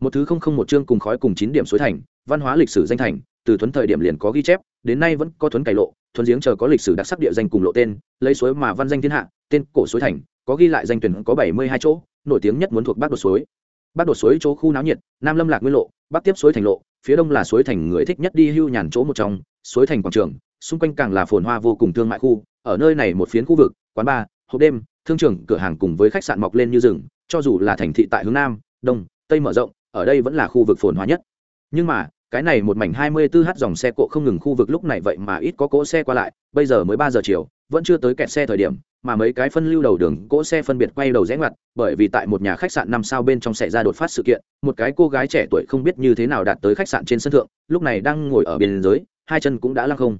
một thứ không không một chương cùng khói cùng chín điểm suối thành, văn hóa lịch sử danh thành, từ thuấn thời điểm liền có ghi chép, đến nay vẫn có thuấn cày lộ, thuấn giếng chờ có lịch sử đặc sắc địa danh cùng lộ tên, lấy suối mà văn danh thiên hạ, tên cổ suối thành, có ghi lại danh tuyển có bảy mươi hai chỗ, nổi tiếng nhất muốn thuộc bắc đột suối. Bắc đột suối chỗ khu náo nhiệt, nam lâm lạc nguyên lộ, bắc tiếp suối thành lộ, phía đông là suối thành người thích nhất đi hưu nhàn chỗ một trong, suối thành quảng trường, xung quanh càng là phồn hoa vô cùng thương mại khu, ở nơi này một phiến khu vực, quán bar, hộp đêm, thương trường, cửa hàng cùng với khách sạn mọc lên như rừng, cho dù là thành thị tại hướng nam, đông, tây mở rộng ở đây vẫn là khu vực phồn hoa nhất nhưng mà cái này một mảnh 24h dòng xe cộ không ngừng khu vực lúc này vậy mà ít có cỗ xe qua lại, bây giờ mới 3 giờ chiều, vẫn chưa tới kẹt xe thời điểm, mà mấy cái phân lưu đầu đường cỗ xe phân biệt quay đầu rẽ ngoặt, bởi vì tại một nhà khách sạn năm sao bên trong xảy ra đột phát sự kiện, một cái cô gái trẻ tuổi không biết như thế nào đạt tới khách sạn trên sân thượng, lúc này đang ngồi ở bên dưới, hai chân cũng đã lăng không.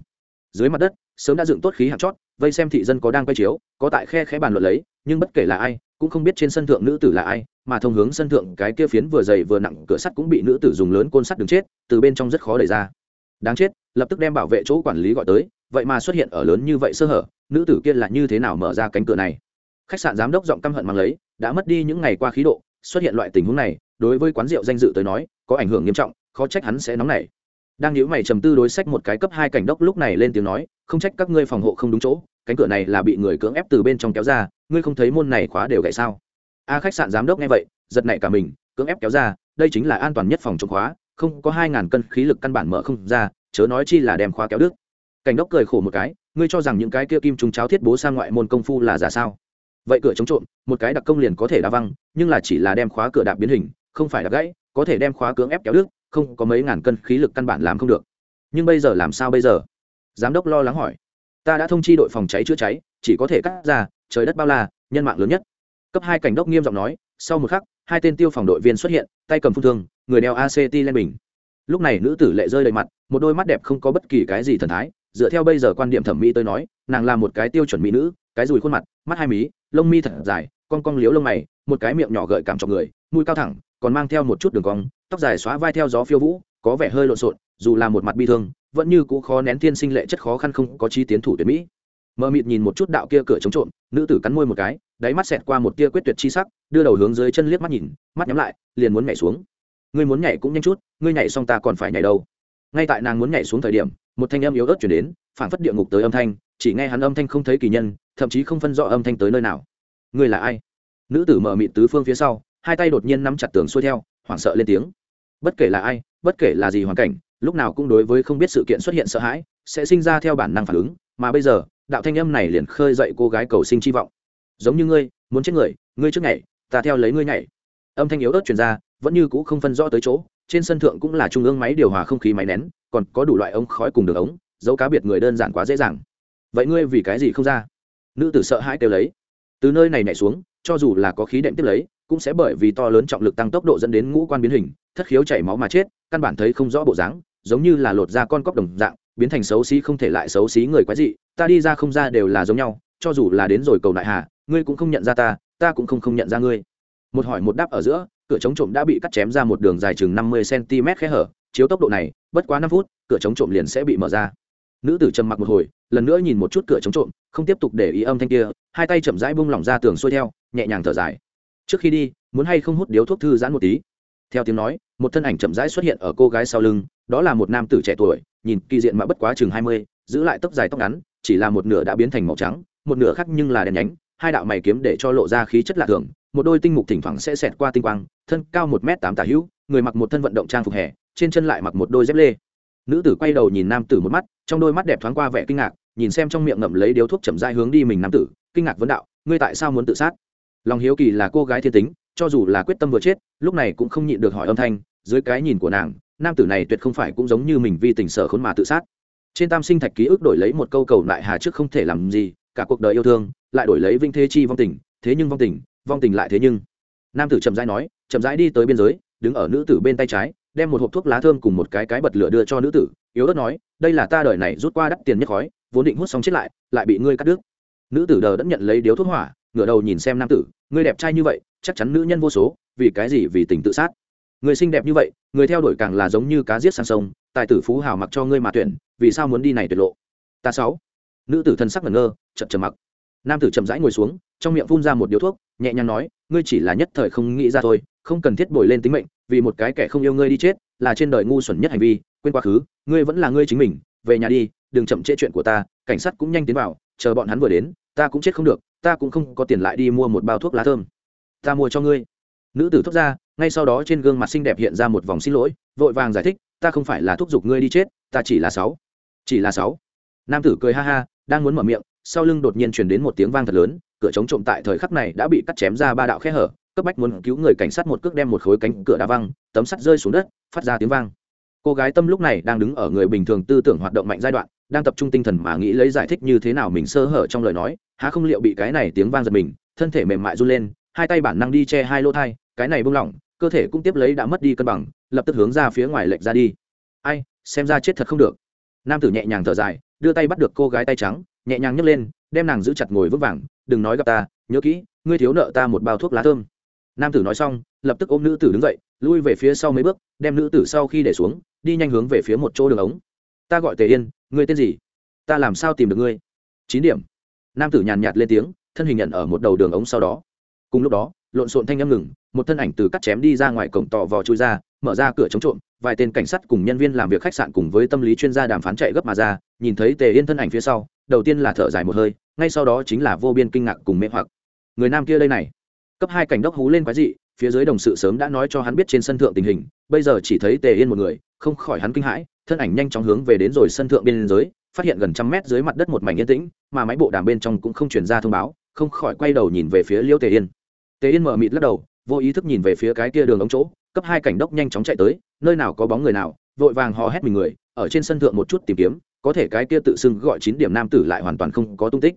Dưới mặt đất, sớm đã dựng tốt khí hạng chót, vây xem thị dân có đang quay chiếu, có tại khe khẽ bàn luận lấy, nhưng bất kể là ai, cũng không biết trên sân thượng nữ tử là ai, mà thông hướng sân thượng cái kia phiến vừa dày vừa nặng cửa sắt cũng bị nữ tử dùng lớn côn sắt đứng chết từ bên trong rất khó đẩy ra. Đáng chết lập tức đem bảo vệ chỗ quản lý gọi tới vậy mà xuất hiện ở lớn như vậy sơ hở nữ tử kia là như thế nào mở ra cánh cửa này? Khách sạn giám đốc giọng căm hận mang lấy đã mất đi những ngày qua khí độ xuất hiện loại tình huống này đối với quán rượu danh dự tới nói có ảnh hưởng nghiêm trọng khó trách hắn sẽ nóng nảy. Đang nhíu mày trầm tư đối sách một cái cấp hai cảnh đốc lúc này lên tiếng nói không trách các ngươi phòng hộ không đúng chỗ cánh cửa này là bị người cưỡng ép từ bên trong kéo ra, ngươi không thấy môn này khóa đều gãy sao? A khách sạn giám đốc nghe vậy, giật nảy cả mình, cưỡng ép kéo ra, đây chính là an toàn nhất phòng chống khóa, không có hai ngàn cân khí lực căn bản mở không ra, chớ nói chi là đem khóa kéo đứt. Cảnh đốc cười khổ một cái, ngươi cho rằng những cái kia kim trùng cháo thiết bố sang ngoại môn công phu là giả sao? Vậy cửa chống trộm, một cái đặc công liền có thể đa văng, nhưng là chỉ là đem khóa cửa đạp biến hình, không phải đạp gãy, có thể đem khóa cưỡng ép kéo đứt, không có mấy ngàn cân khí lực căn bản làm không được. Nhưng bây giờ làm sao bây giờ? Giám đốc lo lắng hỏi ta đã thông chi đội phòng cháy chữa cháy, chỉ có thể cắt ra, trời đất bao la, nhân mạng lớn nhất. Cấp hai cảnh đốc nghiêm giọng nói, sau một khắc, hai tên tiêu phòng đội viên xuất hiện, tay cầm phun thương, người đeo act lên bình lúc này nữ tử lệ rơi đầy mặt, một đôi mắt đẹp không có bất kỳ cái gì thần thái, dựa theo bây giờ quan điểm thẩm mỹ tôi nói, nàng là một cái tiêu chuẩn mỹ nữ, cái dùi khuôn mặt, mắt hai mí, lông mi thật dài con cong liếu lông mày, một cái miệng nhỏ gợi cảm trọng người, mũi cao thẳng, còn mang theo một chút đường cong, tóc dài xóa vai theo gió phiêu vũ, có vẻ hơi lộn xộn, dù là một mặt bi thương vẫn như cũ khó nén thiên sinh lệ chất khó khăn không có chi tiến thủ tuyệt mỹ. Mờ mịt nhìn một chút đạo kia cửa chống trộm, nữ tử cắn môi một cái, đáy mắt xẹt qua một tia quyết tuyệt chi sắc, đưa đầu hướng dưới chân liếc mắt nhìn, mắt nhắm lại, liền muốn nhảy xuống. Ngươi muốn nhảy cũng nhanh chút, ngươi nhảy xong ta còn phải nhảy đâu. Ngay tại nàng muốn nhảy xuống thời điểm, một thanh âm yếu ớt chuyển đến phản phất địa ngục tới âm thanh, chỉ nghe hắn âm thanh không thấy kỳ nhân, thậm chí không phân rõ âm thanh tới nơi nào. Ngươi là ai? Nữ tử mở mịt tứ phương phía sau, hai tay đột nhiên nắm chặt tường xuôi theo, hoảng sợ lên tiếng. Bất kể là ai, bất kể là gì hoàn cảnh lúc nào cũng đối với không biết sự kiện xuất hiện sợ hãi, sẽ sinh ra theo bản năng phản ứng, mà bây giờ, đạo thanh âm này liền khơi dậy cô gái cầu sinh chi vọng. Giống như ngươi, muốn chết người, ngươi trước nhảy, ta theo lấy ngươi nhảy. Âm thanh yếu ớt truyền ra, vẫn như cũ không phân rõ tới chỗ, trên sân thượng cũng là trung ương máy điều hòa không khí máy nén, còn có đủ loại ống khói cùng đường ống, dấu cá biệt người đơn giản quá dễ dàng. Vậy ngươi vì cái gì không ra? Nữ tử sợ hãi kêu lấy. Từ nơi này nhảy xuống, cho dù là có khí đệm tiếp lấy, cũng sẽ bởi vì to lớn trọng lực tăng tốc độ dẫn đến ngũ quan biến hình, thất khiếu chảy máu mà chết, căn bản thấy không rõ bộ dáng giống như là lột ra con cóc đồng dạng, biến thành xấu xí không thể lại xấu xí người quái dị, ta đi ra không ra đều là giống nhau, cho dù là đến rồi cầu đại hà, ngươi cũng không nhận ra ta ta cũng không không nhận ra ngươi. Một hỏi một đáp ở giữa, cửa chống trộm đã bị cắt chém ra một đường dài chừng năm mươi cm khe hở, chiếu tốc độ này, bất quá năm phút, cửa chống trộm liền sẽ bị mở ra. Nữ tử trầm mặc một hồi, lần nữa nhìn một chút cửa chống trộm, không tiếp tục để ý âm thanh kia, hai tay chậm rãi bung lỏng ra tường xuôi theo, nhẹ nhàng thở dài. Trước khi đi, muốn hay không hút điếu thuốc thư giãn một tí? Theo tiếng nói, một thân ảnh chậm rãi xuất hiện ở cô gái sau lưng, đó là một nam tử trẻ tuổi, nhìn kỳ diện mà bất quá chừng hai mươi, giữ lại tóc dài tóc ngắn, chỉ là một nửa đã biến thành màu trắng, một nửa khác nhưng là đèn nhánh, hai đạo mày kiếm để cho lộ ra khí chất lạ thường, một đôi tinh mục thỉnh thoảng sẽ xẹt qua tinh quang, thân cao một m tám tả hữu, người mặc một thân vận động trang phục hè, trên chân lại mặc một đôi dép lê. Nữ tử quay đầu nhìn nam tử một mắt, trong đôi mắt đẹp thoáng qua vẻ kinh ngạc, nhìn xem trong miệng ngậm lấy điếu thuốc chậm dai hướng đi mình nam tử, kinh ngạc vấn đạo, ngươi tại sao muốn tự sát? Lòng hiếu kỳ là cô gái thiên tính cho dù là quyết tâm vừa chết, lúc này cũng không nhịn được hỏi âm thanh, dưới cái nhìn của nàng, nam tử này tuyệt không phải cũng giống như mình vì tình sở khốn mà tự sát. Trên tam sinh thạch ký ức đổi lấy một câu cầu lại hà trước không thể làm gì, cả cuộc đời yêu thương, lại đổi lấy vinh thế chi vong tình, thế nhưng vong tình vong tình lại thế nhưng. Nam tử chậm rãi nói, chậm rãi đi tới biên giới, đứng ở nữ tử bên tay trái, đem một hộp thuốc lá thơm cùng một cái cái bật lửa đưa cho nữ tử, yếu ớt nói, đây là ta đời này rút qua đắt tiền nhất khói, vốn định hút xong chết lại lại bị ngươi cắt đứt. Nữ tử đờ đẫn nhận lấy điếu thuốc hỏa, ngửa đầu nhìn xem nam tử, ngươi đẹp trai như vậy chắc chắn nữ nhân vô số, vì cái gì? Vì tình tự sát. Người xinh đẹp như vậy, người theo đuổi càng là giống như cá giết sang sông, tài tử phú hào mặc cho ngươi mà tuyển, vì sao muốn đi này tuyệt lộ? Ta sáu. Nữ tử thân sắc ngẩn ngơ, chậm chậm mặc. Nam tử chậm rãi ngồi xuống, trong miệng phun ra một điếu thuốc, nhẹ nhàng nói, ngươi chỉ là nhất thời không nghĩ ra thôi, không cần thiết bồi lên tính mệnh, vì một cái kẻ không yêu ngươi đi chết, là trên đời ngu xuẩn nhất hành vi, quên quá khứ, ngươi vẫn là ngươi chính mình, về nhà đi, đừng chậm trễ chuyện của ta, cảnh sát cũng nhanh tiến vào, chờ bọn hắn vừa đến, ta cũng chết không được, ta cũng không có tiền lại đi mua một bao thuốc lá thơm ta mua cho ngươi. Nữ tử thốt ra, ngay sau đó trên gương mặt xinh đẹp hiện ra một vòng xin lỗi, vội vàng giải thích, ta không phải là thúc giục ngươi đi chết, ta chỉ là sáu. Chỉ là sáu. Nam tử cười ha ha, đang muốn mở miệng, sau lưng đột nhiên truyền đến một tiếng vang thật lớn, cửa chống trộm tại thời khắc này đã bị cắt chém ra ba đạo khe hở, cấp bách muốn cứu người cảnh sát một cước đem một khối cánh cửa đá văng, tấm sắt rơi xuống đất, phát ra tiếng vang. Cô gái tâm lúc này đang đứng ở người bình thường tư tưởng hoạt động mạnh giai đoạn, đang tập trung tinh thần mà nghĩ lấy giải thích như thế nào mình sơ hở trong lời nói, há không liệu bị cái này tiếng vang giật mình, thân thể mềm mại run lên hai tay bản năng đi che hai lỗ thai, cái này buông lỏng, cơ thể cũng tiếp lấy đã mất đi cân bằng, lập tức hướng ra phía ngoài lệch ra đi. Ai, xem ra chết thật không được. Nam tử nhẹ nhàng thở dài, đưa tay bắt được cô gái tay trắng, nhẹ nhàng nhấc lên, đem nàng giữ chặt ngồi vững vàng, đừng nói gặp ta, nhớ kỹ, ngươi thiếu nợ ta một bao thuốc lá thơm. Nam tử nói xong, lập tức ôm nữ tử đứng dậy, lui về phía sau mấy bước, đem nữ tử sau khi để xuống, đi nhanh hướng về phía một chỗ đường ống. Ta gọi tề yên, ngươi tên gì? Ta làm sao tìm được ngươi? Chín điểm. Nam tử nhàn nhạt lên tiếng, thân hình nhận ở một đầu đường ống sau đó cùng lúc đó, lộn xộn thanh â m ngừng, một thân ảnh từ cắt chém đi ra ngoài cổng tò vò chui ra, mở ra cửa chống trộm, vài tên cảnh sát cùng nhân viên làm việc khách sạn cùng với tâm lý chuyên gia đàm phán chạy gấp mà ra, nhìn thấy tề yên thân ảnh phía sau, đầu tiên là thở dài một hơi, ngay sau đó chính là vô biên kinh ngạc cùng mê hoặc. Người nam kia đây này. Cấp hai cảnh đốc hú lên quái dị, phía dưới đồng sự sớm đã nói cho hắn biết trên sân thượng tình hình, bây giờ chỉ thấy tề yên một người, không khỏi hắn kinh hãi, thân ảnh nhanh chóng hướng về đến rồi sân thượng bên dưới, phát hiện gần trăm mét dưới mặt đất một mảnh yên tĩnh, mà máy bộ đàm bên trong cũng không chuyển ra thông báo, không khỏi quay đầu nhìn về phía liêu tề yên tề yên mở mịt lắc đầu, vô ý thức nhìn về phía cái kia đường ống chỗ, cấp hai cảnh đốc nhanh chóng chạy tới, nơi nào có bóng người nào, vội vàng hò hét mình người, ở trên sân thượng một chút tìm kiếm, có thể cái kia tự xưng gọi chín điểm nam tử lại hoàn toàn không có tung tích.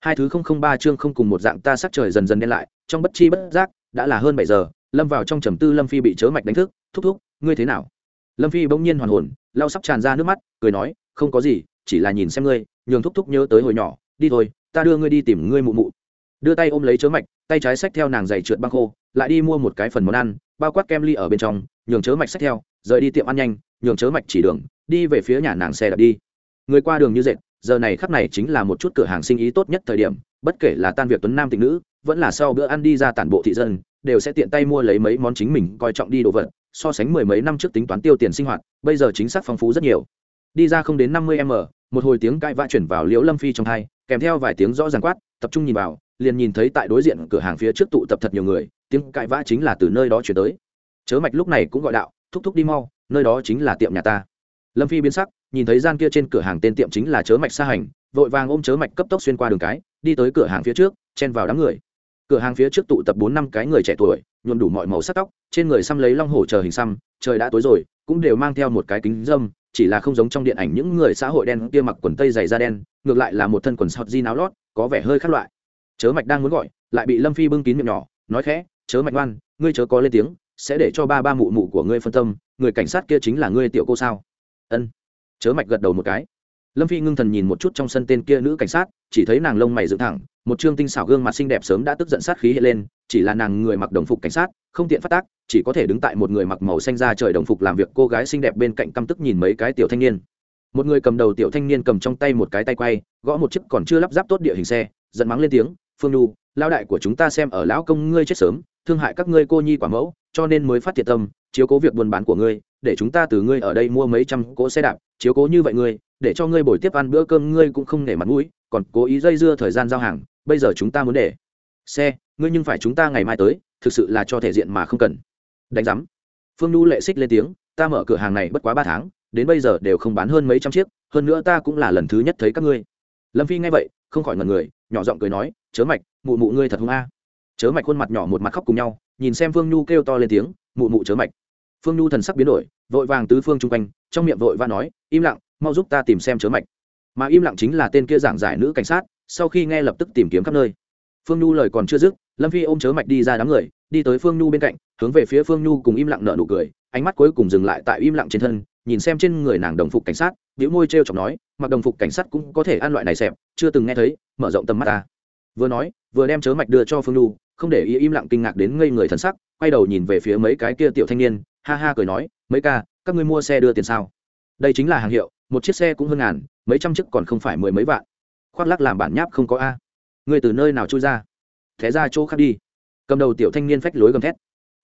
Hai thứ không không ba chương không cùng một dạng ta sắc trời dần dần đen lại, trong bất chi bất giác, đã là hơn bảy giờ, lâm vào trong trầm tư lâm phi bị chớ mạch đánh thức, thúc thúc, ngươi thế nào? Lâm phi bỗng nhiên hoàn hồn, lau sắp tràn ra nước mắt, cười nói, không có gì, chỉ là nhìn xem ngươi, nhường thúc thúc nhớ tới hồi nhỏ, đi thôi, ta đưa ngươi đi tìm ngươi mụ mụ. Đưa tay ôm lấy chớ mạch tay trái xách theo nàng giày trượt băng khô, lại đi mua một cái phần món ăn, bao quát kem ly ở bên trong, nhường chớ mạch xách theo, rời đi tiệm ăn nhanh, nhường chớ mạch chỉ đường, đi về phía nhà nàng xe đạp đi. Người qua đường như dệt, giờ này khắp này chính là một chút cửa hàng sinh ý tốt nhất thời điểm, bất kể là tan việc tuấn nam tình nữ, vẫn là sau bữa ăn đi ra tản bộ thị dân, đều sẽ tiện tay mua lấy mấy món chính mình coi trọng đi đồ vật, so sánh mười mấy năm trước tính toán tiêu tiền sinh hoạt, bây giờ chính xác phong phú rất nhiều. Đi ra không đến năm mươi m, một hồi tiếng cãi vã chuyển vào liễu lâm phi trong hai, kèm theo vài tiếng rõ ràng quát, tập trung nhìn vào liền nhìn thấy tại đối diện cửa hàng phía trước tụ tập thật nhiều người, tiếng cãi vã chính là từ nơi đó chuyển tới. Chớ mạch lúc này cũng gọi đạo, thúc thúc đi mau, nơi đó chính là tiệm nhà ta. Lâm phi biến sắc, nhìn thấy gian kia trên cửa hàng tên tiệm chính là chớ mạch xa hành, vội vàng ôm chớ mạch cấp tốc xuyên qua đường cái, đi tới cửa hàng phía trước, chen vào đám người. Cửa hàng phía trước tụ tập bốn năm cái người trẻ tuổi, nhuộm đủ mọi màu sắc tóc, trên người xăm lấy long hổ chờ hình xăm, trời đã tối rồi, cũng đều mang theo một cái kính dâm, chỉ là không giống trong điện ảnh những người xã hội đen kia mặc quần tây dày da đen, ngược lại là một thân quần sọt di náo lót, có vẻ hơi khác loại chớ mạch đang muốn gọi, lại bị lâm phi bưng kín miệng nhỏ, nói khẽ, chớ mạch ngoan, ngươi chớ có lên tiếng, sẽ để cho ba ba mụ mụ của ngươi phân tâm, người cảnh sát kia chính là ngươi tiểu cô sao? Ân. Chớ mạch gật đầu một cái. Lâm phi ngưng thần nhìn một chút trong sân tên kia nữ cảnh sát, chỉ thấy nàng lông mày dựng thẳng, một chương tinh xảo gương mặt xinh đẹp sớm đã tức giận sát khí hiện lên, chỉ là nàng người mặc đồng phục cảnh sát, không tiện phát tác, chỉ có thể đứng tại một người mặc màu xanh ra trời đồng phục làm việc cô gái xinh đẹp bên cạnh căm tức nhìn mấy cái tiểu thanh niên. Một người cầm đầu tiểu thanh niên cầm trong tay một cái tay quay, gõ một chiếc còn chưa lắp ráp tốt địa hình xe, giận mắng lên tiếng phương nhu lao đại của chúng ta xem ở lão công ngươi chết sớm, thương hại các ngươi cô nhi quả mẫu, cho nên mới phát thiệt tâm, chiếu cố việc buôn bán của ngươi, để chúng ta từ ngươi ở đây mua mấy trăm cỗ xe đạp, chiếu cố như vậy ngươi, để cho ngươi buổi tiếp ăn bữa cơm ngươi cũng không nể mặt mũi, còn cố ý dây dưa thời gian giao hàng, bây giờ chúng ta muốn để xe, ngươi nhưng phải chúng ta ngày mai tới, thực sự là cho thể diện mà không cần. Đánh giám. Phương nhu lệ xích lên tiếng, ta mở cửa hàng này bất quá ba tháng, đến bây giờ đều không bán hơn mấy trăm chiếc, hơn nữa ta cũng là lần thứ nhất thấy các ngươi. Lâm phi nghe vậy, không khỏi ngần người nhỏ giọng cười nói, chớ mạch, mụ mụ ngươi thật hung a. Chớ mạch khuôn mặt nhỏ một mặt khóc cùng nhau, nhìn xem phương nhu kêu to lên tiếng, mụ mụ chớ mạch. Phương nhu thần sắc biến đổi, vội vàng tứ phương chung quanh, trong miệng vội và nói, im lặng, mau giúp ta tìm xem chớ mạch. Mà im lặng chính là tên kia giảng giải nữ cảnh sát, sau khi nghe lập tức tìm kiếm khắp nơi. Phương nhu lời còn chưa dứt, lâm phi ôm chớ mạch đi ra đám người, đi tới phương nhu bên cạnh, hướng về phía phương nhu cùng im lặng nở nụ cười, ánh mắt cuối cùng dừng lại tại im lặng trên thân, nhìn xem trên người nàng đồng phục cảnh sát biểu môi t r e o chọc nói, mặc đồng phục cảnh sát cũng có thể ăn loại này xẹp, chưa từng nghe thấy mở rộng tầm mắt ta vừa nói, vừa đem chớ mạch đưa cho phương nhu không để ý im lặng kinh ngạc đến ngây người thân sắc, quay đầu nhìn về phía mấy cái kia tiểu thanh niên, ha ha cười nói, mấy ca, các ngươi mua xe đưa tiền sao? Đây chính là hàng hiệu, một chiếc xe cũng hơn ngàn, mấy trăm chiếc còn không phải mười mấy vạn. Khoác lắc làm bản nháp không có a. Người từ nơi nào trôi ra? Thế ra chỗ khác đi. Cầm đầu tiểu thanh niên phách lối gầm thét.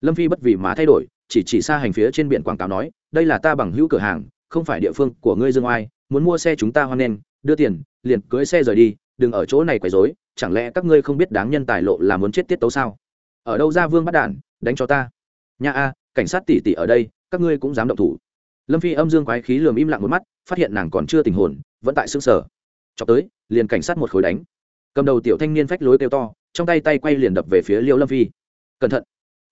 Lâm phi bất vì mà thay đổi, chỉ chỉ xa hành phía trên biển quảng cáo nói, đây là ta bằng hữu cửa hàng, không phải địa phương của ngươi dương oai, muốn mua xe chúng ta hoan nghênh đưa tiền, liền cưới xe rời đi, đừng ở chỗ này quấy rối, chẳng lẽ các ngươi không biết đáng nhân tài lộ là muốn chết tiết tấu sao? Ở đâu ra vương bắt đản, đánh cho ta? Nha a, cảnh sát tỷ tỷ ở đây, các ngươi cũng dám động thủ. Lâm phi âm dương quái khí lườm im lặng một mắt, phát hiện nàng còn chưa tình hồn, vẫn tại xương sở cho tới, liền cảnh sát một khối đánh. Cầm đầu tiểu thanh niên phách lối kêu to, trong tay tay quay liền đập về phía liêu lâm phi. Cẩn thận.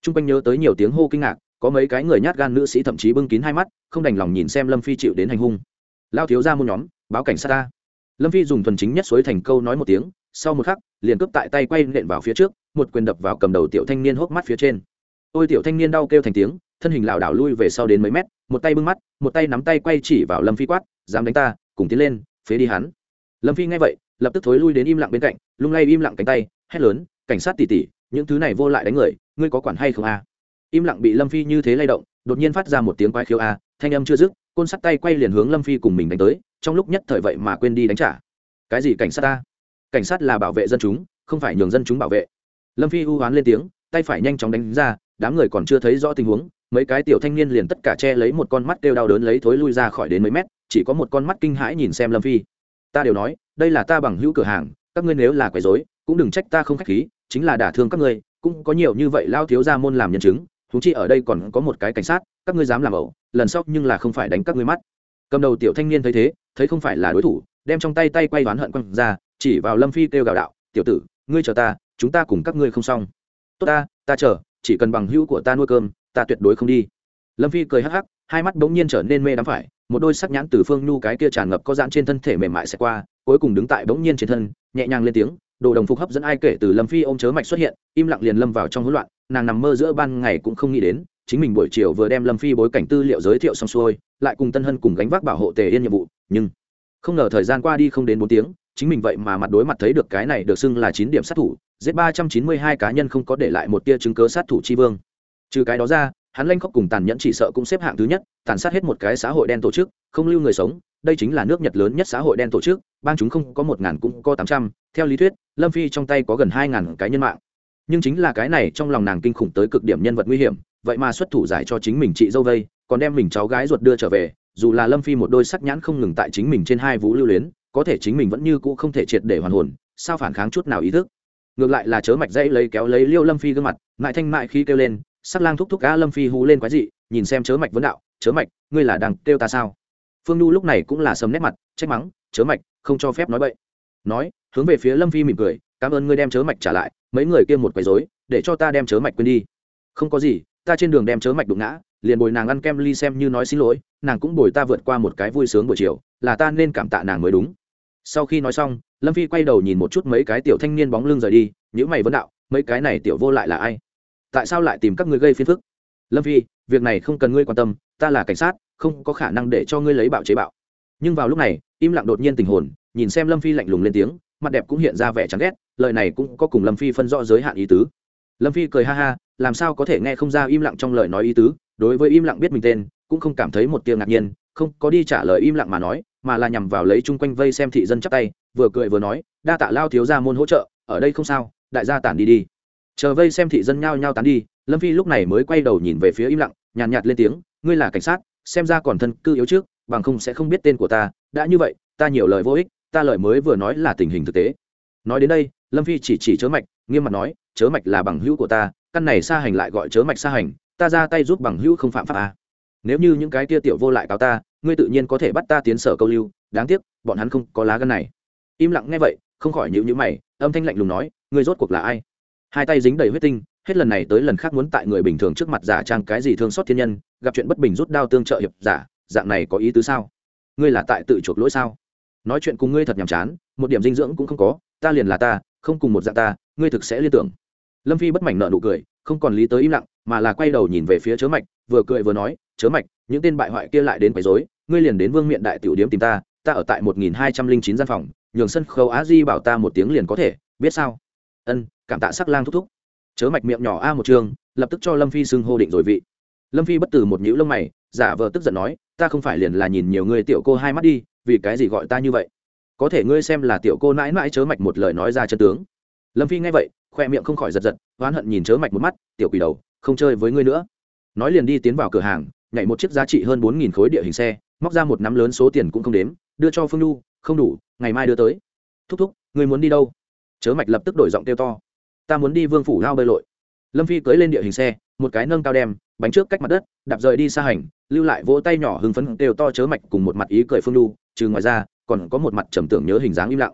T r u n g quanh nhớ tới nhiều tiếng hô kinh ngạc, có mấy cái người nhát gan nữ sĩ thậm chí bưng kín hai mắt, không đành lòng nhìn xem lâm phi chịu đến hành hung. Lao thiếu ra một nhóm, báo cảnh sát ta lâm phi dùng thuần chính nhất suối thành câu nói một tiếng, sau một khắc, liền cướp tại tay quay nện vào phía trước, một quyền đập vào cầm đầu tiểu thanh niên hốc mắt phía trên. Ôi tiểu thanh niên đau kêu thành tiếng, thân hình lảo đảo lui về sau đến mấy mét, một tay bưng mắt, một tay nắm tay quay chỉ vào lâm phi quát, dám đánh ta, cùng tiến lên, phế đi hắn. Lâm phi nghe vậy, lập tức thối lui đến im lặng bên cạnh, lung lay im lặng cánh tay, hét lớn, cảnh sát tỉ tỉ những thứ này vô lại đánh người, ngươi có quản hay không a? Im lặng bị lâm phi như thế lay động, đột nhiên phát ra một tiếng quái khiếu a, thanh âm chưa dứt, côn sắt tay quay liền hướng lâm phi cùng mình đánh tới trong lúc nhất thời vậy mà quên đi đánh trả. Cái gì cảnh sát ta? Cảnh sát là bảo vệ dân chúng, không phải nhường dân chúng bảo vệ. Lâm phi u hoán lên tiếng, tay phải nhanh chóng đánh ra, đám người còn chưa thấy rõ tình huống, mấy cái tiểu thanh niên liền tất cả che lấy một con mắt kêu đau đớn lấy thối lui ra khỏi đến mấy mét, chỉ có một con mắt kinh hãi nhìn xem lâm phi. Ta đều nói, đây là ta bằng hữu cửa hàng, các ngươi nếu là quấy rối, cũng đừng trách ta không khách khí, chính là đả thương các ngươi, cũng có nhiều như vậy lao thiếu gia môn làm nhân chứng thú chi ở đây còn có một cái cảnh sát, các ngươi dám làm ẩu, lần sau nhưng là không phải đánh các ngươi mắt. Cầm đầu tiểu thanh niên thấy thế thấy không phải là đối thủ, đem trong tay tay quay đoán hận quăng ra, chỉ vào lâm phi kêu gào đạo, tiểu tử, ngươi chờ ta, chúng ta cùng các ngươi không xong. Tốt ta ta chờ, chỉ cần bằng hữu của ta nuôi cơm, ta tuyệt đối không đi. Lâm phi cười hắc hắc, hai mắt bỗng nhiên trở nên mê đắm phải, một đôi sắc nhãn từ phương nhu cái kia tràn ngập có dãn trên thân thể mềm mại sẽ qua, cuối cùng đứng tại bỗng nhiên trên thân, nhẹ nhàng lên tiếng, đồ đồng phục hấp dẫn ai kể từ lâm phi ôm chớ mạch xuất hiện, im lặng liền lâm vào trong hỗn loạn, nàng nằm mơ giữa ban ngày cũng không nghĩ đến, chính mình buổi chiều vừa đem lâm phi bối cảnh tư liệu giới thiệu xong xuôi, lại cùng tân hân cùng gánh vác bảo hộ tề yên nhiệm vụ nhưng không ngờ thời gian qua đi không đến bốn tiếng, chính mình vậy mà mặt đối mặt thấy được cái này được xưng là chín điểm sát thủ, giết ba trăm chín mươi hai cá nhân không có để lại một tia chứng cớ sát thủ chi vương. Trừ cái đó ra, hắn lanh khóc cùng tàn nhẫn chỉ sợ cũng xếp hạng thứ nhất, tàn sát hết một cái xã hội đen tổ chức, không lưu người sống, đây chính là nước nhật lớn nhất xã hội đen tổ chức, bang chúng không có một ngàn cũng có tám trăm, theo lý thuyết, lâm phi trong tay có gần hai ngàn cái nhân mạng. Nhưng chính là cái này trong lòng nàng kinh khủng tới cực điểm nhân vật nguy hiểm, vậy mà xuất thủ giải cho chính mình chị dâu vây, còn đem mình cháu gái ruột đưa trở về dù là lâm phi một đôi sắc nhãn không ngừng tại chính mình trên hai vũ lưu luyến, có thể chính mình vẫn như cũ không thể triệt để hoàn hồn, sao phản kháng chút nào ý thức? Ngược lại là chớ mạch dãy lấy kéo lấy liêu lâm phi gương mặt, mại thanh mại khi kêu lên, sắc lang thúc thúc cá lâm phi hú lên quái dị, nhìn xem chớ mạch vấn đạo, chớ mạch, ngươi là đang kêu ta sao? Phương nhu lúc này cũng là sầm nét mặt, trách mắng, chớ mạch, không cho phép nói bậy. Nói, hướng về phía lâm phi mỉm cười, cảm ơn ngươi đem chớ mạch trả lại, mấy người kia một quấy rối, để cho ta đem chớ mạch quên đi. Không có gì, ta trên đường đem chớ mạch đụng ngã, liền bồi nàng ăn kem ly xem như nói xin lỗi nàng cũng bồi ta vượt qua một cái vui sướng buổi chiều, là ta nên cảm tạ nàng mới đúng. Sau khi nói xong, lâm phi quay đầu nhìn một chút mấy cái tiểu thanh niên bóng lưng rời đi nhữ mày vấn đạo, mấy cái này tiểu vô lại là ai? Tại sao lại tìm các người gây phiền phức? Lâm phi, việc này không cần ngươi quan tâm, ta là cảnh sát, không có khả năng để cho ngươi lấy bạo chế bạo. Nhưng vào lúc này, im lặng đột nhiên tình hồn, nhìn xem lâm phi lạnh lùng lên tiếng, mặt đẹp cũng hiện ra vẻ chán ghét, lời này cũng có cùng lâm phi phân rõ giới hạn ý tứ. Lâm phi cười ha ha, làm sao có thể nghe không ra im lặng trong lời nói ý tứ, đối với im lặng biết mình tên cũng không cảm thấy một tiếng ngạc nhiên không có đi trả lời im lặng mà nói mà là nhằm vào lấy chung quanh vây xem thị dân chắp tay vừa cười vừa nói đa tạ lao thiếu gia môn hỗ trợ ở đây không sao đại gia tản đi đi chờ vây xem thị dân nhao nhao tán đi lâm phi lúc này mới quay đầu nhìn về phía im lặng nhàn nhạt, nhạt lên tiếng ngươi là cảnh sát xem ra còn thân cư yếu trước bằng không sẽ không biết tên của ta đã như vậy ta nhiều lời vô ích ta lời mới vừa nói là tình hình thực tế nói đến đây lâm phi chỉ chỉ chớ mạch nghiêm mặt nói chớ mạch là bằng hữu của ta căn này xa hành lại gọi chớ mạch xa hành ta ra tay giúp bằng hữu không phạm pháp à nếu như những cái tia tiểu vô lại cáo ta, ngươi tự nhiên có thể bắt ta tiến sở câu lưu, đáng tiếc, bọn hắn không có lá gân này. Im lặng nghe vậy, không khỏi nhịu nhữ mày, âm thanh lạnh lùng nói, ngươi rốt cuộc là ai? Hai tay dính đầy huyết tinh, hết lần này tới lần khác muốn tại người bình thường trước mặt giả trang cái gì thương xót thiên nhân, gặp chuyện bất bình rút đao tương trợ hiệp giả, dạng này có ý tứ sao? Ngươi là tại tự chuộc lỗi sao? Nói chuyện cùng ngươi thật nhàm chán, một điểm dinh dưỡng cũng không có, ta liền là ta, không cùng một dạng ta, ngươi thực sẽ liên tưởng. Lâm phi bất mảnh nợ nụ cười, không còn lý tới im lặng mà là quay đầu nhìn về phía chớ mạch, vừa cười vừa nói, chớ mạch, những tên bại hoại kia lại đến quấy rối, ngươi liền đến vương miện đại tiểu điếm tìm ta ta ở tại một nghìn hai trăm linh chín gian phòng, nhường sân khấu á di bảo ta một tiếng liền có thể, biết sao? Ân, cảm tạ sắc lang thúc thúc. Chớ mạch miệng nhỏ a một trường, lập tức cho lâm phi xưng hô định rồi vị. Lâm phi bất từ một nhữ lông mày, giả vờ tức giận nói, ta không phải liền là nhìn nhiều người tiểu cô hai mắt đi, vì cái gì gọi ta như vậy? Có thể ngươi xem là tiểu cô mãi mãi chớ mạch một lời nói ra chân tướng. Lâm phi nghe vậy, khoe miệng không khỏi giật giật, oán hận nhìn chớ mạch một mắt, tiểu quỷ đầu không chơi với ngươi nữa. Nói liền đi tiến vào cửa hàng, nhảy một chiếc giá trị hơn bốn nghìn khối địa hình xe, móc ra một nắm lớn số tiền cũng không đếm, đưa cho phương nhu, không đủ, ngày mai đưa tới. Thúc thúc, ngươi muốn đi đâu? Chớ mạch lập tức đổi giọng kêu to. Ta muốn đi vương phủ lao bơi lội. Lâm phi cưới lên địa hình xe, một cái nâng cao đem, bánh trước cách mặt đất, đạp rời đi xa hành, lưu lại vỗ tay nhỏ hưng phấn đều to chớ mạch cùng một mặt ý cười phương đu trừ ngoài ra, còn có một mặt trầm tưởng nhớ hình dáng im lặng.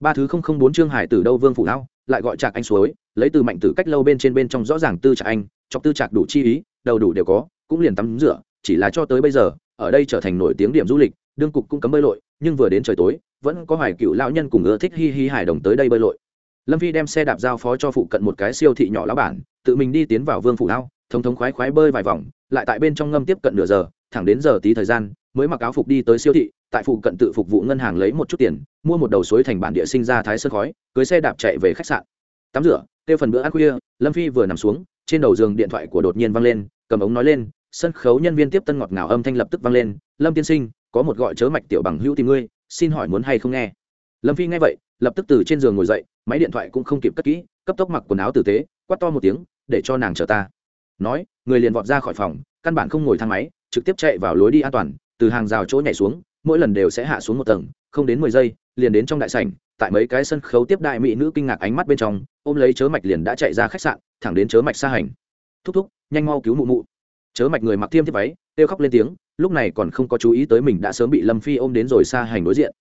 Ba thứ không không bốn trương hải từ đâu vương phủ lao, lại gọi trạc anh suối lấy từ mạnh tử cách lâu bên trên bên trong rõ ràng tư trạc anh, chọc tư trạc đủ chi ý, đầu đủ đều có, cũng liền tắm rửa, chỉ là cho tới bây giờ, ở đây trở thành nổi tiếng điểm du lịch, đương cục cũng cấm bơi lội, nhưng vừa đến trời tối, vẫn có hoài cựu lão nhân cùng ưa thích hi hi hài đồng tới đây bơi lội. Lâm phi đem xe đạp giao phó cho phụ cận một cái siêu thị nhỏ lão bản, tự mình đi tiến vào vương phủ ao thống thống khoái khoái bơi vài vòng, lại tại bên trong ngâm tiếp cận nửa giờ, thẳng đến giờ tí thời gian, mới mặc áo phục đi tới siêu thị, tại phụ cận tự phục vụ ngân hàng lấy một chút tiền, mua một đầu suối thành bản địa sinh ra thái sơn khói, cưới xe đạp chạy về khách sạn. Tắm rửa tiêu phần bữa ăn khuya, lâm phi vừa nằm xuống, trên đầu giường điện thoại của đột nhiên văng lên, cầm ống nói lên, sân khấu nhân viên tiếp tân ngọt ngào âm thanh lập tức vang lên, lâm tiên sinh, có một gọi chớ mạch tiểu bằng hữu tìm ngươi, xin hỏi muốn hay không nghe? Lâm phi nghe vậy, lập tức từ trên giường ngồi dậy, máy điện thoại cũng không kịp cất kỹ, cấp tốc mặc quần áo tử tế, quát to một tiếng, để cho nàng chờ ta. Nói, người liền vọt ra khỏi phòng, căn bản không ngồi thang máy, trực tiếp chạy vào lối đi an toàn, từ hàng rào chỗ nhảy xuống, mỗi lần đều sẽ hạ xuống một tầng, không đến mười giây, liền đến trong đại sảnh tại mấy cái sân khấu tiếp đại mỹ nữ kinh ngạc ánh mắt bên trong, ôm lấy chớ mạch liền đã chạy ra khách sạn, thẳng đến chớ mạch xa hành. Thúc thúc, nhanh mau cứu mụ mụ. Chớ mạch người mặc thiêm thiếp váy, kêu khóc lên tiếng, lúc này còn không có chú ý tới mình đã sớm bị lâm phi ôm đến rồi xa hành đối diện.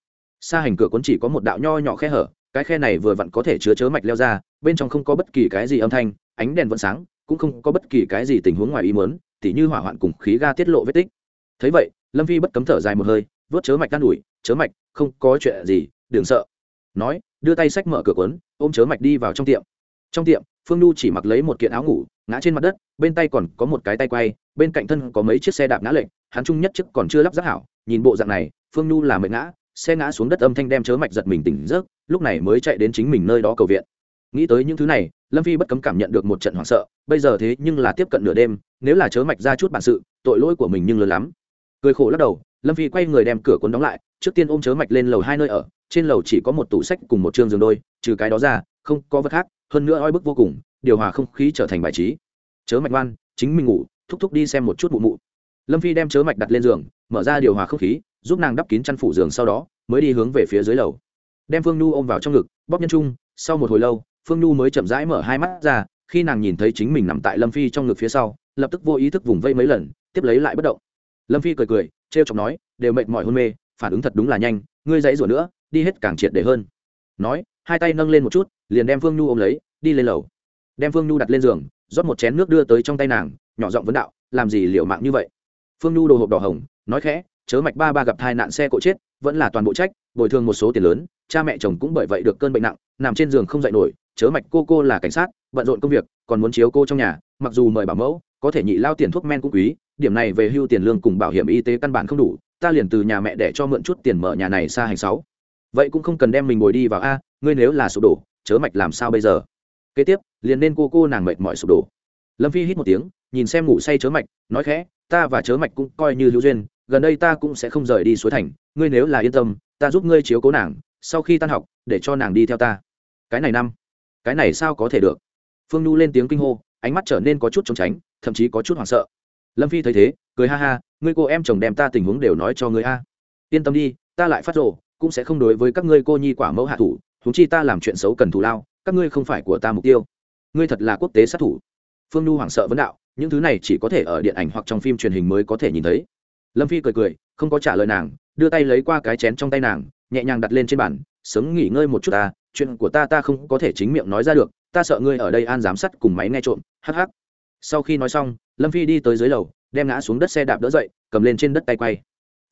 Xa hành cửa cuốn chỉ có một đạo nho nhỏ khe hở, cái khe này vừa vặn có thể chứa chớ mạch leo ra, bên trong không có bất kỳ cái gì âm thanh, ánh đèn vẫn sáng, cũng không có bất kỳ cái gì tình huống ngoài ý muốn, tỉ như hỏa hoạn cùng khí ga tiết lộ vết tích. Thấy vậy, lâm phi bất cấm thở dài một hơi, vớt chớ mạch can ủi, chớ mạch, không có chuyện gì, đừng sợ nói, đưa tay sách mở cửa cuốn, ôm chớ mạch đi vào trong tiệm. Trong tiệm, phương nhu chỉ mặc lấy một kiện áo ngủ, ngã trên mặt đất, bên tay còn có một cái tay quay, bên cạnh thân có mấy chiếc xe đạp ngã lệnh hắn chung nhất chức còn chưa lắp ráp hảo, nhìn bộ dạng này, phương nhu là mệt ngã, xe ngã xuống đất âm thanh đem chớ mạch giật mình tỉnh giấc, lúc này mới chạy đến chính mình nơi đó cầu viện. Nghĩ tới những thứ này, lâm phi bất cấm cảm nhận được một trận hoảng sợ, bây giờ thế nhưng là tiếp cận nửa đêm, nếu là chớ mạch ra chút bản sự, tội lỗi của mình nhưng lớn lắm. Cười khổ lắc đầu, lâm phi quay người đem cửa cuốn đóng lại, trước tiên ôm chớ mạch lên lầu hai nơi ở trên lầu chỉ có một tủ sách cùng một chương giường đôi, trừ cái đó ra, không có vật khác, hơn nữa oi bức vô cùng, điều hòa không khí trở thành bài trí. Chớ mạch ngoan, chính mình ngủ, thúc thúc đi xem một chút mụ mụ. Lâm phi đem chớ mạch đặt lên giường, mở ra điều hòa không khí, giúp nàng đắp kín chăn phủ giường sau đó, mới đi hướng về phía dưới lầu. Đem phương nhu ôm vào trong ngực, bóp nhân trung sau một hồi lâu, phương nhu mới chậm rãi mở hai mắt ra, khi nàng nhìn thấy chính mình nằm tại lâm phi trong ngực phía sau, lập tức vô ý thức vùng vây mấy lần, tiếp lấy lại bất động. Lâm phi cười cười t r e o chọc nói, đều mệt mỏi hôn mê, phản ứng thật đúng là nhanh, ngươi dãy rủa nữa đi hết càng triệt để hơn. Nói, hai tay nâng lên một chút, liền đem phương nhu ôm lấy, đi lên lầu. Đem phương nhu đặt lên giường, rót một chén nước đưa tới trong tay nàng, nhỏ giọng vấn đạo, làm gì liệu mạng như vậy? Phương nhu đồ hộp đỏ hồng, nói khẽ, chớ mạch ba ba gặp tai nạn xe cộ chết, vẫn là toàn bộ trách, bồi thường một số tiền lớn, cha mẹ chồng cũng bởi vậy được cơn bệnh nặng, nằm trên giường không dậy nổi, chớ mạch cô cô là cảnh sát, bận rộn công việc, còn muốn chiếu cô trong nhà, mặc dù mời bảo mẫu, có thể nhị lao tiền thuốc men cũng quý, điểm này về hưu tiền lương cùng bảo hiểm y tế căn bản không đủ, ta liền từ nhà mẹ để cho mượn chút tiền mở nhà này xa hành sáu vậy cũng không cần đem mình ngồi đi vào a, ngươi nếu là sụp đổ, chớ mạch làm sao bây giờ? Kế tiếp, liền nên cô cô nàng mệt mỏi sụp đổ. Lâm phi hít một tiếng, nhìn xem ngủ say chớ mạch, nói khẽ, ta và chớ mạch cũng coi như hữu duyên, gần đây ta cũng sẽ không rời đi suối thành, ngươi nếu là yên tâm, ta giúp ngươi chiếu cố nàng, sau khi tan học, để cho nàng đi theo ta. Cái này năm, cái này sao có thể được? Phương nhu lên tiếng kinh hô, ánh mắt trở nên có chút trốn tránh, thậm chí có chút hoảng sợ. Lâm phi thấy thế, cười ha ha, ngươi cô em chồng đem ta tình huống đều nói cho ngươi a. Yên tâm đi, ta lại phát rộ cũng sẽ không đối với các ngươi cô nhi quả mẫu hạ thủ thúng chi ta làm chuyện xấu cần thù lao, các ngươi không phải của ta mục tiêu. Ngươi thật là quốc tế sát thủ. Phương nhu hoảng sợ vấn đạo, những thứ này chỉ có thể ở điện ảnh hoặc trong phim truyền hình mới có thể nhìn thấy. Lâm phi cười cười, không có trả lời nàng, đưa tay lấy qua cái chén trong tay nàng, nhẹ nhàng đặt lên trên bàn, sớm nghỉ ngơi một chút ta, chuyện của ta ta không có thể chính miệng nói ra được, ta sợ ngươi ở đây an giám sát cùng máy nghe trộm hh sau khi nói xong, lâm phi đi tới dưới lầu, đem ngã xuống đất xe đạp đỡ dậy, cầm lên trên đất tay quay.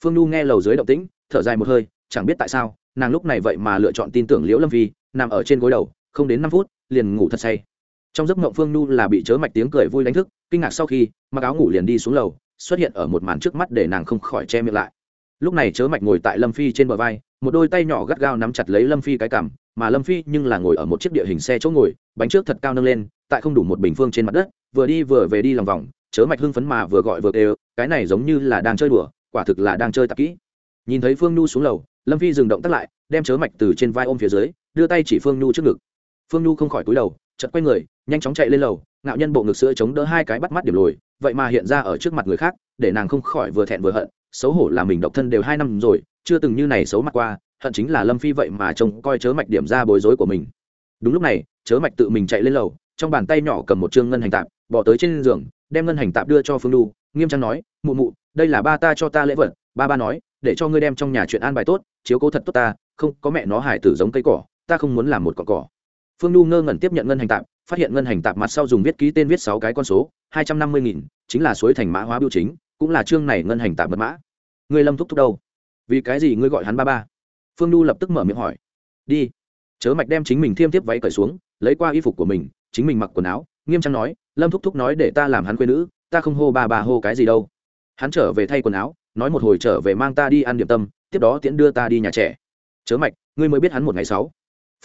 Phương n nghe lầu dưới động tĩnh, thở dài một hơi chẳng biết tại sao, nàng lúc này vậy mà lựa chọn tin tưởng liễu lâm phi, nằm ở trên gối đầu, không đến năm phút, liền ngủ thật say. Trong giấc mộng phương n là bị chớ mạch tiếng cười vui đánh thức, kinh ngạc sau khi, mặc áo ngủ liền đi xuống lầu, xuất hiện ở một màn trước mắt để nàng không khỏi che miệng lại. Lúc này chớ mạch ngồi tại lâm phi trên bờ vai, một đôi tay nhỏ gắt gao nắm chặt lấy lâm phi cái cằm, mà lâm phi nhưng là ngồi ở một chiếc địa hình xe chỗ ngồi, bánh trước thật cao nâng lên, tại không đủ một bình phương trên mặt đất, vừa đi vừa về đi lòng vòng, chớ mạch hưng phấn mà vừa gọi vừa đều cái này giống như là đang chơi đùa, quả thực là đang chơi tạp kỹ. Nhìn thấy phương nhu xuống lầu lâm phi dừng động tắt lại, đem chớ mạch từ trên vai ôm phía dưới, đưa tay chỉ phương nhu trước ngực. Phương nhu không khỏi cúi đầu chật quay người, nhanh chóng chạy lên lầu, ngạo nhân bộ ngực sữa chống đỡ hai cái bắt mắt điểm lồi, vậy mà hiện ra ở trước mặt người khác, để nàng không khỏi vừa thẹn vừa hận, xấu hổ là mình độc thân đều hai năm rồi, chưa từng như này xấu mặt qua, hận chính là lâm phi vậy mà trông coi chớ mạch điểm ra bối rối của mình. Đúng lúc này, chớ mạch tự mình chạy lên lầu, trong bàn tay nhỏ cầm một chương ngân hành tạp, bỏ tới trên giường, đem ngân hành tạp đưa cho phương đu nghiêm trang nói, mụ mụ, đây là ba ta cho ta lễ vật. Ba ba nói để cho ngươi đem trong nhà chuyện an bài tốt, chiếu cố thật tốt ta, không, có mẹ nó hải tử giống cây cỏ, ta không muốn làm một con cỏ. Phương nhu ngơ ngẩn tiếp nhận ngân hành tạp, phát hiện ngân hành tạp mặt sau dùng viết ký tên viết sáu cái con số, hai trăm năm mươi nghìn, chính là suối thành mã hóa biểu chính, cũng là chương này ngân hành tạp mật mã. Ngươi lâm thúc thúc đâu? Vì cái gì ngươi gọi hắn ba ba? Phương nhu lập tức mở miệng hỏi. Đi. Chớ mạch đem chính mình thiêm tiếp váy cởi xuống, lấy qua y phục của mình, chính mình mặc quần áo, nghiêm trang nói, lâm thúc thúc nói để ta làm hắn quê nữ, ta không hô ba ba hô cái gì đâu. Hắn trở về thay quần áo nói một hồi trở về mang ta đi ăn điểm tâm, tiếp đó tiễn đưa ta đi nhà trẻ. Chớ mạch, ngươi mới biết hắn một ngày sáu.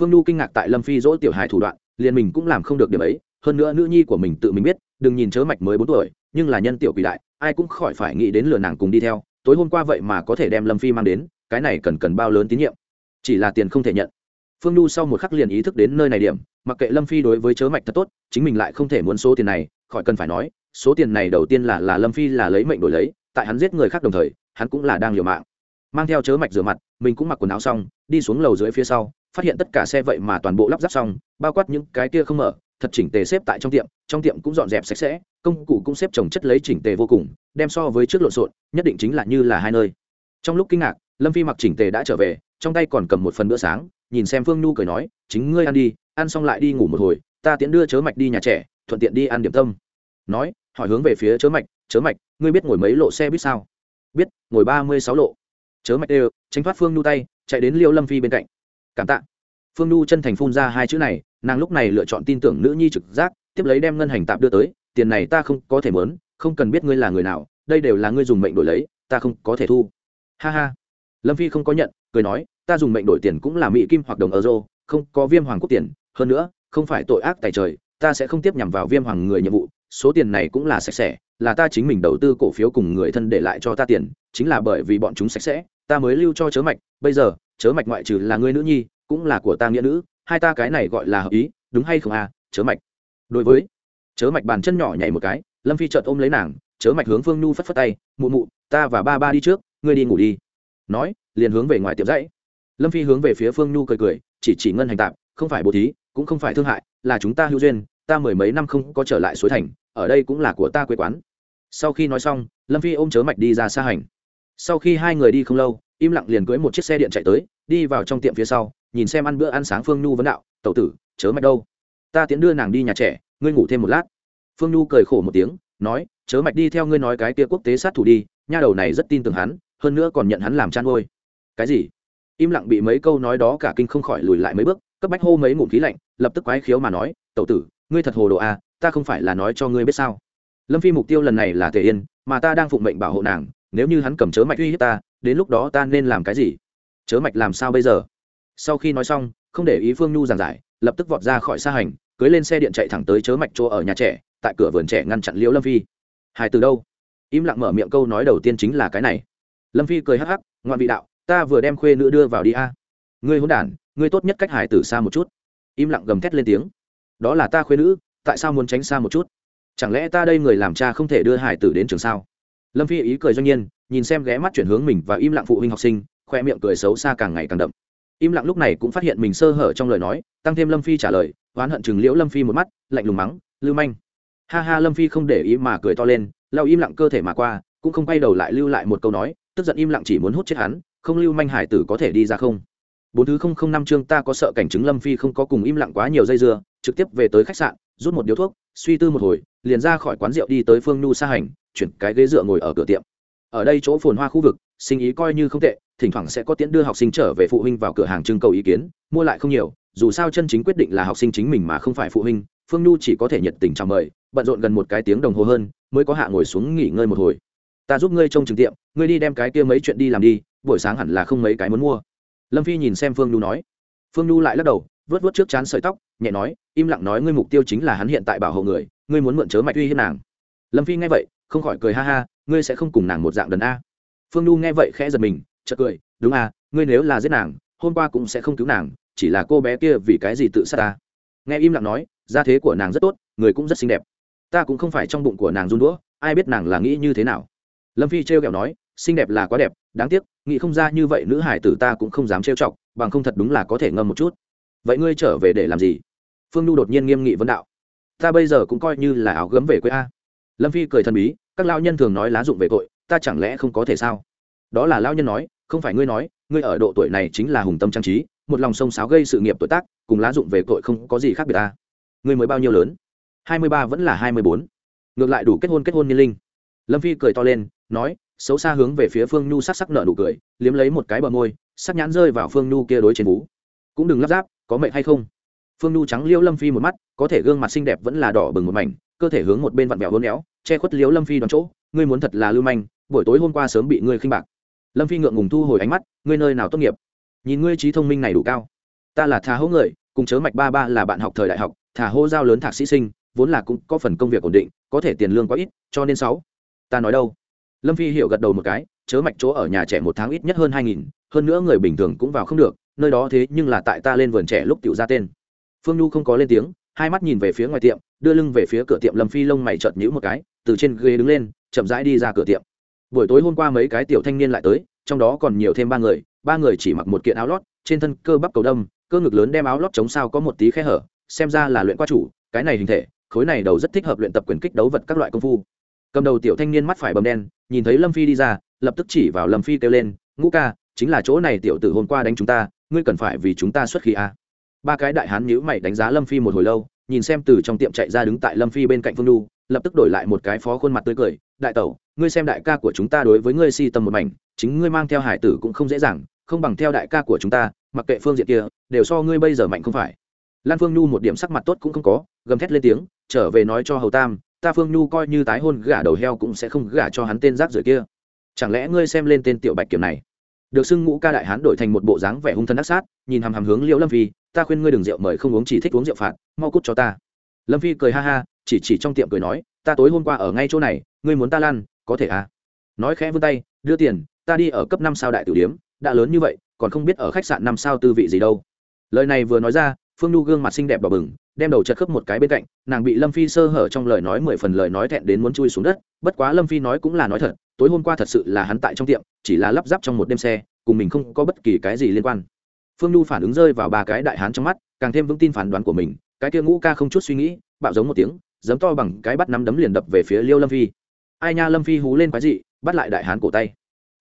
Phương nhu kinh ngạc tại lâm phi dỗ tiểu hài thủ đoạn, liền mình cũng làm không được điểm ấy. Hơn nữa nữ nhi của mình tự mình biết, đừng nhìn chớ mạch mới bốn tuổi, nhưng là nhân tiểu quỷ đại, ai cũng khỏi phải nghĩ đến lừa nàng cùng đi theo. Tối hôm qua vậy mà có thể đem lâm phi mang đến, cái này cần cần bao lớn tín nhiệm. Chỉ là tiền không thể nhận. Phương nhu sau một khắc liền ý thức đến nơi này điểm, mặc kệ lâm phi đối với chớ mạch thật tốt, chính mình lại không thể muốn số tiền này, khỏi cần phải nói, số tiền này đầu tiên là là lâm phi là lấy mệnh đổi lấy tại hắn giết người khác đồng thời, hắn cũng là đang liều mạng. Mang theo chớ mạch rửa mặt, mình cũng mặc quần áo xong, đi xuống lầu dưới phía sau, phát hiện tất cả xe vậy mà toàn bộ lắp ráp xong, bao quát những cái kia không mở, thật chỉnh tề xếp tại trong tiệm trong tiệm cũng dọn dẹp sạch sẽ, công cụ cũng xếp trồng chất lấy chỉnh tề vô cùng, đem so với trước lộn xộn, nhất định chính là như là hai nơi. Trong lúc kinh ngạc, lâm phi mặc chỉnh tề đã trở về, trong tay còn cầm một phần bữa sáng, nhìn xem phương nhu cười nói, chính ngươi ăn đi, ăn xong lại đi ngủ một hồi, ta tiễn đưa chớ mạch đi nhà trẻ, thuận tiện đi ăn điểm tâm. Nói, hỏi hướng về phía chớ mạch chớ mạch ngươi biết ngồi mấy lộ xe biết sao? Biết, ngồi ba mươi sáu lộ. Chớ mạch đều, tránh thoát phương nhu tay, chạy đến liêu lâm phi bên cạnh. Cảm tạ. Phương nhu chân thành phun ra hai chữ này, nàng lúc này lựa chọn tin tưởng nữ nhi trực giác, tiếp lấy đem ngân hành tạp đưa tới, tiền này ta không có thể mớn, không cần biết ngươi là người nào, đây đều là ngươi dùng mệnh đổi lấy, ta không có thể thu. Ha ha. Lâm phi không có nhận, cười nói, ta dùng mệnh đổi tiền cũng là mỹ kim hoặc đồng euro, không có viêm hoàng quốc tiền, hơn nữa, không phải tội ác tài trời, ta sẽ không tiếp nhằm vào viêm hoàng người nhiệm vụ, số tiền này cũng là sạch sẽ là ta chính mình đầu tư cổ phiếu cùng người thân để lại cho ta tiền, chính là bởi vì bọn chúng sạch sẽ, ta mới lưu cho chớ mạch. Bây giờ, chớ mạch ngoại trừ là người nữ nhi, cũng là của ta nghĩa nữ, hai ta cái này gọi là hợp ý, đúng hay không à chớ mạch? Đối với, chớ mạch bàn chân nhỏ nhảy một cái, lâm phi chợt ôm lấy nàng, chớ mạch hướng phương nhu phất phất tay, mụ mụ, ta và ba ba đi trước, ngươi đi ngủ đi. Nói, liền hướng về ngoài tiệm dãy. Lâm phi hướng về phía phương nhu cười cười, chỉ chỉ ngân hành tạm không phải bố thí, cũng không phải thương hại, là chúng ta hữu duyên, ta mười mấy năm không có trở lại suối thành, ở đây cũng là của ta quê quán sau khi nói xong, lâm phi ôm chớ mạch đi ra xa hành. Sau khi hai người đi không lâu, im lặng liền cưới một chiếc xe điện chạy tới, đi vào trong tiệm phía sau, nhìn xem ăn bữa ăn sáng phương nhu vấn đạo, tẩu tử, chớ mạch đâu? Ta tiến đưa nàng đi nhà trẻ, ngươi ngủ thêm một lát. Phương nhu cười khổ một tiếng, nói, chớ mạch đi theo ngươi nói cái kia quốc tế sát thủ đi, nha đầu này rất tin tưởng hắn, hơn nữa còn nhận hắn làm chăn ngôi cái gì? Im lặng bị mấy câu nói đó cả kinh không khỏi lùi lại mấy bước, cấp bách hô mấy ngụm khí lạnh, lập tức quái khiếu mà nói, tẩu tử, ngươi thật hồ đồ à ta không phải là nói cho ngươi biết sao? Lâm phi mục tiêu lần này là tề yên, mà ta đang phụng mệnh bảo hộ nàng, nếu như hắn cầm chớ mạch uy hiếp ta, đến lúc đó ta nên làm cái gì? Chớ mạch làm sao bây giờ? Sau khi nói xong, không để ý phương nhu giảng giải, lập tức vọt ra khỏi xa hành, cưới lên xe điện chạy thẳng tới chớ mạch chỗ ở nhà trẻ, tại cửa vườn trẻ ngăn chặn liễu lâm phi. Hai từ đâu? Im lặng mở miệng câu nói đầu tiên chính là cái này. Lâm phi cười hắc hắc, ngoạn vị đạo, ta vừa đem khuê nữ đưa vào đi a. Ngươi hôn đản, ngươi tốt nhất cách hải tử xa một chút. Im lặng gầm thét lên tiếng. Đó là ta khuê nữ, tại sao muốn tránh xa một chút? Chẳng lẽ ta đây người làm cha không thể đưa hải tử đến trường sao? Lâm phi ý cười doanh nhiên, nhìn xem ghé mắt chuyển hướng mình và im lặng phụ huynh học sinh, khoe miệng cười xấu xa càng ngày càng đậm. Im lặng lúc này cũng phát hiện mình sơ hở trong lời nói, tăng thêm lâm phi trả lời, oán hận chừng liễu lâm phi một mắt, lạnh lùng mắng, lưu manh. Ha ha, lâm phi không để ý mà cười to lên lao im lặng cơ thể mà qua, cũng không quay đầu lại lưu lại một câu nói, tức giận im lặng chỉ muốn hút chết hắn, không lưu manh hải tử có thể đi ra không? Bốn thứ không không năm chương ta có sợ cảnh chứng lâm phi không có cùng im lặng quá nhiều dây dưa, trực tiếp về tới khách sạn, rút một điếu thuốc, suy tư một hồi liền ra khỏi quán rượu đi tới phương nhu sa hành, chuyển cái ghế dựa ngồi ở cửa tiệm. Ở đây chỗ phồn hoa khu vực, sinh ý coi như không tệ, thỉnh thoảng sẽ có tiễn đưa học sinh trở về phụ huynh vào cửa hàng trưng cầu ý kiến, mua lại không nhiều, dù sao chân chính quyết định là học sinh chính mình mà không phải phụ huynh, phương nhu chỉ có thể nhiệt tình chào mời, bận rộn gần một cái tiếng đồng hồ hơn, mới có hạ ngồi xuống nghỉ ngơi một hồi. Ta giúp ngươi trông trường tiệm, ngươi đi đem cái kia mấy chuyện đi làm đi, buổi sáng hẳn là không mấy cái muốn mua. Lâm phi nhìn xem phương nhu nói. Phương nhu lại lắc đầu vớt vớt trước chán sợi tóc, nhẹ nói, im lặng nói ngươi mục tiêu chính là hắn hiện tại bảo hộ người ngươi muốn mượn chớ mạch uy hiếp nàng. Lâm phi nghe vậy, không khỏi cười ha ha, ngươi sẽ không cùng nàng một dạng đần a. Phương nhu nghe vậy khẽ giật mình, chợt cười, đúng à? ngươi nếu là giết nàng, hôm qua cũng sẽ không cứu nàng, chỉ là cô bé kia vì cái gì tự sát ta. Nghe im lặng nói, gia thế của nàng rất tốt, người cũng rất xinh đẹp. Ta cũng không phải trong bụng của nàng run đũa, ai biết nàng là nghĩ như thế nào. Lâm phi trêu kẹo nói, xinh đẹp là quá đẹp, đáng tiếc, nghĩ không ra như vậy nữ hải tử ta cũng không dám trêu chọc, bằng không thật đúng là có thể ngâm một chút. Vậy ngươi trở về để làm gì? Phương nhu đột nhiên nghiêm nghị vấn đạo ta bây giờ cũng coi như là áo gấm về quê a. Lâm phi cười thần bí, các lao nhân thường nói lá dụng về tội, ta chẳng lẽ không có thể sao? Đó là lao nhân nói, không phải ngươi nói, ngươi ở độ tuổi này chính là hùng tâm trang trí, một lòng sông sáo gây sự nghiệp tuổi tác, cùng lá dụng về tội không có gì khác biệt ta ngươi mới bao nhiêu lớn? Hai mươi ba vẫn là hai mươi bốn. Ngược lại đủ kết hôn kết hôn niên linh. Lâm phi cười to lên, nói, xấu xa hướng về phía phương nhu sắc sắc nợ nụ cười, liếm lấy một cái bờ môi, sắc nhãn rơi vào phương nhu kia đối trên vú. Cũng đừng lắp ráp, có mệnh hay không? Phương nhu trắng liêu lâm phi một mắt, có thể gương mặt xinh đẹp vẫn là đỏ bừng một mảnh, cơ thể hướng một bên vặn vẹo hôn éo, che khuất liêu lâm phi đón chỗ, ngươi muốn thật là lưu manh, buổi tối hôm qua sớm bị ngươi khinh bạc. Lâm phi ngượng ngùng thu hồi ánh mắt, ngươi nơi nào tốt nghiệp? Nhìn ngươi trí thông minh này đủ cao. Ta là thà hỗ người, cùng chớ mạch ba ba là bạn học thời đại học, thà hô giao lớn thạc sĩ sinh, vốn là cũng có phần công việc ổn định, có thể tiền lương quá ít, cho nên sáu. Ta nói đâu? Lâm phi hiểu gật đầu một cái, chớ mạch chỗ ở nhà trẻ một tháng ít nhất hơn hai nghìn, hơn nữa người bình thường cũng vào không được, nơi đó thế nhưng là tại ta lên vườn trẻ lúc tiểu ra tên phương nhu không có lên tiếng, hai mắt nhìn về phía ngoài tiệm, đưa lưng về phía cửa tiệm lâm phi lông mày chợt nhữ một cái, từ trên ghế đứng lên, chậm rãi đi ra cửa tiệm. Buổi tối hôm qua mấy cái tiểu thanh niên lại tới, trong đó còn nhiều thêm ba người ba người chỉ mặc một kiện áo lót, trên thân cơ bắp cầu đâm, cơ ngực lớn đem áo lót chống sao có một tí khe hở, xem ra là luyện qua chủ, cái này hình thể, khối này đầu rất thích hợp luyện tập quyền kích đấu vật các loại công phu. Cầm đầu tiểu thanh niên mắt phải bầm đen, nhìn thấy lâm phi đi ra, lập tức chỉ vào lâm phi kêu lên, ngũ ca, chính là chỗ này tiểu tử hôm qua đánh chúng ta, ngươi cần phải vì chúng ta xuất khí a ba cái đại hán nhữ mày đánh giá lâm phi một hồi lâu, nhìn xem từ trong tiệm chạy ra đứng tại lâm phi bên cạnh phương lu lập tức đổi lại một cái phó khuôn mặt tươi cười, đại tẩu, ngươi xem đại ca của chúng ta đối với ngươi si tâm một mảnh, chính ngươi mang theo hải tử cũng không dễ dàng, không bằng theo đại ca của chúng ta, mặc kệ phương diện kia, đều so ngươi bây giờ mạnh không phải. Lan phương nhu một điểm sắc mặt tốt cũng không có, gầm thét lên tiếng, trở về nói cho hầu tam, ta phương nhu coi như tái hôn gả đầu heo cũng sẽ không gả cho hắn tên rác rưởi kia. Chẳng lẽ ngươi xem lên tên tiểu bạch kiểm này? Được xưng ngũ ca đại hán đổi thành một bộ dáng vẻ hung thân ác sát, nhìn hàm hàm hướng liễu lâm phi ta khuyên ngươi đừng rượu mời không uống chỉ thích uống rượu phạt mau cút cho ta. Lâm phi cười ha ha chỉ chỉ trong tiệm cười nói ta tối hôm qua ở ngay chỗ này ngươi muốn ta lan, có thể à? Nói khẽ vươn tay đưa tiền ta đi ở cấp năm sao đại tử điếm đã lớn như vậy còn không biết ở khách sạn năm sao tư vị gì đâu. Lời này vừa nói ra phương nhu gương mặt xinh đẹp đỏ bừng đem đầu chật khớp một cái bên cạnh nàng bị lâm phi sơ hở trong lời nói mười phần lời nói thẹn đến muốn chui xuống đất bất quá lâm phi nói cũng là nói thật tối hôm qua thật sự là hắn tại trong tiệm chỉ là lắp ráp trong một đêm xe cùng mình không có bất kỳ cái gì liên quan phương nhu phản ứng rơi vào ba cái đại hán trong mắt, càng thêm vững tin phán đoán của mình, cái kia ngũ ca không chút suy nghĩ, bạo giống một tiếng, giấm to bằng cái bắt nắm đấm liền đập về phía liêu lâm phi. Ai nha, lâm phi hú lên quái dị, bắt lại đại hán cổ tay.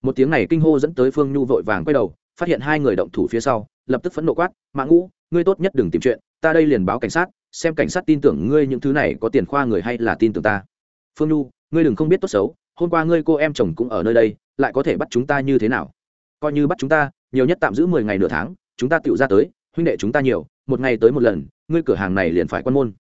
Một tiếng này kinh hô dẫn tới phương nhu vội vàng quay đầu, phát hiện hai người động thủ phía sau, lập tức phẫn nộ quát, mã ngũ, ngươi tốt nhất đừng tìm chuyện, ta đây liền báo cảnh sát, xem cảnh sát tin tưởng ngươi những thứ này có tiền khoa người hay là tin tưởng ta. Phương nhu, ngươi đừng không biết tốt xấu, hôm qua ngươi cô em chồng cũng ở nơi đây, lại có thể bắt chúng ta như thế nào? Coi như bắt chúng ta, nhiều nhất tạm giữ mười ngày nửa tháng chúng ta tựu ra tới huynh đệ chúng ta nhiều một ngày tới một lần ngươi cửa hàng này liền phải quan môn.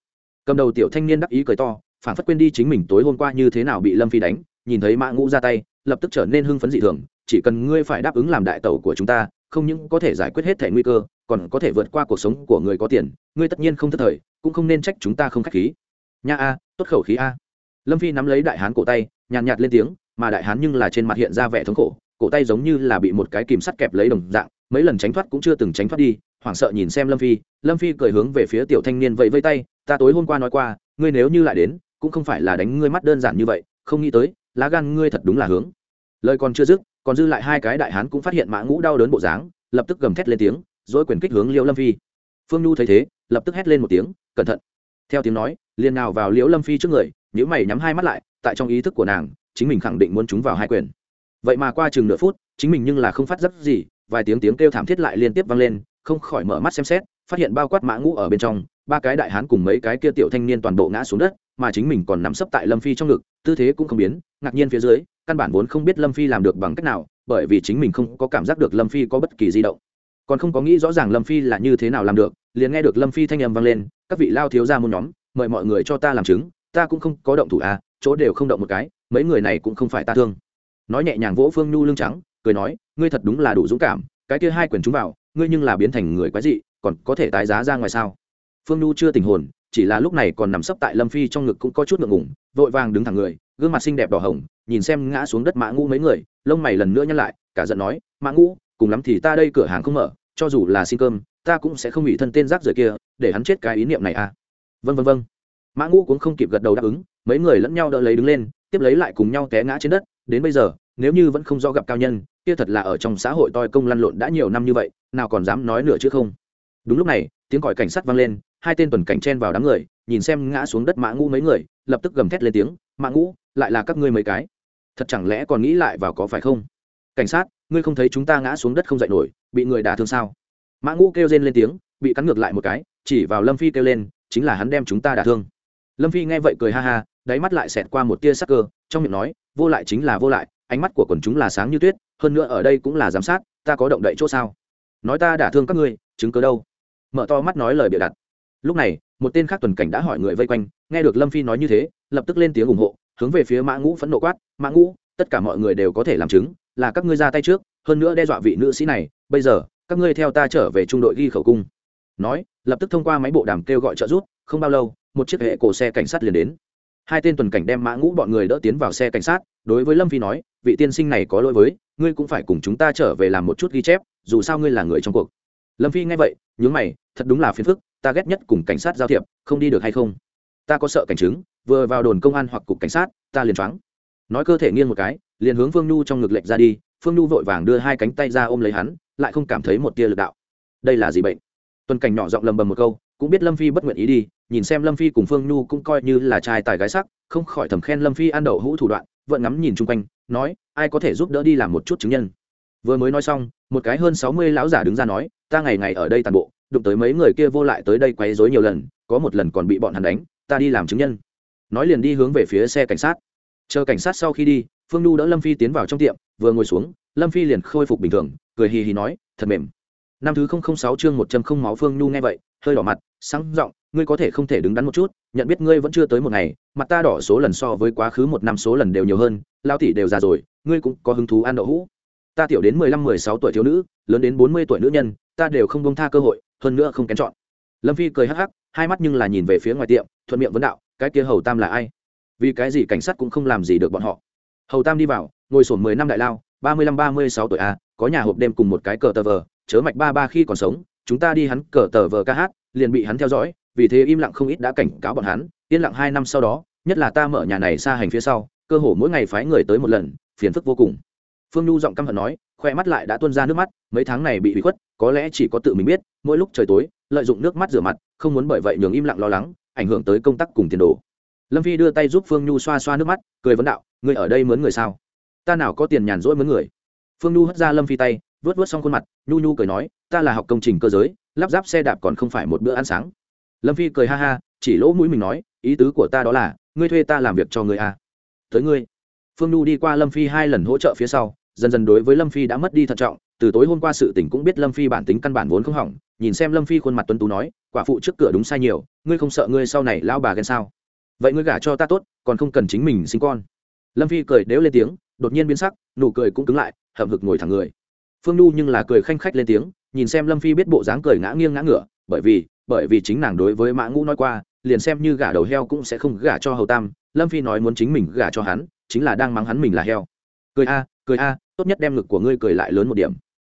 Cầm đầu tiểu thanh niên đắc ý cười to phản phất quên đi chính mình tối hôm qua như thế nào bị lâm phi đánh nhìn thấy mã ngũ ra tay lập tức trở nên hưng phấn dị thường chỉ cần ngươi phải đáp ứng làm đại tẩu của chúng ta không những có thể giải quyết hết thẻ nguy cơ còn có thể vượt qua cuộc sống của người có tiền ngươi tất nhiên không thất thời cũng không nên trách chúng ta không k h á c h khí. Nha a tốt khẩu khí a. Lâm phi nắm lấy đại hán cổ tay nhàn nhạt, nhạt lên tiếng mà đại hán nhưng là trên mặt hiện ra vẻ thống khổ cổ tay giống như là bị một cái kìm sắt kẹp lấy đồng dạng mấy lần tránh thoát cũng chưa từng tránh thoát đi, hoảng sợ nhìn xem lâm phi lâm phi cười hướng về phía tiểu thanh niên vẫy vây tay, ta tối hôm qua nói qua, ngươi nếu như lại đến, cũng không phải là đánh ngươi mắt đơn giản như vậy, không nghĩ tới, lá gan ngươi thật đúng là hướng. Lời còn chưa dứt, còn dư lại hai cái đại hán cũng phát hiện mã ngũ đau đớn bộ dáng, lập tức gầm thét lên tiếng dỗi quyền kích hướng liễu lâm phi. Phương nhu thấy thế, lập tức hét lên một tiếng, cẩn thận. Theo tiếng nói, liền nào vào liễu lâm phi trước người nhữ mày nhắm hai mắt lại, tại trong ý thức của nàng, chính mình khẳng định muốn chúng vào hai quyền. Vậy mà qua chừng nửa phút, chính mình nhưng là không phát giác gì vài tiếng tiếng kêu thảm thiết lại liên tiếp vang lên, không khỏi mở mắt xem xét, phát hiện bao quát mã ngũ ở bên trong, ba cái đại hán cùng mấy cái kia tiểu thanh niên toàn bộ ngã xuống đất, mà chính mình còn nằm sấp tại lâm phi trong ngực, tư thế cũng không biến, ngạc nhiên phía dưới, căn bản vốn không biết lâm phi làm được bằng cách nào, bởi vì chính mình không có cảm giác được lâm phi có bất kỳ di động. Còn không có nghĩ rõ ràng lâm phi là như thế nào làm được, liền nghe được lâm phi thanh âm vang lên, các vị lao thiếu ra một nhóm, mời mọi người cho ta làm chứng, ta cũng không có động thủ à chỗ đều không động một cái, mấy người này cũng không phải ta thương. Nói nhẹ nhàng vỗ phương nhu lưng trắng cười nói, ngươi thật đúng là đủ dũng cảm, cái kia hai quyền chúng vào, ngươi nhưng là biến thành người quái dị, còn có thể tái giá ra ngoài sao? Phương nhu chưa tình hồn, chỉ là lúc này còn nằm sấp tại lâm phi trong ngực cũng có chút ngượng ngủng vội vàng đứng thẳng người, gương mặt xinh đẹp đỏ hồng, nhìn xem ngã xuống đất mã ngũ mấy người, lông mày lần nữa nhăn lại, cả giận nói, mã ngũ, cùng lắm thì ta đây cửa hàng không mở, cho dù là xin cơm, ta cũng sẽ không bị thân tên rác rưởi kia, để hắn chết cái ý niệm này à. Vân vân vân mã ngũ cũng không kịp gật đầu đáp ứng, mấy người lẫn nhau đỡ lấy đứng lên, tiếp lấy lại cùng nhau té ngã trên đất, đến bây giờ nếu như vẫn không do gặp cao nhân, kia thật là ở trong xã hội toi công lăn lộn đã nhiều năm như vậy, nào còn dám nói nữa chứ không? Đúng lúc này, tiếng còi cảnh sát vang lên, hai tên tuần cảnh chen vào đám người, nhìn xem ngã xuống đất mã ngũ mấy người, lập tức gầm thét lên tiếng, mã ngũ, lại là các ngươi mấy cái? Thật chẳng lẽ còn nghĩ lại vào có phải không? Cảnh sát, ngươi không thấy chúng ta ngã xuống đất không dậy nổi, bị người đả thương sao? Mã ngũ kêu rên lên tiếng, bị cắn ngược lại một cái, chỉ vào lâm phi kêu lên, chính là hắn đem chúng ta đả thương. Lâm phi nghe vậy cười ha ha, đáy mắt lại xẹt qua một tia sắc cơ, trong miệng nói, vô lại chính là vô lại ánh mắt của quần chúng là sáng như tuyết, hơn nữa ở đây cũng là giám sát, ta có động đậy chỗ sao? Nói ta đả thương các ngươi, chứng cứ đâu? Mở to mắt nói lời bịa đặt. Lúc này, một tên khác tuần cảnh đã hỏi người vây quanh, nghe được lâm phi nói như thế, lập tức lên tiếng ủng hộ, hướng về phía mã ngũ phẫn nộ quát, mã ngũ, tất cả mọi người đều có thể làm chứng, là các ngươi ra tay trước, hơn nữa đe dọa vị nữ sĩ này, bây giờ, các ngươi theo ta trở về trung đội ghi khẩu cung. Nói, lập tức thông qua máy bộ đàm kêu gọi trợ giúp, không bao lâu, một chiếc hệ cổ xe cảnh sát liền đến hai tên tuần cảnh đem mã ngũ bọn người đỡ tiến vào xe cảnh sát, đối với lâm phi nói, vị tiên sinh này có lỗi với, ngươi cũng phải cùng chúng ta trở về làm một chút ghi chép, dù sao ngươi là người trong cuộc. Lâm phi nghe vậy, nhướng mày, thật đúng là phiền phức, ta ghét nhất cùng cảnh sát giao thiệp, không đi được hay không? Ta có sợ cảnh chứng, vừa vào đồn công an hoặc cục cảnh sát, ta liền choáng. Nói cơ thể nghiêng một cái, liền hướng phương nhu trong ngực lệch ra đi, phương nhu vội vàng đưa hai cánh tay ra ôm lấy hắn, lại không cảm thấy một tia lực đạo. Đây là gì bệnh? Tuần cảnh nhỏ giọng lầm bầm một câu cũng biết lâm phi bất nguyện ý đi, nhìn xem lâm phi cùng phương nhu cũng coi như là trai tài gái sắc, không khỏi thầm khen lâm phi ăn đậu hũ thủ đoạn, vẫn ngắm nhìn chung quanh, nói, ai có thể giúp đỡ đi làm một chút chứng nhân? Vừa mới nói xong, một cái hơn sáu mươi lão giả đứng ra nói, ta ngày ngày ở đây tàn bộ, đụng tới mấy người kia vô lại tới đây quấy rối nhiều lần, có một lần còn bị bọn hắn đánh, ta đi làm chứng nhân. Nói liền đi hướng về phía xe cảnh sát. Chờ cảnh sát sau khi đi, phương nhu đỡ lâm phi tiến vào trong tiệm, vừa ngồi xuống, lâm phi liền khôi phục bình thường, cười hì hì nói, thật mềm năm thứ không không sáu chương một trăm không máu phương nhu nghe vậy, hơi đỏ mặt, sáng giọng, ngươi có thể không thể đứng đắn một chút, nhận biết ngươi vẫn chưa tới một ngày, mặt ta đỏ số lần so với quá khứ một năm số lần đều nhiều hơn lao tỷ đều già rồi, ngươi cũng có hứng thú ăn đậu hũ. Ta tiểu đến mười lăm, mười sáu tuổi thiếu nữ, lớn đến bốn mươi tuổi nữ nhân, ta đều không bông tha cơ hội, hơn nữa không kén chọn. Lâm phi cười hắc hắc, hai mắt nhưng là nhìn về phía ngoài tiệm, thuận miệng vấn đạo, cái kia hầu tam là ai? Vì cái gì cảnh sát cũng không làm gì được bọn họ? Hầu tam đi vào, ngồi sổn mười năm đại lao, ba mươi lăm, ba mươi sáu tuổi a có nhà hộp đêm cùng một cái cờ tờ vờ chớ mạch ba ba khi còn sống, chúng ta đi hắn cờ tờ vờ ca hát, liền bị hắn theo dõi, vì thế im lặng không ít đã cảnh cáo bọn hắn, yên lặng hai năm sau đó, nhất là ta mở nhà này xa hành phía sau, cơ hồ mỗi ngày phái người tới một lần, phiền phức vô cùng. Phương nhu giọng căm hận nói, khoe mắt lại đã tuôn ra nước mắt, mấy tháng này bị bị khuất, có lẽ chỉ có tự mình biết, mỗi lúc trời tối, lợi dụng nước mắt rửa mặt, không muốn bởi vậy nhường im lặng lo lắng, ảnh hưởng tới công tác cùng tiền đồ. Lâm phi đưa tay giúp phương nhu xoa xoa nước mắt, cười vấn đạo người ở đây mướn người sao? Ta nào có tiền nhàn rỗi mướn người? Phương nhu hất ra lâm phi tay vớt vớt xong khuôn mặt, nhu nhu cười nói, ta là học công trình cơ giới, lắp ráp xe đạp còn không phải một bữa ăn sáng. Lâm phi cười ha ha, chỉ lỗ mũi mình nói, ý tứ của ta đó là, ngươi thuê ta làm việc cho ngươi à. tới ngươi. Phương nhu đi qua lâm phi hai lần hỗ trợ phía sau, dần dần đối với lâm phi đã mất đi thận trọng, từ tối hôm qua sự tỉnh cũng biết lâm phi bản tính căn bản vốn không hỏng, nhìn xem lâm phi khuôn mặt tuấn tú nói, quả phụ trước cửa đúng sai nhiều, ngươi không sợ ngươi sau này lao bà ghen sao? Vậy ngươi gả cho ta tốt, còn không cần chính mình sinh con. Lâm phi cười đếu lên tiếng, đột nhiên biến sắc, nụ cười cũng cứng lại, hậm hực ngồi thẳng người phương nhu nhưng là cười khanh khách lên tiếng, nhìn xem lâm phi biết bộ dáng cười ngã nghiêng ngã ngửa, bởi vì bởi vì chính nàng đối với mã ngũ nói qua, liền xem như gả đầu heo cũng sẽ không gả cho hầu tam, lâm phi nói muốn chính mình gả cho hắn, chính là đang mắng hắn mình là heo. Cười a cười a, tốt nhất đem ngực của ngươi cười lại lớn một điểm.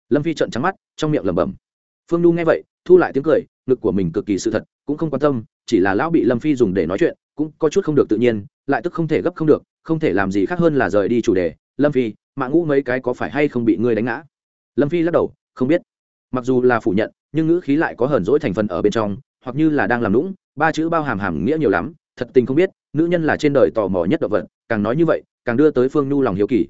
Lâm phi trợn trắng mắt, trong miệng lẩm bẩm. Phương nhu nghe vậy, thu lại tiếng cười, ngực của mình cực kỳ sự thật, cũng không quan tâm, chỉ là lão bị lâm phi dùng để nói chuyện, cũng có chút không được tự nhiên, lại tức không thể gấp không được, không thể làm gì khác hơn là rời đi chủ đề. Lâm phi mạng ngũ mấy cái có phải hay không bị ngươi đánh ngã? Lâm phi lắc đầu, không biết. Mặc dù là phủ nhận, nhưng ngữ khí lại có hờn dỗi thành phần ở bên trong, hoặc như là đang làm lũng ba chữ bao hàm hàm nghĩa nhiều lắm, thật tình không biết, nữ nhân là trên đời tò mò nhất động vật, càng nói như vậy, càng đưa tới phương nhu lòng hiếu kỳ.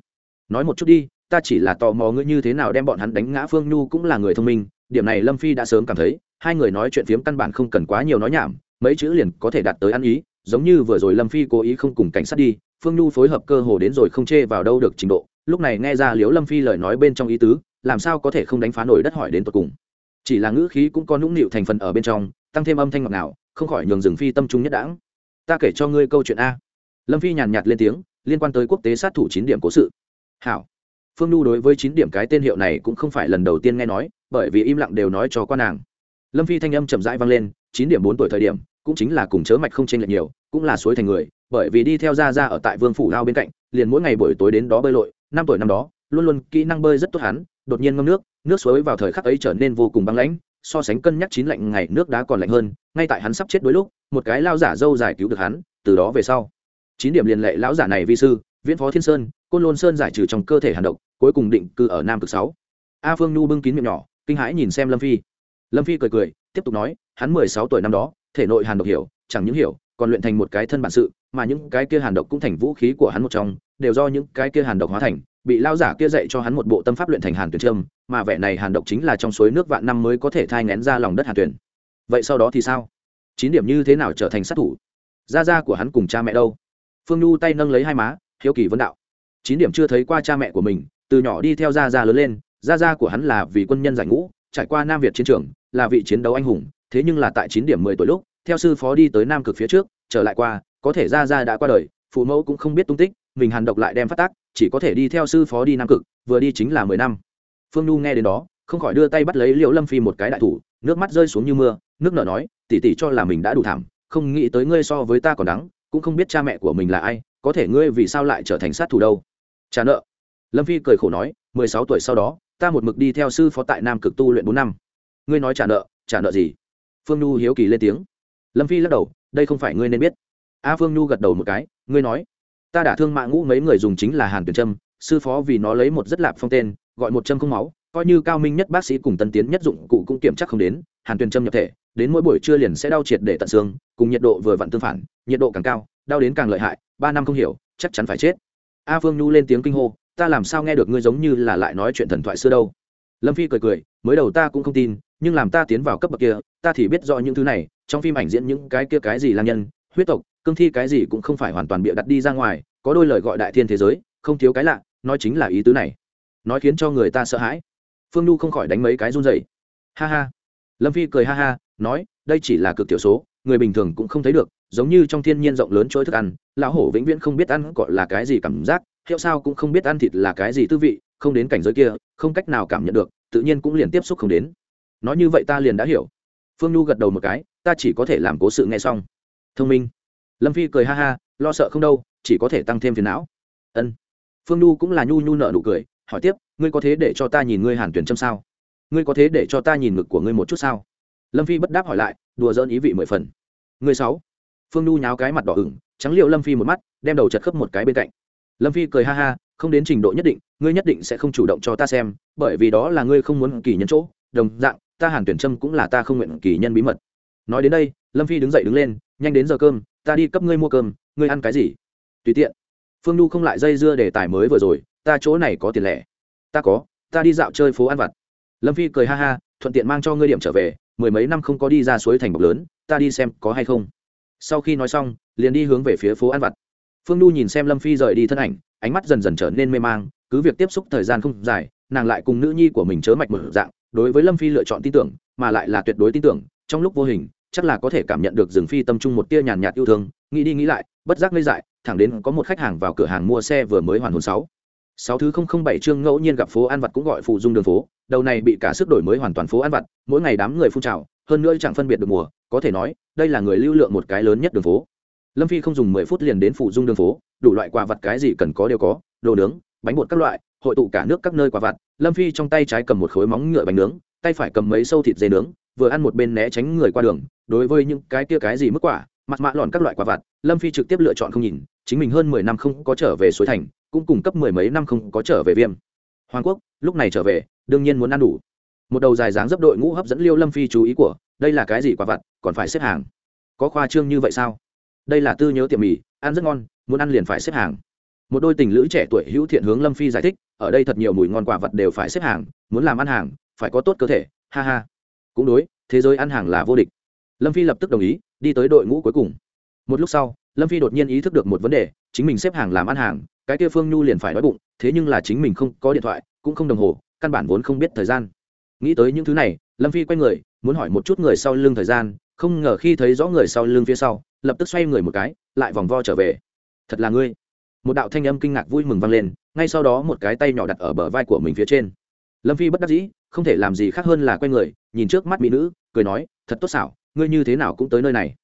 Nói một chút đi, ta chỉ là tò mò ngươi như thế nào đem bọn hắn đánh ngã, phương nhu cũng là người thông minh, điểm này lâm phi đã sớm cảm thấy, hai người nói chuyện phiếm căn bản không cần quá nhiều nói nhảm, mấy chữ liền có thể đạt tới ăn ý, giống như vừa rồi lâm phi cố ý không cùng cảnh sát đi, phương nhu phối hợp cơ hồ đến rồi không chê vào đâu được trình độ, lúc này nghe ra liếu lâm phi lời nói bên trong ý tứ làm sao có thể không đánh phá nổi đất hỏi đến tột cùng? Chỉ là ngữ khí cũng có nũng nịu thành phần ở bên trong, tăng thêm âm thanh ngọt nào không khỏi nhường rừng phi tâm trung nhất đãng. Ta kể cho ngươi câu chuyện a. Lâm phi nhàn nhạt lên tiếng, liên quan tới quốc tế sát thủ chín điểm cố sự. Hảo. Phương nhu đối với chín điểm cái tên hiệu này cũng không phải lần đầu tiên nghe nói, bởi vì im lặng đều nói cho quan nàng. Lâm phi thanh âm chậm rãi vang lên, chín điểm bốn tuổi thời điểm, cũng chính là cùng chớ mạch không chênh lệch nhiều, cũng là suối thành người, bởi vì đi theo ra ra ở tại vương phủ lao bên cạnh, liền mỗi ngày buổi tối đến đó bơi lội, năm tuổi năm đó luôn luôn kỹ năng bơi rất tốt hắn, đột nhiên ngâm nước nước suối vào thời khắc ấy trở nên vô cùng băng lãnh, so sánh cân nhắc chín lạnh ngày nước đá còn lạnh hơn, ngay tại hắn sắp chết đôi lúc, một cái lao giả dâu dài cứu được hắn, từ đó về sau. Chín điểm liền lệ lão giả này vi sư, viễn phó thiên sơn, côn lôn sơn giải trừ trong cơ thể hàn độc, cuối cùng định cư ở nam cực sáu. A phương nhu bưng kín miệng nhỏ, kinh hãi nhìn xem lâm phi. Lâm phi cười cười, tiếp tục nói, hắn mười sáu tuổi năm đó, thể nội hàn độc hiểu, chẳng những hiểu, còn luyện thành một cái thân bản sự, mà những cái kia hàn độc cũng thành vũ khí của hắn một trong đều do những cái kia hàn độc hóa thành, bị lao giả kia dạy cho hắn một bộ tâm pháp luyện thành hàn tuyển trâm, mà vẻ này hàn độc chính là trong suối nước vạn năm mới có thể thai ngén ra lòng đất hàn tuyển. Vậy sau đó thì sao? Chín điểm như thế nào trở thành sát thủ? Gia gia của hắn cùng cha mẹ đâu? Phương nhu tay nâng lấy hai má, hiếu kỳ vấn đạo. Chín điểm chưa thấy qua cha mẹ của mình, từ nhỏ đi theo gia gia lớn lên, gia gia của hắn là vì quân nhân giải ngũ, trải qua nam việt chiến trường, là vị chiến đấu anh hùng, thế nhưng là tại chín điểm mười tuổi lúc, theo sư phó đi tới nam cực phía trước, trở lại qua, có thể gia gia đã qua đời, phụ mẫu cũng không biết tung tích mình hàn độc lại đem phát tác, chỉ có thể đi theo sư phó đi nam cực, vừa đi chính là mười năm. Phương nhu nghe đến đó, không khỏi đưa tay bắt lấy liễu lâm phi một cái đại thủ, nước mắt rơi xuống như mưa, nước nở nói tỉ tỉ cho là mình đã đủ thảm, không nghĩ tới ngươi so với ta còn đắng, cũng không biết cha mẹ của mình là ai, có thể ngươi vì sao lại trở thành sát thủ đâu? Trả nợ. Lâm phi cười khổ nói, mười sáu tuổi sau đó, ta một mực đi theo sư phó tại nam cực tu luyện bốn năm. Ngươi nói trả nợ trả nợ gì? Phương nhu hiếu kỳ lên tiếng. Lâm phi lắc đầu, đây không phải ngươi nên biết. A phương nhu gật đầu một cái, ngươi nói ta đã thương mạng ngũ mấy người dùng chính là hàn tuyển trâm, sư phó vì nó lấy một rất lạp phong tên, gọi một châm không máu, coi như cao minh nhất bác sĩ cùng tân tiến nhất dụng cụ cũng kiểm chắc không đến, hàn tuyển trâm nhập thể, đến mỗi buổi trưa liền sẽ đau triệt để tận xương, cùng nhiệt độ vừa vặn tương phản, nhiệt độ càng cao, đau đến càng lợi hại, ba năm không hiểu, chắc chắn phải chết. A phương nhu lên tiếng kinh hô, ta làm sao nghe được ngươi giống như là lại nói chuyện thần thoại xưa đâu. Lâm phi cười cười, mới đầu ta cũng không tin, nhưng làm ta tiến vào cấp bậc kia, ta thì biết rõ những thứ này, trong phim ảnh diễn những cái kia cái gì lang nhân, huyết tộc cương thi cái gì cũng không phải hoàn toàn bịa đặt đi ra ngoài, có đôi lời gọi đại thiên thế giới, không thiếu cái lạ, nói chính là ý tứ này. Nói khiến cho người ta sợ hãi. Phương nhu không khỏi đánh mấy cái run dày ha ha. Lâm phi cười ha ha, nói, đây chỉ là cực tiểu số, người bình thường cũng không thấy được, giống như trong thiên nhiên rộng lớn chuỗi thức ăn, lão hổ vĩnh viễn không biết ăn gọi là cái gì cảm giác, hiệu sao cũng không biết ăn thịt là cái gì tư vị, không đến cảnh giới kia, không cách nào cảm nhận được, tự nhiên cũng liền tiếp xúc không đến. Nói như vậy ta liền đã hiểu. Phương nhu gật đầu một cái, ta chỉ có thể làm cố sự nghe xong. Thông minh lâm phi cười ha ha, lo sợ không đâu, chỉ có thể tăng thêm phiền não. Ân. Phương nhu cũng là nhu nhu nợ nụ cười, hỏi tiếp, ngươi có thế để cho ta nhìn ngươi hàn tuyển châm sao? Ngươi có thế để cho ta nhìn ngực của ngươi một chút sao? Lâm phi bất đáp hỏi lại, đùa dỡn ý vị mười phần. Người sáu. Phương nhu nháo cái mặt đỏ ửng, trắng liệu lâm phi một mắt, đem đầu chật khớp một cái bên cạnh. Lâm phi cười ha ha, không đến trình độ nhất định, ngươi nhất định sẽ không chủ động cho ta xem, bởi vì đó là ngươi không muốn kỳ nhân chỗ, đồng dạng, ta hàn tuyển trâm cũng là ta không nguyện kỳ nhân bí mật. Nói đến đây, lâm phi đứng dậy đứng lên nhanh đến giờ cơm, ta đi cấp ngươi mua cơm, ngươi ăn cái gì? Tùy tiện. Phương nhu không lại dây dưa để tài mới vừa rồi, ta chỗ này có tiền lẻ. Ta có, ta đi dạo chơi phố ăn vặt. Lâm phi cười ha ha, thuận tiện mang cho ngươi điểm trở về, mười mấy năm không có đi ra suối thành bọc lớn, ta đi xem có hay không. Sau khi nói xong, liền đi hướng về phía phố ăn vặt. Phương nhu nhìn xem lâm phi rời đi thân ảnh, ánh mắt dần dần trở nên mê mang, cứ việc tiếp xúc thời gian không dài, nàng lại cùng nữ nhi của mình chớ mạch mở dạng, đối với lâm phi lựa chọn tin tưởng, mà lại là tuyệt đối tin tưởng, trong lúc vô hình chắc là có thể cảm nhận được rừng phi tâm trung một tia nhàn nhạt yêu thương. Nghĩ đi nghĩ lại, bất giác ngây dại, thẳng đến có một khách hàng vào cửa hàng mua xe vừa mới hoàn hồn sáu. Sáu thứ không không bảy chương ngẫu nhiên gặp phố ăn vặt cũng gọi phụ dung đường phố. Đầu này bị cả sức đổi mới hoàn toàn phố ăn vặt, mỗi ngày đám người phun trào, hơn nữa chẳng phân biệt được mùa, có thể nói, đây là người lưu lượng một cái lớn nhất đường phố. Lâm phi không dùng mười phút liền đến phụ dung đường phố, đủ loại quà vặt cái gì cần có đều có, đồ nướng, bánh bột các loại, hội tụ cả nước các nơi quà vặt. Lâm phi trong tay trái cầm một khối móng ngựa bánh nướng, tay phải cầm mấy sâu thịt dê nướng vừa ăn một bên né tránh người qua đường, đối với những cái kia cái gì mức quả, mặt mạ lọn các loại quả vặt, lâm phi trực tiếp lựa chọn không nhìn, chính mình hơn mười năm không có trở về suối thành, cũng cung cấp mười mấy năm không có trở về viêm. Hoàng quốc, lúc này trở về, đương nhiên muốn ăn đủ. Một đầu dài dáng dấp đội ngũ hấp dẫn liêu lâm phi chú ý của, đây là cái gì quả vặt, còn phải xếp hàng. Có khoa trương như vậy sao? Đây là tư nhớ tiệm mì, ăn rất ngon, muốn ăn liền phải xếp hàng. Một đôi tình lữ trẻ tuổi hữu thiện hướng lâm phi giải thích, ở đây thật nhiều mùi ngon quả vật đều phải xếp hàng, muốn làm ăn hàng, phải có tốt cơ thể, ha ha cũng đối, thế giới ăn hàng là vô địch. Lâm phi lập tức đồng ý, đi tới đội ngũ cuối cùng. Một lúc sau, lâm phi đột nhiên ý thức được một vấn đề, chính mình xếp hàng làm ăn hàng, cái kia phương nhu liền phải đói bụng, thế nhưng là chính mình không có điện thoại, cũng không đồng hồ, căn bản vốn không biết thời gian. Nghĩ tới những thứ này, lâm phi quay người, muốn hỏi một chút người sau lưng thời gian, không ngờ khi thấy rõ người sau lưng phía sau, lập tức xoay người một cái, lại vòng vo trở về. Thật là ngươi. Một đạo thanh âm kinh ngạc vui mừng vang lên, ngay sau đó một cái tay nhỏ đặt ở bờ vai của mình phía trên. Lâm phi bất đắc dĩ không thể làm gì khác hơn là quen người, nhìn trước mắt mỹ nữ, cười nói, thật tốt xảo, ngươi như thế nào cũng tới nơi này.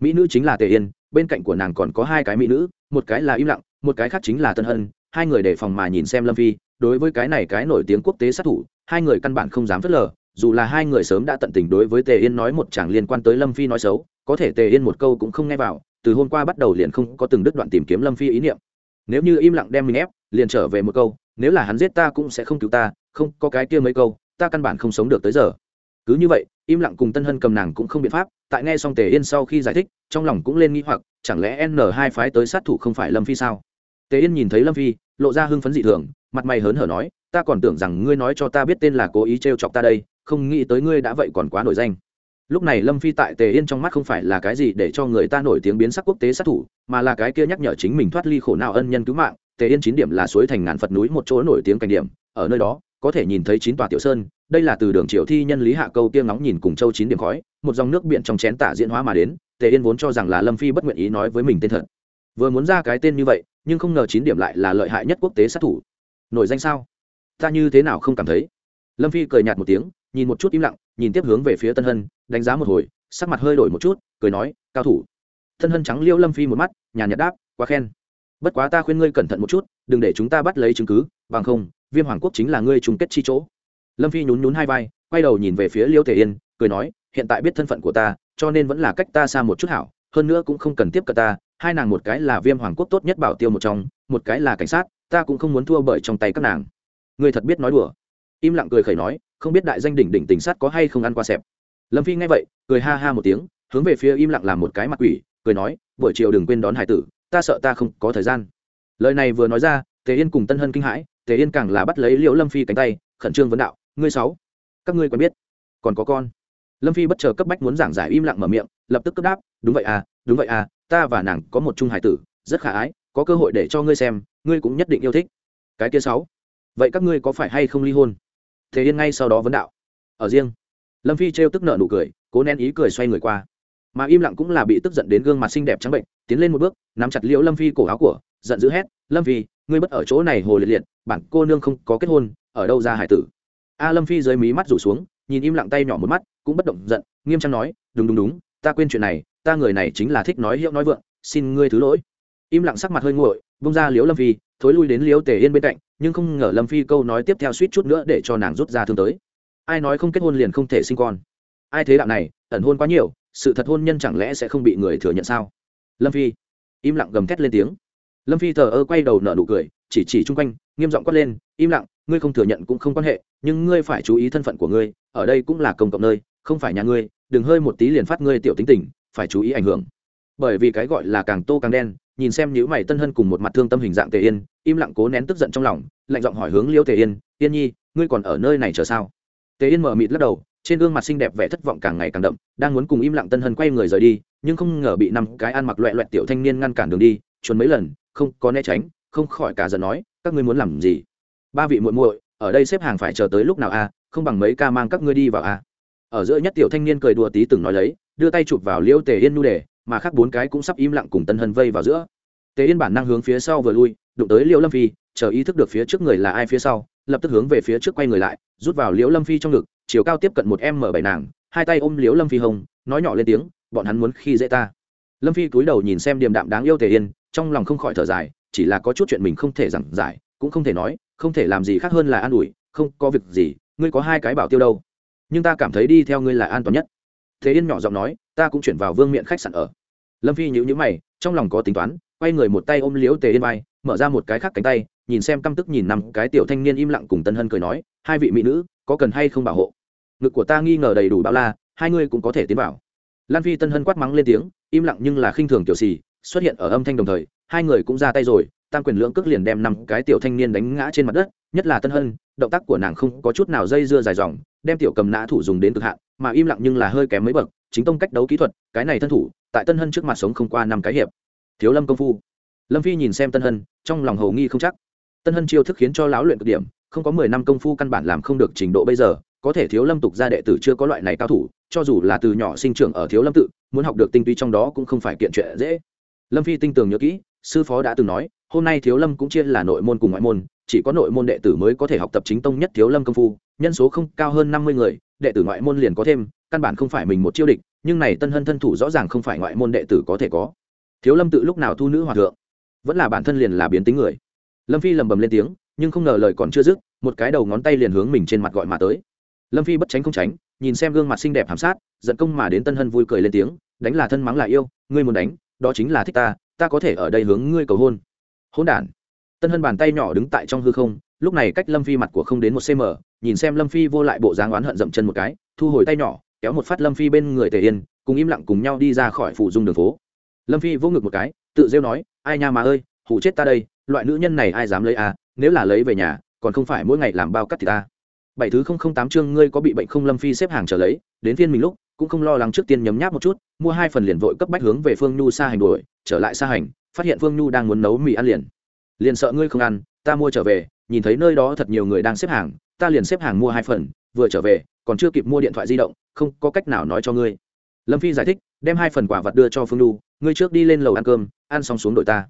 Mỹ nữ chính là tề yên, bên cạnh của nàng còn có hai cái mỹ nữ, một cái là im lặng, một cái khác chính là tân hân, hai người đề phòng mà nhìn xem lâm phi, đối với cái này cái nổi tiếng quốc tế sát thủ, hai người căn bản không dám phớt lờ, dù là hai người sớm đã tận tình đối với tề yên nói một chàng liên quan tới lâm phi nói xấu, có thể tề yên một câu cũng không nghe vào, từ hôm qua bắt đầu liền không có từng đứt đoạn tìm kiếm lâm phi ý niệm. Nếu như im lặng đem mình ép, liền trở về một câu, nếu là hắn giết ta cũng sẽ không cứu ta, không, có cái kia mấy câu ta căn bản không sống được tới giờ. Cứ như vậy, im lặng cùng tân hân cầm nàng cũng không biện pháp, tại nghe xong tề yên sau khi giải thích, trong lòng cũng lên nghĩ hoặc, chẳng lẽ n hai phái tới sát thủ không phải lâm phi sao? Tề yên nhìn thấy lâm phi, lộ ra hưng phấn dị thường, mặt mày hớn hở nói, ta còn tưởng rằng ngươi nói cho ta biết tên là cố ý t chọc ta đây, không nghĩ tới ngươi đã vậy còn quá nổi danh. Lúc này lâm phi tại tề yên trong mắt không phải là cái gì để cho người ta nổi tiếng biến sắc quốc tế sát thủ, mà là cái kia nhắc nhở chính mình thoát ly khổ nào ân nhân cứu mạng. Tề yên chín điểm là suối thành ngàn phật núi một chỗ nổi tiếng cảnh điểm, ở nơi đó có thể nhìn thấy chín tòa tiểu sơn, đây là từ đường triệu thi nhân lý hạ câu tiêng ngóng nhìn cùng châu chín điểm khói, một dòng nước biển trong chén tả diễn hóa mà đến, tề yên vốn cho rằng là lâm phi bất nguyện ý nói với mình tên thật. Vừa muốn ra cái tên như vậy, nhưng không ngờ chín điểm lại là lợi hại nhất quốc tế sát thủ. Nổi danh sao? Ta như thế nào không cảm thấy? Lâm phi cười nhạt một tiếng, nhìn một chút im lặng, nhìn tiếp hướng về phía tân hân, đánh giá một hồi, sắc mặt hơi đổi một chút, cười nói, cao thủ. Tân hân trắng liêu lâm phi một mắt, nhàn nhạt đáp, quá khen. Bất quá ta khuyên ngươi cẩn thận một chút, đừng để chúng ta bắt lấy chứng cứ, bằng không viêm hoàng quốc chính là ngươi chung kết chi chỗ. Lâm phi nhún nhún hai vai, quay đầu nhìn về phía liêu tề yên, cười nói, hiện tại biết thân phận của ta, cho nên vẫn là cách ta xa một chút hảo, hơn nữa cũng không cần tiếp cận ta, hai nàng một cái là viêm hoàng quốc tốt nhất bảo tiêu một trong, một cái là cảnh sát, ta cũng không muốn thua bởi trong tay các nàng. Ngươi thật biết nói đùa. Im lặng cười khẩy nói, không biết đại danh đỉnh đỉnh tình sát có hay không ăn qua xẹp. Lâm phi nghe vậy, cười ha ha một tiếng, hướng về phía im lặng làm một cái mặt quỷ, cười nói, buổi chiều đừng quên đón hải tử, ta sợ ta không có thời gian. Lời này vừa nói ra tề yên cùng tân hân kinh hãi tề yên càng là bắt lấy liễu lâm phi cánh tay, khẩn trương vấn đạo, ngươi sáu, các ngươi quen biết, còn có con. Lâm phi bất chờ cấp bách muốn giảng giải im lặng mở miệng, lập tức cấp đáp, đúng vậy à đúng vậy à ta và nàng có một chung hải tử, rất khả ái, có cơ hội để cho ngươi xem, ngươi cũng nhất định yêu thích. Cái kia sáu, vậy các ngươi có phải hay không ly hôn? Thế yên ngay sau đó vấn đạo, ở riêng. Lâm phi trêu tức nợ nụ cười, cố nén ý cười xoay người qua mà im lặng cũng là bị tức giận đến gương mặt xinh đẹp trắng bệnh, tiến lên một bước, nắm chặt liễu lâm phi cổ áo của, giận dữ hét, lâm phi, ngươi bất ở chỗ này hồ liệt liệt, bản cô nương không có kết hôn, ở đâu ra hải tử? A lâm phi dưới mí mắt rủ xuống, nhìn im lặng tay nhỏ một mắt, cũng bất động giận, nghiêm trang nói, đúng đúng đúng, ta quên chuyện này, ta người này chính là thích nói hiệu nói vượng, xin ngươi thứ lỗi. Im lặng sắc mặt hơi nguội bông ra liễu lâm phi, thối lui đến liễu tề yên bên cạnh, nhưng không ngờ lâm phi câu nói tiếp theo suýt chút nữa để cho nàng rút ra thương tới. Ai nói không kết hôn liền không thể sinh con? Ai thế đạo này, ẩn hôn quá nhiều sự thật hôn nhân chẳng lẽ sẽ không bị người thừa nhận sao? Lâm phi im lặng gầm thét lên tiếng. Lâm phi thờ ơ quay đầu nở nụ cười, chỉ chỉ chung quanh, nghiêm giọng quát lên, im lặng, ngươi không thừa nhận cũng không quan hệ, nhưng ngươi phải chú ý thân phận của ngươi, ở đây cũng là công cộng nơi, không phải nhà ngươi, đừng hơi một tí liền phát ngươi tiểu tính tình, phải chú ý ảnh hưởng. Bởi vì cái gọi là càng tô càng đen, nhìn xem nhữ mày tân hân cùng một mặt thương tâm hình dạng tề yên, im lặng cố nén tức giận trong lòng, lạnh giọng hỏi hướng liêu tề yên yên nhi, ngươi còn ở nơi này chờ sao? Tề yên mở mịt lắc đầu trên gương mặt xinh đẹp vẻ thất vọng càng ngày càng đậm, đang muốn cùng im lặng tân hân quay người rời đi, nhưng không ngờ bị năm cái ăn mặc loẹ loẹt tiểu thanh niên ngăn cản đường đi chuồn mấy lần, không có né tránh, không khỏi cả giận nói, các ngươi muốn làm gì? Ba vị muội muội, ở đây xếp hàng phải chờ tới lúc nào a? Không bằng mấy ca mang các ngươi đi vào a. Ở giữa nhất tiểu thanh niên cười đùa tí từng nói lấy, đưa tay chụp vào liêu tề yên nu đề, mà khác bốn cái cũng sắp im lặng cùng tân hân vây vào giữa. Tề yên bản năng hướng phía sau vừa lui, đụng tới liễu lâm phi, chờ ý thức được phía trước người là ai phía sau, lập tức hướng về phía trước quay người lại, rút vào liễu lâm phi trong ngực chiều cao tiếp cận một m bảy nàng hai tay ôm liễu lâm phi hồng nói nhỏ lên tiếng bọn hắn muốn khi dễ ta. Lâm phi cúi đầu nhìn xem điềm đạm đáng yêu tề yên trong lòng không khỏi thở dài chỉ là có chút chuyện mình không thể giảng giải cũng không thể nói không thể làm gì khác hơn là an ủi không có việc gì ngươi có hai cái bảo tiêu đâu nhưng ta cảm thấy đi theo ngươi là an toàn nhất. Thế yên nhỏ giọng nói ta cũng chuyển vào vương miện khách sạn ở. Lâm phi nhữ nhữ mày trong lòng có tính toán quay người một tay ôm liếu tề yên vai mở ra một cái khác cánh tay nhìn xem căm tức nhìn nằm, cái tiểu thanh niên im lặng cùng tân hân cười nói hai vị mỹ nữ có cần hay không bảo hộ? Ngực của ta nghi ngờ đầy đủ bao la, hai ngươi cũng có thể tiến vào. Lan phi tân hân quát mắng lên tiếng, im lặng nhưng là khinh thường tiểu xì, xuất hiện ở âm thanh đồng thời, hai người cũng ra tay rồi, tam quyền lưỡng cước liền đem năm cái tiểu thanh niên đánh ngã trên mặt đất, nhất là tân hân, động tác của nàng không có chút nào dây dưa dài dòng, đem tiểu cầm nã thủ dùng đến cực hạn, mà im lặng nhưng là hơi kém mấy bậc, chính tông cách đấu kỹ thuật, cái này thân thủ, tại tân hân trước mặt sống không qua năm cái hiệp. Thiếu lâm công phu. Lâm phi nhìn xem tân hân, trong lòng hầu nghi không chắc. Tân hân chiêu thức khiến cho lão luyện cực điểm không có mười năm công phu căn bản làm không được trình độ bây giờ, có thể thiếu lâm tục gia đệ tử chưa có loại này cao thủ, cho dù là từ nhỏ sinh trưởng ở thiếu lâm tự, muốn học được tinh túy trong đó cũng không phải kiện chuyện dễ. Lâm phi tinh tường nhớ kỹ, sư phó đã từng nói, hôm nay thiếu lâm cũng chia là nội môn cùng ngoại môn, chỉ có nội môn đệ tử mới có thể học tập chính tông nhất thiếu lâm công phu, nhân số không cao hơn năm mươi người, đệ tử ngoại môn liền có thêm, căn bản không phải mình một chiêu địch, nhưng này tân hân thân thủ rõ ràng không phải ngoại môn đệ tử có thể có. Thiếu lâm tự lúc nào thu nữ hòa thượng? Vẫn là bản thân liền là biến tính người. Lâm phi lầm bầm lên tiếng nhưng không ngờ lời còn chưa dứt, một cái đầu ngón tay liền hướng mình trên mặt gọi mà tới. Lâm phi bất tránh không tránh, nhìn xem gương mặt xinh đẹp hàm sát, giận công mà đến tân hân vui cười lên tiếng, đánh là thân mắng là yêu, ngươi muốn đánh, đó chính là thích ta ta có thể ở đây hướng ngươi cầu hôn. Hôn đản. Tân hân bàn tay nhỏ đứng tại trong hư không, lúc này cách lâm phi mặt của không đến một cm nhìn xem lâm phi vô lại bộ dáng oán hận dậm chân một cái, thu hồi tay nhỏ, kéo một phát lâm phi bên người tề yên, cùng im lặng cùng nhau đi ra khỏi phủ dung đường phố. Lâm phi vô ngực một cái, tự rêu nói, ai nha mà ơi hủ chết ta đây, loại nữ nhân này ai dám lấy à nếu là lấy về nhà, còn không phải mỗi ngày làm bao cắt thì ta. Bảy thứ không không tám chương ngươi có bị bệnh không lâm phi xếp hàng trở lấy, đến phiên mình lúc, cũng không lo lắng trước tiên nhấm nháp một chút, mua hai phần liền vội cấp bách hướng về phương nhu xa hành đuổi, trở lại xa hành, phát hiện phương nhu đang muốn nấu mì ăn liền. Liền sợ ngươi không ăn, ta mua trở về, nhìn thấy nơi đó thật nhiều người đang xếp hàng, ta liền xếp hàng mua hai phần, vừa trở về, còn chưa kịp mua điện thoại di động, không có cách nào nói cho ngươi. Lâm phi giải thích, đem hai phần quả vật đưa cho phương nhu, ngươi trước đi lên lầu ăn cơm, ăn xong xuống đội ta.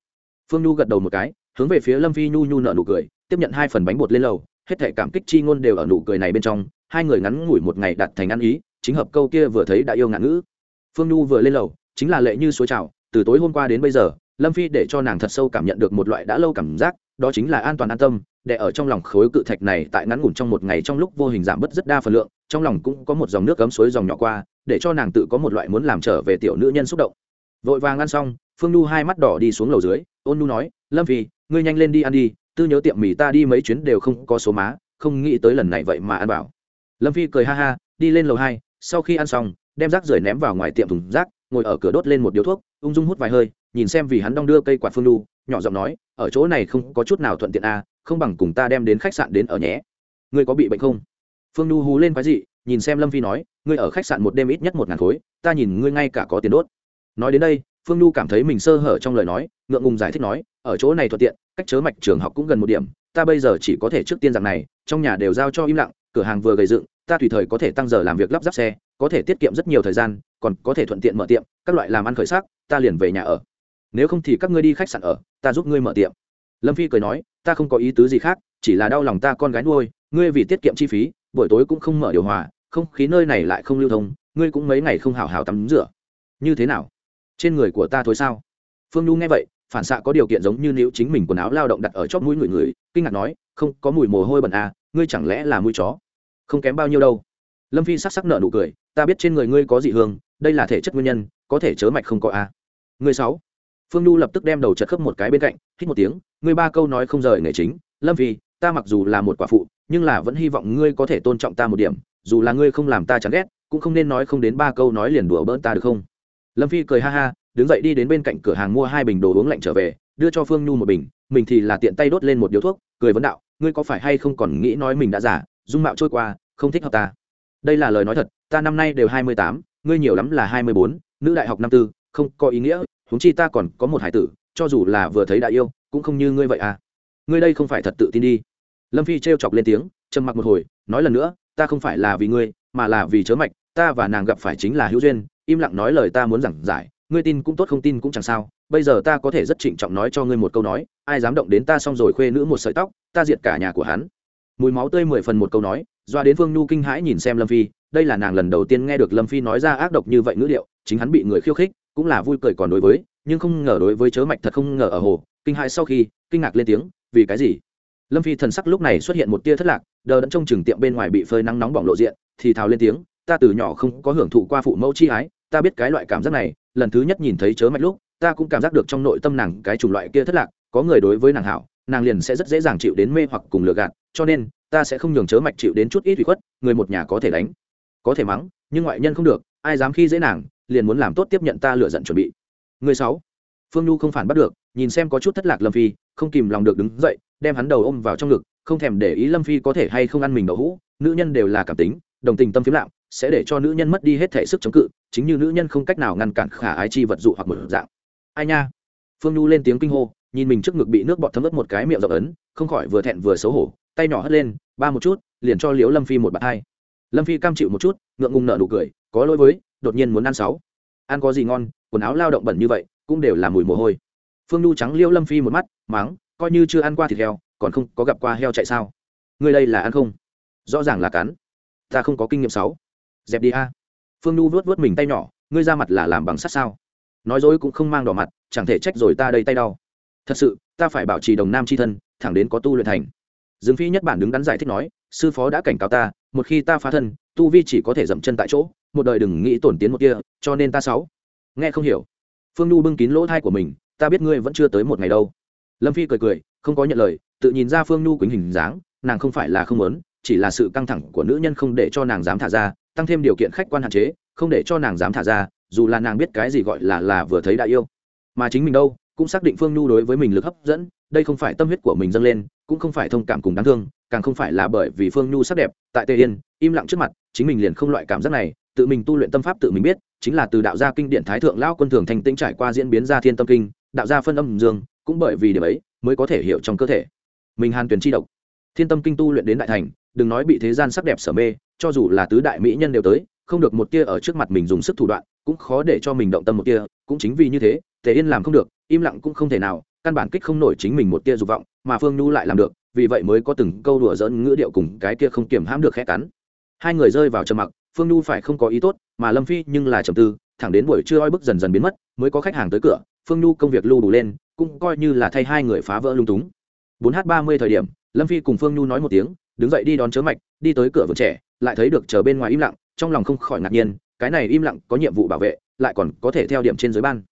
Phương nhu gật đầu một cái hướng về phía lâm phi nhu nhu nợ nụ cười, tiếp nhận hai phần bánh bột lên lầu, hết thể cảm kích chi ngôn đều ở nụ cười này bên trong, hai người ngắn ngủi một ngày đặt thành ăn ý, chính hợp câu kia vừa thấy đã yêu ngạn ngữ. Phương nhu vừa lên lầu, chính là lệ như suối trào, từ tối hôm qua đến bây giờ, lâm phi để cho nàng thật sâu cảm nhận được một loại đã lâu cảm giác, đó chính là an toàn an tâm, để ở trong lòng khối cự thạch này tại ngắn ngủn trong một ngày trong lúc vô hình giảm bớt rất đa phần lượng, trong lòng cũng có một dòng nước cấm suối dòng nhỏ qua, để cho nàng tự có một loại muốn làm trở về tiểu nữ nhân xúc động. Vội vàng ăn xong, phương nhu hai mắt đỏ đi xuống lầu dưới, ôn nhu nói, lâm phi ngươi nhanh lên đi ăn đi tư nhớ tiệm mì ta đi mấy chuyến đều không có số má không nghĩ tới lần này vậy mà ăn bảo lâm phi cười ha ha đi lên lầu hai sau khi ăn xong đem rác rưởi ném vào ngoài tiệm thùng rác ngồi ở cửa đốt lên một điếu thuốc ung dung hút vài hơi nhìn xem vì hắn đong đưa cây quạt phương lu nhỏ giọng nói ở chỗ này không có chút nào thuận tiện a à, không bằng cùng ta đem đến khách sạn đến ở nhé. Ngươi có bị bệnh không? Phương lu hú lên quái dị nhìn xem lâm phi nói ngươi ở khách sạn một đêm ít nhất một ngàn khối ta nhìn ngươi ngay cả có tiền đốt. Nói đến đây phương nhu cảm thấy mình sơ hở trong lời nói, ngượng ngùng giải thích nói, ở chỗ này thuận tiện, cách chớ mạch trường học cũng gần một điểm, ta bây giờ chỉ có thể trước tiên rằng này, trong nhà đều giao cho im lặng, cửa hàng vừa gầy dựng, ta tùy thời có thể tăng giờ làm việc lắp ráp xe, có thể tiết kiệm rất nhiều thời gian, còn có thể thuận tiện mở tiệm, các loại làm ăn khởi sắc, ta liền về nhà ở. Nếu không thì các ngươi đi khách sạn ở, ta giúp ngươi mở tiệm. Lâm phi cười nói, ta không có ý tứ gì khác, chỉ là đau lòng ta con gái nuôi, ngươi vì tiết kiệm chi phí, buổi tối cũng không mở điều hòa, không khí nơi này lại không lưu thông, ngươi cũng mấy ngày không hào hào tắm rửa. Như thế nào? Trên người của ta thôi sao? Phương nhu nghe vậy, phản xạ có điều kiện giống như nếu chính mình quần áo lao động đặt ở chóp mũi người người, kinh ngạc nói, không, có mùi mồ hôi bẩn à ngươi chẳng lẽ là mũi chó? Không kém bao nhiêu đâu. Lâm phi sắc sắc nợ nụ cười, ta biết trên người ngươi có dị hương, đây là thể chất nguyên nhân, có thể chớ mạch không có à. a ngươi sáu. Phương nhu lập tức đem đầu chật khớp một cái bên cạnh, hít một tiếng, ngươi ba câu nói không rời nghề chính, lâm phi, ta mặc dù là một quả phụ, nhưng là vẫn hy vọng ngươi có thể tôn trọng ta một điểm, dù là ngươi không làm ta chán ghét, cũng không nên nói không đến ba câu nói liền đùa bỡn ta được không? Lâm phi cười ha ha, đứng dậy đi đến bên cạnh cửa hàng mua hai bình đồ uống lạnh trở về, đưa cho phương nhu một bình, mình thì là tiện tay đốt lên một điếu thuốc, cười vấn đạo, ngươi có phải hay không còn nghĩ nói mình đã giả dung mạo trôi qua, không thích hợp ta? Đây là lời nói thật, ta năm nay đều hai mươi tám, ngươi nhiều lắm là hai mươi bốn, nữ đại học năm tư, không có ý nghĩa, huống chi ta còn có một hải tử, cho dù là vừa thấy đại yêu, cũng không như ngươi vậy à. Ngươi đây không phải thật tự tin đi. Lâm phi t chọc lên tiếng, trầm mặc một hồi, nói lần nữa, ta không phải là vì ngươi, mà là vì chớ mạch ta và nàng gặp phải chính là hữu duyên, im lặng nói lời ta muốn giảng giải, ngươi tin cũng tốt không tin cũng chẳng sao, bây giờ ta có thể rất trịnh trọng nói cho ngươi một câu nói, ai dám động đến ta xong rồi khuê nữ một sợi tóc, ta diệt cả nhà của hắn. Mùi máu tươi mười phần một câu nói, doa đến phương nhu kinh hãi nhìn xem lâm phi, đây là nàng lần đầu tiên nghe được lâm phi nói ra ác độc như vậy ngữ liệu chính hắn bị người khiêu khích, cũng là vui cười còn đối với, nhưng không ngờ đối với chớ mạch thật không ngờ ở hồ, kinh hãi sau khi, kinh ngạc lên tiếng, vì cái gì? Lâm phi thần sắc lúc này xuất hiện một tia thất lạc, đờ đẫn trong chừng tiệm bên ngoài bị phơi nắng nóng bỏng lộ diện, thì thào lên tiếng ta từ nhỏ không có hưởng thụ qua phụ mẫu chi ái, ta biết cái loại cảm giác này, lần thứ nhất nhìn thấy chớ mạch lúc, ta cũng cảm giác được trong nội tâm nàng cái chủng loại kia thất lạc, có người đối với nàng hảo, nàng liền sẽ rất dễ dàng chịu đến mê hoặc cùng lừa gạt, cho nên, ta sẽ không nhường chớ mạch chịu đến chút ít ủy khuất, người một nhà có thể đánh, có thể mắng, nhưng ngoại nhân không được, ai dám khi dễ nàng, liền muốn làm tốt tiếp nhận ta lựa giận chuẩn bị. Người sáu, phương nhu không phản bắt được, nhìn xem có chút thất lạc lâm phi, không kìm lòng được đứng dậy, đem hắn đầu ôm vào trong ngực, không thèm để ý lâm phi có thể hay không ăn mình đậu hũ, nữ nhân đều là cảm tính, đồng tình tâm phiếm lạm sẽ để cho nữ nhân mất đi hết thể sức chống cự chính như nữ nhân không cách nào ngăn cản khả ái chi vật dụ hoặc một dạng. Ai nha? Phương nhu lên tiếng kinh hô nhìn mình trước ngực bị nước bọt thấm ướt một cái miệng rộng ấn không khỏi vừa thẹn vừa xấu hổ tay nhỏ hất lên ba một chút liền cho liễu lâm phi một bạt hai. Lâm phi cam chịu một chút ngượng ngùng nợ nụ cười có lỗi với đột nhiên muốn ăn sáu. Ăn có gì ngon quần áo lao động bẩn như vậy cũng đều là mùi mồ hôi. Phương nhu trắng liễu lâm phi một mắt máng, coi như chưa ăn qua thịt heo còn không có gặp qua heo chạy sao? Người đây là ăn không? Rõ ràng là cắn. Ta không có kinh nghiệm sáu dẹp đi a. Phương nhu vuốt vuốt mình tay nhỏ ngươi ra mặt là làm bằng sắt sao? Nói dối cũng không mang đỏ mặt chẳng thể trách rồi ta đây tay đau. Thật sự ta phải bảo trì đồng nam c h i thân thẳng đến có tu luyện thành. Dương phi nhất bản đứng đắn giải thích nói sư phó đã cảnh cáo ta một khi ta phá thân tu vi chỉ có thể dậm chân tại chỗ một đời đừng nghĩ tổn tiến một kia cho nên ta sáu. Nghe không hiểu. Phương nhu bưng kín lỗ thai của mình ta biết ngươi vẫn chưa tới một ngày đâu. Lâm phi cười cười không có nhận lời tự nhìn ra phương nhu quýnh hình dáng nàng không phải là không lớn, chỉ là sự căng thẳng của nữ nhân không để cho nàng dám thả ra tăng thêm điều kiện khách quan hạn chế, không để cho nàng dám thả ra, dù là nàng biết cái gì gọi là là vừa thấy đã yêu. Mà chính mình đâu, cũng xác định phương nhu đối với mình lực hấp dẫn, đây không phải tâm huyết của mình dâng lên, cũng không phải thông cảm cùng đáng thương, càng không phải là bởi vì phương nhu sắc đẹp, tại tề yên, im lặng trước mặt, chính mình liền không loại cảm giác này, tự mình tu luyện tâm pháp tự mình biết, chính là từ đạo gia kinh điển thái thượng lão quân thường thành tĩnh trải qua diễn biến ra thiên tâm kinh, đạo gia phân âm dương, cũng bởi vì điểm ấy, mới có thể hiểu trong cơ thể. Mình hàn tuyển chi độc. Thiên tâm kinh tu luyện đến đại thành, đừng nói bị thế gian sắc đẹp sở mê cho dù là tứ đại mỹ nhân đều tới, không được một tia ở trước mặt mình dùng sức thủ đoạn, cũng khó để cho mình động tâm một tia, cũng chính vì như thế, tề yên làm không được, im lặng cũng không thể nào, căn bản kích không nổi chính mình một tia dục vọng, mà phương nhu lại làm được, vì vậy mới có từng câu đùa dỡn ngữ điệu cùng cái kia không kiềm hãm được khẽ cắn. Hai người rơi vào trầm mặc, phương nhu phải không có ý tốt, mà lâm phi nhưng là trầm tư, thẳng đến buổi trưa oi bức dần dần biến mất, mới có khách hàng tới cửa, phương nhu công việc lưu đủ lên, cũng coi như là thay hai người phá vỡ lung túng. Bốn h ba mươi thời điểm, lâm phi cùng phương nhu nói một tiếng đứng dậy đi đón chớ mạch, đi tới cửa vườn trẻ, lại thấy được chờ bên ngoài im lặng, trong lòng không khỏi ngạc nhiên, cái này im lặng có nhiệm vụ bảo vệ, lại còn có thể theo điểm trên giới ban.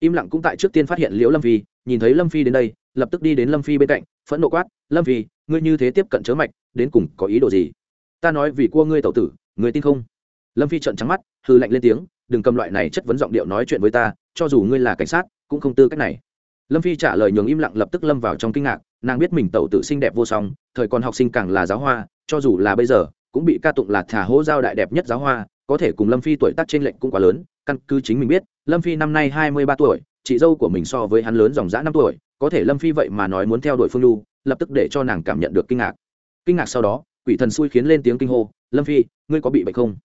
Im lặng cũng tại trước tiên phát hiện liễu lâm phi, nhìn thấy lâm phi đến đây, lập tức đi đến lâm phi bên cạnh, phẫn nộ quát, lâm phi, ngươi như thế tiếp cận chớ mạch, đến cùng có ý đồ gì? Ta nói vì cua ngươi tẩu tử, ngươi tin không? Lâm phi trợn trắng mắt hư lạnh lên tiếng, đừng cầm loại này chất vấn giọng điệu nói chuyện với ta, cho dù ngươi là cảnh sát, cũng không tư cách này. Lâm phi trả lời nhường im lặng lập tức lâm vào trong kinh ngạc nàng biết mình tẩu tự xinh đẹp vô song, thời còn học sinh càng là giáo hoa, cho dù là bây giờ, cũng bị ca tụng là thả hố giao đại đẹp nhất giáo hoa, có thể cùng lâm phi tuổi tác trên lệnh cũng quá lớn, căn cứ chính mình biết, lâm phi năm nay hai mươi ba tuổi, chị dâu của mình so với hắn lớn dòng dã năm tuổi, có thể lâm phi vậy mà nói muốn theo đuổi phương lưu lập tức để cho nàng cảm nhận được kinh ngạc. Kinh ngạc sau đó, quỷ thần xui khiến lên tiếng kinh hô, lâm phi, ngươi có bị bệnh không?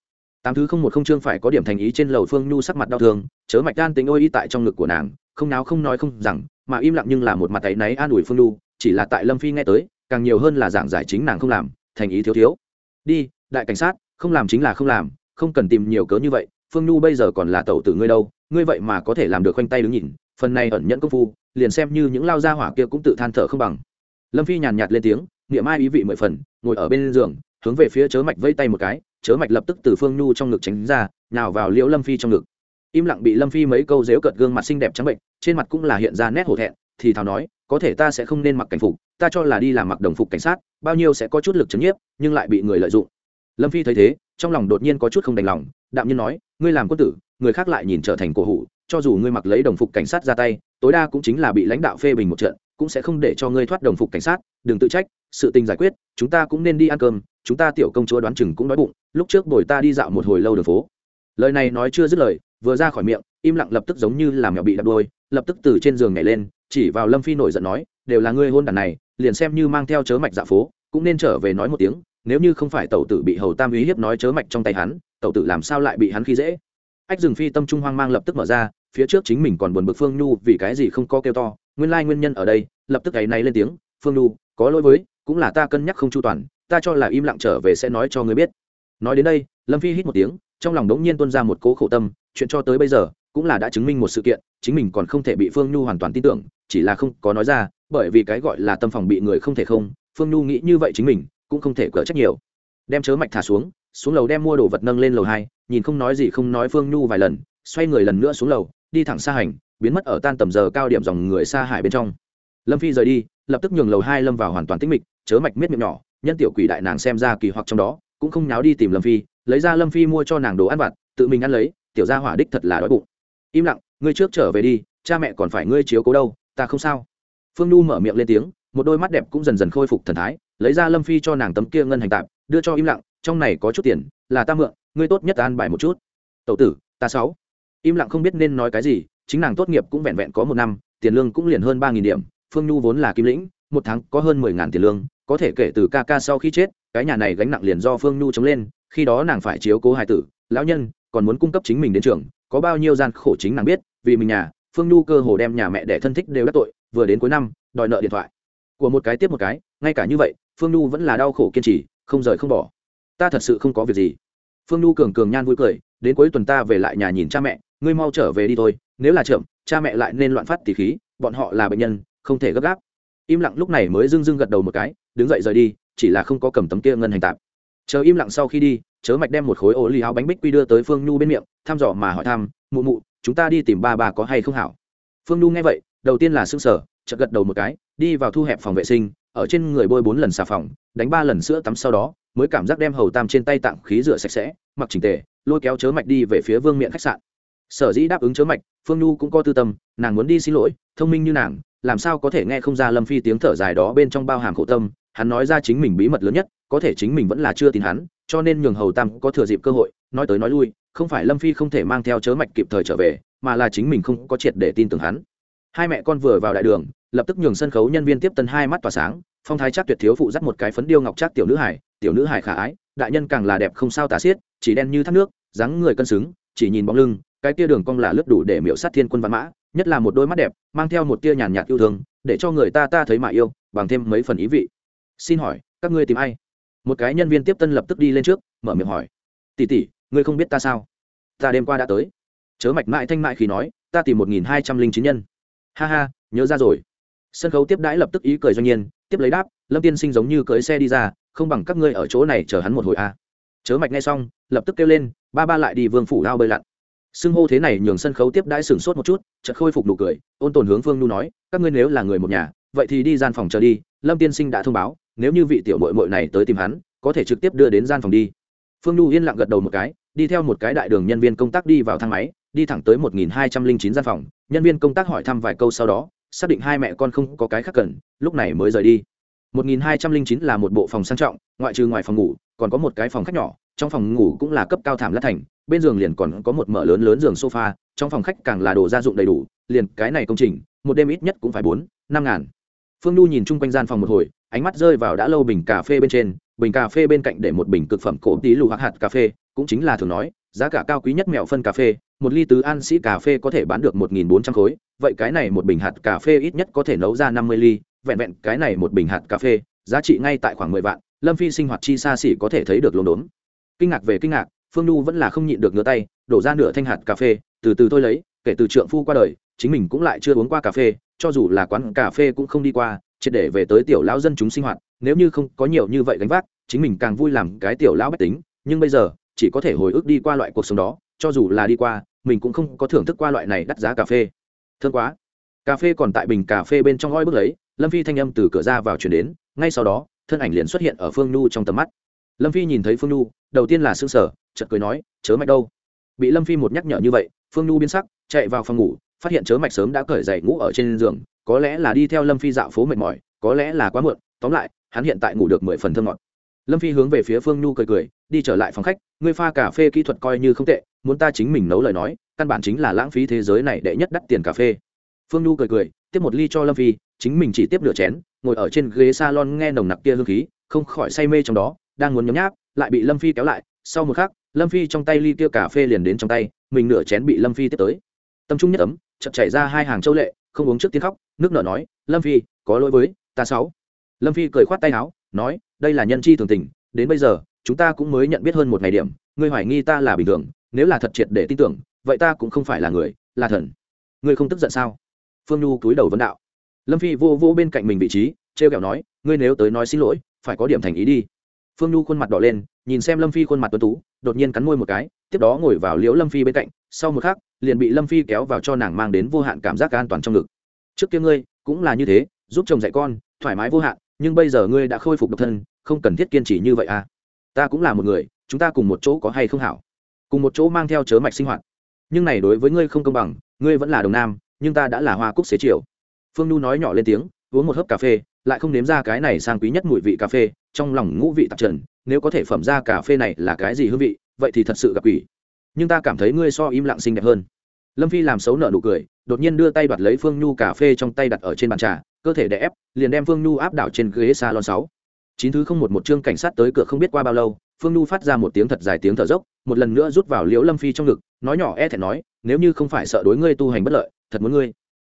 Tám thứ không một không chương phải có điểm thành ý trên lầu phương nhu sắc mặt đau thương, chớ mạch đan tính ôi y tại trong ngực của nàng, không náo không nói không rằng, mà im lặng nhưng là một mặt tay náy an ủi phương nhu chỉ là tại lâm phi nghe tới, càng nhiều hơn là giảng giải chính nàng không làm, thành ý thiếu thiếu. Đi, đại cảnh sát, không làm chính là không làm, không cần tìm nhiều cớ như vậy, phương nhu bây giờ còn là tẩu tử ngươi đâu, ngươi vậy mà có thể làm được khoanh tay đứng nhìn, phần này ẩn nhẫn công phu, liền xem như những lao gia hỏa kia cũng tự than thở không bằng. Lâm phi nhàn nhạt lên tiếng, niệm ai ý vị mười phần, ngồi ở bên giường, hướng về phía chớ mạch vây tay một cái, chớ mạch lập tức từ phương nhu trong ngực tránh ra nào vào liễu lâm phi trong ngực. Im lặng bị lâm phi mấy câu dếu cợt gương mặt xinh đẹp trắng bệnh, trên mặt cũng là hiện ra nét hổ thẹn, thì thào nói có thể ta sẽ không nên mặc cảnh phục, ta cho là đi làm mặc đồng phục cảnh sát, bao nhiêu sẽ có chút lực chấn nhiếp, nhưng lại bị người lợi dụng. Lâm phi thấy thế, trong lòng đột nhiên có chút không đành lòng, đạm nhiên nói, ngươi làm quân tử, người khác lại nhìn trở thành cổ hủ, cho dù ngươi mặc lấy đồng phục cảnh sát ra tay, tối đa cũng chính là bị lãnh đạo phê bình một trận, cũng sẽ không để cho ngươi thoát đồng phục cảnh sát, đừng tự trách, sự tình giải quyết, chúng ta cũng nên đi ăn cơm, chúng ta tiểu công chúa đoán chừng cũng đói bụng, lúc trước bồi ta đi dạo một hồi lâu đường phố. Lời này nói chưa dứt lời, vừa ra khỏi miệng, im lặng lập tức giống như làm mèo bị đập đôi lập tức từ trên giường nhảy lên, chỉ vào lâm phi nổi giận nói, đều là ngươi hôn đàn này, liền xem như mang theo chớ mạch dạ phố, cũng nên trở về nói một tiếng, nếu như không phải tẩu tử bị hầu tam uy hiếp nói chớ mạch trong tay hắn, tẩu tử làm sao lại bị hắn khi dễ? Ách rừng phi tâm trung hoang mang lập tức mở ra, phía trước chính mình còn buồn bực phương nhu vì cái gì không có kêu to, nguyên lai nguyên nhân ở đây, lập tức ấy này lên tiếng, phương nhu, có lỗi với, cũng là ta cân nhắc không chu toàn, ta cho là im lặng trở về sẽ nói cho ngươi biết. Nói đến đây, lâm phi hít một tiếng, trong lòng đống nhiên tuôn ra một cố khổ tâm, chuyện cho tới bây giờ cũng là đã chứng minh một sự kiện, chính mình còn không thể bị phương nhu hoàn toàn tin tưởng, chỉ là không có nói ra, bởi vì cái gọi là tâm phòng bị người không thể không, phương nhu nghĩ như vậy chính mình cũng không thể cỡ trách nhiều. Đem chớ mạch thả xuống xuống lầu đem mua đồ vật nâng lên lầu hai, nhìn không nói gì không nói phương nhu vài lần, xoay người lần nữa xuống lầu, đi thẳng xa hành, biến mất ở tan tầm giờ cao điểm dòng người xa hải bên trong. Lâm phi rời đi, lập tức nhường lầu hai lâm vào hoàn toàn tĩnh mịch, chớ mạch miết miệng nhỏ, nhân tiểu quỷ đại nàng xem ra kỳ hoặc trong đó, cũng không nháo đi tìm lâm phi, lấy ra lâm phi mua cho nàng đồ ăn vặt, tự mình ăn lấy, tiểu gia hỏa đích thật là đói bụng im lặng, ngươi trước trở về đi, cha mẹ còn phải ngươi chiếu cố đâu, ta không sao. Phương nhu mở miệng lên tiếng, một đôi mắt đẹp cũng dần dần khôi phục thần thái, lấy ra lâm phi cho nàng tấm kia ngân hành tạm đưa cho im lặng, trong này có chút tiền, là ta mượn, ngươi tốt nhất ta an bài một chút. Tậu tử, ta sáu. Im lặng không biết nên nói cái gì, chính nàng tốt nghiệp cũng vẹn vẹn có một năm, tiền lương cũng liền hơn ba nghìn điểm, phương nhu vốn là kim lĩnh, một tháng có hơn mười ngàn tiền lương, có thể kể từ ca ca sau khi chết, cái nhà này gánh nặng liền do phương nhu chống lên, khi đó nàng phải chiếu cố hài tử, lão nhân còn muốn cung cấp chính mình đến trường có bao nhiêu gian khổ chính nàng biết, vì mình nhà, phương nhu cơ hồ đem nhà mẹ để thân thích đều đắc tội, vừa đến cuối năm, đòi nợ điện thoại. Của một cái tiếp một cái, ngay cả như vậy, phương nhu vẫn là đau khổ kiên trì, không rời không bỏ. Ta thật sự không có việc gì. Phương nhu cường cường nhan vui cười, đến cuối tuần ta về lại nhà nhìn cha mẹ, ngươi mau trở về đi thôi, nếu là chậm, cha mẹ lại nên loạn phát tỉ khí, bọn họ là bệnh nhân, không thể gấp gáp. Im lặng lúc này mới dưng dưng gật đầu một cái, đứng dậy rời đi, chỉ là không có cầm tấm kia ngân hành tạp chờ im lặng sau khi đi, chớ mạch đem một khối ô ly áo bánh bích quy đưa tới phương nhu bên miệng, thăm dò mà hỏi thăm, mụ mụ, chúng ta đi tìm ba bà có hay không hảo? Phương nhu nghe vậy, đầu tiên là s ư n g sở chợt gật đầu một cái, đi vào thu hẹp phòng vệ sinh, ở trên người bôi bốn lần xà phòng, đánh ba lần sữa tắm sau đó, mới cảm giác đem hầu tam trên tay tặng khí rửa sạch sẽ, mặc trình tề, lôi kéo chớ mạch đi về phía vương miện khách sạn. Sở dĩ đáp ứng chớ mạch, phương nhu cũng có tư tâm, nàng muốn đi xin lỗi, thông minh như nàng, làm sao có thể nghe không ra lâm phi tiếng thở dài đó bên trong bao hàm khổ tâm hắn nói ra chính mình bí mật lớn nhất, có thể chính mình vẫn là chưa tin hắn, cho nên nhường hầu tam có thừa dịp cơ hội, nói tới nói lui, không phải lâm phi không thể mang theo chớ mạch kịp thời trở về, mà là chính mình không có triệt để tin tưởng hắn. Hai mẹ con vừa vào đại đường, lập tức nhường sân khấu nhân viên tiếp tân hai mắt tỏa sáng, phong thái chắc tuyệt thiếu phụ dắt một cái phấn điêu ngọc chắc tiểu nữ hải tiểu nữ hải khả ái, đại nhân càng là đẹp không sao tả xiết, chỉ đen như thác nước, dáng người cân xứng, chỉ nhìn bóng lưng, cái tia đường cong là lướt đủ để miễu sát thiên quân văn mã, nhất là một đôi mắt đẹp, mang theo một tia nhàn nhạt yêu thương, để cho người ta ta thấy mà yêu, bằng thêm mấy phần ý vị xin hỏi, các ngươi tìm ai? Một cái nhân viên tiếp tân lập tức đi lên trước, mở miệng hỏi. Tỷ tỷ, ngươi không biết ta sao? Ta đêm qua đã tới. Chớ mạch mãi thanh mại khi nói, ta tìm một nghìn hai trăm linh chín nhân. Ha ha, nhớ ra rồi. Sân khấu tiếp đãi lập tức ý cười doanh nhiên tiếp lấy đáp, lâm tiên sinh giống như cưới xe đi ra, không bằng các ngươi ở chỗ này chờ hắn một hồi a à. chớ mạch nghe xong, lập tức kêu lên, ba ba lại đi vương phủ lao bơi lặn. Xưng hô thế này nhường sân khấu tiếp đãi sửng sốt một chút, chợt khôi phục nụ cười, ôn tồn hướng phương nu nói, các ngươi nếu là người một nhà, vậy thì đi gian phòng chờ đi, lâm tiên sinh đã thông báo nếu như vị tiểu mội mội này tới tìm hắn, có thể trực tiếp đưa đến gian phòng đi. Phương nhu yên lặng gật đầu một cái, đi theo một cái đại đường nhân viên công tác đi vào thang máy, đi thẳng tới một nghìn hai trăm linh chín gian phòng. Nhân viên công tác hỏi thăm vài câu sau đó, xác định hai mẹ con không có cái khác cần, lúc này mới rời đi. 1209 là một bộ phòng sang trọng, ngoại trừ ngoài phòng ngủ, còn có một cái phòng khách nhỏ, trong phòng ngủ cũng là cấp cao thảm lát thành, bên giường liền còn có một mở lớn lớn giường sofa, trong phòng khách càng là đồ gia dụng đầy đủ, liền cái này công trình, một đêm ít nhất cũng phải bốn, năm ngàn phương nhu nhìn chung quanh gian phòng một hồi, ánh mắt rơi vào đã lâu bình cà phê bên trên, bình cà phê bên cạnh để một bình cực phẩm cổ tí lù hạt hạt cà phê, cũng chính là thường nói, giá cả cao quý nhất mẹo phân cà phê, một ly tứ an sĩ cà phê có thể bán được một nghìn bốn trăm khối, vậy cái này một bình hạt cà phê ít nhất có thể nấu ra năm mươi ly, vẹn vẹn cái này một bình hạt cà phê, giá trị ngay tại khoảng mười vạn, lâm phi sinh hoạt chi xa xỉ có thể thấy được lốm đốm. Kinh ngạc về kinh ngạc, phương nhu vẫn là không nhịn được ngửa tay, đổ ra nửa thanh hạt cà phê, từ từ tôi lấy, kể từ trượng phu qua đời, chính mình cũng lại chưa uống qua cà phê cho dù là quán cà phê cũng không đi qua, triệt để về tới tiểu lão dân chúng sinh hoạt, nếu như không có nhiều như vậy gánh vác, chính mình càng vui làm cái tiểu lão bách tính. Nhưng bây giờ, chỉ có thể hồi ức đi qua loại cuộc sống đó, cho dù là đi qua, mình cũng không có thưởng thức qua loại này đắt giá cà phê. Thương quá. Cà phê còn tại bình cà phê bên trong ngoi bước lấy lâm phi thanh âm từ cửa ra vào chuyển đến, ngay sau đó, thân ảnh liền xuất hiện ở phương nhu trong tầm mắt. Lâm phi nhìn thấy phương nhu, đầu tiên là s ư ơ n g sở chật cười nói, chớ mạch đâu. Bị lâm phi một nhắc nhở như vậy, phương nhu biến sắc, chạy vào phòng ngủ phát hiện chớ mạch sớm đã cởi dậy ngủ ở trên giường, có lẽ là đi theo lâm phi dạo phố mệt mỏi, có lẽ là quá muộn, tóm lại, hắn hiện tại ngủ được mười phần thơm ngọt. Lâm phi hướng về phía phương nhu cười cười, đi trở lại phòng khách, ngươi pha cà phê kỹ thuật coi như không tệ, muốn ta chính mình nấu lời nói, căn bản chính là lãng phí thế giới này đệ nhất đắt tiền cà phê. Phương nhu cười cười, tiếp một ly cho lâm phi, chính mình chỉ tiếp nửa chén, ngồi ở trên ghế salon nghe nồng nặc kia hương khí, không khỏi say mê trong đó, đang muốn nhấm nháp, lại bị lâm phi kéo lại, sau một khắc, lâm phi trong tay ly kia cà phê liền đến trong tay, mình nửa chén bị lâm phi tiếp tới. Tâm trung nhất ấm chợt chảy ra hai hàng châu lệ, không uống trước tiếng khóc, nước nở nói, lâm phi, có lỗi với ta sáu. Lâm phi cười khoát tay áo, nói, đây là nhân chi thường tình, đến bây giờ, chúng ta cũng mới nhận biết hơn một ngày điểm, ngươi hoài nghi ta là bình thường, nếu là thật triệt để tin tưởng, vậy ta cũng không phải là người, là thần. Ngươi không tức giận sao? Phương nhu cúi đầu vấn đạo. Lâm phi vô vô bên cạnh mình vị trí t r e o kẹo nói, ngươi nếu tới nói xin lỗi, phải có điểm thành ý đi. Phương nhu khuôn mặt đỏ lên, nhìn xem lâm phi khuôn mặt tuấn tú, đột nhiên cắn môi một cái, tiếp đó ngồi vào liễu lâm phi bên cạnh, sau một khắc liền bị lâm phi kéo vào cho nàng mang đến vô hạn cảm giác an toàn trong ngực. Trước kia ngươi cũng là như thế, giúp chồng dạy con, thoải mái vô hạn, nhưng bây giờ ngươi đã khôi phục độc thân, không cần thiết kiên trì như vậy à. Ta cũng là một người, chúng ta cùng một chỗ có hay không hảo? Cùng một chỗ mang theo chớ mạch sinh hoạt. Nhưng này đối với ngươi không công bằng, ngươi vẫn là đồng nam, nhưng ta đã là hoa cúc xế chiều. Phương nhu nói nhỏ lên tiếng, uống một hớp cà phê, lại không nếm ra cái này sang quý nhất mùi vị cà phê, trong lòng ngũ vị tạp trần, nếu có thể phẩm ra cà phê này là cái gì hương vị, vậy thì thật sự gặp quỷ. Nhưng ta cảm thấy ngươi so im lặng xinh đẹp hơn lâm phi làm xấu nợ nụ cười, đột nhiên đưa tay đoạt lấy phương nhu cà phê trong tay đặt ở trên bàn trà, cơ thể đè ép, liền đem phương nhu áp đảo trên ghế salon sáu. Chín thứ không một một chương cảnh sát tới cửa không biết qua bao lâu, phương nhu phát ra một tiếng thật dài tiếng thở dốc, một lần nữa rút vào liễu lâm phi trong ngực, nói nhỏ e thẹn nói, nếu như không phải sợ đối ngươi tu hành bất lợi, thật muốn ngươi.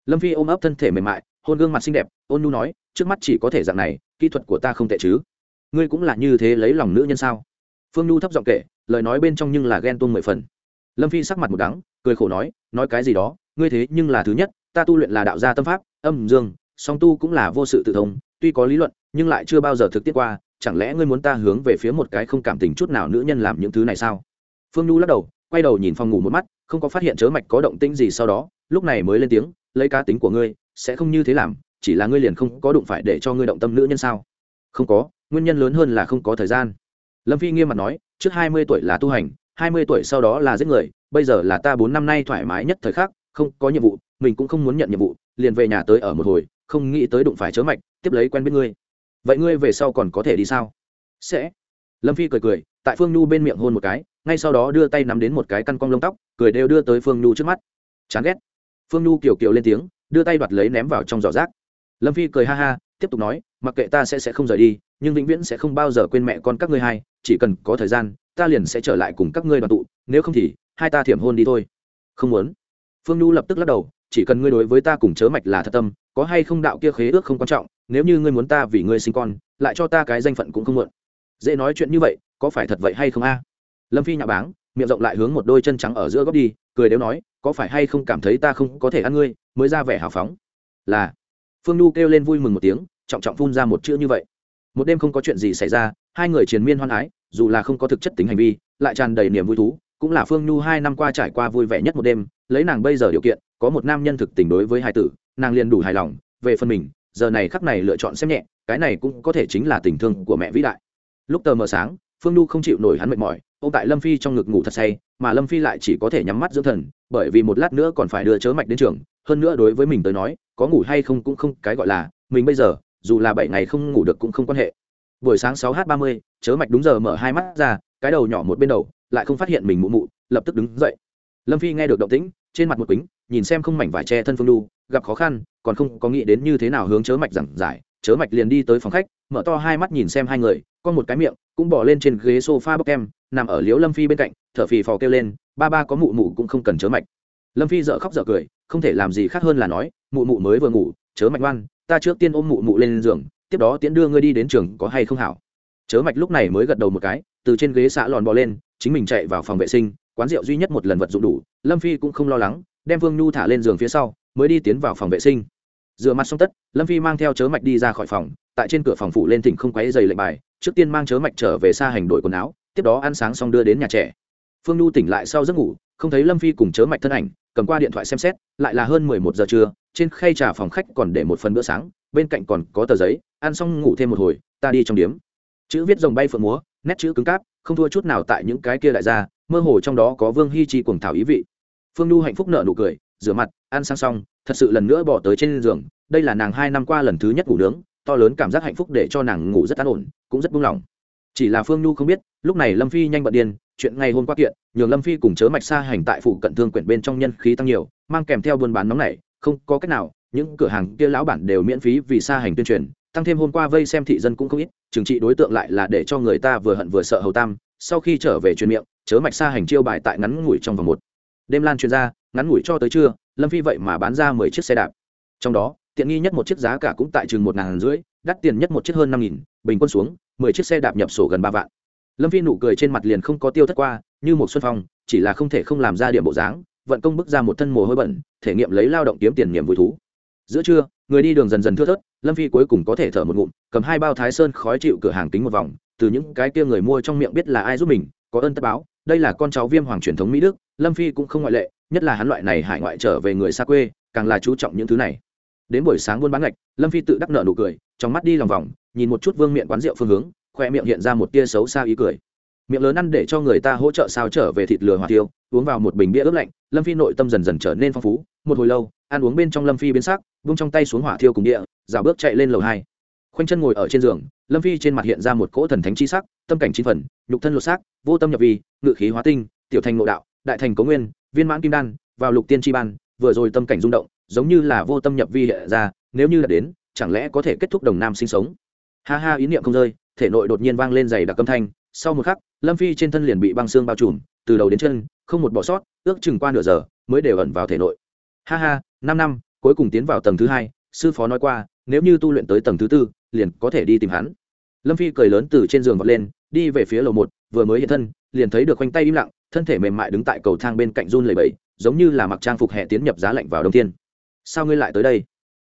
Lâm phi ôm ấp thân thể mềm mại, hôn gương mặt xinh đẹp, ôn nu nói, trước mắt chỉ có thể dạng này, kỹ thuật của ta không tệ chứ. Ngươi cũng là như thế lấy lòng nữ nhân sao? Phương nhu thấp giọng kể, lời nói bên trong nhưng là ghen tuông mười phần. Lâm phi sắc mặt một đắng cười khổ nói nói cái gì đó, ngươi thế nhưng là thứ nhất, ta tu luyện là đạo gia tâm pháp, âm dương, song tu cũng là vô sự tự thông, tuy có lý luận, nhưng lại chưa bao giờ thực tiết qua, chẳng lẽ ngươi muốn ta hướng về phía một cái không cảm tình chút nào nữ nhân làm những thứ này sao? Phương nhu lắc đầu, quay đầu nhìn phòng ngủ một mắt, không có phát hiện chớ mạch có động tĩnh gì sau đó, lúc này mới lên tiếng, lấy cá tính của ngươi, sẽ không như thế làm, chỉ là ngươi liền không có đụng phải để cho ngươi động tâm nữ nhân sao? Không có, nguyên nhân lớn hơn là không có thời gian. Lâm phi nghiêm mặt nói, trước hai mươi tuổi là tu hành, hai mươi tuổi sau đó là giết người bây giờ là ta bốn năm nay thoải mái nhất thời khắc, không có nhiệm vụ, mình cũng không muốn nhận nhiệm vụ, liền về nhà tới ở một hồi, không nghĩ tới đụng phải chớ mạch, tiếp lấy quen biết ngươi. Vậy ngươi về sau còn có thể đi sao? Sẽ. Lâm phi cười cười, tại phương nhu bên miệng hôn một cái, ngay sau đó đưa tay nắm đến một cái căn cong lông tóc, cười đều đưa tới phương nhu trước mắt. Chán ghét. Phương nhu kiểu kiểu lên tiếng, đưa tay đoạt lấy ném vào trong giỏ rác. Lâm phi cười ha ha, tiếp tục nói, mặc kệ ta sẽ sẽ không rời đi, nhưng vĩnh viễn sẽ không bao giờ quên mẹ con các ngươi hai, chỉ cần có thời gian ta liền sẽ trở lại cùng các ngươi đoàn tụ, nếu không thì, hai ta thiểm hôn đi thôi. Không muốn. Phương nhu lập tức lắc đầu, chỉ cần ngươi đối với ta cùng chớ mạch là thật tâm, có hay không đạo kia khế ước không quan trọng, nếu như ngươi muốn ta vì ngươi sinh con, lại cho ta cái danh phận cũng không muộn. Dễ nói chuyện như vậy, có phải thật vậy hay không a? Lâm phi nhạ báng, miệng rộng lại hướng một đôi chân trắng ở giữa góc đi, cười đều nói, có phải hay không cảm thấy ta không có thể ăn ngươi, mới ra vẻ hào phóng? Là. Phương nhu kêu lên vui mừng một tiếng, trọng trọng phun ra một chữ như vậy một đêm không có chuyện gì xảy ra, hai người triền miên hoan ái, dù là không có thực chất tính hành vi, lại tràn đầy niềm vui thú. Cũng là phương nhu hai năm qua trải qua vui vẻ nhất một đêm, lấy nàng bây giờ điều kiện, có một nam nhân thực tình đối với hai tử, nàng liền đủ hài lòng. Về phần mình, giờ này khắc này lựa chọn xem nhẹ, cái này cũng có thể chính là tình thương của mẹ vĩ đại. Lúc tờ mờ sáng, phương nhu không chịu nổi hắn mệt mỏi ô tại lâm phi trong ngực ngủ thật say, mà lâm phi lại chỉ có thể nhắm mắt dưỡng thần, bởi vì một lát nữa còn phải đưa chớ mạch đến trường. Hơn nữa đối với mình tới nói, có ngủ hay không cũng không cái gọi là, mình bây giờ dù là bảy ngày không ngủ được cũng không quan hệ. Buổi sáng sáu h ba mươi, chớ mạch đúng giờ mở hai mắt ra, cái đầu nhỏ một bên đầu, lại không phát hiện mình mụ mụ, lập tức đứng dậy. Lâm phi nghe được động tĩnh, trên mặt một kính nhìn xem không mảnh vải che thân phương đu gặp khó khăn, còn không có nghĩ đến như thế nào hướng chớ mạch giảng giải, chớ mạch liền đi tới phòng khách, mở to hai mắt nhìn xem hai người, con một cái miệng, cũng bỏ lên trên ghế sofa bốc em nằm ở liếu lâm phi bên cạnh, thở phì phò kêu lên, ba ba có mụ mụ cũng không cần chớ mạch. Lâm phi dợ khóc dợ cười, không thể làm gì khác hơn là nói, mụ mụ mới vừa ngủ, chớ mạch ngoan ta trước tiên ôm mụ mụ lên giường, tiếp đó tiễn đưa ngươi đi đến trường có hay không hảo. Chớ mạch lúc này mới gật đầu một cái, từ trên ghế xạ lòn bò lên, chính mình chạy vào phòng vệ sinh, quán rượu duy nhất một lần vật dụng đủ, lâm phi cũng không lo lắng, đem vương nhu thả lên giường phía sau, mới đi tiến vào phòng vệ sinh. Rửa mặt xong tất, lâm phi mang theo chớ mạch đi ra khỏi phòng, tại trên cửa phòng phụ lên thỉnh không quấy dày lệnh bài, trước tiên mang chớ mạch trở về xa hành đổi quần áo, tiếp đó ăn sáng xong đưa đến nhà trẻ. Phương nhu tỉnh lại sau giấc ngủ, không thấy lâm phi cùng chớ mạch thân ảnh, cầm qua điện thoại xem xét, lại là hơn mười một giờ trưa trên khay trà phòng khách còn để một phần bữa sáng, bên cạnh còn có tờ giấy, ăn xong ngủ thêm một hồi, ta đi trong điếm. Chữ viết dòng bay phượng múa, nét chữ cứng cáp, không thua chút nào tại những cái kia đại gia mơ hồ trong đó có vương hy chi cuồng thảo ý vị. Phương nhu hạnh phúc nợ nụ cười, rửa mặt, ăn sang xong, thật sự lần nữa bỏ tới trên giường, đây là nàng hai năm qua lần thứ nhất ngủ nướng, to lớn cảm giác hạnh phúc để cho nàng ngủ rất an ổn, cũng rất buông lỏng. Chỉ là phương nhu không biết, lúc này lâm phi nhanh bận điên, chuyện ngày hôm qua kiện, nhường lâm phi cùng chớ mạch xa hành tại phụ cận thương quyển bên trong nhân khí tăng nhiều, mang kèm theo buôn bán nóng này không có cách nào, những cửa hàng kia lão bản đều miễn phí vì xa hành tuyên truyền, tăng thêm hôm qua vây xem thị dân cũng không ít, trừng trị đối tượng lại là để cho người ta vừa hận vừa sợ hầu tam, sau khi trở về truyền miệng, chớ mạch xa hành chiêu bài tại ngắn ngủi trong vòng một. Đêm lan truyền ra, ngắn ngủi cho tới trưa, lâm phi vậy mà bán ra mười chiếc xe đạp. Trong đó, tiện nghi nhất một chiếc giá cả cũng tại chừng một ngàn rưỡi, đắt tiền nhất một chiếc hơn năm nghìn, bình quân xuống, mười chiếc xe đạp nhập sổ gần ba vạn. Lâm phi nụ cười trên mặt liền không có tiêu thất qua, như một xuân phong, chỉ là không thể không làm ra điểm bộ dáng vận công bước ra một thân mồ hôi bẩn, thể nghiệm lấy lao động kiếm tiền niềm vui thú. Giữa trưa, người đi đường dần dần thưa thớt, lâm phi cuối cùng có thể thở một ngụm, cầm hai bao thái sơn khói chịu cửa hàng tính một vòng, từ những cái kia người mua trong miệng biết là ai giúp mình, có ơn tất báo, đây là con cháu viêm hoàng truyền thống mỹ đức, lâm phi cũng không ngoại lệ, nhất là hắn loại này hải ngoại trở về người xa quê, càng là chú trọng những thứ này. Đến buổi sáng buôn bán ngạch, lâm phi tự đắc nợ nụ cười, trong mắt đi lòng vòng, nhìn một chút vương miệng quán rượu phương hướng, khoe miệng hiện ra một tia xấu xa ý cười miệng lớn ăn để cho người ta hỗ trợ sao trở về thịt lừa hỏa tiêu uống vào một bình bia ướp lạnh, lâm phi nội tâm dần dần trở nên phong phú. Một hồi lâu, ăn uống bên trong lâm phi biến sắc, vung trong tay xuống hỏa thiêu cùng địa, rào bước chạy lên lầu hai. Khoanh chân ngồi ở trên giường, lâm phi trên mặt hiện ra một cỗ thần thánh chi sắc, tâm cảnh chi phần, nhục thân lột xác, vô tâm nhập vi, ngự khí hóa tinh, tiểu thành ngộ đạo, đại thành cố nguyên, viên mãn kim đan, vào lục tiên tri ban, vừa rồi tâm cảnh rung động, giống như là vô tâm nhập vi hệ ra, nếu như là đến, chẳng lẽ có thể kết thúc đồng nam sinh sống? Ha ha, ý niệm không rơi, thể nội đột nhiên vang lên dày đặc âm thanh sau một khắc, lâm phi trên thân liền bị băng xương bao trùm, từ đầu đến chân, không một bỏ sót, ước chừng qua nửa giờ, mới đều ẩn vào thể nội. Ha ha, năm năm, cuối cùng tiến vào tầng thứ hai, sư phó nói qua, nếu như tu luyện tới tầng thứ tư, liền có thể đi tìm hắn. Lâm phi cười lớn từ trên giường vọt lên, đi về phía lầu một, vừa mới hiện thân, liền thấy được khoanh tay im lặng, thân thể mềm mại đứng tại cầu thang bên cạnh run lầy bẫy giống như là mặc trang phục hẹ tiến nhập giá lạnh vào đông thiên. Sao ngươi lại tới đây?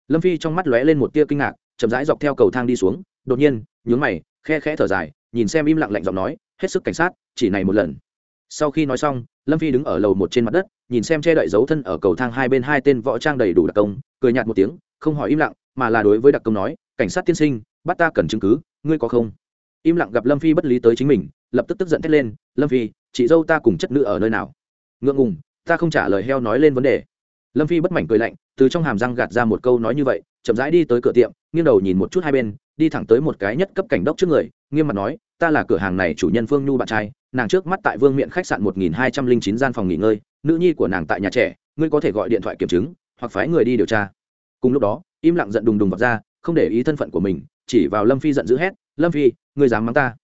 Lâm phi trong mắt lóe lên một tia kinh ngạc, chậm rãi dọc theo cầu thang đi xuống, đột nhiên, nhướng mày khe khẽ thở dài, nhìn xem im lặng lạnh giọng nói, hết sức cảnh sát, chỉ này một lần. Sau khi nói xong, lâm phi đứng ở lầu một trên mặt đất, nhìn xem che đậy dấu thân ở cầu thang hai bên hai tên võ trang đầy đủ đặc công, cười nhạt một tiếng, không hỏi im lặng, mà là đối với đặc công nói, cảnh sát tiên sinh, bắt ta cần chứng cứ, ngươi có không? Im lặng gặp lâm phi bất lý tới chính mình, lập tức tức giận thét lên, lâm phi, chị dâu ta cùng chất nữ ở nơi nào? Ngượng ngùng, ta không trả lời heo nói lên vấn đề. Lâm phi bất mảnh cười lạnh, từ trong hàm răng gạt ra một câu nói như vậy, chậm rãi đi tới cửa tiệm, nghiêng đầu nhìn một chút hai bên đi thẳng tới một cái nhất cấp cảnh đốc trước người, nghiêm mặt nói, ta là cửa hàng này chủ nhân phương nhu bạn trai, nàng trước mắt tại vương miện khách sạn một nghìn hai trăm linh chín gian phòng nghỉ ngơi, nữ nhi của nàng tại nhà trẻ, ngươi có thể gọi điện thoại kiểm chứng, hoặc phái người đi điều tra. Cùng lúc đó, im lặng giận đùng đùng vọt ra, không để ý thân phận của mình, chỉ vào lâm phi giận dữ hét, lâm phi, ngươi dám mắng ta?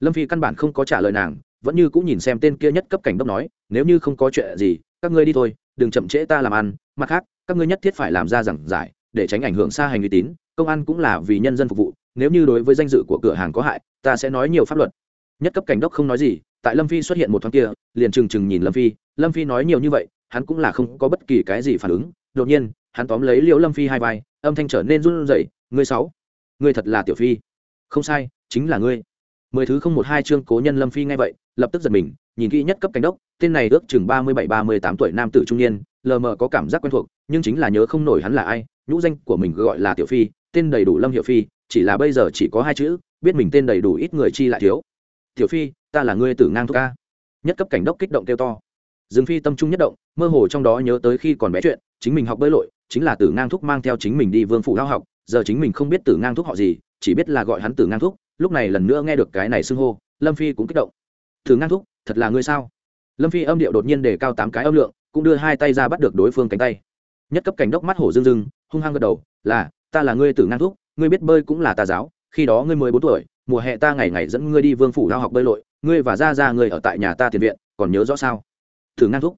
Lâm phi căn bản không có trả lời nàng, vẫn như cũng nhìn xem tên kia nhất cấp cảnh đốc nói, nếu như không có chuyện gì, các ngươi đi thôi, đừng chậm trễ ta làm ăn, mặt khác, các ngươi nhất thiết phải làm ra giảng giải để tránh ảnh hưởng xa hành uy tín, công an cũng là vì nhân dân phục vụ, nếu như đối với danh dự của cửa hàng có hại, ta sẽ nói nhiều pháp luật. Nhất cấp cảnh đốc không nói gì, tại lâm phi xuất hiện một thoáng kia, liền trừng trừng nhìn lâm phi lâm phi nói nhiều như vậy, hắn cũng là không có bất kỳ cái gì phản ứng. Đột nhiên, hắn tóm lấy liễu lâm phi hai vai, âm thanh trở nên run rẩy, ngươi sáu, ngươi thật là tiểu phi. Không sai, chính là ngươi. Mười thứ không một hai chương cố nhân lâm phi nghe vậy, lập tức giật mình, nhìn kỹ nhất cấp cảnh đốc, tên này ước chừng ba mươi bảy, ba mươi tám tuổi nam tử trung niên lờ mờ có cảm giác quen thuộc, nhưng chính là nhớ không nổi hắn là ai, nhũ danh của mình gọi là tiểu phi, tên đầy đủ lâm hiệu phi, chỉ là bây giờ chỉ có hai chữ, biết mình tên đầy đủ ít người chi lại thiếu. Tiểu phi, ta là ngươi tử ngang thuốc ca. Nhất cấp cảnh đốc kích động kêu to. Dương phi tâm trung nhất động, mơ hồ trong đó nhớ tới khi còn bé chuyện, chính mình học bơi lội, chính là tử ngang thúc mang theo chính mình đi vương phủ lao học, giờ chính mình không biết tử ngang thúc họ gì, chỉ biết là gọi hắn tử ngang thúc, lúc này lần nữa nghe được cái này xưng hô, lâm phi cũng kích động. Tử ngang thúc, thật là ngươi sao? Lâm phi âm điệu đột nhiên để cao tám cái âm lượng cũng đưa hai tay ra bắt được đối phương cánh tay. Nhất cấp cảnh đốc mắt hổ dưng dưng hung hăng gật đầu, là, ta là ngươi tử ngang thúc, ngươi biết bơi cũng là tà giáo, khi đó ngươi mười bốn tuổi, mùa hè ta ngày ngày dẫn ngươi đi vương phủ lao học bơi lội, ngươi và ra ra ngươi ở tại nhà ta tiền viện, còn nhớ rõ sao? Thử ngang thúc.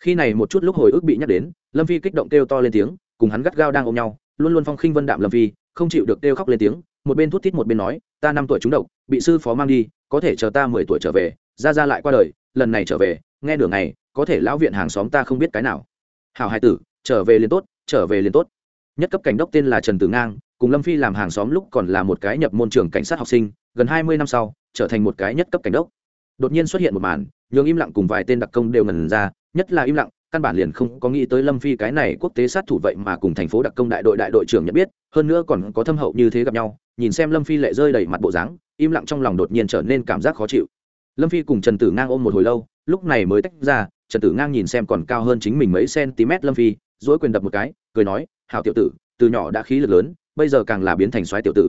Khi này một chút lúc hồi ức bị nhắc đến, lâm phi kích động kêu to lên tiếng, cùng hắn gắt gao đang ôm nhau, luôn luôn phong khinh vân đạm lâm phi, không chịu được kêu khóc lên tiếng, một bên thút thít một bên nói, ta năm tuổi trúng độc, bị sư phó mang đi, có thể chờ ta mười tuổi trở về ra ra lại qua đời, lần này trở về, nghe đường này có thể lão viện hàng xóm ta không biết cái nào. Hảo hai tử, trở về liền tốt, trở về liền tốt. Nhất cấp cảnh đốc tên là trần tử ngang, cùng lâm phi làm hàng xóm lúc còn là một cái nhập môn trường cảnh sát học sinh, gần hai mươi năm sau, trở thành một cái nhất cấp cảnh đốc. Đột nhiên xuất hiện một màn, nhường im lặng cùng vài tên đặc công đều ngần ra, nhất là im lặng, căn bản liền không có nghĩ tới lâm phi cái này quốc tế sát thủ vậy mà cùng thành phố đặc công đại đội đại đội trưởng nhận biết, hơn nữa còn có thâm hậu như thế gặp nhau, nhìn xem lâm phi lệ rơi đầy mặt bộ dáng, im lặng trong lòng đột nhiên trở nên cảm giác khó chịu. Lâm phi cùng trần tử ngang ôm một hồi lâu lúc này mới tách ra, trần tử ngang nhìn xem còn cao hơn chính mình mấy cm lâm phi dỗi quyền đập một cái, cười nói, hảo tiểu tử, từ nhỏ đã khí lực lớn, bây giờ càng là biến thành xoáy tiểu tử.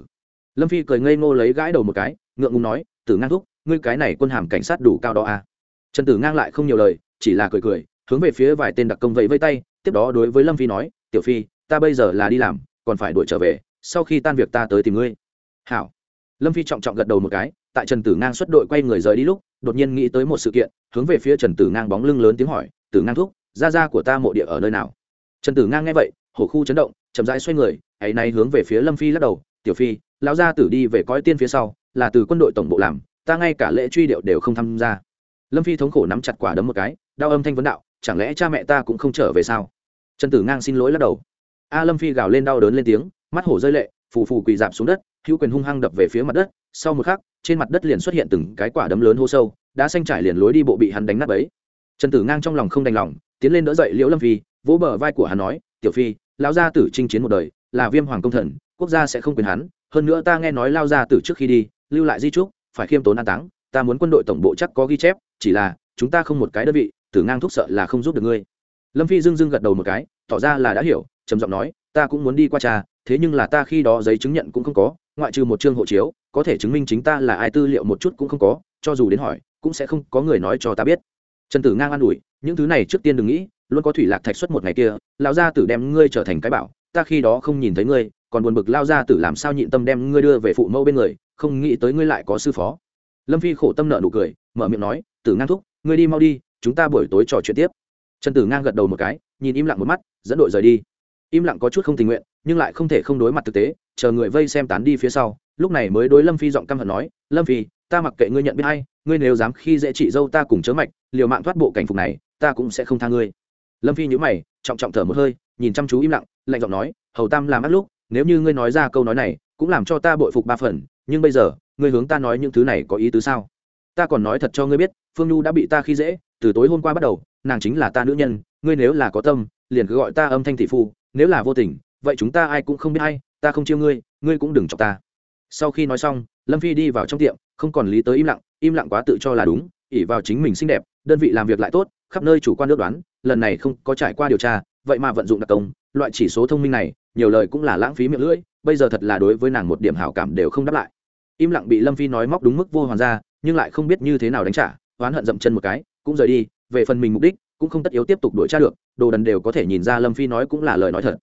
Lâm phi cười ngây ngô lấy gãi đầu một cái, ngượng ngùng nói, tử ngang thúc, ngươi cái này quân hàm cảnh sát đủ cao đó à. trần tử ngang lại không nhiều lời, chỉ là cười cười, hướng về phía vài tên đặc công vẫy vây tay, tiếp đó đối với lâm phi nói, tiểu phi, ta bây giờ là đi làm, còn phải đuổi trở về, sau khi tan việc ta tới tìm ngươi. Hảo. Lâm phi trọng trọng gật đầu một cái tại trần tử ngang xuất đội quay người rời đi lúc, đột nhiên nghĩ tới một sự kiện, hướng về phía trần tử ngang bóng lưng lớn tiếng hỏi, tử ngang thúc, gia gia của ta mộ địa ở nơi nào? Trần tử ngang nghe vậy, hổ khu chấn động, chậm rãi xoay người, ấy nay hướng về phía lâm phi lắc đầu, tiểu phi, lão gia tử đi về coi tiên phía sau, là từ quân đội tổng bộ làm, ta ngay cả lễ truy điệu đều không tham gia. Lâm phi thống khổ nắm chặt quả đấm một cái, đau âm thanh vấn đạo, chẳng lẽ cha mẹ ta cũng không trở về sao? Trần tử ngang xin lỗi lắc đầu. A lâm phi gào lên đau đớn lên tiếng, mắt hổ rơi lệ, phù phù quỳ dạp xuống đất, hữu quyền hung hăng đập về phía mặt đất, sau một khắc trên mặt đất liền xuất hiện từng cái quả đấm lớn hô sâu đã xanh trải liền lối đi bộ bị hắn đánh nát ấy trần tử ngang trong lòng không đành lòng, tiến lên đỡ dậy liễu lâm phi, vỗ bờ vai của hắn nói, tiểu phi, lão gia tử chinh chiến một đời, là viêm hoàng công thần, quốc gia sẽ không quyền hắn, hơn nữa ta nghe nói lao gia tử trước khi đi, lưu lại di trúc, phải khiêm tốn an táng, ta muốn quân đội tổng bộ chắc có ghi chép, chỉ là, chúng ta không một cái đơn vị, tử ngang thúc sợ là không giúp được ngươi. Lâm phi dưng dưng gật đầu một cái, tỏ ra là đã hiểu, trầm giọng nói, ta cũng muốn đi qua trà, thế nhưng là ta khi đó giấy chứng nhận cũng không có ngoại trừ một chương hộ chiếu, có thể chứng minh chính ta là ai, tư liệu một chút cũng không có, cho dù đến hỏi, cũng sẽ không có người nói cho ta biết. Trần tử ngang an ủi, những thứ này trước tiên đừng nghĩ, luôn có thủy lạc thạch xuất một ngày kia, lão gia tử đem ngươi trở thành cái bảo, ta khi đó không nhìn thấy ngươi, còn buồn bực lao gia tử làm sao nhịn tâm đem ngươi đưa về phụ mẫu bên người, không nghĩ tới ngươi lại có sư phó. Lâm phi khổ tâm nợ nụ cười, mở miệng nói, tử ngang thúc, ngươi đi mau đi, chúng ta buổi tối trò chuyện tiếp. Trần tử ngang gật đầu một cái, nhìn im lặng một mắt, dẫn đội rời đi. Im lặng có chút không tình nguyện, nhưng lại không thể không đối mặt thực tế chờ người vây xem tán đi phía sau, lúc này mới đối lâm phi giọng căm hận nói, lâm phi, ta mặc kệ ngươi nhận biết hay ngươi nếu dám khi dễ chị dâu ta cùng chớ mạch, liều mạng thoát bộ cảnh phục này, ta cũng sẽ không tha ngươi. Lâm phi nhữ mày, trọng trọng thở một hơi, nhìn chăm chú im lặng, lạnh giọng nói, hầu tam làm ắt lúc, nếu như ngươi nói ra câu nói này, cũng làm cho ta bội phục ba phần, nhưng bây giờ, ngươi hướng ta nói những thứ này có ý tứ sao? Ta còn nói thật cho ngươi biết, phương nhu đã bị ta khi dễ, từ tối hôm qua bắt đầu, nàng chính là ta nữ nhân, ngươi nếu là có tâm, liền cứ gọi ta âm thanh thị phu, nếu là vô tình, vậy chúng ta ai cũng không biết hay ta không chiêu ngươi ngươi cũng đừng chọc ta. Sau khi nói xong, lâm phi đi vào trong tiệm, không còn lý tới im lặng im lặng quá tự cho là đúng ỉ vào chính mình xinh đẹp, đơn vị làm việc lại tốt, khắp nơi chủ quan ước đoán, lần này không có trải qua điều tra, vậy mà vận dụng đặc công, loại chỉ số thông minh này, nhiều lời cũng là lãng phí miệng lưỡi, bây giờ thật là đối với nàng một điểm hảo cảm đều không đáp lại. Im lặng bị lâm phi nói móc đúng mức vô hoàn ra, nhưng lại không biết như thế nào đánh trả, oán hận dậm chân một cái, cũng rời đi, về phần mình mục đích, cũng không tất yếu tiếp tục đuổi tra được, đồ đần đều có thể nhìn ra lâm phi nói cũng là lời nói thật.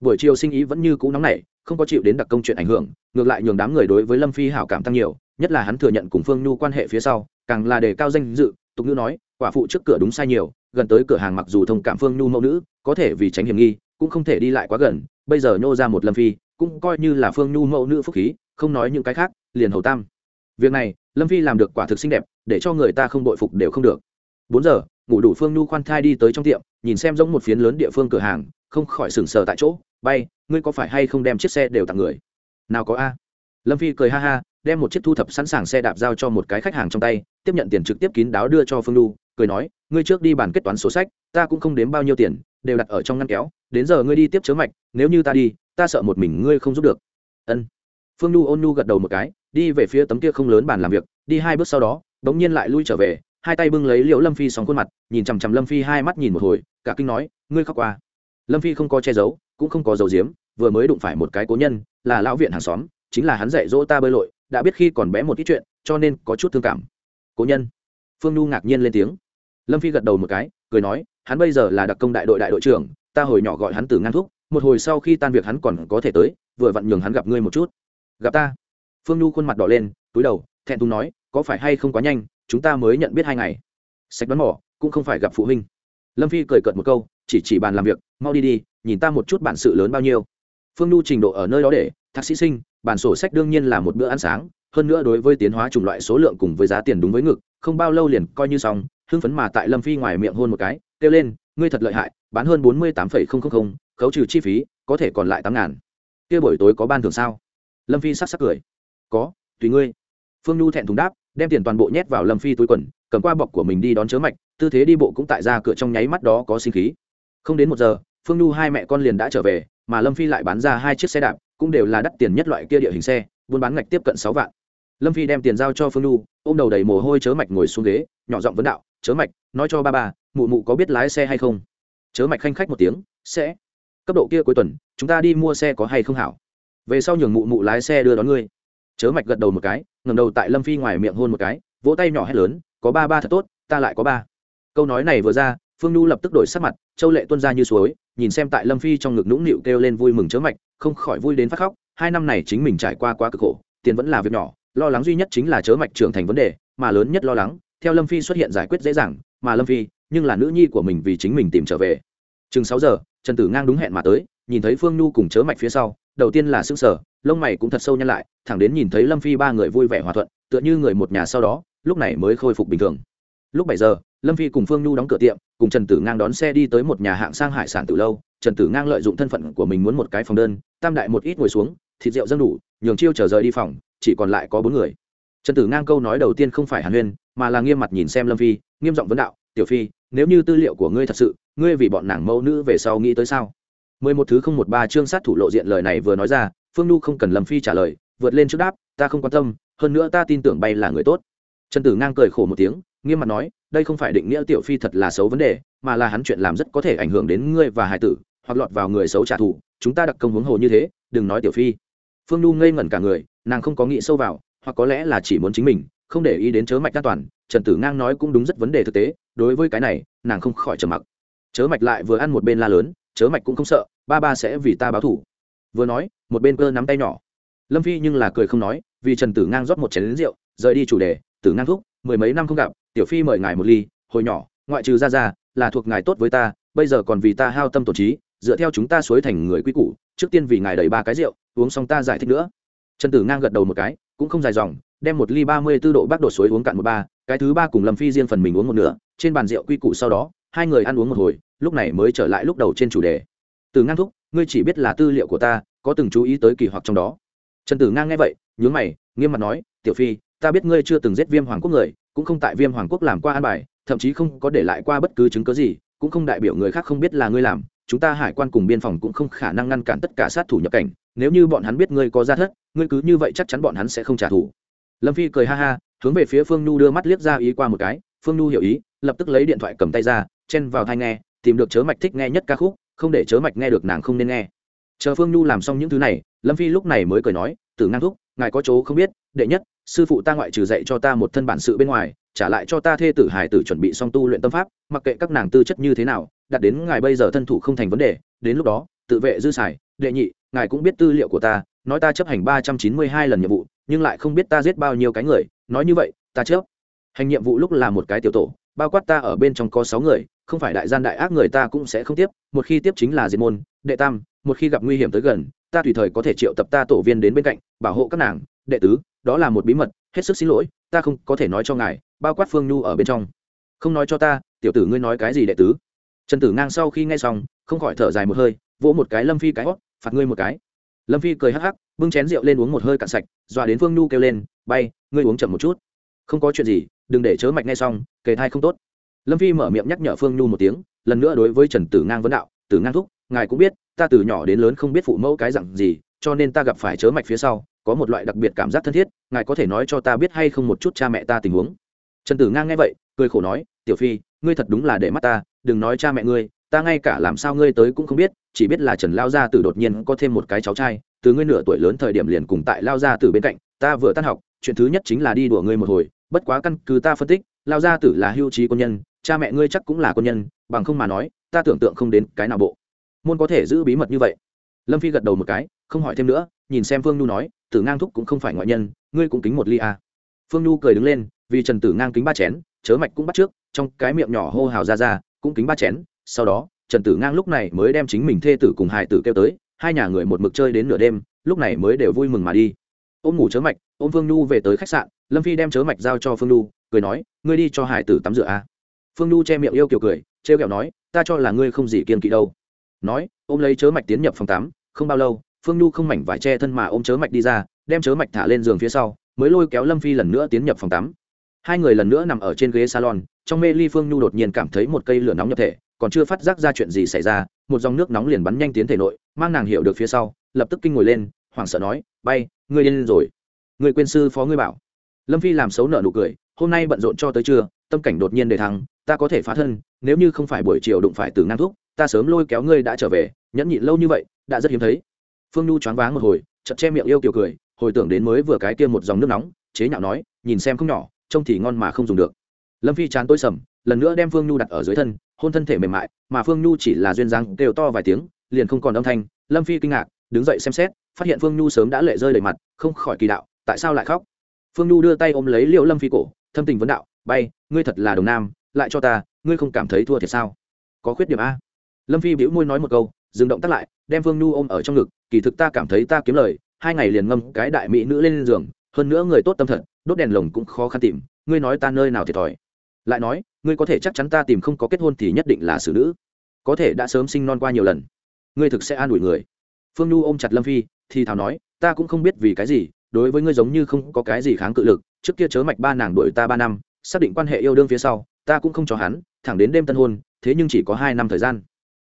Buổi chiều sinh ý vẫn như cũ nóng nảy không có chịu đến đặc công chuyện ảnh hưởng, ngược lại nhường đám người đối với lâm phi hảo cảm tăng nhiều, nhất là hắn thừa nhận cùng phương nhu quan hệ phía sau, càng là đề cao danh dự, tục ngữ nói, quả phụ trước cửa đúng sai nhiều, gần tới cửa hàng mặc dù thông cảm phương nhu mẫu nữ, có thể vì tránh hiểm nghi, cũng không thể đi lại quá gần, bây giờ nhô ra một lâm phi, cũng coi như là phương nhu mẫu nữ phúc khí, không nói những cái khác, liền hầu tam. Việc này, lâm phi làm được quả thực xinh đẹp, để cho người ta không bội phục đều không được. Bốn giờ, ngủ đủ phương nhu khoan thai đi tới trong tiệm, nhìn xem giống một phiến lớn địa phương cửa hàng, không khỏi sừng sờ tại chỗ, bay ngươi có phải hay không đem chiếc xe đều tặng người? Nào có a. Lâm phi cười ha ha, đem một chiếc thu thập sẵn sàng xe đạp giao cho một cái khách hàng trong tay, tiếp nhận tiền trực tiếp kín đáo đưa cho phương lu cười nói, ngươi trước đi bàn kết toán sổ sách, ta cũng không đếm bao nhiêu tiền, đều đặt ở trong ngăn kéo, đến giờ ngươi đi tiếp chớ mạch, nếu như ta đi, ta sợ một mình ngươi không giúp được. Ân. Phương lu ôn nu gật đầu một cái, đi về phía tấm kia không lớn bàn làm việc, đi hai bước sau đó đ n g nhiên lại lui trở về, hai tay bưng lấy liễu lâm phi sóng khuôn mặt, nhìn chằm chằm lâm phi hai mắt nhìn một hồi, cả kinh nói, ngươi khóc qua. Lâm phi không có che giấu cũng không có dầu diếm vừa mới đụng phải một cái cố nhân, là lão viện hàng xóm, chính là hắn dạy dỗ ta bơi lội, đã biết khi còn bé một ít chuyện, cho nên có chút thương cảm. Cố nhân. Phương nhu ngạc nhiên lên tiếng. Lâm phi gật đầu một cái, cười nói, hắn bây giờ là đặc công đại đội đại đội trưởng, ta hồi nhỏ gọi hắn từ ngang thúc, một hồi sau khi tan việc hắn còn có thể tới, vừa vặn nhường hắn gặp ngươi một chút. Gặp ta. Phương nhu khuôn mặt đỏ lên, túi đầu, thẹn thùng nói, có phải hay không quá nhanh, chúng ta mới nhận biết hai ngày. Sạch đoán mỏ cũng không phải gặp phụ huynh. Lâm phi cười cợt một câu chỉ chỉ bàn làm việc, mau đi đi, nhìn ta một chút bản sự lớn bao nhiêu. Phương nhu trình độ ở nơi đó để, thạc sĩ sinh, bản sổ sách đương nhiên là một bữa ăn sáng, hơn nữa đối với tiến hóa chủng loại số lượng cùng với giá tiền đúng với ngực, không bao lâu liền coi như xong, hưng phấn mà tại lâm phi ngoài miệng hôn một cái, kêu lên, ngươi thật lợi hại, bán hơn bốn mươi tám khấu trừ chi phí, có thể còn lại tám ngàn. Kia buổi tối có ban thưởng sao? Lâm phi sắc sắc cười. Có, tùy ngươi. Phương nhu thẹn thùng đáp, đem tiền toàn bộ nhét vào lâm phi túi quần, cầm qua bọc của mình đi đón chớ mạch, tư thế đi bộ cũng tại ra cửa trong nháy mắt đó có sinh khí không đến một giờ, phương nhu hai mẹ con liền đã trở về, mà lâm phi lại bán ra hai chiếc xe đạp, cũng đều là đắt tiền nhất loại kia địa hình xe, buôn bán ngạch tiếp cận sáu vạn. Lâm phi đem tiền giao cho phương nhu, ôm đầu đầy mồ hôi chớ mạch ngồi xuống ghế, nhỏ giọng vấn đạo, chớ mạch, nói cho ba bà mụ mụ có biết lái xe hay không? Chớ mạch khanh khách một tiếng, sẽ. Cấp độ kia cuối tuần, chúng ta đi mua xe có hay không hảo? Về sau nhường mụ mụ lái xe đưa đón ngươi. Chớ mạch gật đầu một cái ngầm đầu tại lâm phi ngoài miệng hôn một cái, vỗ tay nhỏ hét lớn, có ba ba thật tốt, ta lại có ba. Câu nói này vừa ra, phương nhu lập tức đổi sắc mặt châu lệ tuân ra như suối, nhìn xem tại lâm phi trong ngực nũng nịu kêu lên vui mừng chớ mạch, không khỏi vui đến phát khóc. Hai năm này chính mình trải qua quá cực khổ, tiền vẫn là việc nhỏ, lo lắng duy nhất chính là chớ mạch trưởng thành vấn đề, mà lớn nhất lo lắng, theo lâm phi xuất hiện giải quyết dễ dàng, mà lâm phi, nhưng là nữ nhi của mình vì chính mình tìm trở về. Chừng sáu giờ, trần tử ngang đúng hẹn mà tới, nhìn thấy phương nhu cùng chớ mạch phía sau, đầu tiên là xương sở lông mày cũng thật sâu nhăn lại, thẳng đến nhìn thấy lâm phi ba người vui vẻ hòa thuận, tựa như người một nhà sau đó, lúc này mới khôi phục bình thường lúc bảy giờ, lâm phi cùng phương nhu đóng cửa tiệm, cùng trần tử ngang đón xe đi tới một nhà hạng sang hải sản từ lâu. Trần tử ngang lợi dụng thân phận của mình muốn một cái phòng đơn, tam đại một ít ngồi xuống, thịt rượu dâng đủ, nhường chiêu trở rời đi phòng, chỉ còn lại có bốn người. Trần tử ngang câu nói đầu tiên không phải hàn huyên, mà là nghiêm mặt nhìn xem lâm phi, nghiêm giọng vấn đạo, tiểu phi, nếu như tư liệu của ngươi thật sự, ngươi vì bọn nàng mẫu nữ về sau nghĩ tới sao? Mười một thứ không một ba chương sát thủ lộ diện lời này vừa nói ra, phương nhu không cần lâm phi trả lời, vượt lên trước đáp, ta không quan tâm, hơn nữa ta tin tưởng bay là người tốt. Trần tử ngang cười khổ một tiếng nghiêm mặt nói, đây không phải định nghĩa tiểu phi thật là xấu vấn đề, mà là hắn chuyện làm rất có thể ảnh hưởng đến ngươi và hải tử, hoặc lọt vào người xấu trả thù. Chúng ta đặc công huống hồ như thế, đừng nói tiểu phi. Phương nhu ngây ngẩn cả người, nàng không có nghĩ sâu vào, hoặc có lẽ là chỉ muốn chính mình, không để ý đến chớ mạch an toàn, trần tử ngang nói cũng đúng rất vấn đề thực tế, đối với cái này, nàng không khỏi trầm mặc. Chớ mạch lại vừa ăn một bên la lớn, chớ mạch cũng không sợ, ba ba sẽ vì ta báo thủ vừa nói, một bên cơ nắm tay nhỏ. Lâm phi nhưng là cười không nói, vì trần tử ngang rót một chén lính rượu, rời đi chủ đề, tử ngang thúc, mười mấy năm không gặp tiểu phi mời ngài một ly, hồi nhỏ, ngoại trừ ra ra là thuộc ngài tốt với ta, bây giờ còn vì ta hao tâm tổ trí, dựa theo chúng ta suối thành người quy củ, trước tiên vì ngài đầy ba cái rượu, uống xong ta giải thích nữa. Trần tử ngang gật đầu một cái, cũng không dài dòng, đem một ly ba mươi b ố độ bác đổ suối uống cạn một ba, cái thứ ba cùng lâm phi riêng phần mình uống một nửa, trên bàn rượu quy củ sau đó, hai người ăn uống một hồi, lúc này mới trở lại lúc đầu trên chủ đề. Từ ngang thúc, ngươi chỉ biết là tư liệu của ta, có từng chú ý tới kỳ hoặc trong đó. Trần tử ngang nghe vậy, nhướng mày, nghiêm mặt nói, tiểu phi, ta biết ngươi chưa từng giết viêm hoàng quốc người cũng không tại viêm hoàng quốc làm qua an bài, thậm chí không có để lại qua bất cứ chứng cớ gì, cũng không đại biểu người khác không biết là ngươi làm, chúng ta hải quan cùng biên phòng cũng không khả năng ngăn cản tất cả sát thủ nhập cảnh, nếu như bọn hắn biết ngươi có ra thất, ngươi cứ như vậy chắc chắn bọn hắn sẽ không trả thù. Lâm phi cười ha ha, hướng về phía phương nhu đưa mắt liếc ra ý qua một cái, phương nhu hiểu ý, lập tức lấy điện thoại cầm tay ra, chen vào thai nghe, tìm được chớ mạch thích nghe nhất ca khúc, không để chớ mạch nghe được nàng không nên nghe. Chờ phương nhu làm xong những thứ này, lâm phi lúc này mới cười nói, tử ngang thúc, ngài có chỗ không biết, đệ nhất sư phụ ta ngoại trừ dạy cho ta một thân bản sự bên ngoài, trả lại cho ta thê tử hải tử chuẩn bị xong tu luyện tâm pháp, mặc kệ các nàng tư chất như thế nào, đặt đến ngài bây giờ thân thủ không thành vấn đề, đến lúc đó, tự vệ dư xài, đệ nhị, ngài cũng biết tư liệu của ta, nói ta chấp hành ba trăm chín mươi hai lần nhiệm vụ, nhưng lại không biết ta giết bao nhiêu cái người, nói như vậy, ta chấp hành nhiệm vụ lúc là một cái tiểu tổ, bao quát ta ở bên trong có sáu người, không phải đại gian đại ác người ta cũng sẽ không tiếp, một khi tiếp chính là diệt môn, đệ tam, một khi gặp nguy hiểm tới gần, ta tùy thời có thể triệu tập ta tổ viên đến bên cạnh, bảo hộ các nàng, đệ tứ đó là một bí mật, hết sức xin lỗi, ta không có thể nói cho ngài, bao quát phương nhu ở bên trong. Không nói cho ta, tiểu tử ngươi nói cái gì đệ tứ? Trần tử ngang sau khi nghe xong, không khỏi thở dài một hơi, vỗ một cái lâm phi cái hót, phạt ngươi một cái. Lâm phi cười hắc hắc, bưng chén rượu lên uống một hơi cạn sạch, dọa đến phương nhu kêu lên, bay, ngươi uống chậm một chút. Không có chuyện gì, đừng để chớ mạch ngay xong, kề thai không tốt. Lâm phi mở miệng nhắc nhở phương nhu một tiếng, lần nữa đối với trần tử ngang vấn đạo, tử ngang thúc, ngài cũng biết, ta từ nhỏ đến lớn không biết phụ mẫu cái dặn gì, cho nên ta gặp phải chớ mạch phía sau, có một loại đặc biệt cảm giác thân thiết ngài có thể nói cho ta biết hay không một chút cha mẹ ta tình huống? Trần tử ngang nghe vậy, cười khổ nói, tiểu phi, ngươi thật đúng là để mắt ta, đừng nói cha mẹ ngươi, ta ngay cả làm sao ngươi tới cũng không biết, chỉ biết là trần lao gia tử đột nhiên có thêm một cái cháu trai, từ ngươi nửa tuổi lớn thời điểm liền cùng tại lao gia tử bên cạnh, ta vừa tan học, chuyện thứ nhất chính là đi đùa ngươi một hồi, bất quá căn cứ ta phân tích, lao gia tử là hưu trí quân nhân, cha mẹ ngươi chắc cũng là quân nhân, bằng không mà nói, ta tưởng tượng không đến cái nào bộ. Môn có thể giữ bí mật như vậy? Lâm phi gật đầu một cái, không hỏi thêm nữa, nhìn xem phương nhu nói, tử ngang thúc cũng không phải ngoại nhân ngươi cũng kính một ly à. phương nhu cười đứng lên, vì trần tử ngang kính ba chén, chớ mạch cũng bắt trước, trong cái miệng nhỏ hô hào ra ra, cũng kính ba chén sau đó, trần tử ngang lúc này mới đem chính mình thê tử cùng hài tử kêu tới, hai nhà người một mực chơi đến nửa đêm, lúc này mới đều vui mừng mà đi ôm ngủ chớ mạch, ôm phương nhu về tới khách sạn, lâm phi đem chớ mạch giao cho phương nhu, cười nói, ngươi đi cho hải tử tắm rửa a à. phương nhu che miệng yêu kiểu cười, trêu kẹo nói, ta cho là ngươi không gì kiên kỵ đâu nói, ôm lấy chớ mạch tiến nhập phòng tắm, không bao lâu, phương nhu không mảnh vải che thân mà ôm chớ mạch đi ra đem chớ mạch thả lên giường phía sau mới lôi kéo lâm phi lần nữa tiến nhập phòng tắm. Hai người lần nữa nằm ở trên ghế salon trong mê ly phương nhu đột nhiên cảm thấy một cây lửa nóng nhập thể còn chưa phát giác ra chuyện gì xảy ra một dòng nước nóng liền bắn nhanh tiến thể nội mang nàng hiểu được phía sau lập tức kinh ngồi lên hoảng sợ nói bay ngươi lên rồi. Người quên sư phó ngươi bảo. Lâm phi làm xấu nợ nụ cười hôm nay bận rộn cho tới trưa tâm cảnh đột nhiên đề thăng ta có thể phá thân nếu như không phải buổi chiều đụng phải từ ngang thuốc, ta sớm lôi kéo ngươi đã trở về nhẫn nhịn lâu như vậy đã rất hiếm thấy. Phương nhu choáng váng một hồi chật che miệng yêu kiều cười hồi tưởng đến mới vừa cái kia một dòng nước nóng, chế nhạo nói, nhìn xem không nhỏ, trông thì ngon mà không dùng được. Lâm phi chán tối sầm, lần nữa đem phương nhu đặt ở dưới thân, hôn thân thể mềm mại, mà phương nhu chỉ là duyên dáng đều to vài tiếng, liền không còn âm thanh. Lâm phi kinh ngạc, đứng dậy xem xét, phát hiện phương nhu sớm đã lệ rơi đầy mặt, không khỏi kỳ đạo, tại sao lại khóc? Phương nhu đưa tay ôm lấy liệu lâm phi cổ, thâm tình vấn đạo, bay, ngươi thật là đồng nam, lại cho ta, ngươi không cảm thấy thua thiệt sao? Có khuyết điểm a. Lâm phi bĩu môi nói một câu, dừng động tắt lại, đem phương nhu ôm ở trong ngực, kỳ thực ta cảm thấy ta kiếm lời hai ngày liền ngâm cái đại mỹ nữ lên giường, hơn nữa người tốt tâm thật, đốt đèn lồng cũng khó khăn tìm, ngươi nói ta nơi nào thiệt thòi? Lại nói, ngươi có thể chắc chắn ta tìm không có kết hôn thì nhất định là xử nữ. Có thể đã sớm sinh non qua nhiều lần. Ngươi thực sẽ an ủi người. Phương nhu ôm chặt lâm phi, thì thào nói, ta cũng không biết vì cái gì, đối với ngươi giống như không có cái gì kháng cự lực, trước kia chớ mạch ba nàng đuổi ta ba năm, xác định quan hệ yêu đương phía sau, ta cũng không cho hắn, thẳng đến đêm tân hôn, thế nhưng chỉ có hai năm thời gian.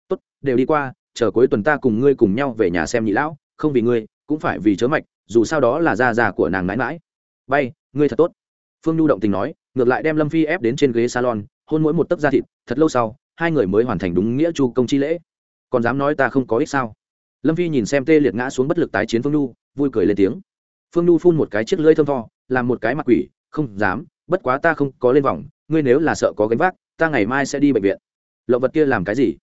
Tốt, đều đi qua, chờ cuối tuần ta cùng ngươi cùng nhau về nhà xem nhị lão, không vì ngươi cũng phải vì chớ mạch, dù sao đó là da già của nàng mãi mãi. Bay, ngươi thật tốt. Phương nhu động tình nói, ngược lại đem lâm phi ép đến trên ghế salon, hôn mỗi một tấc da thịt, thật lâu sau, hai người mới hoàn thành đúng nghĩa chu công chi lễ. Còn dám nói ta không có ích sao? Lâm phi nhìn xem tê liệt ngã xuống bất lực tái chiến phương nhu, vui cười lên tiếng. Phương nhu phun một cái chiếc lưỡi thơm tho, làm một cái mặt quỷ, không dám, bất quá ta không có lên vòng, ngươi nếu là sợ có gánh vác, ta ngày mai sẽ đi bệnh viện. Lộng vật kia làm cái gì?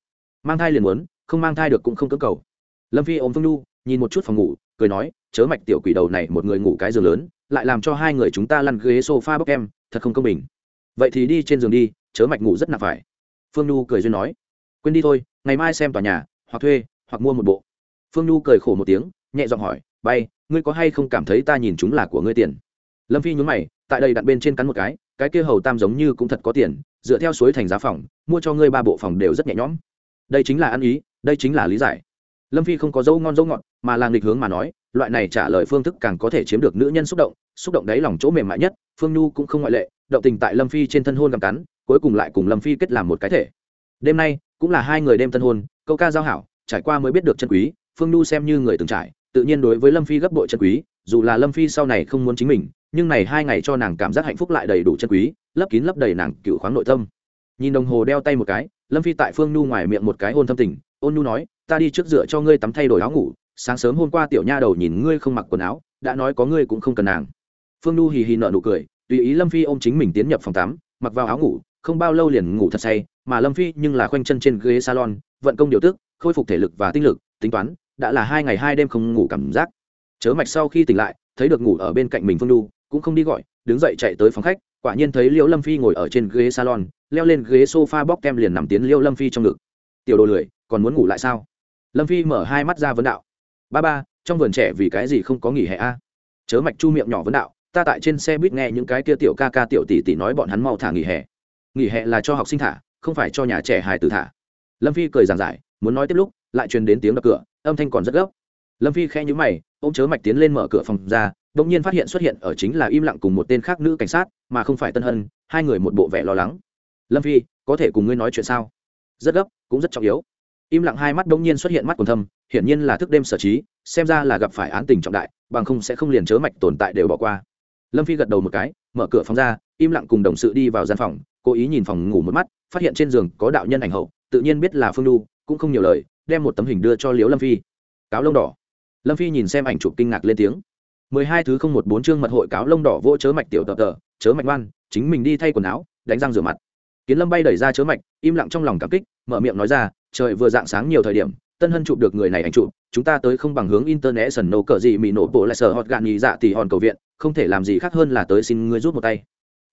Mang thai liền muốn, không mang thai được cũng không cưỡng cầu. Lâm phi ôm phương nhu, nhìn một chút phòng ngủ cười nói, chớ mạch tiểu quỷ đầu này một người ngủ cái giường lớn, lại làm cho hai người chúng ta lăn ghế sofa bốc em, thật không công bình. Vậy thì đi trên giường đi, chớ mạch ngủ rất nặng phải. Phương nhu cười duyên nói, quên đi thôi, ngày mai xem tòa nhà, hoặc thuê, hoặc mua một bộ. Phương nhu cười khổ một tiếng, nhẹ giọng hỏi, bay, ngươi có hay không cảm thấy ta nhìn chúng là của ngươi tiền? Lâm phi nhún mày, tại đây đặt bên trên cắn một cái cái kia hầu tam giống như cũng thật có tiền, dựa theo suối thành giá phòng, mua cho ngươi ba bộ phòng đều rất nhẹ nhõm. Đây chính là ăn ý, đây chính là lý giải lâm phi không có dâu ngon dâu ngọt, mà là nghịch hướng mà nói, loại này trả lời phương thức càng có thể chiếm được nữ nhân xúc động xúc động đáy lòng chỗ mềm mại nhất, phương nhu cũng không ngoại lệ, động tình tại lâm phi trên thân hôn cầm cắn, cuối cùng lại cùng lâm phi kết làm một cái thể. Đêm nay, cũng là hai người đêm tân hôn, câu ca giao hảo, trải qua mới biết được chân quý, phương nhu xem như người từng trải, tự nhiên đối với lâm phi gấp bội chân quý, dù là lâm phi sau này không muốn chính mình, nhưng này hai ngày cho nàng cảm giác hạnh phúc lại đầy đủ chân quý, lấp kín lấp đầy nàng cựu khoáng nội tâm. Nhìn đồng hồ đeo tay một cái, lâm phi tại phương nhu ngoài miệng một cái hôn thâm tình, ôn nhu nói ta đi trước dựa cho ngươi tắm thay đổi áo ngủ, sáng sớm hôm qua tiểu nha đầu nhìn ngươi không mặc quần áo, đã nói có ngươi cũng không cần nàng. Phương nhu hì hì nợ nụ cười, tùy ý lâm phi ôm chính mình tiến nhập phòng tắm, mặc vào áo ngủ, không bao lâu liền ngủ thật say, mà lâm phi nhưng là khoanh chân trên ghế salon, vận công điều tức, khôi phục thể lực và tinh lực, tính toán, đã là hai ngày hai đêm không ngủ cảm giác. Chớ mạch sau khi tỉnh lại, thấy được ngủ ở bên cạnh mình phương nhu, cũng không đi gọi, đứng dậy chạy tới phòng khách, quả nhiên thấy liễu lâm phi ngồi ở trên ghế salon, leo lên ghế sofa bóc kem liền nằm tiến liễu lâm phi trong ngực. Tiểu đồ lười, còn muốn ngủ lại sao? Lâm phi mở hai mắt ra vấn đạo. Ba ba, trong vườn trẻ vì cái gì không có nghỉ hè a? Chớ mạch chu miệng nhỏ vấn đạo, ta tại trên xe buýt nghe những cái kia tiểu ca ca tiểu tỷ tỷ nói bọn hắn mau thả nghỉ hè. Nghỉ hè là cho học sinh thả, không phải cho nhà trẻ hài tử thả. Lâm phi cười giảng giải, muốn nói tiếp lúc, lại truyền đến tiếng đập cửa, âm thanh còn rất gấp. Lâm phi khẽ nhíu mày ông chớ mạch tiến lên mở cửa phòng ra bỗng nhiên phát hiện xuất hiện ở chính là im lặng cùng một tên khác nữ cảnh sát, mà không phải tân hân, hai người một bộ vẻ lo lắng. Lâm phi, có thể cùng ngươi nói chuyện sao? Rất gấp, cũng rất trọng yếu im lặng hai mắt đông nhiên xuất hiện mắt còn thâm hiển nhiên là thức đêm sở trí xem ra là gặp phải án tình trọng đại bằng không sẽ không liền chớ mạch tồn tại đều bỏ qua. Lâm phi gật đầu một cái mở cửa phòng ra im lặng cùng đồng sự đi vào gian phòng cố ý nhìn phòng ngủ một mắt phát hiện trên giường có đạo nhân ảnh hậu tự nhiên biết là phương Nu, cũng không nhiều lời đem một tấm hình đưa cho liễu lâm phi. Cáo lông đỏ. Lâm phi nhìn xem ảnh chụp kinh ngạc lên tiếng. Mười hai thứ không một bốn chương mật hội cáo lông đỏ vô chớ mạch tiểu tờ tờ chớ mạch ngoan chính mình đi thay quần áo đánh răng rửa mặt. Kiến lâm bay đẩy ra chớ mạch im lặng trong lòng cảm kích mở miệng nói ra trời vừa dạng sáng nhiều thời điểm, tân hân chụp được người này ảnh chụp, chúng ta tới không bằng hướng internet sần nổ cờ gì mỹ nổ bộ lại sở hot gạn nhị dạ thì hòn cầu viện, không thể làm gì khác hơn là tới xin ngươi rút một tay.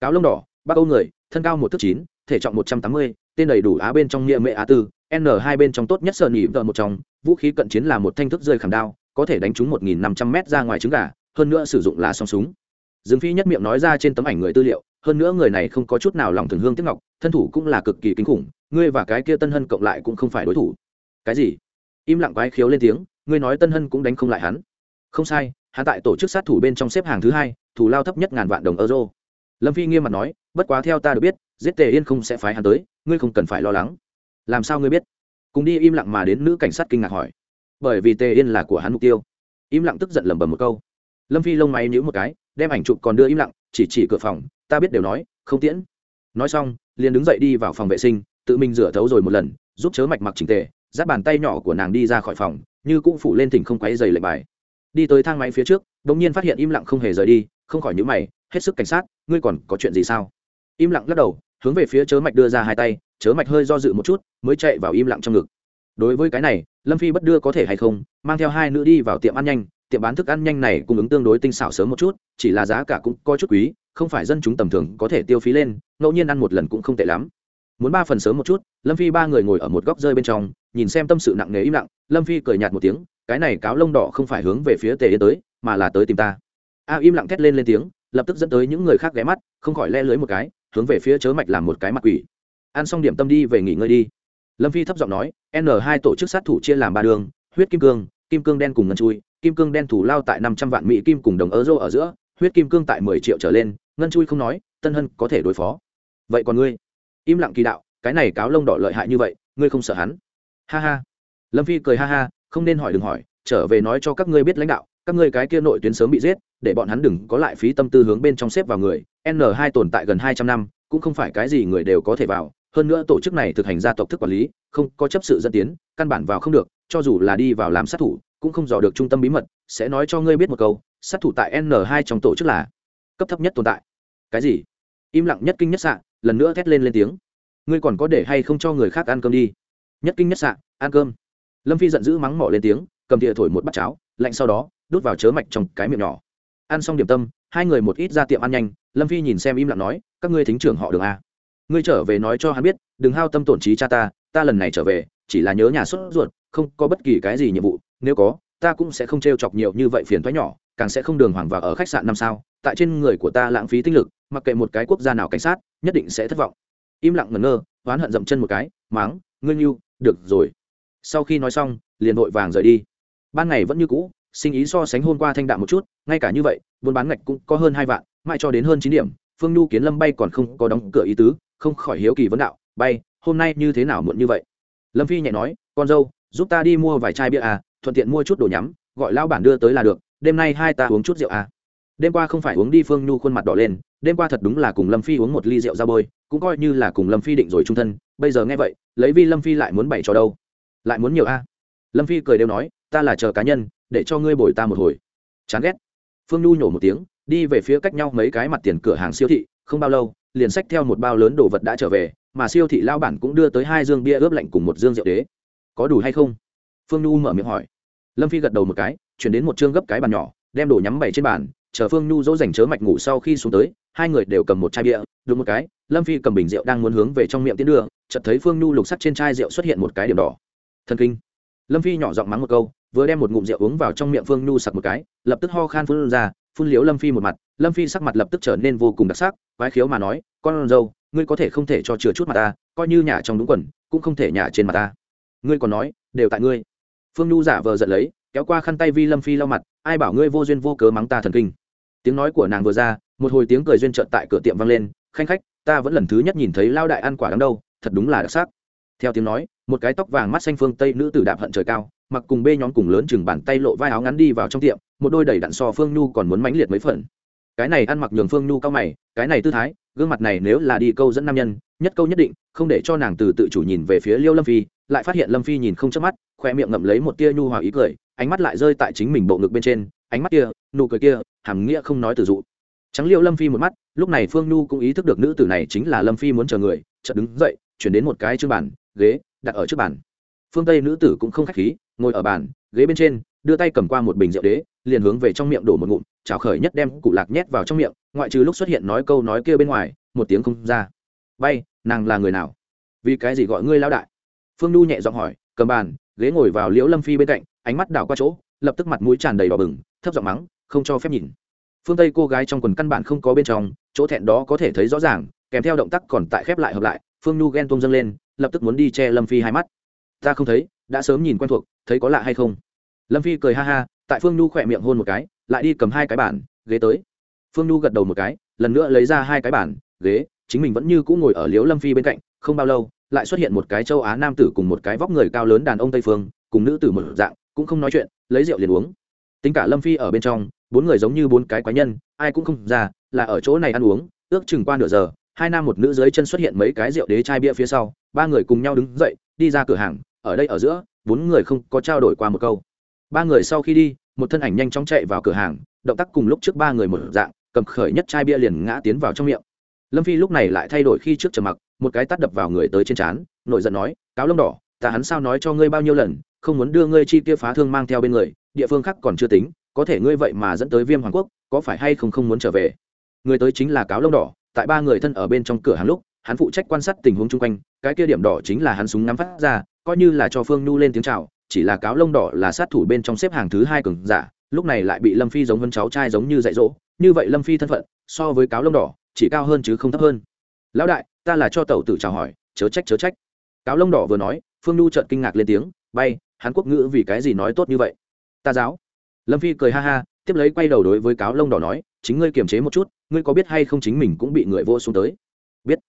Cáo lông đỏ, bác âu người, thân cao một thước chín, thể trọng một trăm tám mươi, tên đầy đủ á bên trong nghĩa mệ á tư, n hai bên trong tốt nhất sợ nỉ vợ một trong, vũ khí cận chiến là một thanh thức rơi khảm đao, có thể đánh trúng một nghìn năm trăm m ra ngoài trứng gà, hơn nữa sử dụng là song súng. Dương phi nhất miệng nói ra trên tấm ảnh người tư liệu hơn nữa người này không có chút nào lòng thường hương tiếc ngọc, thân thủ cũng là cực kỳ kinh khủng, ngươi và cái kia tân hân cộng lại cũng không phải đối thủ. Cái gì? Im lặng quái khiếu lên tiếng, ngươi nói tân hân cũng đánh không lại hắn. Không sai, hắn tại tổ chức sát thủ bên trong xếp hàng thứ hai thủ lao thấp nhất ngàn vạn đồng euro. Lâm phi nghiêm mặt nói, bất quá theo ta được biết, giết tề yên không sẽ phái hắn tới, ngươi không cần phải lo lắng. Làm sao ngươi biết? Cùng đi im lặng mà đến nữ cảnh sát kinh ngạc hỏi. Bởi vì tề yên là của hắn mục tiêu. Im lặng tức giận lẩm bẩm một câu. Lâm phi lông máy nhíu một cái đem ảnh chụp còn đưa im lặng, chỉ chỉ cửa phòng, ta biết đều nói, không tiễn. Nói xong, liền đứng dậy đi vào phòng vệ sinh, tự mình rửa thấu rồi một lần, giúp chớ mạch mặc chỉnh tề giáp bàn tay nhỏ của nàng đi ra khỏi phòng, như cũng phủ lên thỉnh không quấy dày lệnh bài. Đi tới thang máy phía trước đ ỗ n g nhiên phát hiện im lặng không hề rời đi, không khỏi nhữ mày, hết sức cảnh sát, ngươi còn có chuyện gì sao? Im lặng lắc đầu, hướng về phía chớ mạch đưa ra hai tay, chớ mạch hơi do dự một chút, mới chạy vào im lặng trong ngực. Đối với cái này, lâm phi bất đưa có thể hay không, mang theo hai nữ đi vào tiệm ăn nhanh, tiệm bán thức ăn nhanh này cung ứng tương đối tinh xảo sớm một chút chỉ là giá cả cũng có chút quý, không phải dân chúng tầm thường có thể tiêu phí lên, ngẫu nhiên ăn một lần cũng không tệ lắm. Muốn ba phần sớm một chút, lâm phi ba người ngồi ở một góc rơi bên trong, nhìn xem tâm sự nặng nề im lặng, lâm phi cười nhạt một tiếng, cái này cáo lông đỏ không phải hướng về phía tề yên tới, mà là tới tìm ta. A im lặng thét lên lên tiếng, lập tức dẫn tới những người khác ghé mắt, không khỏi le lưới một cái, hướng về phía chớ mạch làm một cái mặt quỷ. Ăn xong điểm tâm đi, về nghỉ ngơi đi. Lâm phi thấp giọng nói, n hai tổ chức sát thủ chia làm ba đường, huyết kim cương kim cương đen cùng ngân chui, kim cương đen thủ lao tại năm trăm vạn mỹ kim cùng đồng euro ở giữa huyết kim cương tại mười triệu trở lên, ngân chui không nói, tân hân có thể đối phó. Vậy còn ngươi? Im lặng kỳ đạo, cái này cáo lông đỏ lợi hại như vậy, ngươi không sợ hắn? Ha ha. Lâm phi cười ha ha, không nên hỏi đừng hỏi, trở về nói cho các ngươi biết lãnh đạo, các ngươi cái kia nội tuyến sớm bị giết, để bọn hắn đừng có lại phí tâm tư hướng bên trong xếp vào người, n hai tồn tại gần hai trăm năm, cũng không phải cái gì người đều có thể vào, hơn nữa tổ chức này thực hành gia tộc thức quản lý, không có chấp sự dẫn tiến, căn bản vào không được, cho dù là đi vào làm sát thủ, cũng không dò được trung tâm bí mật, sẽ nói cho ngươi biết một câu sát thủ tại n 2 trong tổ chức là cấp thấp nhất tồn tại. Cái gì? Im lặng nhất kinh nhất xạ, lần nữa thét lên lên tiếng. Ngươi còn có để hay không cho người khác ăn cơm đi? Nhất kinh nhất xạ, ăn cơm. Lâm phi giận dữ mắng mỏ lên tiếng, cầm thìa thổi một bát cháo, lạnh sau đó, đút vào chớ mạch trong cái miệng nhỏ. Ăn xong điểm tâm, hai người một ít ra tiệm ăn nhanh, lâm phi nhìn xem im lặng nói, các ngươi thính trưởng họ đường a. Ngươi trở về nói cho hắn biết, đừng hao tâm tổn trí cha ta ta lần này trở về, chỉ là nhớ nhà xuất ruột, không có bất kỳ cái gì nhiệm vụ, nếu có, ta cũng sẽ không t r e o chọc nhiều như vậy phiền thoái nhỏ càng sẽ không đường hoàng vào ở khách sạn năm sao, tại trên người của ta lãng phí tinh lực, mặc kệ một cái quốc gia nào cảnh sát, nhất định sẽ thất vọng. Im lặng ngẩn ngơ, oán hận dậm chân một cái, máng, ngươi yêu được rồi. Sau khi nói xong, liền vội vàng rời đi. Ban ngày vẫn như cũ, sinh ý so sánh hôm qua thanh đạm một chút, ngay cả như vậy, buôn bán ngạch cũng có hơn hai vạn, mãi cho đến hơn chín điểm, phương nhu kiến lâm bay còn không có đóng cửa ý tứ, không khỏi hiếu kỳ vấn đạo, bay, hôm nay như thế nào muộn như vậy? Lâm phi nhẹ nói, con dâu, giúp ta đi mua vài chai bia à thuận tiện mua chút đồ nhắm, gọi lao bản đưa tới là được đêm nay hai ta uống chút rượu à. Đêm qua không phải uống đi phương nhu khuôn mặt đỏ lên, đêm qua thật đúng là cùng lâm phi uống một ly rượu ra bôi, cũng coi như là cùng lâm phi định rồi trung thân, bây giờ nghe vậy, lấy vi lâm phi lại muốn bày cho đâu? Lại muốn nhiều a lâm phi cười đều nói, ta là chờ cá nhân, để cho ngươi bồi ta một hồi. Chán ghét. Phương nhu nhổ một tiếng, đi về phía cách nhau mấy cái mặt tiền cửa hàng siêu thị, không bao lâu, liền xách theo một bao lớn đồ vật đã trở về, mà siêu thị lao bản cũng đưa tới hai dương bia ướp lạnh cùng một dương rượu đế. Có đủ hay không? Phương nhu mở miệng hỏi. Lâm phi gật đầu một cái chuyển đến một chương gấp cái bàn nhỏ, đem đồ nhắm bày trên bàn, chờ phương nhu dỗ dành chớ mạch ngủ sau khi xuống tới, hai người đều cầm một chai bia được một cái, lâm phi cầm bình rượu đang muốn hướng về trong miệng tiến đường chợt thấy phương nhu lục sắt trên chai rượu xuất hiện một cái điểm đỏ. Thần kinh. Lâm phi nhỏ giọng mắng một câu, vừa đem một ngụm rượu uống vào trong miệng phương nhu sặc một cái, lập tức ho khan phun ra, phun liếu lâm phi một mặt, lâm phi sắc mặt lập tức trở nên vô cùng đặc sắc, quái khiếu mà nói, con dâu, ngươi có thể không thể cho chừa chút mặt ta, coi như nhà trong đúng quần, cũng không thể nhà trên mặt ta. Ngươi còn nói, đều tại ngươi. Phương nhu giả vờ giận lấy kéo qua khăn tay vi lâm phi lau mặt, ai bảo ngươi vô duyên vô cớ mắng ta thần kinh? Tiếng nói của nàng vừa ra, một hồi tiếng cười duyên trợn tại cửa tiệm vang lên, khanh khách, ta vẫn lần thứ nhất nhìn thấy lao đại ăn quả đắng đâu, thật đúng là đặc sắc. Theo tiếng nói, một cái tóc vàng mắt xanh phương tây nữ tử đạp hận trời cao, mặc cùng bê nhóm cùng lớn chừng bàn tay lộ vai áo ngắn đi vào trong tiệm, một đôi đầy đặn so phương nhu còn muốn mãnh liệt mấy phần. Cái này ăn mặc nhường phương nhu cao mày, cái này tư thái, gương mặt này nếu là đi câu dẫn nam nhân, nhất câu nhất định, không để cho nàng từ tự chủ nhìn về phía liêu lâm phi, lại phát hiện lâm phi nhìn không chớp mắt, khoe miệng ngậm lấy một tia nhu hòa ý cười ánh mắt lại rơi tại chính mình bộ ngực bên trên, ánh mắt kia, nụ cười kia, hàm nghĩa không nói từ dụ. Trắng liêu lâm phi một mắt, lúc này phương nhu cũng ý thức được nữ tử này chính là lâm phi muốn chờ người, chợt đứng dậy, chuyển đến một cái trước bàn, ghế, đặt ở trước bàn. Phương tây nữ tử cũng không khách khí, ngồi ở bàn, ghế bên trên, đưa tay cầm qua một bình rượu đế, liền hướng về trong miệng đổ một ngụm chảo khởi nhất đem cụ lạc nhét vào trong miệng, ngoại trừ lúc xuất hiện nói câu nói kia bên ngoài, một tiếng không ra. Bay, nàng là người nào? Vì cái gì gọi ngươi lao đại? Phương nhu nhẹ giọng hỏi, cầm bàn, ghế ngồi vào liễu lâm phi bên cạnh ánh mắt đảo qua chỗ, lập tức mặt mũi tràn đầy đỏ bừng, thấp giọng mắng, không cho phép nhìn. Phương tây cô gái trong quần căn bản không có bên trong, chỗ thẹn đó có thể thấy rõ ràng, kèm theo động tác còn tại khép lại hợp lại, phương nhu ghen tông dâng lên, lập tức muốn đi che lâm phi hai mắt. Ta không thấy, đã sớm nhìn quen thuộc, thấy có lạ hay không? Lâm phi cười ha ha, tại phương nhu khỏe miệng hôn một cái, lại đi cầm hai cái bản ghế tới. Phương nhu gật đầu một cái, lần nữa lấy ra hai cái bản ghế, chính mình vẫn như cũ ngồi ở liếu lâm phi bên cạnh, không bao lâu, lại xuất hiện một cái châu á nam tử cùng một cái vóc người cao lớn đàn ông tây phương, cùng nữ tử một dạng cũng không nói chuyện, lấy rượu liền uống. Tính cả lâm phi ở bên trong, bốn người giống như bốn cái quái nhân, ai cũng không ra, là ở chỗ này ăn uống, ước chừng qua nửa giờ, hai nam một nữ dưới chân xuất hiện mấy cái rượu đế chai bia phía sau, ba người cùng nhau đứng dậy, đi ra cửa hàng, ở đây ở giữa, bốn người không có trao đổi qua một câu. Ba người sau khi đi, một thân ảnh nhanh chóng chạy vào cửa hàng, động tác cùng lúc trước ba người một dạng, cầm khởi nhất chai bia liền ngã tiến vào trong miệng. Lâm phi lúc này lại thay đổi khi trước trầm mặc, một cái tắt đập vào người tới trên trán nội giận nói, cáo lông đỏ, ta hắn sao nói cho ngươi bao nhiêu lần không muốn đưa ngươi chi kia phá thương mang theo bên người, địa phương khác còn chưa tính, có thể ngươi vậy mà dẫn tới viêm hoàng quốc, có phải hay không không muốn trở về? Người tới chính là cáo lông đỏ, tại ba người thân ở bên trong cửa hàng lúc, hắn phụ trách quan sát tình huống chung quanh, cái kia điểm đỏ chính là hắn súng ngắm phát ra, coi như là cho phương nhu lên tiếng chào, chỉ là cáo lông đỏ là sát thủ bên trong xếp hàng thứ hai cường giả, lúc này lại bị lâm phi giống hơn cháu trai giống như dạy dỗ, như vậy lâm phi thân phận, so với cáo lông đỏ, chỉ cao hơn chứ không thấp hơn. Lão đại, ta là cho tẩu tử chào hỏi, chớ trách chớ trách. Cáo lông đỏ vừa nói, phương nhu trợn kinh ngạc lên tiếng, bay hắn quốc ngữ vì cái gì nói tốt như vậy? Ta giáo. Lâm phi cười ha ha, tiếp lấy quay đầu đối với cáo lông đỏ nói, chính ngươi kiềm chế một chút, ngươi có biết hay không chính mình cũng bị người vô xuống tới? Biết.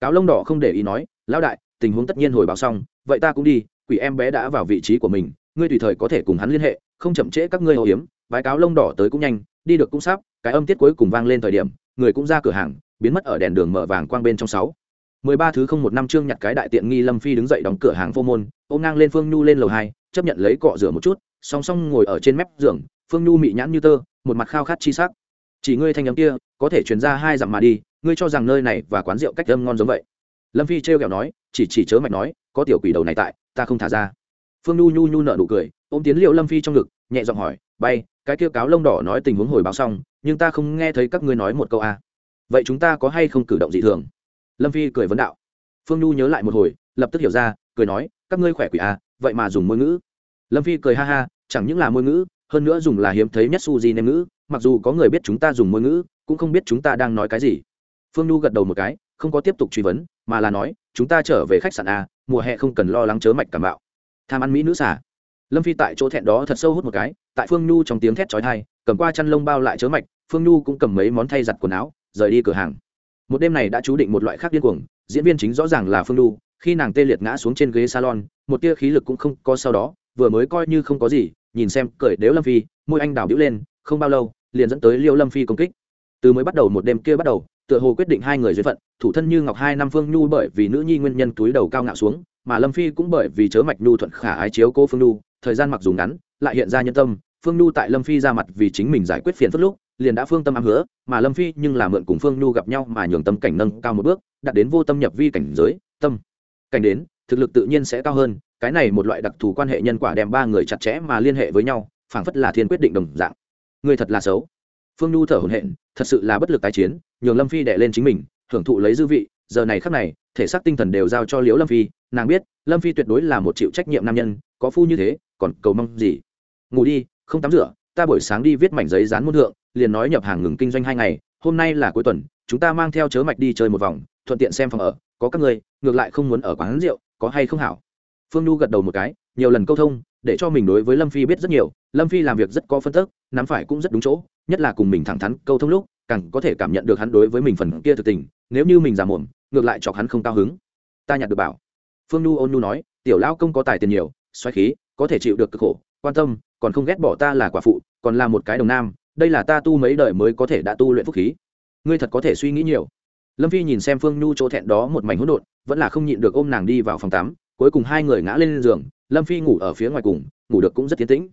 Cáo lông đỏ không để ý nói, lão đại, tình huống tất nhiên hồi báo xong, vậy ta cũng đi, quỷ em bé đã vào vị trí của mình, ngươi tùy thời có thể cùng hắn liên hệ, không chậm trễ các ngươi hầu hiếm vái cáo lông đỏ tới cũng nhanh, đi được cũng sắp, cái âm tiết cuối cùng vang lên thời điểm, người cũng ra cửa hàng, biến mất ở đèn đường mở vàng quang bên trong sáu mười ba thứ không một năm chương nhặt cái đại tiện nghi lâm phi đứng dậy đóng cửa hàng vô môn, ôm ngang lên phương nhu lên lầu hai, chấp nhận lấy cọ rửa một chút, song song ngồi ở trên mép giường, phương nhu mị nhãn như tơ, một mặt khao khát chi sắc. Chỉ ngươi thanh âm kia, có thể truyền ra hai dặm mà đi, ngươi cho rằng nơi này và quán rượu cách âm ngon giống vậy? Lâm phi trêu kẹo nói, chỉ chỉ chớ mạch nói, có tiểu quỷ đầu này tại, ta không thả ra. Phương nhu nhu nhu nợ nụ cười, ôm tiến liệu lâm phi trong ngực, nhẹ giọng hỏi, bay, cái kia cáo lông đỏ nói tình huống hồi báo xong, nhưng ta không nghe thấy các ngươi nói một câu a. À. vậy chúng ta có hay không cử động dị thường? Lâm phi cười vấn đạo. Phương nhu nhớ lại một hồi lập tức hiểu ra cười nói các ngươi khỏe quỷ à, vậy mà dùng môi ngữ. Lâm phi cười ha ha chẳng những là môi ngữ hơn nữa dùng là hiếm thấy nhất su di nem ngữ mặc dù có người biết chúng ta dùng môi ngữ cũng không biết chúng ta đang nói cái gì. Phương nhu gật đầu một cái không có tiếp tục truy vấn mà là nói chúng ta trở về khách sạn a mùa hè không cần lo lắng chớ mạch cảm bạo. Tham ăn mỹ nữ xả lâm phi tại chỗ thẹn đó thật sâu hút một cái tại phương nhu trong tiếng thét trói thai cầm qua chăn lông bao lại chớ mạch phương nhu cũng cầm mấy món thay giặt quần áo rời đi cửa hàng một đêm này đã chú định một loại khác điên cuồng, diễn viên chính rõ ràng là phương đu khi nàng tê liệt ngã xuống trên ghế salon, một tia khí lực cũng không có sau đó, vừa mới coi như không có gì, nhìn xem cởi đếu lâm phi, môi anh đào đĩu lên, không bao lâu, liền dẫn tới liêu lâm phi công kích. Từ mới bắt đầu một đêm kia bắt đầu, tựa hồ quyết định hai người duyên phận, thủ thân như ngọc hai năm phương nhu bởi vì nữ nhi nguyên nhân túi đầu cao ngạo xuống, mà lâm phi cũng bởi vì chớ mạch nhu thuận khả ái chiếu cô phương nhu, thời gian mặc dù ngắn, lại hiện ra nhân tâm, phương nhu tại lâm phi ra mặt vì chính mình giải quyết phiền phức lúc liền đã phương tâm ám hứa, mà lâm phi nhưng là mượn cùng phương nhu gặp nhau mà nhường tâm cảnh nâng cao một bước, đạt đến vô tâm nhập vi cảnh giới, tâm, cảnh đến, thực lực tự nhiên sẽ cao hơn, cái này một loại đặc thù quan hệ nhân quả đem ba người chặt chẽ mà liên hệ với nhau, phảng phất là thiên quyết định đồng dạng. Người thật là xấu. Phương nhu thở hổn hển, thật sự là bất lực tái chiến, nhường lâm phi đệ lên chính mình, hưởng thụ lấy dư vị, giờ này khắc này, thể xác tinh thần đều giao cho liễu lâm phi, nàng biết, lâm phi tuyệt đối là một chịu trách nhiệm nam nhân, có phu như thế, còn cầu mong gì. Ngủ đi, không tắm rửa, ta buổi sáng đi viết mảnh giấy dán môn thượng liền nói nhập hàng ngừng kinh doanh hai ngày, hôm nay là cuối tuần, chúng ta mang theo chớ mạch đi chơi một vòng, thuận tiện xem phòng ở, có các người, ngược lại không muốn ở quán rượu, có hay không hảo? Phương nhu gật đầu một cái, nhiều lần câu thông, để cho mình đối với lâm phi biết rất nhiều, lâm phi làm việc rất có phân tức, nắm phải cũng rất đúng chỗ, nhất là cùng mình thẳng thắn câu thông lúc, càng có thể cảm nhận được hắn đối với mình phần kia thực tình, nếu như mình giả mồm, ngược lại chọc hắn không cao hứng. Ta nhặt được bảo. Phương nhu ôn nhu nói, tiểu lão công có tài tiền nhiều, xoáy khí, có thể chịu được cực khổ, quan tâm, còn không ghét bỏ ta là quả phụ, còn là một cái đồng nam đây là ta tu mấy đời mới có thể đã tu luyện phúc khí. Ngươi thật có thể suy nghĩ nhiều. Lâm phi nhìn xem phương nhu chỗ thẹn đó một mảnh hỗn độn, vẫn là không nhịn được ôm nàng đi vào phòng tắm, cuối cùng hai người ngã lên giường, lâm phi ngủ ở phía ngoài cùng, ngủ được cũng rất tiến tĩnh.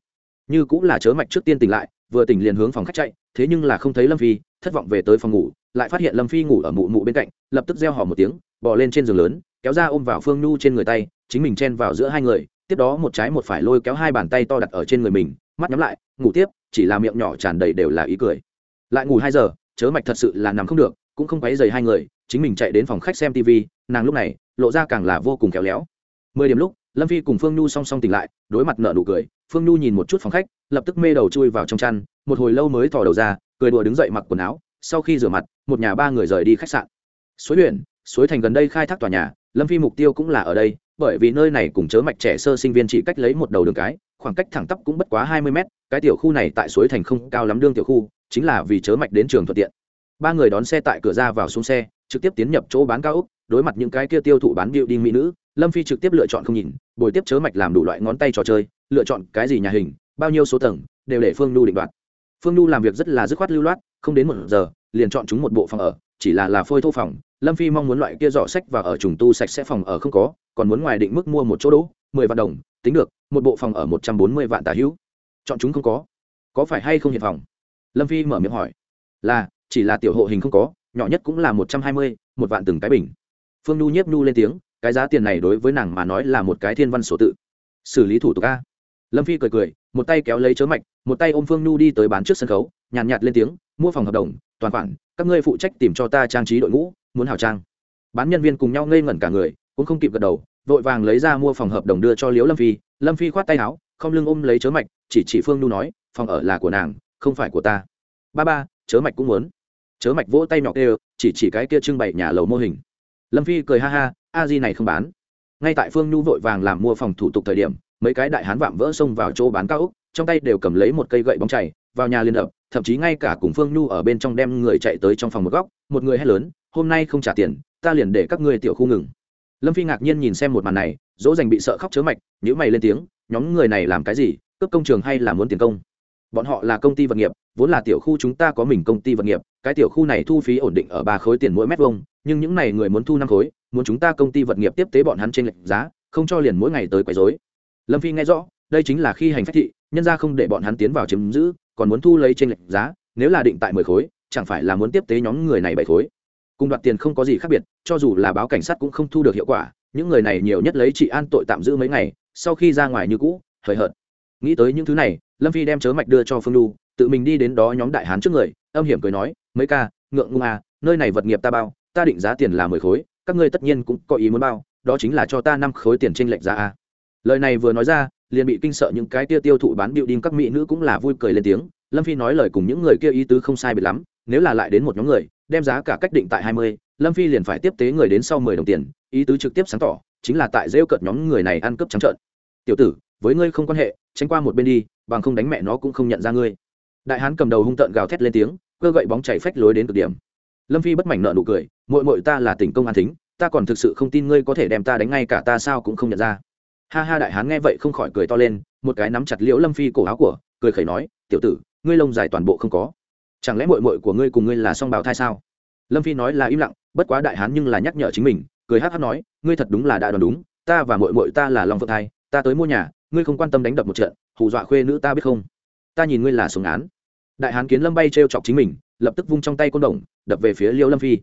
Như cũng là chớ mạch trước tiên tỉnh lại, vừa tỉnh liền hướng phòng khách chạy, thế nhưng là không thấy lâm phi, thất vọng về tới phòng ngủ, lại phát hiện lâm phi ngủ ở mụ mụ bên cạnh, lập tức reo hò một tiếng bỏ lên trên giường lớn, kéo ra ôm vào phương nhu trên người tay, chính mình chen vào giữa hai người, tiếp đó một trái một phải lôi kéo hai bàn tay to đặt ở trên người mình, mắt nhắm lại, ngủ tiếp chỉ là miệng nhỏ tràn đầy đều là ý cười. Lại ngủ hai giờ, chớ mạch thật sự là nằm không được, cũng không quấy dày hai người, chính mình chạy đến phòng khách xem tv nàng lúc này, lộ ra càng là vô cùng khéo léo. Mười điểm lúc, lâm phi cùng phương nhu song song tỉnh lại, đối mặt nợ nụ cười, phương nhu nhìn một chút phòng khách, lập tức mê đầu chui vào trong chăn, một hồi lâu mới thò đầu ra, cười đùa đứng dậy mặc quần áo, sau khi rửa mặt, một nhà ba người rời đi khách sạn. Suối huyện, suối thành gần đây khai thác tòa nhà, lâm phi mục tiêu cũng là ở đây, bởi vì nơi này cùng chớ mạch trẻ sơ sinh viên chỉ cách lấy một đầu đường cái, khoảng cách thẳng tắp cũng bất quá hai mươi mét cái tiểu khu này tại suối thành không cao lắm đương tiểu khu, chính là vì chớ mạch đến trường thuận tiện. Ba người đón xe tại cửa ra vào xuống xe, trực tiếp tiến nhập chỗ bán cao úc đối mặt những cái kia tiêu thụ bán điệu đi mỹ nữ, lâm phi trực tiếp lựa chọn không nhìn bồi tiếp chớ mạch làm đủ loại ngón tay trò chơi, lựa chọn cái gì nhà hình, bao nhiêu số tầng, đều để phương nhu định đoạt. Phương nhu làm việc rất là dứt khoát lưu loát, không đến một giờ, liền chọn chúng một bộ phòng ở, chỉ là là phôi thô phòng, lâm phi mong muốn loại kia giỏ sách và ở trùng tu sạch sẽ phòng ở không có, còn muốn ngoài định mức mua một chỗ đỗ, mười vạn đồng, tính được, một bộ phòng ở một trăm bốn mươi vạn tà hữu chọn chúng không có. Có phải hay không hiện phòng? Lâm phi mở miệng hỏi. Là chỉ là tiểu hộ hình không có nhỏ nhất cũng là một trăm hai mươi một vạn từng cái bình. Phương nhu nhiếp nhu lên tiếng cái giá tiền này đối với nàng mà nói là một cái thiên văn sổ tự. Xử lý thủ tục a. Lâm phi cười cười một tay kéo lấy chớ mạch một tay ôm phương nhu đi tới bán trước sân khấu nhàn nhạt, nhạt lên tiếng mua phòng hợp đồng toàn khoản các ngươi phụ trách tìm cho ta trang trí đội ngũ muốn hào trang. Bán nhân viên cùng nhau ngây ngẩn cả người cũng không kịp gật đầu vội vàng lấy ra mua phòng hợp đồng đưa cho liễu lâm phi. Lâm phi khoát tay áo không lưng ôm lấy chớ mạch chỉ chỉ phương nhu nói, phòng ở là của nàng, không phải của ta. Ba ba, chớ mạch cũng muốn. Chớ mạch vỗ tay nhỏ đều chỉ chỉ cái kia trưng bày nhà lầu mô hình. Lâm phi cười ha ha, a di này không bán. Ngay tại phương nhu vội vàng làm mua phòng thủ tục thời điểm, mấy cái đại hán vạm vỡ xông vào chỗ bán cao úc, trong tay đều cầm lấy một cây gậy bóng chảy vào nhà liên hợp thậm chí ngay cả cùng phương nhu ở bên trong đem người chạy tới trong phòng một góc, một người hét lớn, hôm nay không trả tiền, ta liền để các ngươi tiểu khu ngừng. Lâm phi ngạc nhiên nhìn xem một màn này, dỗ dành bị sợ khóc chớ mạch nhữ mày lên tiếng, nhóm người này làm cái gì? Cấp công trường hay là muốn tiền công? Bọn họ là công ty vật nghiệp, vốn là tiểu khu chúng ta có mình công ty vật nghiệp, cái tiểu khu này thu phí ổn định ở ba khối tiền mỗi mét vuông, nhưng những này người muốn thu năm khối, muốn chúng ta công ty vật nghiệp tiếp tế bọn hắn trên lệnh giá, không cho liền mỗi ngày tới quấy rối. Lâm phi nghe rõ, đây chính là khi hành phách thị, nhân ra không để bọn hắn tiến vào chiếm giữ, còn muốn thu lấy trên lệnh giá, nếu là định tại mười khối, chẳng phải là muốn tiếp tế nhóm người này bảy khối. Cùng đoạt tiền không có gì khác biệt, cho dù là báo cảnh sát cũng không thu được hiệu quả, những người này nhiều nhất lấy trị an tội tạm giữ mấy ngày, sau khi ra ngoài như cũ, hời hợt nghĩ tới những thứ này, lâm phi đem chớ mạch đưa cho phương lu tự mình đi đến đó nhóm đại hán trước người, âm hiểm cười nói, mấy ca, ngượng ngung à nơi này vật nghiệp ta bao, ta định giá tiền là mười khối, các ngươi tất nhiên cũng có ý muốn bao, đó chính là cho ta năm khối tiền trên lệch ra a. Lời này vừa nói ra, liền bị kinh sợ những cái tia tiêu thụ bán biểu đinh các mỹ nữ cũng là vui cười lên tiếng. Lâm phi nói lời cùng những người kia ý tứ không sai biệt lắm, nếu là lại đến một nhóm người, đem giá cả cách định tại hai mươi, lâm phi liền phải tiếp tế người đến sau mười đồng tiền, ý tứ trực tiếp sáng tỏ, chính là tại rêu cợt nhóm người này ăn cướp trắng trợn. Tiểu tử với ngươi không quan hệ, tránh qua một bên đi, bằng không đánh mẹ nó cũng không nhận ra ngươi. Đại hán cầm đầu hung tợn gào thét lên tiếng, cơ gậy bóng chảy phách lối đến cực điểm. Lâm phi bất mảnh nợ nụ cười mội mội ta là tỉnh công an thính, ta còn thực sự không tin ngươi có thể đem ta đánh ngay cả ta sao cũng không nhận ra. Ha ha, đại hán nghe vậy không khỏi cười to lên, một cái nắm chặt liễu lâm phi cổ áo của, cười khẩy nói, tiểu tử, ngươi lông dài toàn bộ không có. Chẳng lẽ mội mội của ngươi cùng ngươi là song bào thai sao? Lâm phi nói là im lặng, bất quá đại hán nhưng là nhắc nhở chính mình, cười hát hát nói, ngươi thật đúng là đã đoán đúng, ta và mội mội ta là long phượng thai, ta tới mua nhà ngươi không quan tâm đánh đập một trận, hù dọa khuê nữ ta biết không? Ta nhìn ngươi là sống án. Đại hán kiến lâm bay t chọc chính mình, lập tức vung trong tay côn đồng, đập về phía liêu lâm phi.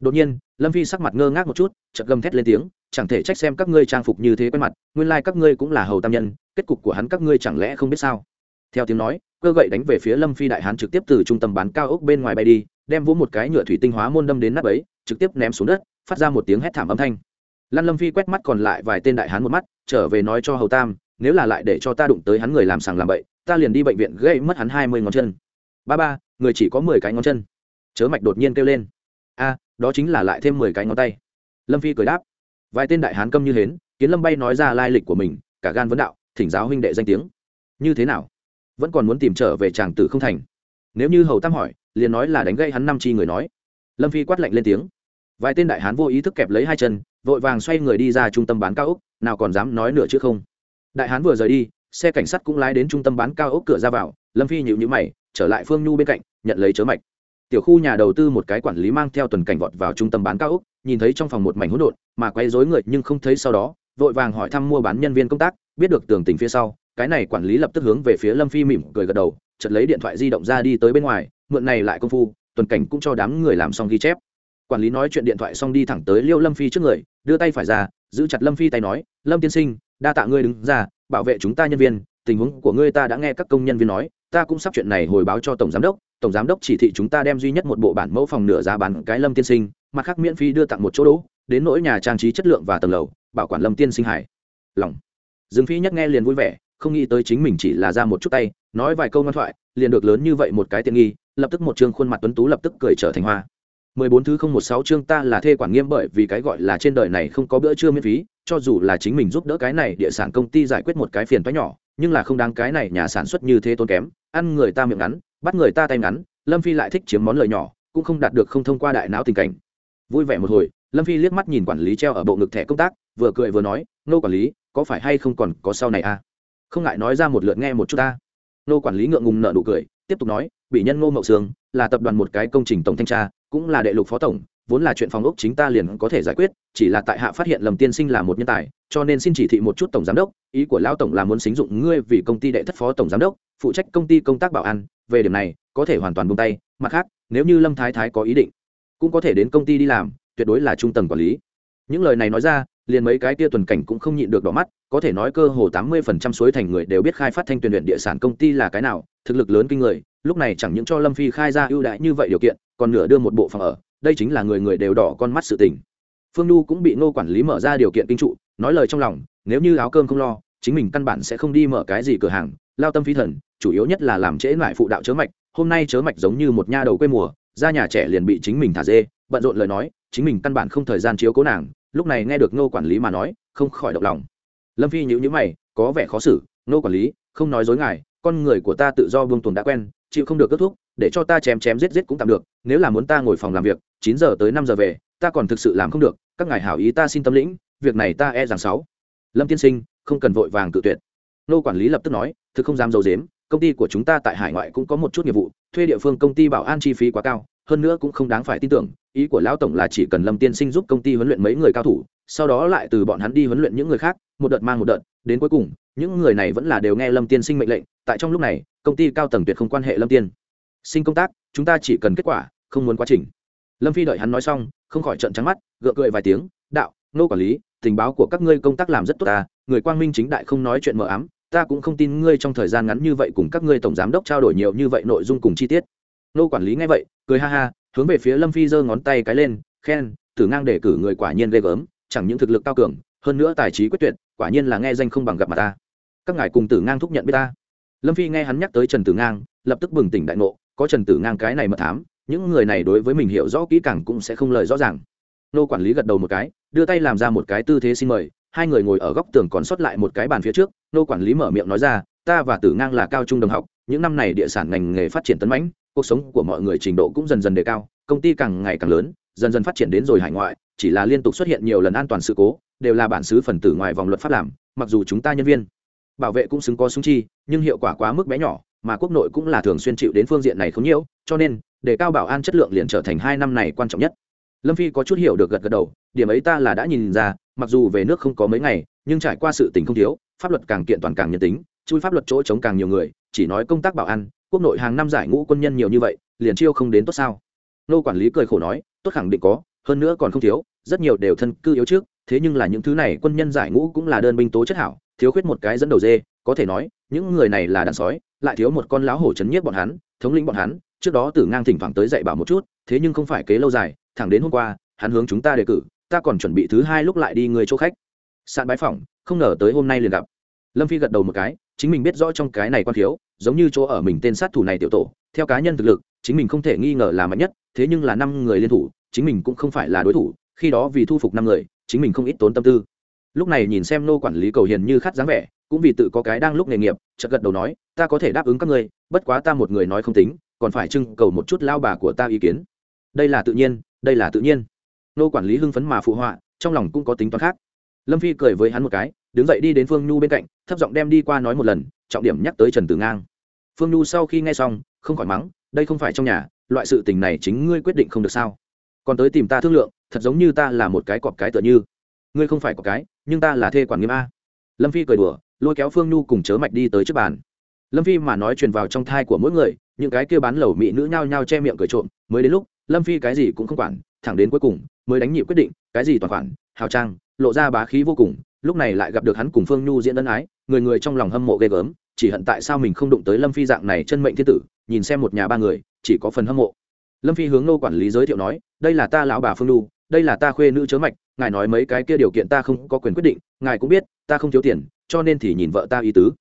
Đột nhiên, lâm phi sắc mặt ngơ ngác một chút, chợt gầm thét lên tiếng, chẳng thể trách xem các ngươi trang phục như thế quen mặt, nguyên lai các ngươi cũng là hầu tam nhân, kết cục của hắn các ngươi chẳng lẽ không biết sao? Theo tiếng nói, cơ gậy đánh về phía lâm phi đại hán trực tiếp từ trung tâm bán cao ốc bên ngoài bay đi, đem vỗ một cái nhựa thủy tinh hóa môn đâm đến nắp ấy, trực tiếp ném xuống đất, phát ra một tiếng hét thảm âm thanh. Lan lâm phi quét mắt còn lại vài tên đại hán một mắt, trở về nói cho hầu tam nếu là lại để cho ta đụng tới hắn người làm sàng làm bậy, ta liền đi bệnh viện gây mất hắn hai mươi ngón chân. Ba ba, người chỉ có mười cái ngón chân. Chớ mạch đột nhiên kêu lên. A, đó chính là lại thêm mười cái ngón tay. Lâm phi cười đáp. Vài tên đại hán câm như hến, kiến lâm bay nói ra lai lịch của mình, cả gan vấn đạo, thỉnh giáo huynh đệ danh tiếng. Như thế nào? Vẫn còn muốn tìm trở về chàng tử không thành. Nếu như hầu tam hỏi, liền nói là đánh gây hắn năm chi người nói. Lâm phi quát lạnh lên tiếng. Vài tên đại hán vô ý thức kẹp lấy hai chân, vội vàng xoay người đi ra trung tâm bán cao ốc, nào còn dám nói nữa chứ không đại hán vừa rời đi, xe cảnh sát cũng lái đến trung tâm bán cao ốc cửa ra vào, lâm phi nhịu nhữ mày, trở lại phương nhu bên cạnh, nhận lấy chớ mạch. Tiểu khu nhà đầu tư một cái quản lý mang theo tuần cảnh vọt vào trung tâm bán cao ốc, nhìn thấy trong phòng một mảnh hỗn độn, mà quay rối người nhưng không thấy sau đó, vội vàng hỏi thăm mua bán nhân viên công tác, biết được tường tình phía sau, cái này quản lý lập tức hướng về phía lâm phi mỉm cười gật đầu, chợt lấy điện thoại di động ra đi tới bên ngoài, mượn này lại công phu, tuần cảnh cũng cho đám người làm xong ghi chép. Quản lý nói chuyện điện thoại xong đi thẳng tới liêu lâm phi trước người, đưa tay phải ra, giữ chặt lâm phi tay nói, lâm tiên sinh đa tạ ngươi đứng ra, bảo vệ chúng ta nhân viên, tình huống của ngươi ta đã nghe các công nhân viên nói, ta cũng sắp chuyện này hồi báo cho tổng giám đốc, tổng giám đốc chỉ thị chúng ta đem duy nhất một bộ bản mẫu phòng nửa giá bán cái lâm tiên sinh, mặt khác miễn phí đưa tặng một chỗ đỗ, đến nỗi nhà trang trí chất lượng và tầng lầu, bảo quản lâm tiên sinh hải. Lòng. Dương phi nhất nghe liền vui vẻ, không nghĩ tới chính mình chỉ là ra một chút tay, nói vài câu ngoan thoại, liền được lớn như vậy một cái tiện nghi, lập tức một chương khuôn mặt tuấn tú lập tức cười trở thành hoa. Mười bốn thứ không một sáu chương ta là thê quản nghiêm bởi vì cái gọi là trên đời này không có bữa trưa miễn phí cho dù là chính mình giúp đỡ cái này địa sản công ty giải quyết một cái phiền toái nhỏ, nhưng là không đáng cái này nhà sản xuất như thế tốn kém, ăn người ta miệng ngắn, bắt người ta tay ngắn, lâm phi lại thích chiếm món lời nhỏ, cũng không đạt được không thông qua đại não tình cảnh. Vui vẻ một hồi, lâm phi liếc mắt nhìn quản lý treo ở bộ ngực thẻ công tác, vừa cười vừa nói, nô quản lý, có phải hay không còn có sau này à? Không ngại nói ra một lượt nghe một chút ta. Nô quản lý ngượng ngùng nợ nụ cười, tiếp tục nói bị nhân ngô mậu sương là tập đoàn một cái công trình tổng thanh tra, cũng là đệ lục phó tổng vốn là chuyện phòng ốc chính ta liền có thể giải quyết, chỉ là tại hạ phát hiện lầm tiên sinh là một nhân tài, cho nên xin chỉ thị một chút tổng giám đốc, ý của lão tổng là muốn xính dụng ngươi vì công ty đệ thất phó tổng giám đốc, phụ trách công ty công tác bảo an, về điểm này, có thể hoàn toàn buông tay, mặt khác, nếu như lâm thái thái có ý định, cũng có thể đến công ty đi làm, tuyệt đối là trung tầng quản lý. Những lời này nói ra, liền mấy cái tia tuần cảnh cũng không nhịn được đỏ mắt, có thể nói cơ hồ tám mươi phần trăm suối thành người đều biết khai phát thanh tuyển luyện địa sản công ty là cái nào, thực lực lớn kinh người, lúc này chẳng những cho lâm phi khai ra ưu đãi như vậy điều kiện, còn nửa đưa một bộ phòng ở đây chính là người người đều đỏ con mắt sự tình. Phương nhu cũng bị Ngô quản lý mở ra điều kiện kinh trụ, nói lời trong lòng, nếu như áo cơm không lo, chính mình căn bản sẽ không đi mở cái gì cửa hàng, lao tâm phi thần, chủ yếu nhất là làm trễ lại phụ đạo chớ mạch, hôm nay chớ mạch giống như một nha đầu quê mùa, ra nhà trẻ liền bị chính mình thả dê, bận rộn lời nói, chính mình căn bản không thời gian chiếu cố nàng, lúc này nghe được Ngô quản lý mà nói, không khỏi động lòng. Lâm phi nhữ nhữ mày, có vẻ khó xử, Ngô quản lý, không nói dối ngài, con người của ta tự do vương tuần đã quen, chịu không được kết thúc để cho ta chém chém giết giết cũng tạm được, nếu là muốn ta ngồi phòng làm việc, chín giờ tới năm giờ về, ta còn thực sự làm không được, các ngài hảo ý ta xin tâm lĩnh, việc này ta e rằng sáu. Lâm tiên sinh, không cần vội vàng tự tuyệt. Nô quản lý lập tức nói, thực không dám dầu dếm công ty của chúng ta tại hải ngoại cũng có một chút nghiệp vụ, thuê địa phương công ty bảo an chi phí quá cao, hơn nữa cũng không đáng phải tin tưởng, ý của lão tổng là chỉ cần lâm tiên sinh giúp công ty huấn luyện mấy người cao thủ, sau đó lại từ bọn hắn đi huấn luyện những người khác, một đợt mang một đợt, đến cuối cùng, những người này vẫn là đều nghe lâm tiên sinh mệnh lệnh, tại trong lúc này, công ty cao tầng tuyệt không quan hệ lâm tiên sinh công tác, chúng ta chỉ cần kết quả, không muốn quá trình. Lâm phi đợi hắn nói xong, không khỏi trận trắng mắt, gượng cười vài tiếng, đạo, nô quản lý, tình báo của các ngươi công tác làm rất tốt ta, người quang minh chính đại không nói chuyện mờ ám, ta cũng không tin ngươi trong thời gian ngắn như vậy cùng các ngươi tổng giám đốc trao đổi nhiều như vậy nội dung cùng chi tiết. Nô quản lý nghe vậy, cười ha ha, hướng về phía lâm phi giơ ngón tay cái lên, khen, tử ngang để cử người quả nhiên ghê gớm, chẳng những thực lực cao cường, hơn nữa tài trí quyết tuyệt, quả nhiên là nghe danh không bằng gặp mặt ta. Các ngài cùng tử ngang thúc nhận biết ta. Lâm phi nghe hắn nhắc tới trần tử ngang, lập tức bừng tỉnh đại ngộ có trần tử ngang cái này mật thám, những người này đối với mình hiểu rõ kỹ càng cũng sẽ không lời rõ ràng. Nô quản lý gật đầu một cái, đưa tay làm ra một cái tư thế xin mời, hai người ngồi ở góc tường còn sót lại một cái bàn phía trước, nô quản lý mở miệng nói ra, ta và tử ngang là cao trung đồng học, những năm này địa sản ngành nghề phát triển tấn mãnh, cuộc sống của mọi người trình độ cũng dần dần đề cao, công ty càng ngày càng lớn, dần dần phát triển đến rồi hải ngoại, chỉ là liên tục xuất hiện nhiều lần an toàn sự cố, đều là bản xứ phần tử ngoài vòng luật pháp làm, mặc dù chúng ta nhân viên bảo vệ cũng xứng có súng chi, nhưng hiệu quả quá mức bé nhỏ mà quốc nội cũng là thường xuyên chịu đến phương diện này không nhiễu cho nên, để cao bảo an chất lượng liền trở thành hai năm này quan trọng nhất. Lâm phi có chút hiểu được gật gật đầu, điểm ấy ta là đã nhìn ra, mặc dù về nước không có mấy ngày, nhưng trải qua sự tình không thiếu, pháp luật càng kiện toàn càng nhân tính, chui pháp luật chỗ chống càng nhiều người, chỉ nói công tác bảo an, quốc nội hàng năm giải ngũ quân nhân nhiều như vậy, liền chiêu không đến tốt sao? Nô quản lý cười khổ nói, tốt khẳng định có, hơn nữa còn không thiếu, rất nhiều đều thân cư yếu trước, thế nhưng là những thứ này quân nhân giải ngũ cũng là đơn binh tố chất hảo, thiếu khuyết một cái dẫn đầu dê, có thể nói, những người này là đàn sói lại thiếu một con lão hổ chấn nhiếp bọn hắn, thống lĩnh bọn hắn, trước đó tử ngang thỉnh thoảng tới dạy bảo một chút, thế nhưng không phải kế lâu dài, thẳng đến hôm qua, hắn hướng chúng ta đề cử, ta còn chuẩn bị thứ hai lúc lại đi người chỗ khách. Sạn bái phỏng, không ngờ tới hôm nay liền gặp. Lâm phi gật đầu một cái, chính mình biết rõ trong cái này quan thiếu, giống như chỗ ở mình tên sát thủ này tiểu tổ, theo cá nhân thực lực, chính mình không thể nghi ngờ là mạnh nhất, thế nhưng là năm người liên thủ, chính mình cũng không phải là đối thủ, khi đó vì thu phục năm người, chính mình không ít tốn tâm tư. Lúc này nhìn xem nô quản lý cầu hiền như khát dáng vẻ, cũng vì tự có cái đang lúc nghề nghiệp, chợt gật đầu nói ta có thể đáp ứng các ngươi, bất quá ta một người nói không tính, còn phải trưng cầu một chút lao bà của ta ý kiến. Đây là tự nhiên, đây là tự nhiên. Nô quản lý hưng phấn mà phụ họa, trong lòng cũng có tính toán khác. Lâm phi cười với hắn một cái, đứng dậy đi đến phương nhu bên cạnh, thấp giọng đem đi qua nói một lần, trọng điểm nhắc tới trần tử ngang. Phương nhu sau khi nghe xong, không khỏi mắng, đây không phải trong nhà, loại sự tình này chính ngươi quyết định không được sao? Còn tới tìm ta thương lượng, thật giống như ta là một cái cọp cái tựa như. Ngươi không phải cọp cái, nhưng ta là thê quản nghiêm a. Lâm phi cười đùa, lôi kéo phương nhu cùng chớ mạch đi tới trước bàn lâm phi mà nói truyền vào trong thai của mỗi người, những cái kia bán lẩu mỹ nữ nhao nhao che miệng cười trộm, mới đến lúc, lâm phi cái gì cũng không quản, thẳng đến cuối cùng, mới đánh nhị quyết định, cái gì toàn khoản, hào trang, lộ ra bá khí vô cùng, lúc này lại gặp được hắn cùng phương nhu diễn ân ái, người người trong lòng hâm mộ ghê gớm, chỉ hận tại sao mình không đụng tới lâm phi dạng này chân mệnh thiên tử, nhìn xem một nhà ba người, chỉ có phần hâm mộ. Lâm phi hướng nô quản lý giới thiệu nói, đây là ta lão bà phương nhu, đây là ta khuê nữ chớ mạch, ngài nói mấy cái kia điều kiện ta không có quyền quyết định, ngài cũng biết, ta không thiếu tiền, cho nên thì nhìn vợ ta ý tứ.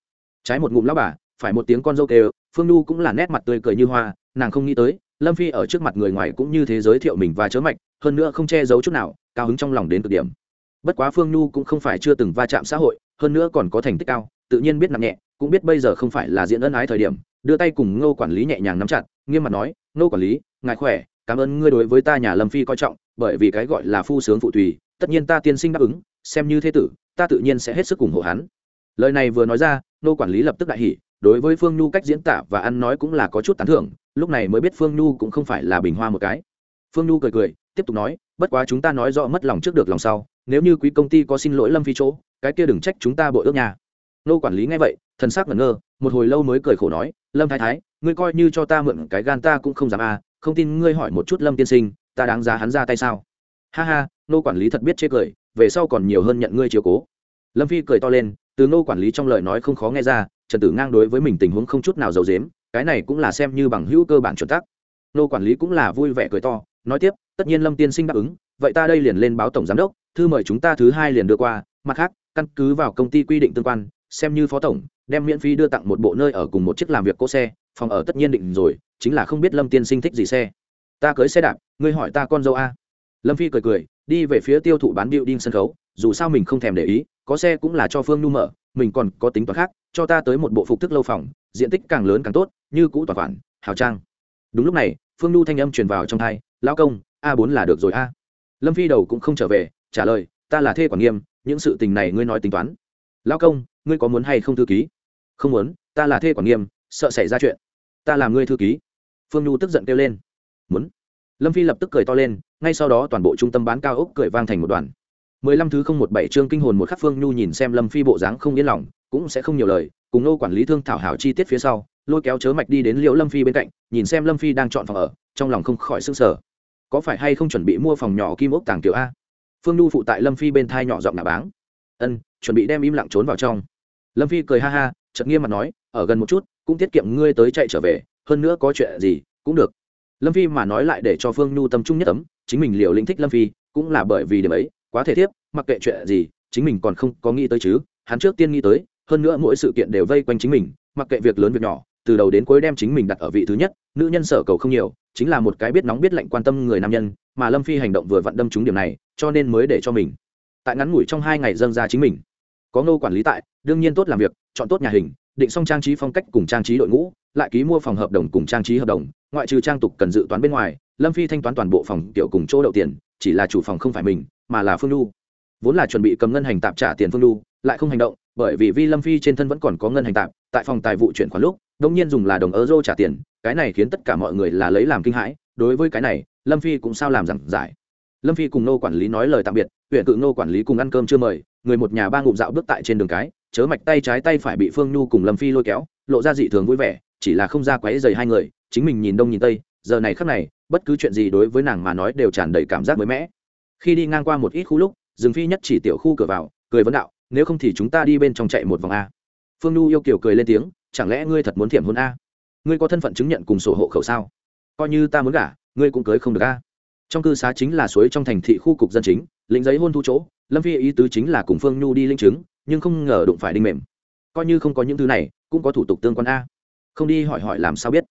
Trái một ngụm lão bà phải một tiếng con dâu kêu, phương nhu cũng là nét mặt tươi cười như hoa, nàng không nghĩ tới, lâm phi ở trước mặt người ngoài cũng như thế giới thiệu mình và chớ mạch, hơn nữa không che giấu chút nào, cao hứng trong lòng đến cực điểm. Bất quá phương nhu cũng không phải chưa từng va chạm xã hội, hơn nữa còn có thành tích cao, tự nhiên biết nặng nhẹ, cũng biết bây giờ không phải là diễn ân ái thời điểm, đưa tay cùng ngô quản lý nhẹ nhàng nắm chặt, nghiêm mặt nói, ngô quản lý, ngài khỏe, cảm ơn ngươi đối với ta nhà lâm phi coi trọng, bởi vì cái gọi là phu sướng phụ tùy, tất nhiên ta tiên sinh đáp ứng, xem như thế tử, ta tự nhiên sẽ hết sức ủng hộ hắn. Lời này vừa nói ra, Ngô quản lý lập tức đại hỉ đối với phương nhu cách diễn tả và ăn nói cũng là có chút tán thưởng, lúc này mới biết phương nhu cũng không phải là bình hoa một cái. Phương nhu cười cười, tiếp tục nói, bất quá chúng ta nói rõ mất lòng trước được lòng sau, nếu như quý công ty có xin lỗi lâm phi chỗ, cái kia đừng trách chúng ta bội ước nhà nô quản lý nghe vậy, thần sắc ngẩn ngơ, một hồi lâu mới cười khổ nói, lâm thái thái, ngươi coi như cho ta mượn cái gan ta cũng không dám à không tin ngươi hỏi một chút lâm tiên sinh, ta đáng giá hắn ra tay sao? Ha ha, nô quản lý thật biết chê cười, về sau còn nhiều hơn nhận ngươi chiều cố. Lâm phi cười to lên từ nô quản lý trong lời nói không khó nghe ra, trần tử ngang đối với mình tình huống không chút nào giàu dếm cái này cũng là xem như bằng hữu cơ bản chuẩn tắc. Nô quản lý cũng là vui vẻ cười to, nói tiếp, tất nhiên lâm tiên sinh đáp ứng, vậy ta đây liền lên báo tổng giám đốc, thư mời chúng ta thứ hai liền đưa qua, mặt khác, căn cứ vào công ty quy định tương quan, xem như phó tổng, đem miễn phí đưa tặng một bộ nơi ở cùng một chiếc làm việc cỗ xe, phòng ở tất nhiên định rồi, chính là không biết lâm tiên sinh thích gì xe. Ta cưới xe đạp, ngươi hỏi ta con dâu a. Lâm phi cười cười, đi về phía tiêu thụ bán điệu đinh sân khấu dù sao mình không thèm để ý, có xe cũng là cho phương nhu mở, mình còn có tính toán khác, cho ta tới một bộ phục thức lâu phòng, diện tích càng lớn càng tốt, như cũ toàn khoản, hào trang. Đúng lúc này, phương nhu thanh âm truyền vào trong thai lao công, a bốn là được rồi a. Lâm phi đầu cũng không trở về, trả lời, ta là thê quản nghiêm, những sự tình này ngươi nói tính toán. Lao công, ngươi có muốn hay không thư ký? Không muốn, ta là thê quản nghiêm, sợ xảy ra chuyện. Ta làm ngươi thư ký. Phương nhu tức giận kêu lên. Muốn? Lâm phi lập tức cười to lên, ngay sau đó toàn bộ trung tâm bán cao ốc cười vang thành một đoàn mười lăm thứ không một bảy chương kinh hồn một khắc phương nhu nhìn xem lâm phi bộ dáng không yên lòng, cũng sẽ không nhiều lời, cùng nô quản lý thương thảo hảo chi tiết phía sau, lôi kéo chớ mạch đi đến liễu lâm phi bên cạnh, nhìn xem lâm phi đang chọn phòng ở, trong lòng không khỏi sức sở có phải hay không chuẩn bị mua phòng nhỏ kim ốc tàng kiểu a? Phương nhu phụ tại lâm phi bên thai nhỏ giọng nạ báng. Ân, chuẩn bị đem im lặng trốn vào trong. Lâm phi cười ha ha, chợt nghiêm mặt nói, ở gần một chút, cũng tiết kiệm ngươi tới chạy trở về, hơn nữa có chuyện gì, cũng được. Lâm phi mà nói lại để cho phương nhu tâm trung nhất ấm, chính mình liều lĩnh thích lâm phi, cũng là bởi vì điểm ấy quá thể thiếp, mặc kệ chuyện gì, chính mình còn không có nghĩ tới chứ. Hắn trước tiên nghĩ tới, hơn nữa mỗi sự kiện đều vây quanh chính mình, mặc kệ việc lớn việc nhỏ, từ đầu đến cuối đem chính mình đặt ở vị thứ nhất, nữ nhân sở cầu không nhiều, chính là một cái biết nóng biết lạnh quan tâm người nam nhân, mà lâm phi hành động vừa vặn đâm trúng điểm này, cho nên mới để cho mình. Tại ngắn ngủi trong hai ngày dâng ra chính mình. Có ngô quản lý tại, đương nhiên tốt làm việc, chọn tốt nhà hình, định xong trang trí phong cách cùng trang trí đội ngũ, lại ký mua phòng hợp đồng cùng trang trí hợp đồng, ngoại trừ trang tục cần dự toán bên ngoài, lâm phi thanh toán toàn bộ phòng tiểu cùng chỗ đậu tiền, chỉ là chủ phòng không phải mình mà là phương lu vốn là chuẩn bị cầm ngân hành tạp trả tiền phương lu lại không hành động, bởi vì vi lâm phi trên thân vẫn còn có ngân hành tạp, tại phòng tài vụ chuyển khoản lúc đông nhiên dùng là đồng euro trả tiền, cái này khiến tất cả mọi người là lấy làm kinh hãi, đối với cái này, lâm phi cũng sao làm giảng giải. Lâm phi cùng nô quản lý nói lời tạm biệt, huyện cự nô quản lý cùng ăn cơm chưa mời, người một nhà ba ngụm dạo bước tại trên đường cái, chớ mạch tay trái tay phải bị phương nhu cùng lâm phi lôi kéo, lộ ra dị thường vui vẻ, chỉ là không ra quấy dày hai người, chính mình nhìn đông nhìn tây, giờ này khắc này, bất cứ chuyện gì đối với nàng mà nói đều tràn đầy cảm giác mới mẻ khi đi ngang qua một ít khu lúc rừng phi nhất chỉ tiểu khu cửa vào, cười vấn đạo, nếu không thì chúng ta đi bên trong chạy một vòng a. Phương nhu yêu kiểu cười lên tiếng, chẳng lẽ ngươi thật muốn thiểm hôn a? Ngươi có thân phận chứng nhận cùng sổ hộ khẩu sao? Coi như ta muốn gả, ngươi cũng cưới không được a. Trong cư xá chính là suối trong thành thị khu cục dân chính lĩnh giấy hôn thu chỗ, lâm phi ý tứ chính là cùng phương nhu đi linh chứng, nhưng không ngờ đụng phải đinh mềm. Coi như không có những thứ này, cũng có thủ tục tương quan a. Không đi hỏi hỏi làm sao biết?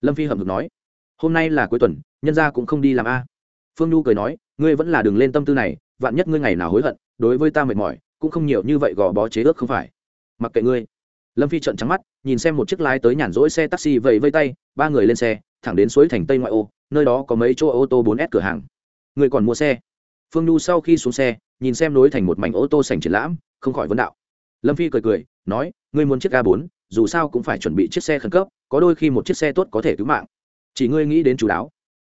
Lâm phi hậm hực nói, hôm nay là cuối tuần, nhân gia cũng không đi làm a. Phương nhu cười nói ngươi vẫn là đừng lên tâm tư này, vạn nhất ngươi ngày nào hối hận, đối với ta mệt mỏi, cũng không nhiều như vậy gò bó chế ước không phải. Mặc kệ ngươi. Lâm phi trợn trắng mắt, nhìn xem một chiếc lái tới nhàn rỗi xe taxi vẫy vây tay, ba người lên xe, thẳng đến suối thành tây ngoại ô, nơi đó có mấy chỗ ô tô 4S cửa hàng. Người còn mua xe? Phương nhu sau khi xuống xe, nhìn xem nối thành một mảnh ô tô sành triển lãm, không khỏi vấn đạo. Lâm phi cười cười, nói, ngươi muốn chiếc a 4 dù sao cũng phải chuẩn bị chiếc xe khẩn cấp, có đôi khi một chiếc xe tốt có thể cứu mạng. Chỉ ngươi nghĩ đến chủ đáo.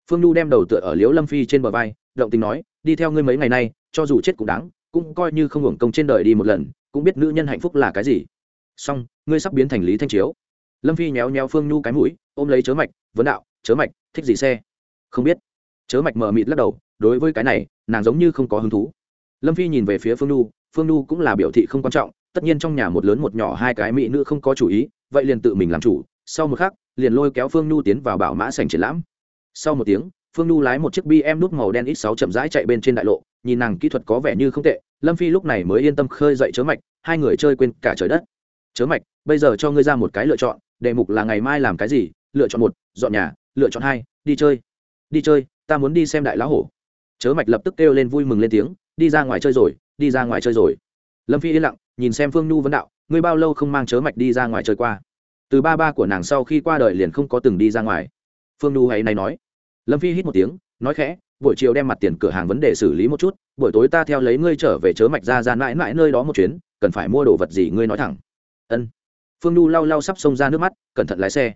Phương nhu đem đầu tựa ở liễu lâm phi trên bờ vai động tình nói, đi theo ngươi mấy ngày nay, cho dù chết cũng đáng, cũng coi như không hưởng công trên đời đi một lần, cũng biết nữ nhân hạnh phúc là cái gì. Song ngươi sắp biến thành lý thanh chiếu. Lâm phi nhéo nhéo phương nhu cái mũi, ôm lấy chớ mạch, vấn đạo, chớ mạch, thích gì xe? Không biết. Chớ mạch mờ mịt lắc đầu, đối với cái này, nàng giống như không có hứng thú. Lâm phi nhìn về phía phương nhu phương nhu cũng là biểu thị không quan trọng, tất nhiên trong nhà một lớn một nhỏ hai cái mỹ nữ không có chủ ý, vậy liền tự mình làm chủ, sau một khắc, liền lôi kéo phương nhu tiến vào bảo mã sành triển lãm. Sau một tiếng phương nhu lái một chiếc bm nút màu đen ít sáu chậm rãi chạy bên trên đại lộ, nhìn nàng kỹ thuật có vẻ như không tệ, lâm phi lúc này mới yên tâm khơi dậy chớ mạch, hai người chơi quên cả trời đất. Chớ mạch, bây giờ cho ngươi ra một cái lựa chọn, đề mục là ngày mai làm cái gì, lựa chọn một, dọn nhà, lựa chọn hai, đi chơi. Đi chơi, ta muốn đi xem đại lão hổ. Chớ mạch lập tức kêu lên vui mừng lên tiếng, đi ra ngoài chơi rồi, đi ra ngoài chơi rồi. Lâm phi yên lặng, nhìn xem phương nhu vấn đạo, ngươi bao lâu không mang chớ mạch đi ra ngoài chơi qua? Từ ba ba của nàng sau khi qua đời liền không có từng đi ra ngoài. Phương nhu hãy này nói lâm phi hít một tiếng, nói khẽ, buổi chiều đem mặt tiền cửa hàng vấn đề xử lý một chút, buổi tối ta theo lấy ngươi trở về chớ mạch ra ra mãi mãi nơi đó một chuyến, cần phải mua đồ vật gì ngươi nói thẳng. Ân. Phương nhu lau lau sắp xông ra nước mắt, cẩn thận lái xe.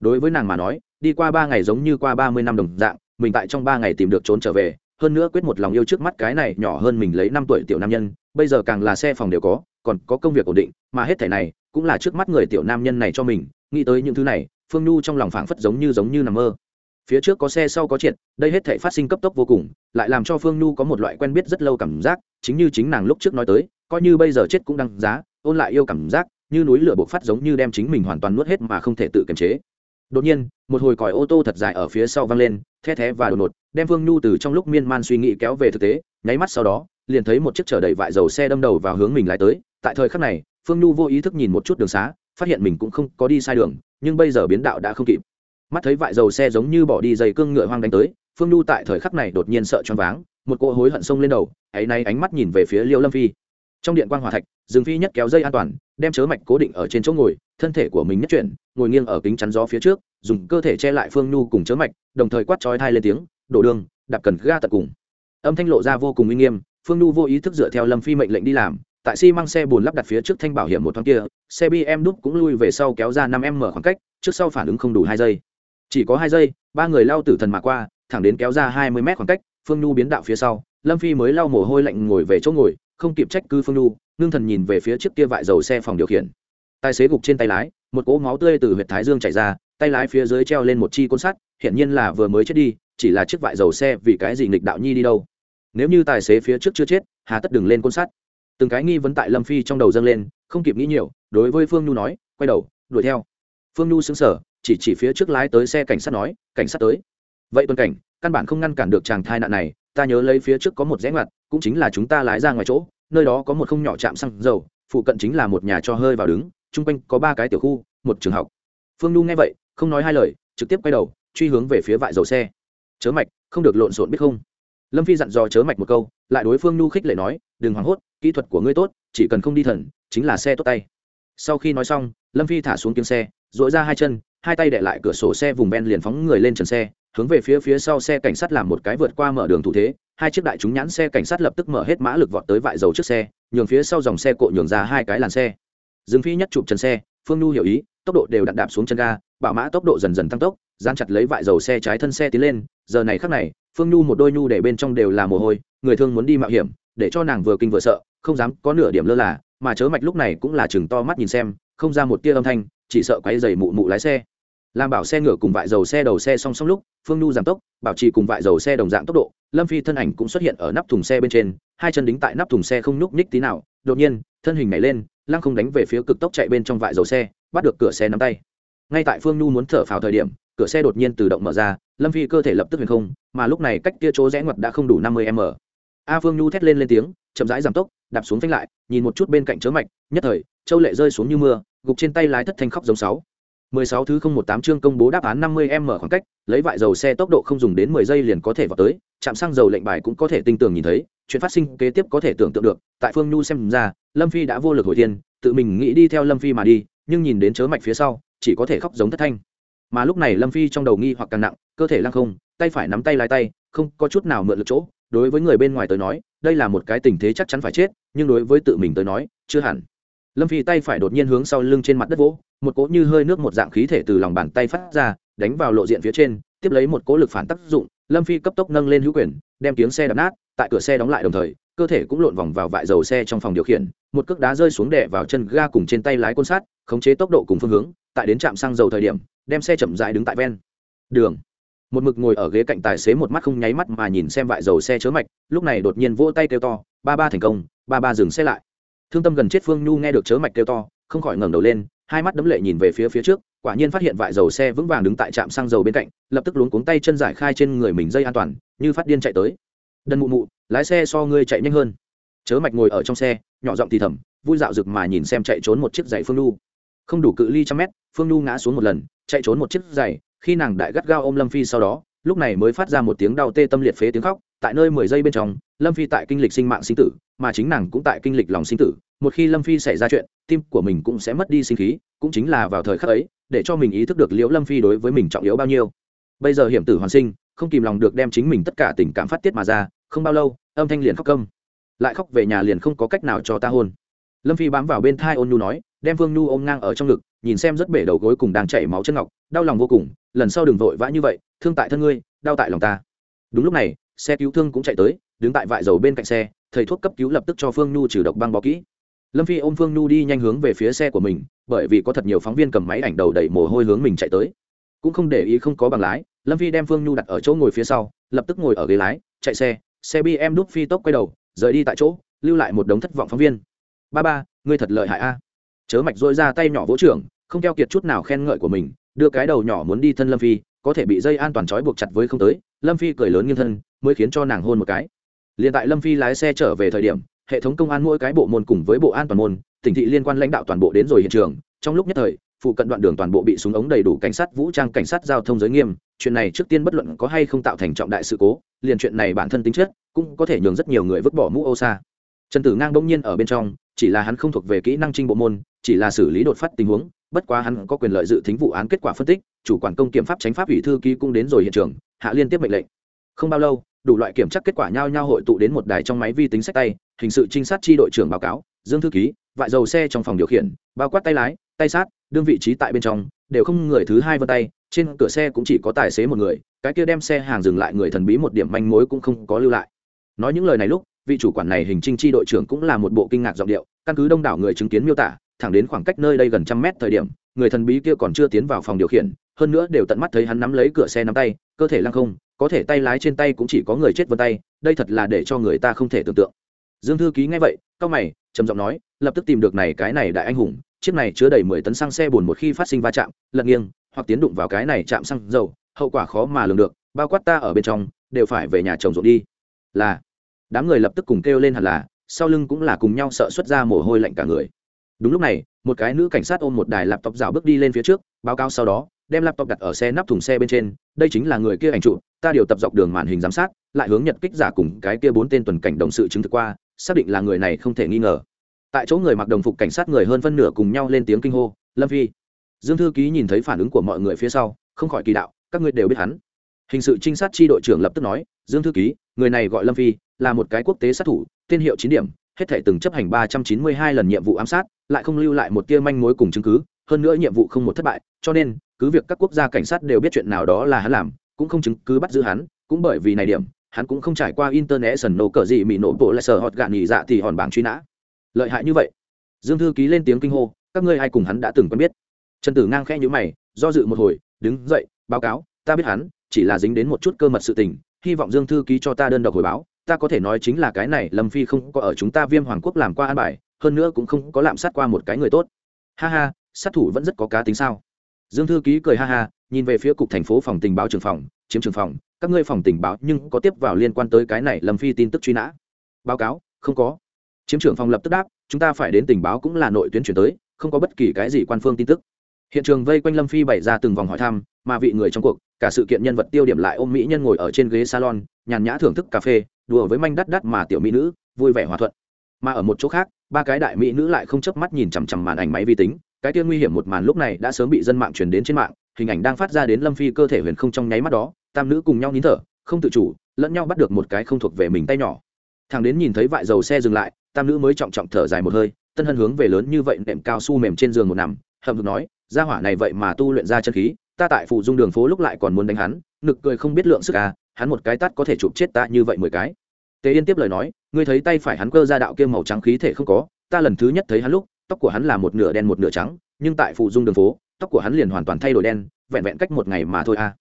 Đối với nàng mà nói, đi qua ba ngày giống như qua ba mươi năm đồng dạng, mình tại trong ba ngày tìm được trốn trở về, hơn nữa quyết một lòng yêu trước mắt cái này nhỏ hơn mình lấy năm tuổi tiểu nam nhân, bây giờ càng là xe phòng đều có, còn có công việc ổn định, mà hết thẻ này, cũng là trước mắt người tiểu nam nhân này cho mình, nghĩ tới những thứ này, phương nhu trong lòng phảng phất giống như giống như nằm mơ phía trước có xe sau có triệt, đây hết thể phát sinh cấp tốc vô cùng, lại làm cho phương nhu có một loại quen biết rất lâu cảm giác, chính như chính nàng lúc trước nói tới, coi như bây giờ chết cũng đăng giá, ôn lại yêu cảm giác, như núi lửa bộc phát giống như đem chính mình hoàn toàn nuốt hết mà không thể tự kiềm chế. Đột nhiên, một hồi còi ô tô thật dài ở phía sau vang lên, the thé và đột ngột, đem phương nhu từ trong lúc miên man suy nghĩ kéo về thực tế, nháy mắt sau đó, liền thấy một chiếc chở đầy vại dầu xe đâm đầu vào hướng mình lái tới. Tại thời khắc này, phương nhu vô ý thức nhìn một chút đường xá, phát hiện mình cũng không có đi sai đường, nhưng bây giờ biến đạo đã không kịp mắt thấy vại dầu xe giống như bỏ đi dây cương ngựa hoang đánh tới, phương nhu tại thời khắc này đột nhiên sợ choáng váng, một cô hối hận sông lên đầu, ấy nay ánh mắt nhìn về phía liêu lâm phi. Trong điện quan hòa thạch, dương phi nhất kéo dây an toàn, đem chớ mạch cố định ở trên chỗ ngồi, thân thể của mình nhất chuyển, ngồi nghiêng ở kính chắn gió phía trước, dùng cơ thể che lại phương nhu cùng chớ mạch, đồng thời quát chói thai lên tiếng, đổ đường, đạp cần ga tận cùng. Âm thanh lộ ra vô cùng uy nghiêm, phương nhu vô ý thức dựa theo lâm phi mệnh lệnh đi làm, tại xi măng xe bồn lắp đặt phía trước thanh bảo hiểm một thoáng kia, xe bm đúc cũng lui về sau kéo ra năm m khoảng cách, trước sau phản ứng không đủ hai giây chỉ có hai giây, ba người lao tử thần mà qua, thẳng đến kéo ra hai mươi mét khoảng cách, phương nhu biến đạo phía sau. Lâm phi mới lau mồ hôi lạnh ngồi về chỗ ngồi, không kịp trách cư phương nhu, ngưng thần nhìn về phía trước kia vại dầu xe phòng điều khiển. Tài xế gục trên tay lái, một cỗ máu tươi từ huyệt thái dương chảy ra, tay lái phía dưới treo lên một chi côn sắt, hiển nhiên là vừa mới chết đi, chỉ là chiếc vại dầu xe vì cái gì nghịch đạo nhi đi đâu. Nếu như tài xế phía trước chưa chết, hà tất đừng lên côn sắt. Từng cái nghi vấn tại lâm phi trong đầu dâng lên, không kịp nghĩ nhiều, đối với phương nhu nói, quay đầu, đuổi theo. Phương nhu xứng sở chỉ chỉ phía trước lái tới xe cảnh sát nói, cảnh sát tới. Vậy tuần cảnh, căn bản không ngăn cản được chàng thai nạn này, ta nhớ lấy phía trước có một rẽ ngoặt, cũng chính là chúng ta lái ra ngoài chỗ, nơi đó có một không nhỏ trạm xăng dầu, phụ cận chính là một nhà cho hơi vào đứng, chung quanh có ba cái tiểu khu, một trường học. Phương nu nghe vậy, không nói hai lời, trực tiếp quay đầu, truy hướng về phía vại dầu xe. Chớ mạch, không được lộn xộn biết không? Lâm phi dặn dò chớ mạch một câu, lại đối phương nu khích lệ nói, đừng hoảng hốt, kỹ thuật của ngươi tốt, chỉ cần không đi thần, chính là xe tốt tay sau khi nói xong, lâm phi thả xuống tiếng xe dội ra hai chân, hai tay đệ lại cửa sổ xe vùng ven liền phóng người lên trần xe, hướng về phía phía sau xe cảnh sát làm một cái vượt qua mở đường thủ thế, hai chiếc đại chúng nhãn xe cảnh sát lập tức mở hết mã lực vọt tới vại dầu trước xe, nhường phía sau dòng xe cộ nhường ra hai cái làn xe. Dương phi nhất chụp chân xe, phương nhu hiểu ý, tốc độ đều đặn đạp xuống chân ga, bảo mã tốc độ dần dần tăng tốc, dán chặt lấy vại dầu xe trái thân xe tiến lên, giờ này khắc này, phương nhu một đôi nhu để bên trong đều là mồ hôi, người thương muốn đi mạo hiểm, để cho nàng vừa kinh vừa sợ, không dám có nửa điểm lơ là mà chớ mạch lúc này cũng là chừng to mắt nhìn xem, không ra một tia âm thanh, chỉ sợ quay dày mụ mụ lái xe. Làm bảo xe ngựa cùng vại dầu xe đầu xe song song lúc, phương nhu giảm tốc, bảo trì cùng vại dầu xe đồng dạng tốc độ, lâm phi thân ảnh cũng xuất hiện ở nắp thùng xe bên trên, hai chân đính tại nắp thùng xe không nhúc nhích tí nào, đột nhiên, thân hình nhảy lên, lăng không đánh về phía cực tốc chạy bên trong vại dầu xe, bắt được cửa xe nắm tay. Ngay tại phương nhu muốn thở phào thời điểm, cửa xe đột nhiên tự động mở ra, lâm phi cơ thể lập tức huyền không, mà lúc này cách kia chỗ rẽ ngoặt đã không đủ năm mươi m. A phương nhu thét lên lên tiếng, chậm rãi giảm tốc đạp xuống phanh lại nhìn một chút bên cạnh chớ mạch nhất thời châu lệ rơi xuống như mưa gục trên tay lái thất thanh khóc giống sáu 16 thứ 018 chương công bố đáp án 50m khoảng cách, lấy vại dầu xe tốc độ không dùng đến 10 giây liền có thể vào tới, chạm xăng dầu lệnh bài cũng có thể tinh tường nhìn thấy, chuyện phát sinh kế tiếp có thể tưởng tượng được, tại Phương Nhu xem ra, Lâm Phi đã vô lực hồi thiên, tự mình nghĩ đi theo Lâm Phi mà đi, nhưng nhìn đến chớ mạch phía sau, chỉ có thể khóc giống thất thanh. Mà lúc này Lâm Phi trong đầu nghi hoặc càng nặng, cơ thể lăng không, tay phải nắm tay lái tay, không có chút nào mượn lực chỗ, đối với người bên ngoài tới nói, đây là một cái tình thế chắc chắn phải chết, nhưng đối với tự mình tới nói, chưa hẳn. Lâm Phi tay phải đột nhiên hướng sau lưng trên mặt đất vỗ, một cỗ như hơi nước một dạng khí thể từ lòng bàn tay phát ra đánh vào lộ diện phía trên tiếp lấy một cỗ lực phản tác dụng lâm phi cấp tốc nâng lên hữu quyền đem tiếng xe đập nát tại cửa xe đóng lại đồng thời cơ thể cũng lộn vòng vào vại dầu xe trong phòng điều khiển một cước đá rơi xuống đè vào chân ga cùng trên tay lái côn sát khống chế tốc độ cùng phương hướng tại đến trạm xăng dầu thời điểm đem xe chậm dại đứng tại ven đường một mực ngồi ở ghế cạnh tài xế một mắt không nháy mắt mà nhìn xem vại dầu xe chớ mạch lúc này đột nhiên vỗ tay kêu to ba ba thành công ba ba dừng xe lại. Thương tâm gần chết phương nhu nghe được chớ mạch kêu to không khỏi ngẩng đầu lên hai mắt đấm lệ nhìn về phía phía trước quả nhiên phát hiện vại dầu xe vững vàng đứng tại trạm xăng dầu bên cạnh lập tức luống cuống tay chân giải khai trên người mình dây an toàn như phát điên chạy tới. Đần mụ mụ lái xe so ngươi chạy nhanh hơn. Chớ mạch ngồi ở trong xe nhỏ giọng thì thầm vui dạo rực mà nhìn xem chạy trốn một chiếc giày phương nhu, không đủ cự ly trăm mét phương nhu ngã xuống một lần chạy trốn một chiếc giày khi nàng đại gắt gao ôm lâm phi sau đó, lúc này mới phát ra một tiếng đau tê tâm liệt phế tiếng khóc, tại nơi mười giây bên trong, lâm phi tại kinh lịch sinh mạng sinh tử, mà chính nàng cũng tại kinh lịch lòng sinh tử. Một khi lâm phi xảy ra chuyện, tim của mình cũng sẽ mất đi sinh khí, cũng chính là vào thời khắc ấy, để cho mình ý thức được liễu lâm phi đối với mình trọng yếu bao nhiêu. Bây giờ hiểm tử hoàn sinh, không kìm lòng được đem chính mình tất cả tình cảm phát tiết mà ra, không bao lâu, âm thanh liền khóc câm. Lại khóc về nhà liền không có cách nào cho ta hôn. Lâm phi bám vào bên thai ôn nhu nói, đem Vương nhu ôm ngang ở trong ngực nhìn xem rất bể đầu gối cùng đang chảy máu chân ngọc, đau lòng vô cùng, lần sau đừng vội vã như vậy, thương tại thân ngươi, đau tại lòng ta. Đúng lúc này, xe cứu thương cũng chạy tới, đứng tại vại dầu bên cạnh xe, thầy thuốc cấp cứu lập tức cho phương nhu trừ độc băng bó kỹ. Lâm phi ôm phương nhu đi nhanh hướng về phía xe của mình, bởi vì có thật nhiều phóng viên cầm máy ảnh đầu đẩy mồ hôi hướng mình chạy tới. Cũng không để ý không có bằng lái, lâm phi đem phương nhu đặt ở chỗ ngồi phía sau, lập tức ngồi ở ghế lái, chạy xe xe bm đúc phi tốc quay đầu, rời đi tại chỗ, lưu lại một đống thất vọng phóng viên. Ba ba, ngươi thật lợi hại a chớ mạch dội ra tay nhỏ vỗ trưởng, không keo kiệt chút nào khen ngợi của mình, đưa cái đầu nhỏ muốn đi thân lâm phi, có thể bị dây an toàn trói buộc chặt với không tới, lâm phi cười lớn nghiêng thân, mới khiến cho nàng hôn một cái. Liền tại lâm phi lái xe trở về thời điểm, hệ thống công an mỗi cái bộ môn cùng với bộ an toàn môn, tỉnh thị liên quan lãnh đạo toàn bộ đến rồi hiện trường, trong lúc nhất thời, phụ cận đoạn đường toàn bộ bị súng ống đầy đủ cảnh sát vũ trang, cảnh sát giao thông giới nghiêm, chuyện này trước tiên bất luận có hay không tạo thành trọng đại sự cố, liền chuyện này bản thân tính chất, cũng có thể nhường rất nhiều người vứt bỏ mũ ô xa trần tử ngang bỗng nhiên ở bên trong chỉ là hắn không thuộc về kỹ năng trinh bộ môn, chỉ là xử lý đột phát tình huống, bất quá hắn có quyền lợi dự tính vụ án kết quả phân tích, chủ quản công kiểm pháp tránh pháp ủy thư ký cũng đến rồi hiện trường, hạ liên tiếp mệnh lệnh. Không bao lâu, đủ loại kiểm tra kết quả nhau nhau hội tụ đến một đài trong máy vi tính sách tay, hình sự trinh sát tri đội trưởng báo cáo, dương thư ký, vại dầu xe trong phòng điều khiển, bao quát tay lái, tay sát, đương vị trí tại bên trong, đều không người thứ hai vân tay, trên cửa xe cũng chỉ có tài xế một người, cái kia đem xe hàng dừng lại người thần bí một điểm manh mối cũng không có lưu lại. Nói những lời này lúc vị chủ quản này hình trinh chi đội trưởng cũng là một bộ kinh ngạc giọng điệu, căn cứ đông đảo người chứng kiến miêu tả, thẳng đến khoảng cách nơi đây gần trăm mét thời điểm, người thần bí kia còn chưa tiến vào phòng điều khiển, hơn nữa đều tận mắt thấy hắn nắm lấy cửa xe nắm tay, cơ thể lăng không, có thể tay lái trên tay cũng chỉ có người chết vân tay, đây thật là để cho người ta không thể tưởng tượng. Dương thư ký nghe vậy cao mày, trầm giọng nói, lập tức tìm được này cái này đại anh hùng, chiếc này chứa đầy mười tấn xăng xe buồn một khi phát sinh va chạm, lật nghiêng, hoặc tiến đụng vào cái này chạm xăng dầu, hậu quả khó mà lường được, bao quát ta ở bên trong, đều phải về nhà chồng ruộng đi. Là đám người lập tức cùng kêu lên hẳn là, sau lưng cũng là cùng nhau sợ xuất ra mồ hôi lạnh cả người. Đúng lúc này, một cái nữ cảnh sát ôm một đài laptop rào bước đi lên phía trước, báo cáo sau đó, đem laptop đặt ở xe nắp thùng xe bên trên, đây chính là người kia ảnh trụ ta điều tập dọc đường màn hình giám sát, lại hướng nhật kích giả cùng cái kia bốn tên tuần cảnh đồng sự chứng thực qua, xác định là người này không thể nghi ngờ. Tại chỗ người mặc đồng phục cảnh sát người hơn phân nửa cùng nhau lên tiếng kinh hô, lâm phi. Dương thư ký nhìn thấy phản ứng của mọi người phía sau, không khỏi kỳ đạo, các ngươi đều biết hắn hình sự trinh sát tri đội trưởng lập tức nói, dương thư ký, người này gọi lâm phi, là một cái quốc tế sát thủ, tên hiệu chín điểm, hết thể từng chấp hành ba trăm chín mươi hai lần nhiệm vụ ám sát, lại không lưu lại một tia manh mối cùng chứng cứ, hơn nữa nhiệm vụ không một thất bại, cho nên, cứ việc các quốc gia cảnh sát đều biết chuyện nào đó là hắn làm, cũng không chứng cứ bắt giữ hắn, cũng bởi vì này điểm, hắn cũng không trải qua internet sần nổ cờ gì mỹ nổ bộ lại sờ hot gạn nhị dạ thì hòn bảng truy nã. Lợi hại như vậy. Dương thư ký lên tiếng kinh hô, các ngươi ai cùng hắn đã từng quen biết? Trần tử ngang khẽ nhữ mày, do dự một hồi, đứng dậy, báo cáo, ta biết hắn chỉ là dính đến một chút cơ mật sự tình, hy vọng dương thư ký cho ta đơn độc hồi báo, ta có thể nói chính là cái này lâm phi không có ở chúng ta viêm hoàng quốc làm qua an bài, hơn nữa cũng không có lạm sát qua một cái người tốt. Ha ha, sát thủ vẫn rất có cá tính sao? Dương thư ký cười ha ha, nhìn về phía cục thành phố phòng tình báo trường phòng, chiếm trường phòng, các ngươi phòng tình báo nhưng có tiếp vào liên quan tới cái này lâm phi tin tức truy nã. Báo cáo, không có. Chiếm trưởng phòng lập tức đáp, chúng ta phải đến tình báo cũng là nội tuyến chuyển tới, không có bất kỳ cái gì quan phương tin tức hiện trường vây quanh lâm phi bày ra từng vòng hỏi thăm, mà vị người trong cuộc, cả sự kiện nhân vật tiêu điểm lại ôm mỹ nhân ngồi ở trên ghế salon, nhàn nhã thưởng thức cà phê, đùa với manh đắt đắt mà tiểu mỹ nữ, vui vẻ hòa thuận. Mà ở một chỗ khác, ba cái đại mỹ nữ lại không chớp mắt nhìn chằm chằm màn ảnh máy vi tính, cái tiên nguy hiểm một màn lúc này đã sớm bị dân mạng truyền đến trên mạng, hình ảnh đang phát ra đến lâm phi cơ thể huyền không trong nháy mắt đó, tam nữ cùng nhau nín thở, không tự chủ, lẫn nhau bắt được một cái không thuộc về mình tay nhỏ. Thằng đến nhìn thấy vại dầu xe dừng lại, tam nữ mới trọng trọng thở dài một hơi, tân hân hướng về lớn như vậy nệm cao su mềm trên giường một nằm hậm hực nói, gia hỏa này vậy mà tu luyện ra chân khí, ta tại phụ dung đường phố lúc lại còn muốn đánh hắn, nực cười không biết lượng sức à hắn một cái tắt có thể chụp chết ta như vậy mười cái. Tề yên tiếp lời nói, ngươi thấy tay phải hắn cơ ra đạo kia màu trắng khí thể không có, ta lần thứ nhất thấy hắn lúc, tóc của hắn là một nửa đen một nửa trắng, nhưng tại phụ dung đường phố, tóc của hắn liền hoàn toàn thay đổi đen, vẹn vẹn cách một ngày mà thôi à.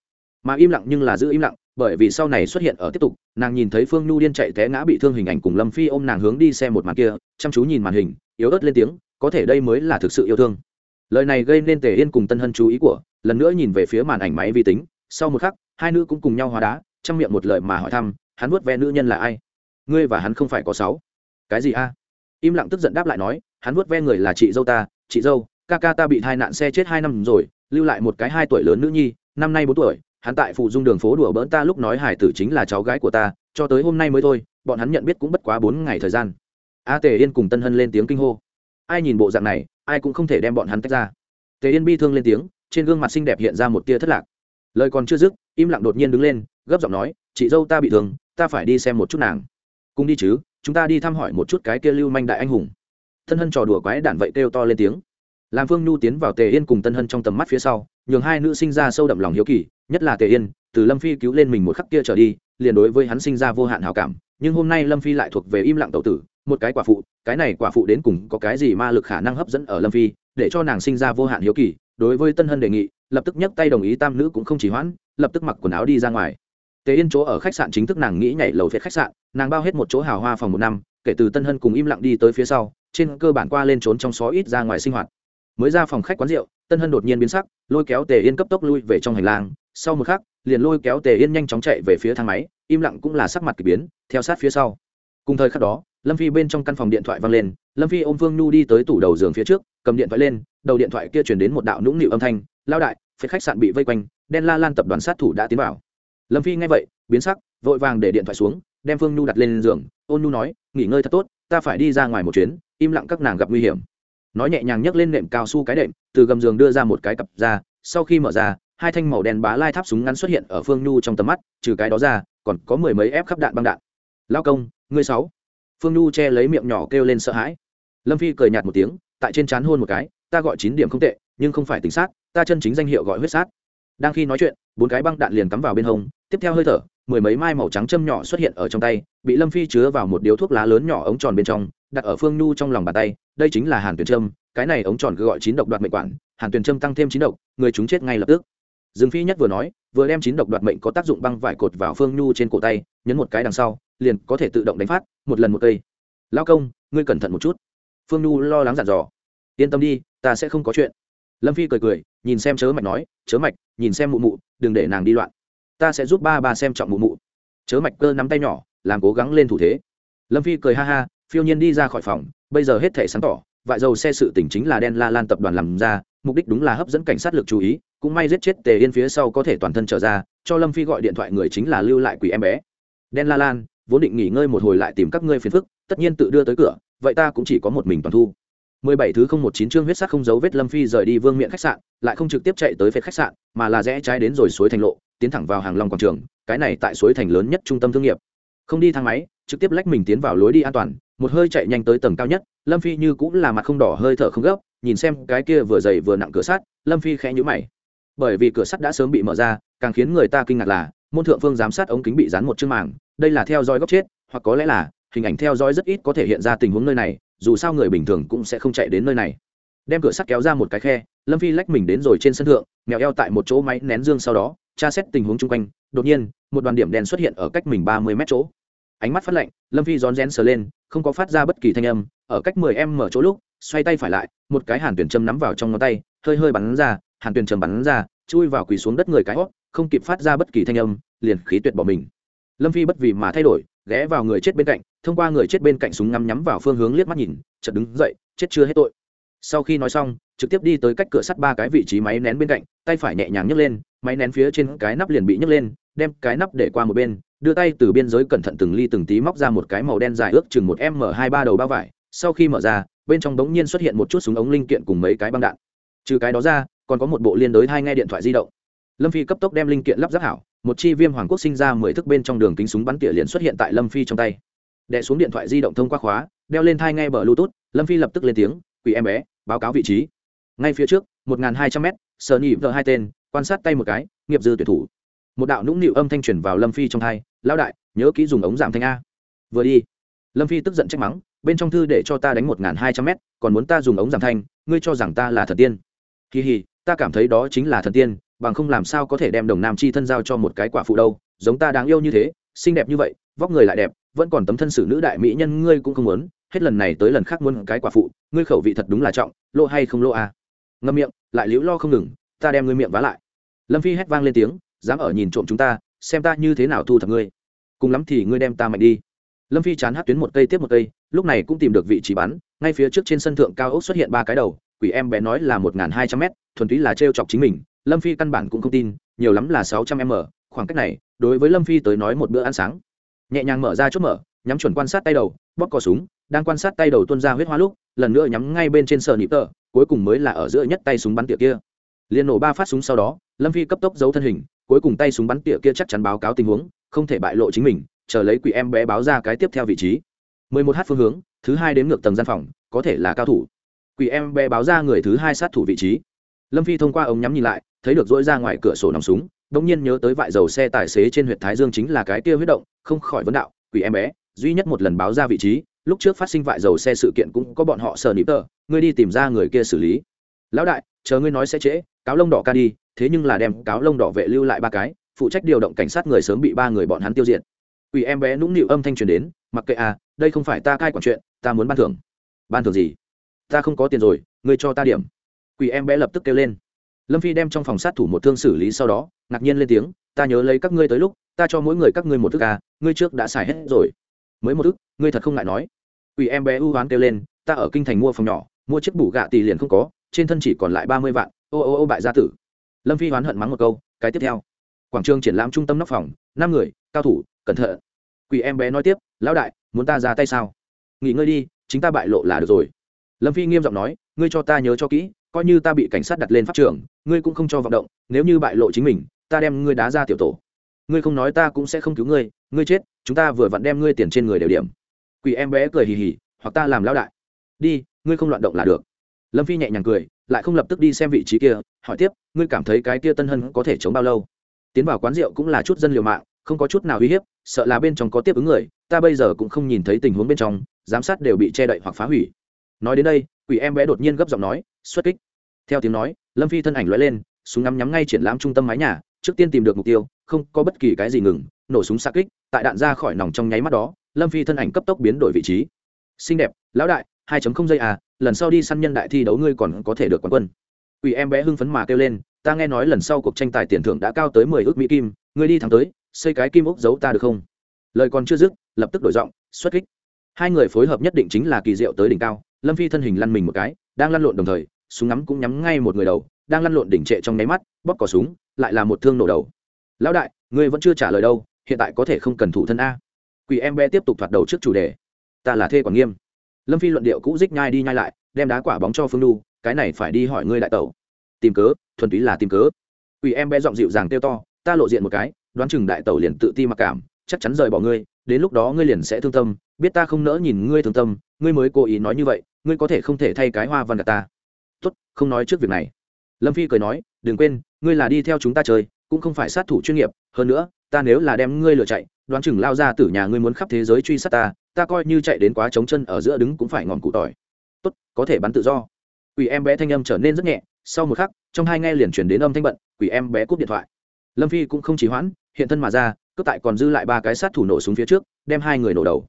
Mà im lặng nhưng là giữ im lặng, bởi vì sau này xuất hiện ở tiếp tục, nàng nhìn thấy phương nhu điên chạy té ngã bị thương hình ảnh cùng lâm phi ôm nàng hướng đi xe một màn kia, chăm chú nhìn màn hình, yếu ớt lên tiếng, có thể đây mới là thực sự yêu thương lời này gây nên tề yên cùng tân hân chú ý của, lần nữa nhìn về phía màn ảnh máy vi tính. Sau một khắc, hai nữ cũng cùng nhau hóa đá chăm miệng một lời mà hỏi thăm, hắn vuốt ve nữ nhân là ai? Ngươi và hắn không phải có sáu. Cái gì a? Im lặng tức giận đáp lại nói, hắn vuốt ve người là chị dâu ta, chị dâu, ca ca ta bị tai nạn xe chết hai năm rồi, lưu lại một cái hai tuổi lớn nữ nhi, năm nay bốn tuổi, hắn tại phụ dung đường phố đùa bỡn ta lúc nói hải tử chính là cháu gái của ta, cho tới hôm nay mới thôi, bọn hắn nhận biết cũng bất quá bốn ngày thời gian. A tề yên cùng tân hân lên tiếng kinh hô ai nhìn bộ dạng này, ai cũng không thể đem bọn hắn tách ra. Tề yên bi thương lên tiếng, trên gương mặt xinh đẹp hiện ra một tia thất lạc. Lời còn chưa dứt, im lặng đột nhiên đứng lên, gấp giọng nói, chị dâu ta bị thương, ta phải đi xem một chút nàng. Cùng đi chứ, chúng ta đi thăm hỏi một chút cái kia lưu manh đại anh hùng. Tân hân trò đùa quái đản vậy kêu to lên tiếng. Làm phương nhu tiến vào tề yên cùng tân hân trong tầm mắt phía sau, nhường hai nữ sinh ra sâu đậm lòng hiếu kỳ, nhất là tề yên, từ lâm phi cứu lên mình một khắc kia trở đi, liền đối với hắn sinh ra vô hạn hào cảm, nhưng hôm nay lâm phi lại thuộc về im lặng tậu tử một cái quả phụ, cái này quả phụ đến cùng có cái gì ma lực khả năng hấp dẫn ở lâm phi, để cho nàng sinh ra vô hạn hiếu kỳ. Đối với tân hân đề nghị, lập tức nhấc tay đồng ý tam nữ cũng không chỉ hoãn, lập tức mặc quần áo đi ra ngoài. Tề yên chỗ ở khách sạn chính thức nàng nghĩ nhảy lầu phết khách sạn, nàng bao hết một chỗ hào hoa phòng một năm, kể từ tân hân cùng im lặng đi tới phía sau, trên cơ bản qua lên trốn trong xó ít ra ngoài sinh hoạt. Mới ra phòng khách quán rượu, tân hân đột nhiên biến sắc, lôi kéo tề yên cấp tốc lui về trong hành lang. Sau một khắc, liền lôi kéo tề yên nhanh chóng chạy về phía thang máy, im lặng cũng là sắc mặt k ỳ biến, theo sát phía sau cùng thời khắc đó, lâm phi bên trong căn phòng điện thoại vang lên, lâm phi ôm vương nhu đi tới tủ đầu giường phía trước, cầm điện thoại lên, đầu điện thoại kia chuyển đến một đạo nũng nịu âm thanh lao đại, phía khách sạn bị vây quanh, đen la lan tập đoàn sát thủ đã tiến vào. Lâm phi nghe vậy, biến sắc, vội vàng để điện thoại xuống, đem phương nhu đặt lên giường. Ôn nhu nói, nghỉ ngơi thật tốt, ta phải đi ra ngoài một chuyến, im lặng các nàng gặp nguy hiểm. Nói nhẹ nhàng nhấc lên nệm cao su cái đệm, từ gầm giường đưa ra một cái cặp ra, sau khi mở ra, hai thanh màu đen bá lai tháp súng ngắn xuất hiện ở phương nhu trong tầm mắt, trừ cái đó ra, còn có mười mấy ép khắp đạn băng đạn lao công, ngươi sáu. Phương nhu che lấy miệng nhỏ kêu lên sợ hãi. Lâm phi cười nhạt một tiếng, tại trên trán hôn một cái, ta gọi chín điểm không tệ, nhưng không phải tính sát, ta chân chính danh hiệu gọi huyết sát. Đang khi nói chuyện, bốn cái băng đạn liền cắm vào bên hông, tiếp theo hơi thở, mười mấy mai màu trắng châm nhỏ xuất hiện ở trong tay, bị lâm phi chứa vào một điếu thuốc lá lớn nhỏ ống tròn bên trong, đặt ở phương nhu trong lòng bàn tay, đây chính là hàn tuyển trâm cái này ống tròn cứ gọi chín độc đoạt mệnh quản, hàn tuyển trâm tăng thêm chín độc, người chúng chết ngay lập tức. Dương phi nhất vừa nói, vừa đem chín độc đoạt mệnh có tác dụng băng vải cột vào phương nhu trên cổ tay, nhấn một cái đằng sau liền có thể tự động đánh phát, một lần một cây. Lao công, ngươi cẩn thận một chút. Phương nhu lo lắng dặn dò. Yên tâm đi, ta sẽ không có chuyện. Lâm phi cười cười, nhìn xem chớ mạch nói, chớ mạch, nhìn xem mụ mụ, đừng để nàng đi loạn. Ta sẽ giúp ba ba xem trọng mụ mụ. Chớ mạch cơ nắm tay nhỏ, làm cố gắng lên thủ thế. Lâm phi cười ha ha, phiêu nhiên đi ra khỏi phòng, bây giờ hết thể sáng tỏ, vại dầu xe sự tỉnh chính là đen la lan tập đoàn làm ra, mục đích đúng là hấp dẫn cảnh sát lực chú ý, cũng may giết chết tề yên phía sau có thể toàn thân trở ra, cho lâm phi gọi điện thoại người chính là lưu lại quỷ em bé. Đen la lan vốn định nghỉ ngơi một hồi lại tìm các ngươi phiền phức tất nhiên tự đưa tới cửa vậy ta cũng chỉ có một mình toàn thu 17 thứ 019 chương huyết sắc không dấu vết Lâm Phi rời đi Vương Miện khách sạn, lại không trực tiếp chạy tới phía khách sạn, mà là rẽ trái đến rồi suối thành lộ, tiến thẳng vào hàng Long quảng trường, cái này tại suối thành lớn nhất trung tâm thương nghiệp. Không đi thang máy, trực tiếp lách mình tiến vào lối đi an toàn, một hơi chạy nhanh tới tầng cao nhất, Lâm Phi như cũng là mặt không đỏ hơi thở không gấp, nhìn xem cái kia vừa dày vừa nặng cửa sắt, Lâm Phi khẽ nhíu mày. Bởi vì cửa sắt đã sớm bị mở ra, càng khiến người ta kinh ngạc là, môn thượng phương giám sát ống kính bị dán một chương màng, đây là theo dõi góc chết, hoặc có lẽ là hình ảnh theo dõi rất ít có thể hiện ra tình huống nơi này, dù sao người bình thường cũng sẽ không chạy đến nơi này. Đem cửa sắt kéo ra một cái khe lâm phi lách mình đến rồi trên sân thượng mèo eo tại một chỗ máy nén dương sau đó tra xét tình huống chung quanh đột nhiên một đoàn điểm đen xuất hiện ở cách mình ba mươi mét chỗ. Ánh mắt phát lạnh lâm phi rón rén sờ lên không có phát ra bất kỳ thanh âm ở cách mười em mở chỗ lúc xoay tay phải lại một cái hàn tuyển châm nắm vào trong ngón tay hơi hơi bắn ra hàn tuyển châm bắn ra chui vào quỳ xuống đất người cái hót không kịp phát ra bất kỳ thanh âm, liền khí tuyệt bỏ mình. Lâm phi bất vì mà thay đổi, ghé vào người chết bên cạnh, thông qua người chết bên cạnh súng ngắm nhắm vào phương hướng liếc mắt nhìn, chợt đứng dậy, chết chưa hết tội. Sau khi nói xong, trực tiếp đi tới cách cửa sắt ba cái vị trí máy nén bên cạnh, tay phải nhẹ nhàng nhấc lên, máy nén phía trên cái nắp liền bị nhấc lên, đem cái nắp để qua một bên, đưa tay từ biên giới cẩn thận từng ly từng tí móc ra một cái màu đen dài ước chừng một m hai ba đầu bao vải, sau khi mở ra, bên trong đống nhiên xuất hiện một chút súng ống linh kiện cùng mấy cái băng đạn. Trừ cái đó ra, còn có một bộ liên đối hai nghe điện thoại di động lâm phi cấp tốc đem linh kiện lắp ráp hảo, một chi viêm hoàng quốc sinh ra mười thức bên trong đường kính súng bắn tỉa liền xuất hiện tại lâm phi trong tay. Đẻ xuống điện thoại di động thông qua khóa, đeo lên thai nghe bờ bluetooth, lâm phi lập tức lên tiếng, quỷ em bé, báo cáo vị trí. Ngay phía trước, một hai trăm m sờ nhị vợ hai tên, quan sát tay một cái, nghiệp dư tuyển thủ. Một đạo nũng nịu âm thanh truyền vào lâm phi trong thai, lão đại, nhớ kỹ dùng ống giảm thanh a. Vừa đi. Lâm phi tức giận trách mắng, bên trong thư để cho ta đánh một hai trăm m còn muốn ta dùng ống giảm thanh, ngươi cho rằng ta là thần tiên. Kỳ hì ta cảm thấy đó chính là thần tiên bằng không làm sao có thể đem đồng nam chi thân giao cho một cái quả phụ đâu giống ta đáng yêu như thế xinh đẹp như vậy vóc người lại đẹp vẫn còn tấm thân xử nữ đại mỹ nhân ngươi cũng không muốn hết lần này tới lần khác muốn cái quả phụ ngươi khẩu vị thật đúng là trọng lộ hay không lộ à. ngâm miệng lại liễu lo không ngừng ta đem ngươi miệng vá lại. Lâm phi hét vang lên tiếng dám ở nhìn trộm chúng ta xem ta như thế nào thu thập ngươi. Cùng lắm thì ngươi đem ta mạnh đi. Lâm phi chán hát tuyến một cây tiếp một cây lúc này cũng tìm được vị trí bắn ngay phía trước trên sân thượng cao ốc xuất hiện ba cái đầu quỷ em bé nói là một n hai trăm mét, thuần túy là t chọc chính mình lâm phi căn bản cũng không tin, nhiều lắm là sáu trăm m, khoảng cách này, đối với lâm phi tới nói một bữa ăn sáng. Nhẹ nhàng mở ra chốt mở, nhắm chuẩn quan sát tay đầu, bóp cò súng, đang quan sát tay đầu tuôn ra huyết hoa lúc, lần nữa nhắm ngay bên trên sờ nịp tờ, cuối cùng mới là ở giữa nhất tay súng bắn tỉa kia. Liền nổ ba phát súng sau đó, lâm phi cấp tốc giấu thân hình, cuối cùng tay súng bắn tỉa kia chắc chắn báo cáo tình huống, không thể bại lộ chính mình, chờ lấy quỷ em bé báo ra cái tiếp theo vị trí. 11 h phương hướng, thứ hai đến ngược tầng gian phòng, có thể là cao thủ. Quỷ em bé báo ra người thứ hai sát thủ vị trí. Lâm phi thông qua ống nhắm nhìn lại thấy được dỗi ra ngoài cửa sổ nòng súng bỗng nhiên nhớ tới vại dầu xe tài xế trên huyện thái dương chính là cái kia huyết động, không khỏi vấn đạo, quỷ em bé, duy nhất một lần báo ra vị trí, lúc trước phát sinh vại dầu xe sự kiện cũng có bọn họ sờ nịp tờ, ngươi đi tìm ra người kia xử lý. Lão đại, chờ ngươi nói sẽ trễ, cáo lông đỏ ca đi, thế nhưng là đem cáo lông đỏ vệ lưu lại ba cái, phụ trách điều động cảnh sát người sớm bị ba người bọn hắn tiêu diệt. Quỷ em bé nũng nịu âm thanh truyền đến, mặc kệ à đây không phải ta cai quản chuyện, ta muốn ban thưởng. Ban thưởng gì? Ta không có tiền rồi, ngươi cho ta điểm. Quỷ em bé lập tức kêu lên lâm phi đem trong phòng sát thủ một thương xử lý sau đó, ngạc nhiên lên tiếng, ta nhớ lấy các ngươi tới lúc, ta cho mỗi người các ngươi một thức à ngươi trước đã xài hết rồi. Mới một thức ngươi thật không ngại nói. Quỷ em bé ưu oán kêu lên, ta ở kinh thành mua phòng nhỏ, mua chiếc bủ gạ tỷ liền không có, trên thân chỉ còn lại ba mươi vạn, ô ô ô bại gia tử. Lâm phi oán hận mắng một câu, cái tiếp theo. Quảng trường triển lãm trung tâm nóc phòng, năm người, cao thủ, cẩn thận. Quỷ em bé nói tiếp, lão đại, muốn ta ra tay sao? Nghỉ ngơi đi, chính ta bại lộ là được rồi. Lâm phi nghiêm giọng nói ngươi cho ta nhớ cho kỹ, coi như ta bị cảnh sát đặt lên pháp trường, ngươi cũng không cho vọng động, nếu như bại lộ chính mình, ta đem ngươi đá ra tiểu tổ. Ngươi không nói ta cũng sẽ không cứu ngươi ngươi chết, chúng ta vừa vặn đem ngươi tiền trên người đều điểm. Quỷ em bé cười hì hì, hoặc ta làm lão đại. Đi, ngươi không loạn động là được. Lâm phi nhẹ nhàng cười, lại không lập tức đi xem vị trí kia, hỏi tiếp, ngươi cảm thấy cái kia tân hân có thể chống bao lâu? Tiến vào quán rượu cũng là chút dân liều mạng, không có chút nào uy hiếp, sợ là bên trong có tiếp ứng người, ta bây giờ cũng không nhìn thấy tình huống bên trong, giám sát đều bị che đậy hoặc phá hủy nói đến đây, quỷ em bé đột nhiên gấp giọng nói, xuất kích. Theo tiếng nói, lâm phi thân ảnh loại lên, súng ngắm nhắm ngay triển lãm trung tâm mái nhà, trước tiên tìm được mục tiêu, không có bất kỳ cái gì ngừng, nổ súng xa kích, tại đạn ra khỏi nòng trong nháy mắt đó, lâm phi thân ảnh cấp tốc biến đổi vị trí. Xinh đẹp, lão đại 2.0 giây à lần sau đi săn nhân đại thi đấu ngươi còn có thể được quán quân. Ủy em bé hưng phấn mà kêu lên, ta nghe nói lần sau cuộc tranh tài tiền thưởng đã cao tới mười ước mỹ kim, ngươi đi thắng tới, xây cái kim ốc giấu ta được không? Lời còn chưa dứt, lập tức đổi giọng, xuất kích. Hai người phối hợp nhất định chính là kỳ diệu tới đỉnh cao lâm phi thân hình lăn mình một cái, đang lăn lộn đồng thời, súng ngắm cũng nhắm ngay một người đầu, đang lăn lộn đỉnh trệ trong nháy mắt, bóp cỏ súng, lại là một thương nổ đầu. Lão đại, ngươi vẫn chưa trả lời đâu, hiện tại có thể không cần thủ thân a. Quỷ em bé tiếp tục thoạt đầu trước chủ đề. Ta là thê quản nghiêm. Lâm phi luận điệu cũ dích nhai đi nhai lại, đem đá quả bóng cho phương đu cái này phải đi hỏi ngươi đại tẩu. Tìm cớ, thuần túy là tìm cớ. Quỷ em bé giọng dịu dàng kêu to, ta lộ diện một cái, đoán chừng đại tẩu liền tự ti mặc cảm, chắc chắn rời bỏ ngươi, đến lúc đó ngươi liền sẽ thương tâm, biết ta không nỡ nhìn ngươi thương tâm, ngươi mới cố ý nói như vậy ngươi có thể không thể thay cái hoa văn gạt ta. Tốt, không nói trước việc này. Lâm phi cười nói, đừng quên, ngươi là đi theo chúng ta chơi, cũng không phải sát thủ chuyên nghiệp. Hơn nữa, ta nếu là đem ngươi lừa chạy, đoán chừng lao ra từ nhà ngươi muốn khắp thế giới truy sát ta ta coi như chạy đến quá trống chân ở giữa đứng cũng phải ngọn cụ tỏi. Tốt, có thể bắn tự do. Quỷ em bé thanh âm trở nên rất nhẹ, sau một khắc, trong hai nghe liền chuyển đến âm thanh bận, quỷ em bé cúp điện thoại. Lâm phi cũng không chỉ hoãn, hiện thân mà ra cướp tại còn dư lại ba cái sát thủ nổ súng phía trước, đem hai người nổ đầu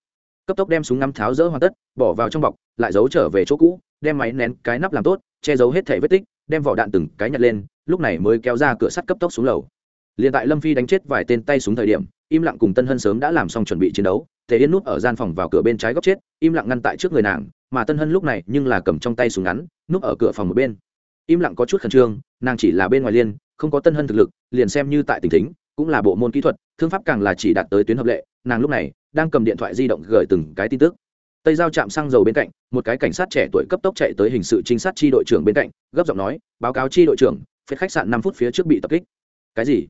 cấp tốc đem súng ngắm tháo rỡ hoàn tất, bỏ vào trong bọc, lại giấu trở về chỗ cũ, đem máy nén cái nắp làm tốt, che giấu hết thể vết tích, đem vỏ đạn từng cái nhặt lên, lúc này mới kéo ra cửa sắt cấp tốc xuống lầu. Liền tại lâm phi đánh chết vài tên tay súng thời điểm, im lặng cùng tân hân sớm đã làm xong chuẩn bị chiến đấu, tề yên núp ở gian phòng vào cửa bên trái góc chết, im lặng ngăn tại trước người nàng, mà tân hân lúc này nhưng là cầm trong tay súng ngắn, núp ở cửa phòng một bên. Im lặng có chút khẩn trương, nàng chỉ là bên ngoài liên, không có tân hân thực lực, liền xem như tại tỉnh thính cũng là bộ môn kỹ thuật, thương pháp càng là chỉ đạt tới tuyến hợp lệ, nàng lúc này đang cầm điện thoại di động gửi từng cái tin tức. Tây giao chạm xăng dầu bên cạnh, một cái cảnh sát trẻ tuổi cấp tốc chạy tới hình sự trinh sát tri đội trưởng bên cạnh, gấp giọng nói, báo cáo tri đội trưởng phết khách sạn năm phút phía trước bị tập kích. Cái gì?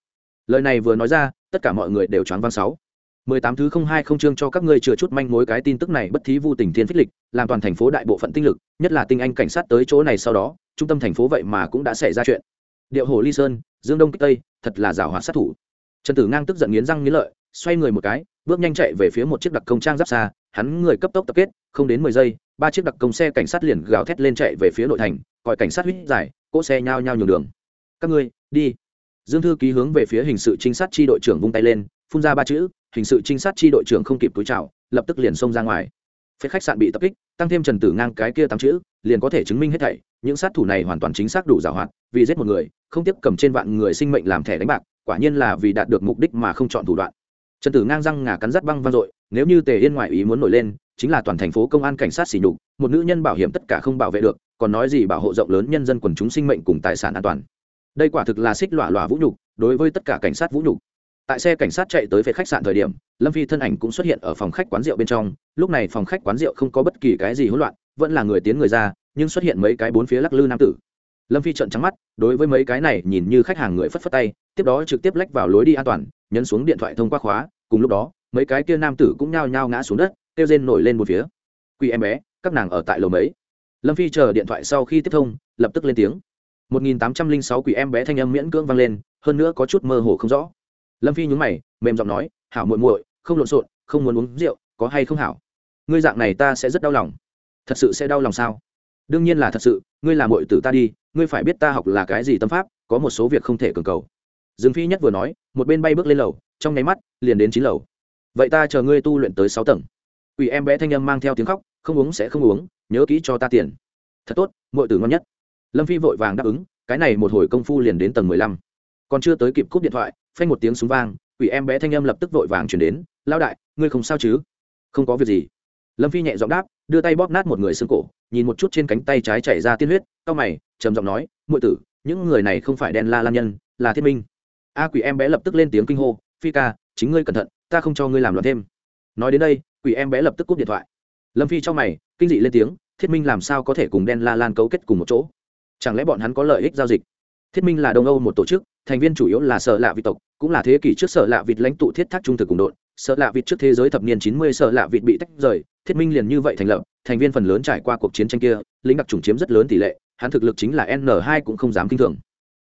Lời này vừa nói ra, tất cả mọi người đều choáng văn sáu. Mười tám thứ không hai không chương cho các ngươi chừa chút manh mối cái tin tức này bất thí vu tình thiên phích lịch, làm toàn thành phố đại bộ phận tinh lực, nhất là tinh anh cảnh sát tới chỗ này sau đó, trung tâm thành phố vậy mà cũng đã xảy ra chuyện. Điệu hồ ly sơn, dương đông kích tây, thật là rào hoạt sát thủ trần tử ngang tức giận nghiến răng nghiến lợi, xoay người một cái, bước nhanh chạy về phía một chiếc đặc công trang giáp xa, hắn người cấp tốc tập kết, không đến mười giây, ba chiếc đặc công xe cảnh sát liền gào thét lên chạy về phía nội thành còi cảnh sát huýt dài cỗ xe nhao nhao nhường đường. Các ngươi, đi. Dương thư ký hướng về phía hình sự trinh sát tri đội trưởng vung tay lên, phun ra ba chữ, hình sự trinh sát tri đội trưởng không kịp túi chào, lập tức liền xông ra ngoài. Phía khách sạn bị tập kích, tăng thêm trần tử ngang cái kia tám chữ, liền có thể chứng minh hết thảy, những sát thủ này hoàn toàn chính xác đủ giảo hoạt, vì giết một người, không tiếp cầm trên vạn người sinh mệnh làm thẻ đánh bạc quả nhiên là vì đạt được mục đích mà không chọn thủ đoạn. Trần tử ngang răng ngà cắn rắt băng vang dội, nếu như tề yên ngoại ý muốn nổi lên, chính là toàn thành phố công an cảnh sát xỉ nhục, một nữ nhân bảo hiểm tất cả không bảo vệ được, còn nói gì bảo hộ rộng lớn nhân dân quần chúng sinh mệnh cùng tài sản an toàn. Đây quả thực là xích lọa lọa vũ nhục, đối với tất cả cảnh sát vũ nhục. Tại xe cảnh sát chạy tới phía khách sạn thời điểm, lâm phi thân ảnh cũng xuất hiện ở phòng khách quán rượu bên trong, lúc này phòng khách quán rượu không có bất kỳ cái gì hỗn loạn, vẫn là người tiến người ra, nhưng xuất hiện mấy cái bốn phía lắc lư nam tử lâm phi trợn trắng mắt, đối với mấy cái này nhìn như khách hàng người phất phất tay, tiếp đó trực tiếp lách vào lối đi an toàn, nhấn xuống điện thoại thông qua khóa, cùng lúc đó, mấy cái kia nam tử cũng nhao nhao ngã xuống đất, kêu rên nổi lên một phía. Quỳ em bé, các nàng ở tại lầu mấy? Lâm phi chờ điện thoại sau khi tiếp thông, lập tức lên tiếng. 1806 quỷ em bé thanh âm miễn cưỡng vang lên, hơn nữa có chút mơ hồ không rõ. Lâm phi nhún mày, mềm giọng nói, hảo muội muội, không lộn xộn, không muốn uống rượu, có hay không hảo? Ngươi dạng này ta sẽ rất đau lòng. Thật sự sẽ đau lòng sao? Đương nhiên là thật sự, ngươi là mội tử ta đi, ngươi phải biết ta học là cái gì tâm pháp, có một số việc không thể cường cầu. Dương phi nhất vừa nói, một bên bay bước lên lầu, trong nháy mắt, liền đến chín lầu. Vậy ta chờ ngươi tu luyện tới sáu tầng. Ủy em bé thanh âm mang theo tiếng khóc, không uống sẽ không uống, nhớ kỹ cho ta tiền. Thật tốt mội tử ngon nhất. Lâm phi vội vàng đáp ứng, cái này một hồi công phu liền đến tầng mười lăm. Còn chưa tới kịp cúp điện thoại, phanh một tiếng súng vang ủy em bé thanh âm lập tức vội vàng chuyển đến lao đại, ngươi không sao chứ? Không có việc gì lâm phi nhẹ giọng đáp, đưa tay bóp nát một người xương cổ, nhìn một chút trên cánh tay trái chảy ra tiên huyết, cau mày, trầm giọng nói, muội tử, những người này không phải đen la lan nhân, là thiên minh. A quỷ em bé lập tức lên tiếng kinh hô, phi ca, chính ngươi cẩn thận, ta không cho ngươi làm loạn thêm. Nói đến đây, quỷ em bé lập tức cúp điện thoại. Lâm phi trong mày, kinh dị lên tiếng, thiết minh làm sao có thể cùng đen la lan cấu kết cùng một chỗ? Chẳng lẽ bọn hắn có lợi ích giao dịch? Thiết minh là đông âu một tổ chức, thành viên chủ yếu là sở lạ vị tộc, cũng là thế kỷ trước sở lạ vịt lãnh tụ thiết thác trung thực cùng đội sợ lạ vịt trước thế giới thập niên chín mươi sợ lạ vịt bị tách rời, thiết minh liền như vậy thành lập, thành viên phần lớn trải qua cuộc chiến tranh kia, lính đặc trùng chiếm rất lớn tỷ lệ, hắn thực lực chính là n hai cũng không dám kinh thường.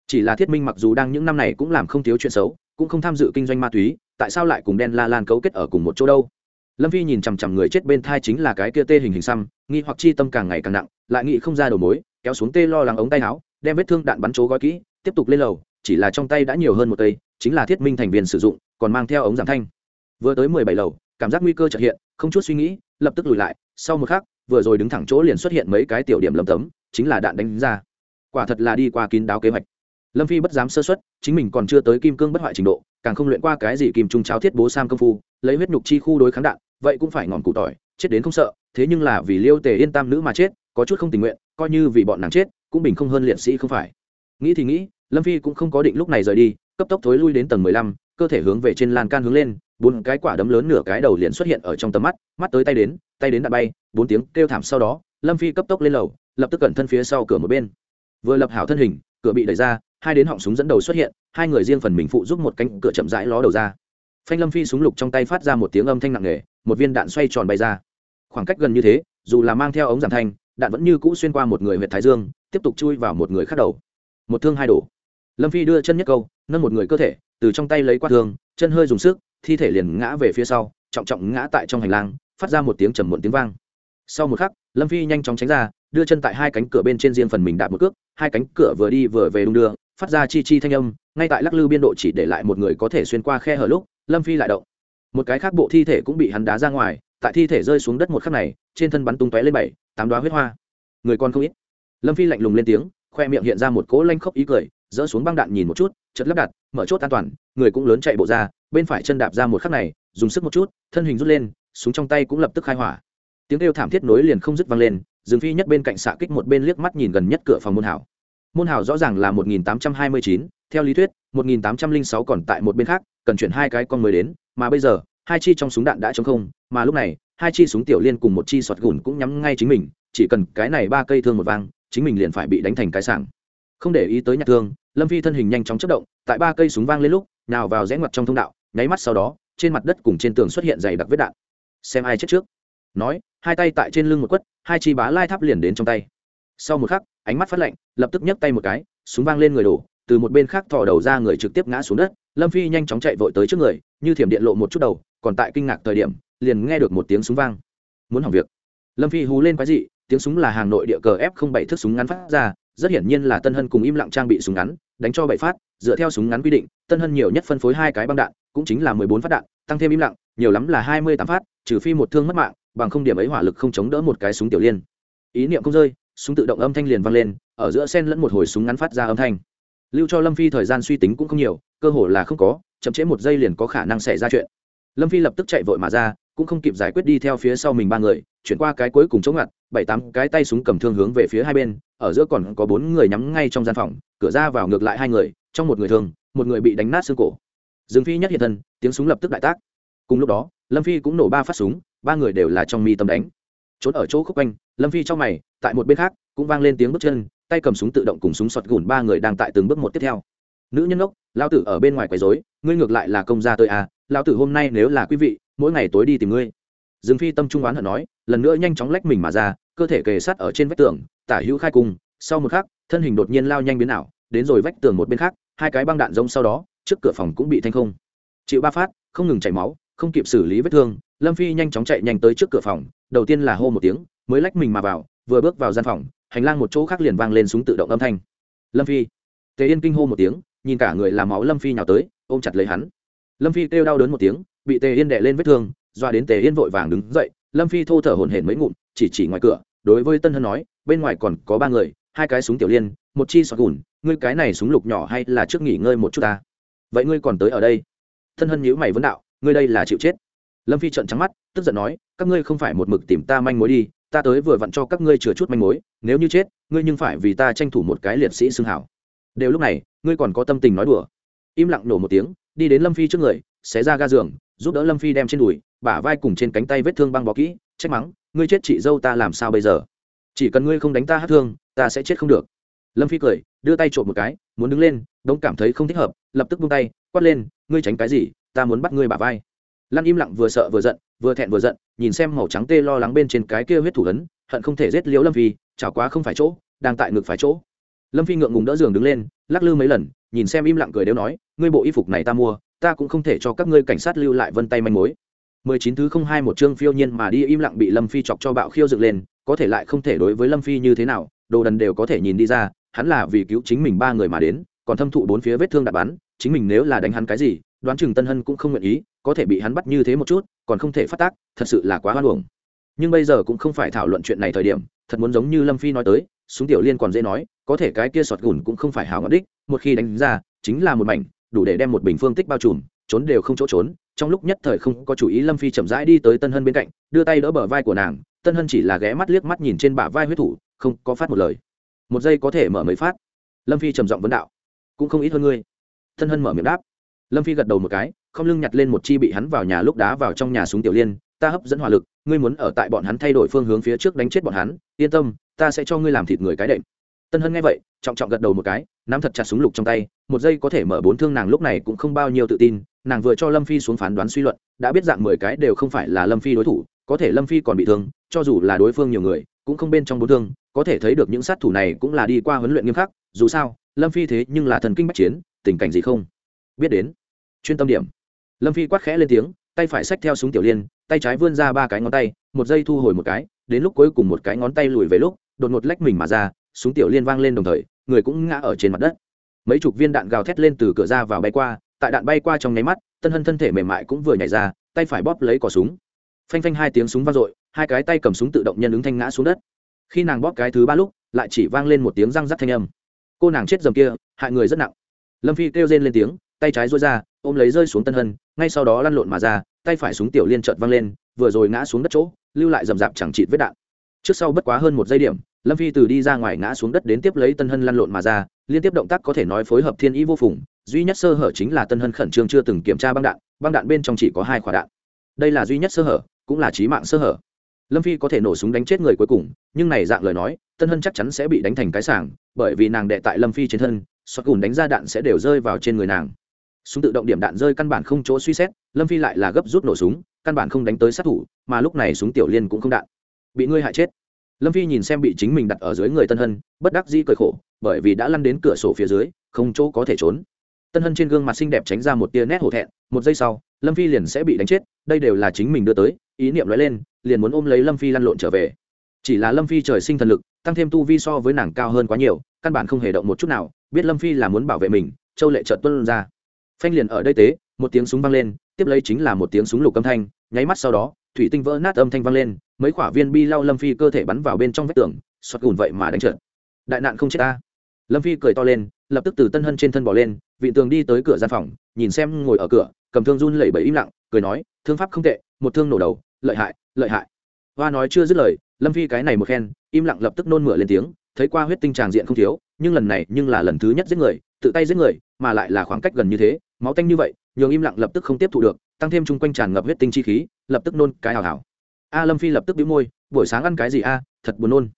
Chỉ là thiết minh mặc dù đang những năm này cũng làm không thiếu chuyện xấu, cũng không tham dự kinh doanh ma túy, tại sao lại cùng đen la lan cấu kết ở cùng một chỗ đâu? Lâm phi nhìn chằm chằm người chết bên thai chính là cái kia tê hình hình xăm, nghi hoặc chi tâm càng ngày càng nặng, lại nghĩ không ra đầu mối, kéo xuống tê lo lắng ống tay áo, đem vết thương đạn bắn chố gói kỹ, tiếp tục lên lầu, chỉ là trong tay đã nhiều hơn một cây chính là thiết minh thành viên sử dụng, còn mang theo ống giảm thanh vừa tới mười bảy lầu, cảm giác nguy cơ trật hiện, không chút suy nghĩ, lập tức lùi lại. Sau một khắc, vừa rồi đứng thẳng chỗ liền xuất hiện mấy cái tiểu điểm lầm tấm, chính là đạn đánh ra. Quả thật là đi qua kín đáo kế hoạch. Lâm phi bất dám sơ xuất chính mình còn chưa tới kim cương bất hoại trình độ, càng không luyện qua cái gì kim trung cháo thiết bố sam công phu, lấy huyết nhục chi khu đối kháng đạn, vậy cũng phải ngọn cụ tỏi, chết đến không sợ, thế nhưng là vì liêu tề yên tam nữ mà chết, có chút không tình nguyện, coi như vì bọn nàng chết, cũng bình không hơn liệt sĩ không phải. Nghĩ thì nghĩ, lâm phi cũng không có định lúc này rời đi, cấp tốc thối lui đến tầng mười lăm, cơ thể hướng về trên lan can hướng lên bốn cái quả đấm lớn nửa cái đầu liền xuất hiện ở trong tầm mắt mắt tới tay đến tay đến đạn bay, bốn tiếng kêu thảm sau đó, lâm phi cấp tốc lên lầu, lập tức cẩn thân phía sau cửa một bên. Vừa lập hảo thân hình, cửa bị đẩy ra, hai đến họng súng dẫn đầu xuất hiện, hai người riêng phần mình phụ giúp một cánh cửa chậm rãi ló đầu ra. Phanh lâm phi súng lục trong tay phát ra một tiếng âm thanh nặng nề, một viên đạn xoay tròn bay ra. Khoảng cách gần như thế, dù là mang theo ống giảm thanh, đạn vẫn như cũ xuyên qua một người huyện thái dương, tiếp tục chui vào một người khác đầu. Một thương hai đổ. Lâm phi đưa chân nhất câu, nâng một người cơ thể, từ trong tay lấy qua thương, chân hơi dùng sức thi thể liền ngã về phía sau, trọng trọng ngã tại trong hành lang, phát ra một tiếng trầm muộn tiếng vang. Sau một khắc, lâm phi nhanh chóng tránh ra, đưa chân tại hai cánh cửa bên trên riêng phần mình đạp một cước, hai cánh cửa vừa đi vừa về đung đưa, phát ra chi chi thanh âm, ngay tại lắc lư biên độ chỉ để lại một người có thể xuyên qua khe hở lúc, lâm phi lại động. Một cái khác bộ thi thể cũng bị hắn đá ra ngoài, tại thi thể rơi xuống đất một khắc này, trên thân bắn tung tóe lên bảy, tám đoá huyết hoa. Người con không ít. Lâm phi lạnh lùng lên tiếng khoe miệng hiện ra một cỗ lanh khốc ý cười dỡ xuống băng đạn nhìn một chút chật lắp đặt, mở chốt an toàn, người cũng lớn chạy bộ ra, bên phải chân đạp ra một khắc này, dùng sức một chút, thân hình rút lên, súng trong tay cũng lập tức khai hỏa. Tiếng kêu thảm thiết nối liền không dứt vang lên, dương phi nhất bên cạnh xạ kích một bên liếc mắt nhìn gần nhất cửa phòng môn hảo. Môn hảo rõ ràng là một nghìn tám trăm hai mươi chín, theo lý thuyết, một nghìn tám trăm linh sáu còn tại một bên khác, cần chuyển hai cái con mới đến, mà bây giờ, hai chi trong súng đạn đã chống không, mà lúc này, hai chi súng tiểu liên cùng một chi sọt gùn cũng nhắm ngay chính mình, chỉ cần cái này ba cây thương một vang chính mình liền phải bị đánh thành cái sảng. Không để ý tới nhạc thương, lâm phi thân hình nhanh chóng chất động, tại ba cây súng vang lên lúc, nào vào rẽ ngoặt trong thông đạo, nháy mắt sau đó, trên mặt đất cùng trên tường xuất hiện dày đặc vết đạn. Xem ai chết trước. Nói, hai tay tại trên lưng một quất, hai chi bá lai tháp liền đến trong tay. Sau một khắc, ánh mắt phát lạnh, lập tức nhấc tay một cái, súng vang lên người đổ, từ một bên khác thò đầu ra người trực tiếp ngã xuống đất. Lâm phi nhanh chóng chạy vội tới trước người, như thiểm điện lộ một chút đầu, còn tại kinh ngạc thời điểm, liền nghe được một tiếng súng vang. Muốn hỏng việc. Lâm phi hú lên quái dị tiếng súng là hàng nội địa cờ f bảy thước súng ngắn phát ra, rất hiển nhiên là tân hân cùng im lặng trang bị súng ngắn, đánh cho bảy phát, dựa theo súng ngắn quy định, tân hân nhiều nhất phân phối hai cái băng đạn, cũng chính là mười bốn phát đạn, tăng thêm im lặng, nhiều lắm là hai mươi tám phát, trừ phi một thương mất mạng, bằng không điểm ấy hỏa lực không chống đỡ một cái súng tiểu liên. Ý niệm không rơi, súng tự động âm thanh liền vang lên, ở giữa sen lẫn một hồi súng ngắn phát ra âm thanh. Lưu cho lâm phi thời gian suy tính cũng không nhiều, cơ hồ là không có, chậm trễ một giây liền có khả năng xảy ra chuyện. Lâm phi lập tức chạy vội mà ra, cũng không kịp giải quyết đi theo phía sau mình ba người chuyển qua cái cuối cùng chống ngặt, bảy tám cái tay súng cầm thương hướng về phía hai bên, ở giữa còn có bốn người nhắm ngay trong gian phòng, cửa ra vào ngược lại hai người, trong một người thương, một người bị đánh nát xương cổ. Dương phi nhất hiện thân, tiếng súng lập tức đại tác. Cùng lúc đó, lâm phi cũng nổ ba phát súng, ba người đều là trong mi tâm đánh. Trốn ở chỗ khúc quanh, lâm phi trong mày, tại một bên khác, cũng vang lên tiếng bước chân, tay cầm súng tự động cùng súng sọt gùn ba người đang tại từng bước một tiếp theo. Nữ nhân ốc lao tử ở bên ngoài quấy dối ngươi ngược lại là công gia tôi à lao tử hôm nay nếu là quý vị, mỗi ngày tối đi tìm ngươi dương phi tâm trung oán hận nói, lần nữa nhanh chóng lách mình mà ra, cơ thể kề sát ở trên vách tường, tả hữu khai cùng sau một khắc, thân hình đột nhiên lao nhanh biến ảo, đến rồi vách tường một bên khác, hai cái băng đạn giống sau đó, trước cửa phòng cũng bị thanh không. Chịu ba phát, không ngừng chảy máu, không kịp xử lý vết thương, lâm phi nhanh chóng chạy nhanh tới trước cửa phòng, đầu tiên là hô một tiếng, mới lách mình mà vào, vừa bước vào gian phòng, hành lang một chỗ khác liền vang lên súng tự động âm thanh. Lâm phi. Tề yên kinh hô một tiếng, nhìn cả người làm máu lâm phi nhào tới, ôm chặt lấy hắn. Lâm phi kêu đau đớn một tiếng, bị tề yên đệ lên vết thương doa đến tề yên vội vàng đứng dậy, lâm phi thô thở hổn hển mấy ngụm, chỉ chỉ ngoài cửa, đối với tân hân nói, bên ngoài còn có ba người, hai cái súng tiểu liên, một chi sọt gùn, ngươi cái này súng lục nhỏ hay là trước nghỉ ngơi một chút ta? Vậy ngươi còn tới ở đây? Tân hân nhíu mày vấn đạo, ngươi đây là chịu chết. Lâm phi trợn trắng mắt, tức giận nói, các ngươi không phải một mực tìm ta manh mối đi, ta tới vừa vặn cho các ngươi chừa chút manh mối, nếu như chết, ngươi nhưng phải vì ta tranh thủ một cái liệt sĩ xưng hảo. Đều lúc này, ngươi còn có tâm tình nói đùa. Im lặng nổ một tiếng, đi đến lâm phi trước người, xé ra ga giường giúp đỡ lâm phi đem trên đùi bả vai cùng trên cánh tay vết thương băng bó kỹ trách mắng ngươi chết chị dâu ta làm sao bây giờ? Chỉ cần ngươi không đánh ta hát thương ta sẽ chết không được. Lâm phi cười đưa tay trộm một cái muốn đứng lên đông cảm thấy không thích hợp lập tức buông tay quát lên ngươi tránh cái gì? Ta muốn bắt ngươi bả vai. Lan im lặng vừa sợ vừa giận vừa thẹn vừa giận nhìn xem màu trắng tê lo lắng bên trên cái kia huyết thủ lớn, hận không thể giết liễu lâm phi chảo quá không phải chỗ đang tại ngực phải chỗ. Lâm phi ngượng ngùng đỡ giường đứng lên lắc lư mấy lần nhìn xem im lặng cười đều nói ngươi bộ y phục này ta mua ta cũng không thể cho các ngươi cảnh sát lưu lại vân tay manh mối. Mười chín thứ không hai một chương phiêu nhiên mà đi im lặng bị lâm phi chọc cho bạo khiêu dựng lên, có thể lại không thể đối với lâm phi như thế nào, đồ đần đều có thể nhìn đi ra, hắn là vì cứu chính mình ba người mà đến, còn thâm thụ bốn phía vết thương đạn bắn, chính mình nếu là đánh hắn cái gì, đoán chừng tân hân cũng không nguyện ý, có thể bị hắn bắt như thế một chút, còn không thể phát tác, thật sự là quá hoan hồng nhưng bây giờ cũng không phải thảo luận chuyện này thời điểm, thật muốn giống như lâm phi nói tới, súng tiểu liên còn dễ nói, có thể cái kia sọt gùn cũng không phải hào ngọn đích, một khi đánh ra, chính là một mảnh đủ để đem một bình phương tích bao trùm, trốn đều không chỗ trốn, trong lúc nhất thời không có chủ ý lâm phi chậm rãi đi tới tân hân bên cạnh, đưa tay đỡ bờ vai của nàng, tân hân chỉ là ghé mắt liếc mắt nhìn trên bả vai huyết thủ, không có phát một lời. Một giây có thể mở mấy phát. Lâm phi trầm giọng vấn đạo, cũng không ít hơn ngươi. Tân hân mở miệng đáp. Lâm phi gật đầu một cái, không lưng nhặt lên một chi bị hắn vào nhà lúc đá vào trong nhà súng tiểu liên, ta hấp dẫn hỏa lực, ngươi muốn ở tại bọn hắn thay đổi phương hướng phía trước đánh chết bọn hắn, yên tâm, ta sẽ cho ngươi làm thịt người cái đệm. Tân hân nghe vậy, trọng trọng gật đầu một cái nắm thật chặt súng lục trong tay, một giây có thể mở bốn thương nàng lúc này cũng không bao nhiêu tự tin, nàng vừa cho lâm phi xuống phán đoán suy luận, đã biết dạng mười cái đều không phải là lâm phi đối thủ, có thể lâm phi còn bị thương, cho dù là đối phương nhiều người, cũng không bên trong bốn thương, có thể thấy được những sát thủ này cũng là đi qua huấn luyện nghiêm khắc, dù sao, lâm phi thế nhưng là thần kinh bách chiến, tình cảnh gì không? Biết đến. Chuyên tâm điểm. Lâm phi quát khẽ lên tiếng, tay phải xách theo súng tiểu liên, tay trái vươn ra ba cái ngón tay, một giây thu hồi một cái, đến lúc cuối cùng một cái ngón tay lùi về lúc, đột ngột lách mình mà ra, súng tiểu liên vang lên đồng thời người cũng ngã ở trên mặt đất. Mấy chục viên đạn gào thét lên từ cửa ra vào bay qua, tại đạn bay qua trong nháy mắt, tân hân thân thể mềm mại cũng vừa nhảy ra, tay phải bóp lấy cỏ súng. Phanh phanh hai tiếng súng vang dội, hai cái tay cầm súng tự động nhân ứng thanh ngã xuống đất. Khi nàng bóp cái thứ ba lúc, lại chỉ vang lên một tiếng răng rắc thanh âm. Cô nàng chết dầm kia, hại người rất nặng. Lâm phi kêu rên lên tiếng, tay trái rối ra, ôm lấy rơi xuống tân hân, ngay sau đó lăn lộn mà ra, tay phải súng tiểu liên trợt văng lên, vừa rồi ngã xuống đất chỗ, lưu lại rầm rạp chẳng chịt vết đạn. Trước sau bất quá hơn một giây điểm lâm phi từ đi ra ngoài ngã xuống đất đến tiếp lấy tân hân lăn lộn mà ra, liên tiếp động tác có thể nói phối hợp thiên ý vô phùng, duy nhất sơ hở chính là tân hân khẩn trương chưa từng kiểm tra băng đạn băng đạn bên trong chỉ có hai quả đạn. Đây là duy nhất sơ hở, cũng là trí mạng sơ hở. Lâm phi có thể nổ súng đánh chết người cuối cùng, nhưng này dạng lời nói, tân hân chắc chắn sẽ bị đánh thành cái sảng, bởi vì nàng đệ tại lâm phi trên thân xoát gùn đánh ra đạn sẽ đều rơi vào trên người nàng. Súng tự động điểm đạn rơi căn bản không chỗ suy xét, lâm phi lại là gấp rút nổ súng, căn bản không đánh tới sát thủ, mà lúc này súng tiểu liên cũng không đạn. Bị ngươi hại chết lâm phi nhìn xem bị chính mình đặt ở dưới người tân hân, bất đắc dĩ cười khổ, bởi vì đã lăn đến cửa sổ phía dưới, không chỗ có thể trốn. Tân hân trên gương mặt xinh đẹp tránh ra một tia nét hổ thẹn, một giây sau, lâm phi liền sẽ bị đánh chết, đây đều là chính mình đưa tới, ý niệm nói lên, liền muốn ôm lấy lâm phi lăn lộn trở về. Chỉ là lâm phi trời sinh thần lực, tăng thêm tu vi so với nàng cao hơn quá nhiều, căn bản không hề động một chút nào, biết lâm phi là muốn bảo vệ mình, châu lệ trợt tuân ra. Phanh liền ở đây tế, một tiếng súng vang lên, tiếp lấy chính là một tiếng súng lục âm thanh, nháy mắt sau đó, thủy tinh vỡ nát âm thanh vang lên mấy quả viên bi lao lâm phi cơ thể bắn vào bên trong vách tường xoát gùn vậy mà đánh trượt. Đại nạn không chết ta. Lâm phi cười to lên, lập tức từ tân hân trên thân bỏ lên, vị tường đi tới cửa gian phòng, nhìn xem ngồi ở cửa, cầm thương run lẩy bẩy im lặng, cười nói, thương pháp không tệ, một thương nổ đầu, lợi hại lợi hại. Hoa nói chưa dứt lời, lâm phi cái này một khen, im lặng lập tức nôn mửa lên tiếng, thấy qua huyết tinh tràng diện không thiếu, nhưng lần này nhưng là lần thứ nhất giết người, tự tay giết người, mà lại là khoảng cách gần như thế, máu tanh như vậy, nhường im lặng lập tức không tiếp thu được, tăng thêm chung quanh tràn ngập huyết tinh chi khí, lập tức nôn cái hào hào a lâm phi lập tức bĩu môi, buổi sáng ăn cái gì a? Thật buồn nôn.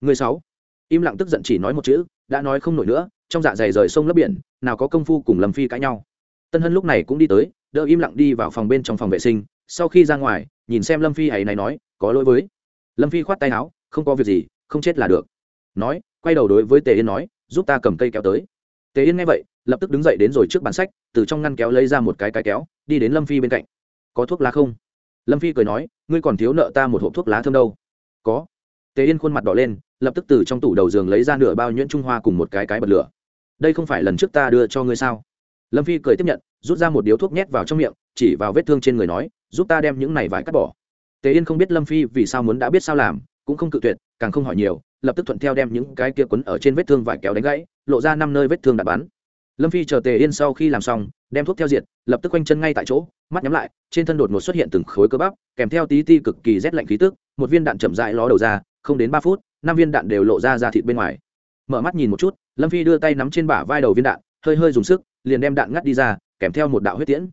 Người sáu. Im lặng tức giận chỉ nói một chữ, đã nói không nổi nữa, trong dạ dày rời sông lấp biển, nào có công phu cùng lâm phi cãi nhau. Tân hân lúc này cũng đi tới, đỡ im lặng đi vào phòng bên trong phòng vệ sinh, sau khi ra ngoài, nhìn xem lâm phi ấy này nói, có lỗi với. Lâm phi khoát tay áo, không có việc gì, không chết là được. Nói, quay đầu đối với tề yên nói, giúp ta cầm cây kéo tới. Tề yên nghe vậy, lập tức đứng dậy đến rồi trước bàn sách, từ trong ngăn kéo lấy ra một cái cái kéo, đi đến lâm phi bên cạnh. Có thuốc lá không? Lâm phi cười nói, ngươi còn thiếu nợ ta một hộp thuốc lá thơm đâu. Có. Tề yên khuôn mặt đỏ lên, lập tức từ trong tủ đầu giường lấy ra nửa bao nhuyễn trung hoa cùng một cái cái bật lửa. Đây không phải lần trước ta đưa cho ngươi sao? Lâm phi cười tiếp nhận, rút ra một điếu thuốc nhét vào trong miệng, chỉ vào vết thương trên người nói, giúp ta đem những này vải cắt bỏ. Tề yên không biết lâm phi vì sao muốn đã biết sao làm, cũng không cự tuyệt, càng không hỏi nhiều, lập tức thuận theo đem những cái kia quấn ở trên vết thương vải kéo đánh gãy, lộ ra năm nơi vết thương đạn bắn lâm phi chờ tề yên sau khi làm xong, đem thuốc theo diệt, lập tức quanh chân ngay tại chỗ, mắt nhắm lại, trên thân đột ngột xuất hiện từng khối cơ bắp, kèm theo tí ti cực kỳ rét lạnh khí tức, một viên đạn chậm rãi ló đầu ra, không đến ba phút, năm viên đạn đều lộ ra ra thịt bên ngoài. Mở mắt nhìn một chút, lâm phi đưa tay nắm trên bả vai đầu viên đạn, hơi hơi dùng sức, liền đem đạn ngắt đi ra, kèm theo một đạo huyết tiễn.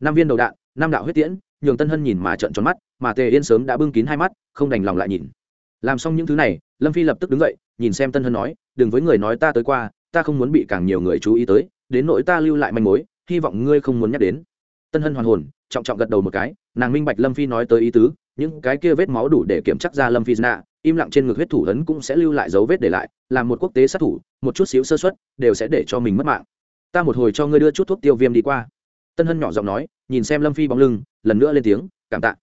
Năm viên đầu đạn, năm đạo huyết tiễn, nhường tân hân nhìn mà trợn tròn mắt, mà tề yên sớm đã bưng kín hai mắt, không đành lòng lại nhìn. Làm xong những thứ này, lâm phi lập tức đứng dậy, nhìn xem tân hân nói, đừng với người nói ta tới qua ta không muốn bị càng nhiều người chú ý tới, đến nỗi ta lưu lại manh mối, hy vọng ngươi không muốn nhắc đến. Tân hân hoàn hồn, trọng trọng gật đầu một cái, nàng minh bạch lâm phi nói tới ý tứ, những cái kia vết máu đủ để kiểm chắc ra lâm phi nạ im lặng trên ngực huyết thủ ấn cũng sẽ lưu lại dấu vết để lại làm một quốc tế sát thủ, một chút xíu sơ xuất đều sẽ để cho mình mất mạng. Ta một hồi cho ngươi đưa chút thuốc tiêu viêm đi qua. Tân hân nhỏ giọng nói, nhìn xem lâm phi bóng lưng, lần nữa lên tiếng, cảm tạ.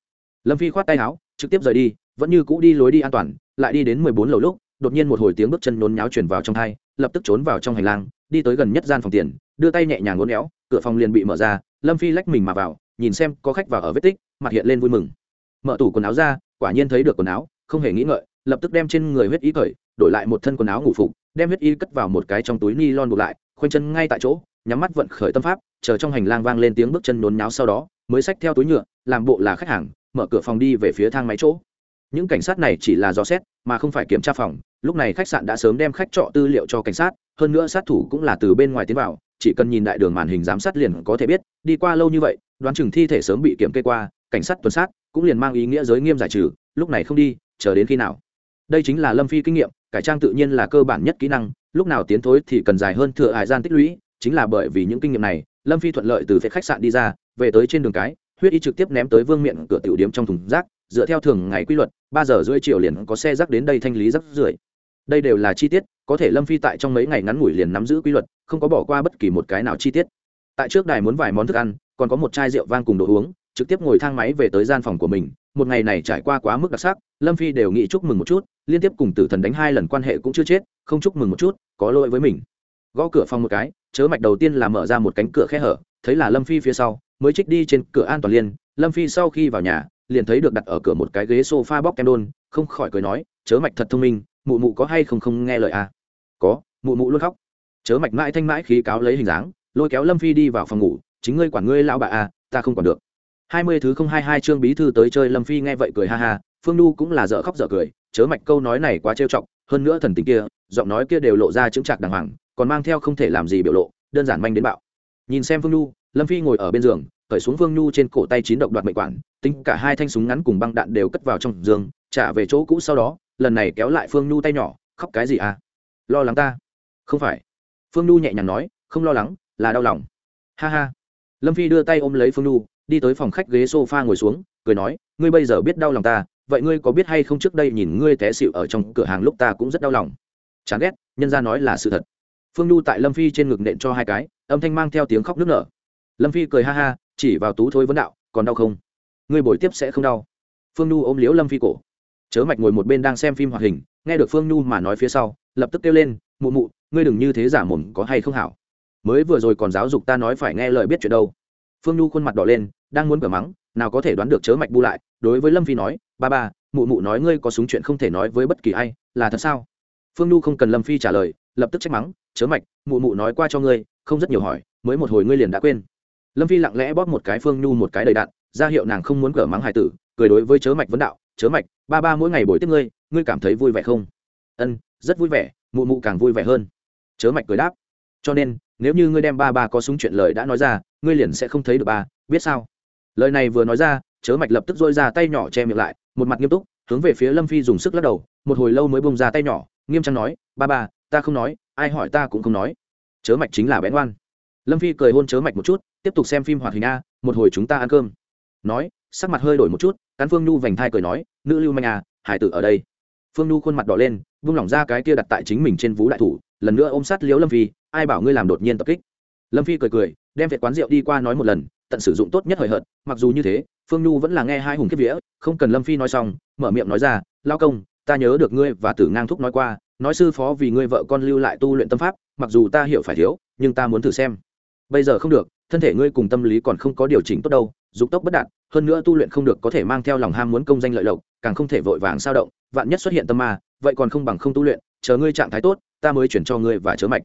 Lâm phi khoát tay áo, trực tiếp rời đi, vẫn như cũ đi lối đi an toàn, lại đi đến mười bốn lầu lúc, đột nhiên một hồi tiếng bước chân nhốn nháo chuyển vào trong hai lập tức trốn vào trong hành lang, đi tới gần nhất gian phòng tiền, đưa tay nhẹ nhàng ngốn éo, cửa phòng liền bị mở ra, lâm phi lách mình mà vào, nhìn xem có khách vào ở vết tích, mặt hiện lên vui mừng. Mở tủ quần áo ra, quả nhiên thấy được quần áo, không hề nghĩ ngợi, lập tức đem trên người huyết y cởi, đổi lại một thân quần áo ngủ phục, đem huyết y cất vào một cái trong túi ni lon buộc lại, khoanh chân ngay tại chỗ, nhắm mắt vận khởi tâm pháp, chờ trong hành lang vang lên tiếng bước chân nhốn nháo sau đó, mới xách theo túi nhựa, làm bộ là khách hàng, mở cửa phòng đi về phía thang máy chỗ. Những cảnh sát này chỉ là dò xét, mà không phải kiểm tra phòng lúc này khách sạn đã sớm đem khách trọ tư liệu cho cảnh sát, hơn nữa sát thủ cũng là từ bên ngoài tiến vào, chỉ cần nhìn đại đường màn hình giám sát liền có thể biết, đi qua lâu như vậy, đoán chừng thi thể sớm bị kiểm kê qua, cảnh sát tuần sát cũng liền mang ý nghĩa giới nghiêm giải trừ, lúc này không đi, chờ đến khi nào? Đây chính là lâm phi kinh nghiệm, cải trang tự nhiên là cơ bản nhất kỹ năng, lúc nào tiến thối thì cần dài hơn thừa hải gian tích lũy, chính là bởi vì những kinh nghiệm này, lâm phi thuận lợi từ phía khách sạn đi ra, về tới trên đường cái, huyết y trực tiếp ném tới vương miệng cửa tiểu điếm trong thùng rác, dựa theo thường ngày quy luật, ba giờ rưỡi chiều liền có xe rác đến đây thanh lý rác rưởi đây đều là chi tiết, có thể lâm phi tại trong mấy ngày ngắn ngủi liền nắm giữ quy luật, không có bỏ qua bất kỳ một cái nào chi tiết. Tại trước đài muốn vài món thức ăn, còn có một chai rượu vang cùng đồ uống, trực tiếp ngồi thang máy về tới gian phòng của mình. Một ngày này trải qua quá mức đặc sắc, lâm phi đều nghĩ chúc mừng một chút, liên tiếp cùng tử thần đánh hai lần quan hệ cũng chưa chết, không chúc mừng một chút, có lỗi với mình. Gõ cửa phòng một cái, chớ mạch đầu tiên là mở ra một cánh cửa khe hở, thấy là lâm phi phía sau, mới trích đi trên cửa an toàn liên. Lâm phi sau khi vào nhà, liền thấy được đặt ở cửa một cái ghế sofa bóc kem đôn, không khỏi cười nói, chớ mạch thật thông minh mụ mụ có hay không không nghe lời à? Có, mụ mụ luôn khóc. Chớ mạch mãi thanh mãi khí cáo lấy hình dáng, lôi kéo lâm phi đi vào phòng ngủ. Chính ngươi quản ngươi lão bà à ta không quản được. Hai mươi thứ không hai hai chương bí thư tới chơi, lâm phi nghe vậy cười ha ha, phương nu cũng là dở khóc dở cười, chớ mạch câu nói này quá trêu chọc, hơn nữa thần tình kia, giọng nói kia đều lộ ra chứng trạc đàng hoàng, còn mang theo không thể làm gì biểu lộ, đơn giản manh đến bạo. Nhìn xem phương nu lâm phi ngồi ở bên giường, cởi xuống phương nu trên cổ tay chín độc đoạt mệnh quản, tính cả hai thanh súng ngắn cùng băng đạn đều cất vào trong giường, trả về chỗ cũ sau đó lần này kéo lại phương nu tay nhỏ, khóc cái gì à? Lo lắng ta? Không phải. Phương nu nhẹ nhàng nói, không lo lắng, là đau lòng. Ha ha. Lâm phi đưa tay ôm lấy phương nu đi tới phòng khách ghế sofa ngồi xuống, cười nói, ngươi bây giờ biết đau lòng ta, vậy ngươi có biết hay không trước đây nhìn ngươi té xịu ở trong cửa hàng lúc ta cũng rất đau lòng? Chán ghét, nhân ra nói là sự thật. Phương nhu tại lâm phi trên ngực nện cho hai cái, âm thanh mang theo tiếng khóc nức nở. Lâm phi cười ha ha, chỉ vào tú thôi vấn đạo, còn đau không? Ngươi buổi tiếp sẽ không đau. Phương nhu ôm liễu lâm phi cổ chớ mạch ngồi một bên đang xem phim hoạt hình, nghe được phương nhu mà nói phía sau, lập tức kêu lên, mụ mụ, ngươi đừng như thế giả mồm có hay không hảo? Mới vừa rồi còn giáo dục ta nói phải nghe lời biết chuyện đâu. Phương nhu khuôn mặt đỏ lên, đang muốn cửa mắng, nào có thể đoán được chớ mạch bu lại, đối với lâm phi nói, ba ba, mụ mụ nói ngươi có súng chuyện không thể nói với bất kỳ ai, là thật sao? Phương nhu không cần lâm phi trả lời, lập tức trách mắng, chớ mạch, mụ mụ nói qua cho ngươi, không rất nhiều hỏi, mới một hồi ngươi liền đã quên. Lâm phi lặng lẽ bóp một cái phương nhu một cái đầy đạn, ra hiệu nàng không muốn cửa mắng hải tử, cười đối với chớ mạch vấn đạo chớ mạch, ba ba mỗi ngày buổi tiếp ngươi ngươi cảm thấy vui vẻ không? Ân, rất vui vẻ, mụ mụ càng vui vẻ hơn. Chớ mạch cười đáp. Cho nên, nếu như ngươi đem ba ba có súng chuyện lời đã nói ra, ngươi liền sẽ không thấy được ba, biết sao? Lời này vừa nói ra, chớ mạch lập tức dôi ra tay nhỏ che miệng lại, một mặt nghiêm túc, hướng về phía lâm phi dùng sức lắc đầu, một hồi lâu mới bông ra tay nhỏ, nghiêm trang nói, ba ba, ta không nói, ai hỏi ta cũng không nói. Chớ mạch chính là bén ngoan lâm phi cười hôn chớ mạch một chút, tiếp tục xem phim hoạt hình a, một hồi chúng ta ăn cơm. Nói sắc mặt hơi đổi một chút cán phương nhu vành thai cười nói, nữ lưu manh à hải tử ở đây. Phương nhu khuôn mặt đỏ lên, vung lỏng ra cái kia đặt tại chính mình trên vú đại thủ, lần nữa ôm sát liếu lâm phi, ai bảo ngươi làm đột nhiên tập kích? Lâm phi cười cười, đem việc quán rượu đi qua nói một lần, tận sử dụng tốt nhất hời hợt, mặc dù như thế, phương nhu vẫn là nghe hai hùng kiếp vía, không cần lâm phi nói xong, mở miệng nói ra, lao công, ta nhớ được ngươi và tử ngang thúc nói qua, nói sư phó vì ngươi vợ con lưu lại tu luyện tâm pháp, mặc dù ta hiểu phải thiếu, nhưng ta muốn thử xem. Bây giờ không được, thân thể ngươi cùng tâm lý còn không có điều chỉnh tốt đâu, dục tốc bất đạt hơn nữa tu luyện không được có thể mang theo lòng ham muốn công danh lợi lộc, càng không thể vội vàng sao động, vạn nhất xuất hiện tâm ma, vậy còn không bằng không tu luyện, chờ ngươi trạng thái tốt, ta mới chuyển cho ngươi và chớ mạch.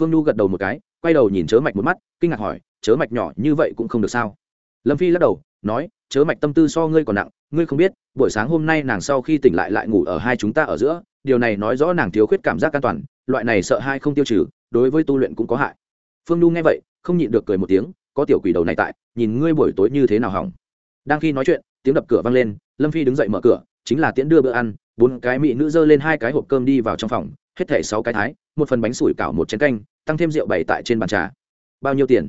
Phương nhu gật đầu một cái, quay đầu nhìn chớ mạch một mắt, kinh ngạc hỏi, chớ mạch nhỏ như vậy cũng không được sao? Lâm phi lắc đầu, nói, chớ mạch tâm tư so ngươi còn nặng, ngươi không biết, buổi sáng hôm nay nàng sau khi tỉnh lại lại ngủ ở hai chúng ta ở giữa, điều này nói rõ nàng thiếu khuyết cảm giác an toàn, loại này sợ hai không tiêu trừ, đối với tu luyện cũng có hại. Phương nhu nghe vậy, không nhịn được cười một tiếng, có tiểu quỷ đầu này tại, nhìn ngươi buổi tối như thế nào hỏng đang khi nói chuyện, tiếng đập cửa vang lên, lâm phi đứng dậy mở cửa, chính là tiễn đưa bữa ăn, bốn cái mỹ nữ dơ lên hai cái hộp cơm đi vào trong phòng, hết thảy sáu cái thái, một phần bánh sủi cảo một chén canh, tăng thêm rượu bày tại trên bàn trà. Bao nhiêu tiền?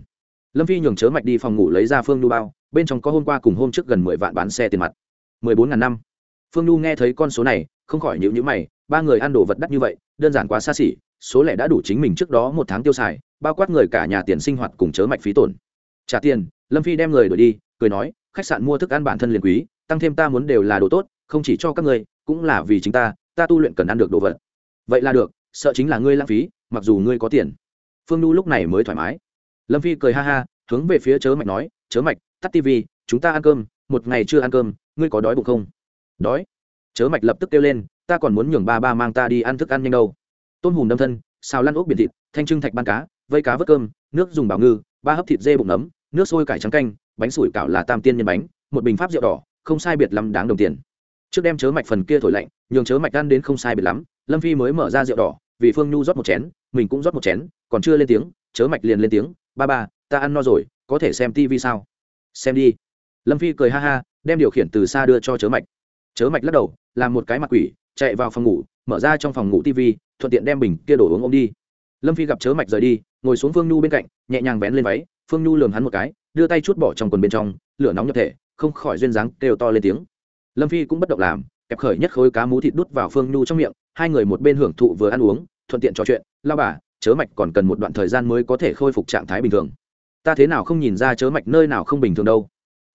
Lâm phi nhường chớ mạch đi phòng ngủ lấy ra phương nu bao, bên trong có hôm qua cùng hôm trước gần mười vạn bán xe tiền mặt. mười bốn ngàn năm. Phương nu nghe thấy con số này, không khỏi nhịu nhữ mày, ba người ăn đồ vật đắt như vậy, đơn giản quá xa xỉ, số lẻ đã đủ chính mình trước đó một tháng tiêu xài, bao quát người cả nhà tiền sinh hoạt cùng chớ mạch phí tổn. Trả tiền, lâm phi đem người đổi đi, cười nói khách sạn mua thức ăn bản thân liền quý, tăng thêm ta muốn đều là đồ tốt, không chỉ cho các ngươi, cũng là vì chính ta ta tu luyện cần ăn được đồ vật. Vậy là được, sợ chính là ngươi lãng phí, mặc dù ngươi có tiền. Phương nu lúc này mới thoải mái. Lâm phi cười ha ha, hướng về phía chớ mạch nói, chớ mạch, tắt tv chúng ta ăn cơm, một ngày chưa ăn cơm, ngươi có đói bụng không? Đói. Chớ mạch lập tức kêu lên, ta còn muốn nhường ba ba mang ta đi ăn thức ăn nhanh đâu. Tôm hùm đâm thân, xào lăn ốc biển thịt, thanh trưng thạch ban cá, vây cá vớt cơm, nước dùng bảo ngư, ba hấp thịt dê bụng nấm nước sôi cải trắng canh bánh sủi cảo là tam tiên nhân bánh một bình pháp rượu đỏ không sai biệt lắm đáng đồng tiền. Trước đem chớ mạch phần kia thổi lạnh nhường chớ mạch ăn đến không sai biệt lắm lâm phi mới mở ra rượu đỏ vì phương nhu rót một chén mình cũng rót một chén còn chưa lên tiếng chớ mạch liền lên tiếng ba ba ta ăn no rồi có thể xem tivi sao? Xem đi. Lâm phi cười ha ha đem điều khiển từ xa đưa cho chớ mạch. Chớ mạch lắc đầu làm một cái mặt quỷ chạy vào phòng ngủ mở ra trong phòng ngủ tivi, thuận tiện đem bình kia đổ uống ông đi. Lâm phi gặp chớ mạch rời đi ngồi xuống phương nhu bên cạnh nhẹ nhàng vén lên váy phương nhu lườm hắn một cái, đưa tay chút bỏ trong quần bên trong, lửa nóng nhập thể, không khỏi duyên dáng kêu to lên tiếng. Lâm phi cũng bất động làm, kẹp khởi nhất khối cá mú thịt đút vào phương nhu trong miệng, hai người một bên hưởng thụ vừa ăn uống, thuận tiện trò chuyện, lao bà, chớ mạch còn cần một đoạn thời gian mới có thể khôi phục trạng thái bình thường. Ta thế nào không nhìn ra chớ mạch nơi nào không bình thường đâu.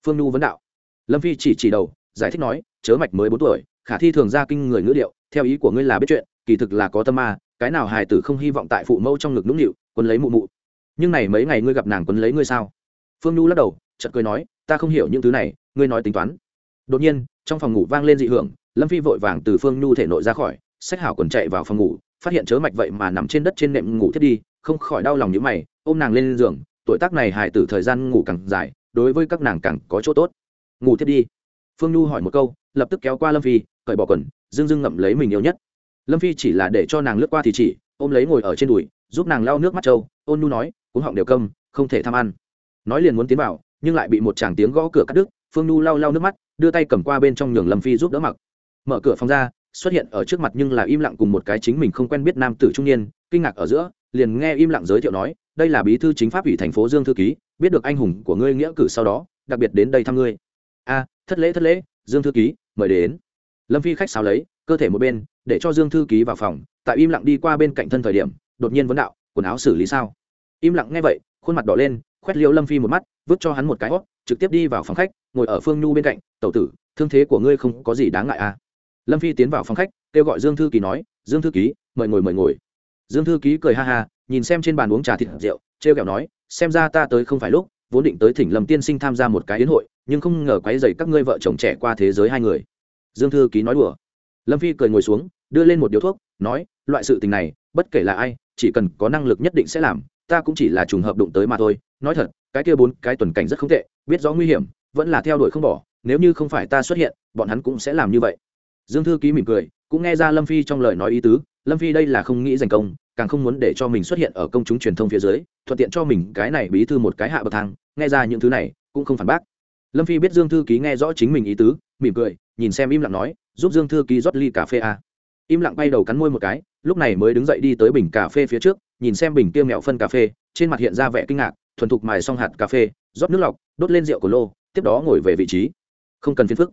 Phương nhu vấn đạo. Lâm phi chỉ chỉ đầu, giải thích nói, chớ mạch mới bốn tuổi, khả thi thường ra kinh người ngữ điệu, theo ý của ngươi là biết chuyện, kỳ thực là có tâm ma, cái nào hài tử không hy vọng tại phụ mẫu trong ngực nũng nịu quân lấy mụ mụ nhưng này mấy ngày ngươi gặp nàng quấn lấy ngươi sao? Phương nhu lắc đầu, chợt cười nói, ta không hiểu những thứ này, ngươi nói tính toán. Đột nhiên, trong phòng ngủ vang lên dị hưởng, lâm phi vội vàng từ phương nhu thể nội ra khỏi sách hảo quần chạy vào phòng ngủ, phát hiện chớ mạch vậy mà nằm trên đất trên nệm ngủ thiết đi, không khỏi đau lòng như mày, ôm nàng lên giường, tuổi tác này hài tử thời gian ngủ càng dài, đối với các nàng càng có chỗ tốt. Ngủ thiết đi. Phương nhu hỏi một câu, lập tức kéo qua lâm phi, cởi bỏ quần, dưng dưng ngậm lấy mình yêu nhất. Lâm phi chỉ là để cho nàng lướt qua thì chỉ, ôm lấy ngồi ở trên đùi giúp nàng lau nước mắt trâu, ôn nu nói cũng họng đều câm, không thể tham ăn. Nói liền muốn tiến vào, nhưng lại bị một chàng tiếng gõ cửa cắt đứt, phương nu lau lau nước mắt, đưa tay cầm qua bên trong nhường lâm phi giúp đỡ mặc. Mở cửa phòng ra, xuất hiện ở trước mặt nhưng là im lặng cùng một cái chính mình không quen biết nam tử trung niên, kinh ngạc ở giữa, liền nghe im lặng giới thiệu nói, đây là bí thư chính pháp ủy thành phố dương thư ký, biết được anh hùng của ngươi nghĩa cử sau đó, đặc biệt đến đây thăm ngươi. A, thất lễ thất lễ, dương thư ký, mời đến. Lâm phi khách sáo lấy, cơ thể một bên, để cho dương thư ký vào phòng, tại im lặng đi qua bên cạnh thân thời điểm đột nhiên vấn đạo, quần áo xử lý sao? Im lặng nghe vậy, khuôn mặt đỏ lên, khoét liêu lâm phi một mắt, vứt cho hắn một cái hót trực tiếp đi vào phòng khách, ngồi ở phương nhu bên cạnh, tẩu tử, thương thế của ngươi không có gì đáng ngại à? Lâm phi tiến vào phòng khách, kêu gọi dương thư ký nói, dương thư ký, mời ngồi mời ngồi. Dương thư ký cười ha ha, nhìn xem trên bàn uống trà thịt rượu, trêu kẹo nói, xem ra ta tới không phải lúc, vốn định tới thỉnh lâm tiên sinh tham gia một cái yến hội, nhưng không ngờ quáy dày các ngươi vợ chồng trẻ qua thế giới hai người. Dương thư ký nói đùa. Lâm phi cười ngồi xuống, đưa lên một điếu thuốc, nói, loại sự tình này, bất kể là ai chỉ cần có năng lực nhất định sẽ làm, ta cũng chỉ là trùng hợp đụng tới mà thôi. Nói thật, cái kia bốn cái tuần cảnh rất không tệ, biết rõ nguy hiểm, vẫn là theo đuổi không bỏ, nếu như không phải ta xuất hiện, bọn hắn cũng sẽ làm như vậy. Dương thư ký mỉm cười, cũng nghe ra lâm phi trong lời nói ý tứ, lâm phi đây là không nghĩ giành công, càng không muốn để cho mình xuất hiện ở công chúng truyền thông phía dưới, thuận tiện cho mình cái này bí thư một cái hạ bậc thang, nghe ra những thứ này, cũng không phản bác. Lâm phi biết dương thư ký nghe rõ chính mình ý tứ, mỉm cười, nhìn xem im lặng nói, giúp dương thư ký rót ly cà phê à. im lặng bay đầu cắn môi một cái lúc này mới đứng dậy đi tới bình cà phê phía trước, nhìn xem bình kia mẹo phân cà phê, trên mặt hiện ra vẻ kinh ngạc, thuần thục mài xong hạt cà phê, rót nước lọc, đốt lên rượu của lô, tiếp đó ngồi về vị trí. Không cần phiền phức.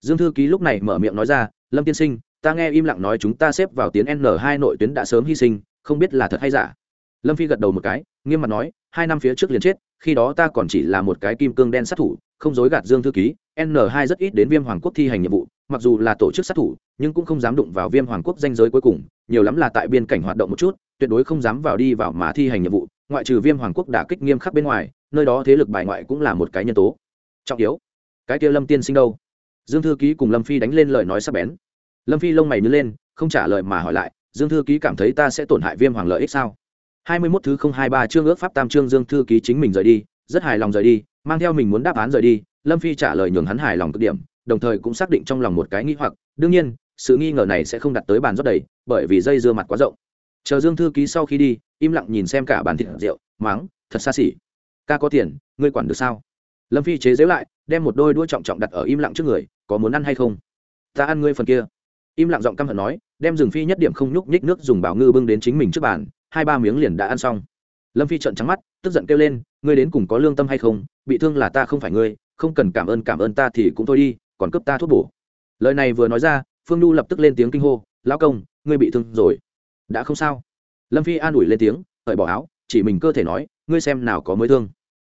Dương thư ký lúc này mở miệng nói ra, lâm tiên sinh, ta nghe im lặng nói chúng ta xếp vào tiến n hai nội tuyến đã sớm hy sinh, không biết là thật hay giả. Lâm phi gật đầu một cái, nghiêm mặt nói, hai năm phía trước liền chết, khi đó ta còn chỉ là một cái kim cương đen sát thủ, không dối gạt dương thư ký, n hai rất ít đến viêm hoàng quốc thi hành nhiệm vụ mặc dù là tổ chức sát thủ, nhưng cũng không dám đụng vào viêm hoàng quốc danh giới cuối cùng, nhiều lắm là tại biên cảnh hoạt động một chút, tuyệt đối không dám vào đi vào mà thi hành nhiệm vụ, ngoại trừ viêm hoàng quốc đả kích nghiêm khắc bên ngoài, nơi đó thế lực bài ngoại cũng là một cái nhân tố. Trọng yếu, cái kia lâm tiên sinh đâu? Dương thư ký cùng lâm phi đánh lên lời nói sắp bén. Lâm phi lông mày nhớ lên, không trả lời mà hỏi lại, dương thư ký cảm thấy ta sẽ tổn hại viêm hoàng lợi ích sao? Hai mươi mốt thứ không hai ba chương ước pháp tam chương dương thư ký chính mình rời đi, rất hài lòng rời đi, mang theo mình muốn đáp án rời đi, lâm phi trả lời nhường hắn hài lòng cực điểm đồng thời cũng xác định trong lòng một cái nghi hoặc, đương nhiên, sự nghi ngờ này sẽ không đặt tới bàn rót đầy, bởi vì dây dưa mặt quá rộng. Chờ dương thư ký sau khi đi, im lặng nhìn xem cả bàn thịt rượu máng thật xa xỉ. Ca có tiền, ngươi quản được sao? Lâm phi chế giễu lại, đem một đôi đuôi trọng trọng đặt ở im lặng trước người, có muốn ăn hay không? Ta ăn ngươi phần kia. Im lặng giọng căm hận nói, đem rừng phi nhất điểm không nhúc nhích nước dùng bảo ngư bưng đến chính mình trước bàn, hai ba miếng liền đã ăn xong. Lâm phi trợn trắng mắt, tức giận kêu lên, ngươi đến cùng có lương tâm hay không? Bị thương là ta không phải ngươi, không cần cảm ơn cảm ơn ta thì cũng thôi đi còn cấp ta thuốc bổ. Lời này vừa nói ra, phương nhu lập tức lên tiếng kinh hô, lão công, ngươi bị thương rồi. Đã không sao. Lâm phi an ủi lên tiếng hởi bỏ áo, chỉ mình cơ thể nói, ngươi xem nào có mới thương.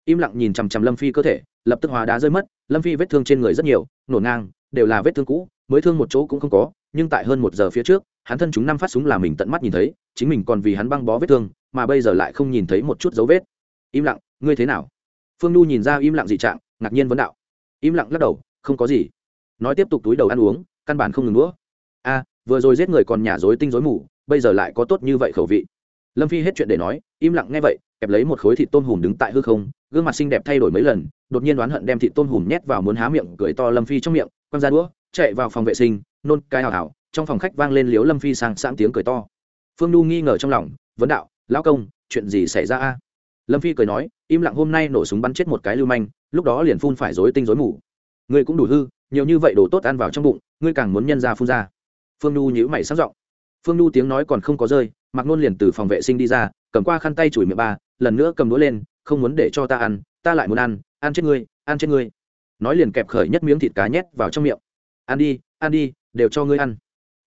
Im lặng nhìn chằm chằm lâm phi cơ thể, lập tức hóa đá rơi mất, lâm phi vết thương trên người rất nhiều, nổ ngang, đều là vết thương cũ, mới thương một chỗ cũng không có, nhưng tại hơn một giờ phía trước, hắn thân chúng năm phát súng là mình tận mắt nhìn thấy, chính mình còn vì hắn băng bó vết thương, mà bây giờ lại không nhìn thấy một chút dấu vết. Im lặng, ngươi thế nào? Phương n nhìn ra im lặng dị trạng, ngạc nhiên vấn đạo. Im lặng lắc đầu, không có gì nói tiếp tục túi đầu ăn uống, căn bản không ngừng đũa. A, vừa rồi giết người còn nhả dối tinh dối mù, bây giờ lại có tốt như vậy khẩu vị. Lâm phi hết chuyện để nói, im lặng nghe vậy, kẹp lấy một khối thịt tôm hùm đứng tại hư không, gương mặt xinh đẹp thay đổi mấy lần, đột nhiên đoán hận đem thịt tôm hùm nhét vào muốn há miệng, cười to lâm phi trong miệng, quăng ra đũa, chạy vào phòng vệ sinh, nôn cai hào hào, trong phòng khách vang lên liếu lâm phi sang sáng tiếng cười to. Phương n nghi ngờ trong lòng, vấn đạo, lão công, chuyện gì xảy ra a? Lâm phi cười nói, im lặng hôm nay nổ súng bắn chết một cái lưu manh, lúc đó liền phun phải rối tinh rối mù. Ngươi cũng đủ hư nhiều như vậy đồ tốt ăn vào trong bụng, ngươi càng muốn nhân ra phun ra. Phương nhu nhíu mày sắc giọng. Phương nhu tiếng nói còn không có rơi mặc nôn liền từ phòng vệ sinh đi ra, cầm qua khăn tay chùi miệng ba, lần nữa cầm đũa lên, không muốn để cho ta ăn, ta lại muốn ăn ăn chết ngươi, ăn chết ngươi. Nói liền kẹp khởi nhất miếng thịt cá nhét vào trong miệng. Ăn đi ăn đi, đều cho ngươi ăn.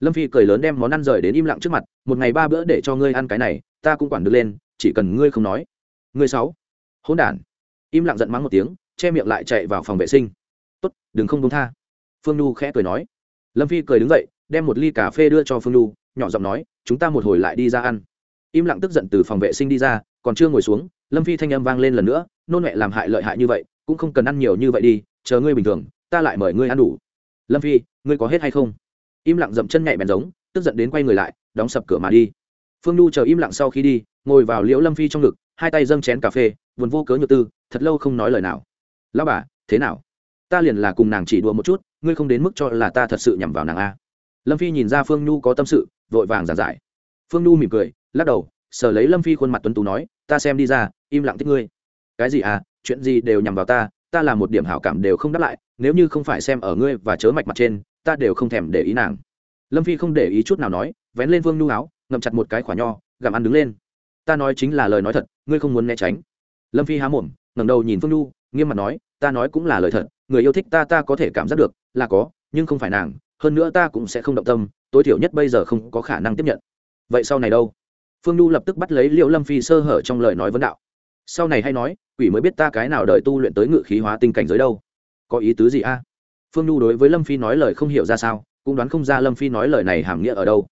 Lâm phi cười lớn đem món ăn rời đến im lặng trước mặt, một ngày ba bữa để cho ngươi ăn cái này, ta cũng quản được lên, chỉ cần ngươi không nói. Ngươi sáu. Hỗn đản. Im lặng giận mắng một tiếng, che miệng lại chạy vào phòng vệ sinh tốt, đừng không công tha. Phương nhu khẽ cười nói. Lâm phi cười đứng dậy, đem một ly cà phê đưa cho phương nhu, nhỏ giọng nói, chúng ta một hồi lại đi ra ăn. Im lặng tức giận từ phòng vệ sinh đi ra, còn chưa ngồi xuống, lâm phi thanh âm vang lên lần nữa, nôn mẹ làm hại lợi hại như vậy, cũng không cần ăn nhiều như vậy đi, chờ ngươi bình thường, ta lại mời ngươi ăn đủ. Lâm phi, ngươi có hết hay không? Im lặng dậm chân nhạy bèn giống, tức giận đến quay người lại, đóng sập cửa mà đi. Phương nhu chờ im lặng sau khi đi, ngồi vào liễu lâm phi trong ngực, hai tay dâng chén cà phê vườn vô cớ nhược tư, thật lâu không nói lời nào. Lao bà, thế nào? Ta liền là cùng nàng chỉ đùa một chút, ngươi không đến mức cho là ta thật sự nhằm vào nàng a. Lâm phi nhìn ra phương nhu có tâm sự, vội vàng giảng giải. Phương nhu mỉm cười, lắc đầu sở lấy lâm phi khuôn mặt tuấn tú nói, ta xem đi ra, im lặng thích ngươi. Cái gì à? Chuyện gì đều nhằm vào ta ta là một điểm hảo cảm đều không đáp lại, nếu như không phải xem ở ngươi và chớ mạch mặt trên, ta đều không thèm để ý nàng. Lâm phi không để ý chút nào nói, vén lên vương nhu áo, ngậm chặt một cái khỏa nho, gặm ăn đứng lên. Ta nói chính là lời nói thật, ngươi không muốn né tránh. Lâm phi há mồm, ngẩng đầu nhìn phương nhu, nghiêm mặt nói ta nói cũng là lời thật, người yêu thích ta ta có thể cảm giác được, là có, nhưng không phải nàng, hơn nữa ta cũng sẽ không động tâm, tối thiểu nhất bây giờ không có khả năng tiếp nhận. Vậy sau này đâu? Phương nhu lập tức bắt lấy liệu lâm phi sơ hở trong lời nói vấn đạo. Sau này hay nói, quỷ mới biết ta cái nào đợi tu luyện tới ngự khí hóa tinh cảnh giới đâu. Có ý tứ gì a? Phương nhu đối với lâm phi nói lời không hiểu ra sao, cũng đoán không ra lâm phi nói lời này hàm nghĩa ở đâu.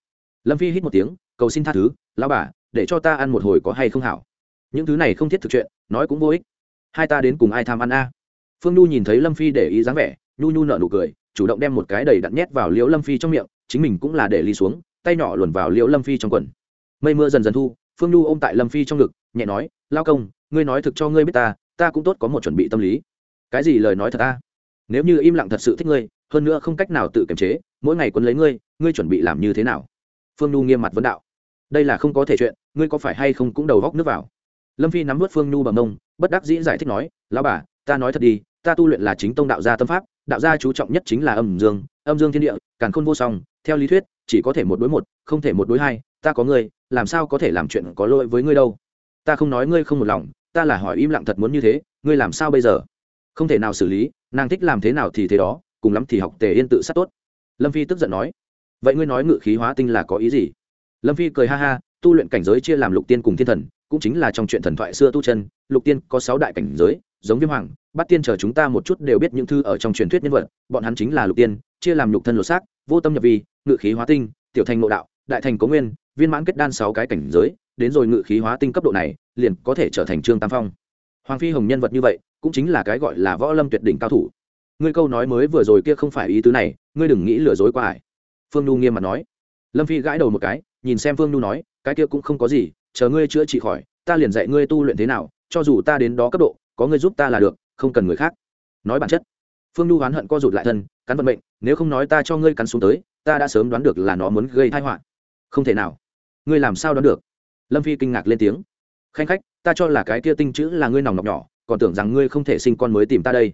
Lâm phi hít một tiếng, cầu xin tha thứ, lão bà, để cho ta ăn một hồi có hay không hảo? Những thứ này không thiết thực chuyện, nói cũng vô ích. Hai ta đến cùng ai tham ăn a? Phương nhu nhìn thấy lâm phi để ý dáng vẻ, nhu nhu nợ nụ cười, chủ động đem một cái đầy đặn nhét vào liễu lâm phi trong miệng, chính mình cũng là để ly xuống, tay nhỏ luồn vào liễu lâm phi trong quần. Mây mưa dần dần thu, phương nhu ôm tại lâm phi trong ngực, nhẹ nói, lao công, ngươi nói thực cho ngươi biết ta ta cũng tốt có một chuẩn bị tâm lý. Cái gì lời nói thật ta nếu như im lặng thật sự thích ngươi, hơn nữa không cách nào tự kiềm chế, mỗi ngày quấn lấy ngươi ngươi chuẩn bị làm như thế nào? Phương nhu nghiêm mặt vấn đạo. Đây là không có thể chuyện, ngươi có phải hay không cũng đầu góc nước vào. Lâm phi nắm vớt phương nhu bằng mông, bất đắc dĩ giải thích nói, lão bà ta nói thật đi, ta tu luyện là chính tông đạo gia tâm pháp, đạo gia chú trọng nhất chính là âm dương âm dương thiên địa, càn khôn vô song, theo lý thuyết, chỉ có thể một đối một, không thể một đối hai, ta có ngươi, làm sao có thể làm chuyện có lỗi với ngươi đâu? Ta không nói ngươi không một lòng, ta là hỏi im lặng thật muốn như thế, ngươi làm sao bây giờ? Không thể nào xử lý, nàng thích làm thế nào thì thế đó, cùng lắm thì học tề yên tự sát tốt. Lâm phi tức giận nói. Vậy ngươi nói ngự khí hóa tinh là có ý gì? Lâm phi cười ha ha, tu luyện cảnh giới chia làm lục tiên cùng thiên thần, cũng chính là trong chuyện thần thoại xưa tu chân, lục tiên có sáu đại cảnh giới giống viêm hoàng, bát tiên chờ chúng ta một chút đều biết những thư ở trong truyền thuyết nhân vật, bọn hắn chính là lục tiên, chia làm lục thân lột xác, vô tâm nhập vi, ngự khí hóa tinh, tiểu thành ngộ đạo, đại thành cố nguyên, viên mãn kết đan sáu cái cảnh giới, đến rồi ngự khí hóa tinh cấp độ này, liền có thể trở thành trương tam phong. Hoàng phi hồng nhân vật như vậy, cũng chính là cái gọi là võ lâm tuyệt đỉnh cao thủ. Ngươi câu nói mới vừa rồi kia không phải ý tứ này, ngươi đừng nghĩ lừa dối qua ải phương nhu nghiêm mặt nói. Lâm phi gãi đầu một cái, nhìn xem phương nhu nói, cái kia cũng không có gì, chờ ngươi chữa trị khỏi, ta liền dạy ngươi tu luyện thế nào, cho dù ta đến đó cấp độ có người giúp ta là được, không cần người khác. Nói bản chất, phương nhu oán hận co rụt lại thân, cắn vận mệnh, nếu không nói ta cho ngươi cắn xuống tới, ta đã sớm đoán được là nó muốn gây thai họa. Không thể nào. Ngươi làm sao đoán được? Lâm phi kinh ngạc lên tiếng. Khanh khách, ta cho là cái kia tinh chữ là ngươi nòng nọc nhỏ, còn tưởng rằng ngươi không thể sinh con mới tìm ta đây.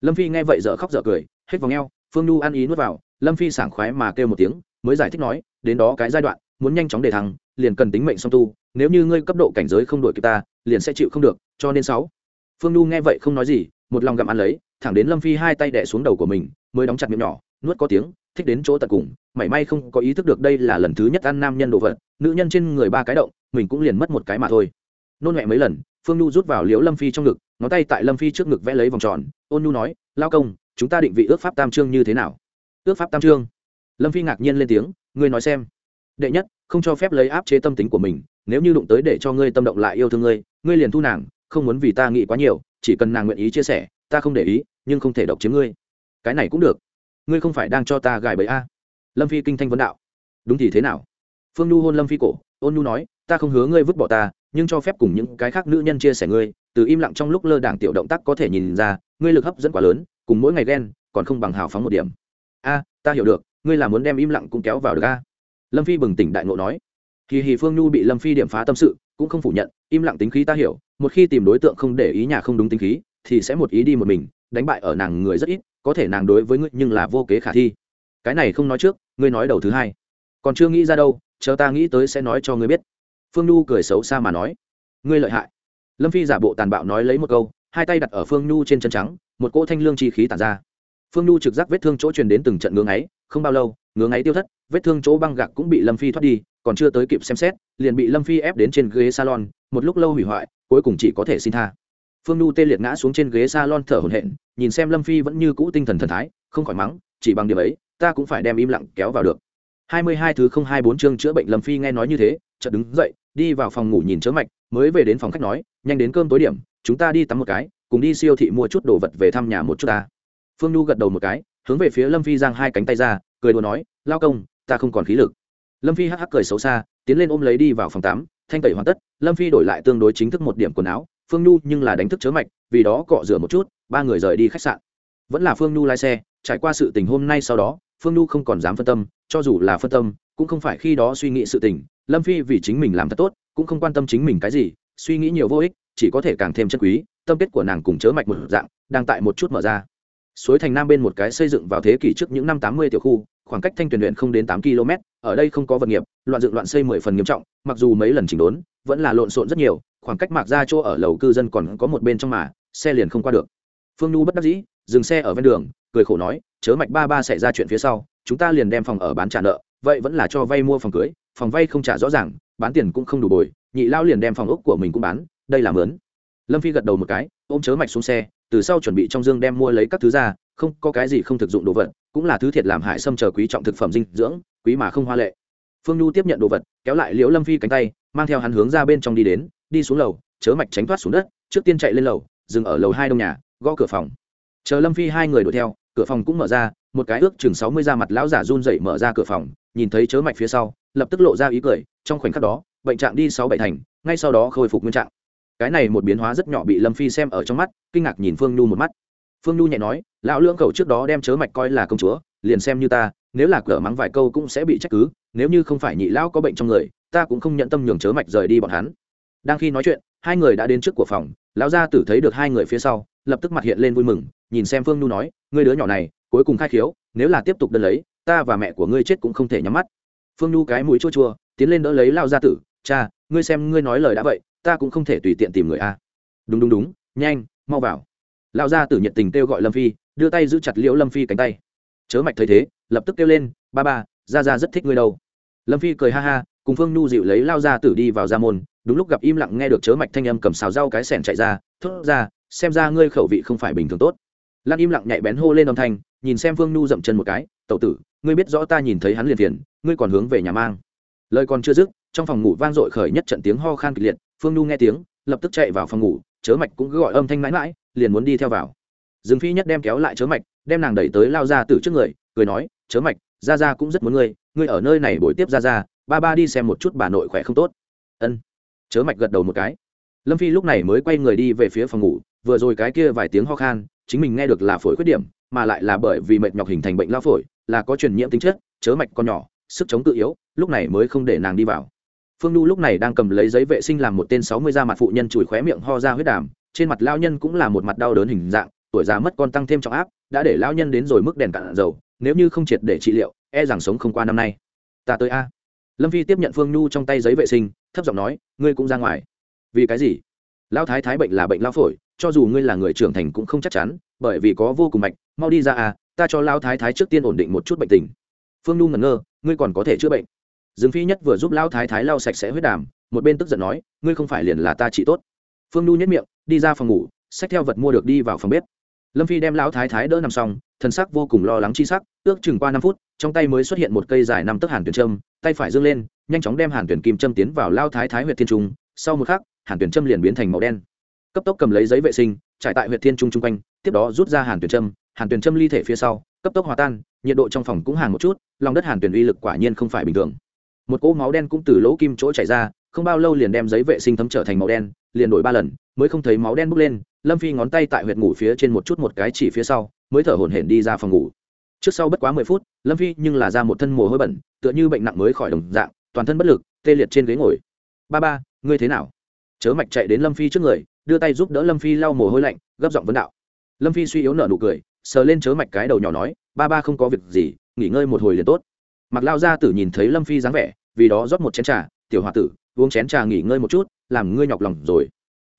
Lâm phi nghe vậy dở khóc dở cười, hết vòng eo, phương nhu ăn ý nuốt vào, lâm phi sảng khoái mà kêu một tiếng, mới giải thích nói, đến đó cái giai đoạn, muốn nhanh chóng để thăng, liền cần tính mệnh song tu, nếu như ngươi cấp độ cảnh giới không đổi kịp ta, liền sẽ chịu không được, cho nên sáu phương nhu nghe vậy không nói gì, một lòng gặm ăn lấy, thẳng đến lâm phi hai tay đẻ xuống đầu của mình, mới đóng chặt miệng nhỏ, nuốt có tiếng, thích đến chỗ tận cùng, mảy may không có ý thức được đây là lần thứ nhất ăn nam nhân đồ vật, nữ nhân trên người ba cái động, mình cũng liền mất một cái mà thôi. Nôn mẹ mấy lần, phương nhu rút vào liễu lâm phi trong ngực, ngón tay tại lâm phi trước ngực vẽ lấy vòng tròn, ôn nhu nói, lao công, chúng ta định vị ước pháp tam trương như thế nào? Ước pháp tam trương lâm phi ngạc nhiên lên tiếng, ngươi nói xem. Đệ nhất, không cho phép lấy áp chế tâm tính của mình, nếu như đụng tới để cho ngươi tâm động lại yêu thương ngươi ngươi liền thu nàng không muốn vì ta nghĩ quá nhiều, chỉ cần nàng nguyện ý chia sẻ, ta không để ý, nhưng không thể độc chiếm ngươi. Cái này cũng được. Ngươi không phải đang cho ta gài bẫy a? Lâm phi kinh thanh vấn đạo. Đúng thì thế nào? Phương nhu hôn lâm phi cổ, ôn nhu nói, ta không hứa ngươi vứt bỏ ta, nhưng cho phép cùng những cái khác nữ nhân chia sẻ ngươi, từ im lặng trong lúc lơ đảng tiểu động tác có thể nhìn ra, ngươi lực hấp dẫn quá lớn, cùng mỗi ngày ghen, còn không bằng hào phóng một điểm. A, ta hiểu được, ngươi là muốn đem im lặng cũng kéo vào được a? Lâm phi bừng tỉnh đại ngộ nói. Kỳ hì phương nhu bị lâm phi điểm phá tâm sự cũng không phủ nhận, im lặng tính khí ta hiểu, một khi tìm đối tượng không để ý nhà không đúng tính khí, thì sẽ một ý đi một mình, đánh bại ở nàng người rất ít, có thể nàng đối với ngươi nhưng là vô kế khả thi. Cái này không nói trước, ngươi nói đầu thứ hai. Còn chưa nghĩ ra đâu, chờ ta nghĩ tới sẽ nói cho ngươi biết. Phương nhu cười xấu xa mà nói. Ngươi lợi hại. Lâm phi giả bộ tàn bạo nói lấy một câu, hai tay đặt ở phương nhu trên chân trắng, một cỗ thanh lương chi khí tàn ra. Phương nhu trực giác vết thương chỗ truyền đến từng trận ngưỡng ấy không bao lâu ngưỡng ấy tiêu thất, vết thương chỗ băng gạc cũng bị lâm phi thoát đi còn chưa tới kịp xem xét, liền bị lâm phi ép đến trên ghế salon, một lúc lâu hủy hoại, cuối cùng chỉ có thể xin tha. Phương nhu tê liệt ngã xuống trên ghế salon thở hổn hển, nhìn xem lâm phi vẫn như cũ tinh thần thần thái, không khỏi mắng, chỉ bằng điểm ấy, ta cũng phải đem im lặng kéo vào được. Hai mươi hai thứ không hai bốn chương chữa bệnh lâm phi nghe nói như thế, chợt đứng dậy, đi vào phòng ngủ nhìn chớ mạch, mới về đến phòng khách nói, nhanh đến cơm tối điểm, chúng ta đi tắm một cái, cùng đi siêu thị mua chút đồ vật về thăm nhà một chút ta. Phương nhu gật đầu một cái, hướng về phía lâm phi giang hai cánh tay ra, cười đùa nói, lao công, ta không còn khí lực lâm phi hắc hắc cười xấu xa, tiến lên ôm lấy đi vào phòng tắm, thanh tẩy hoàn tất, lâm phi đổi lại tương đối chính thức một điểm quần áo, phương nhu nhưng là đánh thức chớ mạch, vì đó cọ rửa một chút, ba người rời đi khách sạn. Vẫn là phương nhu lái xe, trải qua sự tình hôm nay sau đó, phương nhu không còn dám phân tâm, cho dù là phân tâm, cũng không phải khi đó suy nghĩ sự tình, lâm phi vì chính mình làm thật tốt, cũng không quan tâm chính mình cái gì, suy nghĩ nhiều vô ích, chỉ có thể càng thêm chân quý, tâm kết của nàng cùng chớ mạch một dạng, đang tại một chút mở ra. Suối thành nam bên một cái xây dựng vào thế kỷ trước những năm tám mươi tiểu khu khoảng cách thanh tuyển luyện không đến tám km, ở đây không có vật nghiệp, loạn dựng loạn xây mười phần nghiêm trọng, mặc dù mấy lần chỉnh đốn, vẫn là lộn xộn rất nhiều, khoảng cách mạc ra chỗ ở lầu cư dân còn có một bên trong mà, xe liền không qua được. Phương nhu bất đắc dĩ, dừng xe ở ven đường, cười khổ nói, chớ mạch ba ba xảy ra chuyện phía sau, chúng ta liền đem phòng ở bán trả nợ, vậy vẫn là cho vay mua phòng cưới, phòng vay không trả rõ ràng, bán tiền cũng không đủ bồi, nhị lao liền đem phòng ốc của mình cũng bán, đây là mướn. Lâm phi gật đầu một cái, ôm chớ mạch xuống xe, từ sau chuẩn bị trong dương đem mua lấy các thứ ra, không có cái gì không thực dụng đồ vật cũng là thứ thiệt làm hại xâm chờ quý trọng thực phẩm dinh dưỡng, quý mà không hoa lệ. Phương nhu tiếp nhận đồ vật, kéo lại liễu lâm phi cánh tay, mang theo hắn hướng ra bên trong đi đến, đi xuống lầu, chớ mạch tránh thoát xuống đất, trước tiên chạy lên lầu, dừng ở lầu hai đông nhà, gõ cửa phòng. Chờ lâm phi hai người đuổi theo, cửa phòng cũng mở ra, một cái ước chừng sáu mươi da mặt lão giả run dậy mở ra cửa phòng, nhìn thấy chớ mạch phía sau, lập tức lộ ra ý cười, trong khoảnh khắc đó, bệnh trạng đi sáu bảy thành, ngay sau đó khôi phục nguyên trạng. Cái này một biến hóa rất nhỏ bị lâm phi xem ở trong mắt, kinh ngạc nhìn phương nhu một mắt phương nhu nhẹ nói, lão lưỡng cầu trước đó đem chớ mạch coi là công chúa, liền xem như ta, nếu là cửa mắng vài câu cũng sẽ bị trách cứ, nếu như không phải nhị lão có bệnh trong người, ta cũng không nhận tâm nhường chớ mạch rời đi bọn hắn. Đang khi nói chuyện, hai người đã đến trước của phòng, lão gia tử thấy được hai người phía sau, lập tức mặt hiện lên vui mừng, nhìn xem phương nhu nói, ngươi đứa nhỏ này, cuối cùng khai khiếu, nếu là tiếp tục đơn lấy, ta và mẹ của ngươi chết cũng không thể nhắm mắt. Phương nhu cái mũi chua chua, tiến lên đỡ lấy lao gia tử, cha, ngươi xem ngươi nói lời đã vậy, ta cũng không thể tùy tiện tìm người a. Đúng đúng đúng, nhanh, mau vào. Lão gia tử nhiệt tình kêu gọi lâm phi, đưa tay giữ chặt liễu lâm phi cánh tay. Chớ mạch thấy thế, lập tức kêu lên, ba ba ra ra rất thích ngươi đâu. Lâm phi cười ha ha, cùng phương nhu dịu lấy lao gia tử đi vào gia môn, đúng lúc gặp im lặng nghe được chớ mạch thanh âm cầm xào rau cái sẻn chạy ra, thốt ra, xem ra ngươi khẩu vị không phải bình thường tốt. Lan im lặng nhạy bén hô lên âm thanh, nhìn xem phương nhu dậm chân một cái tậu tử, ngươi biết rõ ta nhìn thấy hắn liền phiền, ngươi còn hướng về nhà mang. Lời còn chưa dứt, trong phòng ngủ vang dội khởi nhất trận tiếng ho khan kịch liệt, phương nhu nghe tiếng, lập tức chạy vào phòng ngủ, chớ mạch cũng cứ gọi âm thanh mãi mãi liền muốn đi theo vào. Dương phi nhất đem kéo lại chớ mạch, đem nàng đẩy tới lao ra từ trước người, cười nói, chớ mạch ra ra cũng rất muốn ngươi ngươi ở nơi này buổi tiếp ra ra ba ba đi xem một chút bà nội khỏe không tốt. Ân. Chớ mạch gật đầu một cái. Lâm phi lúc này mới quay người đi về phía phòng ngủ, vừa rồi cái kia vài tiếng ho khan, chính mình nghe được là phổi khuyết điểm, mà lại là bởi vì mệt nhọc hình thành bệnh lao phổi, là có truyền nhiễm tính chất, chớ mạch con nhỏ, sức chống tự yếu, lúc này mới không để nàng đi vào. Phương nhu lúc này đang cầm lấy giấy vệ sinh làm một tên sáu mươi da mặt phụ nhân chùi khóe miệng ho ra huyết đàm trên mặt lao nhân cũng là một mặt đau đớn hình dạng, tuổi già mất con tăng thêm trọng áp, đã để lao nhân đến rồi mức đèn cạn dầu, nếu như không triệt để trị liệu e rằng sống không qua năm nay. Ta tới a. Lâm phi tiếp nhận phương nhu trong tay giấy vệ sinh, thấp giọng nói, ngươi cũng ra ngoài. Vì cái gì? Lao thái thái bệnh là bệnh lao phổi, cho dù ngươi là người trưởng thành cũng không chắc chắn, bởi vì có vô cùng mạnh mau đi ra à ta cho lao thái thái trước tiên ổn định một chút bệnh tình. Phương nhu ngẩn ngơ, ngươi còn có thể chữa bệnh. Dương phi nhất vừa giúp lao thái thái lau sạch sẽ huyết đàm, một bên tức giận nói, ngươi không phải liền là ta trị tốt. Phương nhu nhất miệng đi ra phòng ngủ, xách theo vật mua được đi vào phòng bếp. Lâm phi đem lão thái thái đỡ nằm xong thân sắc vô cùng lo lắng chi sắc, ước chừng qua năm phút, trong tay mới xuất hiện một cây dài năm tấc hàn tuyển trâm tay phải dương lên, nhanh chóng đem hàn tuyển kim châm tiến vào lao thái thái huyện thiên trung, sau một khắc, hàn tuyển trâm liền biến thành màu đen. Cấp tốc cầm lấy giấy vệ sinh, trải tại huyện thiên trung chung quanh, tiếp đó rút ra hàn tuyển trâm hàn tuyển trâm ly thể phía sau, cấp tốc hòa tan, nhiệt độ trong phòng cũng hàng một chút, lòng đất hàn tuyển uy lực quả nhiên không phải bình thường. Một cỗ máu đen cũng từ lỗ kim chỗ chảy ra, không bao lâu liền đem giấy vệ sinh thấm trở thành màu đen liền đổi ba lần, mới không thấy máu đen bốc lên, lâm phi ngón tay tại huyệt ngủ phía trên một chút một cái chỉ phía sau, mới thở hổn hển đi ra phòng ngủ. Trước sau bất quá mười phút, lâm phi nhưng là ra một thân mồ hôi bẩn, tựa như bệnh nặng mới khỏi đồng dạng, toàn thân bất lực, tê liệt trên ghế ngồi. Ba ba, ngươi thế nào? Chớ mạch chạy đến lâm phi trước người, đưa tay giúp đỡ lâm phi lau mồ hôi lạnh, gấp giọng vấn đạo. Lâm phi suy yếu nở nụ cười, sờ lên chớ mạch cái đầu nhỏ nói, ba ba không có việc gì, nghỉ ngơi một hồi liền tốt. Mặc lao gia tử nhìn thấy lâm phi dáng vẻ, vì đó rót một chén trà, tiểu h o a tử, uống chén trà nghỉ ngơi một chút làm ngươi nhọc lòng rồi.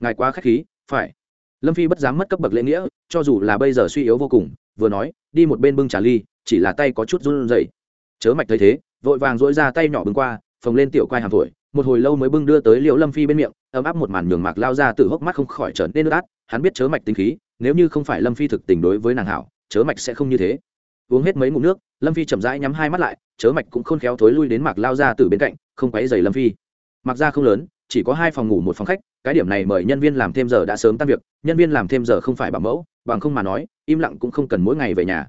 Ngài quá k h á c h khí, phải. Lâm phi bất dám mất cấp bậc lễ nghĩa, cho dù là bây giờ suy yếu vô cùng, vừa nói, đi một bên bưng trà ly, chỉ là tay có chút run rẩy. Chớ mạch thấy thế, vội vàng dỗi ra tay nhỏ bưng qua, phồng lên tiểu quai hàm thổi, một hồi lâu mới bưng đưa tới liễu lâm phi bên miệng, ấm áp một màn nhường mạc lao ra từ hốc mắt không khỏi trở nên nước át, hắn biết chớ mạch tính khí, nếu như không phải lâm phi thực tình đối với nàng hảo, chớ mạch sẽ không như thế. Uống hết mấy ngụm nước, lâm phi chậm rãi nhắm hai mắt lại, chớ mạch cũng khôn khéo thối lui đến mạc lao ra từ bên cạnh, không quấy dày lâm phi. Mặc ra không lớn chỉ có hai phòng ngủ một phòng khách, cái điểm này mời nhân viên làm thêm giờ đã sớm tan việc, nhân viên làm thêm giờ không phải bảo mẫu, bằng không mà nói, im lặng cũng không cần mỗi ngày về nhà.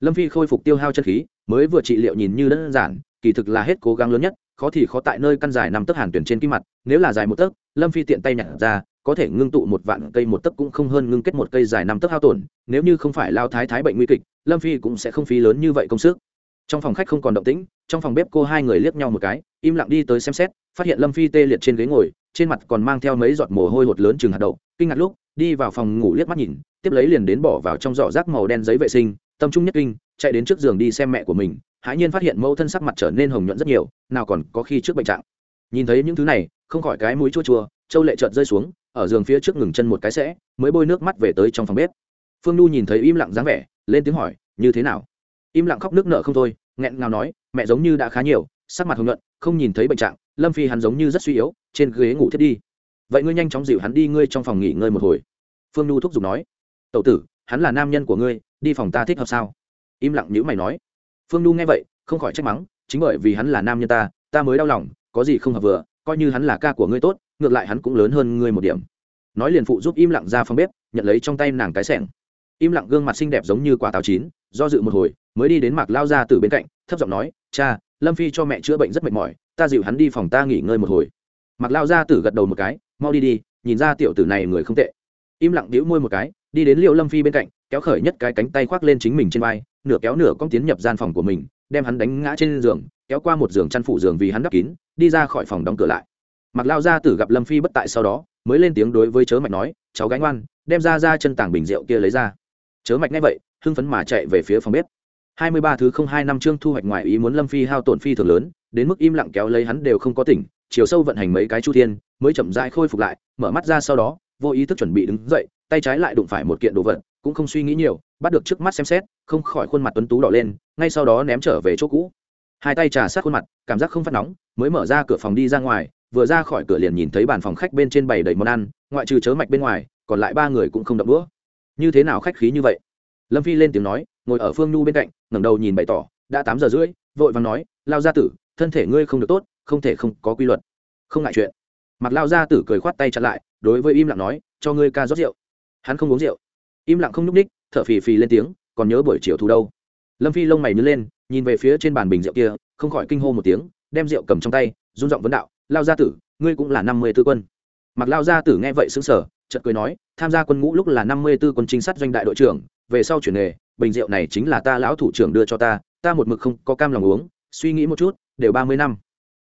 Lâm phi khôi phục tiêu hao chân khí, mới vừa trị liệu nhìn như đơn giản, kỳ thực là hết cố gắng lớn nhất, khó thì khó tại nơi căn dài nằm tấc hàn tuyển trên kim mặt, nếu là dài một tấc, lâm phi tiện tay nhặt ra, có thể ngưng tụ một vạn cây một tấc cũng không hơn ngưng kết một cây dài năm tấc hao tổn, nếu như không phải lao thái thái bệnh nguy kịch, lâm phi cũng sẽ không phí lớn như vậy công sức trong phòng khách không còn động tĩnh, trong phòng bếp cô hai người liếc nhau một cái, im lặng đi tới xem xét, phát hiện lâm phi tê liệt trên ghế ngồi, trên mặt còn mang theo mấy giọt mồ hôi hột lớn chừng hạt đậu, kinh ngạc lúc, đi vào phòng ngủ liếc mắt nhìn, tiếp lấy liền đến bỏ vào trong giỏ rác màu đen giấy vệ sinh, tâm trung nhất kinh, chạy đến trước giường đi xem mẹ của mình, hãi nhiên phát hiện mẫu thân sắc mặt trở nên hồng nhuận rất nhiều, nào còn có khi trước bệnh trạng. Nhìn thấy những thứ này, không khỏi cái mũi chua chua, châu lệ trợt rơi xuống, ở giường phía trước ngừng chân một cái sẽ, mới bôi nước mắt về tới trong phòng bếp. Phương n nhìn thấy im lặng dáng vẻ, lên tiếng hỏi, như thế nào? Im lặng khóc nước nở không thôi, nghẹn ngào nói, mẹ giống như đã khá nhiều, sắc mặt hồng nhuận, không nhìn thấy bệnh trạng, lâm phi hắn giống như rất suy yếu, trên ghế ngủ thiết đi. Vậy ngươi nhanh chóng dịu hắn đi, ngươi trong phòng nghỉ ngơi một hồi. Phương n thúc giục nói. Tậu tử, hắn là nam nhân của ngươi, đi phòng ta thích hợp sao? Im lặng nhữ mày nói. Phương n nghe vậy, không khỏi trách mắng, chính bởi vì hắn là nam nhân ta ta mới đau lòng, có gì không hợp vừa, coi như hắn là ca của ngươi tốt, ngược lại hắn cũng lớn hơn ngươi một điểm. Nói liền phụ giúp im lặng ra phòng bếp, nhận lấy trong tay nàng cái sẻng. Im lặng gương mặt xinh đẹp giống như quả táo chín, do dự một hồi mới đi đến mạc lao ra từ bên cạnh, thấp giọng nói, cha, lâm phi cho mẹ chữa bệnh rất mệt mỏi, ta dịu hắn đi phòng ta nghỉ ngơi một hồi. Mạc lao ra tử gật đầu một cái, mau đi đi, nhìn ra tiểu tử này người không tệ. Im lặng đĩu môi một cái, đi đến liệu lâm phi bên cạnh, kéo khởi nhất cái cánh tay khoác lên chính mình trên vai, nửa kéo nửa cong tiến nhập gian phòng của mình, đem hắn đánh ngã trên giường, kéo qua một giường chăn phủ giường vì hắn đắp kín, đi ra khỏi phòng đóng cửa lại. Mặc lao gia tử gặp lâm phi bất tại sau đó, mới lên tiếng đối với chớ mạch nói, cháu gánh oan đem ra ra chân tảng bình rượu kia lấy ra. Chớ mạch ngay vậy, hưng phấn mà chạy về phía phòng bếp hai mươi ba thứ không hai năm chương thu hoạch ngoài ý muốn lâm phi hao tổn phi thường lớn, đến mức im lặng kéo lấy hắn đều không có tỉnh, chiều sâu vận hành mấy cái chu thiên, mới chậm rãi khôi phục lại, mở mắt ra sau đó, vô ý thức chuẩn bị đứng dậy, tay trái lại đụng phải một kiện đồ vật, cũng không suy nghĩ nhiều, bắt được trước mắt xem xét, không khỏi khuôn mặt tuấn tú đỏ lên, ngay sau đó ném trở về chỗ cũ. Hai tay trà sát khuôn mặt, cảm giác không phát nóng, mới mở ra cửa phòng đi ra ngoài, vừa ra khỏi cửa liền nhìn thấy bàn phòng khách bên trên bày đầy món ăn, ngoại trừ chớ mạch bên ngoài, còn lại ba người cũng không động đũa. Như thế nào khách khí như vậy? Lâm phi lên tiếng nói, ngồi ở phương nhu bên cạnh ngẩng đầu nhìn bày tỏ, đã tám giờ rưỡi, vội vàng nói, lao gia tử, thân thể ngươi không được tốt, không thể không có quy luật. Không ngại chuyện. Mặt lao gia tử cười khoát tay chặn lại, đối với im lặng nói, cho ngươi ca rót rượu. Hắn không uống rượu. Im lặng không n ú c ních thở phì phì lên tiếng, còn nhớ buổi chiều thu đâu? Lâm phi lông mày nhớ lên, nhìn về phía trên bàn bình rượu kia, không khỏi kinh hô một tiếng, đem rượu cầm trong tay, run giọng vấn đạo, lao gia tử, ngươi cũng là năm mươi tư quân. Mặc lao gia tử nghe vậy xứng sở chợt cười nói, tham gia quân ngũ lúc là năm mươi tư quân trinh sát doanh đại đội trưởng về sau chuyển nghề, bình rượu này chính là ta lão thủ trưởng đưa cho ta ta một mực không có cam lòng uống, suy nghĩ một chút, đều ba mươi năm.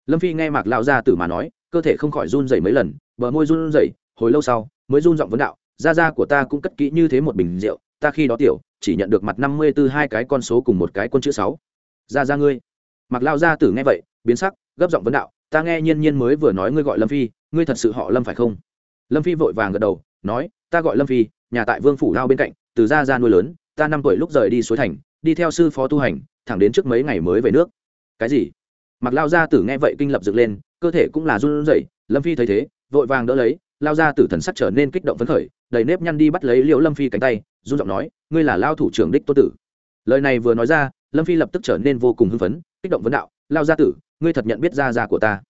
Lâm phi nghe mạc lão gia tử mà nói, cơ thể không khỏi run rẩy mấy lần, bờ môi run rẩy, hồi lâu sau, mới run giọng vấn đạo, gia gia của ta cũng cất kỹ như thế một bình rượu, ta khi đó tiểu, chỉ nhận được mặt năm mươi tư hai cái con số cùng một cái quân chữ sáu. Gia gia ngươi. Mặc lão gia tử nghe vậy, biến sắc, gấp giọng vấn đạo, ta nghe nhiên nhiên mới vừa nói ngươi gọi lâm phi, ngươi thật sự họ lâm phải không? Lâm phi vội vàng gật đầu, nói, ta gọi lâm phi, nhà tại vương phủ lao bên cạnh từ gia gia nuôi lớn, ta năm tuổi lúc rời đi suối thành, đi theo sư phó tu hành, thẳng đến trước mấy ngày mới về nước. Cái gì? Mặc lao gia tử nghe vậy kinh lập dựng lên, cơ thể cũng là run rẩy, lâm phi thấy thế, vội vàng đỡ lấy, lao gia tử thần sắc trở nên kích động phấn khởi, đầy nếp nhăn đi bắt lấy liễu lâm phi cánh tay, run giọng nói, ngươi là lao thủ trưởng đích tô tử. Lời này vừa nói ra, lâm phi lập tức trở nên vô cùng hưng phấn, kích động vấn đạo, lao gia tử, ngươi thật nhận biết gia gia của ta.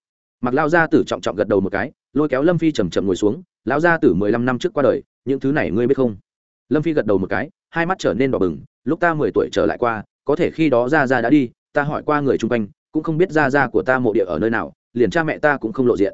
Mặc lao gia tử trọng trọng gật đầu một cái, lôi kéo lâm phi chầm chậm ngồi xuống, lão gia tử mười lăm năm trước qua đời, những thứ này ngươi biết không? Lâm phi gật đầu một cái, hai mắt trở nên đỏ bừng, lúc ta mười tuổi trở lại qua, có thể khi đó Ra Ra đã đi, ta hỏi qua người chung quanh, cũng không biết Ra Ra của ta mộ địa ở nơi nào, liền cha mẹ ta cũng không lộ diện.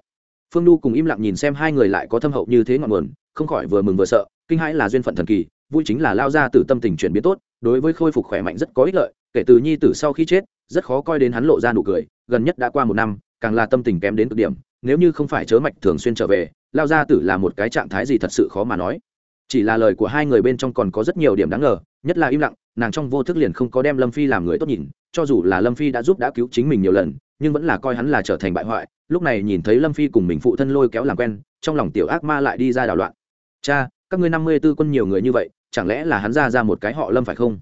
Phương nhu cùng im lặng nhìn xem hai người lại có thâm hậu như thế ngọn nguồn, không khỏi vừa mừng vừa sợ, kinh hãi là duyên phận thần kỳ, vui chính là lao ra từ tâm tình chuyển biến tốt, đối với khôi phục khỏe mạnh rất có ích lợi, kể từ nhi tử sau khi chết, rất khó coi đến hắn lộ ra nụ cười, gần nhất đã qua một năm, càng là tâm tình kém đến cực điểm, nếu như không phải chớ mạch thường xuyên trở về, lao gia tử là một cái trạng thái gì thật sự khó mà nói chỉ là lời của hai người bên trong còn có rất nhiều điểm đáng ngờ, nhất là im lặng, nàng trong vô thức liền không có đem lâm phi làm người tốt nhìn, cho dù là lâm phi đã giúp đã cứu chính mình nhiều lần, nhưng vẫn là coi hắn là trở thành bại hoại, lúc này nhìn thấy lâm phi cùng mình phụ thân lôi kéo làm quen, trong lòng tiểu ác ma lại đi ra đảo loạn. Cha, các ngươi năm mươi b ố quân nhiều người như vậy, chẳng lẽ là hắn ra ra một cái họ lâm phải không?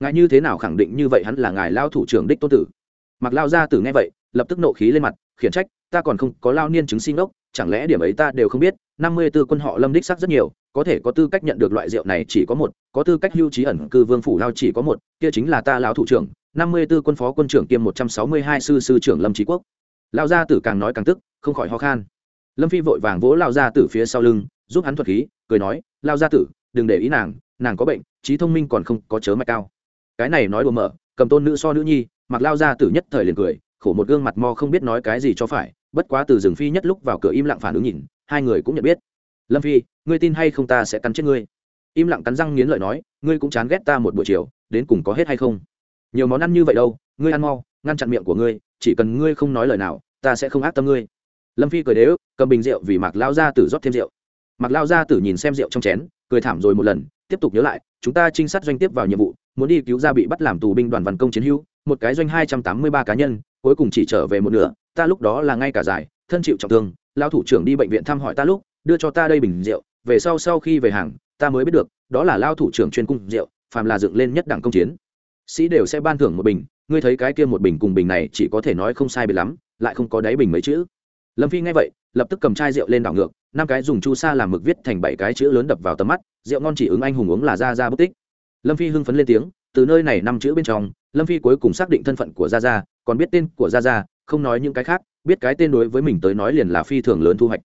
Ngài như thế nào khẳng định như vậy hắn là ngài lao thủ trưởng đích tôn tử? Mặc lao ra tử nghe vậy, lập tức nộ khí lên mặt, khiển trách, ta còn không có lao niên chứng sinh ốc chẳng lẽ điểm ấy ta đều không biết, năm mươi b ố quân họ lâm đích sắc rất nhiều có thể có tư cách nhận được loại rượu này chỉ có một, có tư cách hưu trí ẩn cư vương phủ lao chỉ có một, kia chính là ta lão thủ trưởng, năm mươi b ố quân phó quân trưởng kiêm một trăm sáu mươi hai sư sư trưởng lâm trí quốc. Lao gia tử càng nói càng tức, không khỏi ho khan. Lâm phi vội vàng vỗ lao gia tử phía sau lưng, giúp hắn thuật khí, cười nói lao gia tử, đừng để ý nàng nàng có bệnh, trí thông minh còn không có chớ mạch cao. Cái này nói đùa mở, cầm tôn nữ so nữ nhi, mặc lao gia tử nhất thời liền cười, khổ một gương mặt mo không biết nói cái gì cho phải, bất quá từ rừng phi nhất lúc vào cửa im lặng phản ứng nhìn, hai người cũng nhận biết lâm phi, ngươi tin hay không ta sẽ cắn chết ngươi? Im lặng cắn răng nghiến lợi nói, ngươi cũng chán ghét ta một buổi chiều, đến cùng có hết hay không? Nhiều món ăn như vậy đâu, ngươi ăn mau, ngăn chặn miệng của ngươi, chỉ cần ngươi không nói lời nào, ta sẽ không ác tâm ngươi. Lâm phi cười đế ức cầm bình rượu vì mạc lao ra tử rót thêm rượu. Mạc lao ra tử nhìn xem rượu trong chén, cười thảm rồi một lần, tiếp tục nhớ lại, chúng ta trinh sát doanh tiếp vào nhiệm vụ, muốn đi cứu ra bị bắt làm tù binh đoàn văn công chiến hữu, một cái doanh hai trăm tám mươi ba cá nhân, cuối cùng chỉ trở về một nửa, ta lúc đó là ngay cả giải, thân chịu trọng thương lao thủ trưởng đi bệnh viện thăm hỏi ta lúc đưa cho ta đây bình rượu, về sau sau khi về hàng, ta mới biết được, đó là lao thủ trưởng chuyên cung rượu, phàm là dựng lên nhất đẳng công chiến. Sĩ đều sẽ ban thưởng một bình, ngươi thấy cái kia một bình cùng bình này chỉ có thể nói không sai biệt lắm, lại không có đáy bình mấy chữ. Lâm phi nghe vậy, lập tức cầm chai rượu lên đảo ngược, năm cái dùng chu sa làm mực viết thành bảy cái chữ lớn đập vào tầm mắt, rượu ngon chỉ ứng anh hùng uống là ra ra bất tích. Lâm phi hưng phấn lên tiếng, từ nơi này năm chữ bên trong, lâm phi cuối cùng xác định thân phận của gia gia còn biết tên của gia gia không nói những cái khác, biết cái tên đối với mình tới nói liền là phi thường lớn thu hoạch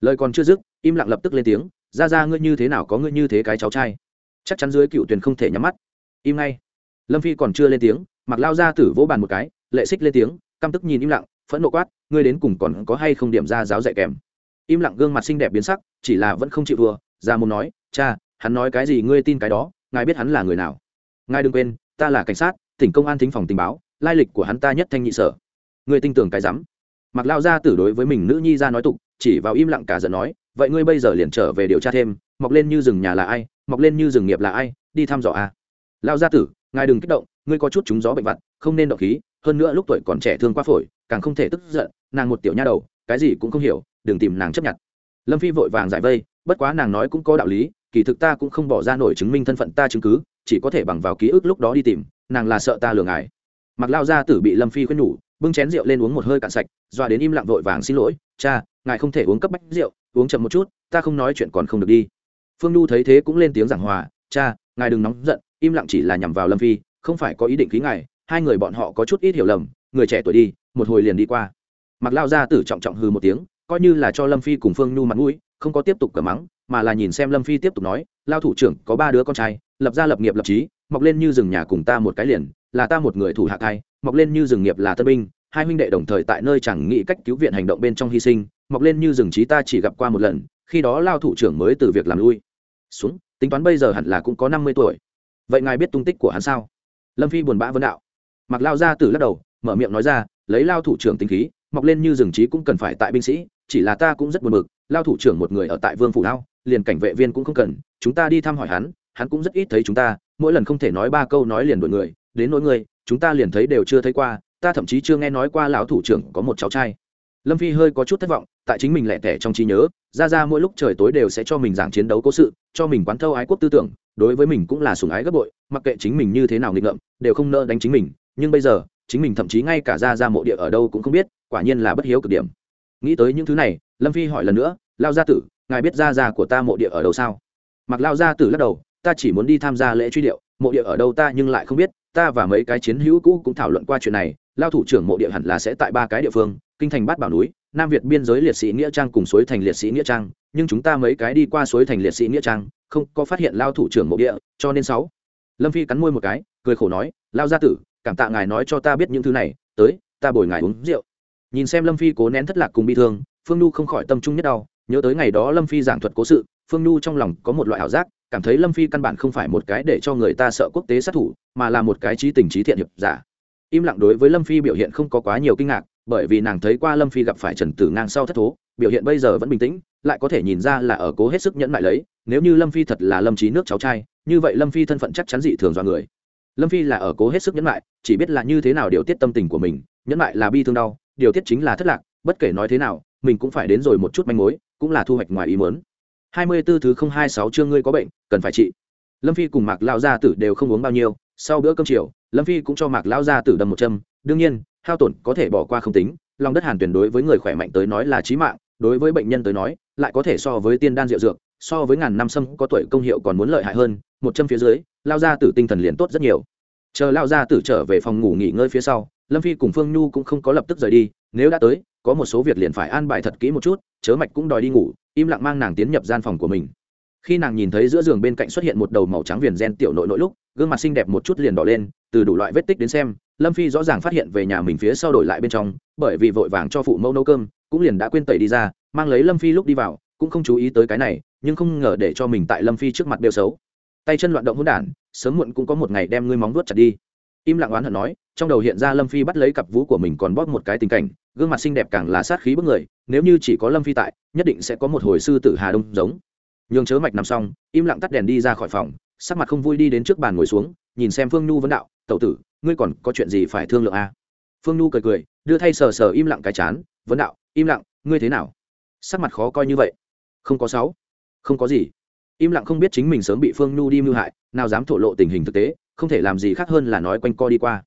lời còn chưa dứt, im lặng lập tức lên tiếng Ra ra ngươi như thế nào có ngươi như thế cái cháu trai? Chắc chắn dưới cựu tuyền không thể nhắm mắt. Im ngay. Lâm phi còn chưa lên tiếng mặc lao ra tử vỗ bàn một cái, lệ xích lên tiếng, căm tức nhìn im lặng, phẫn nộ quát, ngươi đến cùng còn có hay không điểm ra giáo dạy kèm? Im lặng gương mặt xinh đẹp biến sắc, chỉ là vẫn không chịu vừa. ra muốn nói, cha, hắn nói cái gì ngươi tin cái đó, ngài biết hắn là người nào? Ngài đừng quên, ta là cảnh sát, tỉnh công an thính phòng tình báo, lai lịch của hắn ta nhất thanh nhị sở. Ngươi tin tưởng cái rắm? Mặc lao ra tử đối với mình nữ nhi ra nói tục chỉ vào im lặng cả giận nói, vậy ngươi bây giờ liền trở về điều tra thêm mọc lên như rừng nhà là ai mọc lên như rừng nghiệp là ai, đi thăm dò a à. lao gia tử, ngài đừng kích động, ngươi có chút trúng gió bệnh vặt, không nên động khí, hơn nữa lúc tuổi còn trẻ thương quá phổi, càng không thể tức giận, nàng một tiểu nha đầu, cái gì cũng không hiểu, đừng tìm nàng chấp nhận lâm phi vội vàng giải vây, bất quá nàng nói cũng có đạo lý, kỳ thực ta cũng không bỏ ra nổi chứng minh thân phận ta chứng cứ, chỉ có thể bằng vào ký ức lúc đó đi tìm, nàng là sợ ta lừa ngài mặc lao gia tử bị lâm phi khuyên nhủ, bưng chén rượu lên uống một hơi cạn sạch, doa đến im lặng vội vàng xin lỗi, cha ngài không thể uống cấp bách rượu, uống chậm một chút, ta không nói chuyện còn không được đi. Phương nhu thấy thế cũng lên tiếng giảng hòa, cha, ngài đừng nóng giận, im lặng chỉ là nhằm vào lâm phi, không phải có ý định khí ngài, hai người bọn họ có chút ít hiểu lầm, người trẻ tuổi đi, một hồi liền đi qua. Mặc lao ra tử trọng trọng hư một tiếng, coi như là cho lâm phi cùng phương nhu mặt mũi, không có tiếp tục cờ mắng, mà là nhìn xem lâm phi tiếp tục nói, lao thủ trưởng, có ba đứa con trai, lập gia lập nghiệp lập trí mọc lên như rừng nhà cùng ta một cái liền, là ta một người thủ hạ thai mọc lên như rừng nghiệp là tân binh hai huynh đệ đồng thời tại nơi chẳng nghĩ cách cứu viện hành động bên trong hy sinh, mọc lên như rừng trí ta chỉ gặp qua một lần, khi đó lao thủ trưởng mới từ việc làm lui. Xuống, tính toán bây giờ hẳn là cũng có năm mươi tuổi. Vậy ngài biết tung tích của hắn sao? Lâm phi buồn bã vấn đạo. Mặc lao ra từ lắc đầu, mở miệng nói ra, lấy lao thủ trưởng tính khí, mọc lên như rừng trí cũng cần phải tại binh sĩ, chỉ là ta cũng rất buồn bực, lao thủ trưởng một người ở tại vương phủ lao, liền cảnh vệ viên cũng không cần, chúng ta đi thăm hỏi hắn hắn cũng rất ít thấy chúng ta, mỗi lần không thể nói ba câu nói liền đổi người, đến nỗi người, chúng ta liền thấy đều chưa thấy qua ta thậm chí chưa nghe nói qua lão thủ trưởng có một cháu trai. Lâm phi hơi có chút thất vọng, tại chính mình lẻ tẻ trong trí nhớ, ra ra mỗi lúc trời tối đều sẽ cho mình giảng chiến đấu cố sự, cho mình quán thâu ái quốc tư tưởng, đối với mình cũng là sùng ái gấp bội, mặc kệ chính mình như thế nào nghịch ngợm, đều không nỡ đánh chính mình, nhưng bây giờ, chính mình thậm chí ngay cả ra ra mộ địa ở đâu cũng không biết, quả nhiên là bất hiếu cực điểm. Nghĩ tới những thứ này, lâm phi hỏi lần nữa lao gia tử, ngài biết ra ra của ta mộ địa ở đâu sao? Mặc lao gia tử lắc đầu, ta chỉ muốn đi tham gia lễ truy điệu, mộ địa ở đâu ta nhưng lại không biết ta và mấy cái chiến hữu cũ cũng thảo luận qua chuyện này, lao thủ trưởng mộ địa hẳn là sẽ tại ba cái địa phương, kinh thành bát bảo núi, nam việt biên giới liệt sĩ nghĩa trang cùng suối thành liệt sĩ nghĩa trang, nhưng chúng ta mấy cái đi qua suối thành liệt sĩ nghĩa trang, không có phát hiện lao thủ trưởng mộ địa, cho nên sáu. Lâm phi cắn môi một cái, cười khổ nói, lao gia tử, cảm tạ ngài nói cho ta biết những thứ này, tới, ta bồi ngài uống rượu. Nhìn xem lâm phi cố nén thất lạc cùng bi thương, phương nhu không khỏi tâm trung nhất đau, nhớ tới ngày đó lâm phi giảng thuật cố sự, phương nhu trong lòng có một loại ảo giác cảm thấy lâm phi căn bản không phải một cái để cho người ta sợ quốc tế sát thủ, mà là một cái trí tình trí thiện hiệp giả. Dạ. Im lặng đối với lâm phi biểu hiện không có quá nhiều kinh ngạc, bởi vì nàng thấy qua lâm phi gặp phải trần tử ngang sau thất thố, biểu hiện bây giờ vẫn bình tĩnh, lại có thể nhìn ra là ở cố hết sức nhẫn lại lấy, nếu như lâm phi thật là lâm trí nước cháu trai, như vậy lâm phi thân phận chắc chắn dị thường do người. Lâm phi là ở cố hết sức nhẫn lại chỉ biết là như thế nào điều tiết tâm tình của mình, nhẫn lại là bi thương đau, điều tiết chính là thất lạc, bất kể nói thế nào, mình cũng phải đến rồi một chút manh mối, cũng là thu hoạch ngoài ý mớn hai mươi 24 thứ không hai sáu chương ngươi có bệnh, cần phải trị. Lâm phi cùng mạc lao gia tử đều không uống bao nhiêu, sau bữa cơm chiều, lâm phi cũng cho mạc lao gia tử đâm một châm. Đương nhiên, hao tổn có thể bỏ qua không tính, lòng đất hàn tuyển đối với người khỏe mạnh tới nói là trí mạng, đối với bệnh nhân tới nói, lại có thể so với tiên đan rượu dược, so với ngàn năm sâm có tuổi công hiệu còn muốn lợi hại hơn, một châm phía dưới lao gia tử tinh thần liền tốt rất nhiều. Chờ lao gia tử trở về phòng ngủ nghỉ ngơi phía sau, lâm phi cùng phương nhu cũng không có lập tức rời đi, nếu đã tới, có một số việc liền phải an bài thật kỹ một chút, chớ mạch cũng đòi đi ngủ im lặng mang nàng tiến nhập gian phòng của mình. Khi nàng nhìn thấy giữa giường bên cạnh xuất hiện một đầu màu trắng viền gen tiểu nội nội lúc, gương mặt xinh đẹp một chút liền đỏ lên, từ đủ loại vết tích đến xem, lâm phi rõ ràng phát hiện về nhà mình phía sau đổi lại bên trong, bởi vì vội vàng cho phụ mẫu nấu cơm, cũng liền đã quên tẩy đi ra, mang lấy lâm phi lúc đi vào, cũng không chú ý tới cái này, nhưng không ngờ để cho mình tại lâm phi trước mặt đều xấu. Tay chân loạn động hỗn đản, sớm muộn cũng có một ngày đem ngươi móng vuốt chặt đi. Im lặng oán hận nói, trong đầu hiện ra lâm phi bắt lấy cặp vú của mình còn bóp một cái tình cảnh gương mặt xinh đẹp càng là sát khí bức người, nếu như chỉ có lâm phi tại, nhất định sẽ có một hồi sư tử hà đông giống. Nhường chớ mạch nằm xong, im lặng tắt đèn đi ra khỏi phòng, sắc mặt không vui đi đến trước bàn ngồi xuống, nhìn xem phương nhu vấn đạo, tẩu tử, ngươi còn có chuyện gì phải thương lượng a à? phương nhu cười cười, đưa thay sờ sờ im lặng cái chán, vấn đạo, im lặng, ngươi thế nào? Sắc mặt khó coi như vậy. Không có sáu, không có gì. Im lặng không biết chính mình sớm bị phương nhu đi mưu hại, nào dám thổ lộ tình hình thực tế, không thể làm gì khác hơn là nói quanh co đi qua.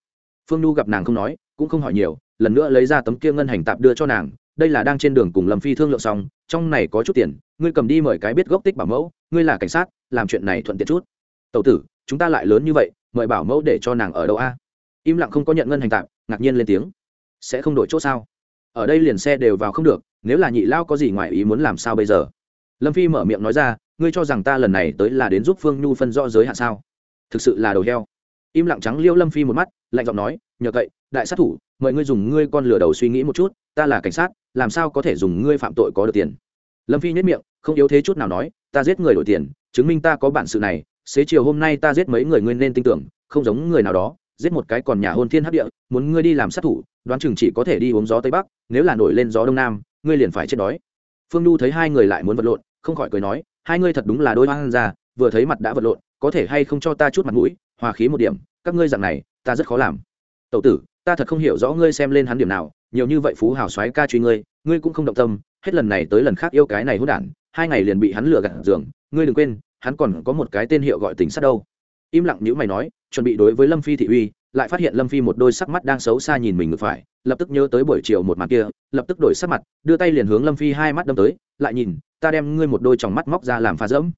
Phương nhu gặp nàng không nói, cũng không hỏi nhiều lần nữa lấy ra tấm kia ngân hành tạp đưa cho nàng, đây là đang trên đường cùng lâm phi thương lượng xong, trong này có chút tiền, ngươi cầm đi mời cái biết gốc tích bảo mẫu, ngươi là cảnh sát, làm chuyện này thuận tiện chút. Tẩu tử, chúng ta lại lớn như vậy, mời bảo mẫu để cho nàng ở đâu a? Im lặng không có nhận ngân hành tạp, ngạc nhiên lên tiếng. Sẽ không đổi chỗ sao? Ở đây liền xe đều vào không được, nếu là nhị lao có gì ngoài ý muốn làm sao bây giờ? Lâm phi mở miệng nói ra, ngươi cho rằng ta lần này tới là đến giúp phương nhu phân rõ giới hạn sao? Thực sự là đầu heo im lặng trắng liêu lâm phi một mắt, lạnh giọng nói, nhờ cậy, đại sát thủ, mời ngươi dùng ngươi con lửa đầu suy nghĩ một chút, ta là cảnh sát, làm sao có thể dùng ngươi phạm tội có được tiền? Lâm phi nhất miệng, không yếu thế chút nào nói, ta giết người đổi tiền, chứng minh ta có bản sự này, xế chiều hôm nay ta giết mấy người ngươi nên tin tưởng, không giống người nào đó, giết một cái còn nhà hôn thiên hấp địa, muốn ngươi đi làm sát thủ, đoán chừng chỉ có thể đi uống gió tây bắc, nếu là nổi lên gió đông nam, ngươi liền phải chết đói. Phương nhu thấy hai người lại muốn vật lộn, không khỏi cười nói, hai ngươi thật đúng là đôi hoang ra vừa thấy mặt đã vật lộn, có thể hay không cho ta chút mặt mũi hòa khí một điểm, các ngươi dạng này, ta rất khó làm. Tậu tử, ta thật không hiểu rõ ngươi xem lên hắn điểm nào, nhiều như vậy phú hào xoáy ca truy ngươi ngươi cũng không động tâm, hết lần này tới lần khác yêu cái này hốt đản, hai ngày liền bị hắn lừa gạt giường, ngươi đừng quên, hắn còn có một cái tên hiệu gọi tính sát đâu. Im lặng nhữ mày nói, chuẩn bị đối với lâm phi thị uy, lại phát hiện lâm phi một đôi sắc mắt đang xấu xa nhìn mình ngược phải, lập tức nhớ tới buổi chiều một mặt kia, lập tức đổi sắc mặt, đưa tay liền hướng lâm phi hai mắt đâm tới, lại nhìn, ta đem ngươi một đôi tròng mắt móc ra làm phá dẫm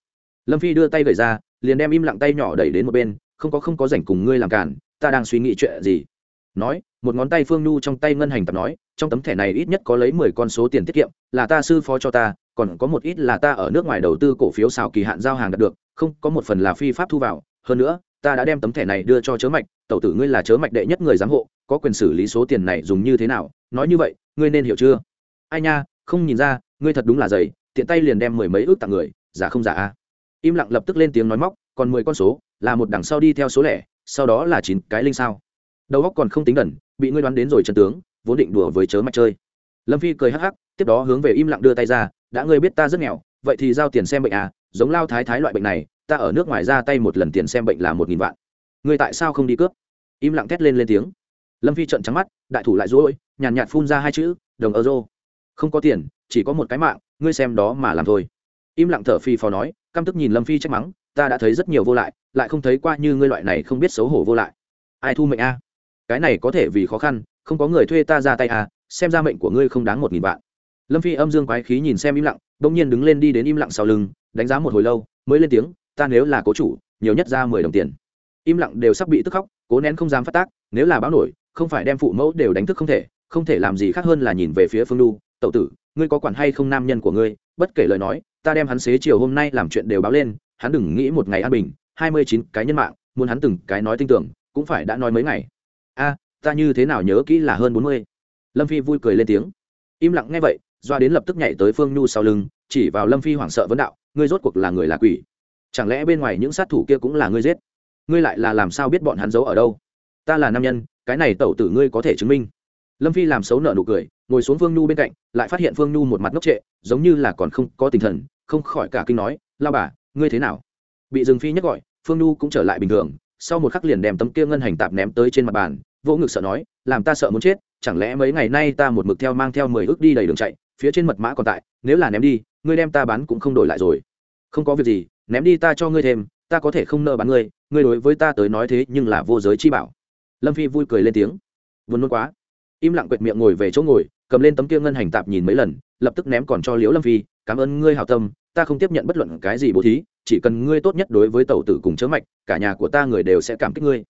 lâm phi đưa tay gầy ra, liền đem im lặng tay nhỏ đẩy đến một bên không có không có rảnh cùng ngươi làm cản ta đang suy nghĩ chuyện gì? Nói, một ngón tay phương nhu trong tay ngân hành tập nói, trong tấm thẻ này ít nhất có lấy mười con số tiền tiết kiệm, là ta sư phó cho ta, còn có một ít là ta ở nước ngoài đầu tư cổ phiếu xào kỳ hạn giao hàng đạt được, không, có một phần là phi pháp thu vào. Hơn nữa, ta đã đem tấm thẻ này đưa cho chớ mạch, tẩu tử ngươi là chớ mạch đệ nhất người giám hộ, có quyền xử lý số tiền này dùng như thế nào? Nói như vậy, ngươi nên hiểu chưa? Ai nha, không nhìn ra, ngươi thật đúng là dày, tiện tay liền đem mười mấy ước tặng người, giả không giả a? Im lặng lập tức lên tiếng nói móc, còn mười con số là một đằng sau đi theo số lẻ sau đó là chín cái linh sao. Đầu óc còn không tính đần, bị ngươi đoán đến rồi chân tướng vốn định đùa với chớ mạch chơi. Lâm phi cười hắc hắc tiếp đó hướng về im lặng đưa tay ra đã ngươi biết ta rất nghèo vậy thì giao tiền xem bệnh à giống lao thái thái loại bệnh này ta ở nước ngoài ra tay một lần tiền xem bệnh là một nghìn vạn. Ngươi tại sao không đi cướp? Im lặng thét lên lên tiếng. Lâm phi trợn trắng mắt đại thủ lại dối nhàn nhạt phun ra hai chữ đồng euro. Không có tiền chỉ có một cái mạng ngươi xem đó mà làm thôi im lặng thở phi phò nói, căm tức nhìn lâm phi trách mắng, ta đã thấy rất nhiều vô lại lại không thấy qua như ngươi loại này không biết xấu hổ vô lại. Ai thu mệnh a? Cái này có thể vì khó khăn, không có người thuê ta ra tay à? xem ra mệnh của ngươi không đáng một nghìn vạn. Lâm phi âm dương quái khí nhìn xem im lặng đ ỗ n g nhiên đứng lên đi đến im lặng sau lưng, đánh giá một hồi lâu, mới lên tiếng, ta nếu là cố chủ, nhiều nhất ra mười đồng tiền. Im lặng đều sắp bị tức khóc, cố nén không dám phát tác, nếu là báo nổi, không phải đem phụ mẫu đều đánh thức không thể không thể làm gì khác hơn là nhìn về phía phương lu tậu tử, ngươi có quản hay không nam nhân của ngươi? Bất kể lời nói ta đem hắn xế chiều hôm nay làm chuyện đều báo lên, hắn đừng nghĩ một ngày an bình, hai mươi chín cái nhân mạng, muốn hắn từng cái nói tin tưởng, cũng phải đã nói mấy ngày. A, ta như thế nào nhớ kỹ là hơn bốn mươi. Lâm phi vui cười lên tiếng. Im lặng nghe vậy, doa đến lập tức nhảy tới phương nhu sau lưng, chỉ vào lâm phi hoảng sợ vấn đạo, ngươi rốt cuộc là người là quỷ? Chẳng lẽ bên ngoài những sát thủ kia cũng là ngươi giết? Ngươi lại là làm sao biết bọn hắn giấu ở đâu? Ta là nam nhân, cái này tẩu tử ngươi có thể chứng minh. Lâm phi làm xấu nợ nụ cười, ngồi xuống phương nhu bên cạnh, lại phát hiện phương nhu một mặt ngốc trệ, giống như là còn không có tinh thần không khỏi cả kinh nói, lao bà, ngươi thế nào? Bị rừng phi nhắc gọi, phương nhu cũng trở lại bình thường, sau một khắc liền đem tấm kia ngân hành tạp ném tới trên mặt bàn, vỗ ngực sợ nói, làm ta sợ muốn chết, chẳng lẽ mấy ngày nay ta một mực theo mang theo mười ước đi đầy đường chạy, phía trên mật mã còn tại, nếu là ném đi, ngươi đem ta bán cũng không đổi lại rồi. Không có việc gì, ném đi ta cho ngươi thêm, ta có thể không nợ bán ngươi ngươi đối với ta tới nói thế nhưng là vô giới chi bảo. Lâm phi vui cười lên tiếng. Vốn nôn quá. Im lặng quệt miệng ngồi về chỗ ngồi, cầm lên tấm kia ngân hành tạp nhìn mấy lần, lập tức ném còn cho liễu lâm phi cảm ơn ngươi hảo tâm, ta không tiếp nhận bất luận cái gì bố thí, chỉ cần ngươi tốt nhất đối với tẩu tử cùng chớ mạch, cả nhà của ta người đều sẽ cảm kích ngươi.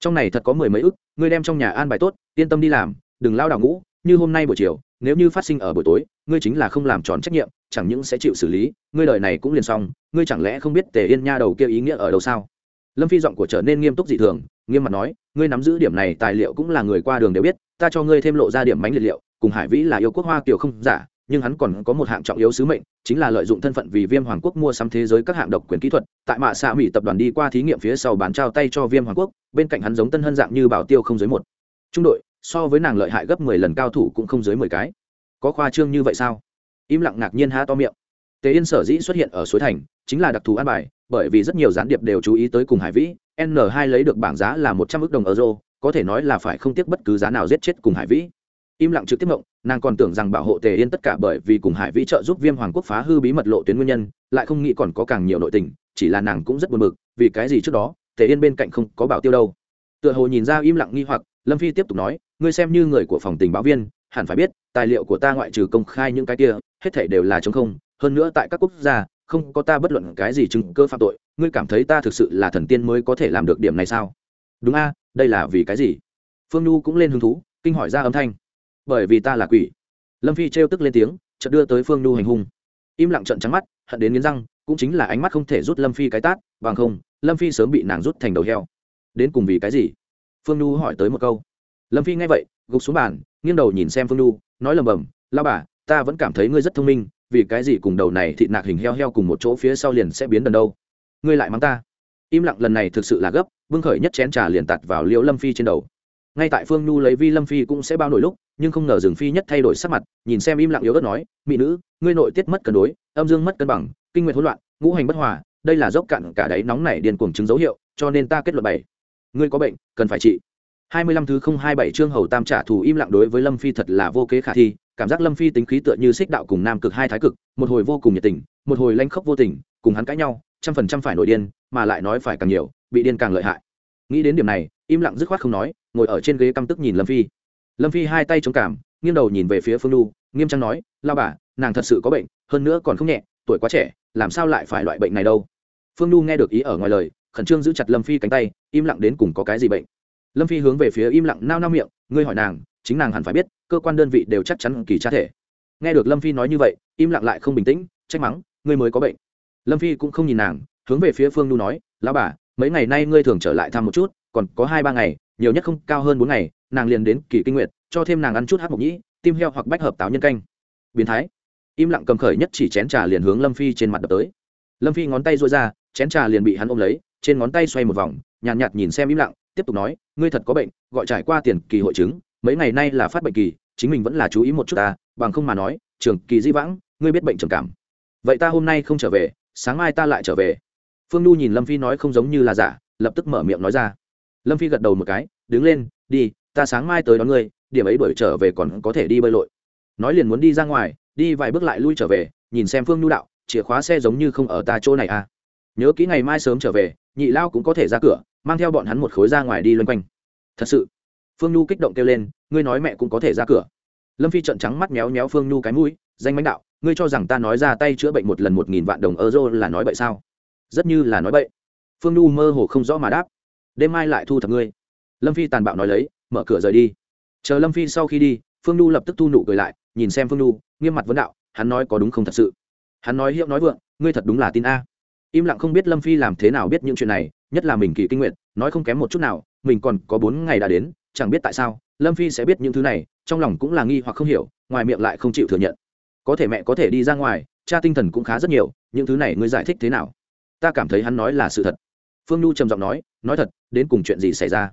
Trong này thật có mười mấy ức, ngươi đem trong nhà an bài tốt, yên tâm đi làm, đừng lao đảo ngũ, như hôm nay buổi chiều, nếu như phát sinh ở buổi tối, ngươi chính là không làm tròn trách nhiệm, chẳng những sẽ chịu xử lý, ngươi đời này cũng liền xong, ngươi chẳng lẽ không biết tề yên nha đầu kia ý nghĩa ở đâu sao? Lâm phi giọng của trở nên nghiêm túc dị thường, nghiêm mặt nói, ngươi nắm giữ điểm này tài liệu cũng là người qua đường đều biết, ta cho ngươi thêm lộ ra điểm bánh liệt liệu, cùng hải vĩ là yêu quốc hoa kiều không giả nhưng hắn còn có một hạng trọng yếu sứ mệnh, chính là lợi dụng thân phận vì viêm hoàng quốc mua sắm thế giới các hạng độc quyền kỹ thuật, tại mạ xạ mỹ tập đoàn đi qua thí nghiệm phía sau bán trao tay cho viêm hoàng quốc, bên cạnh hắn giống tân hân dạng như bảo tiêu không dưới một. Trung đội, so với nàng lợi hại gấp mười lần cao thủ cũng không dưới mười cái. Có khoa trương như vậy sao? Im lặng ngạc nhiên há to miệng. Tề yên sở dĩ xuất hiện ở suối thành, chính là đặc thù an bài, bởi vì rất nhiều gián điệp đều chú ý tới cùng hải vĩ, n 2 lấy được bảng giá là một trăm ước đồng euro, có thể nói là phải không tiếc bất cứ giá nào giết chết cùng hải vĩ im lặng trực tiếp mộng nàng còn tưởng rằng bảo hộ tề yên tất cả bởi vì cùng hải vĩ trợ giúp viêm hoàng quốc phá hư bí mật lộ tuyến nguyên nhân, lại không nghĩ còn có càng nhiều nội tình, chỉ là nàng cũng rất buồn bực, vì cái gì trước đó, tề yên bên cạnh không có bảo tiêu đâu. Tựa hồ nhìn ra im lặng nghi hoặc, lâm phi tiếp tục nói, ngươi xem như người của phòng tình báo viên, hẳn phải biết, tài liệu của ta ngoại trừ công khai những cái kia, hết thể đều là chống không, hơn nữa tại các quốc gia, không có ta bất luận cái gì chứng cơ phạm tội, ngươi cảm thấy ta thực sự là thần tiên mới có thể làm được điểm này sao? Đúng a, đây là vì cái gì? Phương nhu cũng lên hứng thú, kinh hỏi ra âm thanh bởi vì ta là quỷ. Lâm phi trêu tức lên tiếng, chợt đưa tới phương nhu hành hung. Im lặng trận trắng mắt, hận đến nghiến răng, cũng chính là ánh mắt không thể rút lâm phi cái tát, bằng không, lâm phi sớm bị nàng rút thành đầu heo. Đến cùng vì cái gì? Phương nhu hỏi tới một câu. Lâm phi nghe vậy, gục xuống bàn, nghiêng đầu nhìn xem phương nhu, nói lầm bầm lao bà, ta vẫn cảm thấy ngươi rất thông minh, vì cái gì cùng đầu này thịt nạc hình heo heo cùng một chỗ phía sau liền sẽ biến đần đâu? Ngươi lại mắng ta. Im lặng lần này thực sự là gấp vương khởi nhất chén trà liền tạt vào liễu lâm phi trên đầu ngay tại phương nhu lấy vi lâm phi cũng sẽ bao nổi lúc, nhưng không ngờ rừng phi nhất thay đổi sắc mặt, nhìn xem im lặng yếu ớt nói, mỹ nữ, ngươi nội tiết mất cân đối, âm dương mất cân bằng, kinh nguyện hỗn loạn, ngũ hành bất hòa, đây là dốc cạn cả đáy nóng này điên cuồng chứng dấu hiệu, cho nên ta kết luận bảy ngươi có bệnh, cần phải trị. Hai mươi lăm thứ không hai bảy chương hầu tam trả thù im lặng đối với lâm phi thật là vô kế khả thi, cảm giác lâm phi tính khí tựa như xích đạo cùng nam cực hai thái cực, một hồi vô cùng nhiệt tình, một hồi lanh khốc vô tình, cùng hắn cãi nhau, trăm phần trăm phải nổi điên, mà lại nói phải càng nhiều, bị điên càng lợi hại nghĩ đến điểm này, im lặng dứt khoát không nói, ngồi ở trên ghế căm tức nhìn lâm phi. Lâm phi hai tay chống cảm nghiêng đầu nhìn về phía phương lu nghiêm trang nói, lao bà, nàng thật sự có bệnh, hơn nữa còn không nhẹ, tuổi quá trẻ, làm sao lại phải loại bệnh này đâu? Phương lu nghe được ý ở ngoài lời, khẩn trương giữ chặt lâm phi cánh tay, im lặng đến cùng có cái gì bệnh. Lâm phi hướng về phía im lặng nao nao miệng, ngươi hỏi nàng, chính nàng hẳn phải biết, cơ quan đơn vị đều chắc chắn kỳ tra thể. Nghe được lâm phi nói như vậy, im lặng lại không bình tĩnh, trách mắng, ngươi mới có bệnh. Lâm phi cũng không nhìn nàng, hướng về phía phương nu nói, lão bà mấy ngày nay ngươi thường trở lại thăm một chút còn có hai ba ngày nhiều nhất không cao hơn bốn ngày nàng liền đến kỳ kinh nguyệt cho thêm nàng ăn chút hát mộc nhĩ tim heo hoặc bách hợp táo nhân canh. Biến thái. Im lặng cầm khởi nhất chỉ chén trà liền hướng lâm phi trên mặt đập tới. Lâm phi ngón tay rối ra chén trà liền bị hắn ôm lấy trên ngón tay xoay một vòng nhàn nhạt, nhạt nhìn xem im lặng tiếp tục nói ngươi thật có bệnh gọi trải qua tiền kỳ hội chứng mấy ngày nay là phát bệnh kỳ chính mình vẫn là chú ý một chút ta bằng không mà nói trường kỳ di vãng ngươi biết bệnh trầm cảm. Vậy ta hôm nay không trở về sáng mai ta lại trở về phương n nhìn lâm phi nói không giống như là giả, lập tức mở miệng nói ra. Lâm phi gật đầu một cái, đứng lên, đi, ta sáng mai tới đón ngươi, điểm ấy bởi trở về còn có thể đi bơi lội. Nói liền muốn đi ra ngoài, đi vài bước lại lui trở về, nhìn xem phương nhu đạo, chìa khóa xe giống như không ở ta chỗ này à? Nhớ kỹ ngày mai sớm trở về, nhị lao cũng có thể ra cửa, mang theo bọn hắn một khối ra ngoài đi loanh quanh. Thật sự? Phương nhu kích động kêu lên, ngươi nói mẹ cũng có thể ra cửa. Lâm phi trận trắng mắt méo méo phương nhu cái mũi, danh mánh đạo, ngươi cho rằng ta nói ra tay chữa bệnh một lần một nghìn vạn đồng euro là nói vậy sao? Rất như là nói bậy. Phương nhu mơ hồ không rõ mà đáp. Đêm mai lại thu thập ngươi. Lâm phi tàn bạo nói lấy, mở cửa rời đi. Chờ lâm phi sau khi đi, phương nhu lập tức thu nụ cười lại, nhìn xem phương nhu, nghiêm mặt vấn đạo, hắn nói có đúng không thật sự? Hắn nói hiệu nói vượng, ngươi thật đúng là tin a. Im lặng không biết lâm phi làm thế nào biết những chuyện này, nhất là mình kỳ kinh nguyện nói không kém một chút nào, mình còn có bốn ngày đã đến, chẳng biết tại sao, lâm phi sẽ biết những thứ này, trong lòng cũng là nghi hoặc không hiểu, ngoài miệng lại không chịu thừa nhận. Có thể mẹ có thể đi ra ngoài, cha tinh thần cũng khá rất nhiều, những thứ này ngươi giải thích thế nào? Ta cảm thấy hắn nói là sự thật. Phương nhu trầm giọng nói nói thật, đến cùng chuyện gì xảy ra?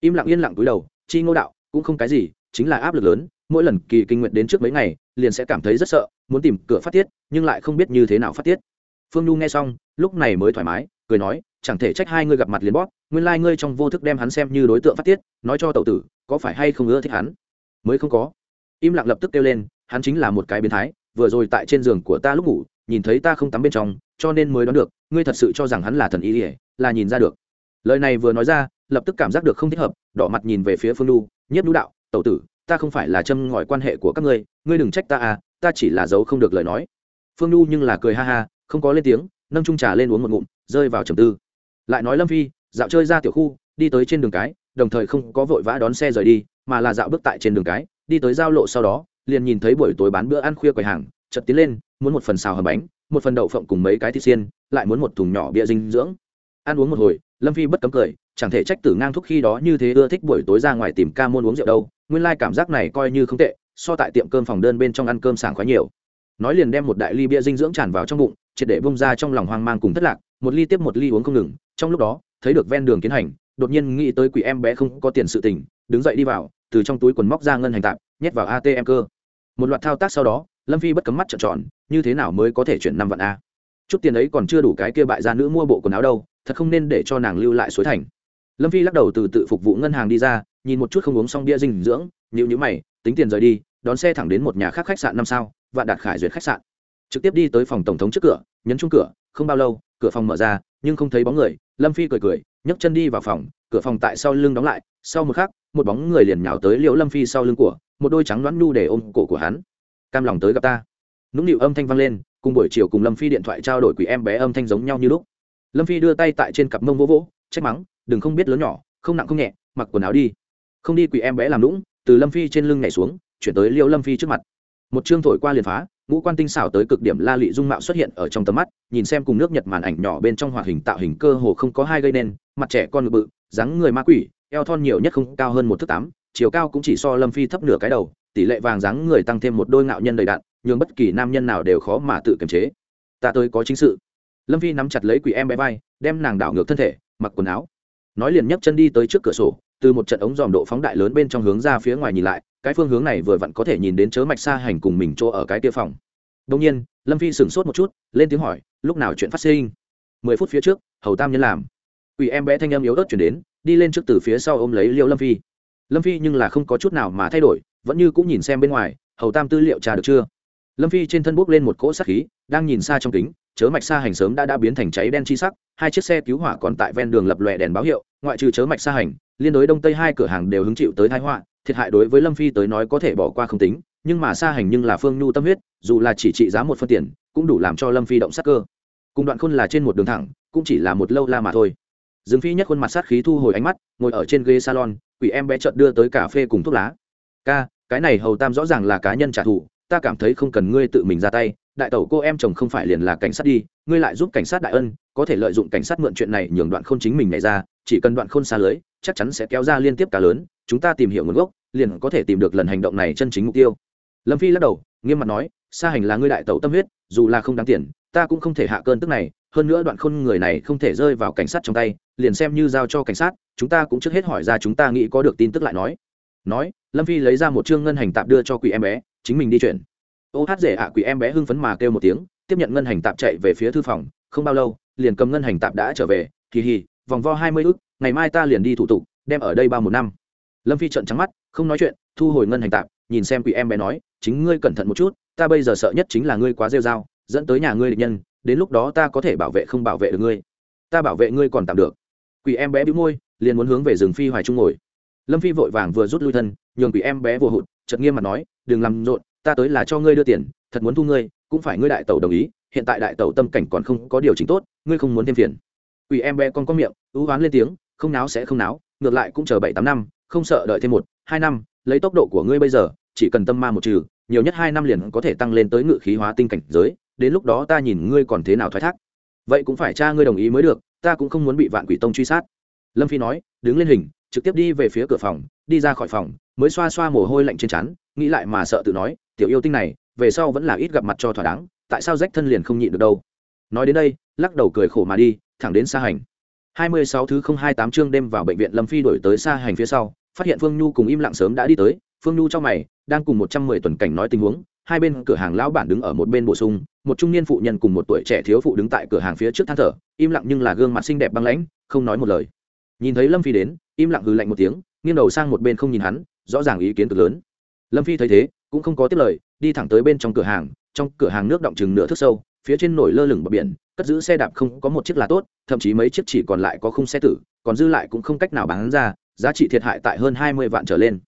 Im lặng yên lặng túi đầu, chi ngô đạo, cũng không cái gì, chính là áp lực lớn, mỗi lần kỳ kinh nguyện đến trước mấy ngày, liền sẽ cảm thấy rất sợ, muốn tìm cửa phát tiết, nhưng lại không biết như thế nào phát tiết. Phương nhu nghe xong, lúc này mới thoải mái, cười nói, chẳng thể trách hai ngươi gặp mặt liền bóp, nguyên lai、like、ngươi trong vô thức đem hắn xem như đối tượng phát tiết, nói cho tậu tử, có phải hay không ưa thích hắn? Mới không có. Im lặng lập tức kêu lên, hắn chính là một cái biến thái, vừa rồi tại trên giường của ta lúc ngủ, nhìn thấy ta không tắm bên trong cho nên mới đoán được, ngươi thật sự cho rằng hắn là thần ý ỉa là nhìn ra được. Lời này vừa nói ra, lập tức cảm giác được không thích hợp, đỏ mặt nhìn về phía phương lu nhất lũ đạo, tẩu tử, ta không phải là châm ngòi quan hệ của các ngươi ngươi đừng trách ta à ta chỉ là giấu không được lời nói. Phương lu nhưng là cười ha ha, không có lên tiếng, nâng trung trà lên uống một ngụm, rơi vào trầm tư. Lại nói lâm phi, dạo chơi ra tiểu khu, đi tới trên đường cái, đồng thời không có vội vã đón xe rời đi, mà là dạo bước tại trên đường cái, đi tới giao lộ sau đó, liền nhìn thấy buổi tối bán bữa ăn khuya quầy hàng, chợt tiến lên, muốn một phần xào hầm bánh một phần đậu phộng cùng mấy cái thịt xiên, lại muốn một thùng nhỏ bia dinh dưỡng. Ăn uống một hồi, lâm phi bất cấm cười, chẳng thể trách tử ngang thúc khi đó như thế ưa thích buổi tối ra ngoài tìm ca môn uống rượu đâu, nguyên lai cảm giác này coi như không tệ, so tại tiệm cơm phòng đơn bên trong ăn cơm sảng khoái nhiều. Nói liền đem một đại ly bia dinh dưỡng tràn vào trong bụng, triệt để bông ra trong lòng hoang mang cùng thất lạc, một ly tiếp một ly uống không ngừng, trong lúc đó, thấy được ven đường tiến hành, đột nhiên nghĩ tới quỷ em bé không có tiền sự tình, đứng dậy đi vào, từ trong túi quần móc ra ngân hành tạm nhét vào atm cơ. Một loạt thao tác sau đó lâm phi bất cấm mắt trợn tròn, như thế nào mới có thể chuyển năm vạn a? Chút tiền ấy còn chưa đủ cái kia bại gia nữ mua bộ quần áo đâu, thật không nên để cho nàng lưu lại suối thành. Lâm phi lắc đầu từ tự phục vụ ngân hàng đi ra, nhìn một chút không uống xong bia dinh dưỡng nhịu nhữ mày, tính tiền rời đi, đón xe thẳng đến một nhà khác khách sạn năm sao và đạt khải duyệt khách sạn. Trực tiếp đi tới phòng tổng thống trước cửa, nhấn chung cửa, không bao lâu, cửa phòng mở ra, nhưng không thấy bóng người, lâm phi cười cười, nhấc chân đi vào phòng, cửa phòng tại sau lưng đóng lại, sau một khắc, một bóng người liền nhào tới liễu lâm phi sau lưng của, một đôi trắng đoán nhu để ôm cổ của hắn cam lòng tới gặp ta. Nũng nịu âm thanh vang lên, cùng buổi chiều cùng lâm phi điện thoại trao đổi quỷ em bé âm thanh giống nhau như lúc. Lâm phi đưa tay tại trên cặp mông vỗ vỗ, trách mắng, đừng không biết lớn nhỏ, không nặng không nhẹ, mặc quần áo đi. Không đi quỷ em bé làm lũng từ lâm phi trên lưng nhảy xuống, chuyển tới liêu lâm phi trước mặt. Một chương thổi qua liền phá, ngũ quan tinh xảo tới cực điểm la lị dung mạo xuất hiện ở trong tầm mắt, nhìn xem cùng nước nhật màn ảnh nhỏ bên trong hoạt hình tạo hình cơ hồ không có hai gây nên, mặt trẻ con ngực bự, dáng người ma quỷ, eo thon nhiều nhất không cao hơn một thước tám, chiều cao cũng chỉ so lâm phi thấp nửa cái đầu tỷ lệ vàng dáng người tăng thêm một đôi ngạo nhân đầy đạn, nhường bất kỳ nam nhân nào đều khó mà tự kiềm chế. Ta tới có chính sự. Lâm Vi nắm chặt lấy quỷ em bé vai, đem nàng đảo ngược thân thể, mặc quần áo. Nói liền nhấc chân đi tới trước cửa sổ, từ một trận ống dòm độ phóng đại lớn bên trong hướng ra phía ngoài nhìn lại, cái phương hướng này vừa vặn có thể nhìn đến chớ mạch xa hành cùng mình chỗ ở cái kia phòng. Đông nhiên, lâm phi sửng sốt một chút, lên tiếng hỏi, lúc nào chuyện phát sinh? Mười phút phía trước, hầu tam nhân làm. Ủy em bé thanh em yếu ớt chuyển đến, đi lên trước từ phía sau ôm lấy liêu lâm phi. Lâm phi nhưng là không có chút nào mà thay đổi vẫn như cũng nhìn xem bên ngoài, hầu tam tư liệu trà được chưa? Lâm phi trên thân bốc lên một cỗ sắc khí, đang nhìn xa trong kính, chớ mạch xa hành sớm đã đã biến thành cháy đen chi sắc, hai chiếc xe cứu hỏa còn tại ven đường lập lòe đèn báo hiệu, ngoại trừ chớ mạch xa hành, liên đối đông tây hai cửa hàng đều hứng chịu tới thái họa, thiệt hại đối với lâm phi tới nói có thể bỏ qua không tính, nhưng mà xa hành nhưng là phương nhu tâm huyết, dù là chỉ trị giá một phân tiền, cũng đủ làm cho lâm phi động sắc cơ. Cùng đoạn khôn là trên một đường thẳng, cũng chỉ là một lâu la mà thôi. Dương phi nhất khuôn mặt sát khí thu hồi ánh mắt, ngồi ở trên ghế salon, quỷ em bé trợn đưa tới cà phê cùng thuốc lá ca, cái này hầu tam rõ ràng là cá nhân trả thù, ta cảm thấy không cần ngươi tự mình ra tay. Đại tẩu cô em chồng không phải liền là cảnh sát đi, ngươi lại giúp cảnh sát đại ân, có thể lợi dụng cảnh sát mượn chuyện này nhường đoạn khôn chính mình này ra, chỉ cần đoạn khôn xa lưới, chắc chắn sẽ kéo ra liên tiếp cả lớn, chúng ta tìm hiểu nguồn gốc, liền có thể tìm được lần hành động này chân chính mục tiêu. Lâm phi lắc đầu, nghiêm mặt nói xa hành là ngươi đại tẩu tâm huyết, dù là không đáng tiền, ta cũng không thể hạ cơn tức này, hơn nữa đoạn khôn người này không thể rơi vào cảnh sát trong tay, liền xem như giao cho cảnh sát, chúng ta cũng trước hết hỏi ra chúng ta nghĩ có được tin tức lại nói. Nói lâm phi lấy ra một chương ngân hành tạp đưa cho quỷ em bé, chính mình đi chuyển. Ô hát rể ạ, quỷ em bé hưng phấn mà kêu một tiếng, tiếp nhận ngân hành tạp chạy về phía thư phòng. Không bao lâu, liền cầm ngân hành tạp đã trở về. Kỳ hì, vòng vo hai mươi ức, ngày mai ta liền đi thủ tục, đem ở đây bao một năm. Lâm phi trận trắng mắt, không nói chuyện, thu hồi ngân hành tạp, nhìn xem quỷ em bé nói, chính ngươi cẩn thận một chút, ta bây giờ sợ nhất chính là ngươi quá rêu r a o dẫn tới nhà ngươi địch nhân, đến lúc đó ta có thể bảo vệ không bảo vệ được ngươi. Ta bảo vệ ngươi còn tạm được. Quỷ em bé bĩu môi, liền muốn hướng về rừng phi hoài trung ngồi. Lâm phi vội vàng vừa rút lui thân nhường quỷ em bé vừa hụt chật nghiêm mặt nói, đừng làm rộn, ta tới là cho ngươi đưa tiền, thật muốn thu ngươi, cũng phải ngươi đại tẩu đồng ý, hiện tại đại tẩu tâm cảnh còn không có điều chỉnh tốt, ngươi không muốn thêm phiền. Quỷ em bé con có miệng, ú oán lên tiếng, không náo sẽ không náo, ngược lại cũng chờ bảy tám năm, không sợ đợi thêm một, hai năm, lấy tốc độ của ngươi bây giờ, chỉ cần tâm ma một trừ, nhiều nhất hai năm liền có thể tăng lên tới ngự khí hóa tinh cảnh giới, đến lúc đó ta nhìn ngươi còn thế nào thoái thác. Vậy cũng phải cha ngươi đồng ý mới được, ta cũng không muốn bị vạn quỷ tông truy sát. Lâm phi nói, đứng lên hình trực tiếp đi về phía cửa phòng đi ra khỏi phòng mới xoa xoa mồ hôi lạnh trên trán nghĩ lại mà sợ tự nói tiểu yêu tinh này về sau vẫn là ít gặp mặt cho thỏa đáng tại sao rách thân liền không nhịn được đâu? Nói đến đây lắc đầu cười khổ mà đi thẳng đến xa hành. 26 thứ 028 chương đêm vào bệnh viện Lâm Phi đổi tới xa hành phía sau, phát hiện Phương Nhu cùng im lặng sớm đã đi tới, phương nhu trong mày đang cùng một trăm mười tuần cảnh nói tình huống hai bên cửa hàng lão bản đứng ở một bên bổ sung một trung niên phụ nhân cùng một tuổi trẻ thiếu phụ đứng tại cửa hàng phía trước than thở im lặng nhưng là gương mặt xinh đẹp băng lãnh không nói một lời. Nhìn thấy lâm phi đến im lặng hừ lạnh một tiếng, nghiêng đầu sang một bên không nhìn hắn, rõ ràng ý kiến cực lớn. Lâm phi thấy thế, cũng không có tiếp lời, đi thẳng tới bên trong cửa hàng, trong cửa hàng nước động chừng nửa thước sâu, phía trên nổi lơ lửng bờ biển, cất giữ xe đạp không có một chiếc là tốt, thậm chí mấy chiếc chỉ còn lại có khung xe tử, còn dư lại cũng không cách nào bán ra, giá trị thiệt hại tại hơn hai mươi vạn trở lên.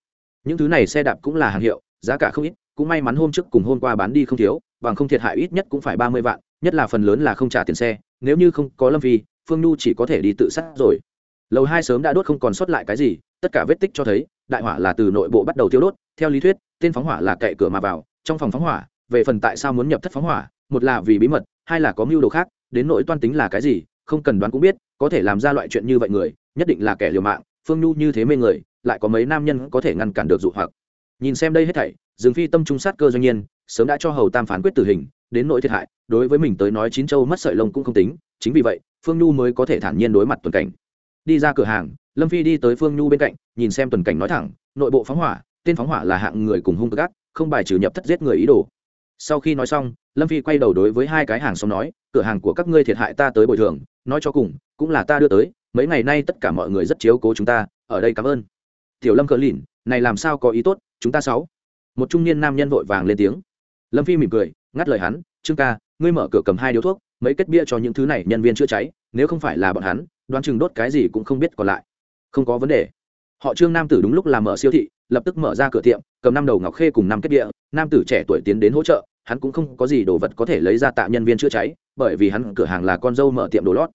Những thứ này xe đạp cũng là hàng hiệu, giá cả không ít, cũng may mắn hôm trước cùng hôm qua bán đi không thiếu, bằng không thiệt hại ít nhất cũng phải ba mươi vạn, nhất là phần lớn là không trả tiền xe, nếu như không có lâm phi, phương nhu chỉ có thể đi tự sát rồi lầu hai sớm đã đốt không còn sót lại cái gì, tất cả vết tích cho thấy, đại hỏa là từ nội bộ bắt đầu tiêu đốt, theo lý thuyết, tên phóng hỏa là cậy cửa mà vào, trong phòng phóng hỏa, về phần tại sao muốn nhập thất phóng hỏa, một là vì bí mật, hai là có mưu đồ khác, đến nỗi toan tính là cái gì, không cần đoán cũng biết, có thể làm ra loại chuyện như vậy người, nhất định là kẻ liều mạng, phương nhu như thế mê người, lại có mấy nam nhân có thể ngăn cản được dụ hoặc. Nhìn xem đây hết thảy, dương phi tâm trung sát cơ doanh nhiên, sớm đã cho hầu tam phán quyết tử hình, đến nỗi thiệt hại, đối với mình tới nói chín châu mất sợi lông cũng không tính, chính vì vậy, phương nhu mới có thể thản nhiên đối mặt tuần cảnh đi ra cửa hàng, lâm phi đi tới phương nhu bên cạnh, nhìn xem tuần cảnh nói thẳng, nội bộ phóng hỏa, tên phóng hỏa là hạng người cùng hung gác không bài trừ nhập thất giết người ý đồ. Sau khi nói xong, lâm phi quay đầu đối với hai cái hàng xóm nói, cửa hàng của các ngươi thiệt hại ta tới bồi thường, nói cho cùng, cũng là ta đưa tới, mấy ngày nay tất cả mọi người rất chiếu cố chúng ta, ở đây cảm ơn. Tiểu lâm cờ lìn này làm sao có ý tốt, chúng ta sáu. Một trung niên nam nhân vội vàng lên tiếng. Lâm phi mỉm cười, ngắt lời hắn, trương ca, ngươi mở cửa cầm hai điếu thuốc, mấy kết bia cho những thứ này nhân viên chữa cháy, nếu không phải là bọn hắn đoán chừng đốt cái gì cũng không biết còn lại. Không có vấn đề. Họ trương nam tử đúng lúc làm mở siêu thị, lập tức mở ra cửa tiệm, cầm năm đầu ngọc khê cùng năm kết địa. Nam tử trẻ tuổi tiến đến hỗ trợ, hắn cũng không có gì đồ vật có thể lấy ra tạ nhân viên chữa cháy, bởi vì hắn cửa hàng là con dâu mở tiệm đồ lót.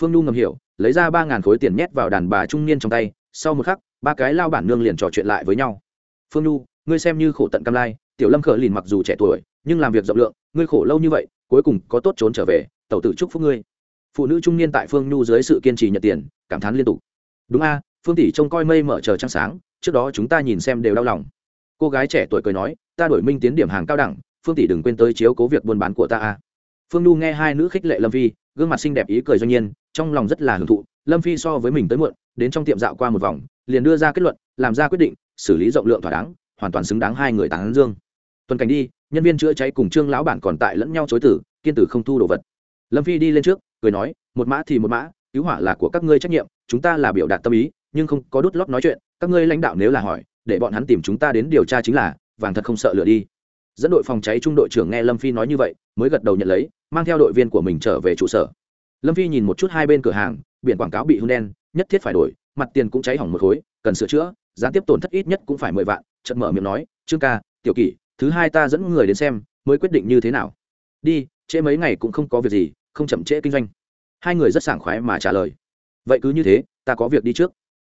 Phương nhu ngầm hiểu, lấy ra ba ngàn khối tiền nhét vào đàn bà trung niên trong tay, sau một khắc, ba cái lao bản nương liền trò chuyện lại với nhau. Phương nhu, ngươi xem như khổ tận cam lai, tiểu lâm khở lìn mặc dù trẻ tuổi, nhưng làm việc rộng lượng, ngươi khổ lâu như vậy, cuối cùng có tốt trốn trở về, tẩu tử chúc phúc ngươi phụ nữ trung niên tại phương nhu dưới sự kiên trì nhận tiền, cảm thán liên tục. Đúng a, phương tỷ trông coi mây mở chờ trăng sáng, trước đó chúng ta nhìn xem đều đau lòng. Cô gái trẻ tuổi cười nói, ta đổi minh tiến điểm hàng cao đẳng, phương tỷ đừng quên tới chiếu cố việc buôn bán của ta a. Phương nhu nghe hai nữ khích lệ lâm phi, gương mặt xinh đẹp ý cười doanh nhiên, trong lòng rất là hưởng thụ, lâm phi so với mình tới muộn, đến trong tiệm dạo qua một vòng, liền đưa ra kết luận, làm ra quyết định, xử lý rộng lượng thỏa đáng, hoàn toàn xứng đáng hai người tán dương. Tuần cảnh đi, nhân viên chữa cháy cùng trương lão bản còn tại lẫn nhau chối tử, kiên tử không thu đồ vật. Lâm phi đi lên trước cười nói, một mã thì một mã, cứu hỏa là của các ngươi trách nhiệm, chúng ta là biểu đạt tâm ý, nhưng không có đút lót nói chuyện, các ngươi lãnh đạo nếu là hỏi, để bọn hắn tìm chúng ta đến điều tra chính là, vàng thật không sợ lửa đi. Dẫn đội phòng cháy trung đội trưởng nghe lâm phi nói như vậy, mới gật đầu nhận lấy, mang theo đội viên của mình trở về trụ sở. Lâm phi nhìn một chút hai bên cửa hàng, biển quảng cáo bị hưng đen, nhất thiết phải đổi, mặt tiền cũng cháy hỏng một khối, cần sửa chữa gián tiếp tổn thất ít nhất cũng phải mười vạn, chợt mở miệng nói, trương ca, tiểu kỷ, thứ hai ta dẫn người đến xem, mới quyết định như thế nào? Đi, trễ mấy ngày cũng không có việc gì không chậm trễ kinh doanh. Hai người rất sảng khoái mà trả lời. Vậy cứ như thế, ta có việc đi trước.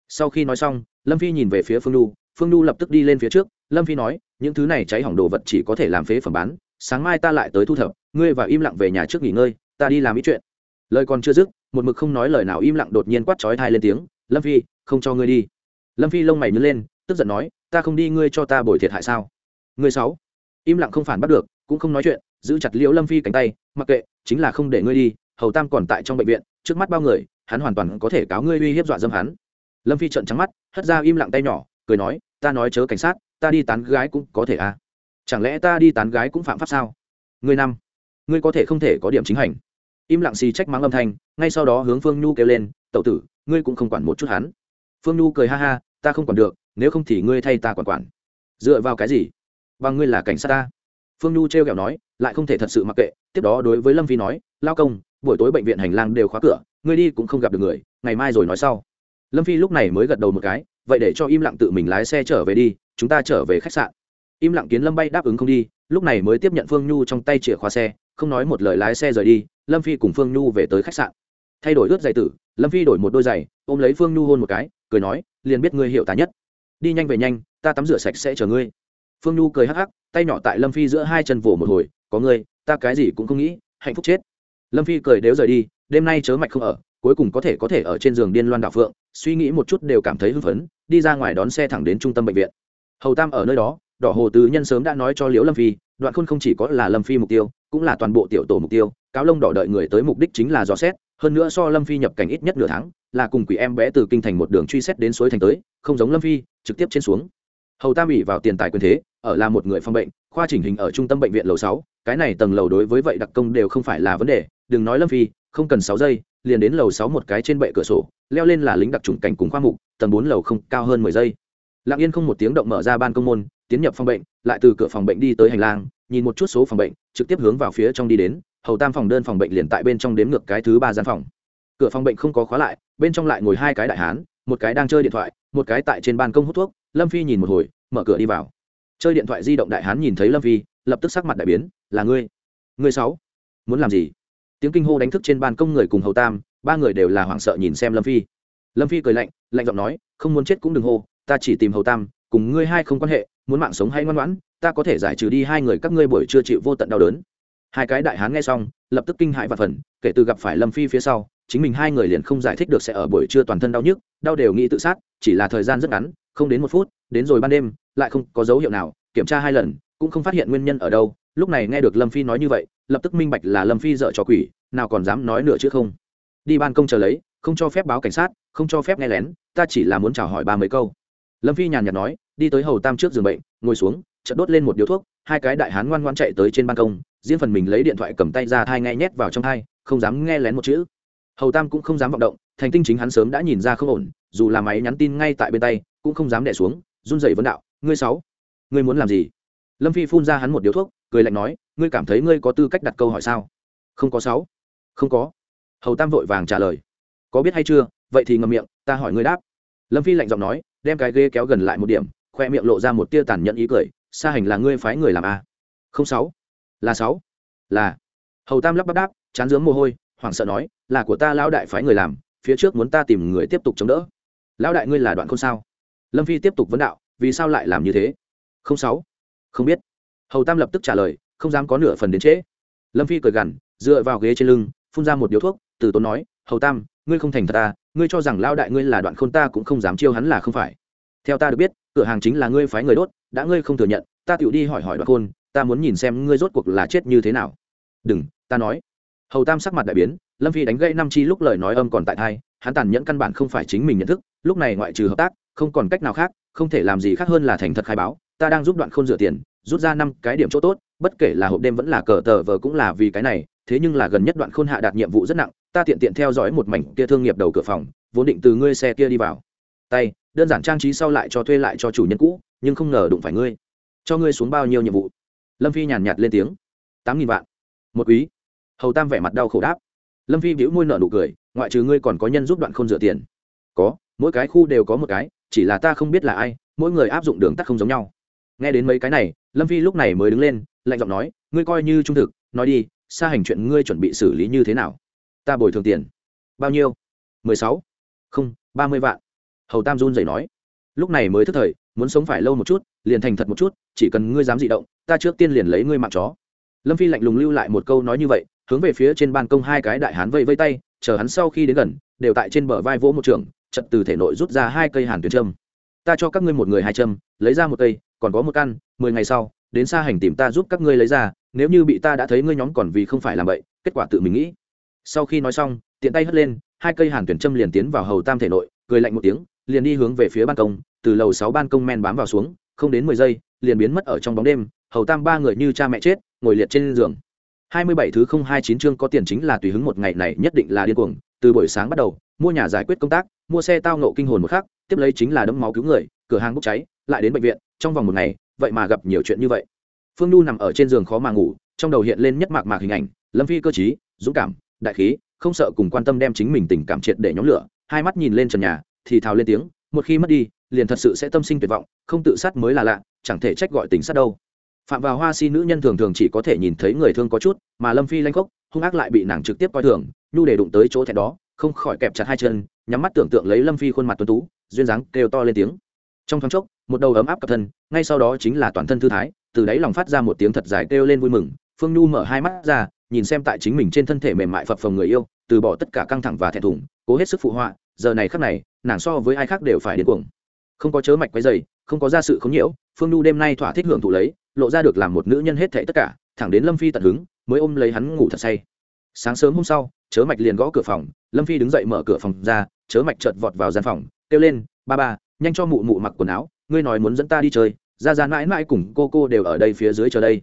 Sau khi nói xong, lâm phi nhìn về phía phương lu phương lu lập tức đi lên phía trước. Lâm phi nói, những thứ này cháy hỏng đồ vật chỉ có thể làm phế phẩm bán. Sáng mai ta lại tới thu thập. Ngươi và im lặng về nhà trước nghỉ ngơi, ta đi làm ý chuyện. Lời còn chưa dứt, một mực không nói lời nào im lặng đột nhiên quát trói thai lên tiếng, lâm phi, không cho ngươi đi. Lâm phi lông mày nhớ lên, tức giận nói, ta không đi, ngươi cho ta bồi thiệt hại sao? Ngươi sáu. Im lặng không phản bắt được, cũng không nói chuyện, giữ chặt liễu lâm phi cánh tay, mặc kệ chính là không để ngươi đi, hầu tam còn tại trong bệnh viện, trước mắt bao người, hắn hoàn toàn có thể cáo ngươi uy hiếp dọa dâm hắn. Lâm phi trợn trắng mắt, hất ra im lặng tay nhỏ, cười nói, ta nói chớ cảnh sát, ta đi tán gái cũng có thể à? Chẳng lẽ ta đi tán gái cũng phạm pháp sao? Ngươi năm, ngươi có thể không thể có điểm chính hành. Im lặng xì trách mắng âm thanh, ngay sau đó hướng phương nhu kêu lên tậu tử, ngươi cũng không quản một chút hắn. Phương nhu cười ha ha, ta không quản được, nếu không thì ngươi thay ta quản quản. Dựa vào cái gì? Bằng ngươi là cảnh sát ta. Phương nhu t r e o kẹo nói, lại không thể thật sự mặc kệ tiếp đó đối với lâm phi nói, lao công, buổi tối bệnh viện hành lang đều khóa cửa, ngươi đi cũng không gặp được người, ngày mai rồi nói sau. Lâm phi lúc này mới gật đầu một cái, vậy để cho im lặng tự mình lái xe trở về đi, chúng ta trở về khách sạn. Im lặng kiến lâm bay đáp ứng không đi, lúc này mới tiếp nhận phương nhu trong tay chìa khóa xe, không nói một lời lái xe rời đi, lâm phi cùng phương nhu về tới khách sạn. Thay đổi ướt giày tử, lâm phi đổi một đôi giày, ôm lấy phương nhu hôn một cái, cười nói, liền biết ngươi hiểu ta nhất. Đi nhanh về nhanh, ta tắm rửa sạch sẽ chờ ngươi. Phương nhu cười hắc hắc, tay nhỏ tại lâm phi giữa hai chân vỗ một hồi, có ngươi ta cái gì cũng không nghĩ, hạnh phúc chết. Lâm phi cười đếu rời đi, đêm nay chớ mạch không ở, cuối cùng có thể có thể ở trên giường điên loan đảo phượng, suy nghĩ một chút đều cảm thấy hưng phấn, đi ra ngoài đón xe thẳng đến trung tâm bệnh viện. Hầu tam ở nơi đó, đỏ hồ tứ nhân sớm đã nói cho liễu lâm phi, đoạn khôn không chỉ có là lâm phi mục tiêu, cũng là toàn bộ tiểu tổ mục tiêu, cáo lông đỏ đợi người tới mục đích chính là dò xét, hơn nữa so lâm phi nhập cảnh ít nhất nửa tháng, là cùng quỷ em bé từ kinh thành một đường truy xét đến suối thành tới, không giống lâm phi, trực tiếp trên xuống. Hầu tam ủy vào tiền tài quyền thế, ở là một người phong bệnh khoa chỉnh hình ở trung tâm bệnh viện lầu sáu, cái này tầng lầu đối với vậy đặc công đều không phải là vấn đề, đừng nói lâm phi, không cần sáu giây, liền đến lầu sáu một cái trên bệ cửa sổ, leo lên là lính đặc trùng cảnh cùng khoa mục, tầng bốn lầu không, cao hơn mười giây. Lặng yên không một tiếng động mở ra ban công môn, tiến nhập phòng bệnh, lại từ cửa phòng bệnh đi tới hành lang, nhìn một chút số phòng bệnh, trực tiếp hướng vào phía trong đi đến, hầu tam phòng đơn phòng bệnh liền tại bên trong đếm ngược cái thứ ba gian phòng. Cửa phòng bệnh không có khóa lại, bên trong lại ngồi hai cái đại hán, một cái đang chơi điện thoại, một cái tại trên ban công hút thuốc, lâm phi nhìn một hồi, mở cửa đi vào chơi điện thoại di động đại hán nhìn thấy lâm phi, lập tức sắc mặt đại biến, là ngươi. Ngươi sáu. Muốn làm gì? Tiếng kinh hô đánh thức trên ban công người cùng hầu tam, ba người đều là hoảng sợ nhìn xem lâm phi. Lâm phi cười lạnh lạnh giọng nói, không muốn chết cũng đừng hô, ta chỉ tìm hầu tam, cùng ngươi hai không quan hệ, muốn mạng sống hay ngoan ngoãn, ta có thể giải trừ đi hai người các ngươi buổi chưa chịu vô tận đau đớn. Hai cái đại hán nghe xong, lập tức kinh hại và phần kể từ gặp phải lâm phi phía sau, chính mình hai người liền không giải thích được sẽ ở buổi trưa toàn thân đau nhức, đau đều nghĩ tự sát, chỉ là thời gian rất ngắn, không đến một phút đến rồi ban đêm, lại không có dấu hiệu nào, kiểm tra hai lần, cũng không phát hiện nguyên nhân ở đâu. Lúc này nghe được lâm phi nói như vậy, lập tức minh bạch là lâm phi dợ cho quỷ, nào còn dám nói nữa chứ không. Đi ban công chờ lấy, không cho phép báo cảnh sát, không cho phép nghe lén, ta chỉ là muốn chào hỏi ba mấy câu. Lâm phi nhàn nhạt nói, đi tới hầu tam trước giường bệnh, ngồi xuống, chợt đốt lên một điếu thuốc, hai cái đại hán ngoan ngoan chạy tới trên ban công, riêng phần mình lấy điện thoại cầm tay ra thai nghe nhét vào trong thai, không dám nghe lén một chữ. Hầu tam cũng không dám vọng động, thành tinh chính hắn sớm đã nhìn ra không ổn, dù là máy nhắn tin ngay tại bên tay, cũng không dám đẻ xuống run rẩy vấn đạo, ngươi sáu, ngươi muốn làm gì? Lâm phi phun ra hắn một điếu thuốc, cười lạnh nói, ngươi cảm thấy ngươi có tư cách đặt câu hỏi sao? Không có sáu. Không có. Hầu tam vội vàng trả lời, có biết hay chưa? Vậy thì ngậm miệng, ta hỏi ngươi đáp. Lâm phi lạnh giọng nói, đem cái ghế kéo gần lại một điểm, khoe miệng lộ ra một tia tàn nhẫn ý cười xa hành là ngươi phái người làm a không sáu. Là sáu. Là. Hầu tam lắp bắp đáp, chán dướng mồ hôi, hoảng sợ nói, là của ta lão đại phái người làm, phía trước muốn ta tìm người tiếp tục chống đỡ. Lão đại ngươi là đoạn không sao? Lâm phi tiếp tục vấn đạo, vì sao lại làm như thế? Không sáu. Không biết. Hầu tam lập tức trả lời, không dám có nửa phần đến trễ. Lâm phi cười gằn, dựa vào ghế trên lưng, phun ra một điếu thuốc, từ tốn nói, hầu tam, ngươi không thành thật ta, ngươi cho rằng lao đại ngươi là đoạn khôn ta cũng không dám chiêu hắn là không phải. Theo ta được biết, cửa hàng chính là ngươi phái người đốt, đã ngươi không thừa nhận, ta tựu đi hỏi hỏi đoạn khôn, ta muốn nhìn xem ngươi rốt cuộc là chết như thế nào. Đừng, ta nói. Hầu tam sắc mặt đại biến, lâm phi đánh gãy năm chi lúc lời nói âm còn tại thai, hắn tàn nhẫn căn bản không phải chính mình nhận thức, lúc này ngoại trừ hợp tác không còn cách nào khác, không thể làm gì khác hơn là thành thật khai báo, ta đang giúp đoạn khôn rửa tiền, rút ra năm cái điểm chỗ tốt, bất kể là hộp đêm vẫn là cờ tờ vờ cũng là vì cái này, thế nhưng là gần nhất đoạn khôn hạ đạt nhiệm vụ rất nặng, ta tiện tiện theo dõi một mảnh kia thương nghiệp đầu cửa phòng, vốn định từ ngươi xe kia đi vào. Tay, đơn giản trang trí sau lại cho thuê lại cho chủ nhân cũ, nhưng không ngờ đụng phải ngươi. Cho ngươi xuống bao nhiêu nhiệm vụ? Lâm phi nhàn nhạt lên tiếng. Tám nghìn vạn. Một quý. Hầu tam vẻ mặt đau khổ đáp. Lâm phi bĩu môi nợ nụ cười, ngoại trừ ngươi còn có nhân giúp đoạn khôn dựa tiền. Có, mỗi cái khu đều có một cái chỉ là ta không biết là ai, mỗi người áp dụng đường tắt không giống nhau. Nghe đến mấy cái này, lâm phi lúc này mới đứng lên, lạnh giọng nói, ngươi coi như trung thực, nói đi, xa hành chuyện ngươi chuẩn bị xử lý như thế nào? Ta bồi thường tiền. Bao nhiêu? Mười sáu. Không, ba mươi vạn. Hầu tam run dậy nói. Lúc này mới thức thời, muốn sống phải lâu một chút, liền thành thật một chút, chỉ cần ngươi dám dị động, ta trước tiên liền lấy ngươi mạng chó. Lâm phi lạnh lùng lưu lại một câu nói như vậy, hướng về phía trên ban công hai cái đại hán vây vây tay, chờ hắn sau khi đến gần, đều tại trên bờ vai vỗ một trường chật từ thể nội rút ra hai cây hàn tuyến trâm ta cho các ngươi một người hai châm, lấy ra một cây, còn có một căn, mười ngày sau, đến xa hành tìm ta giúp các ngươi lấy ra, nếu như bị ta đã thấy ngươi nhóm còn vì không phải làm vậy, kết quả tự mình nghĩ. Sau khi nói xong, tiện tay hất lên, hai cây hàn tuyển châm liền tiến vào hầu tam thể nội, cười lạnh một tiếng, liền đi hướng về phía ban công, từ lầu sáu ban công men bám vào xuống, không đến mười giây, liền biến mất ở trong bóng đêm, hầu tam ba người như cha mẹ chết, ngồi liệt trên giường. Hai mươi bảy thứ không hai chín chương có tiền chính là tùy hứng một ngày này nhất định là điên cuồng, từ buổi sáng bắt đầu, mua nhà giải quyết công tác mua xe tao nộ kinh hồn một khắc, tiếp lấy chính là đấm máu cứu người, cửa hàng bốc cháy, lại đến bệnh viện, trong vòng một ngày, vậy mà gặp nhiều chuyện như vậy. Phương nhu nằm ở trên giường khó mà ngủ, trong đầu hiện lên nhất mạc mạc hình ảnh, lâm phi cơ t dũng cảm, đại khí, không sợ cùng quan tâm đem chính mình tình cảm triệt để nhóm lửa, hai mắt nhìn lên trần nhà, thì thào lên tiếng, một khi mất đi, liền thật sự sẽ tâm sinh tuyệt vọng, không tự sát mới là lạ, chẳng thể trách gọi tình sát đâu. Phạm vào hoa si nữ nhân thường thường chỉ có thể nhìn thấy người thương có chút, mà lâm phi lanh khốc, hung ác lại bị nàng trực tiếp coi thường, nhu để đụng tới chỗ thẹn đó không khỏi kẹp chặt hai chân, nhắm mắt tưởng tượng lấy lâm phi khuôn mặt tuấn tú, duyên dáng kêu to lên tiếng. Trong thoáng chốc, một đầu ấm áp cặp thân, ngay sau đó chính là toàn thân thư thái, từ đáy lòng phát ra một tiếng thật dài kêu lên vui mừng, phương nhu mở hai mắt ra, nhìn xem tại chính mình trên thân thể mềm mại phập phồng người yêu, từ bỏ tất cả căng thẳng và thẹn thùng, cố hết sức phụ họa, giờ này khắc này, nàng so với ai khác đều phải điên cuồng. Không có chớ mạch quấy dày không có ra sự không nhiễu, phương nhu đêm nay thỏa thích hưởng thụ lấy, lộ ra được làm một nữ nhân hết thệ tất cả, thẳng đến lâm phi tận hứng, mới ôm lấy hắn ngủ thật say sáng sớm hôm sau, chớ mạch liền gõ cửa phòng, lâm phi đứng dậy mở cửa phòng ra, chớ mạch chợt vọt vào gian phòng, kêu lên, ba ba, nhanh cho mụ mụ mặc quần áo, ngươi nói muốn dẫn ta đi chơi, ra ra mãi mãi cùng cô cô đều ở đây phía dưới chờ đây.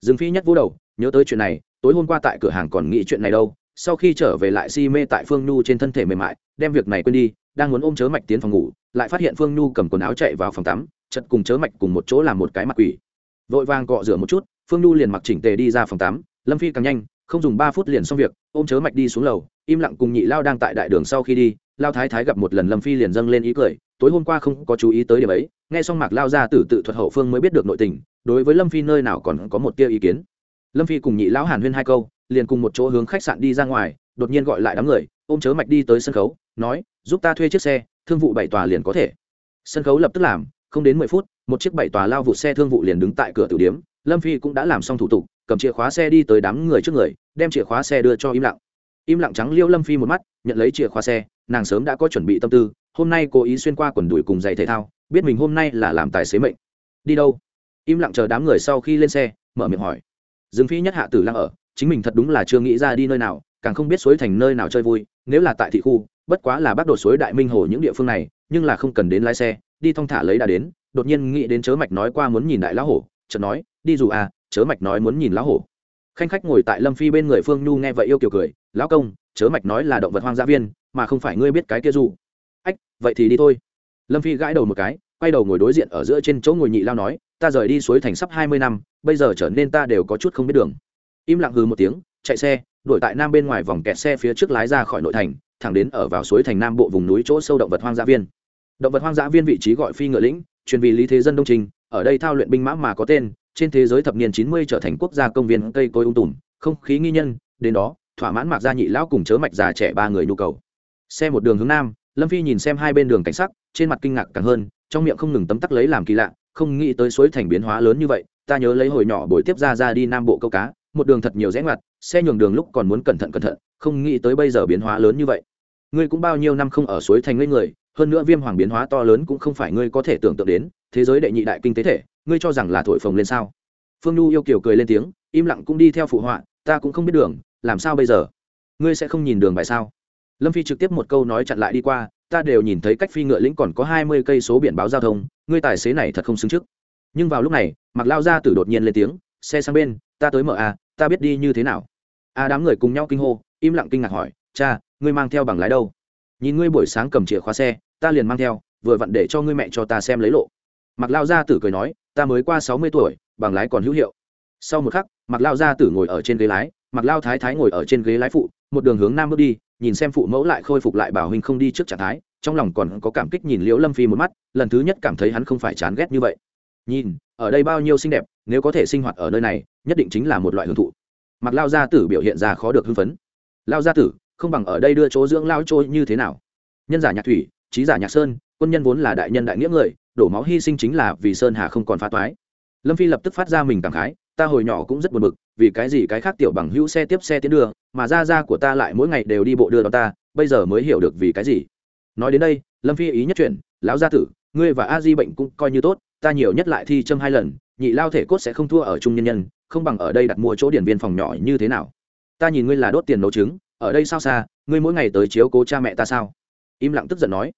Dương phi nhất vô đầu, nhớ tới chuyện này, tối hôm qua tại cửa hàng còn nghĩ chuyện này đâu, sau khi trở về lại si mê tại phương nhu trên thân thể mềm mại, đem việc này quên đi, đang muốn ôm chớ mạch tiến phòng ngủ, lại phát hiện phương nhu cầm quần áo chạy vào phòng tắm chật cùng chớ mạch cùng một chỗ làm một cái mặt quỷ. Vội vàng cọ rửa một chút, phương nhu liền mặc chỉnh tề đi ra phòng tắm, lâm phi càng nhanh không dùng ba phút liền xong việc, ôm chớ mạch đi xuống lầu, im lặng cùng nhị lao đang tại đại đường sau khi đi, lao thái thái gặp một lần lâm phi liền dâng lên ý cười, tối hôm qua không có chú ý tới điểm ấy, nghe xong mạc lao ra từ tự thuật hậu phương mới biết được nội tình, đối với lâm phi nơi nào còn có một tia ý kiến. Lâm phi cùng nhị lão hàn huyên hai câu, liền cùng một chỗ hướng khách sạn đi ra ngoài, đột nhiên gọi lại đám người, ôm chớ mạch đi tới sân khấu, nói, giúp ta thuê chiếc xe, thương vụ bảy tòa liền có thể. Sân khấu lập tức làm, không đến mười phút, một chiếc bảy tòa lao vụ xe thương vụ liền đứng tại cửa tử điếm lâm phi cũng đã làm xong thủ tục, cầm chìa khóa xe đi tới đám người trước người, đem chìa khóa xe đưa cho im lặng. Im lặng trắng liêu lâm phi một mắt, nhận lấy chìa khóa xe, nàng sớm đã có chuẩn bị tâm tư, hôm nay cố ý xuyên qua quần đùi cùng giày thể thao, biết mình hôm nay là làm tài xế mệnh. Đi đâu? Im lặng chờ đám người sau khi lên xe, mở miệng hỏi. Dương phi nhất hạ tử lăng ở, chính mình thật đúng là chưa nghĩ ra đi nơi nào, càng không biết suối thành nơi nào chơi vui, nếu là tại thị khu, bất quá là bắt đột suối đại minh hồ những địa phương này, nhưng là không cần đến lái xe, đi thong thả lấy đã đến, đột nhiên nghĩ đến chớ mạch nói qua muốn nhìn đại lão hổ, chợt nói đi dù à chớ mạch nói muốn nhìn lão hổ. Khanh khách ngồi tại lâm phi bên người phương nhu nghe vậy yêu kiều cười, lão công, chớ mạch nói là động vật hoang dã viên, mà không phải ngươi biết cái kia dù. Ách, vậy thì đi thôi. Lâm phi gãi đầu một cái, quay đầu ngồi đối diện ở giữa trên chỗ ngồi nhị lao nói, ta rời đi suối thành sắp hai mươi năm, bây giờ trở nên ta đều có chút không biết đường. Im lặng hừ một tiếng, chạy xe, đuổi tại nam bên ngoài vòng kẹt xe phía trước lái ra khỏi nội thành, thẳng đến ở vào suối thành nam bộ vùng núi chỗ sâu động vật hoang dã viên. Động vật hoang dã viên vị trí gọi phi ngựa lĩnh truyền vì lý thế dân đông trình, ở đây thao luyện binh mã mà có tên trên thế giới thập niên chín mươi trở thành quốc gia công viên cây cối ung tùm, không khí nghi nhân, đến đó, thỏa mãn mạc gia nhị lão cùng chớ mạch già trẻ ba người nhu cầu. Xe một đường hướng nam, lâm phi nhìn xem hai bên đường cảnh sắc, trên mặt kinh ngạc càng hơn, trong miệng không ngừng tấm tắc lấy làm kỳ lạ, không nghĩ tới suối thành biến hóa lớn như vậy, ta nhớ lấy hồi nhỏ buổi tiếp ra ra đi nam bộ câu cá, một đường thật nhiều rẽ ngoặt, xe nhường đường lúc còn muốn cẩn thận cẩn thận, không nghĩ tới bây giờ biến hóa lớn như vậy. Ngươi cũng bao nhiêu năm không ở suối thành ngây người, hơn nữa viêm hoàng biến hóa to lớn cũng không phải ngươi có thể tưởng tượng đến, thế giới đệ nhị đại kinh tế thể ngươi cho rằng là thổi phồng lên sao? Phương nhu yêu kiều cười lên tiếng, im lặng cũng đi theo phụ họa, ta cũng không biết đường, làm sao bây giờ? Ngươi sẽ không nhìn đường bài sao? Lâm phi trực tiếp một câu nói chặn lại đi qua, ta đều nhìn thấy cách phi ngựa lĩnh còn có hai mươi cây số biển báo giao thông, ngươi tài xế này thật không xứng trước. Nhưng vào lúc này mặc lao ra Tử đột nhiên lên tiếng, xe sang bên, ta tới mở a ta biết đi như thế nào. A đám người cùng nhau kinh hô, im lặng kinh ngạc hỏi, cha, ngươi mang theo bằng lái đâu? Nhìn ngươi buổi sáng cầm chìa khóa xe, ta liền mang theo, vừa vặn để cho ngươi mẹ cho ta xem lấy lộ. Mặc lao gia tử cười nói ta mới qua sáu mươi tuổi, bằng lái còn hữu hiệu. Sau một khắc mặc lao gia tử ngồi ở trên ghế lái mặc lao thái thái ngồi ở trên ghế lái phụ, một đường hướng nam bước đi, nhìn xem phụ mẫu lại khôi phục lại bảo huynh không đi trước trạng thái, trong lòng còn có cảm kích nhìn liễu lâm phi một mắt, lần thứ nhất cảm thấy hắn không phải chán ghét như vậy. Nhìn, ở đây bao nhiêu xinh đẹp, nếu có thể sinh hoạt ở nơi này, nhất định chính là một loại hưởng thụ. Mặc lao gia tử biểu hiện ra khó được hưng phấn. Lao gia tử, không bằng ở đây đưa chỗ dưỡng lao trôi như thế nào? Nhân giả nhạc thủy, trí giả nhạc sơn, quân nhân vốn là đại nhân đại nghĩa người đổ máu hy sinh chính là vì sơn hà không còn phá toái. Lâm phi lập tức phát ra mình cảm khái, ta hồi nhỏ cũng rất buồn bực, vì cái gì cái khác tiểu bằng hữu xe tiếp xe tiến đưa, mà ra ra của ta lại mỗi ngày đều đi bộ đưa đón ta, bây giờ mới hiểu được vì cái gì? Nói đến đây, lâm phi ý nhất chuyển, lão gia tử, ngươi và a di bệnh cũng coi như tốt, ta nhiều nhất lại thi châm hai lần, nhị lao thể cốt sẽ không thua ở trung nhân nhân, không bằng ở đây đặt mua chỗ điển viên phòng nhỏ như thế nào? Ta nhìn ngươi là đốt tiền nấu trứng, ở đây sao xa, ngươi mỗi ngày tới chiếu cố cha mẹ ta sao? Im lặng tức giận nói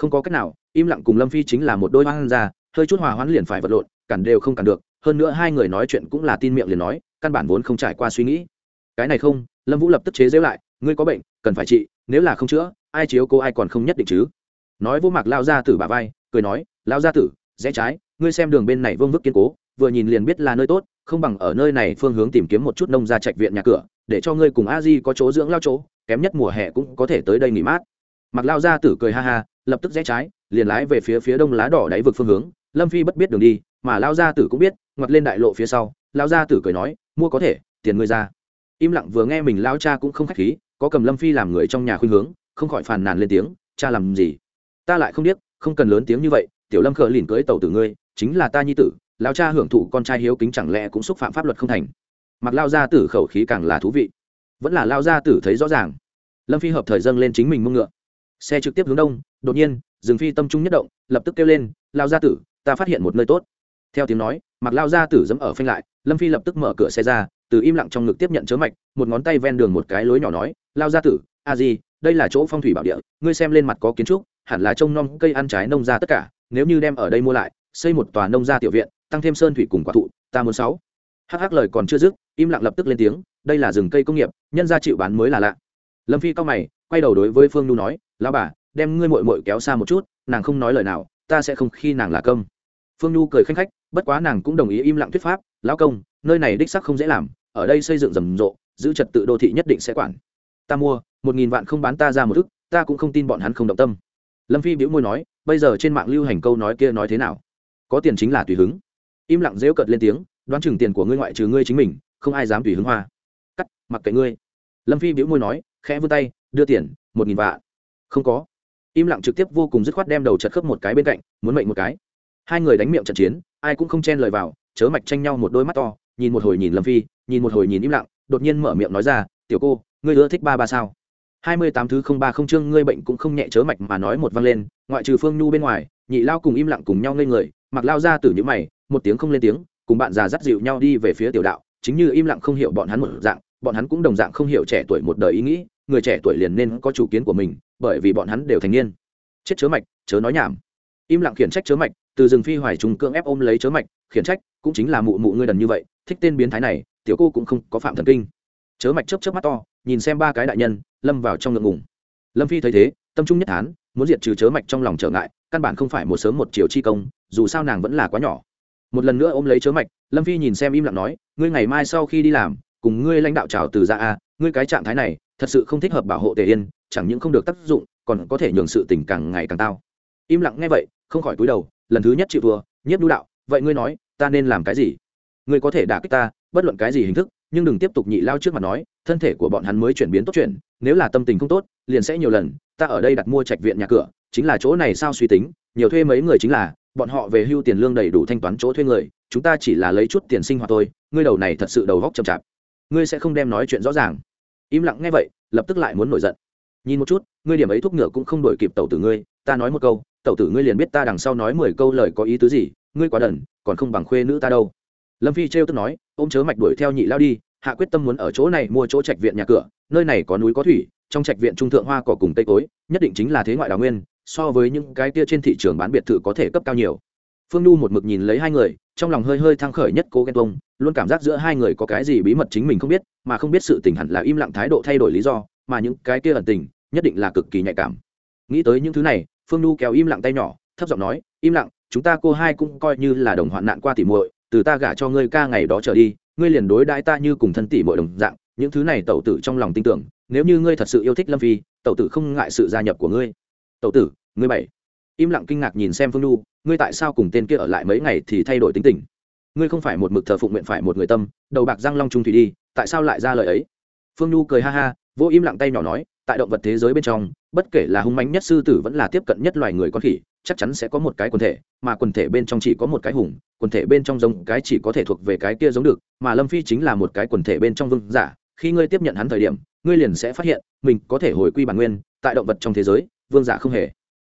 không có cách nào, im lặng cùng lâm phi chính là một đôi hoang ra hơi chút hòa hoãn liền phải vật lộn, cản đều không cản được, hơn nữa hai người nói chuyện cũng là tin miệng liền nói, căn bản vốn không trải qua suy nghĩ. Cái này không, lâm vũ lập tức chế giễu lại, ngươi có bệnh, cần phải trị, nếu là không chữa, ai chiếu cố ai còn không nhất định chứ. Nói vô mạc lao ra tử bà vai, cười nói lao ra tử, rẽ trái, ngươi xem đường bên này vương vức kiên cố, vừa nhìn liền biết là nơi tốt, không bằng ở nơi này phương hướng tìm kiếm một chút nông gia trạch viện nhà cửa, để cho ngươi cùng a di có chỗ dưỡng lao chỗ, kém nhất mùa hè cũng có thể tới đây nghỉ mát. Mặc lao gia tử cười ha ha lập tức rẽ trái, liền lái về phía phía đông lá đỏ đáy vực phương hướng. Lâm phi bất biết đường đi, mà lao gia tử cũng biết, ngoặt lên đại lộ phía sau lao gia tử cười nói, mua có thể, tiền ngươi ra. Im lặng vừa nghe mình lao cha cũng không khách khí, có cầm lâm phi làm người trong nhà khuyên hướng, không khỏi phàn nàn lên tiếng, cha làm gì? Ta lại không biết, không cần lớn tiếng như vậy, tiểu lâm khờ lìn cưới tàu tử ngươi, chính là ta nhi tử lao cha hưởng thụ con trai hiếu kính chẳng lẽ cũng xúc phạm pháp luật không thành? Mặc lao gia tử khẩu khí càng là thú vị. Vẫn là lao gia tử thấy rõ ràng. Lâm phi hợp thời dâng lên chính mình mông ngựa. Xe trực tiếp hướng đông đột nhiên rừng phi tâm trung nhất động, lập tức kêu lên lao gia tử, ta phát hiện một nơi tốt. Theo tiếng nói mặc lao gia tử dẫm ở phanh lại, lâm phi lập tức mở cửa xe ra, từ im lặng trong ngực tiếp nhận chớ mạch, một ngón tay ven đường một cái lối nhỏ nói lao gia tử, a di, đây là chỗ phong thủy bảo địa, ngươi xem lên mặt có kiến trúc, hẳn là trông nom cây ăn trái nông ra tất cả, nếu như đem ở đây mua lại, xây một tòa nông gia tiểu viện, tăng thêm sơn thủy cùng quả thụ, ta muốn sáu. Hắc hắc lời còn chưa dứt, im lặng lập tức lên tiếng, đây là rừng cây công nghiệp, nhân gia chịu bán mới là lạ. Lâm phi cao mày, quay đầu đối với phương nhu nói, lão bà đem ngươi mội mội kéo xa một chút, nàng không nói lời nào, ta sẽ không khi nàng là công. Phương nhu cười khanh khách, bất quá nàng cũng đồng ý im lặng thuyết pháp, lão công, nơi này đích sắc không dễ làm, ở đây xây dựng rầm rộ, giữ trật tự đô thị nhất định sẽ quản. Ta mua, một nghìn vạn không bán ta ra một thức ta cũng không tin bọn hắn không động tâm. Lâm phi Biễu môi nói, bây giờ trên mạng lưu hành câu nói kia nói thế nào? Có tiền chính là tùy hứng. Im lặng dễu cợt lên tiếng, đoán chừng tiền của ngươi ngoại trừ ngươi chính mình, không ai dám tùy hứng hoa. Cắt, mặc kệ ngươi. Lâm phi Biễu môi nói, khẽ vươn tay, đưa tiền, một nghìn vạn. Không có im lặng trực tiếp vô cùng dứt khoát đem đầu chật khớp một cái bên cạnh, muốn mệnh một cái. Hai người đánh miệng trận chiến, ai cũng không chen lời vào, chớ mạch tranh nhau một đôi mắt to, nhìn một hồi nhìn lâm phi, nhìn một hồi nhìn im lặng, đột nhiên mở miệng nói ra, tiểu cô, ngươi ưa thích ba ba sao? Hai mươi tám thứ không ba không chương, ngươi bệnh cũng không nhẹ chớ mạch mà nói một văng lên, ngoại trừ phương nhu bên ngoài, nhị lao cùng im lặng cùng nhau ngây người, mặc lao ra từ những mày, một tiếng không lên tiếng, cùng bạn già dắt dịu nhau đi về phía tiểu đạo, chính như im lặng không hiểu bọn hắn một dạng, bọn hắn cũng đồng dạng không hiểu trẻ tuổi một đời ý nghĩ, người trẻ tuổi liền nên có chủ kiến của mình bởi vì bọn hắn đều thành niên. Chết chớ mạch, chớ nói nhảm. Im lặng khiển trách chớ mạch, từ rừng phi hoài trùng cưỡng ép ôm lấy chớ mạch, khiển trách, cũng chính là mụ mụ ngươi đần như vậy, thích tên biến thái này, tiểu cô cũng không có phạm thần kinh. Chớ mạch chớp chớp mắt to, nhìn xem ba cái đại nhân, lâm vào trong ngượng ngùng. Lâm phi thấy thế, tâm trung nhất thán muốn diệt trừ chớ mạch trong lòng trở ngại, căn bản không phải một sớm một chiều chi công, dù sao nàng vẫn là quá nhỏ. Một lần nữa ôm lấy chớ mạch, lâm phi nhìn xem im lặng nói, ngươi ngày mai sau khi đi làm, cùng ngươi lãnh đạo trào từ ra a, ngươi cái trạng thái này thật sự không thích hợp bảo hộ tề yên, chẳng những không được tác dụng, còn có thể nhường sự tình càng ngày càng tao. Im lặng nghe vậy, không khỏi cúi đầu, lần thứ nhất chịu thua, nhiếp đu đạo, vậy ngươi nói, ta nên làm cái gì? Ngươi có thể đả kích ta, bất luận cái gì hình thức, nhưng đừng tiếp tục nhị lao trước mặt nói, thân thể của bọn hắn mới chuyển biến tốt chuyện, nếu là tâm tình không tốt, liền sẽ nhiều lần, ta ở đây đặt mua trạch viện nhà cửa, chính là chỗ này sao suy tính, nhiều thuê mấy người chính là, bọn họ về hưu tiền lương đầy đủ thanh toán chỗ thuê người, chúng ta chỉ là lấy chút tiền sinh hoạt thôi, ngươi đầu này thật sự đầu góc chậm chạp. Ngươi sẽ không đem nói chuyện rõ ràng im lặng nghe vậy, lập tức lại muốn nổi giận. Nhìn một chút, ngươi điểm ấy thuốc ngựa cũng không đổi kịp tẩu tử ngươi, ta nói một câu, tẩu tử ngươi liền biết ta đằng sau nói mười câu lời có ý tứ gì, ngươi quá đần, còn không bằng khuê nữ ta đâu. Lâm phi trêu tức nói, ôm chớ mạch đuổi theo nhị lao đi, hạ quyết tâm muốn ở chỗ này mua chỗ trạch viện nhà cửa, nơi này có núi có thủy, trong trạch viện trung thượng hoa cỏ cùng tây cối, nhất định chính là thế ngoại đào nguyên, so với những cái kia trên thị trường bán biệt thự có thể cấp cao nhiều phương nhu một mực nhìn lấy hai người, trong lòng hơi hơi thăng khởi nhất cố ghen tuông, luôn cảm giác giữa hai người có cái gì bí mật chính mình không biết, mà không biết sự tình hẳn là im lặng thái độ thay đổi lý do, mà những cái kia ẩn tình, nhất định là cực kỳ nhạy cảm. Nghĩ tới những thứ này, phương nhu kéo im lặng tay nhỏ, thấp giọng nói, im lặng, chúng ta cô hai cũng coi như là đồng hoạn nạn qua tỉ muội, từ ta gả cho ngươi ca ngày đó trở đi, ngươi liền đối đãi ta như cùng thân tỷ muội đồng dạng, những thứ này tẩu tử trong lòng tin tưởng, nếu như ngươi thật sự yêu thích lâm phi, tẩu tử không ngại sự gia nhập của ngươi. Tẩu tử, ngươi bảy im lặng kinh ngạc nhìn xem phương nhu ngươi tại sao cùng tên kia ở lại mấy ngày thì thay đổi tính tình? Ngươi không phải một mực thờ phụng nguyện phải một người tâm, đầu bạc răng long trung thủy đi, tại sao lại ra lời ấy? Phương nhu cười ha ha, vô im lặng tay nhỏ nói, tại động vật thế giới bên trong, bất kể là hung mãnh nhất sư tử vẫn là tiếp cận nhất loài người con khỉ, chắc chắn sẽ có một cái quần thể, mà quần thể bên trong chỉ có một cái hùng, quần thể bên trong giống cái chỉ có thể thuộc về cái kia giống được, mà lâm phi chính là một cái quần thể bên trong vương giả, khi ngươi tiếp nhận hắn thời điểm, ngươi liền sẽ phát hiện, mình có thể hồi quy bản nguyên, tại động vật trong thế giới, vương giả không hề.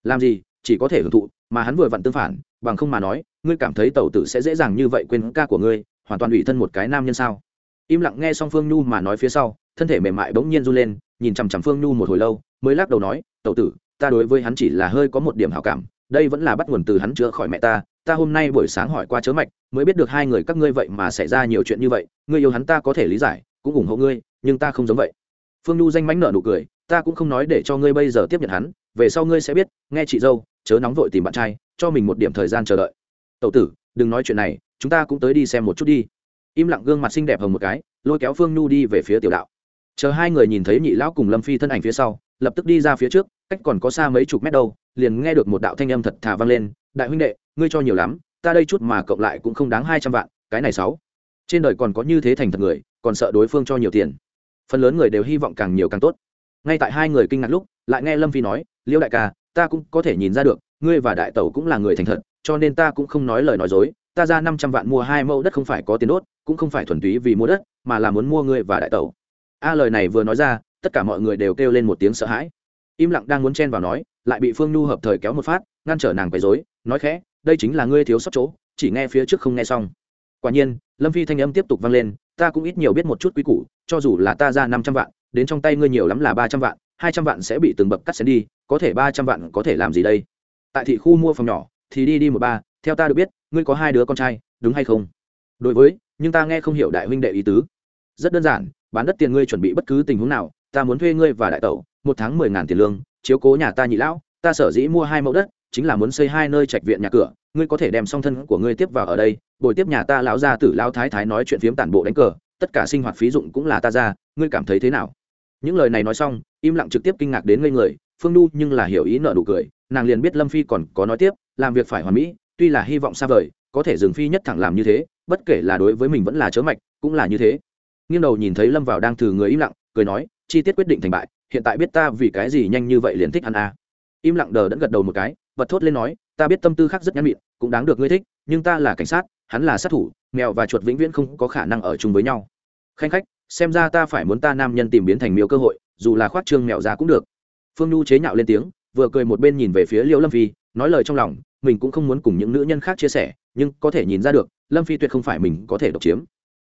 Làm gì, chỉ có thể hưởng thụ mà hắn vừa vặn tương phản, bằng không mà nói, ngươi cảm thấy tẩu tử sẽ dễ dàng như vậy quên ca của ngươi, hoàn toàn ủy thân một cái nam nhân sao? Im lặng nghe xong phương nhu mà nói phía sau, thân thể mềm mại bỗng nhiên run lên, nhìn chằm chằm phương nhu một hồi lâu, mới lắc đầu nói, tẩu tử, ta đối với hắn chỉ là hơi có một điểm hảo cảm, đây vẫn là bắt nguồn từ hắn chữa khỏi mẹ ta ta hôm nay buổi sáng hỏi qua chớ mạch, mới biết được hai người các ngươi vậy mà xảy ra nhiều chuyện như vậy, ngươi yêu hắn ta có thể lý giải, cũng ủng hộ ngươi, nhưng ta không giống vậy. Phương nhu danh mánh nợ nụ cười, ta cũng không nói để cho ngươi bây giờ tiếp nhận hắn, về sau ngươi sẽ biết, nghe chị dâu chớ nóng vội tìm bạn trai, cho mình một điểm thời gian chờ đợi. Tậu tử, đừng nói chuyện này, chúng ta cũng tới đi xem một chút đi. Im lặng gương mặt xinh đẹp hồng một cái, lôi kéo phương nhu đi về phía tiểu đạo. Chờ hai người nhìn thấy nhị lão cùng lâm phi thân ảnh phía sau, lập tức đi ra phía trước, cách còn có xa mấy chục mét đâu, liền nghe được một đạo thanh âm thật thà vang lên, đại huynh đệ, ngươi cho nhiều lắm, ta đây chút mà cộng lại cũng không đáng hai trăm vạn, cái này sáu. Trên đời còn có như thế thành thật người, còn sợ đối phương cho nhiều tiền. Phần lớn người đều hy vọng càng nhiều càng tốt. Ngay tại hai người kinh ngạc lúc, lại nghe lâm phi nói liễu đại ca ta cũng có thể nhìn ra được, ngươi và đại tẩu cũng là người thành thật, cho nên ta cũng không nói lời nói dối, ta ra năm trăm vạn mua hai mẫu đất không phải có tiền đốt, cũng không phải thuần túy vì mua đất, mà là muốn mua ngươi và đại tẩu. A lời này vừa nói ra, tất cả mọi người đều kêu lên một tiếng sợ hãi. Im lặng đang muốn chen vào nói, lại bị phương nhu hợp thời kéo một phát, ngăn trở nàng quấy dối nói khẽ, đây chính là ngươi thiếu sót chỗ, chỉ nghe phía trước không nghe xong. Quả nhiên, lâm phi thanh âm tiếp tục vang lên, ta cũng ít nhiều biết một chút quý củ, cho dù là ta ra năm trăm vạn, đến trong tay ngươi nhiều lắm là ba trăm vạn hai trăm vạn sẽ bị từng bậc cắt xén đi, có thể ba trăm vạn có thể làm gì đây? Tại thị khu mua phòng nhỏ, thì đi đi một ba, theo ta được biết, ngươi có hai đứa con trai, đúng hay không? Đối với, nhưng ta nghe không hiểu đại huynh đệ ý tứ. Rất đơn giản, bán đất tiền ngươi chuẩn bị bất cứ tình huống nào, ta muốn thuê ngươi và đại tẩu, một tháng mười ngàn tiền lương, chiếu cố nhà ta nhị lão, ta sở dĩ mua hai mẫu đất, chính là muốn xây hai nơi trạch viện nhà cửa, ngươi có thể đem song thân của ngươi tiếp vào ở đây, bồi tiếp nhà ta lão gia tử lão thái thái nói chuyện phiếm tản bộ đánh cờ, tất cả sinh hoạt phí dụng cũng là ta ra, ngươi cảm thấy thế nào? Những lời này nói xong, im lặng trực tiếp kinh ngạc đến ngây người, phương nu nhưng là hiểu ý nợ nụ cười, nàng liền biết lâm phi còn có nói tiếp, làm việc phải hoàn mỹ, tuy là hy vọng xa vời, có thể dừng phi nhất thẳng làm như thế, bất kể là đối với mình vẫn là chớ mạch, cũng là như thế nghiêng đầu nhìn thấy lâm vào đang thử người im lặng, cười nói, chi tiết quyết định thành bại, hiện tại biết ta vì cái gì nhanh như vậy liền thích ăn à. im lặng đờ đẫn gật đầu một cái, bật thốt lên nói, ta biết tâm tư khác rất nhắn mịn cũng đáng được ngươi thích, nhưng ta là cảnh sát, hắn là sát thủ, mèo và chuột vĩnh viễn không có khả năng ở chung với nhau khanh khách xem ra ta phải muốn ta nam nhân tìm biến thành miêu cơ hội, dù là khoát trương mẹo ra cũng được. Phương nhu chế nhạo lên tiếng, vừa cười một bên nhìn về phía liễu lâm phi, nói lời trong lòng, mình cũng không muốn cùng những nữ nhân khác chia sẻ, nhưng có thể nhìn ra được, lâm phi tuyệt không phải mình có thể độc chiếm.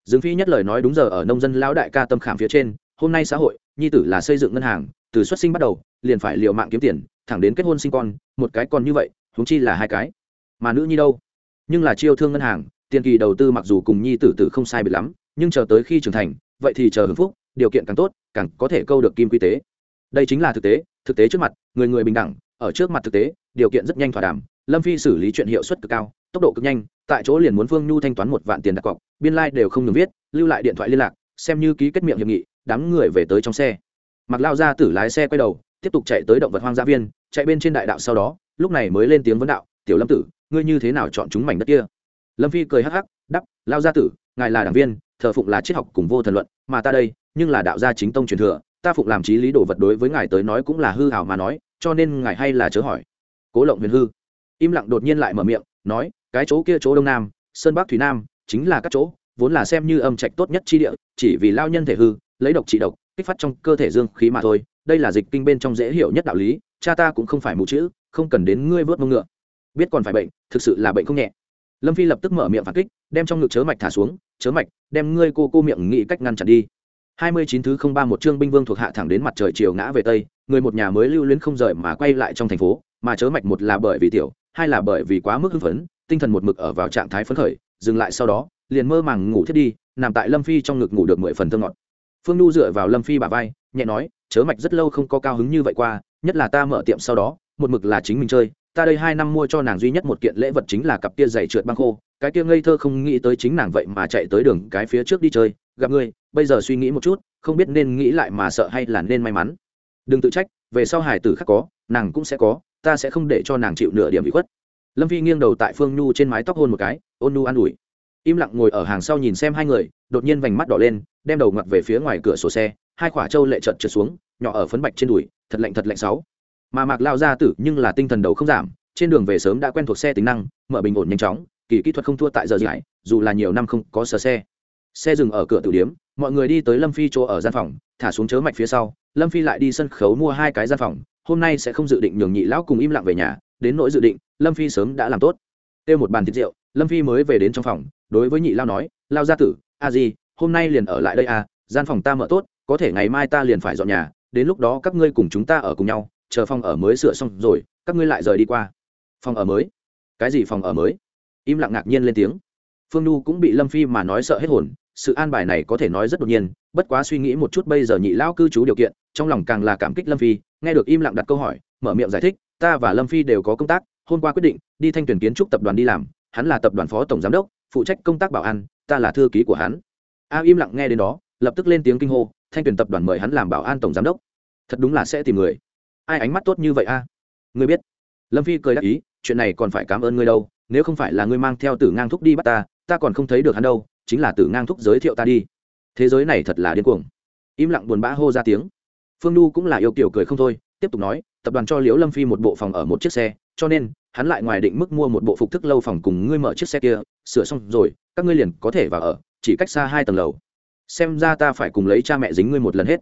Dương phi nhất lời nói đúng giờ ở nông dân lão đại ca tâm khảm phía trên, hôm nay xã hội, nhi tử là xây dựng ngân hàng, từ xuất sinh bắt đầu, liền phải liều mạng kiếm tiền, thẳng đến kết hôn sinh con, một cái còn như vậy, huống chi là hai cái. Mà nữ nhi đâu? Nhưng là chiêu thương ngân hàng, tiền kỳ đầu tư mặc dù cùng nhi tử tử không sai biệt lắm, nhưng chờ tới khi trưởng thành vậy thì chờ hưởng phúc, điều kiện càng tốt, càng có thể câu được kim quy tế. Đây chính là thực tế thực tế trước mặt, người người bình đẳng, ở trước mặt thực tế, điều kiện rất nhanh thỏa đàm. Lâm phi xử lý chuyện hiệu suất cực cao, tốc độ cực nhanh, tại chỗ liền muốn phương nhu thanh toán một vạn tiền đặt cọc, biên lai、like、đều không ngừng viết, lưu lại điện thoại liên lạc, xem như ký kết miệng hiệp nghị, đám người về tới trong xe. Mặc lao ra tử lái xe quay đầu, tiếp tục chạy tới động vật hoang gia viên, chạy bên trên đại đạo sau đó, lúc này mới lên tiếng vấn đạo, tiểu lâm tử, ngươi như thế nào chọn chúng mảnh đất kia? Lâm phi cười hắc hắc đắp lao gia tử, ngài là đảng viên thờ phụng là triết học cùng vô thần luận, mà ta đây, nhưng là đạo gia chính tông truyền thừa, ta phụng làm trí lý đồ vật đối với ngài tới nói cũng là hư hảo mà nói, cho nên ngài hay là chớ hỏi. Cố lộng huyền hư. Im lặng đột nhiên lại mở miệng, nói, cái chỗ kia chỗ đông nam, sơn bắc thủy nam, chính là các chỗ, vốn là xem như âm trạch tốt nhất chi địa, chỉ vì lao nhân thể hư, lấy độc trị độc, kích phát trong cơ thể dương khí mà thôi, đây là dịch kinh bên trong dễ hiểu nhất đạo lý, cha ta cũng không phải mù chữ, không cần đến ngươi vớt mông ngựa. Biết còn phải bệnh, thực sự là bệnh không nhẹ lâm phi lập tức mở miệng phản kích, đem trong ngực chớ mạch thả xuống, chớ mạch, đem ngươi cô cô miệng nghĩ cách ngăn chặn đi. Hai mươi chín thứ không ba một chương binh vương thuộc hạ thẳng đến mặt trời chiều ngã về tây, người một nhà mới lưu luyến không rời mà quay lại trong thành phố, mà chớ mạch một là bởi vì tiểu, hai là bởi vì quá mức hưng phấn, tinh thần một mực ở vào trạng thái phấn khởi, dừng lại sau đó, liền mơ màng ngủ thiết đi, nằm tại lâm phi trong ngực ngủ được mười phần thơ ngọt. Phương nu dựa vào lâm phi bà vai, nhẹ nói, chớ mạch rất lâu không có cao hứng như vậy qua, nhất là ta mở tiệm sau đó, một mực là chính mình chơi ta đây hai năm mua cho nàng duy nhất một kiện lễ vật chính là cặp kia giày trượt băng khô, cái kia ngây thơ không nghĩ tới chính nàng vậy mà chạy tới đường cái phía trước đi chơi, gặp ngươi, bây giờ suy nghĩ một chút, không biết nên nghĩ lại mà sợ hay là nên may mắn. Đừng tự trách, về sau hải tử khác có, nàng cũng sẽ có, ta sẽ không để cho nàng chịu nửa điểm bị khuất. Lâm phi nghiêng đầu tại phương nhu trên mái tóc hôn một cái, ôn nu an ủi. Im lặng ngồi ở hàng sau nhìn xem hai người, đột nhiên vành mắt đỏ lên, đem đầu ngặt về phía ngoài cửa sổ xe, hai khỏa trâu lệ trợt trượt xuống, nhỏ ở phấn bạch trên đùi, thật lạnh thật lạnh sáu mà mạc lao gia tử nhưng là tinh thần đầu không giảm, trên đường về sớm đã quen thuộc xe tính năng, mở bình ổn nhanh chóng, kỳ kỹ thuật không thua tại giờ giải, dù là nhiều năm không có sờ xe. Xe dừng ở cửa tử điếm mọi người đi tới lâm phi chỗ ở gian phòng, thả xuống chớ mạch phía sau, lâm phi lại đi sân khấu mua hai cái gian phòng, hôm nay sẽ không dự định nhường nhị lão cùng im lặng về nhà, đến nỗi dự định, lâm phi sớm đã làm tốt. Kêu một bàn thịt rượu, lâm phi mới về đến trong phòng, đối với nhị lao nói, lao gia tử, a di, hôm nay liền ở lại đây à gian phòng ta mở tốt, có thể ngày mai ta liền phải dọn nhà, đến lúc đó các ngươi cùng chúng ta ở cùng nhau chờ phòng ở mới sửa xong rồi, các ngươi lại rời đi qua. Phòng ở mới? Cái gì phòng ở mới? Im lặng ngạc nhiên lên tiếng. Phương nhu cũng bị lâm phi mà nói sợ hết hồn, sự an bài này có thể nói rất đột nhiên, bất quá suy nghĩ một chút bây giờ nhị lão cư trú điều kiện, trong lòng càng là cảm kích lâm phi, nghe được im lặng đặt câu hỏi, mở miệng giải thích, ta và lâm phi đều có công tác, hôm qua quyết định, đi thanh tuyển kiến trúc tập đoàn đi làm, hắn là tập đoàn phó tổng giám đốc, phụ trách công tác bảo an, ta là thư ký của hắn. A im lặng nghe đến đó, lập tức lên tiếng kinh hô, thanh tuyển tập đoàn mời hắn làm bảo an tổng giám đốc. Thật đúng là sẽ tìm người ai ánh mắt tốt như vậy a? À? ngươi biết. Lâm phi cười đáp ý, chuyện này còn phải cảm ơn ngươi đâu, nếu không phải là ngươi mang theo tử ngang thúc đi bắt ta ta còn không thấy được hắn đâu, chính là tử ngang thúc giới thiệu ta đi. Thế giới này thật là điên cuồng. Im lặng buồn bã hô ra tiếng. Phương nhu cũng là yêu kiểu cười không thôi, tiếp tục nói, tập đoàn cho liễu lâm phi một bộ phòng ở một chiếc xe, cho nên, hắn lại ngoài định mức mua một bộ phục thức lâu phòng cùng ngươi mở chiếc xe kia, sửa xong rồi, các ngươi liền có thể vào ở, chỉ cách xa hai tầng lầu. Xem ra ta phải cùng lấy cha mẹ dính ngươi một lần hết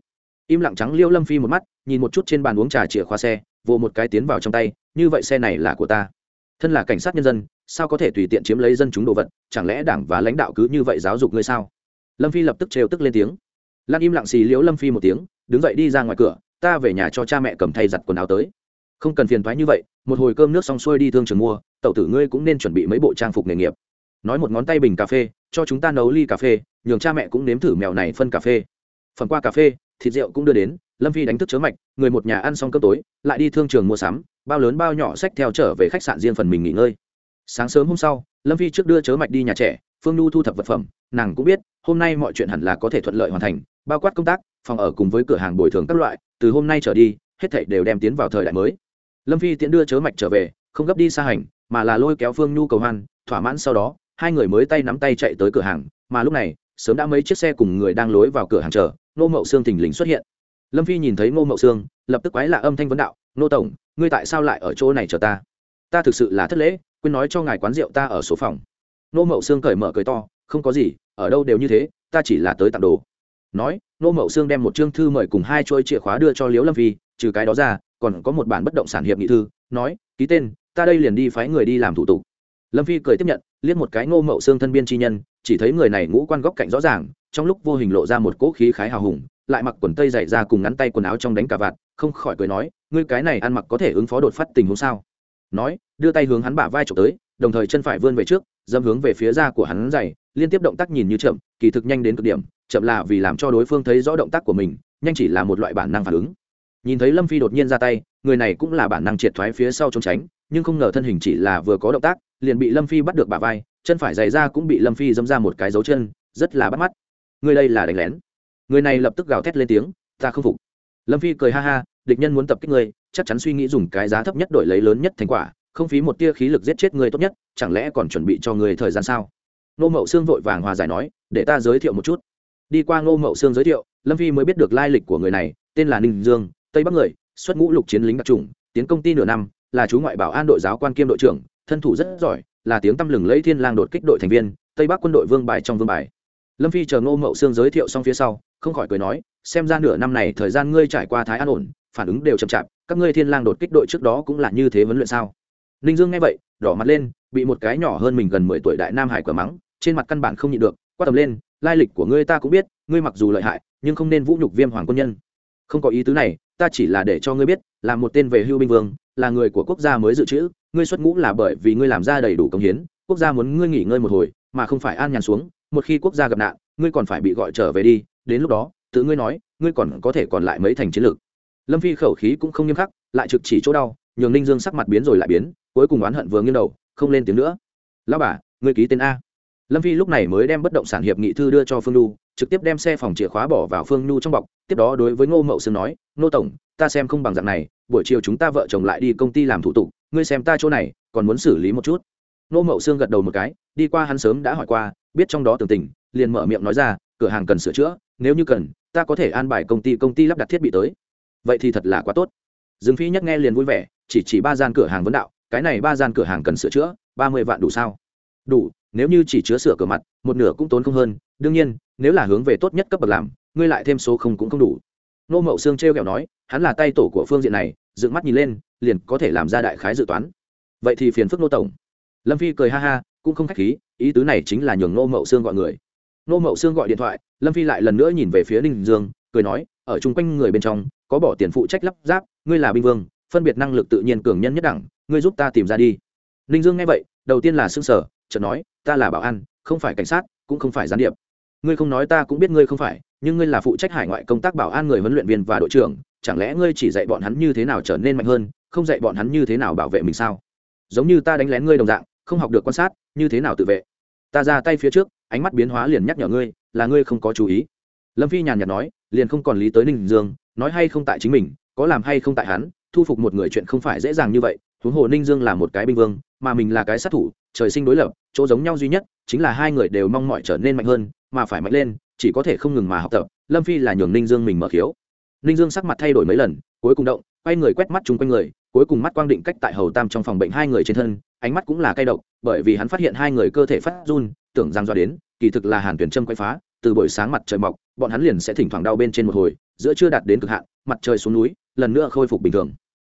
im lặng trắng liêu lâm phi một mắt, nhìn một chút trên bàn uống trà chìa khóa xe, vồ một cái tiến vào trong tay, như vậy xe này là của ta. Thân là cảnh sát nhân dân, sao có thể tùy tiện chiếm lấy dân chúng đồ vật? Chẳng lẽ đảng và lãnh đạo cứ như vậy giáo dục ngươi sao? Lâm phi lập tức trêu tức lên tiếng. Lan im lặng xì liễu lâm phi một tiếng, đứng dậy đi ra ngoài cửa, ta về nhà cho cha mẹ cầm thay giặt quần áo tới. Không cần phiền thoái như vậy, một hồi cơm nước xong xuôi đi thương trường mua, tẩu tử ngươi cũng nên chuẩn bị mấy bộ trang phục nghề nghiệp. Nói một ngón tay bình cà phê, cho chúng ta nấu ly cà phê, nhường cha mẹ cũng nếm thử mèo này phân cà phê. Phần qua cà phê thịt rượu cũng đưa đến, lâm phi đánh thức chớ mạch, người một nhà ăn xong cơm tối, lại đi thương trường mua sắm, bao lớn bao nhỏ sách theo trở về khách sạn riêng phần mình nghỉ ngơi. Sáng sớm hôm sau, lâm phi trước đưa chớ mạch đi nhà trẻ, phương nhu thu thập vật phẩm, nàng cũng biết, hôm nay mọi chuyện hẳn là có thể thuận lợi hoàn thành, bao quát công tác, phòng ở cùng với cửa hàng bồi thường các loại, từ hôm nay trở đi, hết thảy đều đem tiến vào thời đại mới. Lâm phi tiễn đưa chớ mạch trở về, không gấp đi xa hành, mà là lôi kéo phương nhu cầu hoan, thỏa mãn sau đó, hai người mới tay nắm tay chạy tới cửa hàng, mà lúc này, sớm đã mấy chiếc xe cùng người đang lối vào cửa hàng chờ nô mậu sương thình lình xuất hiện. Lâm phi nhìn thấy ngô mậu sương, lập tức quái lạ âm thanh vấn đạo nô tổng, ngươi tại sao lại ở chỗ này chờ ta? Ta thực sự là thất lễ, quên nói cho ngài quán rượu ta ở số phòng. Nô mậu sương cởi mở cười to, không có gì, ở đâu đều như thế, ta chỉ là tới tặng đồ. Nói nô mậu sương đem một chương thư mời cùng hai chuôi chìa khóa đưa cho liễu lâm phi, trừ cái đó ra, còn có một bản bất động sản hiệp nghị thư, nói, ký tên, ta đây liền đi phái người đi làm thủ tục lâm phi cười tiếp nhận, liếc một cái ngô mậu xương thân biên chi nhân, chỉ thấy người này ngũ quan góc cạnh rõ ràng, trong lúc vô hình lộ ra một cỗ khí khái hào hùng, lại mặc quần tây dày ra cùng ngắn tay quần áo trong đánh cả vạt, không khỏi cười nói, ngươi cái này ăn mặc có thể ứng phó đột phát tình huống sao? Nói, đưa tay hướng hắn bả vai trộm tới, đồng thời chân phải vươn về trước dâm hướng về phía da của hắn dày, liên tiếp động tác nhìn như chậm, kỳ thực nhanh đến cực điểm, chậm là vì làm cho đối phương thấy rõ động tác của mình, nhanh chỉ là một loại bản năng phản ứng. Nhìn thấy lâm phi đột nhiên ra tay, người này cũng là bản năng triệt thoái phía sau trốn tránh, nhưng không ngờ thân hình chỉ là vừa có động tác liền bị lâm phi bắt được bà vai, chân phải dày ra cũng bị lâm phi dâm ra một cái dấu chân, rất là bắt mắt. Người đây là đánh lén. Người này lập tức gào thét lên tiếng, ta không phục. Lâm phi cười ha ha, địch nhân muốn tập kích ngươi, chắc chắn suy nghĩ dùng cái giá thấp nhất đổi lấy lớn nhất thành quả, không phí một tia khí lực giết chết người tốt nhất, chẳng lẽ còn chuẩn bị cho người thời gian sao? Nô mậu sương vội vàng hòa giải nói, để ta giới thiệu một chút. Đi qua ngô mậu sương giới thiệu, lâm phi mới biết được lai lịch của người này, tên là ninh dương, tây bắc người, xuất ngũ lục chiến lính đặc trùng tiến công ty nửa năm, là chú ngoại bảo an đội giáo quan kiêm đội trưởng thân thủ rất giỏi, là tiếng tăm lừng lấy thiên lang đột kích đội thành viên, tây bắc quân đội vương bài trong vương bài. Lâm phi chờ ngô mậu sương giới thiệu xong phía sau, không khỏi cười nói, xem ra nửa năm này thời gian ngươi trải qua thái an ổn, phản ứng đều chậm chạp, các ngươi thiên lang đột kích đội trước đó cũng là như thế vấn luyện sao? Ninh dương nghe vậy, đỏ mặt lên, bị một cái nhỏ hơn mình gần mười tuổi đại nam hải quả mắng, trên mặt căn bản không nhịn được, quát tầm lên, lai lịch của ngươi ta cũng biết, ngươi mặc dù lợi hại, nhưng không nên vũ nhục viêm hoàng quân nhân. Không có ý tứ này, ta chỉ là để cho ngươi biết, là một tên về hưu binh vương là người của quốc gia mới dự trữ, ngươi xuất ngũ là bởi vì ngươi làm ra đầy đủ công hiến, quốc gia muốn ngươi nghỉ ngơi một hồi, mà không phải an nhàn xuống, một khi quốc gia gặp nạn, ngươi còn phải bị gọi trở về đi, đến lúc đó, tự ngươi nói, ngươi còn có thể còn lại mấy thành chiến lược. Lâm phi khẩu khí cũng không nghiêm khắc, lại trực chỉ chỗ đau, nhường ninh dương sắc mặt biến rồi lại biến, cuối cùng oán hận vừa nghiêng đầu, không lên tiếng nữa. Lao bà, ngươi ký tên a. Lâm phi lúc này mới đem bất động sản hiệp nghị thư đưa cho phương nhu, trực tiếp đem xe phòng chìa khóa bỏ vào phương nhu trong bọc, tiếp đó đối với ngô mậu sương nói, ngô tổng ta xem không bằng dạng này, buổi chiều chúng ta vợ chồng lại đi công ty làm thủ tục, ngươi xem ta chỗ này, còn muốn xử lý một chút. Nô mậu sương gật đầu một cái, đi qua hắn sớm đã hỏi qua, biết trong đó tường tình, liền mở miệng nói ra, cửa hàng cần sửa chữa, nếu như cần, ta có thể an bài công ty công ty lắp đặt thiết bị tới. Vậy thì thật là quá tốt. Dương phi nhất nghe liền vui vẻ, chỉ chỉ ba gian cửa hàng vấn đạo, cái này ba gian cửa hàng cần sửa chữa, ba mươi vạn đủ sao? Đủ, nếu như chỉ chứa sửa cửa mặt, một nửa cũng tốn không hơn, đương nhiên, nếu là hướng về tốt nhất cấp bậc làm, ngươi lại thêm số không cũng không đủ nô mậu sương t r kẹo nói, hắn là tay tổ của phương diện này, dựng mắt nhìn lên, liền có thể làm ra đại khái dự toán. Vậy thì phiền phức nô tổng. Lâm phi cười ha ha, cũng không k h á c h khí, ý tứ này chính là nhường nô mậu sương gọi người. Nô mậu sương gọi điện thoại, lâm phi lại lần nữa nhìn về phía ninh dương, cười nói, ở chung quanh người bên trong, có bỏ tiền phụ trách lắp ráp, ngươi là binh vương, phân biệt năng lực tự nhiên cường nhân nhất đẳng, ngươi giúp ta tìm ra đi. Ninh dương nghe vậy, đầu tiên là xương sở chợt nói, ta là bảo an, không phải cảnh sát, cũng không phải gián điệp. Ngươi không nói ta cũng biết ngươi không phải nhưng ngươi là phụ trách hải ngoại công tác bảo an người huấn luyện viên và đội trưởng, chẳng lẽ ngươi chỉ dạy bọn hắn như thế nào trở nên mạnh hơn, không dạy bọn hắn như thế nào bảo vệ mình sao? Giống như ta đánh lén ngươi đồng dạng, không học được quan sát, như thế nào tự vệ? Ta ra tay phía trước, ánh mắt biến hóa liền nhắc nhở ngươi, là ngươi không có chú ý. Lâm phi nhàn nhạt nói, liền không còn lý tới ninh dương, nói hay không tại chính mình, có làm hay không tại hắn, thu phục một người chuyện không phải dễ dàng như vậy, huống hồ ninh dương là một cái binh vương mà mình là cái sát thủ, trời sinh đối lập, chỗ giống nhau duy nhất chính là hai người đều mong mọi trở nên mạnh hơn, mà phải mạnh lên, chỉ có thể không ngừng mà học tập. Lâm phi là nhường ninh dương mình mở khiếu. Ninh dương sắc mặt thay đổi mấy lần, cuối cùng động, quay người quét mắt chung quanh người, cuối cùng mắt quang định cách tại hầu tam trong phòng bệnh hai người trên thân, ánh mắt cũng là cay độc, bởi vì hắn phát hiện hai người cơ thể phát run, tưởng rằng do đến, kỳ thực là hàn tuyển châm quay phá, từ buổi sáng mặt trời mọc, bọn hắn liền sẽ thỉnh thoảng đau bên trên một hồi, giữa chưa đạt đến cực hạn, mặt trời xuống núi, lần nữa khôi phục bình thường.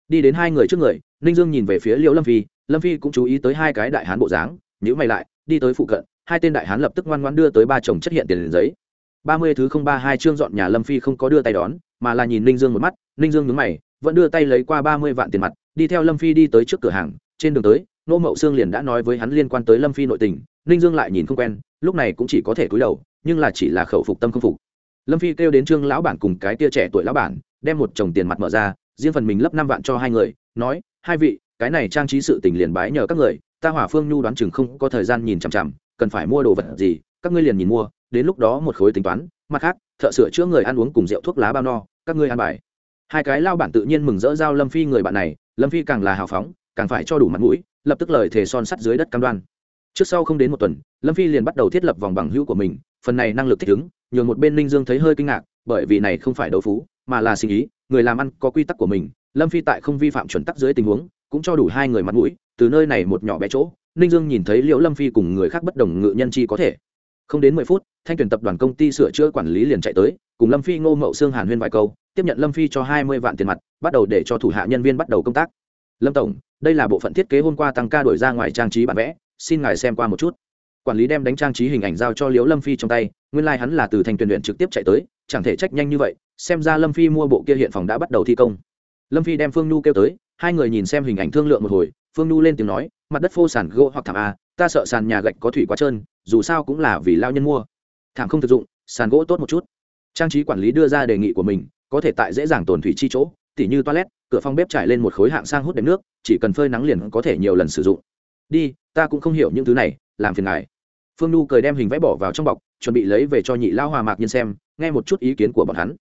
Đi đến hai người trước người, ninh dương nhìn về phía liễu lâm phi lâm phi cũng chú ý tới hai cái đại hán bộ dáng nhữ mày lại, đi tới phụ cận, hai tên đại hán lập tức ngoan ngoan đưa tới ba chồng chất hiện tiền giấy. Ba mươi thứ không ba hai chương dọn nhà lâm phi không có đưa tay đón, mà là nhìn ninh dương một mắt, ninh dương nhướng mày, vẫn đưa tay lấy qua ba mươi vạn tiền mặt, đi theo lâm phi đi tới trước cửa hàng, trên đường tới, nô mậu sương liền đã nói với hắn liên quan tới lâm phi nội tình, ninh dương lại nhìn không quen, lúc này cũng chỉ có thể cúi đầu, nhưng là chỉ là khẩu phục tâm không phục. Lâm phi kêu đến trương lão bản cùng cái tia trẻ tuổi lão bản, đem một chồng tiền mặt mở ra, riêng phần mình lấp năm vạn cho hai người, nói, hai vị cái này trang trí sự tình liền bái nhờ các người, ta hỏa phương nhu đoán chừng không có thời gian nhìn chằm chằm, cần phải mua đồ vật gì, các ngươi liền nhìn mua, đến lúc đó một khối tính toán, mặt khác, thợ sửa chữa người ăn uống cùng rượu thuốc lá bao no, các ngươi ăn bài. Hai cái lao bản tự nhiên mừng rỡ giao lâm phi người bạn này, lâm phi càng là hào phóng, càng phải cho đủ mặt mũi, lập tức lời thề son sắt dưới đất cam đoan. Trước sau không đến một tuần, lâm phi liền bắt đầu thiết lập vòng bằng hữu của mình, phần này năng lực thích ứng, nhường một bên ninh dương thấy hơi kinh ngạc, bởi vì này không phải đấu phú, mà là sinh ý, người làm ăn có quy tắc của mình, lâm phi tại không vi phạm chuẩn tắc dưới tình huống cũng cho đủ hai người mặt mũi, từ nơi này một nhỏ bé chỗ, ninh dương nhìn thấy liễu lâm phi cùng người khác bất đồng ngự nhân chi có thể. Không đến mười phút, thanh tuyển tập đoàn công ty sửa chữa quản lý liền chạy tới, cùng lâm phi ngô mậu xương hàn huyên vài câu, tiếp nhận lâm phi cho hai mươi vạn tiền mặt, bắt đầu để cho thủ hạ nhân viên bắt đầu công tác. Lâm tổng, đây là bộ phận thiết kế hôm qua tăng ca đổi ra ngoài trang trí bản vẽ, xin ngài xem qua một chút. Quản lý đem đánh trang trí hình ảnh giao cho liễu lâm phi trong tay, nguyên lai、like、hắn là từ thành tuyển luyện trực tiếp chạy tới, chẳng thể trách nhanh như vậy, xem ra lâm phi mua bộ kia hiện phòng đã bắt đầu thi công. Lâm phi đem phương nhu kêu tới hai người nhìn xem hình ảnh thương lượng một hồi, phương nhu lên tiếng nói, mặt đất phô sàn gỗ hoặc thảm a, ta sợ sàn nhà gạch có thủy quá trơn, dù sao cũng là vì lao nhân mua. Thảm không thực dụng, sàn gỗ tốt một chút. Trang trí quản lý đưa ra đề nghị của mình, có thể tại dễ dàng tồn thủy chi chỗ, tỉ như toilet, cửa phòng bếp trải lên một khối hạng sang hút đệm nước, chỉ cần phơi nắng liền có thể nhiều lần sử dụng. Đi, ta cũng không hiểu những thứ này, làm phiền ngài. Phương nhu cười đem hình vẽ bỏ vào trong bọc, chuẩn bị lấy về cho nhị lao hòa mạc nhiên xem, nghe một chút ý kiến của bọn hắn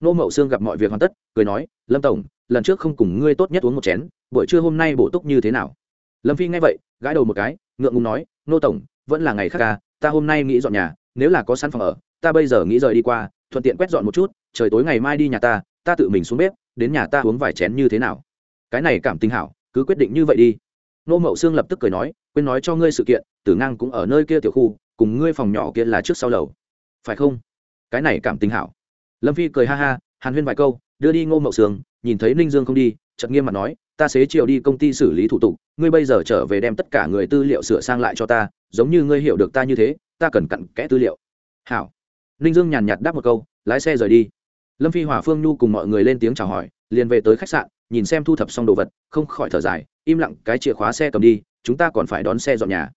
nô mậu sương gặp mọi việc hoàn tất, cười nói, lâm tổng, lần trước không cùng ngươi tốt nhất uống một chén, buổi trưa hôm nay bổ túc như thế nào? Lâm phi nghe vậy, gãi đầu một cái, ngượng ngùng nói, nô tổng, vẫn là ngày khác ca ta hôm nay nghĩ dọn nhà, nếu là có sẵn phòng ở, ta bây giờ nghĩ rời đi qua, thuận tiện quét dọn một chút, trời tối ngày mai đi nhà ta ta tự mình xuống bếp, đến nhà ta uống vài chén như thế nào? Cái này cảm tình hảo, cứ quyết định như vậy đi. Nô mậu sương lập tức cười nói, quên nói cho ngươi sự kiện, tử ngang cũng ở nơi kia tiểu khu, cùng ngươi phòng nhỏ kia là trước sau lầu. Phải không? Cái này cảm tình hảo lâm phi cười ha ha, hàn huyên vài câu, đưa đi ngô mậu sương nhìn thấy ninh dương không đi, chợt nghiêm mặt nói, ta xế chiều đi công ty xử lý thủ tục, ngươi bây giờ trở về đem tất cả người tư liệu sửa sang lại cho ta, giống như ngươi hiểu được ta như thế, ta cần cặn kẽ tư liệu. Hảo. Ninh dương nhàn nhạt đáp một câu, lái xe rời đi. Lâm phi hòa phương nhu cùng mọi người lên tiếng chào hỏi, liền về tới khách sạn, nhìn xem thu thập xong đồ vật, không khỏi thở dài, im lặng, cái chìa khóa xe cầm đi, chúng ta còn phải đón xe dọn nhà.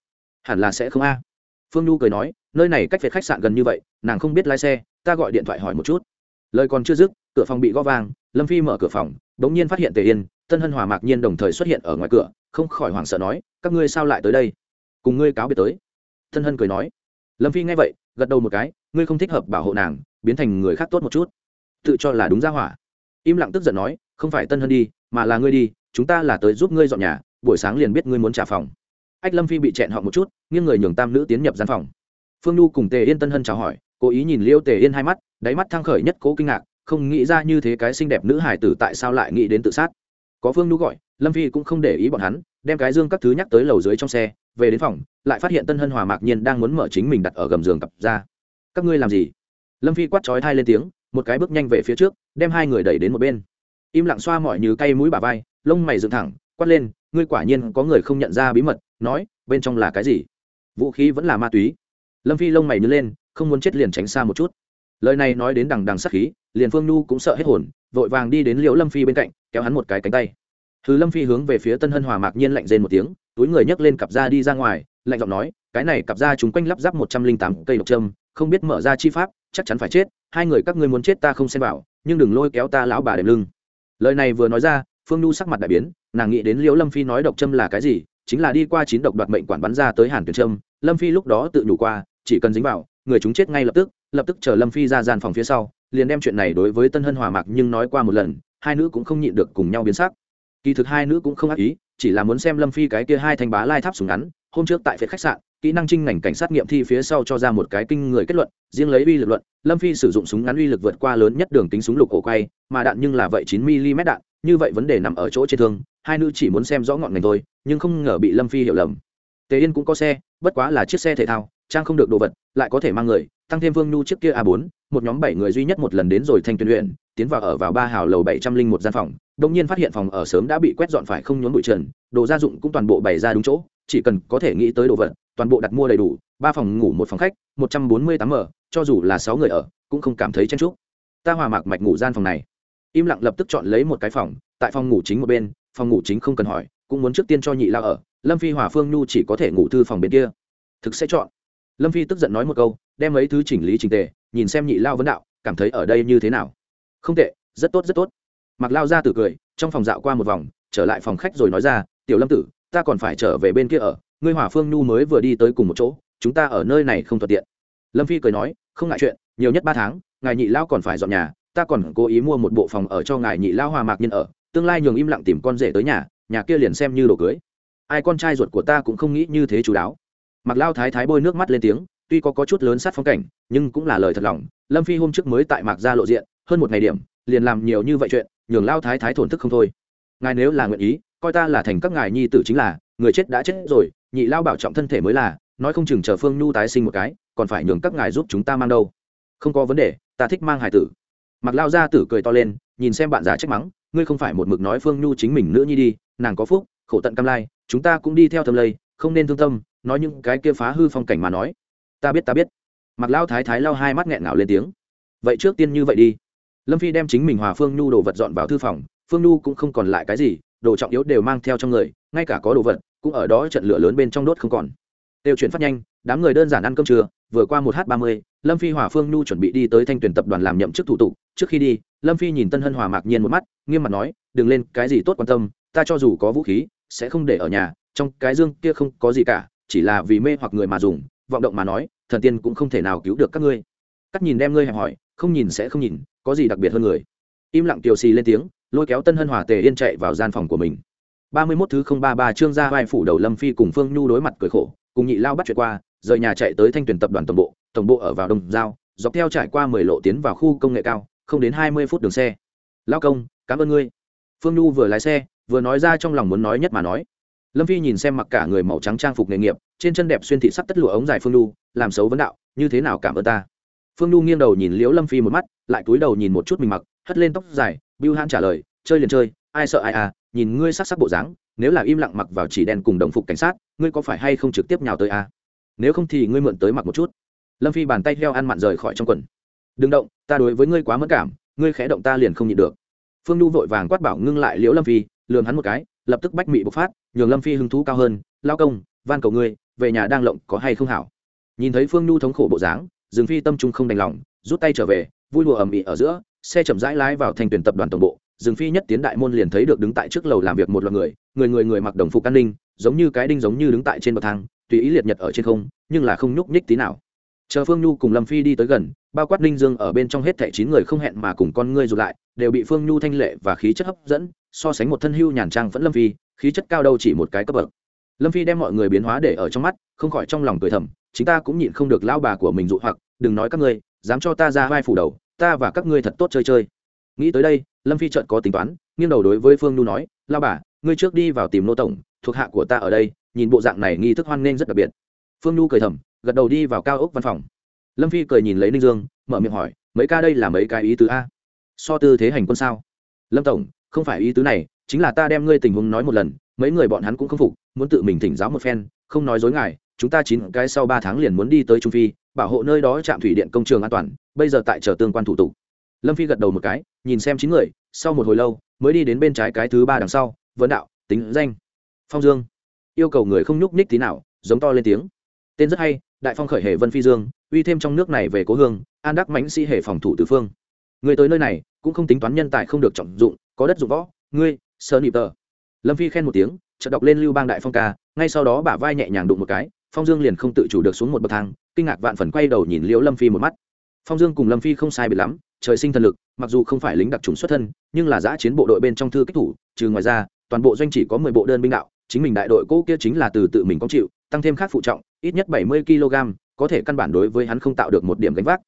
Hẳn là sẽ không a. Phương nhu cười nói, nơi này cách về khách sạn gần như vậy, nàng không biết lái xe, ta gọi điện thoại hỏi một chút lời còn chưa dứt, cửa phòng bị gõ vang, lâm phi mở cửa phòng đ ỗ n g nhiên phát hiện tề yên, tân hân hòa mạc nhiên đồng thời xuất hiện ở ngoài cửa, không khỏi hoảng sợ nói, các ngươi sao lại tới đây? Cùng ngươi cáo biệt tới. Tân hân cười nói. Lâm phi nghe vậy, gật đầu một cái, ngươi không thích hợp bảo hộ nàng, biến thành người khác tốt một chút. Tự cho là đúng ra hỏa. Im lặng tức giận nói, không phải tân hân đi, mà là ngươi đi, chúng ta là tới giúp ngươi dọn nhà, buổi sáng liền biết ngươi muốn trả phòng. Ách lâm phi bị chẹn họ một chút, nghiêng người nhường tam nữ tiến nhập gian phòng. Phương nhu cùng tề yên tân hân chào hỏi, cố ý nhìn liêu tề yên hai mắt đáy mắt thăng khởi nhất cố kinh ngạc, không nghĩ ra như thế cái xinh đẹp nữ hải tử tại sao lại nghĩ đến tự sát. Có phương nhu gọi, lâm phi cũng không để ý bọn hắn, đem cái dương các thứ nhắc tới lầu dưới trong xe, về đến phòng, lại phát hiện tân hân hòa mạc nhiên đang muốn mở chính mình đặt ở gầm giường cặp ra. Các ngươi làm gì? Lâm phi quát chói thai lên tiếng, một cái bước nhanh về phía trước, đem hai người đẩy đến một bên. Im lặng xoa mọi như cay mũi bà vai, lông mày dựng thẳng, quát lên, ngươi quả nhiên có người không nhận ra bí mật, nói, bên trong là cái gì? Vũ khí vẫn là ma túy. Lâm phi lông mày nhớ lên, không muốn chết liền tránh xa một chút lời này nói đến đằng đằng sắc khí, liền phương nhu cũng sợ hết hồn, vội vàng đi đến liễu lâm phi bên cạnh, kéo hắn một cái cánh tay. Thứ lâm phi hướng về phía tân hân hòa mạc nhiên lạnh rên một tiếng, túi người nhấc lên cặp da đi ra ngoài, lạnh giọng nói, cái này cặp da chúng quanh lắp ráp một trăm linh tám cây độc trâm không biết mở ra chi pháp, chắc chắn phải chết, hai người các ngươi muốn chết ta không xem vào, nhưng đừng lôi kéo ta lão bà đệm lưng. Lời này vừa nói ra, phương nhu sắc mặt đại biến, nàng nghĩ đến liễu lâm phi nói độc trâm là cái gì, chính là đi qua chín độc đoạt mệnh quản bắn ra tới hàn tuyển trâm lâm phi lúc đó tự nhủ qua, chỉ cần dính vào, người chúng chết ngay lập tức lập tức chờ lâm phi ra gian phòng phía sau, liền đem chuyện này đối với tân hân hòa mạc nhưng nói qua một lần, hai nữ cũng không nhịn được cùng nhau biến sắc. Kỳ thực hai nữ cũng không ác ý, chỉ là muốn xem lâm phi cái kia hai thanh bá lai tháp súng ngắn, hôm trước tại phía khách sạn, kỹ năng trinh ngành cảnh sát nghiệm thi phía sau cho ra một cái kinh người kết luận, riêng lấy uy lực luận, lâm phi sử dụng súng ngắn uy lực vượt qua lớn nhất đường tính súng lục cổ quay, mà đạn nhưng là vậy chín mm đạn, như vậy vấn đề nằm ở chỗ trên thương, hai nữ chỉ muốn xem rõ ngọn ngành thôi, nhưng không ngờ bị lâm phi hiểu lầm. Tề yên cũng có xe, bất quá là chiếc xe thể thao, trang không được đồ vật, lại có thể mang người tăng thêm vương nhu trước kia a 4 một nhóm bảy người duy nhất một lần đến rồi thanh tuyên luyện tiến vào ở vào ba hào lầu bảy trăm linh một gian phòng đông nhiên phát hiện phòng ở sớm đã bị quét dọn phải không nhốn bụi trần, đồ gia dụng cũng toàn bộ bày ra đúng chỗ, chỉ cần có thể nghĩ tới đồ vật, toàn bộ đặt mua đầy đủ, ba phòng ngủ một phòng khách, một trăm bốn mươi tám m, cho dù là sáu người ở, cũng không cảm thấy chen chúc. Ta hòa mạc mạch ngủ gian phòng này. Im lặng lập tức chọn lấy một cái phòng, tại phòng ngủ chính một bên, phòng ngủ chính không cần hỏi, cũng muốn trước tiên cho nhị lao ở, lâm phi hòa phương nhu chỉ có thể ngủ thư phòng bên kia. Thực sẽ chọn lâm phi tức giận nói một câu, đem mấy thứ chỉnh lý trình tề, nhìn xem nhị lao vấn đạo, cảm thấy ở đây như thế nào? Không tệ, rất tốt rất tốt. Mặc lao ra từ cười, trong phòng dạo qua một vòng, trở lại phòng khách rồi nói ra, tiểu lâm tử, ta còn phải trở về bên kia ở, ngươi hỏa phương nhu mới vừa đi tới cùng một chỗ, chúng ta ở nơi này không thuận tiện. Lâm phi cười nói, không ngại chuyện, nhiều nhất ba tháng, ngài nhị lao còn phải dọn nhà, ta còn cố ý mua một bộ phòng ở cho ngài nhị lao hòa mạc nhân ở, tương lai nhường im lặng tìm con rể tới nhà nhà kia liền xem như đồ cưới. Ai con trai ruột của ta cũng không nghĩ như thế chú đáo mặc lao thái thái bôi nước mắt lên tiếng tuy có, có chút lớn sát phong cảnh nhưng cũng là lời thật lòng. Lâm phi hôm trước mới tại mạc gia lộ diện hơn một ngày điểm liền làm nhiều như vậy chuyện nhường lao thái thái thổn thức không thôi. Ngài nếu là nguyện ý coi ta là thành các ngài nhi tử chính là người chết đã chết rồi nhị lao bảo trọng thân thể mới là nói không chừng chờ phương nhu tái sinh một cái còn phải nhường các ngài giúp chúng ta mang đâu. Không có vấn đề ta thích mang hải tử. Mặc lao gia tử cười to lên nhìn xem bạn già trách mắng ngươi không phải một mực nói phương nhu chính mình nữa nhi đi nàng có phúc khổ tận cam lai chúng ta cũng đi theo thâm lây không nên thương tâm nói những cái kia phá hư phong cảnh mà nói. Ta biết ta biết. Mặc lao thái thái lao hai mắt nghẹn ngào lên tiếng. Vậy trước tiên như vậy đi. Lâm phi đem chính mình hòa phương nhu đồ vật dọn vào thư phòng, phương nhu cũng không còn lại cái gì, đồ trọng yếu đều mang theo trong người, ngay cả có đồ vật, cũng ở đó trận lửa lớn bên trong đốt không còn. Tiêu chuyển phát nhanh, đám người đơn giản ăn cơm trưa, vừa qua một h ba mươi, lâm phi hòa phương nhu chuẩn bị đi tới thanh tuyển tập đoàn làm nhậm chức thủ tục. Trước khi đi, lâm phi nhìn tân hân hòa mạc nhiên một mắt, nghiêm mặt nói, đừng lên, cái gì tốt quan tâm, ta cho dù có vũ khí, sẽ không để ở nhà, trong cái dương kia không có gì cả chỉ là vì mê hoặc người mà dùng, vọng động mà nói, thần tiên cũng không thể nào cứu được các ngươi. Cắt nhìn đem ngươi hẹp hỏi, không nhìn sẽ không nhìn, có gì đặc biệt hơn người? Im lặng tiểu xì lên tiếng, lôi kéo tân hân hòa tề yên chạy vào gian phòng của mình. Ba mươi mốt thứ không ba ba trương gia vai phủ đầu lâm phi cùng phương nhu đối mặt cười khổ, cùng nhị lao bắt chuyện qua, rời nhà chạy tới thanh tuyển tập đoàn tổng bộ tổng bộ ở vào đông giao, dọc theo trải qua mười lộ tiến vào khu công nghệ cao, không đến hai mươi phút đường xe. Lao công, cảm ơn ngươi. Phương nhu vừa lái xe, vừa nói ra trong lòng muốn nói nhất mà nói lâm phi nhìn xem mặc cả người màu trắng trang phục nghề nghiệp, trên chân đẹp xuyên thị sắt tất lụa ống dài phương lu làm xấu vấn đạo, như thế nào cảm ơn ta? Phương lu nghiêng đầu nhìn liễu lâm phi một mắt, lại cúi đầu nhìn một chút mình mặc, hất lên tóc dài, bưu han trả lời, chơi liền chơi, ai sợ ai à nhìn ngươi sắc sắc bộ dáng, nếu là im lặng mặc vào chỉ đen cùng đồng phục cảnh sát, ngươi có phải hay không trực tiếp nhào tới à? nếu không thì ngươi mượn tới mặc một chút. Lâm phi bàn tay heo ăn mặn rời khỏi trong quần. Đừng động, ta đối với ngươi quá mất cảm, ngươi khẽ động ta liền không nhịn được. Phương lu vội vàng quát bảo ngưng lại liễu lâm phi lường hắn một cái lập tức bách mị bộc phát, nhường lâm phi hứng thú cao hơn, lao công, van cầu ngươi, về nhà đang lộng có hay không hảo? Nhìn thấy phương nhu thống khổ bộ dáng, dương phi tâm trung không đành lòng, rút tay trở về, vui lụa ầm ĩ ở giữa, xe chậm rãi lái vào thành tuyển tập đoàn tổng bộ. Dương phi nhất tiến đại môn liền thấy được đứng tại trước lầu làm việc một loạt người người người người mặc đồng phục an ninh, giống như cái đinh giống như đứng tại trên bậc thang, tùy ý liệt nhật ở trên không, nhưng là không nhúc nhích tí nào. Chờ phương nhu cùng lâm phi đi tới gần bao quát ninh dương ở bên trong hết thẻ chín người không hẹn mà cùng con ngươi dù lại, đều bị phương nhu thanh lệ và khí chất hấp dẫn, so sánh một thân hưu nhàn trang vẫn lâm phi, khí chất cao đâu chỉ một cái cấp bậc. Lâm phi đem mọi người biến hóa để ở trong mắt, không khỏi trong lòng cười thầm, chính ta cũng nhịn không được lao bà của mình dụ hoặc, đừng nói các ngươi, dám cho ta ra vai phủ đầu, ta và các ngươi thật tốt chơi chơi. Nghĩ tới đây, lâm phi chợt có tính toán, nghiêng đầu đối với phương nhu nói lao bà, ngươi trước đi vào tìm nô tổng, thuộc hạ của ta ở đây, nhìn bộ dạng này nghi thức hoan nghênh rất đặc biệt. Phương nhu cười thầm, gật đầu đi vào cao ốc văn phòng lâm phi cười nhìn lấy ninh dương, mở miệng hỏi, mấy ca đây là mấy cái ý tứ a? So tư thế hành quân sao? Lâm tổng, không phải ý tứ này, chính là ta đem ngươi tình huống nói một lần, mấy người bọn hắn cũng không phục, muốn tự mình thỉnh giáo một phen, không nói dối ngài, chúng ta chín cái sau ba tháng liền muốn đi tới trung phi, bảo hộ nơi đó trạm thủy điện công trường an toàn, bây giờ tại chờ tương quan thủ tục. Lâm phi gật đầu một cái, nhìn xem chín người, sau một hồi lâu, mới đi đến bên trái cái thứ ba đằng sau, vấn đạo, tính danh. Phong dương. Yêu cầu người không nhúc nhích tí nào, giống to lên tiếng. Tên rất hay, đại phong khởi hệ vân phi dương uy thêm trong nước này về cố hương, an đắc mãnh sĩ hệ phòng thủ tứ phương. Người tới nơi này, cũng không tính toán nhân tài không được trọng dụng, có đất dụng võ. Ngươi sơ nịp tờ. Lâm phi khen một tiếng, chợt đọc lên lưu bang đại phong ca, ngay sau đó bả vai nhẹ nhàng đụng một cái, phong dương liền không tự chủ được xuống một bậc thang, kinh ngạc vạn phần quay đầu nhìn liễu lâm phi một mắt. Phong dương cùng lâm phi không sai biệt lắm, trời sinh thần lực, mặc dù không phải lính đặc trùng xuất thân, nhưng là giã chiến bộ đội bên trong thư kích thủ, trừ ngoài ra, toàn bộ doanh chỉ có mười bộ đơn binh đạo, chính mình đại đội cũ kia chính là từ tự mình có chịu, tăng thêm khác phụ trọng, ít nhất bảy mươi kg có thể căn bản đối với hắn không tạo được một điểm gánh vác.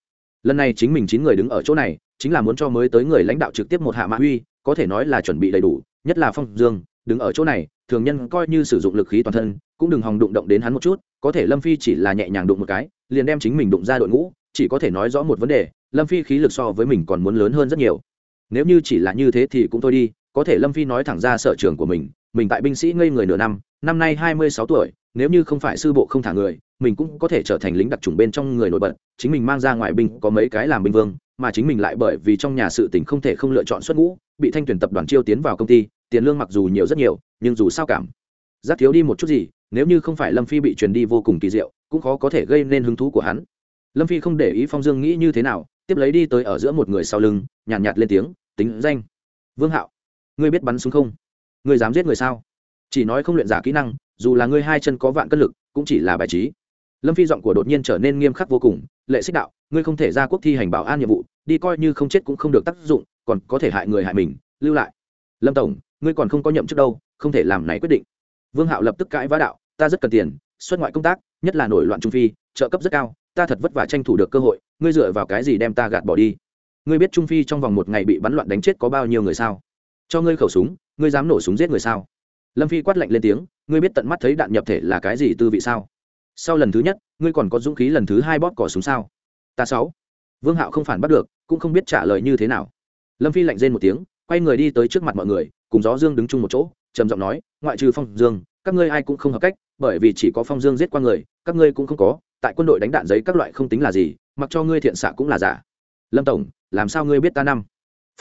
Lần này chính mình chín người đứng ở chỗ này chính là muốn cho mới tới người lãnh đạo trực tiếp một hạ mã huy, có thể nói là chuẩn bị đầy đủ nhất là phong dương đứng ở chỗ này thường nhân coi như sử dụng lực khí toàn thân cũng đừng hòng đụng động đến hắn một chút có thể lâm phi chỉ là nhẹ nhàng đụng một cái liền đem chính mình đụng ra đội ngũ chỉ có thể nói rõ một vấn đề lâm phi khí lực so với mình còn muốn lớn hơn rất nhiều. Nếu như chỉ là như thế thì cũng thôi đi có thể lâm phi nói thẳng ra sở trường của mình mình tại binh sĩ ngây người nửa năm năm nay hai mươi sáu tuổi nếu như không phải sư bộ không thả người mình cũng có thể trở thành lính đặc trùng bên trong người nổi bật chính mình mang ra ngoại binh có mấy cái làm binh vương mà chính mình lại bởi vì trong nhà sự tình không thể không lựa chọn xuất ngũ bị thanh tuyển tập đoàn chiêu tiến vào công ty tiền lương mặc dù nhiều rất nhiều nhưng dù sao cảm giác thiếu đi một chút gì nếu như không phải lâm phi bị truyền đi vô cùng kỳ diệu cũng khó có thể gây nên hứng thú của hắn. Lâm phi không để ý phong dương nghĩ như thế nào tiếp lấy đi tới ở giữa một người sau lưng nhàn nhạt, nhạt lên tiếng tính danh vương hạo ngươi biết bắn súng không? Ngươi dám giết người sao? Chỉ nói không luyện giả kỹ năng, dù là ngươi hai chân có vạn cân lực, cũng chỉ là bài trí. Lâm phi giọng của đột nhiên trở nên nghiêm khắc vô cùng, lệ xích đạo, ngươi không thể ra quốc thi hành bảo an nhiệm vụ, đi coi như không chết cũng không được tác dụng, còn có thể hại người hại mình, lưu lại. Lâm tổng, ngươi còn không có nhậm chức đâu, không thể làm này quyết định. Vương hạo lập tức cãi vã đạo, ta rất cần tiền, xuất ngoại công tác, nhất là nổi loạn trung phi, trợ cấp rất cao, ta thật vất vả tranh thủ được cơ hội, ngươi dựa vào cái gì đem ta gạt bỏ đi? Ngươi biết trung phi trong vòng một ngày bị bắn loạn đánh chết có bao nhiêu người sao? Cho ngươi khẩu súng, ngươi dám nổ súng giết người sao? Lâm phi quát lạnh lên tiếng, ngươi biết tận mắt thấy đạn nhập thể là cái gì tư vị sao? Sau lần thứ nhất, ngươi còn có dũng khí lần thứ hai bóp cỏ súng sao? Ta sáu. Vương hạo không phản bắt được, cũng không biết trả lời như thế nào. Lâm phi lạnh rên một tiếng, quay người đi tới trước mặt mọi người, cùng gió dương đứng chung một chỗ, trầm giọng nói, ngoại trừ phong dương, các ngươi ai cũng không hợp cách, bởi vì chỉ có phong dương giết qua người, các ngươi cũng không có, tại quân đội đánh đạn giấy các loại không tính là gì, mặc cho ngươi thiện xạ cũng là giả. Lâm tổng, làm sao ngươi biết ta năm?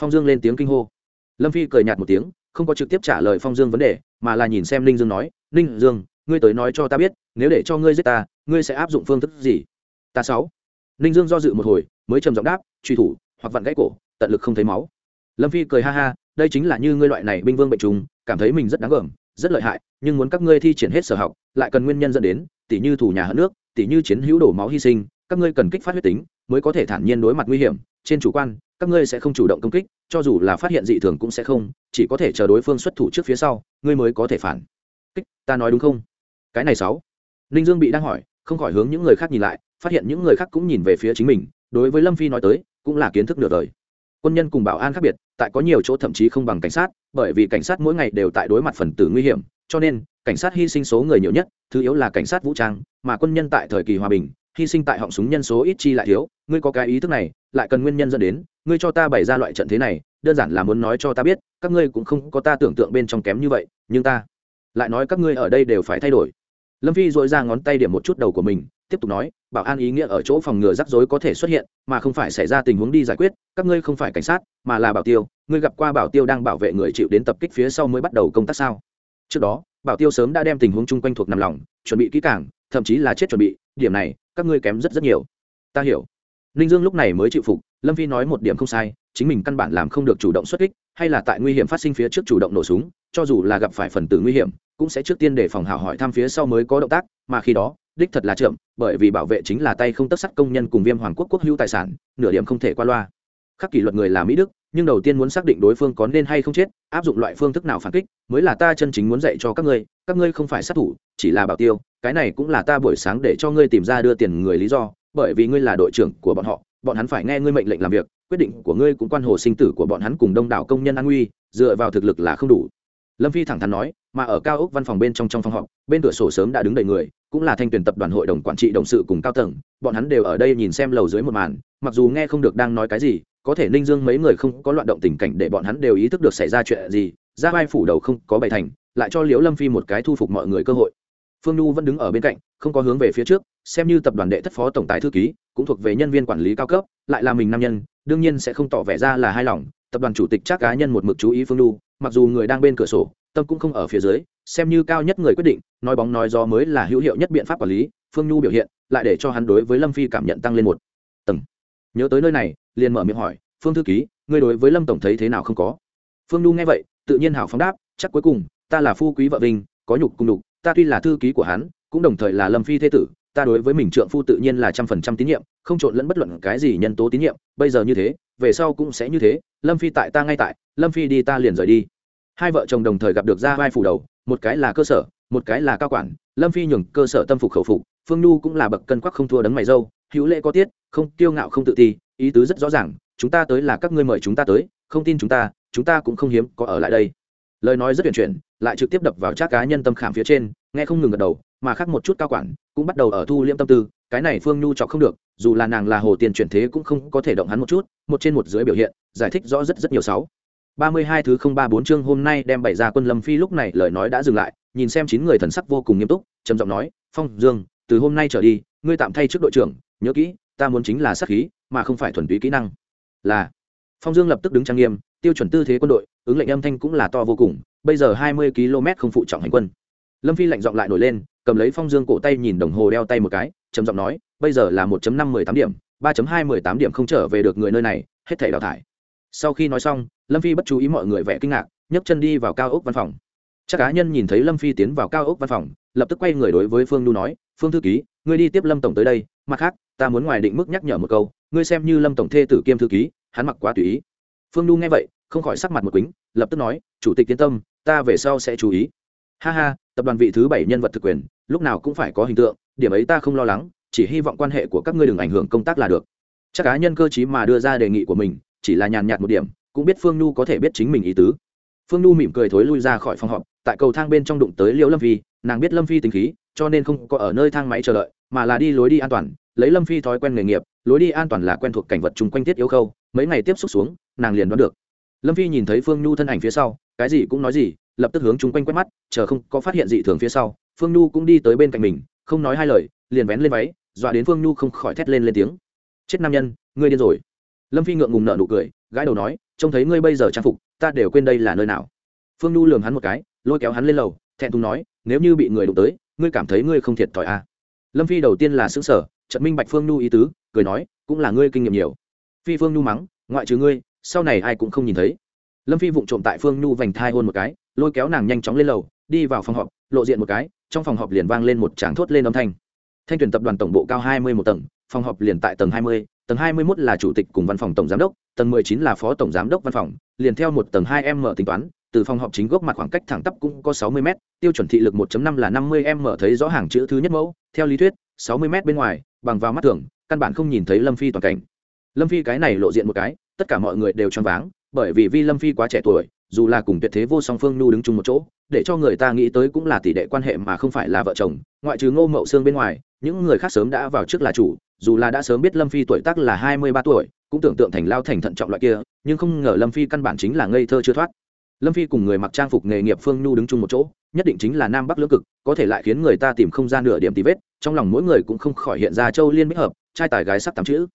Phong dương lên tiếng kinh hô lâm phi cười nhạt một tiếng, không có trực tiếp trả lời phong dương vấn đề, mà là nhìn xem ninh dương nói, ninh dương, ngươi tới nói cho ta biết, nếu để cho ngươi giết ta, ngươi sẽ áp dụng phương thức gì? Ta sáu. Ninh dương do dự một hồi, mới trầm giọng đáp, truy thủ, hoặc vặn gãy cổ, tận lực không thấy máu. Lâm phi cười ha ha, đây chính là như ngươi loại này binh vương bệnh trùng, cảm thấy mình rất đáng gờm, rất lợi hại, nhưng muốn các ngươi thi triển hết sở học, lại cần nguyên nhân dẫn đến, tỉ như thủ nhà hận nước, tỉ như chiến hữu đổ máu hy sinh, các ngươi cần kích phát huyết tính, mới có thể thản nhiên đối mặt nguy hiểm, trên chủ quan các ngươi sẽ không chủ động công kích, cho dù là phát hiện dị thường cũng sẽ không, chỉ có thể chờ đối phương xuất thủ trước phía sau, ngươi mới có thể phản. Kích, ta nói đúng không? Cái này sáu. Ninh dương bị đang hỏi, không khỏi hướng những người khác nhìn lại, phát hiện những người khác cũng nhìn về phía chính mình, đối với lâm phi nói tới, cũng là kiến thức nửa đời. Quân nhân cùng bảo an khác biệt, tại có nhiều chỗ thậm chí không bằng cảnh sát, bởi vì cảnh sát mỗi ngày đều tại đối mặt phần tử nguy hiểm, cho nên, cảnh sát hy sinh số người nhiều nhất, thứ yếu là cảnh sát vũ trang, mà quân nhân tại thời kỳ hòa bình, hy sinh tại họng súng nhân số ít chi lại thiếu, ngươi có cái ý thức này lại cần nguyên nhân dẫn đến, ngươi cho ta bày ra loại trận thế này, đơn giản là muốn nói cho ta biết, các ngươi cũng không có ta tưởng tượng bên trong kém như vậy, nhưng ta lại nói các ngươi ở đây đều phải thay đổi. Lâm phi dội ra ngón tay điểm một chút đầu của mình, tiếp tục nói, bảo an ý nghĩa ở chỗ phòng ngừa rắc rối có thể xuất hiện, mà không phải xảy ra tình huống đi giải quyết, các ngươi không phải cảnh sát, mà là bảo tiêu, ngươi gặp qua bảo tiêu đang bảo vệ người chịu đến tập kích phía sau mới bắt đầu công tác sao? Trước đó, bảo tiêu sớm đã đem tình huống chung quanh thuộc nằm lòng, chuẩn bị kỹ càng, thậm chí là chết chuẩn bị, điểm này các ngươi kém rất rất nhiều. Ta hiểu ninh dương lúc này mới chịu phục, lâm phi nói một điểm không sai, chính mình căn bản làm không được chủ động xuất kích, hay là tại nguy hiểm phát sinh phía trước chủ động nổ súng, cho dù là gặp phải phần tử nguy hiểm, cũng sẽ trước tiên để phòng hảo hỏi thăm phía sau mới có động tác, mà khi đó, đích thật là chậm, bởi vì bảo vệ chính là tay không tất sắt công nhân cùng viêm hoàng quốc quốc hữu tài sản, nửa điểm không thể qua loa. Khắc kỷ luật người là mỹ đức, nhưng đầu tiên muốn xác định đối phương có nên hay không chết, áp dụng loại phương thức nào phản kích, mới là ta chân chính muốn dạy cho các ngươi các ngươi không phải sát thủ, chỉ là bảo tiêu, cái này cũng là ta buổi sáng để cho ngươi tìm ra đưa tiền người lý do bởi vì ngươi là đội trưởng của bọn họ, bọn hắn phải nghe ngươi mệnh lệnh làm việc, quyết định của ngươi cũng quan hồ sinh tử của bọn hắn cùng đông đảo công nhân an nguy dựa vào thực lực là không đủ. Lâm phi thẳng thắn nói, mà ở cao ốc văn phòng bên trong trong phòng họp, bên cửa sổ sớm đã đứng đầy người, cũng là thanh tuyển tập đoàn hội đồng quản trị đồng sự cùng cao tầng, bọn hắn đều ở đây nhìn xem lầu dưới một màn, mặc dù nghe không được đang nói cái gì, có thể ninh dương mấy người không có loạn động tình cảnh để bọn hắn đều ý thức được xảy ra chuyện gì, ra vai phủ đầu không có bày thành, lại cho liễu lâm phi một cái thu phục mọi người cơ hội. Phương nhu vẫn đứng ở bên cạnh không có hướng về phía trước, xem như tập đoàn đệ thất phó tổng tài thư ký, cũng thuộc về nhân viên quản lý cao cấp, lại là mình nam nhân, đương nhiên sẽ không tỏ vẻ ra là hài lòng, tập đoàn chủ tịch chắc cá nhân một mực chú ý phương nhu, mặc dù người đang bên cửa sổ, tâm cũng không ở phía dưới, xem như cao nhất người quyết định, nói bóng nói gió mới là hữu hiệu nhất biện pháp quản lý, phương nhu biểu hiện, lại để cho hắn đối với lâm phi cảm nhận tăng lên một tầng. Nhớ tới nơi này, liền mở miệng hỏi, phương thư ký, ngươi đối với lâm tổng thấy thế nào không có? Phương nhu nghe vậy, tự nhiên hào phóng đáp, chắc cuối cùng, ta là phu quý vợ vinh, có nhục cùng đục ta tuy là thư ký của hắn cũng đồng thời là lâm phi thế tử, ta đối với mình trượng phu tự nhiên là trăm phần trăm tín nhiệm, không trộn lẫn bất luận cái gì nhân tố tín nhiệm, bây giờ như thế, về sau cũng sẽ như thế, lâm phi tại ta ngay tại, lâm phi đi ta liền rời đi. Hai vợ chồng đồng thời gặp được ra vai phủ đầu, một cái là cơ sở, một cái là cao quản, lâm phi nhường cơ sở tâm phục khẩu phục, phương nhu cũng là bậc cân quắc không thua đấng mày dâu, hữu lễ có tiết, không kiêu ngạo không tự ti, ý tứ rất rõ ràng, chúng ta tới là các ngươi mời chúng ta tới, không tin chúng ta chúng ta cũng không hiếm có ở lại đây. Lời nói rất tuyển chuyển, lại trực tiếp đập vào trác cá nhân tâm khảm phía trên nghe không ngừng gật đầu, mà khác một chút cao quản cũng bắt đầu ở thu liễm tâm tư, cái này phương nhu chọc không được, dù là nàng là hồ tiền chuyển thế cũng không có thể động hắn một chút, một trên một dưới biểu hiện, giải thích rõ rất rất nhiều sáu. Ba mươi hai thứ không ba bốn chương hôm nay đem bày ra quân lâm phi lúc này lời nói đã dừng lại, nhìn xem chín người thần sắc vô cùng nghiêm túc, trầm giọng nói, phong, dương, từ hôm nay trở đi, ngươi tạm thay trước đội trưởng, nhớ kỹ, ta muốn chính là sát khí, mà không phải thuần túy kỹ năng. Là. Phong dương lập tức đứng trang nghiêm, tiêu chuẩn tư thế quân đội, ứng lệnh âm thanh cũng là to vô cùng, bây giờ hai mươi km không phụ trọng hành quân lâm phi lạnh giọng lại nổi lên, cầm lấy phong dương cổ tay nhìn đồng hồ đeo tay một cái, trầm giọng nói, bây giờ là một năm mười tám điểm, ba hai mười tám điểm không trở về được người nơi này, hết thể đào thải. Sau khi nói xong, lâm phi bất chú ý mọi người vẻ kinh ngạc, nhấc chân đi vào cao ốc văn phòng. Chắc cá nhân nhìn thấy lâm phi tiến vào cao ốc văn phòng, lập tức quay người đối với phương nhu nói, phương thư ký, ngươi đi tiếp lâm tổng tới đây, mặt khác, ta muốn ngoài định mức nhắc nhở một câu, ngươi xem như lâm tổng thê tử kiêm thư ký, hắn mặc quá tùy ý. Phương nhu nghe vậy, không khỏi sắc mặt một quýnh lập tức nói, chủ tịch tiến tâm, ta về sau sẽ chú ý. Ha ha tập đoàn vị thứ bảy nhân vật thực quyền, lúc nào cũng phải có hình tượng, điểm ấy ta không lo lắng, chỉ hy vọng quan hệ của các ngươi đừng ảnh hưởng công tác là được. Chắc cá nhân cơ chí mà đưa ra đề nghị của mình, chỉ là nhàn nhạt một điểm, cũng biết phương nhu có thể biết chính mình ý tứ. Phương nhu mỉm cười thối lui ra khỏi phòng họp, tại cầu thang bên trong đụng tới liễu lâm phi, nàng biết lâm phi tính khí, cho nên không có ở nơi thang máy chờ đợi, mà là đi lối đi an toàn, lấy lâm phi thói quen nghề nghiệp, lối đi an toàn là quen thuộc cảnh vật chung quanh tiết yếu khâu, mấy ngày tiếp xúc xuống, nàng liền đoán được. Lâm phi nhìn thấy phương nhu thân ảnh phía sau, cái gì cũng nói gì lập tức hướng chung quanh quét mắt, chờ không có phát hiện gì thường phía sau, phương nhu cũng đi tới bên cạnh mình, không nói hai lời, liền vén lên váy, dọa đến phương nhu không khỏi thét lên lên tiếng. Chết nam nhân, ngươi điên rồi. Lâm phi ngượng ngùng nợ nụ cười, gãi đầu nói, trông thấy ngươi bây giờ trang phục, ta đều quên đây là nơi nào. Phương nhu lường hắn một cái, lôi kéo hắn lên lầu, thẹn thùng nói, nếu như bị người đụng tới, ngươi cảm thấy ngươi không thiệt thòi à. lâm phi đầu tiên là xứng sở trận minh bạch phương nhu ý tứ, cười nói, cũng là ngươi kinh nghiệm nhiều. Phi phương nhu mắng, ngoại trừ ngươi, sau này ai cũng không nhìn thấy. Lâm phi vụng trộm tại phương nhu vành thai hôn một cái lôi kéo nàng nhanh chóng lên lầu, đi vào phòng họp, lộ diện một cái, trong phòng họp liền vang lên một tràng thốt lên âm thanh. Thanh tuyển tập đoàn tổng bộ cao hai mươi một tầng, phòng họp liền tại tầng hai mươi, tầng hai mươi 21 là chủ tịch cùng văn phòng tổng giám đốc, tầng mười chín là phó tổng giám đốc văn phòng, liền theo một tầng hai m tính toán, từ phòng họp chính gốc mặt khoảng cách thẳng tắp cũng có sáu mươi m tiêu chuẩn thị lực 1 năm là năm mươi m, thấy rõ hàng chữ thứ nhất mẫu, theo lý thuyết, sáu mươi m bên ngoài, bằng vào mắt thường, căn bản không nhìn thấy lâm phi toàn cảnh. Lâm phi cái này lộ diện một cái, tất cả mọi người đều choáng váng, bởi vì vi lâm phi quá trẻ tuổi dù là cùng tuyệt thế vô song phương nhu đứng chung một chỗ, để cho người ta nghĩ tới cũng là tỷ đệ quan hệ mà không phải là vợ chồng, ngoại trừ ngô mậu xương bên ngoài, những người khác sớm đã vào trước là chủ, dù là đã sớm biết lâm phi tuổi tác là hai mươi ba tuổi, cũng tưởng tượng thành lao thành thận trọng loại kia, nhưng không ngờ lâm phi căn bản chính là ngây thơ chưa thoát. Lâm phi cùng người mặc trang phục nghề nghiệp phương nhu đứng chung một chỗ, nhất định chính là nam bắc lưỡng cực, có thể lại khiến người ta tìm không ra nửa điểm tí vết, trong lòng mỗi người cũng không khỏi hiện ra châu liên bích hợp, trai tài gái sắc tám chữ.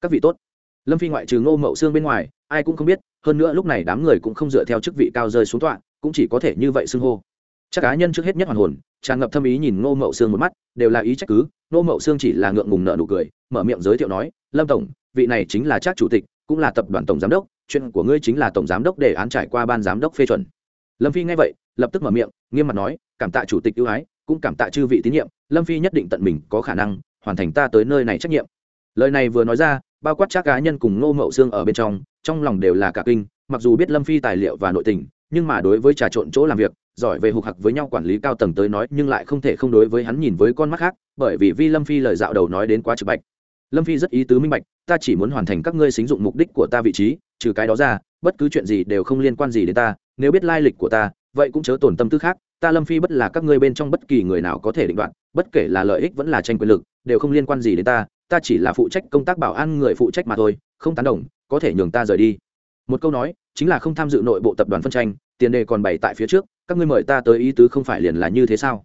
Các vị tốt lâm phi ngoại trừ ngô mậu xương bên ngoài, ai cũng không biết, hơn nữa lúc này đám người cũng không dựa theo chức vị cao rơi xuống tọa, cũng chỉ có thể như vậy xưng hô. Chắc cá nhân trước hết nhất hoàn hồn, tràn ngập thâm ý nhìn ngô mậu xương một mắt, đều là ý trách cứ, ngô mậu xương chỉ là ngượng ngùng nợ nụ cười, mở miệng giới thiệu nói, lâm tổng, vị này chính là chắc chủ tịch, cũng là tập đoàn tổng giám đốc, chuyện của ngươi chính là tổng giám đốc để án trải qua ban giám đốc phê chuẩn. Lâm phi nghe vậy, lập tức mở miệng, nghiêm mặt nói, cảm tạ chủ tịch ưu ái, cũng cảm tạ chư vị tín nhiệm, lâm phi nhất định tận mình có khả năng hoàn thành ta tới nơi này trách nhiệm. Lời này vừa nói ra bao quát chắc cá nhân cùng ngô mậu xương ở bên trong trong lòng đều là cả kinh, mặc dù biết lâm phi tài liệu và nội tình, nhưng mà đối với trà trộn chỗ làm việc, giỏi về hục hặc với nhau quản lý cao tầng tới nói, nhưng lại không thể không đối với hắn nhìn với con mắt khác, bởi vì vi lâm phi lời dạo đầu nói đến quá trực bạch. Lâm phi rất ý tứ minh bạch, ta chỉ muốn hoàn thành các ngươi xính dụng mục đích của ta vị trí, trừ cái đó ra, bất cứ chuyện gì đều không liên quan gì đến ta, nếu biết lai lịch của ta, vậy cũng chớ tổn tâm tư khác, ta lâm phi bất là các ngươi bên trong bất kỳ người nào có thể định đoạt, bất kể là lợi ích vẫn là tranh quyền lực, đều không liên quan gì đến ta ta chỉ là phụ trách công tác bảo an người phụ trách mà thôi, không tán đồng, có thể nhường ta rời đi. Một câu nói, chính là không tham dự nội bộ tập đoàn phân tranh, tiền đề còn bày tại phía trước, các ngươi mời ta tới ý tứ không phải liền là như thế sao?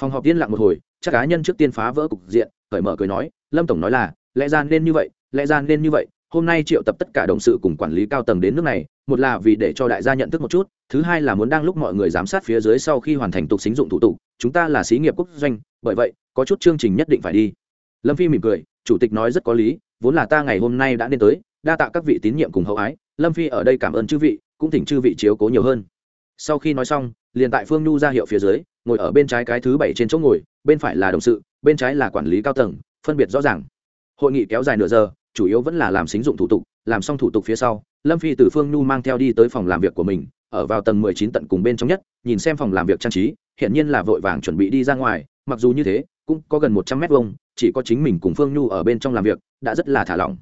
Phòng họp yên lặng một hồi, chắc cá nhân trước tiên phá vỡ cục diện, cởi mở cười nói, lâm tổng nói là, lẽ ra nên như vậy, lẽ ra nên như vậy, hôm nay triệu tập tất cả đồng sự cùng quản lý cao tầng đến nước này, một là vì để cho đại gia nhận thức một chút, thứ hai là muốn đang lúc mọi người giám sát phía dưới sau khi hoàn thành tục xính dụng thủ tục, chúng ta là xí nghiệp quốc doanh, bởi vậy, có chút chương trình nhất định phải đi. Lâm phi mỉm cười chủ tịch nói rất có lý, vốn là ta ngày hôm nay đã nên tới, đa tạ các vị tín nhiệm cùng hậu ái, lâm phi ở đây cảm ơn chư vị, cũng thỉnh chư vị chiếu cố nhiều hơn. Sau khi nói xong, liền tại phương nhu ra hiệu phía dưới, ngồi ở bên trái cái thứ bảy trên chỗ ngồi, bên phải là đồng sự, bên trái là quản lý cao tầng, phân biệt rõ ràng. Hội nghị kéo dài nửa giờ, chủ yếu vẫn là làm xính dụng thủ tục, làm xong thủ tục phía sau, lâm phi từ phương nhu mang theo đi tới phòng làm việc của mình, ở vào tầng mười chín tận cùng bên trong nhất, nhìn xem phòng làm việc trang trí hiện nhiên là vội vàng chuẩn bị đi ra ngoài, mặc dù như thế cũng có gần một trăm mét vuông, chỉ có chính mình cùng phương nhu ở bên trong làm việc, đã rất là thả lỏng.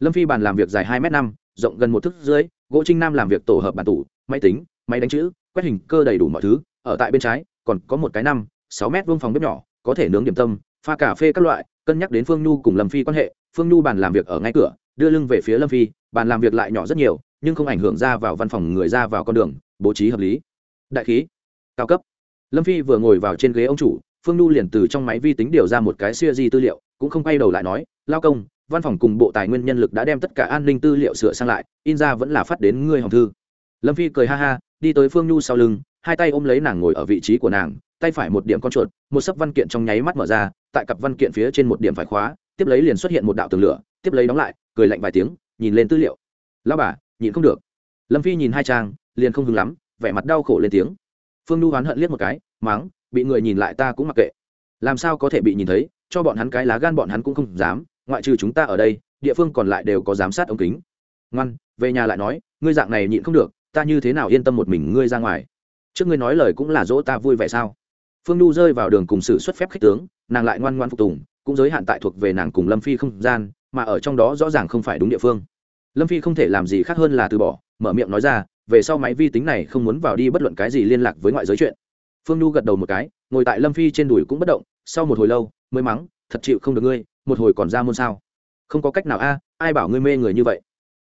Lâm phi bàn làm việc dài hai m năm, rộng gần một thước dưới, gỗ trinh nam làm việc tổ hợp bản tủ, máy tính, máy đánh chữ, quét hình cơ đầy đủ mọi thứ, ở tại bên trái, còn có một cái năm, sáu mét vuông phòng bếp nhỏ, có thể nướng điểm tâm, pha cà phê các loại, cân nhắc đến phương nhu cùng lâm phi quan hệ, phương nhu bàn làm việc ở ngay cửa, đưa lưng về phía lâm phi, bàn làm việc lại nhỏ rất nhiều, nhưng không ảnh hưởng ra vào văn phòng người ra vào con đường, bố trí hợp lý. Đại khí, cao cấp. Lâm phi vừa ngồi vào trên ghế ông chủ phương nhu liền từ trong máy vi tính điều ra một cái siêu di tư liệu, cũng không quay đầu lại nói, lao công, văn phòng cùng bộ tài nguyên nhân lực đã đem tất cả an ninh tư liệu sửa sang lại, in ra vẫn là phát đến ngươi hồng thư. Lâm phi cười ha ha, đi tới phương nhu sau lưng, hai tay ôm lấy nàng ngồi ở vị trí của nàng, tay phải một điểm con chuột, một sấp văn kiện trong nháy mắt mở ra, tại cặp văn kiện phía trên một điểm phải khóa, tiếp lấy liền xuất hiện một đạo tường lửa, tiếp lấy đóng lại, cười lạnh vài tiếng, nhìn lên tư liệu. Lao bà nhìn không được. Lâm phi nhìn hai trang, liền không hứng lắm, vẻ mặt đau khổ lên tiếng. Phương nhu oán hận liếc một cái, mắng bị người nhìn lại ta cũng mặc kệ. Làm sao có thể bị nhìn thấy, cho bọn hắn cái lá gan bọn hắn cũng không dám, ngoại trừ chúng ta ở đây, địa phương còn lại đều có giám sát ống kính. Ngoan, về nhà lại nói, ngươi dạng này nhịn không được, ta như thế nào yên tâm một mình ngươi ra ngoài? Trước ngươi nói lời cũng là dỗ ta vui vẻ sao? Phương nhu rơi vào đường cùng sự xuất phép khích tướng, nàng lại ngoan ngoan phục tùng, cũng giới hạn tại thuộc về nàng cùng lâm phi không gian, mà ở trong đó rõ ràng không phải đúng địa phương. Lâm phi không thể làm gì khác hơn là từ bỏ, mở miệng nói ra, về sau máy vi tính này không muốn vào đi bất luận cái gì liên lạc với ngoại giới chuyện phương nhu gật đầu một cái, ngồi tại lâm phi trên đùi cũng bất động, sau một hồi lâu, mới mắng, thật chịu không được ngươi, một hồi còn ra môn sao? Không có cách nào a, ai bảo ngươi mê người như vậy?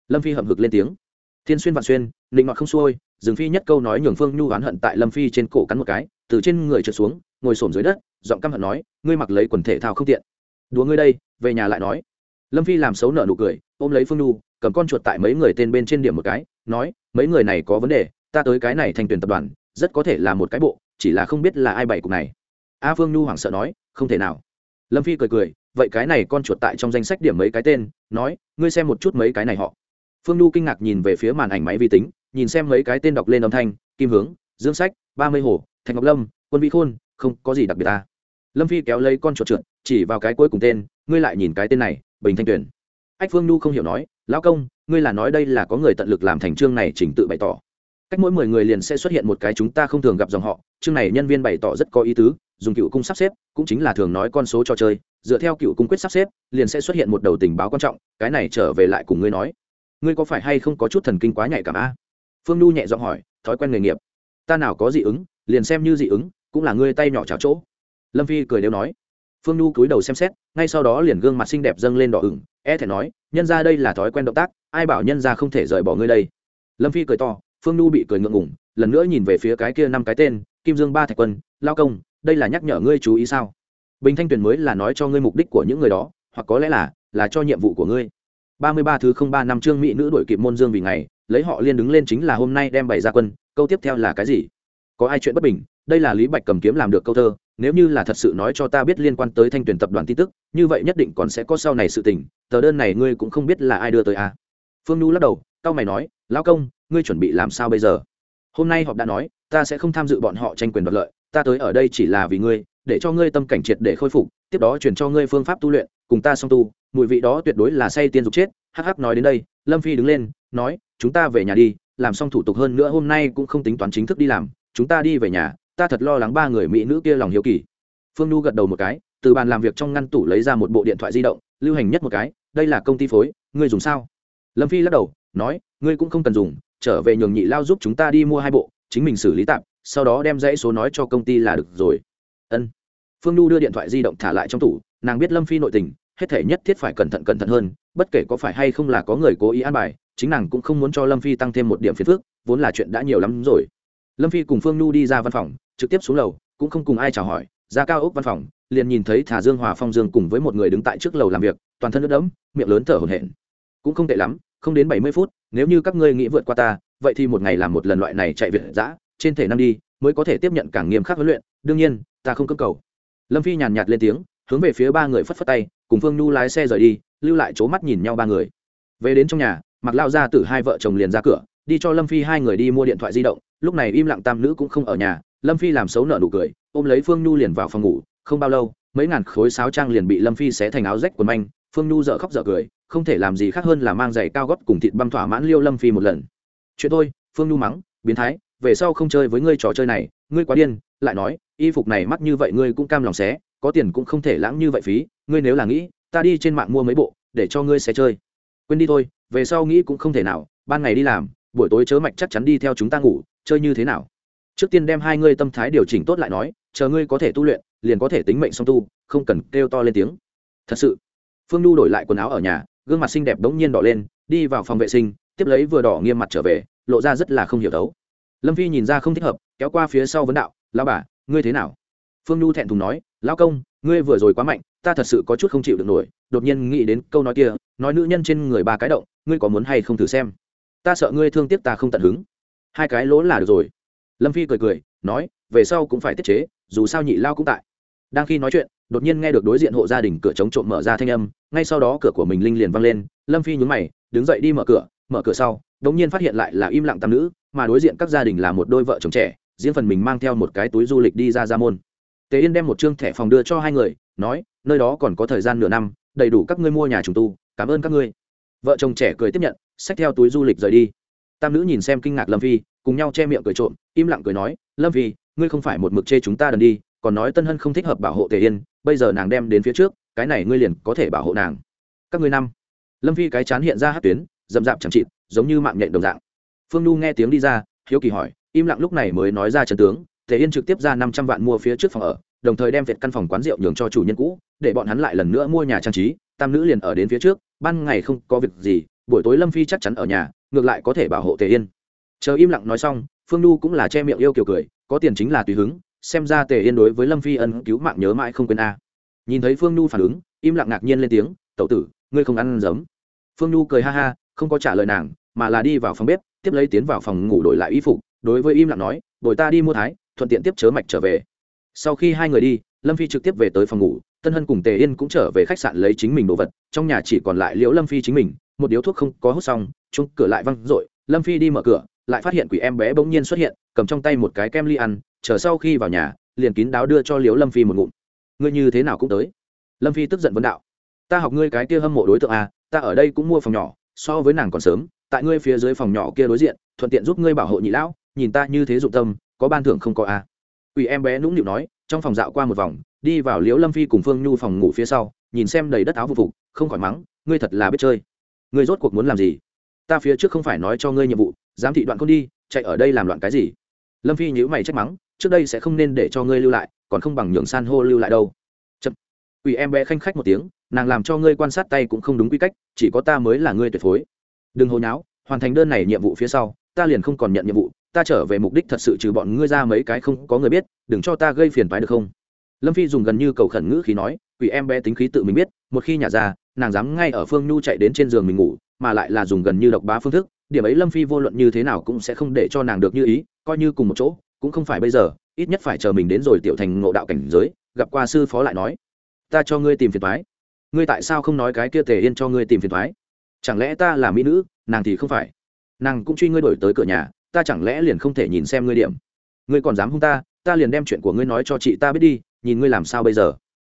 Lâm phi hậm hực lên tiếng. Thiên xuyên vạn xuyên, định ngọt không xuôi, dừng phi nhất câu nói nhường phương nhu oán hận tại lâm phi trên cổ cắn một cái, từ trên người trượt xuống, ngồi xổm dưới đất, giọng căm hận nói, ngươi mặc lấy quần thể thao không tiện. Đùa ngươi đây, về nhà lại nói. Lâm phi làm xấu nợ nụ cười, ôm lấy phương nhu, cầm con chuột tại mấy người tên bên trên điểm một cái, nói, mấy người này có vấn đề, ta tới cái này thành tuyển tập đoàn, rất có thể là một cái bộ chỉ là không biết là ai bày cục này. A phương nhu hoảng sợ nói, không thể nào. Lâm phi cười cười, vậy cái này con chuột tại trong danh sách điểm mấy cái tên, nói, ngươi xem một chút mấy cái này họ. Phương nhu kinh ngạc nhìn về phía màn ảnh máy vi tính, nhìn xem mấy cái tên đọc lên âm thanh, kim hướng, dương sách, ba mươi hồ thành ngọc lâm, quân vĩ khôn, không có gì đặc biệt ta. Lâm phi kéo lấy con chuột trượt, chỉ vào cái cuối cùng tên, ngươi lại nhìn cái tên này, bình thanh tuyển. Ách phương nhu không hiểu nói, lão công, ngươi là nói đây là có người tận lực làm thành chương này chỉnh tự bày tỏ. Cách mỗi mười người liền sẽ xuất hiện một cái chúng ta không thường gặp dòng họ chương này nhân viên bày tỏ rất có ý tứ, dùng cựu cung sắp xếp, cũng chính là thường nói con số cho chơi, dựa theo cựu cung quyết sắp xếp, liền sẽ xuất hiện một đầu tình báo quan trọng, cái này trở về lại cùng ngươi nói. Ngươi có phải hay không có chút thần kinh quá nhạy cảm a? Phương nhu nhẹ giọng hỏi, thói quen nghề nghiệp. Ta nào có dị ứng, liền xem như dị ứng, cũng là ngươi tay nhỏ trào chỗ. Lâm phi cười đều nói. Phương nhu cúi đầu xem xét, ngay sau đó liền gương mặt xinh đẹp dâng lên đỏ ửng e thể nói, nhân ra đây là thói quen động tác, ai bảo nhân ra không thể rời bỏ ngươi đây? Lâm phi cười to, phương nhu bị cười ngượng ngủng lần nữa nhìn về phía cái kia năm cái tên kim dương ba thạch quân, lao công, đây là nhắc nhở ngươi chú ý sao? Bình thanh tuyền mới là nói cho ngươi mục đích của những người đó, hoặc có lẽ là là cho nhiệm vụ của ngươi. Ba mươi ba thứ không ba năm trương mỹ nữ đổi kịp môn dương vì ngày, lấy họ liên đứng lên chính là hôm nay đem bày ra quân, câu tiếp theo là cái gì? Có ai chuyện bất bình? Đây là lý bạch cầm kiếm làm được câu thơ, nếu như là thật sự nói cho ta biết liên quan tới thanh tuyển tập đoàn tin tức, như vậy nhất định còn sẽ có sau này sự tình, tờ đơn này ngươi cũng không biết là ai đưa tới à. phương nhu lắc đầu cao mày nói lão công, ngươi chuẩn bị làm sao bây giờ? Hôm nay họ đã nói ta sẽ không tham dự bọn họ tranh quyền đoạt lợi, ta tới ở đây chỉ là vì ngươi, để cho ngươi tâm cảnh triệt để khôi phục, tiếp đó chuyển cho ngươi phương pháp tu luyện, cùng ta song tu, mùi vị đó tuyệt đối là say tiên dục chết. Hắc hắc nói đến đây, lâm phi đứng lên, nói, chúng ta về nhà đi, làm xong thủ tục hơn nữa hôm nay cũng không tính toán chính thức đi làm, chúng ta đi về nhà, ta thật lo lắng ba người mỹ nữ kia lòng hiếu kỳ. Phương nhu gật đầu một cái, từ bàn làm việc trong ngăn tủ lấy ra một bộ điện thoại di động, lưu hành nhất một cái, đây là công ty phối, ngươi dùng sao? Lâm phi lắc đầu, nói, ngươi cũng không cần dùng, trở về nhường nhị lao giúp chúng ta đi mua hai bộ chính mình xử lý tạm, sau đó đem dãy số nói cho công ty là được rồi. Ân. Phương nhu đưa điện thoại di động thả lại trong tủ, nàng biết lâm phi nội tình, hết thể nhất thiết phải cẩn thận cẩn thận hơn, bất kể có phải hay không là có người cố ý an bài, chính nàng cũng không muốn cho lâm phi tăng thêm một điểm phiền phước vốn là chuyện đã nhiều lắm rồi. Lâm phi cùng phương nhu đi ra văn phòng, trực tiếp xuống lầu, cũng không cùng ai chào hỏi, ra cao ốc văn phòng, liền nhìn thấy thả dương hòa phong dương cùng với một người đứng tại trước lầu làm việc, toàn thân nước đẫm, miệng lớn thở hổn hển. Cũng không tệ lắm, không đến bảy mươi phút, nếu như các ngươi nghĩ vượt qua ta vậy thì một ngày làm một lần loại này chạy việt giã trên thể năm đi, mới có thể tiếp nhận càng nghiêm khắc huấn luyện. Đương nhiên, ta không cưỡng cầu. Lâm phi nhàn nhạt lên tiếng, hướng về phía ba người phất phất tay, cùng phương nhu lái xe rời đi, lưu lại c mắt nhìn nhau ba người. Về đến trong nhà mặc lao ra từ hai vợ chồng liền ra cửa, đi cho lâm phi hai người đi mua điện thoại di động. Lúc này im lặng tam nữ cũng không ở nhà, lâm phi làm xấu nợ nụ cười, ôm lấy phương nhu liền vào phòng ngủ. Không bao lâu, mấy ngàn khối sáo trang liền bị lâm phi xé thành áo rách quần manh. Phương nhu dợ khóc dợ cười, không thể làm gì khác hơn là mang giày cao gót cùng thịt băm thỏa mãn liêu lâm phi một lần chuyện tôi, phương nhu mắng biến thái về sau không chơi với ngươi trò chơi này ngươi quá điên. Lại nói y phục này mắc như vậy ngươi cũng cam lòng xé có tiền cũng không thể lãng như vậy phí ngươi nếu là nghĩ ta đi trên mạng mua mấy bộ để cho ngươi xé chơi. Quên đi thôi về sau nghĩ cũng không thể nào ban ngày đi làm buổi tối chớ mạch chắc chắn đi theo chúng ta ngủ chơi như thế nào? Trước tiên đem hai ngươi tâm thái điều chỉnh tốt lại nói chờ ngươi có thể tu luyện liền có thể tính mệnh song tu không cần kêu to lên tiếng. Thật sự phương nhu đổi lại quần áo ở nhà gương mặt xinh đẹp đống nhiên đỏ lên đi vào phòng vệ sinh tiếp lấy vừa đỏ nghiêm mặt trở về, lộ ra rất là không hiểu đấu. Lâm phi nhìn ra không thích hợp, kéo qua phía sau vấn đạo lao bà, ngươi thế nào? Phương nhu thẹn thùng nói lao công, ngươi vừa rồi quá mạnh, ta thật sự có chút không chịu được nổi, đột nhiên nghĩ đến câu nói kia, nói nữ nhân trên người ba cái động, ngươi có muốn hay không thử xem? Ta sợ ngươi thương tiếc ta không tận hứng. Hai cái lỗ là được rồi. Lâm phi cười cười, nói, về sau cũng phải tiết chế, dù sao nhị lao cũng tại. Đang khi nói chuyện, đột nhiên nghe được đối diện hộ gia đình cửa chống trộm mở ra thanh âm, ngay sau đó cửa của mình linh liền văng lên, lâm phi nhúng mày, đứng dậy đi mở cửa mở cửa sau đống nhiên phát hiện lại là im lặng tam nữ, mà đối diện các gia đình là một đôi vợ chồng trẻ, riêng phần mình mang theo một cái túi du lịch đi ra ra môn. Tề yên đem một chương thẻ phòng đưa cho hai người, nói, nơi đó còn có thời gian nửa năm, đầy đủ các ngươi mua nhà trùng tu, cảm ơn các ngươi. Vợ chồng trẻ cười tiếp nhận, xách theo túi du lịch rời đi. Tam nữ nhìn xem kinh ngạc lâm phi, cùng nhau che miệng cười trộm, im lặng cười nói, lâm phi, ngươi không phải một mực chê chúng ta đần đi, còn nói tân hân không thích hợp bảo hộ tề yên, bây giờ nàng đem đến phía trước, cái này ngươi liền có thể bảo hộ nàng. Các ngươi năm. Lâm phi cái chán hiện ra hát tuyến d ầ m d ạ p chẳng chịt, giống như mạng nhện đồng dạng. Phương n nghe tiếng đi ra, hiếu kỳ hỏi, im lặng lúc này mới nói ra trần tướng, tề yên trực tiếp ra năm trăm vạn mua phía trước phòng ở, đồng thời đem việt căn phòng quán rượu nhường cho chủ nhân cũ, để bọn hắn lại lần nữa mua nhà trang trí, tam nữ liền ở đến phía trước, ban ngày không có việc gì, buổi tối lâm phi chắc chắn ở nhà, ngược lại có thể bảo hộ tề yên. Chờ im lặng nói xong, phương n cũng là che miệng yêu kiểu cười, có tiền chính là tùy hứng, xem ra tề yên đối với lâm phi ân cứu mạng nhớ mãi không quên a. Nhìn thấy phương nhu phản ứng, im lặng ngạc nhiên lên tiếng, tẩu tử, ngươi không ăn giấm. Phương nhu cười ha ha không có trả lời nàng, mà là đi vào phòng bếp, tiếp lấy tiến vào phòng ngủ đổi lại y phục, đối với im lặng nói đổi ta đi mua thái, thuận tiện tiếp chớ mạch trở về. Sau khi hai người đi, lâm phi trực tiếp về tới phòng ngủ, tân hân cùng tề yên cũng trở về khách sạn lấy chính mình đồ vật, trong nhà chỉ còn lại liễu lâm phi chính mình, một điếu thuốc không có hút xong chung cửa lại văng r lâm phi đi mở cửa, lại phát hiện quỷ em bé bỗng nhiên xuất hiện, cầm trong tay một cái kem ly ăn, chờ sau khi vào nhà, liền kín đáo đưa cho liếu lâm phi một ngụm. Ngươi như thế nào cũng tới. Lâm phi tức giận vấn đạo, ta học ngươi cái kia hâm mộ đối tượng à ta ở đây cũng mua phòng nhỏ so với nàng còn sớm, tại ngươi phía dưới phòng nhỏ kia đối diện, thuận tiện giúp ngươi bảo hộ nhị lão, nhìn ta như thế dụng tâm, có ban thưởng không có à ủy em bé nũng nịu nói, trong phòng dạo qua một vòng, đi vào liễu lâm phi cùng phương nhu phòng ngủ phía sau, nhìn xem đầy đất áo phục phục, không khỏi mắng, ngươi thật là biết chơi. Ngươi rốt cuộc muốn làm gì? Ta phía trước không phải nói cho ngươi nhiệm vụ, giám thị đoạn con đi, chạy ở đây làm loạn cái gì? Lâm phi nhữ mày trách mắng, trước đây sẽ không nên để cho ngươi lưu lại, còn không bằng nhường san hô lưu lại đâu. Chậm. Ủy em bé khanh khách một tiếng nàng làm cho ngươi quan sát tay cũng không đúng quy cách, chỉ có ta mới là ngươi tuyệt phối. Đừng hồi nháo, hoàn thành đơn này nhiệm vụ phía sau, ta liền không còn nhận nhiệm vụ, ta trở về mục đích thật sự trừ bọn ngươi ra mấy cái không có người biết, đừng cho ta gây phiền phái được không? Lâm phi dùng gần như cầu khẩn ngữ khí nói vì em bé tính khí tự mình biết, một khi nhả ra, nàng dám ngay ở phương nhu chạy đến trên giường mình ngủ, mà lại là dùng gần như độc bá phương thức, điểm ấy lâm phi vô luận như thế nào cũng sẽ không để cho nàng được như ý, coi như cùng một chỗ, cũng không phải bây giờ, ít nhất phải chờ mình đến rồi tiểu thành ngộ đạo cảnh giới, gặp qua sư phó lại nói, ta cho ngươi tìm phiền thoái ngươi tại sao không nói cái kia tề yên cho ngươi tìm phiền thoái? Chẳng lẽ ta là mỹ nữ nàng thì không phải. Nàng cũng truy ngươi đổi tới cửa nhà ta chẳng lẽ liền không thể nhìn xem ngươi điểm? Ngươi còn dám hung ta ta liền đem chuyện của ngươi nói cho chị ta biết đi nhìn ngươi làm sao bây giờ?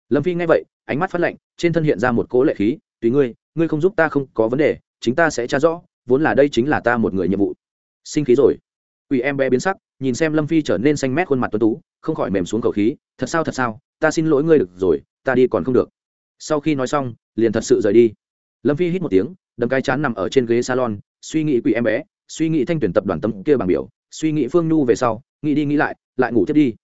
Lâm phi nghe vậy ánh mắt phát lạnh trên thân hiện ra một cỗ lệ khí tùy ngươi ngươi không giúp ta không có vấn đề chính ta sẽ tra rõ vốn là đây chính là ta một người nhiệm vụ. Sinh khí rồi. Quỷ em bé biến sắc, nhìn xem Lâm Phi trở nên xanh mét khuôn mặt tuấn tú, không khỏi mềm xuống khẩu khí, "Thật sao thật sao, ta xin lỗi ngươi được rồi, ta đi còn không được." Sau khi nói xong, liền thật sự rời đi. Lâm Phi hít một tiếng, đấm cái chán nằm ở trên ghế salon, suy nghĩ quỷ em bé, suy nghĩ thanh tuyển tập đoàn tâm kia bảng biểu, suy nghĩ Phương Nhu về sau, nghĩ đi nghĩ lại, lại ngủ tiếp đi.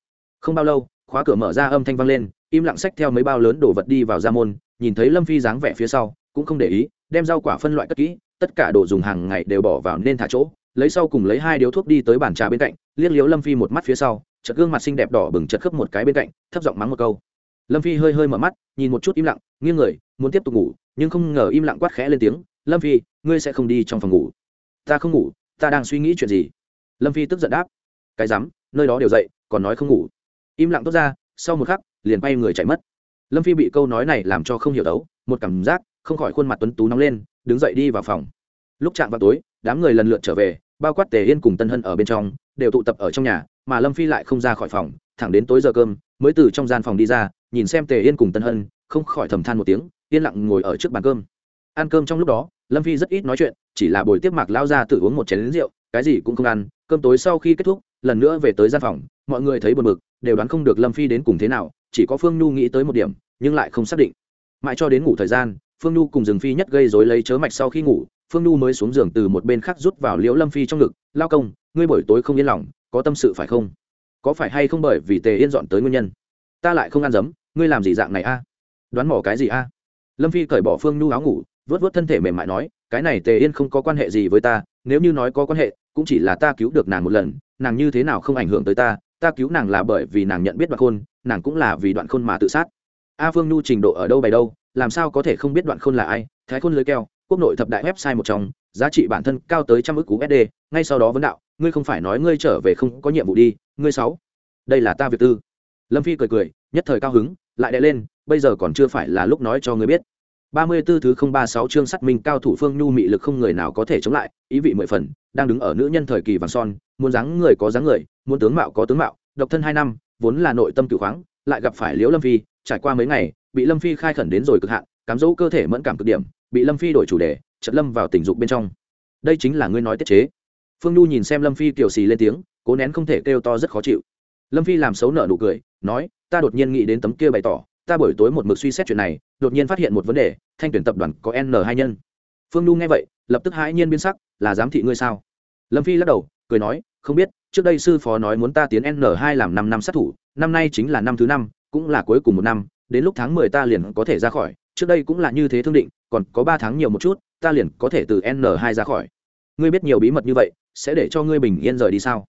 Không bao lâu, khóa cửa mở ra âm thanh vang lên, im lặng xách theo mấy bao lớn đồ vật đi vào ra môn, nhìn thấy Lâm Phi dáng vẻ phía sau, cũng không để ý, đem rau quả phân loại cất kỹ, tất cả đồ dùng hàng ngày đều bỏ vào nên thả chỗ, lấy sau cùng lấy hai điếu thuốc đi tới bàn trà bên cạnh liếc liếu lâm phi một mắt phía sau chợt gương mặt xinh đẹp đỏ bừng chật khớp một cái bên cạnh thấp giọng mắng một câu lâm phi hơi hơi mở mắt, nhìn một chút im lặng, nghiêng người, muốn tiếp tục ngủ, nhưng không ngờ im lặng quát khẽ lên tiếng, lâm phi, ngươi sẽ không đi trong phòng ngủ. Ta không ngủ, ta đang suy nghĩ chuyện gì? Lâm phi tức giận đáp, cái rắm, nơi đó đều dậy, còn nói không ngủ. Im lặng tốt ra, sau một khắc, liền bay người chạy mất. Lâm phi bị câu nói này làm cho không hiểu đấu, một cảm giác, không khỏi khuôn mặt tuấn tú nóng lên, đứng dậy đi vào phòng. Lúc chạm vào tối, đám người lần lượt trở về, bao quát tề yên cùng tân hân ở bên trong, đều tụ tập ở trong nhà, mà lâm phi lại không ra khỏi phòng, thẳng đến tối giờ cơm mới từ trong gian phòng đi ra, nhìn xem tề yên cùng tân hân, không khỏi thầm than một tiếng, yên lặng ngồi ở trước bàn cơm. Ăn cơm trong lúc đó, lâm phi rất ít nói chuyện, chỉ là buổi tiếp mạc lao ra tự uống một chén rượu, cái gì cũng không ăn. Cơm tối sau khi kết thúc, lần nữa về tới gian phòng, mọi người thấy buồn bực, đều đoán không được lâm phi đến cùng thế nào, chỉ có phương nhu nghĩ tới một điểm, nhưng lại không xác định. Mãi cho đến ngủ thời gian, phương nhu cùng rừng phi nhất gây dối lấy chớ mạch sau khi ngủ, phương nhu mới xuống giường từ một bên khác rút vào liễu lâm phi trong ngực, lao công, ngươi buổi tối không yên lòng, có tâm sự phải không? Có phải hay không bởi vì tề yên dọn tới nguyên nhân? Ta lại không ăn dấm ngươi làm gì dạng này a? Đoán mỏ cái gì a? Lâm phi cởi bỏ phương nhu áo ngủ vớt vớt thân thể mềm mại nói, cái này tề yên không có quan hệ gì với ta, nếu như nói có quan hệ, cũng chỉ là ta cứu được nàng một lần, nàng như thế nào không ảnh hưởng tới ta ta cứu nàng là bởi vì nàng nhận biết đoạn khôn, nàng cũng là vì đoạn khôn mà tự sát. A phương nhu trình độ ở đâu bày đâu, làm sao có thể không biết đoạn khôn là ai? Thái khôn lưới keo, quốc nội thập đại website một trong, giá trị bản thân cao tới trăm ước cú sd ngay sau đó vấn đạo ngươi không phải nói ngươi trở về không có nhiệm vụ đi, ngươi sáu. Đây là ta việc tư. Lâm phi cười cười, nhất thời cao hứng, lại đè lên, bây giờ còn chưa phải là lúc nói cho ngươi biết. Ba mươi 34 thứ không ba sáu chương sắt minh cao thủ phương nhu mị lực không người nào có thể chống lại, ý vị mười phần, đang đứng ở nữ nhân thời kỳ vàng son, muốn dáng người có dáng người, muốn tướng mạo có tướng mạo, độc thân hai năm, vốn là nội tâm cửu khoáng, lại gặp phải liễu lâm phi, trải qua mấy ngày, bị lâm phi khai khẩn đến rồi cực hạn, cám dỗ cơ thể mẫn cảm cực điểm, bị lâm phi đổi chủ đề chật lâm vào tình dục bên trong. Đây chính là ngươi nói tiết chế phương nhu nhìn xem lâm phi kiểu xì lên tiếng, cố nén không thể kêu to rất khó chịu. Lâm phi làm xấu nợ nụ cười, nói, ta đột nhiên nghĩ đến tấm kia bày tỏ, ta buổi tối một mực suy xét chuyện này, đột nhiên phát hiện một vấn đề, thanh tuyển tập đoàn có n hai nhân. Phương nhu nghe vậy, lập tức hãi nhiên biến sắc, là giám thị ngươi sao? Lâm phi lắc đầu, cười nói, không biết, trước đây sư phó nói muốn ta tiến n hai làm năm năm sát thủ, năm nay chính là năm thứ năm, cũng là cuối cùng một năm, đến lúc tháng mười ta liền có thể ra khỏi, trước đây cũng là như thế thương định, còn có ba tháng nhiều một chút, ta liền có thể từ n hai ra khỏi. Ngươi biết nhiều bí mật như vậy sẽ để cho ngươi bình yên rời đi sao?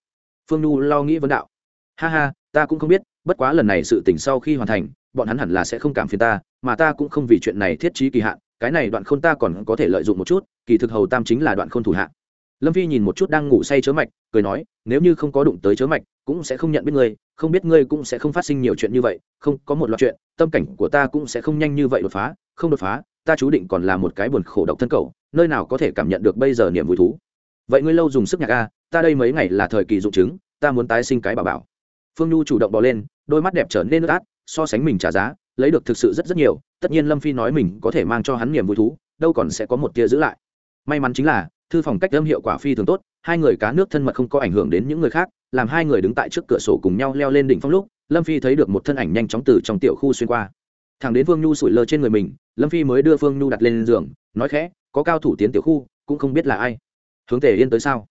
Phương nhu lo nghĩ vấn đạo. Ha ha, ta cũng không biết, bất quá lần này sự tỉnh sau khi hoàn thành, bọn hắn hẳn là sẽ không cảm phiền ta, mà ta cũng không vì chuyện này thiết trí kỳ hạn, cái này đoạn khôn ta còn có thể lợi dụng một chút, kỳ thực hầu tam chính là đoạn khôn thủ hạn lâm phi nhìn một chút đang ngủ say chớ mạch, cười nói, nếu như không có đụng tới chớ mạch, cũng sẽ không nhận biết ngươi, không biết ngươi cũng sẽ không phát sinh nhiều chuyện như vậy, không, có một loạt chuyện, tâm cảnh của ta cũng sẽ không nhanh như vậy đột phá, không đột phá, ta chú định còn là một cái buồn khổ độc thân cầu nơi nào có thể cảm nhận được bây giờ niềm vui thú vậy ngươi lâu dùng sức nhạc a, ta đây mấy ngày là thời kỳ dụng chứng, ta muốn tái sinh cái bà bảo. Phương nhu chủ động bỏ lên, đôi mắt đẹp trở nên nước át, so sánh mình trả giá, lấy được thực sự rất rất nhiều, tất nhiên lâm phi nói mình có thể mang cho hắn niềm vui thú, đâu còn sẽ có một tia giữ lại. May mắn chính là, thư phòng cách âm hiệu quả phi thường tốt, hai người cá nước thân mật không có ảnh hưởng đến những người khác, làm hai người đứng tại trước cửa sổ cùng nhau leo lên đỉnh phong lúc, lâm phi thấy được một thân ảnh nhanh chóng từ trong tiểu khu xuyên qua. Thằng đến phương nhu sủi lơ trên người mình, lâm phi mới đưa phương nhu đặt lên giường, nói khẽ, có cao thủ tiến tiểu khu, cũng không biết là ai hướng tề yên tới sao?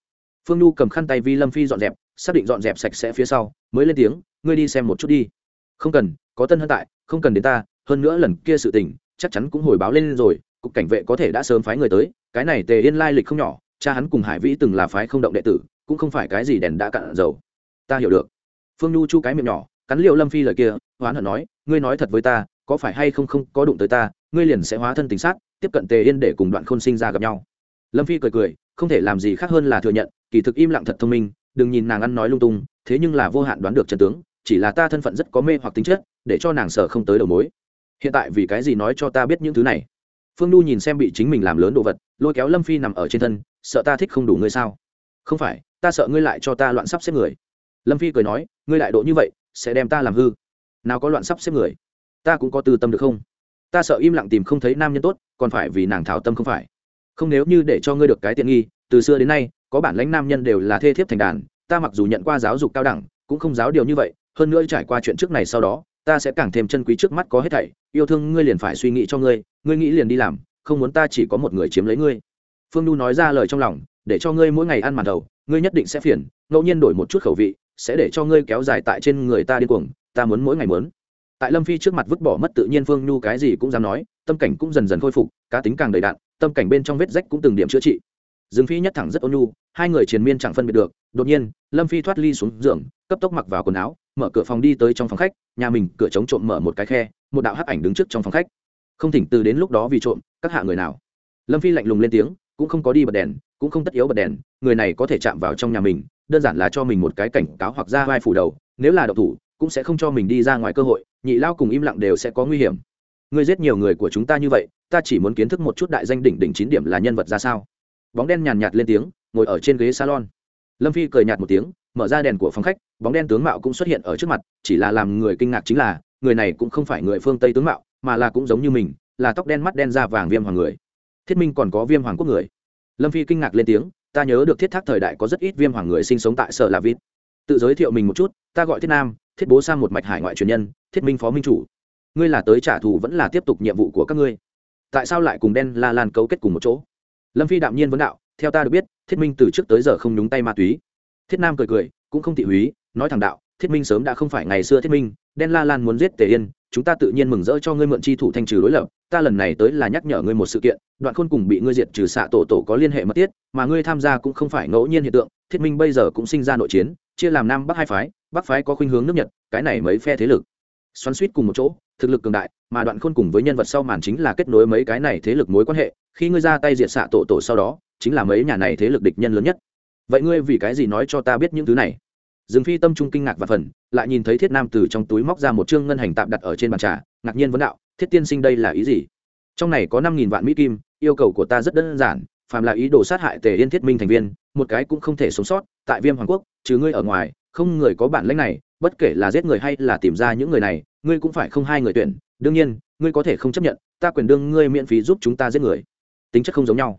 Phương nhu cầm khăn tay vi lâm phi dọn dẹp, xác định dọn dẹp sạch sẽ phía sau, mới lên tiếng, ngươi đi xem một chút đi. Không cần, có tân hân tại, không cần đến ta, hơn nữa lần kia sự tình, chắc chắn cũng hồi báo lên rồi, cục cảnh vệ có thể đã sớm phái người tới, cái này tề yên lai lịch không nhỏ, cha hắn cùng hải vĩ từng là phái không động đệ tử, cũng không phải cái gì đèn đã cạn dầu. Ta hiểu được. Phương nhu chu cái miệng nhỏ, cắn liệu lâm phi lời kia, hoán hận nói, ngươi nói thật với ta, có phải hay không không có đụng tới ta, ngươi liền sẽ hóa thân tình sát, tiếp cận tề yên để cùng đoạn khôn sinh ra gặp nhau. Lâm phi cười cười không thể làm gì khác hơn là thừa nhận, kỳ thực im lặng thật thông minh, đừng nhìn nàng ăn nói lung tung, thế nhưng là vô hạn đoán được trần tướng, chỉ là ta thân phận rất có mê hoặc tính chất, để cho nàng sợ không tới đầu mối. Hiện tại vì cái gì nói cho ta biết những thứ này? Phương n nhìn xem bị chính mình làm lớn đồ vật, lôi kéo lâm phi nằm ở trên thân, sợ ta thích không đủ ngươi sao? Không phải, ta sợ ngươi lại cho ta loạn sắp xếp người. Lâm phi cười nói, ngươi lại độ như vậy, sẽ đem ta làm hư. Nào có loạn sắp xếp người? Ta cũng có tư tâm được không? Ta sợ im lặng tìm không thấy nam nhân tốt, còn phải vì nàng thảo tâm không phải không nếu như để cho ngươi được cái tiện nghi, từ xưa đến nay, có bản lãnh nam nhân đều là thê thiếp thành đàn, ta mặc dù nhận qua giáo dục cao đẳng, cũng không giáo điều như vậy, hơn nữa trải qua chuyện trước này sau đó, ta sẽ càng thêm chân quý trước mắt có hết thảy, yêu thương ngươi liền phải suy nghĩ cho ngươi ngươi nghĩ liền đi làm, không muốn ta chỉ có một người chiếm lấy ngươi. Phương nhu nói ra lời trong lòng, để cho ngươi mỗi ngày ăn màn đầu, ngươi nhất định sẽ phiền, ngẫu nhiên đổi một chút khẩu vị, sẽ để cho ngươi kéo dài tại trên người ta điên cuồng, ta muốn mỗi ngày muốn. Tại lâm phi trước mặt vứt bỏ mất tự nhiên phương nhu cái gì cũng dám nói, tâm cảnh cũng dần dần khôi phục, cá tính càng đầy đạn tâm cảnh bên trong vết rách cũng từng điểm chữa trị. Dương phi nhất thẳng rất ôn nhu, hai người triền miên chẳng phân biệt được, đột nhiên, lâm phi thoát ly xuống giường, cấp tốc mặc vào quần áo, mở cửa phòng đi tới trong phòng khách, nhà mình cửa chống trộm mở một cái khe, một đạo hắc ảnh đứng trước trong phòng khách. Không thỉnh từ đến lúc đó vì trộm, các hạ người nào? Lâm phi lạnh lùng lên tiếng, cũng không có đi bật đèn, cũng không tất yếu bật đèn, người này có thể chạm vào trong nhà mình, đơn giản là cho mình một cái cảnh cáo hoặc ra vai phủ đầu, nếu là độc thủ, cũng sẽ không cho mình đi ra ngoài cơ hội, nhị lao cùng im lặng đều sẽ có nguy hiểm ngươi giết nhiều người của chúng ta như vậy, ta chỉ muốn kiến thức một chút đại danh đỉnh đỉnh chín điểm là nhân vật ra sao. Bóng đen nhàn nhạt lên tiếng, ngồi ở trên ghế salon. Lâm phi cười nhạt một tiếng, mở ra đèn của phòng khách, bóng đen tướng mạo cũng xuất hiện ở trước mặt, chỉ là làm người kinh ngạc chính là, người này cũng không phải người phương tây tướng mạo, mà là cũng giống như mình, là tóc đen mắt đen da vàng viêm hoàng người. Thiết minh còn có viêm hoàng quốc người. Lâm phi kinh ngạc lên tiếng, ta nhớ được thiết thác thời đại có rất ít viêm hoàng người sinh sống tại sở la vít tự giới thiệu mình một chút, ta gọi thiết nam, thiết bố sang một mạch hải ngoại truyền nhân, thiết minh phó minh chủ ngươi là tới trả thù vẫn là tiếp tục nhiệm vụ của các ngươi. Tại sao lại cùng đen la lan cấu kết cùng một chỗ? Lâm phi đạm nhiên vấn đạo, theo ta được biết, thiết minh từ trước tới giờ không nhúng tay ma túy. Thiết nam cười cười, cũng không thị húy, nói thẳng đạo, thiết minh sớm đã không phải ngày xưa thiết minh, đen la lan muốn giết tề yên, chúng ta tự nhiên mừng rỡ cho ngươi mượn chi thủ thanh trừ đối lập, ta lần này tới là nhắc nhở ngươi một sự kiện, đoạn khôn cùng bị ngươi diệt trừ xạ tổ tổ có liên hệ mật thiết, mà ngươi tham gia cũng không phải ngẫu nhiên hiện tượng, thiết minh bây giờ cũng sinh ra nội chiến, chia làm nam bắc hai phái, bắc phái có khuynh hướng nước nhật, cái này mấy phe thế lực xoắn suýt cùng một chỗ, thực lực cường đại, mà đoạn khôn cùng với nhân vật sau màn chính là kết nối mấy cái này thế lực mối quan hệ, khi ngươi ra tay diệt xạ tổ tổ sau đó, chính là mấy nhà này thế lực địch nhân lớn nhất. Vậy ngươi vì cái gì nói cho ta biết những thứ này? Dương phi tâm trung kinh ngạc và phần, lại nhìn thấy thiết nam từ trong túi móc ra một chương ngân hành tạm đặt ở trên bàn trà, ngạc nhiên vấn đạo, thiết tiên sinh đây là ý gì? Trong này có năm nghìn vạn mỹ kim, yêu cầu của ta rất đơn giản, phàm là ý đồ sát hại tề yên thiết minh thành viên, một cái cũng không thể sống sót, tại viêm hoàng quốc, trừ ngươi ở ngoài không người có bản lĩnh này, bất kể là giết người hay là tìm ra những người này, ngươi cũng phải không hai người tuyển. Đương nhiên, ngươi có thể không chấp nhận, ta quyền đương ngươi miễn phí giúp chúng ta giết người. Tính chất không giống nhau.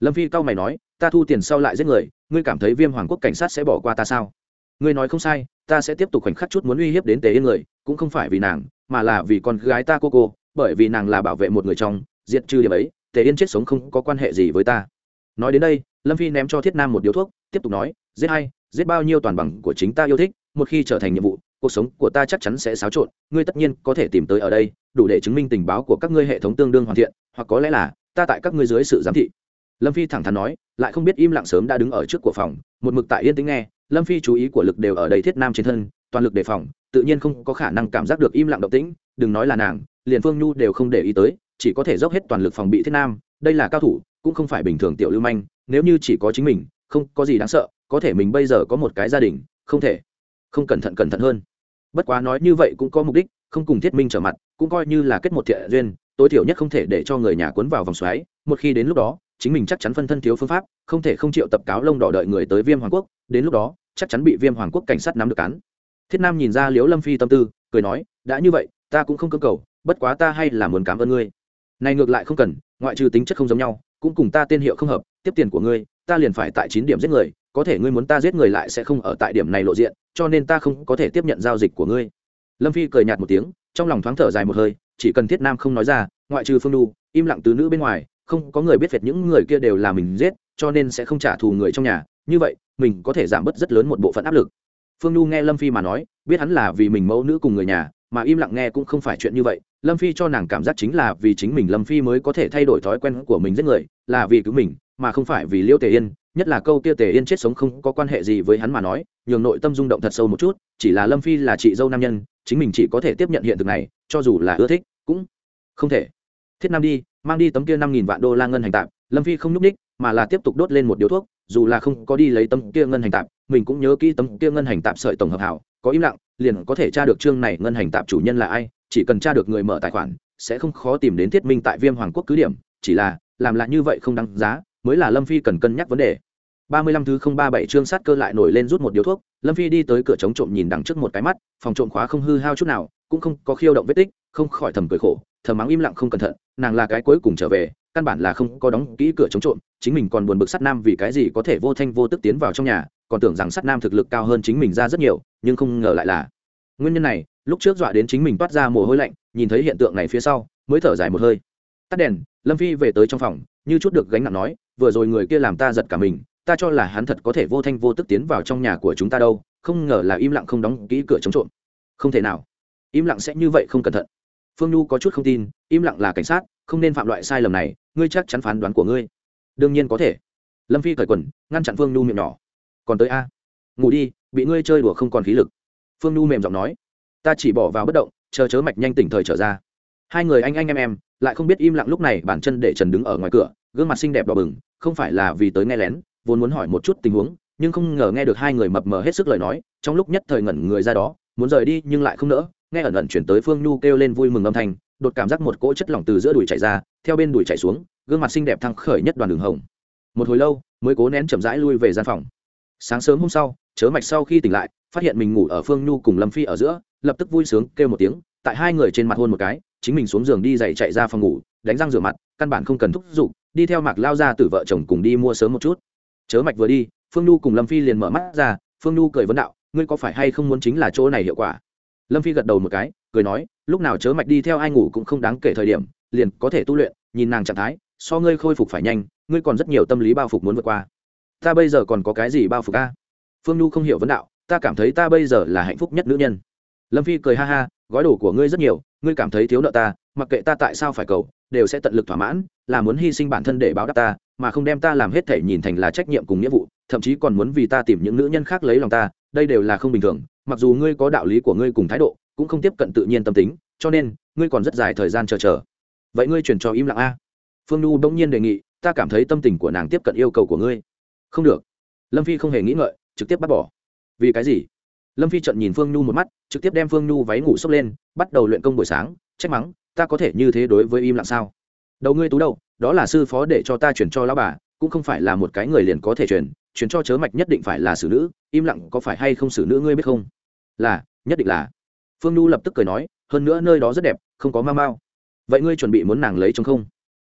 Lâm phi cao mày nói, ta thu tiền sau lại giết người, ngươi cảm thấy viêm hoàng quốc cảnh sát sẽ bỏ qua ta sao? Ngươi nói không sai, ta sẽ tiếp tục khoảnh khắc chút muốn uy hiếp đến tề yên người, cũng không phải vì nàng, mà là vì con gái ta cô cô, bởi vì nàng là bảo vệ một người trong, diệt trừ điểm ấy tề yên chết sống không có quan hệ gì với ta. Nói đến đây lâm phi ném cho thiết nam một điếu thuốc, tiếp tục nói, giết hay giết bao nhiêu toàn bằng của chính ta yêu thích, một khi trở thành nhiệm vụ, cuộc sống của ta chắc chắn sẽ xáo trộn, ngươi tất nhiên có thể tìm tới ở đây, đủ để chứng minh tình báo của các ngươi hệ thống tương đương hoàn thiện, hoặc có lẽ là, ta tại các ngươi dưới sự giám thị. Lâm phi thẳng thắn nói, lại không biết im lặng sớm đã đứng ở trước của phòng, một mực tại yên tĩnh nghe, lâm phi chú ý của lực đều ở đây thiết nam trên thân, toàn lực đề phòng, tự nhiên không có khả năng cảm giác được im lặng động tĩnh, đừng nói là nàng, liền phương nhu đều không để ý tới, chỉ có thể dốc hết toàn lực phòng bị thiết nam, đây là cao thủ, cũng không phải bình thường tiểu lưu manh nếu như chỉ có chính mình, không có gì đáng sợ, có thể mình bây giờ có một cái gia đình, không thể, không cẩn thận cẩn thận hơn. Bất quá nói như vậy cũng có mục đích, không cùng thiết minh trở mặt, cũng coi như là kết một thiện duyên, tối thiểu nhất không thể để cho người nhà cuốn vào vòng xoáy. Một khi đến lúc đó, chính mình chắc chắn phân thân thiếu phương pháp, không thể không chịu tập cáo lông đỏ đợi người tới viêm hoàng quốc, đến lúc đó, chắc chắn bị viêm hoàng quốc cảnh sát nắm được cán thiết nam nhìn ra liếu lâm phi tâm tư, cười nói, đã như vậy, ta cũng không cơ cầu, bất quá ta hay là muốn cảm ơn ngươi. Này ngược lại không cần, ngoại trừ tính chất không giống nhau, cũng cùng ta tên hiệu không hợp tiếp tiền của ngươi, ta liền phải tại chín điểm giết người, có thể ngươi muốn ta giết người lại sẽ không ở tại điểm này lộ diện, cho nên ta không có thể tiếp nhận giao dịch của ngươi. Lâm phi cười nhạt một tiếng, trong lòng thoáng thở dài một hơi, chỉ cần thiết nam không nói ra, ngoại trừ phương đu im lặng từ nữ bên ngoài, không có người biết việc những người kia đều là mình giết, cho nên sẽ không trả thù người trong nhà, như vậy, mình có thể giảm bớt rất lớn một bộ phận áp lực. Phương nhu nghe lâm phi mà nói, biết hắn là vì mình mẫu nữ cùng người nhà, mà im lặng nghe cũng không phải chuyện như vậy. Lâm phi cho nàng cảm giác chính là vì chính mình lâm phi mới có thể thay đổi thói quen của mình giết người, là vì cứu mình mà không phải vì liêu tề yên, nhất là câu kia tề yên chết sống không có quan hệ gì với hắn mà nói, nhường nội tâm rung động thật sâu một chút, chỉ là lâm phi là chị dâu nam nhân, chính mình chỉ có thể tiếp nhận hiện thực này, cho dù là ưa thích, cũng không thể. Thiết nam đi, mang đi tấm kia năm nghìn vạn đô la ngân hành tạm lâm phi không n ú c ních mà là tiếp tục đốt lên một điếu thuốc, dù là không có đi lấy tấm kia ngân hành tạm mình cũng nhớ kỹ tấm kia ngân hành tạm sợi tổng hợp hảo, có im lặng, liền có thể tra được chương này ngân hành tạm chủ nhân là ai, chỉ cần tra được người mở tài khoản, sẽ không khó tìm đến thiết minh tại viêm hoàng quốc cứ điểm, chỉ là làm lại như vậy không đáng giá mới là lâm phi cần cân nhắc vấn đề. Ba mươi lăm thứ không ba bảy chương sát cơ lại nổi lên rút một điếu thuốc, lâm phi đi tới cửa chống trộm nhìn đằng trước một cái mắt, phòng trộm khóa không hư hao chút nào, cũng không có khiêu động vết tích, không khỏi thầm cười khổ, thầm mắng im lặng không cẩn thận, nàng là cái cuối cùng trở về, căn bản là không có đóng kỹ cửa chống trộm, chính mình còn buồn bực sắt nam vì cái gì có thể vô thanh vô tức tiến vào trong nhà, còn tưởng rằng sắt nam thực lực cao hơn chính mình ra rất nhiều, nhưng không ngờ lại là. Nguyên nhân này, lúc trước dọa đến chính mình toát ra mồ hôi lạnh, nhìn thấy hiện tượng này phía sau, mới thở dài một hơi. Tắt đèn, lâm phi về tới trong phòng, như chút được gánh nặng nói vừa rồi người kia làm ta giật cả mình, ta cho là hắn thật có thể vô thanh vô tức tiến vào trong nhà của chúng ta đâu, không ngờ là im lặng không đóng kỹ cửa chống trộm. Không thể nào. Im lặng sẽ như vậy không cẩn thận. Phương nhu có chút không tin, im lặng là cảnh sát, không nên phạm loại sai lầm này, ngươi chắc chắn phán đoán của ngươi. Đương nhiên có thể. Lâm phi cởi quần, ngăn chặn phương nhu miệng nhỏ. Còn tới a. Ngủ đi, bị ngươi chơi đùa không còn khí lực. Phương nhu mềm giọng nói. Ta chỉ bỏ vào bất động, chờ chớ mạch nhanh tỉnh thời trở ra. Hai người anh anh em em, lại không biết im lặng lúc này bản chân để trần đứng ở ngoài cửa gương mặt xinh đẹp đỏ bừng, không phải là vì tới nghe lén, vốn muốn hỏi một chút tình huống, nhưng không ngờ nghe được hai người mập mờ hết sức lời nói, trong lúc nhất thời ngẩn người ra đó, muốn rời đi nhưng lại không nỡ, nghe ẩn ẩn chuyển tới phương nhu kêu lên vui mừng âm thanh, đột cảm giác một cỗ chất lỏng từ giữa đùi chạy ra, theo bên đùi chạy xuống, gương mặt xinh đẹp thăng khởi nhất đoàn đường hồng. Một hồi lâu, mới cố nén chậm rãi lui về gian phòng. Sáng sớm hôm sau, chớ mạch sau khi tỉnh lại, phát hiện mình ngủ ở phương nhu cùng lâm phi ở giữa, lập tức vui sướng kêu một tiếng, tại hai người trên mặt hôn một cái, chính mình xuống giường đi dậy chạy ra phòng ngủ, đánh răng rửa mặt, căn bản không cần thúc giục đi theo mạc lao ra từ vợ chồng cùng đi mua sớm một chút. Chớ mạch vừa đi, phương nhu cùng lâm phi liền mở mắt ra, phương nhu cười vấn đạo, ngươi có phải hay không muốn chính là chỗ này hiệu quả? Lâm phi gật đầu một cái, cười nói, lúc nào chớ mạch đi theo ai ngủ cũng không đáng kể thời điểm, liền có thể tu luyện, nhìn nàng trạng thái, so ngươi khôi phục phải nhanh, ngươi còn rất nhiều tâm lý bao phục muốn vượt qua. Ta bây giờ còn có cái gì bao phục a? Phương nhu không hiểu vấn đạo, ta cảm thấy ta bây giờ là hạnh phúc nhất nữ nhân. Lâm phi cười ha ha, gói đồ của ngươi rất nhiều, ngươi cảm thấy thiếu nợ ta, mặc kệ ta tại sao phải cầu đều sẽ tận lực thỏa mãn, là muốn hy sinh bản thân để báo đáp ta, mà không đem ta làm hết thể nhìn thành là trách nhiệm cùng nghĩa vụ, thậm chí còn muốn vì ta tìm những nữ nhân khác lấy lòng ta, đây đều là không bình thường, mặc dù ngươi có đạo lý của ngươi cùng thái độ, cũng không tiếp cận tự nhiên tâm tính, cho nên, ngươi còn rất dài thời gian chờ chờ. Vậy ngươi chuyển cho im lặng a. Phương nhu bỗng nhiên đề nghị, ta cảm thấy tâm tình của nàng tiếp cận yêu cầu của ngươi. Không được. Lâm phi không hề nghĩ ngợi, trực tiếp bắt bỏ. Vì cái gì? Lâm phi trận nhìn phương nhu một mắt, trực tiếp đem phương nhu váy ngủ xốc lên, bắt đầu luyện công buổi sáng, trách mắng ta có thể như thế đối với im lặng sao? Đầu ngươi tú đầu đó là sư phó để cho ta chuyển cho lão bà, cũng không phải là một cái người liền có thể chuyển chuyển cho chớ mạch nhất định phải là xử nữ, im lặng có phải hay không xử nữ ngươi biết không? Là, nhất định là. Phương nhu lập tức cười nói, hơn nữa nơi đó rất đẹp, không có ma mao. Vậy ngươi chuẩn bị muốn nàng lấy chồng không?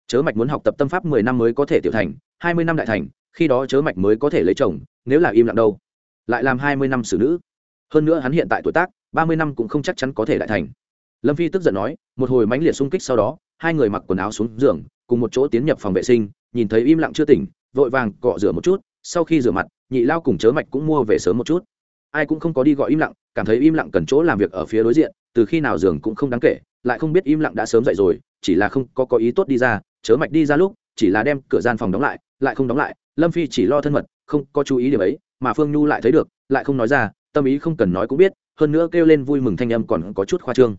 Chớ mạch muốn học tập tâm pháp mười năm mới có thể tiểu thành, hai mươi năm đại thành, khi đó chớ mạch mới có thể lấy chồng, nếu là im lặng đâu? Lại làm hai mươi năm xử nữ. Hơn nữa hắn hiện tại tuổi tác, ba mươi năm cũng không chắc chắn có thể đại thành lâm phi tức giận nói, một hồi mãnh liệt xung kích sau đó, hai người mặc quần áo xuống giường, cùng một chỗ tiến nhập phòng vệ sinh, nhìn thấy im lặng chưa tỉnh, vội vàng cọ rửa một chút, sau khi rửa mặt, nhị lao cùng chớ mạch cũng mua về sớm một chút. Ai cũng không có đi gọi im lặng, cảm thấy im lặng cần chỗ làm việc ở phía đối diện, từ khi nào giường cũng không đáng kể, lại không biết im lặng đã sớm dậy rồi, chỉ là không có có ý tốt đi ra, chớ mạch đi ra lúc, chỉ là đem cửa gian phòng đóng lại lại không đóng lại, lâm phi chỉ lo thân mật, không có chú ý điểm ấy, mà phương nhu lại thấy được, lại không nói ra, tâm ý không cần nói cũng biết, hơn nữa kêu lên vui mừng thanh âm còn có chút khoa trương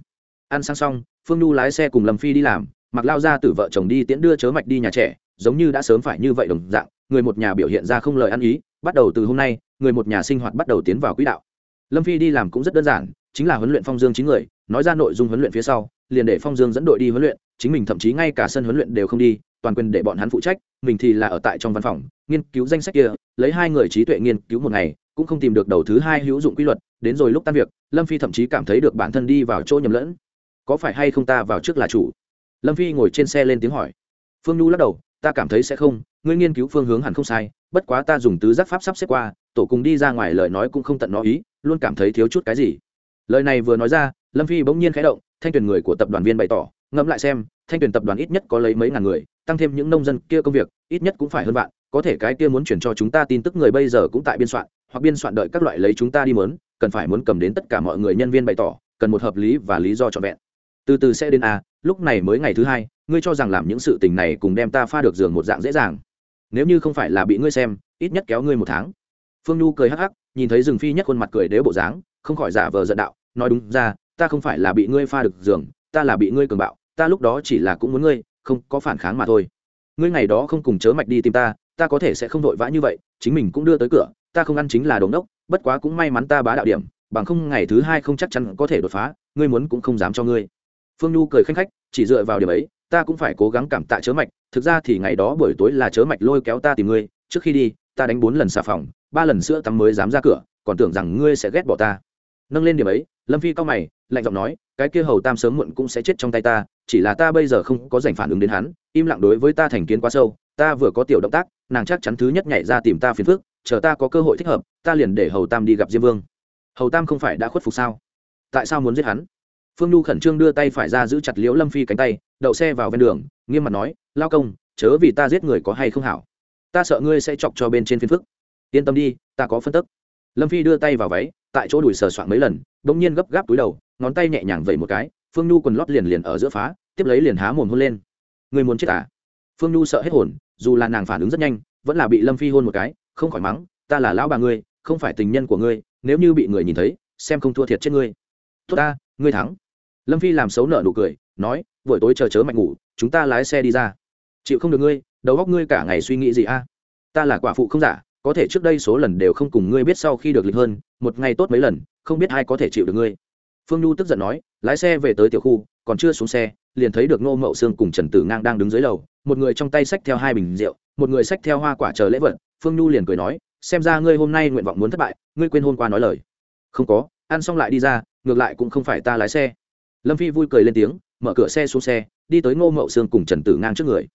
ăn sang xong, phương nhu lái xe cùng lâm phi đi làm, mặc lao ra từ vợ chồng đi tiễn đưa chớ mạch đi nhà trẻ, giống như đã sớm phải như vậy đồng dạng, người một nhà biểu hiện ra không lời ăn ý, bắt đầu từ hôm nay, người một nhà sinh hoạt bắt đầu tiến vào quỹ đạo. Lâm phi đi làm cũng rất đơn giản, chính là huấn luyện phong dương chín người, nói ra nội dung huấn luyện phía sau, liền để phong dương dẫn đội đi huấn luyện, chính mình thậm chí ngay cả sân huấn luyện đều không đi, toàn quyền để bọn hắn phụ trách, mình thì là ở tại trong văn phòng, nghiên cứu danh sách kia, lấy hai người trí tuệ nghiên cứu một ngày, cũng không tìm được đầu thứ hai hữu dụng quy luật, đến rồi lúc tan việc, lâm phi thậm chí cảm thấy được bản thân đi vào chỗ nhầm lẫn có phải hay không ta vào trước là chủ? Lâm phi ngồi trên xe lên tiếng hỏi. Phương nhu lắc đầu, ta cảm thấy sẽ không, ngươi nghiên cứu phương hướng hẳn không sai, bất quá ta dùng tứ giác pháp sắp xếp qua, tổ cùng đi ra ngoài lời nói cũng không tận nó ý, luôn cảm thấy thiếu chút cái gì. Lời này vừa nói ra, lâm phi bỗng nhiên khẽ động, thanh tuyển người của tập đoàn viên bày tỏ, ngẫm lại xem, thanh tuyển tập đoàn ít nhất có lấy mấy ngàn người, tăng thêm những nông dân kia công việc, ít nhất cũng phải hơn vạn, có thể cái kia muốn chuyển cho chúng ta tin tức người bây giờ cũng tại biên soạn, hoặc biên soạn đợi các loại lấy chúng ta đi mớn, cần phải muốn cầm đến tất cả mọi người nhân viên bày tỏ, cần một hợp lý và lý do trọn vẹn từ từ sẽ đến a lúc này mới ngày thứ hai, ngươi cho rằng làm những sự tình này cùng đem ta pha được giường một dạng dễ dàng. Nếu như không phải là bị ngươi xem, ít nhất kéo ngươi một tháng. Phương nhu cười hắc hắc, nhìn thấy rừng phi nhất khuôn mặt cười đếu bộ dáng, không khỏi giả vờ giận đạo, nói đúng ra, ta không phải là bị ngươi pha được giường, ta là bị ngươi cường bạo, ta lúc đó chỉ là cũng muốn ngươi, không có phản kháng mà thôi. Ngươi ngày đó không cùng chớ mạch đi tìm ta ta có thể sẽ không vội vã như vậy, chính mình cũng đưa tới cửa, ta không ăn chính là đống đốc, bất quá cũng may mắn ta bá đạo điểm, bằng không ngày thứ hai không chắc chắn có thể đột phá, ngươi muốn cũng không dám cho ngươi phương nhu cười khanh khách, chỉ dựa vào điểm ấy, ta cũng phải cố gắng cảm tạ chớ mạch, thực ra thì ngày đó buổi tối là chớ mạch lôi kéo ta tìm ngươi, trước khi đi, ta đánh bốn lần xà phòng, ba lần sữa tắm mới dám ra cửa, còn tưởng rằng ngươi sẽ ghét bỏ ta. Nâng lên điểm ấy, lâm phi cao mày, lạnh giọng nói, cái kia hầu tam sớm muộn cũng sẽ chết trong tay ta, chỉ là ta bây giờ không có dành phản ứng đến hắn, im lặng đối với ta thành kiến quá sâu, ta vừa có tiểu động tác, nàng chắc chắn thứ nhất nhảy ra tìm ta phiền phức, chờ ta có cơ hội thích hợp, ta liền để hầu tam đi gặp diêm vương. Hầu tam không phải đã khuất phục sao? Tại sao muốn giết hắn? Phương nhu khẩn trương đưa tay phải ra giữ chặt liễu lâm phi cánh tay, đậu xe vào ven đường, nghiêm mặt nói, lao công, chớ vì ta giết người có hay không hảo. Ta sợ ngươi sẽ chọc cho bên trên phiên phức. Yên tâm đi, ta có phân tức. Lâm phi đưa tay vào váy, tại chỗ đùi sờ soạn mấy lần đ ỗ n g nhiên gấp gáp túi đầu, ngón tay nhẹ nhàng vẩy một cái, phương nhu quần lót liền liền ở giữa phá, tiếp lấy liền há mồm hôn lên. Người muốn chết à? Phương nhu sợ hết hồn, dù là nàng phản ứng rất nhanh, vẫn là bị lâm phi hôn một cái, không khỏi mắng, ta là lão bà ngươi, không phải tình nhân của ngươi, nếu như bị người nhìn thấy, xem không thua thiệt chết ngươi. Tốt ta, ngươi thắng lâm phi làm xấu nợ nụ cười, nói, buổi tối chờ chớ mạnh ngủ, chúng ta lái xe đi ra. Chịu không được ngươi, đầu góc ngươi cả ngày suy nghĩ gì a? Ta là quả phụ không giả, có thể trước đây số lần đều không cùng ngươi biết sau khi được lịch hơn, một ngày tốt mấy lần, không biết ai có thể chịu được ngươi. Phương nhu tức giận nói, lái xe về tới tiểu khu, còn chưa xuống xe, liền thấy được nô mậu sương cùng trần tử ngang đang đứng dưới lầu, một người trong tay xách theo hai bình rượu, một người xách theo hoa quả chờ lễ vật. Phương nhu liền cười nói, xem ra ngươi hôm nay nguyện vọng muốn thất bại, ngươi quên hôm qua nói lời. Không có, ăn xong lại đi ra, ngược lại cũng không phải ta lái xe lâm phi vui cười lên tiếng, mở cửa xe xuống xe, đi tới ngô mậu sương cùng trần tử ngang trước người.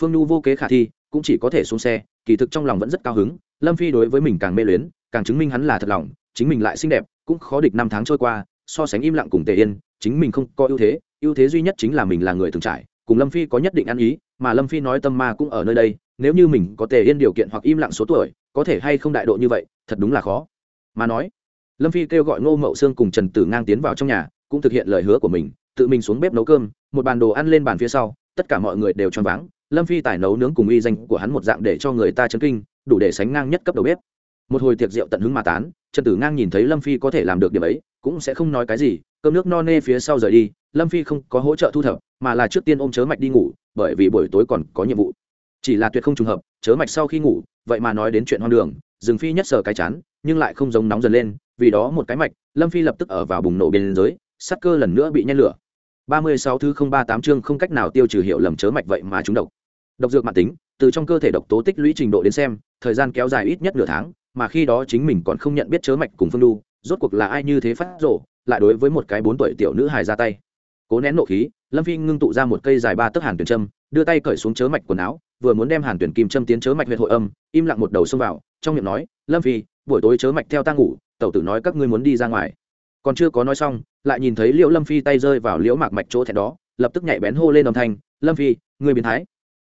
Phương nhu vô kế khả thi, cũng chỉ có thể xuống xe, kỳ thực trong lòng vẫn rất cao hứng, lâm phi đối với mình càng mê luyến, càng chứng minh hắn là thật lòng, chính mình lại xinh đẹp, cũng khó địch năm tháng trôi qua, so sánh im lặng cùng tề yên, chính mình không có ưu thế ưu thế duy nhất chính là mình là người từng trải, cùng lâm phi có nhất định ăn ý, mà lâm phi nói tâm ma cũng ở nơi đây, nếu như mình có tề yên điều kiện hoặc im lặng số tuổi, có thể hay không đại độ như vậy, thật đúng là khó. Mà nói, lâm phi kêu gọi ngô mậu sương cùng trần tử ngang tiến vào trong nhà cũng thực hiện lời hứa của mình, tự mình xuống bếp nấu cơm, một bàn đồ ăn lên bàn phía sau, tất cả mọi người đều choáng váng. Lâm phi tài nấu nướng cùng uy danh của hắn một dạng để cho người ta chấn kinh, đủ để sánh ngang nhất cấp đầu bếp. Một hồi tiệc rượu tận hứng mà tán, trần tử ngang nhìn thấy lâm phi có thể làm được điểm ấy, cũng sẽ không nói cái gì, cơm nước no nê phía sau rời đi, lâm phi không có hỗ trợ thu thập, mà là trước tiên ôm chớ mạch đi ngủ, bởi vì buổi tối còn có nhiệm vụ. Chỉ là tuyệt không trùng hợp, chớ mạch sau khi ngủ, vậy mà nói đến chuyện hoang đường, rừng phi nhất sở cái chán, nhưng lại không giống nóng dần lên, vì đó một cái mạch, lâm phi lập tức ở vào bùng nổ biên giới sắc cơ lần nữa bị nhen lửa. Ba mươi sáu thứ không ba tám chương không cách nào tiêu trừ hiệu lầm chớ mạch vậy mà chúng độc. Độc dược mạng tính, từ trong cơ thể độc tố tích lũy trình độ đến xem, thời gian kéo dài ít nhất nửa tháng, mà khi đó chính mình còn không nhận biết chớ mạch cùng phương đu, rốt cuộc là ai như thế phát rổ lại đối với một cái bốn tuổi tiểu nữ hài ra tay. Cố nén nộ khí, lâm phi ngưng tụ ra một cây dài ba tấc hàn tuyển châm, đưa tay cởi xuống chớ mạch quần áo, vừa muốn đem hàn tuyển kim châm tiến chớ mạch huyện hội âm, im lặng một đầu xông vào, trong miệng nói, lâm phi, buổi tối chớ mạch theo ta ngủ, tẩu tử nói các ngươi muốn đi ra ngoài còn chưa có nói xong, lại nhìn thấy liễu lâm phi tay rơi vào liễu mạc mạch chỗ thẹn đó, lập tức nhạy bén hô lên đồng thanh, lâm phi, người biến thái.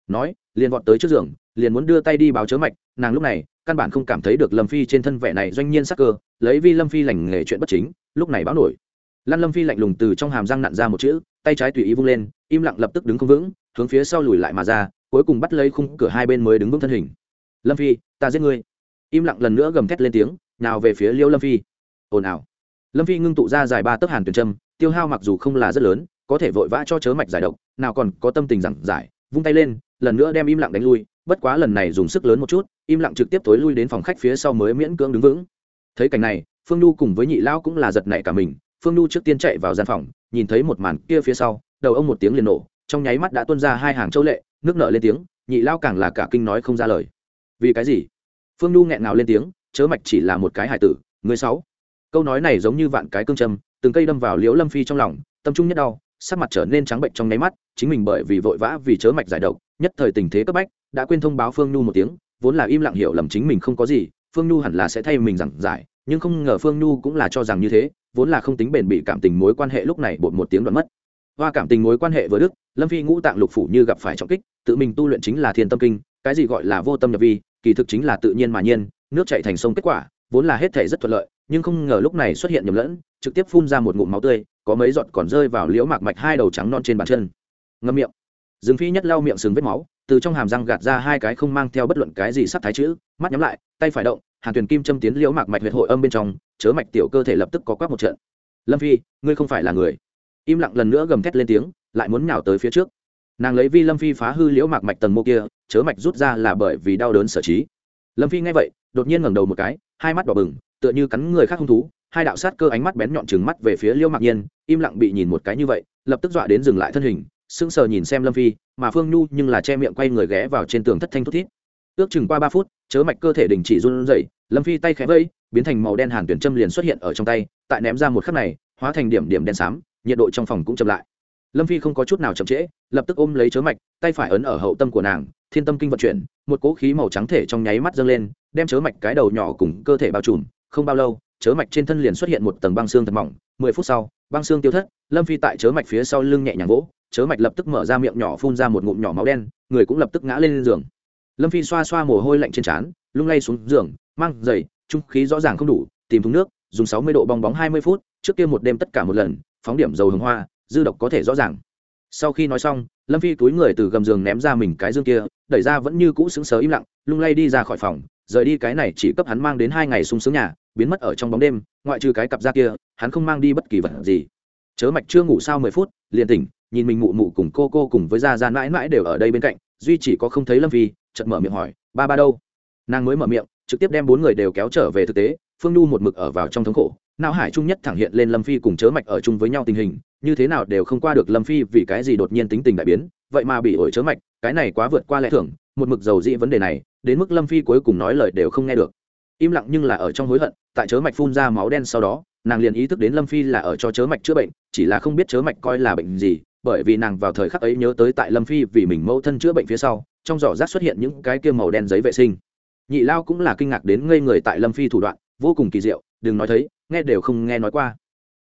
Nói, liền vọt tới trước giường, liền muốn đưa tay đi báo chớ mạch, nàng lúc này, căn bản không cảm thấy được lâm phi trên thân vẻ này doanh nhiên sắc cơ, lấy vi lâm phi lành nghề chuyện bất chính, lúc này báo nổi. Lan lâm phi lạnh lùng từ trong hàm răng nặn ra một chữ, tay trái tùy ý vung lên, im lặng lập tức đứng không vững, hướng phía sau lùi lại mà ra, cuối cùng bắt lấy khung cửa hai bên mới đứng vững thân hình. Lâm phi, ta giết ngươi. Im lặng lần nữa gầm thét lên tiếng, nào về phía liêu lâm phi. Ồn ào lâm phi ngưng tụ ra dài ba tấc hàn tuyền trâm tiêu hao mặc dù không là rất lớn, có thể vội vã cho chớ mạch giải độc, nào còn có tâm tình giảng giải, vung tay lên, lần nữa đem im lặng đánh lui, bất quá lần này dùng sức lớn một chút, im lặng trực tiếp tối lui đến phòng khách phía sau mới miễn cưỡng đứng vững. Thấy cảnh này, phương nhu cùng với nhị lão cũng là giật nảy cả mình, phương nhu trước tiên chạy vào gian phòng, nhìn thấy một màn kia phía sau, đầu ông một tiếng liền nổ, trong nháy mắt đã tuôn ra hai hàng châu lệ, nước nợ lên tiếng, nhị lao càng là cả kinh nói không ra lời. Vì cái gì? Phương nhu nghẹn ngào lên tiếng, chớ mạch chỉ là một cái hải tử, người sáu câu nói này giống như vạn cái cương châm, từng cây đâm vào liễu lâm phi trong lòng, tâm trung nhất đau, sắc mặt trở nên trắng bệnh trong nháy mắt, chính mình bởi vì vội vã vì chớ mạch giải độc, nhất thời tình thế cấp bách, đã quên thông báo phương nhu một tiếng, vốn là im lặng hiểu lầm chính mình không có gì, phương nhu hẳn là sẽ thay mình giảng giải, nhưng không ngờ phương nhu cũng là cho rằng như thế, vốn là không tính bền bị cảm tình mối quan hệ lúc này bột một tiếng đoạn mất. Hoa cảm tình mối quan hệ với đức lâm phi ngũ tạng lục phủ như gặp phải trọng kích, tự mình tu luyện chính là thiên tâm kinh, cái gì gọi là vô tâm nhập vi, kỳ thực chính là tự nhiên mà nhiên, nước chạy thành sông kết quả vốn là hết thể rất thuận lợi, nhưng không ngờ lúc này xuất hiện nhầm lẫn, trực tiếp phun ra một ngụm máu tươi, có mấy giọt còn rơi vào liễu mạc mạch hai đầu trắng non trên bàn chân. Ngâm miệng. Dương phi nhất lau miệng sừng vết máu, từ trong hàm răng gạt ra hai cái không mang theo bất luận cái gì sắc thái chữ, mắt nhắm lại, tay phải động hàn tuyền kim châm tiến liễu mạc mạch huyệt hội âm bên trong, chớ mạch tiểu cơ thể lập tức có quắc một trận. Lâm phi, ngươi không phải là người. Im lặng lần nữa gầm thét lên tiếng, lại muốn nhào tới phía trước. Nàng lấy vi lâm phi phá hư liễu mạc mạch tầng mô kia, chớ mạch rút ra là bởi vì đau đớn sở trí. Lâm phi nghe vậy, đột nhiên ngẩng đầu một cái hai mắt đỏ bừng, tựa như cắn người khác hung thú, hai đạo sát cơ ánh mắt bén nhọn trừng mắt về phía liêu mạc nhiên, im lặng bị nhìn một cái như vậy, lập tức dọa đến dừng lại thân hình, sững sờ nhìn xem lâm phi, mà phương nhu nhưng là che miệng quay người ghé vào trên tường thất thanh thút thít. Ước chừng qua ba phút, chớ mạch cơ thể đình chỉ run rẩy, lâm phi tay khẽ vây, biến thành màu đen hàn tuyển châm liền xuất hiện ở trong tay, tại ném ra một khắc này, hóa thành điểm điểm đen xám, nhiệt độ trong phòng cũng chậm lại. Lâm phi không có chút nào chậm trễ, lập tức ôm lấy chớ mạch, tay phải ấn ở hậu tâm của nàng thiên tâm kinh vận chuyển, một cỗ khí màu trắng thể trong nháy mắt dâng lên, đem chớ mạch cái đầu nhỏ cùng cơ thể bao trùm, không bao lâu, chớ mạch trên thân liền xuất hiện một tầng băng xương thật mỏng, mười phút sau, băng xương tiêu thất, lâm phi tại chớ mạch phía sau lưng nhẹ nhàng vỗ, chớ mạch lập tức mở ra miệng nhỏ phun ra một ngụm nhỏ máu đen, người cũng lập tức ngã lên giường. Lâm phi xoa xoa mồ hôi lạnh trên trán, lung lay xuống giường, mang giày, trung khí rõ ràng không đủ, tìm thúng nước, dùng sáu mươi độ bong bóng hai mươi phút, trước kia một đêm tất cả một lần, phóng điểm dầu hồng hoa, dư độc có thể rõ ràng. Sau khi nói xong, lâm phi túi người từ gầm giường ném ra mình cái dương kia đẩy ra vẫn như cũ sững sờ im lặng, lung lay đi ra khỏi phòng, rời đi cái này chỉ cấp hắn mang đến hai ngày sung sướng nhà, biến mất ở trong bóng đêm, ngoại trừ cái cặp da kia, hắn không mang đi bất kỳ vật gì. Chớ mạch chưa ngủ sau mười phút, liền tỉnh, nhìn mình mụ mụ cùng cô cô cùng với gia gia mãi mãi đều ở đây bên cạnh, duy chỉ có không thấy lâm phi, chợt mở miệng hỏi, ba ba đâu? Nàng mới mở miệng, trực tiếp đem bốn người đều kéo trở về thực tế, phương nhu một mực ở vào trong thống khổ, não hải trung nhất thẳng hiện lên lâm phi cùng chớ mạch ở chung với nhau tình hình, như thế nào đều không qua được lâm phi vì cái gì đột nhiên tính tình đại biến, vậy mà bị ổi chớ mạch cái này quá vượt qua lẽ thường, một mực dầu dĩ vấn đề này đến mức lâm phi cuối cùng nói lời đều không nghe được. Im lặng nhưng là ở trong hối hận tại chớ mạch phun ra máu đen sau đó nàng liền ý thức đến lâm phi là ở cho chớ mạch chữa bệnh chỉ là không biết chớ mạch coi là bệnh gì bởi vì nàng vào thời khắc ấy nhớ tới tại lâm phi vì mình mẫu thân chữa bệnh phía sau trong giỏ rác xuất hiện những cái kia màu đen giấy vệ sinh. Nhị lao cũng là kinh ngạc đến ngây người tại lâm phi thủ đoạn vô cùng kỳ diệu đừng nói thấy nghe đều không nghe nói qua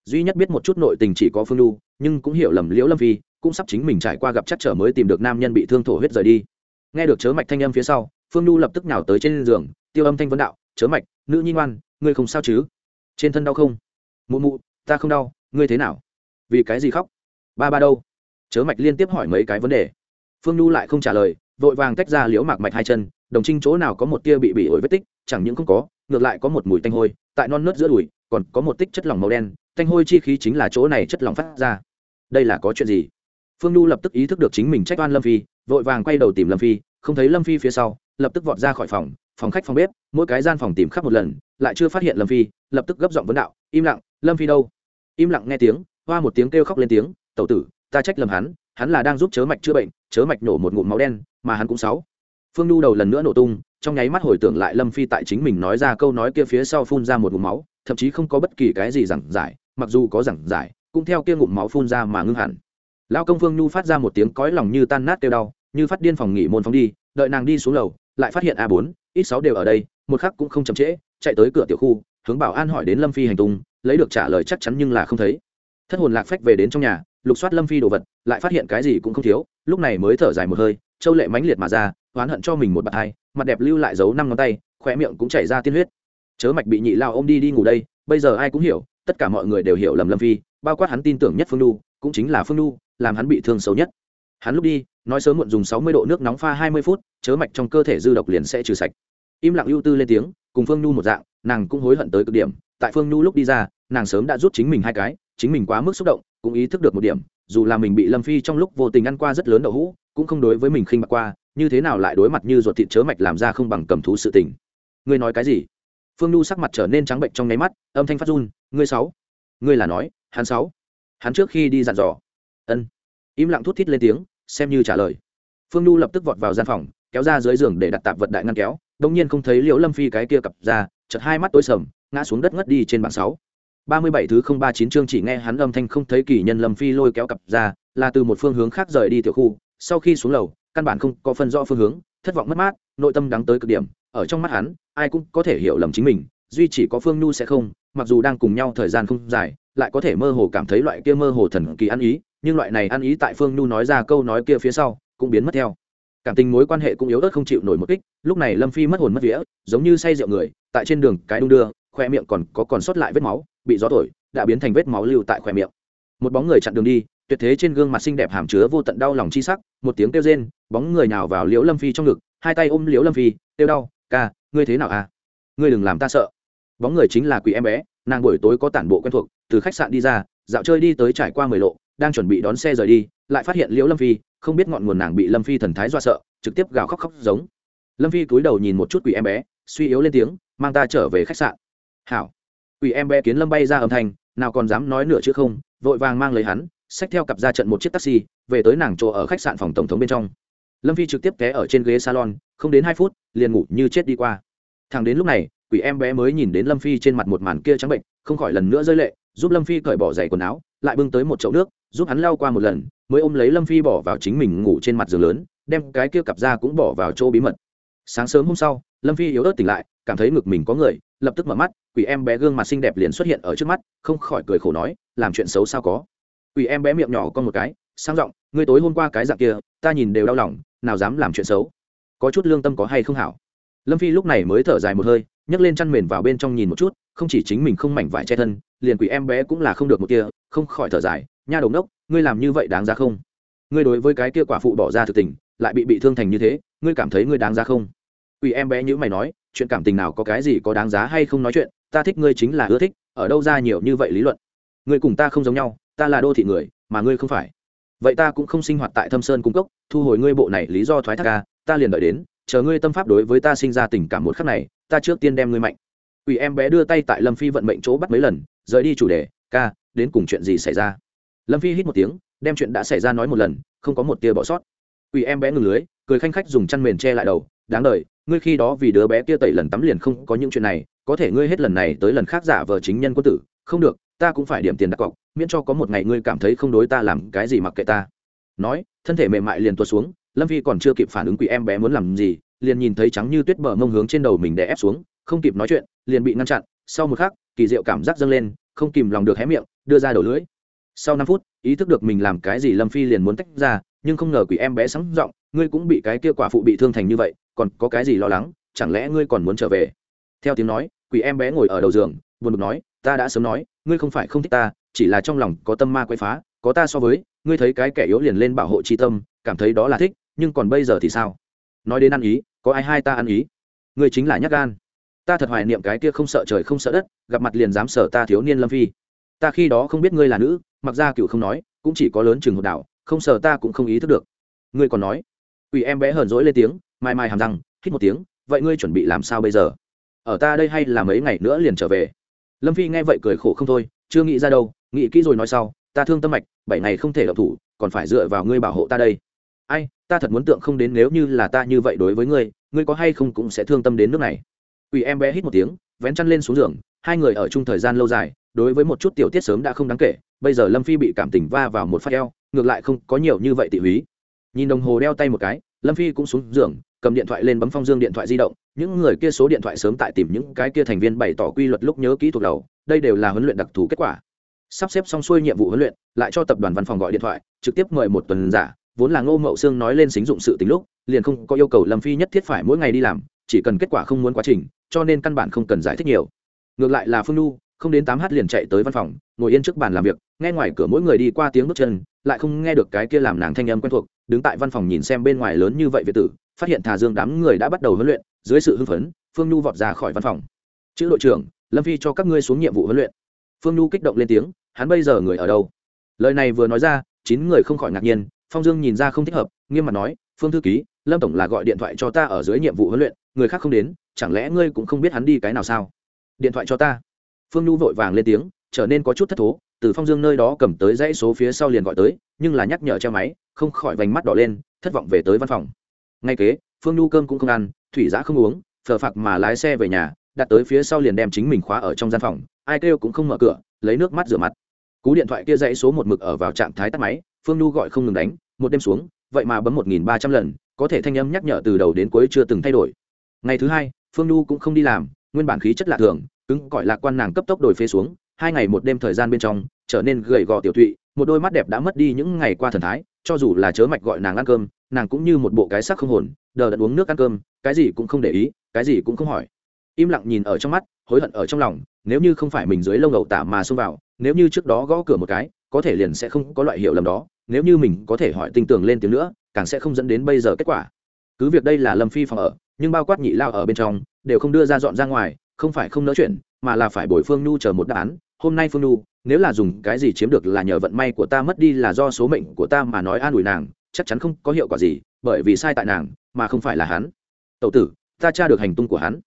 duy nhất biết một chút nội tình chỉ có phương nhu, nhưng cũng hiểu lầm liễu lâm phi, cũng sắp chính mình trải qua gặp chắc trở mới tìm được nam nhân bị thương thổ huyết rời đi. Nghe được chớ mạch thanh âm phía sau, phương nhu lập tức nhào tới trên giường, tiêu âm thanh vấn đạo, chớ mạch, nữ nhi ngoan, ngươi không sao chứ? Trên thân đau không? Mụ mụ, ta không đau, ngươi thế nào? Vì cái gì khóc? Ba ba đâu? Chớ mạch liên tiếp hỏi mấy cái vấn đề. Phương nhu lại không trả lời, vội vàng tách ra liễu mạc mạch hai chân, đồng trinh chỗ nào có một tia bị bị ổi vết tích, chẳng những không có, ngược lại có một mùi tanh hôi, tại non nớt giữa đùi còn có một tích chất lỏng màu đen tanh hôi chi khí chính là chỗ này chất lỏng phát ra. Đây là có chuyện gì? Phương nhu lập tức ý thức được chính mình trách oan lâm phi, vội vàng quay đầu tìm lâm phi, không thấy lâm phi phía sau, lập tức vọt ra khỏi phòng phòng khách, phòng bếp, mỗi cái gian phòng tìm khắp một lần, lại chưa phát hiện lâm phi, lập tức gấp giọng vấn đạo, im lặng, lâm phi đâu? Im lặng nghe tiếng, hoa một tiếng kêu khóc lên tiếng, tẩu tử, ta trách lầm hắn hắn là đang giúp chớ mạch chữa bệnh, chớ mạch nổ một ngụm máu đen, mà hắn cũng sáu phương nhu đầu lần nữa nổ tung trong nháy mắt hồi tưởng lại lâm phi tại chính mình nói ra câu nói kia phía sau phun ra một ngụm máu, thậm chí không có bất kỳ cái gì giảng giải, mặc dù có giảng giải, cũng theo kia ngụm máu phun ra mà ngưng hẳn. Lao công phương nhu phát ra một tiếng cõi lòng như tan nát kêu đau, như phát điên phòng nghỉ môn phóng đi, đợi nàng đi xuống lầu, lại phát hiện a bốn, ít sáu đều ở đây, một khắc cũng không chậm trễ, chạy tới cửa tiểu khu, hướng bảo an hỏi đến lâm phi hành tung, lấy được trả lời chắc chắn nhưng là không thấy. Thất hồn lạc phách về đến trong nhà, lục soát lâm phi đồ vật, lại phát hiện cái gì cũng không thiếu, lúc này mới thở dài một hơi, châu lệ mãnh liệt mà ra, oán hận cho mình một bạt hai mặt đẹp lưu lại dấu năm ngón tay, khóe miệng cũng chảy ra tiên huyết. Chớ mạch bị nhị lao ôm đi đi ngủ đây, bây giờ ai cũng hiểu, tất cả mọi người đều hiểu lầm lâm phi, bao quát hắn tin tưởng nhất phương lu cũng chính là phương lu làm hắn bị thương xấu nhất. Hắn lúc đi, nói sớm muộn dùng sáu mươi độ nước nóng pha hai mươi phút, chớ mạch trong cơ thể dư độc liền sẽ trừ sạch. Im lặng ưu tư lên tiếng, cùng phương nhu một dạng, nàng cũng hối hận tới cực điểm. Tại phương nhu lúc đi ra, nàng sớm đã rút chính mình hai cái, chính mình quá mức xúc động, cũng ý thức được một điểm, dù là mình bị lâm phi trong lúc vô tình ăn qua rất lớn đậu hũ, cũng không đối với mình khinh bạc qua như thế nào lại đối mặt như ruột thịt chớ mạch làm ra không bằng cầm thú sự tình? Ngươi nói cái gì? Phương nhu sắc mặt trở nên trắng bệnh trong nháy mắt, âm thanh phát run, ngươi sáu, ngươi là nói, hắn sáu, hắn trước khi đi dặn dò. Ân. Im lặng thút thít lên tiếng, xem như trả lời. Phương nhu lập tức vọt vào gian phòng, kéo ra dưới giường để đặt tạp vật đại ngăn kéo đông nhiên không thấy liễu lâm phi cái kia cặp ra chật hai mắt tối sầm, ngã xuống đất ngất đi trên bảng sáu. Ba mươi bảy thứ không ba chín chương chỉ nghe hắn âm thanh không thấy kỳ nhân lâm phi lôi kéo cặp ra, là từ một phương hướng khác rời đi tiểu khu, sau khi xuống lầu căn bản không có phân rõ phương hướng, thất vọng mất mát, nội tâm đắng tới cực điểm, ở trong mắt hắn, ai cũng có thể hiểu lầm chính mình, duy chỉ có phương nhu sẽ không, mặc dù đang cùng nhau thời gian không dài, lại có thể mơ hồ cảm thấy loại kia mơ hồ thần kỳ ăn ý, nhưng loại này ăn ý tại phương nhu nói ra câu nói kia phía sau, cũng biến mất theo. Cảm tình mối quan hệ cũng yếu ớt không chịu nổi một kích, lúc này lâm phi mất hồn mất vía, giống như say rượu người, tại trên đường cái đung đưa khoe miệng còn có còn sót lại vết máu, bị gió thổi, đã biến thành vết máu lưu tại khoe miệng. Một bóng người chặn đường đi tuyệt thế trên gương mặt xinh đẹp hàm chứa vô tận đau lòng chi sắc, một tiếng kêu rên, bóng người nào vào liễu lâm phi trong ngực, hai tay ôm liễu lâm phi kêu đau, ca, ngươi thế nào à? Ngươi đừng làm ta sợ. Bóng người chính là quỷ em bé, nàng buổi tối có tản bộ quen thuộc, từ khách sạn đi ra, dạo chơi đi tới trải qua mười lộ, đang chuẩn bị đón xe rời đi, lại phát hiện liễu lâm phi, không biết ngọn nguồn nàng bị lâm phi thần thái do sợ, trực tiếp gào khóc khóc giống. Lâm phi cúi đầu nhìn một chút quỷ em bé, suy yếu lên tiếng, mang ta trở về khách sạn. Hảo. Quỷ em bé kiến lâm bay ra âm thanh, nào còn dám nói nửa chữ không, vội vàng mang lấy hắn xách theo cặp ra trận một chiếc taxi, về tới nàng chỗ ở khách sạn phòng tổng thống bên trong. Lâm phi trực tiếp té ở trên ghế salon, không đến hai phút, liền ngủ như chết đi qua. Thằng đến lúc này, quỷ em bé mới nhìn đến lâm phi trên mặt một màn kia trắng bệnh, không khỏi lần nữa rơi lệ, giúp lâm phi cởi bỏ giày quần áo, lại bưng tới một chậu nước, giúp hắn lau qua một lần, mới ôm lấy lâm phi bỏ vào chính mình ngủ trên mặt giường lớn, đem cái kia cặp ra cũng bỏ vào chỗ bí mật. Sáng sớm hôm sau, lâm phi yếu ớt tỉnh lại, cảm thấy ngực mình có người, lập tức mở mắt, quỷ em bé gương mặt xinh đẹp liền xuất hiện ở trước mắt, không khỏi cười khổ nói, làm chuyện xấu sao có? Quỷ em bé miệng nhỏ con một cái, sang giọng, ngươi tối hôm qua cái dạng kia, ta nhìn đều đau lòng, nào dám làm chuyện xấu. Có chút lương tâm có hay không hảo? Lâm phi lúc này mới thở dài một hơi, nhấc lên chăn mền vào bên trong nhìn một chút, không chỉ chính mình không mảnh vải che thân, liền quỷ em bé cũng là không được một kia không khỏi thở dài, nha đồng đốc ngươi làm như vậy đáng ra không? Ngươi đối với cái kia quả phụ bỏ ra thực tình, lại bị bị thương thành như thế, ngươi cảm thấy ngươi đáng ra không? Quỷ em bé nhữ mày nói, chuyện cảm tình nào có cái gì có đáng giá hay không nói chuyện, ta thích ngươi chính là ưa thích, ở đâu ra nhiều như vậy lý luận? Ngươi cùng ta không giống nhau ta là đô thị người, mà ngươi không phải. Vậy ta cũng không sinh hoạt tại thâm sơn cung cốc, thu hồi ngươi bộ này lý do thoái thác ca ta liền đợi đến, chờ ngươi tâm pháp đối với ta sinh ra tình cảm một khắc này, ta trước tiên đem ngươi mạnh. Ủy em bé đưa tay tại lâm phi vận mệnh chỗ bắt mấy lần, rời đi chủ đề, ca, đến cùng chuyện gì xảy ra? Lâm phi hít một tiếng, đem chuyện đã xảy ra nói một lần, không có một tia bỏ sót. Ủy em bé ngừng lưới, cười khanh khách dùng chăn mền che lại đầu, đáng đời, ngươi khi đó vì đứa bé kia tẩy lần tắm liền không có những chuyện này, có thể ngươi hết lần này tới lần khác giả vờ chính nhân quân tử, không được, ta cũng phải điểm tiền đặt cọc miễn cho có một ngày ngươi cảm thấy không đối ta làm cái gì mặc kệ ta. Nói, thân thể mềm mại liền tuột xuống, lâm phi còn chưa kịp phản ứng quỷ em bé muốn làm gì, liền nhìn thấy trắng như tuyết bờ mông hướng trên đầu mình đè ép xuống, không kịp nói chuyện, liền bị ngăn chặn. Sau một khắc, kỳ diệu cảm giác dâng lên, không kìm lòng được hé miệng, đưa ra đầu lưỡi. Sau năm phút, ý thức được mình làm cái gì lâm phi liền muốn tách ra, nhưng không ngờ quỷ em bé sáng giọng, ngươi cũng bị cái kia quả phụ bị thương thành như vậy, còn có cái gì lo lắng, chẳng lẽ ngươi còn muốn trở về? Theo tiếng nói, quỷ em bé ngồi ở đầu giường, buồn bực nói, ta đã sớm nói, ngươi không phải không thích ta chỉ là trong lòng có tâm ma quay phá, có ta so với, ngươi thấy cái kẻ yếu liền lên bảo hộ tri tâm, cảm thấy đó là thích, nhưng còn bây giờ thì sao? Nói đến ăn ý, có ai hai ta ăn ý? Ngươi chính là nhắc gan. Ta thật hoài niệm cái kia không sợ trời không sợ đất, gặp mặt liền dám sợ ta thiếu niên lâm phi. Ta khi đó không biết ngươi là nữ, mặc ra cựu không nói, cũng chỉ có lớn chừng hột đảo, không sợ ta cũng không ý thức được. Ngươi còn nói. Ủy em bé hờn dỗi lên tiếng mai mai hàm răng, hít một tiếng, vậy ngươi chuẩn bị làm sao bây giờ? Ở ta đây hay là mấy ngày nữa liền trở về? Lâm phi nghe vậy cười khổ không thôi, chưa nghĩ ra đâu nghĩ kỹ rồi nói sau, ta thương tâm mạch, bảy ngày không thể đậu thủ, còn phải dựa vào ngươi bảo hộ ta đây. Ai, ta thật muốn tượng không đến nếu như là ta như vậy đối với ngươi ngươi có hay không cũng sẽ thương tâm đến nước này. Ủy em bé hít một tiếng, vén chăn lên xuống giường, hai người ở chung thời gian lâu dài, đối với một chút tiểu tiết sớm đã không đáng kể, bây giờ lâm phi bị cảm tình va vào một phát eo, ngược lại không có nhiều như vậy tị húy. Nhìn đồng hồ đeo tay một cái, lâm phi cũng xuống giường, cầm điện thoại lên bấm phong dương điện thoại di động, những người kia số điện thoại sớm tại tìm những cái kia thành viên bày tỏ quy luật lúc nhớ kỹ thuộc đầu, đây đều là huấn luyện đặc thù kết quả sắp xếp xong xuôi nhiệm vụ huấn luyện, lại cho tập đoàn văn phòng gọi điện thoại, trực tiếp mời một tuần giả, vốn là ngô mậu sương nói lên xính dụng sự tính lúc, liền không có yêu cầu lâm phi nhất thiết phải mỗi ngày đi làm, chỉ cần kết quả không muốn quá trình, cho nên căn bản không cần giải thích nhiều. Ngược lại là phương nu không đến tám h liền chạy tới văn phòng, ngồi yên trước bàn làm việc, nghe ngoài cửa mỗi người đi qua tiếng bước chân, lại không nghe được cái kia làm nàng thanh âm quen thuộc, đứng tại văn phòng nhìn xem bên ngoài lớn như vậy việt tử, phát hiện thà dương đám người đã bắt đầu huấn luyện, dưới sự hưng phấn, phương nhu vọt ra khỏi văn phòng. Chữ đội trưởng, lâm phi cho các ngươi xuống nhiệm vụ huấn luyện phương nhu kích động lên tiếng, hắn bây giờ người ở đâu? Lời này vừa nói ra, chín người không khỏi ngạc nhiên, phong dương nhìn ra không thích hợp, nghiêm mặt nói, phương thư ký, lâm tổng là gọi điện thoại cho ta ở dưới nhiệm vụ huấn luyện, người khác không đến, chẳng lẽ ngươi cũng không biết hắn đi cái nào sao? Điện thoại cho ta. Phương nhu vội vàng lên tiếng, trở nên có chút thất thố, từ phong dương nơi đó cầm tới dãy số phía sau liền gọi tới, nhưng là nhắc nhở treo máy, không khỏi vành mắt đỏ lên, thất vọng về tới văn phòng. Ngay kế, phương nhu cơm cũng không ăn, thủy giã không uống, phờ phạc mà lái xe về nhà, đặt tới phía sau liền đem chính mình khóa ở trong gian phòng ai kêu cũng không mở cửa, lấy nước mắt rửa mặt. Cú điện thoại kia dãy số một mực ở vào trạng thái tắt máy, phương nhu gọi không ngừng đánh, một đêm xuống, vậy mà bấm một nghìn ba trăm lần, có thể thanh âm nhắc nhở từ đầu đến cuối chưa từng thay đổi. Ngày thứ hai, phương nhu cũng không đi làm, nguyên bản khí chất lạ thường, cứng cỏi lạc quan nàng cấp tốc đổi phế xuống, hai ngày một đêm thời gian bên trong, trở nên gầy gò tiểu thụy một đôi mắt đẹp đã mất đi những ngày qua thần thái, cho dù là chớ mạch gọi nàng ăn cơm, nàng cũng như một bộ cái sắc không hồn, đờ đẫn uống nước ăn cơm, cái gì cũng không để ý, cái gì cũng không hỏi im lặng nhìn ở trong mắt, hối hận ở trong lòng, nếu như không phải mình dưới lông ẩu tả mà xông vào, nếu như trước đó gõ cửa một cái, có thể liền sẽ không có loại hiệu lầm đó, nếu như mình có thể hỏi tinh tường lên tiếng nữa, càng sẽ không dẫn đến bây giờ kết quả. Cứ việc đây là lâm phi phòng ở, nhưng bao quát nhị lao ở bên trong, đều không đưa ra dọn ra ngoài, không phải không nỡ chuyện, mà là phải bồi phương nhu chờ một đáp án. Hôm nay phương nhu, nếu là dùng cái gì chiếm được là nhờ vận may của ta mất đi là do số mệnh của ta mà nói an ủi nàng, chắc chắn không có hiệu quả gì, bởi vì sai tại nàng, mà không phải là hắn. Tậu tử, ta tra được hành tung của hắn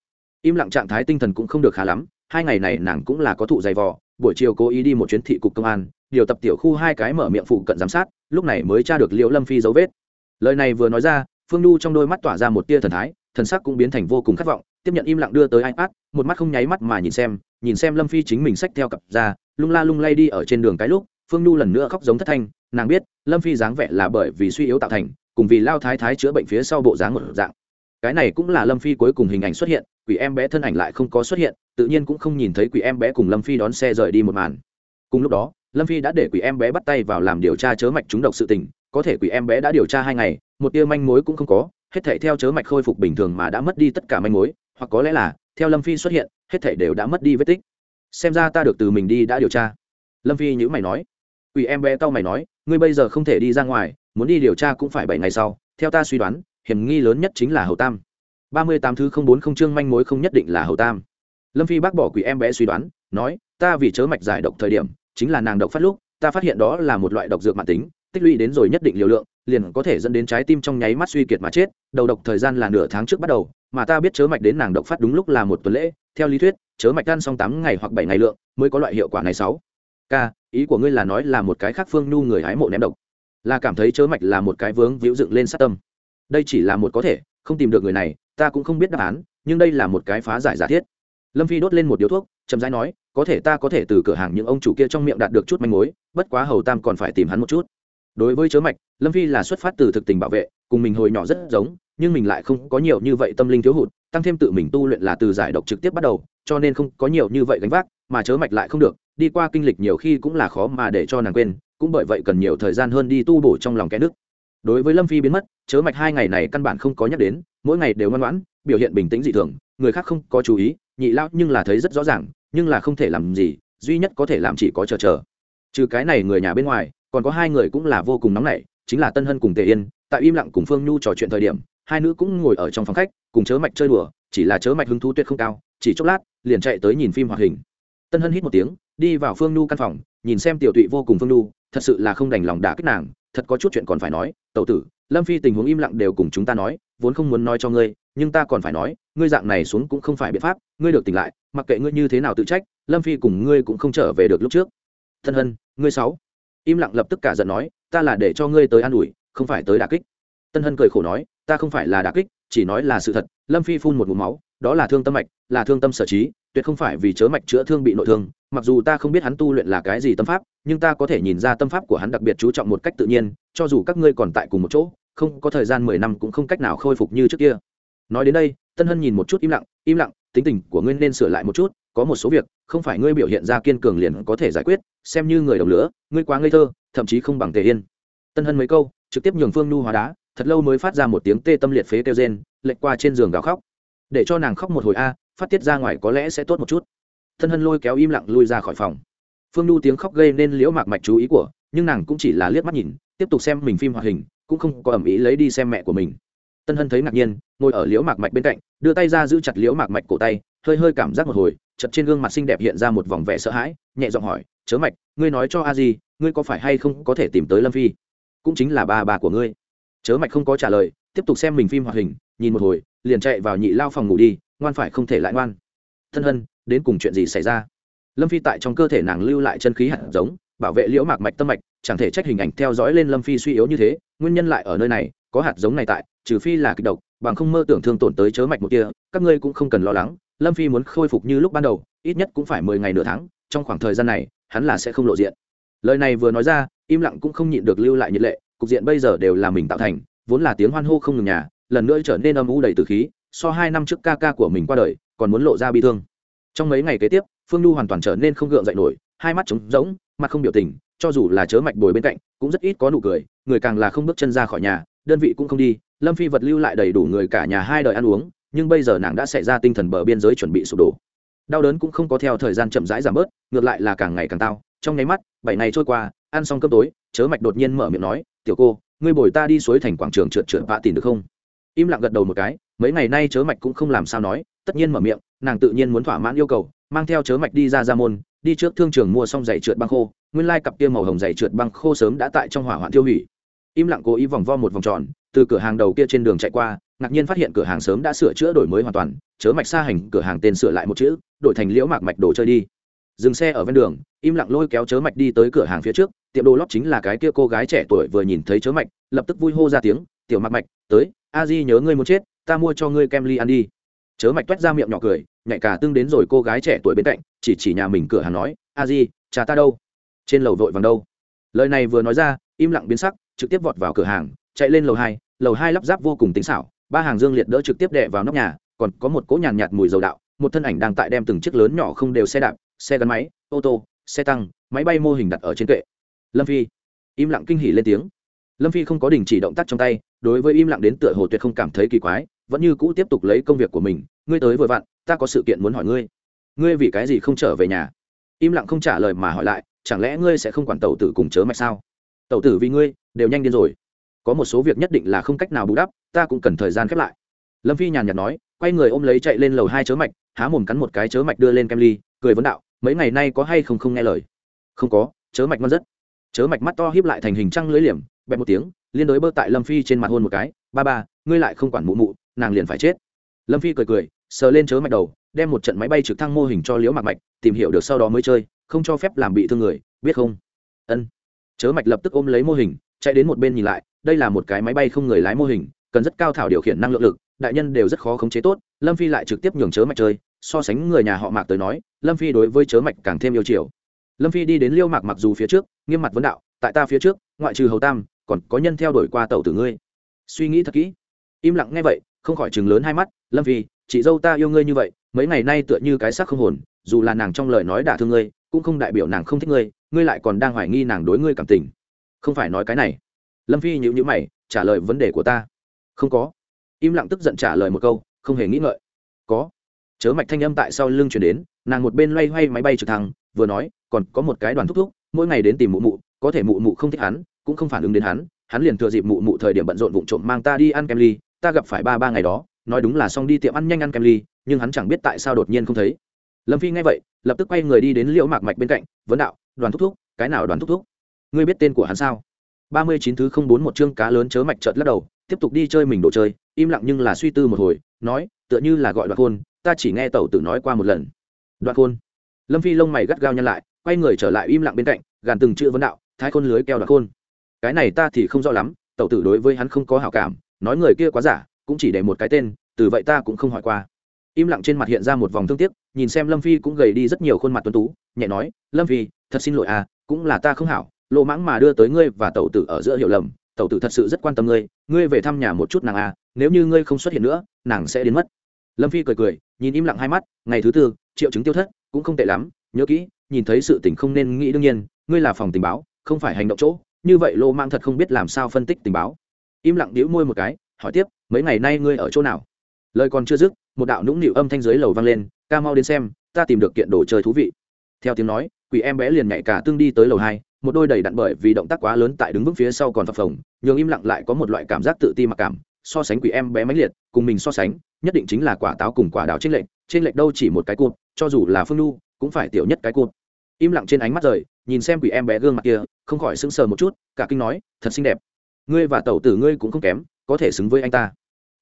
im lặng trạng thái tinh thần cũng không được khá lắm, hai ngày này nàng cũng là có thụ dày vò, buổi chiều cố ý đi một chuyến thị cục công an, điều tập tiểu khu hai cái mở miệng phụ cận giám sát, lúc này mới tra được liệu lâm phi dấu vết. Lời này vừa nói ra, phương nhu trong đôi mắt tỏa ra một tia thần thái, thần sắc cũng biến thành vô cùng khát vọng, tiếp nhận im lặng đưa tới ipad, một mắt không nháy mắt mà nhìn xem nhìn xem lâm phi chính mình xách theo cặp ra, lung la lung lay đi ở trên đường cái lúc, phương nhu lần nữa khóc giống thất thanh, nàng biết, lâm phi dáng vẻ là bởi vì suy yếu tạo thành, cùng vì lao thái thái chữa bệnh phía sau bộ dáng một dạng. Cái này cũng là lâm phi cuối cùng hình ảnh xuất hiện quỷ em bé thân ảnh lại không có xuất hiện, tự nhiên cũng không nhìn thấy quỷ em bé cùng lâm phi đón xe rời đi một màn. Cùng lúc đó, lâm phi đã để quỷ em bé bắt tay vào làm điều tra chớ mạch trúng độc sự tình, có thể quỷ em bé đã điều tra hai ngày, một tia manh mối cũng không có, hết thể theo chớ mạch khôi phục bình thường mà đã mất đi tất cả manh mối, hoặc có lẽ là, theo lâm phi xuất hiện, hết thể đều đã mất đi vết tích. Xem ra ta được từ mình đi đã điều tra. Lâm phi nhữ mày nói. Quỷ em bé tao mày nói, ngươi bây giờ không thể đi ra ngoài, muốn đi điều tra cũng phải bảy ngày sau, theo ta suy đoán, hiểm nghi lớn nhất chính là hầu tam ba mươi tám thứ không bốn không chương manh mối không nhất định là hầu tam. Lâm phi bác bỏ quỷ em bé suy đoán, nói, ta vì chớ mạch giải độc thời điểm, chính là nàng độc phát lúc, ta phát hiện đó là một loại độc dược mạng tính, tích lũy đến rồi nhất định liều lượng, liền có thể dẫn đến trái tim trong nháy mắt suy kiệt mà chết, đầu độc thời gian là nửa tháng trước bắt đầu, mà ta biết chớ mạch đến nàng độc phát đúng lúc là một tuần lễ, theo lý thuyết, chớ mạch ăn xong tám ngày hoặc bảy ngày lượng, mới có loại hiệu quả này sáu. K ý của ngươi là nói là một cái khác phương nhu người hái mộ ném độc. Là cảm thấy chớ mạch là một cái vướng víu dựng lên sát tâm. Đây chỉ là một có thể, không tìm được người này ta cũng không biết đáp án, nhưng đây là một cái phá giải giả thiết. Lâm phi đốt lên một điếu thuốc, chậm rãi nói, có thể ta có thể từ cửa hàng những ông chủ kia trong miệng đạt được chút manh mối, bất quá hầu tam còn phải tìm hắn một chút. Đối với chớ mạch, lâm phi là xuất phát từ thực tình bảo vệ, cùng mình hồi nhỏ rất giống, nhưng mình lại không có nhiều như vậy tâm linh thiếu hụt, tăng thêm tự mình tu luyện là từ giải độc trực tiếp bắt đầu, cho nên không có nhiều như vậy gánh vác, mà chớ mạch lại không được, đi qua kinh lịch nhiều khi cũng là khó mà để cho nàng quên, cũng bởi vậy cần nhiều thời gian hơn đi tu bổ trong lòng kẽ nước đối với lâm phi biến mất, chớ mạch hai ngày này căn bản không có nhắc đến, mỗi ngày đều ngoan ngoãn, biểu hiện bình tĩnh dị thường, người khác không có chú ý, nhị lão nhưng là thấy rất rõ ràng, nhưng là không thể làm gì, duy nhất có thể làm chỉ có chờ chờ. Trừ cái này người nhà bên ngoài, còn có hai người cũng là vô cùng nóng nảy, chính là tân hân cùng tề yên, tại im lặng cùng phương nhu trò chuyện thời điểm, hai nữ cũng ngồi ở trong phòng khách, cùng chớ mạch chơi đùa, chỉ là chớ mạch hứng thú tuyệt không cao, chỉ chốc lát, liền chạy tới nhìn phim hoạt hình. Tân hân hít một tiếng, đi vào phương nhu căn phòng, nhìn xem tiểu tụy vô cùng phương nhu thật sự là không đành lòng đả kích nàng, thật có chút chuyện còn phải nói, tẩu tử, lâm phi tình huống im lặng đều cùng chúng ta nói, vốn không muốn nói cho ngươi, nhưng ta còn phải nói, ngươi dạng này xuống cũng không phải biện pháp, ngươi được tỉnh lại, mặc kệ ngươi như thế nào tự trách, lâm phi cùng ngươi cũng không trở về được lúc trước. Thân hân, ngươi sáu. Im lặng lập tức cả giận nói, ta là để cho ngươi tới an ủi, không phải tới đà kích. Tân hân cười khổ nói, ta không phải là đà kích, chỉ nói là sự thật. Lâm phi phun một mũ máu, đó là thương tâm mạch, là thương tâm sở trí, tuyệt không phải vì chớ mạch chữa thương bị nội thương, mặc dù ta không biết hắn tu luyện là cái gì tâm pháp nhưng ta có thể nhìn ra tâm pháp của hắn đặc biệt chú trọng một cách tự nhiên, cho dù các ngươi còn tại cùng một chỗ, không có thời gian mười năm cũng không cách nào khôi phục như trước kia. Nói đến đây, tân hân nhìn một chút im lặng im lặng, tính tình của ngươi nên sửa lại một chút, có một số việc, không phải ngươi biểu hiện ra kiên cường liền có thể giải quyết, xem như người đồng lửa, ngươi quá ngây thơ, thậm chí không bằng tề yên tân hân mấy câu, trực tiếp nhường phương nu hóa đá, thật lâu mới phát ra một tiếng tê tâm liệt phế kêu rên, lệch qua trên giường gào khóc. Để cho nàng khóc một hồi a, phát tiết ra ngoài có lẽ sẽ tốt một chút. Tân hân lôi kéo im lặng lui ra khỏi phòng phương nu tiếng khóc gây nên liễu mạc mạch chú ý của, nhưng nàng cũng chỉ là liếc mắt nhìn, tiếp tục xem mình phim hoạt hình, cũng không có ẩm ý lấy đi xem mẹ của mình. Tân hân thấy ngạc nhiên, ngồi ở liễu mạc mạch bên cạnh, đưa tay ra giữ chặt liễu mạc mạch cổ tay, hơi hơi cảm giác một hồi chật trên gương mặt xinh đẹp hiện ra một vòng vẻ sợ hãi, nhẹ giọng hỏi, chớ mạch, ngươi nói cho a di, ngươi có phải hay không có thể tìm tới lâm phi? Cũng chính là ba bà của ngươi. Chớ mạch không có trả lời, tiếp tục xem mình phim hoạt hình, nhìn một hồi, liền chạy vào nhị lao phòng ngủ đi, ngoan phải không thể lại ngoan. Thân hân, đến cùng chuyện gì xảy ra? Lâm phi tại trong cơ thể nàng lưu lại chân khí hạt giống, bảo vệ liễu mạc mạch tâm mạch, chẳng thể trách hình ảnh theo dõi lên lâm phi suy yếu như thế, nguyên nhân lại ở nơi này, có hạt giống này tại, trừ phi là kịch độc, bằng không mơ tưởng thương tổn tới chớ mạch một kia, các ngươi cũng không cần lo lắng, lâm phi muốn khôi phục như lúc ban đầu, ít nhất cũng phải mười ngày nửa tháng, trong khoảng thời gian này, hắn là sẽ không lộ diện. Lời này vừa nói ra, im lặng cũng không nhịn được lưu lại nhiệt lệ, cục diện bây giờ đều là mình tạo thành, vốn là tiếng hoan hô không ngừng nhà, lần nữa trở nên âm u đầy từ khí, so hai năm trước ca ca của mình qua đời, còn muốn lộ ra bi thương trong mấy ngày kế tiếp, phương nhu hoàn toàn trở nên không gượng dậy nổi, hai mắt trống rỗng, mặt không biểu tình, cho dù là chớ mạch bồi bên cạnh, cũng rất ít có nụ cười, người càng là không bước chân ra khỏi nhà, đơn vị cũng không đi, lâm phi vật lưu lại đầy đủ người cả nhà hai đời ăn uống, nhưng bây giờ nàng đã xảy ra tinh thần bờ biên giới chuẩn bị sụp đổ. Đau đớn cũng không có theo thời gian chậm rãi giảm bớt, ngược lại là càng ngày càng tao, trong nháy mắt, bảy ngày trôi qua, ăn xong cơm tối, chớ mạch đột nhiên mở miệng nói, tiểu cô, ngươi bồi ta đi suối thành quảng trường trượt trượt vạ tìm được không? Im lặng gật đầu một cái, mấy ngày nay chớ mạch cũng không làm sao nói tất nhiên mở miệng, nàng tự nhiên muốn thỏa mãn yêu cầu, mang theo chớ mạch đi ra ra môn, đi trước thương trường mua xong giày trượt băng khô, nguyên lai cặp kia màu hồng giày trượt băng khô sớm đã tại trong hỏa hoạn tiêu hủy. Im lặng cố ý vòng vo một vòng tròn, từ cửa hàng đầu kia trên đường chạy qua, ngạc nhiên phát hiện cửa hàng sớm đã sửa chữa đổi mới hoàn toàn, chớ mạch xa hành, cửa hàng tên sửa lại một chữ, đổi thành liễu mạc mạch đồ chơi đi. Dừng xe ở ven đường, im lặng lôi kéo chớ mạch đi tới cửa hàng phía trước, tiệm đồ lót chính là cái kia cô gái trẻ tuổi vừa nhìn thấy chớ mạch, lập tức vui hô ra tiếng, tiểu mạc mạch, tới, a di nhớ ngươi muốn chết, ta mua cho ngươi kem ly ăn đi chớ mạch toét ra miệng nhỏ cười nhạy cả tương đến rồi cô gái trẻ tuổi bên cạnh chỉ chỉ nhà mình cửa hàng nói a di cha ta đâu? Trên lầu vội vàng đâu? Lời này vừa nói ra im lặng biến sắc trực tiếp vọt vào cửa hàng chạy lên lầu hai lầu hai lắp ráp vô cùng tính xảo ba hàng dương liệt đỡ trực tiếp đệ vào nóc nhà còn có một cỗ nhàn nhạt, mùi dầu đạo một thân ảnh đang tại đem từng chiếc lớn nhỏ không đều xe đạp xe gắn máy ô tô xe tăng máy bay mô hình đặt ở trên kệ. Lâm phi. Im lặng kinh hỉ lên tiếng. Lâm phi không có đình chỉ động tác trong tay đối với im lặng đến tựa hồ tuyệt không cảm thấy kỳ quái vẫn như cũ tiếp tục lấy công việc của mình, ngươi tới vội vặn, ta có sự kiện muốn hỏi ngươi. Ngươi vì cái gì không trở về nhà? Im lặng không trả lời mà hỏi lại, chẳng lẽ ngươi sẽ không quản tàu tử cùng chớ mạch sao? Tàu tử vì ngươi, đều nhanh điên rồi. Có một số việc nhất định là không cách nào bù đắp, ta cũng cần thời gian khép lại. Lâm phi nhàn nhạt nói, quay người ôm lấy chạy lên lầu hai chớ mạch, há mồm cắn một cái chớ mạch đưa lên kem ly, cười vấn đạo, mấy ngày nay có hay không không nghe lời? Không có, chớ mạch ngon rất. Chớ mạch mắt to hiếp lại thành hình trăng lưới liềm, bẹp một tiếng, liên đối bơ tại lâm phi trên mặt hôn một cái, ba ba, ngươi lại không quản mụ mụ nàng liền phải chết. Lâm phi cười cười, sờ lên chớ mạch đầu, đem một trận máy bay trực thăng mô hình cho liễu mạc mạch, tìm hiểu được sau đó mới chơi, không cho phép làm bị thương người, biết không? Ân. Chớ mạch lập tức ôm lấy mô hình, chạy đến một bên nhìn lại, đây là một cái máy bay không người lái mô hình, cần rất cao thảo điều khiển năng lượng lực, đại nhân đều rất khó khống chế tốt, lâm phi lại trực tiếp nhường chớ mạch chơi, so sánh người nhà họ mạc tới nói, lâm phi đối với chớ mạch càng thêm yêu chiều. Lâm phi đi đến liêu mạc mặc dù phía trước, nghiêm mặt vấn đạo, tại ta phía trước, ngoại trừ hầu tam, còn có nhân theo đuổi qua tàu tử ngươi. Suy nghĩ thật kỹ. Im lặng nghe vậy không khỏi chừng lớn hai mắt, lâm phi, chị dâu ta yêu ngươi như vậy, mấy ngày nay tựa như cái xác không hồn, dù là nàng trong lời nói đả thương ngươi, cũng không đại biểu nàng không thích ngươi ngươi lại còn đang hoài nghi nàng đối ngươi cảm tình. Không phải nói cái này. Lâm phi nhữ nhữ mày, trả lời, vấn đề của ta. Không có. Im lặng tức giận trả lời một câu, không hề nghĩ ngợi. Có. Chớ mạch thanh âm tại sau lưng chuyển đến, nàng một bên loay hoay máy bay trực thăng, vừa nói, còn có một cái đoàn thúc thúc, mỗi ngày đến tìm mụ mụ, có thể mụ mụ không thích hắn, cũng không phản ứng đến hắn hắn liền thừa dịp mụ mụ thời điểm bận rộn vụng trộm mang ta đi ăn kem ly ta gặp phải ba ba ngày đó, nói đúng là xong đi tiệm ăn nhanh ăn kem ly, nhưng hắn chẳng biết tại sao đột nhiên không thấy. Lâm phi nghe vậy, lập tức quay người đi đến liễu mạc mạch bên cạnh, vấn đạo, đoàn thúc thúc, cái nào đoàn thúc thúc? Ngươi biết tên của hắn sao? Ba mươi chín thứ không bốn một chương cá lớn chớ mạch trợt lắc đầu, tiếp tục đi chơi mình đồ chơi, im lặng nhưng là suy tư một hồi, nói, tựa như là gọi đoạn khôn, ta chỉ nghe tẩu tử nói qua một lần. Đoạn khôn. Lâm phi lông mày gắt gao nhăn lại, quay người trở lại im lặng bên cạnh, gàn từng chữ vấn đạo, thái khôn lưới keo đoạn khôn. Cái này ta thì không rõ lắm, tẩu tử đối với hắn không có hảo cảm nói người kia quá giả, cũng chỉ để một cái tên, từ vậy ta cũng không hỏi qua. Im lặng trên mặt hiện ra một vòng thương tiếc, nhìn xem lâm phi cũng gầy đi rất nhiều khuôn mặt tuấn tú, nhẹ nói, lâm phi, thật xin lỗi à cũng là ta không hảo lộ mãng mà đưa tới ngươi và tẩu tử ở giữa hiểu lầm, tẩu tử thật sự rất quan tâm ngươi ngươi về thăm nhà một chút nàng à nếu như ngươi không xuất hiện nữa, nàng sẽ đến mất. Lâm phi cười cười, nhìn im lặng hai mắt, ngày thứ tư, triệu chứng tiêu thất, cũng không tệ lắm, nhớ kỹ, nhìn thấy sự tình không nên nghĩ đương nhiên, ngươi là phòng tình báo, không phải hành động chỗ, như vậy lô mang thật không biết làm sao phân tích tình báo im lặng đĩu môi một cái, hỏi tiếp, mấy ngày nay ngươi ở chỗ nào? Lời còn chưa dứt, một đạo nũng nịu âm thanh dưới lầu vang lên, ca mau đến xem, ta tìm được kiện đồ chơi thú vị. Theo tiếng nói, quỷ em bé liền nhảy cả tương đi tới lầu hai, một đôi đầy đặn bởi vì động tác quá lớn tại đứng vững phía sau còn phập phồng, nhường im lặng lại có một loại cảm giác tự ti mặc cảm, so sánh quỷ em bé mãnh liệt, cùng mình so sánh, nhất định chính là quả táo cùng quả đào trên lệnh trên lệnh đâu chỉ một cái cụt, cho dù là phương nu cũng phải tiểu nhất cái cụt. Im lặng trên ánh mắt rời, nhìn xem quỷ em bé gương mặt kia, không khỏi sững sờ một chút, cả kinh nói, thật xinh đẹp ngươi và tẩu tử ngươi cũng không kém, có thể xứng với anh ta.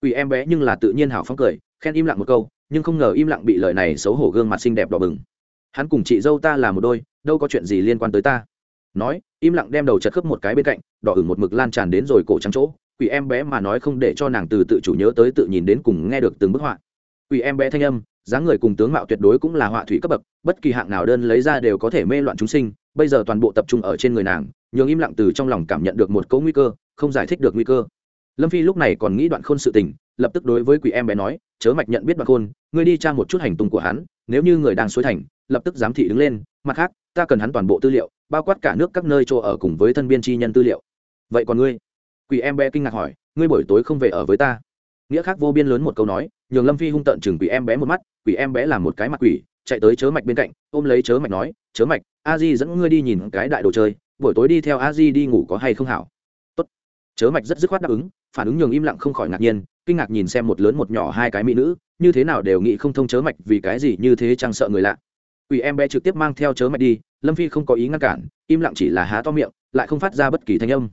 Quỷ em bé nhưng là tự nhiên hào phóng cười, khen im lặng một câu, nhưng không ngờ im lặng bị lời này xấu hổ gương mặt xinh đẹp đỏ bừng. Hắn cùng chị dâu ta là một đôi, đâu có chuyện gì liên quan tới ta. Nói, im lặng đem đầu chật khớp một cái bên cạnh, đỏ ửng một mực lan tràn đến rồi cổ trắng chỗ. Quỷ em bé mà nói không để cho nàng từ tự chủ nhớ tới tự nhìn đến cùng nghe được từng bức họa. Quỷ em bé thanh âm, dáng người cùng tướng mạo tuyệt đối cũng là họa thủy cấp bậc, bất kỳ hạng nào đơn lấy ra đều có thể mê loạn chúng sinh bây giờ toàn bộ tập trung ở trên người nàng, nhường im lặng từ trong lòng cảm nhận được một cấu nguy cơ, không giải thích được nguy cơ. Lâm phi lúc này còn nghĩ đoạn khôn sự tình, lập tức đối với quỷ em bé nói, chớ mạch nhận biết đoạn khôn, ngươi đi tra một chút hành tung của hắn, nếu như người đang xối thành, lập tức giám thị đứng lên, mặt khác, ta cần hắn toàn bộ tư liệu, bao quát cả nước các nơi chỗ ở cùng với thân biên chi nhân tư liệu. Vậy còn ngươi? Quỷ em bé kinh ngạc hỏi, ngươi buổi tối không về ở với ta? Nghĩa khác vô biên lớn một câu nói, nhường lâm phi hung tận chừng quỷ em bé một mắt, quỷ em bé làm một cái mặt quỷ chạy tới chớ mạch bên cạnh, ôm lấy chớ mạch nói, chớ mạch, a di dẫn ngươi đi nhìn cái đại đồ chơi, buổi tối đi theo a di đi ngủ có hay không hảo? Tốt. Chớ mạch rất dứt khoát đáp ứng, phản ứng nhường im lặng không khỏi ngạc nhiên, kinh ngạc nhìn xem một lớn một nhỏ hai cái mỹ nữ, như thế nào đều nghĩ không thông chớ mạch vì cái gì như thế chẳng sợ người lạ. Ủy em bé trực tiếp mang theo chớ mạch đi, lâm phi không có ý ngăn cản, im lặng chỉ là há to miệng, lại không phát ra bất kỳ thanh âm.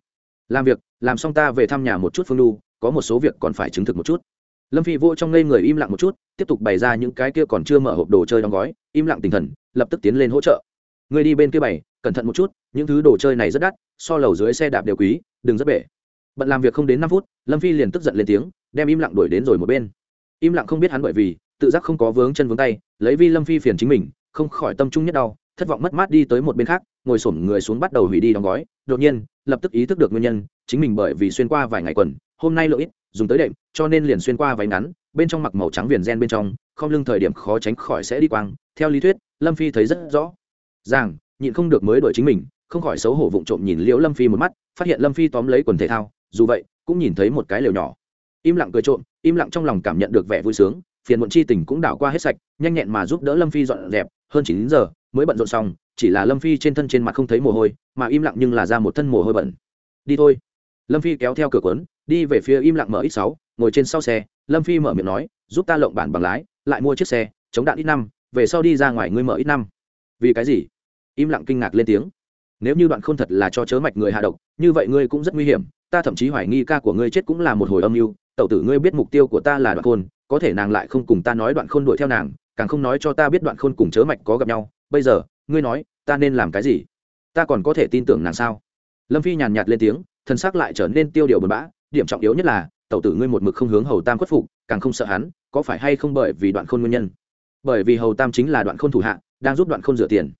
Làm việc, làm xong ta về thăm nhà một chút phương lu có một số việc còn phải chứng thực một chút lâm phi vô trong ngây người im lặng một chút, tiếp tục bày ra những cái kia còn chưa mở hộp đồ chơi đóng gói, im lặng tinh thần, lập tức tiến lên hỗ trợ. Người đi bên kia bày, cẩn thận một chút, những thứ đồ chơi này rất đắt, so lầu dưới xe đạp đều quý, đừng rất bể. Bận làm việc không đến năm phút, lâm phi liền tức giận lên tiếng, đem im lặng đuổi đến rồi một bên. Im lặng không biết hắn bởi vì, tự giác không có vướng chân vướng tay, lấy vi lâm phi phiền chính mình, không khỏi tâm trung nhất đau, thất vọng mất mát đi tới một bên khác, ngồi sổm người xuống bắt đầu hủy đi đóng gói. Đột nhiên, lập tức ý thức được nguyên nhân, chính mình bởi vì xuyên qua vài ngày quần, hôm nay lỗi ít dùng tới đệm, cho nên liền xuyên qua váy ngắn, bên trong mặc màu trắng viền gen bên trong, không lưng thời điểm khó tránh khỏi sẽ đi quang. Theo lý thuyết, lâm phi thấy rất rõ. Ràng, nhịn không được mới đổi chính mình, không khỏi xấu hổ vụng trộm nhìn liễu lâm phi một mắt, phát hiện lâm phi tóm lấy quần thể thao, dù vậy, cũng nhìn thấy một cái lều nhỏ. Im lặng cười trộm, im lặng trong lòng cảm nhận được vẻ vui sướng, phiền muộn chi tình cũng đảo qua hết sạch, nhanh nhẹn mà giúp đỡ lâm phi dọn dẹp, hơn chín giờ, mới bận rộn xong, chỉ là lâm phi trên thân trên mặt không thấy mồ hôi, mà im lặng nhưng là ra một thân mồ hôi bẩn. Đi thôi. Lâm phi kéo theo cửa quấn đi về phía im lặng mở ít sáu, ngồi trên sau xe, lâm phi mở miệng nói, giúp ta lộng bản bằng lái, lại mua chiếc xe, chống đạn ít năm, về sau đi ra ngoài ngươi mở ít năm. Vì cái gì? Im lặng kinh ngạc lên tiếng. Nếu như đoạn không thật là cho chớ mạch người hạ độc, như vậy ngươi cũng rất nguy hiểm, ta thậm chí hoài nghi ca của ngươi chết cũng là một hồi âm mưu, tẩu tử ngươi biết mục tiêu của ta là đoạn khôn, có thể nàng lại không cùng ta nói đoạn khôn đuổi theo nàng, càng không nói cho ta biết đoạn khôn cùng chớ mạch có gặp nhau, bây giờ, ngươi nói, ta nên làm cái gì? Ta còn có thể tin tưởng nàng sao? Lâm phi nhàn nhạt lên tiếng thân xác lại trở nên tiêu điều bừa bã điểm trọng yếu nhất là, tẩu tử ngươi một mực không hướng hầu tam khuất phục, càng không sợ hắn, có phải hay không bởi vì đoạn khôn nguyên nhân? Bởi vì hầu tam chính là đoạn khôn thủ hạ, đang giúp đoạn khôn rửa tiền.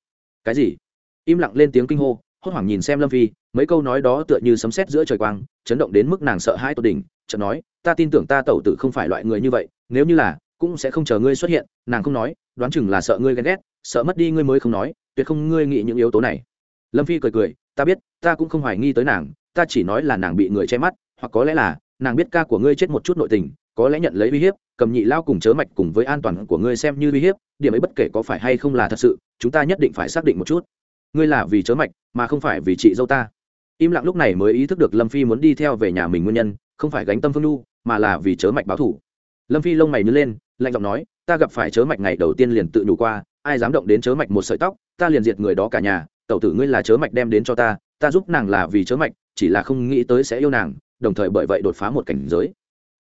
Cái gì? Im lặng lên tiếng kinh hô, hốt hoảng nhìn xem lâm phi, mấy câu nói đó tựa như sấm sét giữa trời quang, chấn động đến mức nàng sợ hãi tột đỉnh, chợt nói, ta tin tưởng ta tẩu tử không phải loại người như vậy, nếu như là, cũng sẽ không chờ ngươi xuất hiện. Nàng không nói, đoán chừng là sợ ngươi ghen ghét, sợ mất đi ngươi mới không nói, tuyệt không ngươi nghĩ những yếu tố này. Lâm phi cười cười, ta biết, ta cũng không hoài nghi tới nàng, ta chỉ nói là nàng bị người che mắt hoặc có lẽ là, nàng biết ca của ngươi chết một chút nội tình, có lẽ nhận lấy uy hiếp, cầm nhị lao cùng chớ mạch cùng với an toàn của ngươi xem như uy hiếp, điểm ấy bất kể có phải hay không là thật sự, chúng ta nhất định phải xác định một chút. Ngươi là vì chớ mạch, mà không phải vì chị dâu ta. Im lặng lúc này mới ý thức được lâm phi muốn đi theo về nhà mình nguyên nhân, không phải gánh tâm phương nu mà là vì chớ mạch báo thủ lâm phi lông mày nhớ lên, lạnh giọng nói, ta gặp phải chớ mạch ngày đầu tiên liền tự nhủ qua, ai dám động đến chớ mạch một sợi tóc, ta liền diệt người đó cả nhà, tẩu tử ngươi là chớ mạch đem đến cho ta ta giúp nàng là vì chớ mạch, chỉ là không nghĩ tới sẽ yêu nàng đồng thời bởi vậy đột phá một cảnh giới.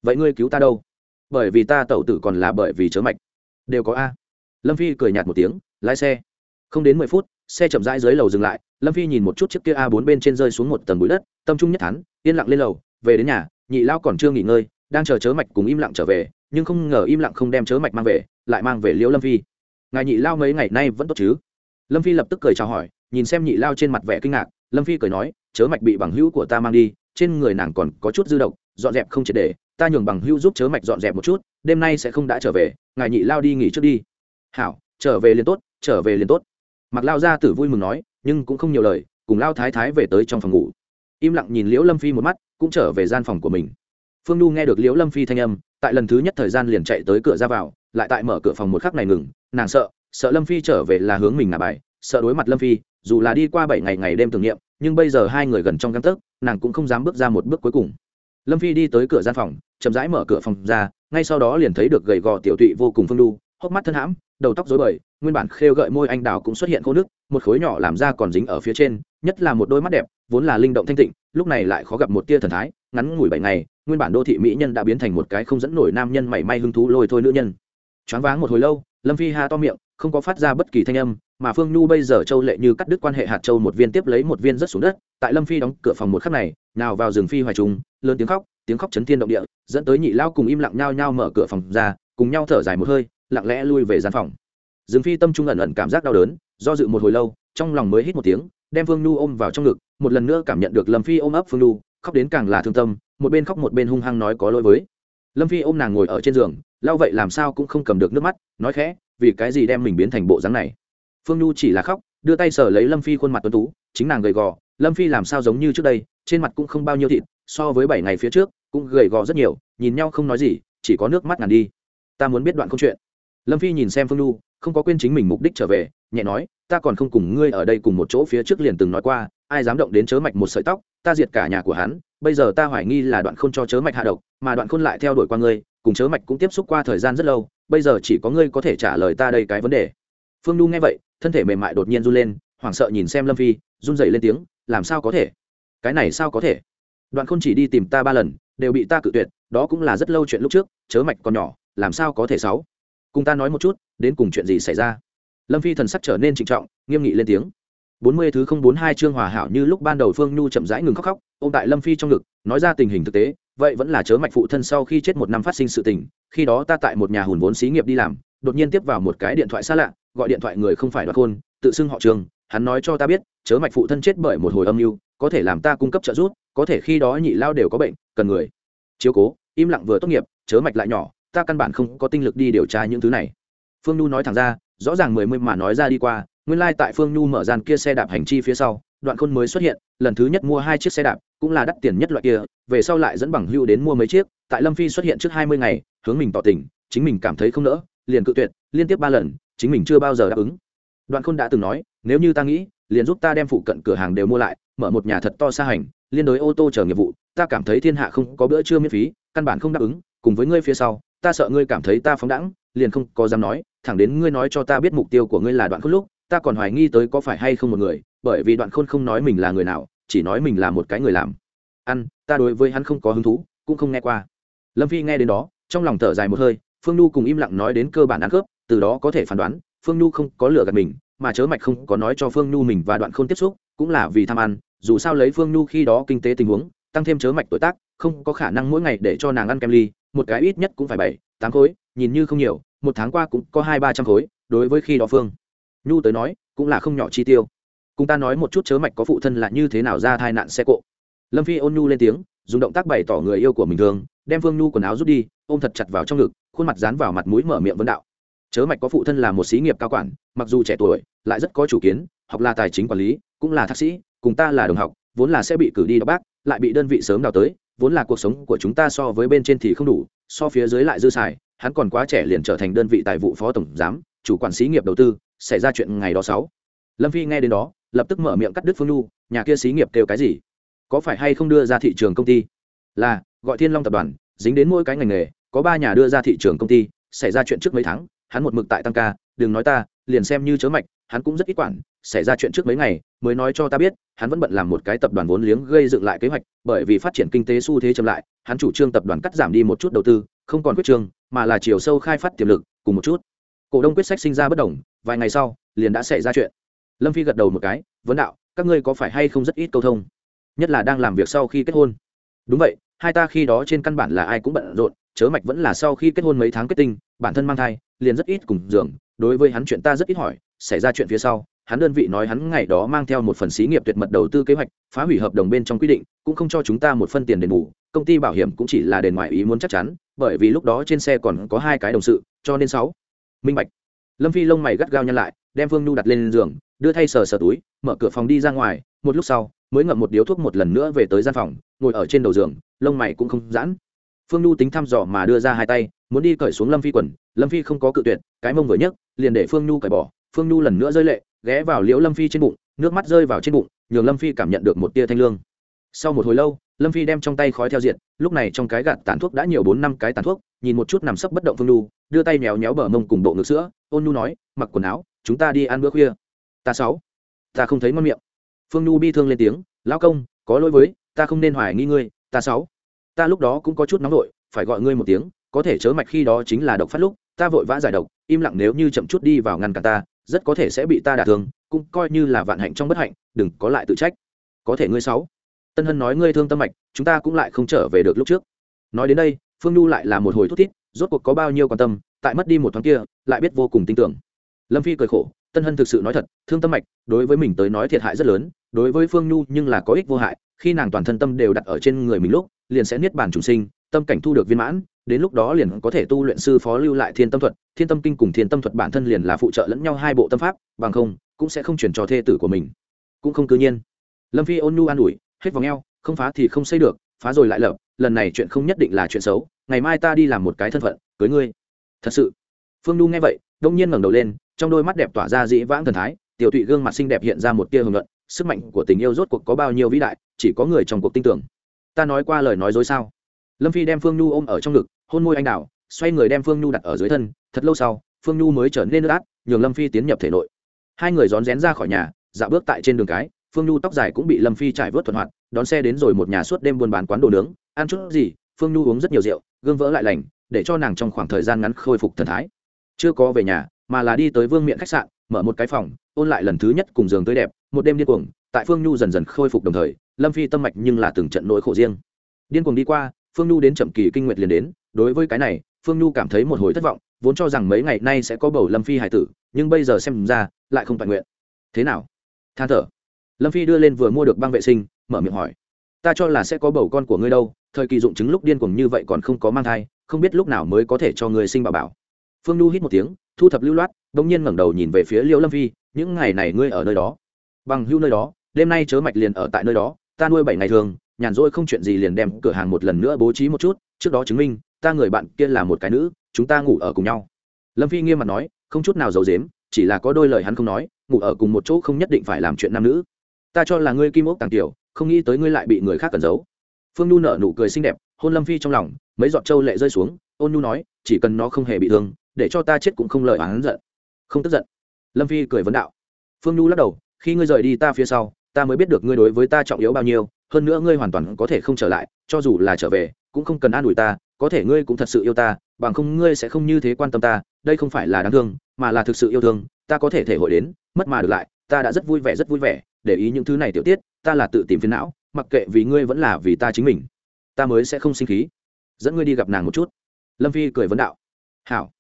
Vậy ngươi cứu ta đâu? Bởi vì ta tẩu tử còn là bởi vì chớ mạch. Đều có a. Lâm phi cười nhạt một tiếng, lái xe. Không đến mười phút, xe chậm rãi dưới lầu dừng lại, lâm phi nhìn một chút chiếc kia a bốn bên trên rơi xuống một tầng bụi đất, tâm trung nhất thắn yên lặng lên lầu, về đến nhà, nhị lao còn chưa nghỉ ngơi, đang chờ chớ mạch cùng im lặng trở về, nhưng không ngờ im lặng không đem chớ mạch mang về, lại mang về liễu lâm phi. Ngài nhị lao mấy ngày nay vẫn tốt chứ? Lâm phi lập tức cười chào hỏi, nhìn xem nhị lao trên mặt vẻ kinh ngạc, lâm phi cười nói, chớ mạch bị bằng hữu của ta mang đi trên người nàng còn có chút dư độc, dọn dẹp không triệt để, ta nhường bằng hữu giúp chớ mạch dọn dẹp một chút, đêm nay sẽ không đã trở về, ngài nhị lao đi nghỉ trước đi. Hảo, trở về liền tốt, trở về liền tốt. Mặc lao ra tử vui mừng nói, nhưng cũng không nhiều lời, cùng lao thái thái về tới trong phòng ngủ. Im lặng nhìn liễu lâm phi một mắt, cũng trở về gian phòng của mình. Phương n nghe được liễu lâm phi thanh âm, tại lần thứ nhất thời gian liền chạy tới cửa ra vào, lại tại mở cửa phòng một khắc này ngừng, nàng sợ sợ lâm phi trở về là hướng mình ngả bài, sợ đối mặt lâm phi, dù là đi qua bảy ngày ngày đêm tưởng niệm nhưng bây giờ hai người gần trong găng tấc, nàng cũng không dám bước ra một bước cuối cùng. Lâm phi đi tới cửa gian phòng, chậm rãi mở cửa phòng ra, ngay sau đó liền thấy được gầy gò tiểu tụy vô cùng phương đu, hốc mắt thân hãm, đầu tóc dối bời, nguyên bản khêu gợi môi anh đào cũng xuất hiện khô nước, một khối nhỏ làm ra còn dính ở phía trên, nhất là một đôi mắt đẹp, vốn là linh động thanh tịnh, lúc này lại khó gặp một tia thần thái, ngắn ngủi bảy ngày, nguyên bản đô thị mỹ nhân đã biến thành một cái không dẫn nổi nam nhân mảy may hứng thú lôi thôi nữ nhân. Choáng váng một hồi lâu, lâm phi ha to miệng, không có phát ra bất kỳ thanh âm mà phương nhu bây giờ châu lệ như cắt đứt quan hệ hạt châu một viên tiếp lấy một viên rất xuống đất, tại lâm phi đóng cửa phòng một khắc này, nào vào rừng phi hoài trùng, lớn tiếng khóc tiếng khóc chấn thiên động địa, dẫn tới nhị lao cùng im lặng nhao nhao mở cửa phòng ra, cùng nhau thở dài một hơi, lặng lẽ lui về gian phòng. Rừng phi tâm trung ẩn ẩn cảm giác đau đớn, do dự một hồi lâu, trong lòng mới hít một tiếng, đem phương nhu ôm vào trong ngực, một lần nữa cảm nhận được lâm phi ôm ấp phương nhu, khóc đến càng là thương tâm, một bên khóc một bên hung hăng nói có lỗi với. Lâm phi ôm nàng ngồi ở trên giường lao vậy làm sao cũng không cầm được nước mắt, nói khẽ, vì cái gì đem mình biến thành bộ dáng này? Phương nhu chỉ là khóc, đưa tay sờ lấy lâm phi khuôn mặt tuấn tú, chính nàng gầy gò, lâm phi làm sao giống như trước đây, trên mặt cũng không bao nhiêu thịt, so với bảy ngày phía trước, cũng gầy gò rất nhiều, nhìn nhau không nói gì, chỉ có nước mắt ngàn đi. Ta muốn biết đoạn câu chuyện. Lâm phi nhìn xem phương nhu, không có quên chính mình mục đích trở về, nhẹ nói, ta còn không cùng ngươi ở đây cùng một chỗ phía trước liền từng nói qua, ai dám động đến chớ mạch một sợi tóc, ta diệt cả nhà của hắn, bây giờ ta hoài nghi là đoạn khôn cho chớ mạch hạ độc, mà đoạn khôn lại theo đuổi qua ngươi, cùng chớ mạch cũng tiếp xúc qua thời gian rất lâu, bây giờ chỉ có ngươi có thể trả lời ta đây cái vấn đề. Phương nu nghe vậy thân thể mềm mại đột nhiên run lên, hoảng sợ nhìn xem lâm phi, run dậy lên tiếng, làm sao có thể? Cái này sao có thể? Đoạn khôn chỉ đi tìm ta ba lần, đều bị ta cự tuyệt, đó cũng là rất lâu chuyện lúc trước, chớ mạch còn nhỏ, làm sao có thể sáu? Cùng ta nói một chút, đến cùng chuyện gì xảy ra? Lâm phi thần sắc trở nên trịnh trọng, nghiêm nghị lên tiếng. Bốn mươi thứ không bốn hai chương hòa hảo như lúc ban đầu phương nhu chậm rãi ngừng khóc khóc ô m tại lâm phi trong ngực, nói ra tình hình thực tế, vậy vẫn là chớ mạch phụ thân sau khi chết một năm phát sinh sự tình, khi đó ta tại một nhà hùn vốn xí nghiệp đi làm, đột nhiên tiếp vào một cái điện thoại xa lạ gọi điện thoại người không phải đoạt khôn, tự xưng họ trường, hắn nói cho ta biết, chớ mạch phụ thân chết bởi một hồi âm mưu, có thể làm ta cung cấp trợ giúp, có thể khi đó nhị lao đều có bệnh, cần người. Chiếu cố, im lặng vừa tốt nghiệp, chớ mạch lại nhỏ, ta căn bản không có tinh lực đi điều tra những thứ này. Phương nhu nói thẳng ra, rõ ràng mười mươi mà nói ra đi qua, nguyên lai、like、tại phương nhu mở gian kia xe đạp hành chi phía sau đoạn khôn mới xuất hiện, lần thứ nhất mua hai chiếc xe đạp, cũng là đắt tiền nhất loại kia, về sau lại dẫn bằng hưu đến mua mấy chiếc, tại lâm phi xuất hiện trước hai mươi ngày, hướng mình tỏ tình, chính mình cảm thấy không nỡ, liền cự tuyệt, liên tiếp ba lần chính mình chưa bao giờ đáp ứng. Đoạn khôn đã từng nói, nếu như ta nghĩ, liền giúp ta đem phụ cận cửa hàng đều mua lại, mở một nhà thật to xa hành, liên đối ô tô chở nghiệp vụ, ta cảm thấy thiên hạ không có bữa trưa miễn phí, căn bản không đáp ứng, cùng với ngươi phía sau, ta sợ ngươi cảm thấy ta phóng đẳng liền không có dám nói, thẳng đến ngươi nói cho ta biết mục tiêu của ngươi là đoạn khôn lúc, ta còn hoài nghi tới có phải hay không một người, bởi vì đoạn khôn không nói mình là người nào, chỉ nói mình là một cái người làm. Ăn, ta đối với hắn không có hứng thú, cũng không nghe qua. Lâm phi nghe đến đó, trong lòng thở dài một hơi, phương Du cùng im lặng nói đến cơ bản ăn khớp từ đó có thể phán đoán, phương nhu không có lửa gạt mình, mà chớ mạch không có nói cho phương nhu mình và đoạn khôn tiếp xúc, cũng là vì tham ăn, dù sao lấy phương nhu khi đó kinh tế tình huống, tăng thêm chớ mạch tuổi tác, không có khả năng mỗi ngày để cho nàng ăn kem ly, một cái ít nhất cũng phải bảy, tám khối, nhìn như không nhiều, một tháng qua cũng có hai ba trăm khối, đối với khi đó phương nhu tới nói, cũng là không nhỏ chi tiêu. Cùng ta nói một chút chớ mạch có phụ thân là như thế nào ra tai nạn xe cộ. Lâm phi ôn nhu lên tiếng, dùng động tác bày tỏ người yêu của mình thường, đem phương nhu quần áo rút đi, ôm thật chặt vào trong ngực, khuôn mặt dán vào mặt mũi mở miệng vấn đạo chớ mạch có phụ thân là một xí nghiệp cao quản, mặc dù trẻ tuổi, lại rất có chủ kiến, học là tài chính quản lý, cũng là thạc sĩ, cùng ta là đồng học, vốn là sẽ bị cử đi đọc bác, lại bị đơn vị sớm đào tới, vốn là cuộc sống của chúng ta so với bên trên thì không đủ, so phía dưới lại dư xài, hắn còn quá trẻ liền trở thành đơn vị tài vụ phó tổng giám, chủ quản xí nghiệp đầu tư, xảy ra chuyện ngày đó sáu. Lâm phi nghe đến đó, lập tức mở miệng cắt đứt phương nhu nhà kia xí nghiệp kêu cái gì? Có phải hay không đưa ra thị trường công ty? Là, gọi thiên long tập đoàn, dính đến mỗi cái ngành nghề, có ba nhà đưa ra thị trường công ty, xảy ra chuyện trước mấy tháng hắn một mực tại tăng ca, đừng nói ta, liền xem như chớ mạch, hắn cũng rất ít quản, xảy ra chuyện trước mấy ngày, mới nói cho ta biết, hắn vẫn bận làm một cái tập đoàn vốn liếng gây dựng lại kế hoạch, bởi vì phát triển kinh tế xu thế chậm lại, hắn chủ trương tập đoàn cắt giảm đi một chút đầu tư, không còn quyết trương, mà là chiều sâu khai phát tiềm lực, cùng một chút. Cổ đông quyết sách sinh ra bất đồng, vài ngày sau, liền đã xảy ra chuyện. Lâm phi gật đầu một cái, vấn đạo, các ngươi có phải hay không rất ít câu thông? Nhất là đang làm việc sau khi kết hôn. Đúng vậy hai ta khi đó trên căn bản là ai cũng bận rộn, chớ mạch vẫn là sau khi kết hôn mấy tháng kết tinh, bản thân mang thai, liền rất ít cùng giường. Đối với hắn chuyện ta rất ít hỏi, xảy ra chuyện phía sau, hắn đơn vị nói hắn ngày đó mang theo một phần xí nghiệp tuyệt mật đầu tư kế hoạch, phá hủy hợp đồng bên trong quy định, cũng không cho chúng ta một phân tiền đền bù, công ty bảo hiểm cũng chỉ là đền ngoại ý muốn chắc chắn, bởi vì lúc đó trên xe còn có hai cái đồng sự, cho nên sáu. Minh bạch. Lâm phi lông mày gắt gao nhăn lại, đem phương nhu đặt lên giường, đưa thay sờ sờ túi, mở cửa phòng đi ra ngoài, một lúc sau mới ngậm một điếu thuốc một lần nữa về tới gian phòng, ngồi ở trên đầu giường, lông mày cũng không giãn. Phương nhu tính thăm dò mà đưa ra hai tay, muốn đi cởi xuống lâm phi quần, lâm phi không có cự tuyệt, cái mông vừa nhấc, liền để phương nhu cởi bỏ. Phương nhu lần nữa rơi lệ, ghé vào liễu lâm phi trên bụng, nước mắt rơi vào trên bụng, nhường lâm phi cảm nhận được một tia thanh lương. Sau một hồi lâu, lâm phi đem trong tay khói theo diện lúc này trong cái gạt tàn thuốc đã nhiều bốn năm cái tàn thuốc, nhìn một chút nằm sấp bất động phương nhu, đưa tay méo méo bờ mông cùng bộ ngực sữa, ôn nhu nói, mặc quần áo, chúng ta đi ăn bữa khuya. Ta sáu. Ta không thấy ngon miệng phương nhu bi thương lên tiếng, lão công, có lỗi với, ta không nên hoài nghi ngươi, ta sáu ta lúc đó cũng có chút nóng vội phải gọi ngươi một tiếng, có thể chớ mạch khi đó chính là độc phát lúc, ta vội vã giải độc, im lặng nếu như chậm chút đi vào ngăn cản ta, rất có thể sẽ bị ta đả thương, cũng coi như là vạn hạnh trong bất hạnh, đừng có lại tự trách. Có thể ngươi sáu tân hân nói, ngươi thương tâm mạch, chúng ta cũng lại không trở về được lúc trước. Nói đến đây, phương nhu lại là một hồi thút thít, rốt cuộc có bao nhiêu quan tâm, tại mất đi một thoáng kia, lại biết vô cùng tin tưởng. Lâm phi cười khổ tân hân thực sự nói thật, thương tâm mạch, đối với mình tới nói thiệt hại rất lớn, đối với phương nhu nhưng là có ích vô hại, khi nàng toàn thân tâm đều đặt ở trên người mình lúc, liền sẽ niết bàn chủ sinh, tâm cảnh thu được viên mãn, đến lúc đó liền có thể tu luyện sư phó lưu lại thiên tâm thuật, thiên tâm kinh cùng thiên tâm thuật bản thân liền là phụ trợ lẫn nhau hai bộ tâm pháp, bằng không, cũng sẽ không chuyển cho thê tử của mình. Cũng không tự nhiên. Lâm phi ôn nhu an ủi, hết vòng eo, không phá thì không xây được, phá rồi lại lập, lần này chuyện không nhất định là chuyện xấu, ngày mai ta đi làm một cái thân phận, cưới ngươi. Thật sự. Phương nhu nghe vậy, đông nhiên ngẩng đầu lên trong đôi mắt đẹp tỏa ra dĩ vãng thần thái, tiểu tụy gương mặt xinh đẹp hiện ra một tia hưởng luận sức mạnh của tình yêu rốt cuộc có bao nhiêu vĩ đại, chỉ có người trong cuộc tin tưởng. Ta nói qua lời nói dối sao? Lâm phi đem phương nhu ôm ở trong ngực, hôn môi anh đào, xoay người đem phương nhu đặt ở dưới thân, thật lâu sau, phương nhu mới trở nên nước át, nhường lâm phi tiến nhập thể nội. Hai người rón rén ra khỏi nhà, dạo bước tại trên đường cái, phương nhu tóc dài cũng bị lâm phi trải vớt thuận hoạt, đón xe đến rồi một nhà suốt đêm buôn bán quán đồ nướng, ăn chút gì, phương nhu uống rất nhiều rượu, gương vỡ lại lành, để cho nàng trong khoảng thời gian ngắn khôi phục thần thái. Chưa có về nhà mà là đi tới vương miện khách sạn, mở một cái phòng, ôn lại lần thứ nhất cùng giường tươi đẹp, một đêm điên cuồng, tại phương nhu dần dần khôi phục đồng thời, lâm phi tâm mạch nhưng là từng trận nỗi khổ riêng. Điên cuồng đi qua, phương nhu đến chậm kỳ kinh nguyệt liền đến, đối với cái này, phương nhu cảm thấy một hồi thất vọng, vốn cho rằng mấy ngày nay sẽ có bầu lâm phi hải tử, nhưng bây giờ xem ra, lại không toàn nguyện. Thế nào? Than thở. Lâm phi đưa lên vừa mua được băng vệ sinh, mở miệng hỏi. Ta cho là sẽ có bầu con của ngươi đâu, thời kỳ dụng chứng lúc điên cuồng như vậy còn không có mang thai, không biết lúc nào mới có thể cho người sinh bảo bảo. Phương nhu hít một tiếng thu thập lưu loát, bỗng nhiên ngẩng đầu nhìn về phía liễu lâm phi, những ngày này ngươi ở nơi đó, bằng hưu nơi đó, đêm nay chớ mạch liền ở tại nơi đó, ta nuôi bảy ngày thường, nhàn rỗi không chuyện gì liền đem cửa hàng một lần nữa bố trí một chút, trước đó chứng minh, ta người bạn kia là một cái nữ, chúng ta ngủ ở cùng nhau. Lâm phi nghiêm mặt nói, không chút nào giấu dếm chỉ là có đôi lời hắn không nói, ngủ ở cùng một chỗ không nhất định phải làm chuyện nam nữ. Ta cho là ngươi kim ốc tàng tiểu, không nghĩ tới ngươi lại bị người khác cẩn giấu. Phương nhu nở nụ cười xinh đẹp, hôn lâm phi trong lòng, mấy giọt trâu lệ rơi xuống, ôn nhu nói, chỉ cần nó không hề bị thương để cho ta chết cũng không lợi oán giận. Không tức giận. Lâm phi cười vấn đạo. Phương nhu lắc đầu, khi ngươi rời đi ta phía sau, ta mới biết được ngươi đối với ta trọng yếu bao nhiêu, hơn nữa ngươi hoàn toàn có thể không trở lại, cho dù là trở về, cũng không cần an ủi ta, có thể ngươi cũng thật sự yêu ta, bằng không ngươi sẽ không như thế quan tâm ta, đây không phải là đáng thương, mà là thực sự yêu thương, ta có thể thể hội đến, mất mà được lại, ta đã rất vui vẻ, rất vui vẻ, để ý những thứ này tiểu tiết, ta là tự tìm phiền não, mặc kệ vì ngươi vẫn là vì ta chính mình, ta mới sẽ không sinh khí. Dẫn ngươi đi gặp nàng một chút. Lâm phi cười vấn đạo. Hảo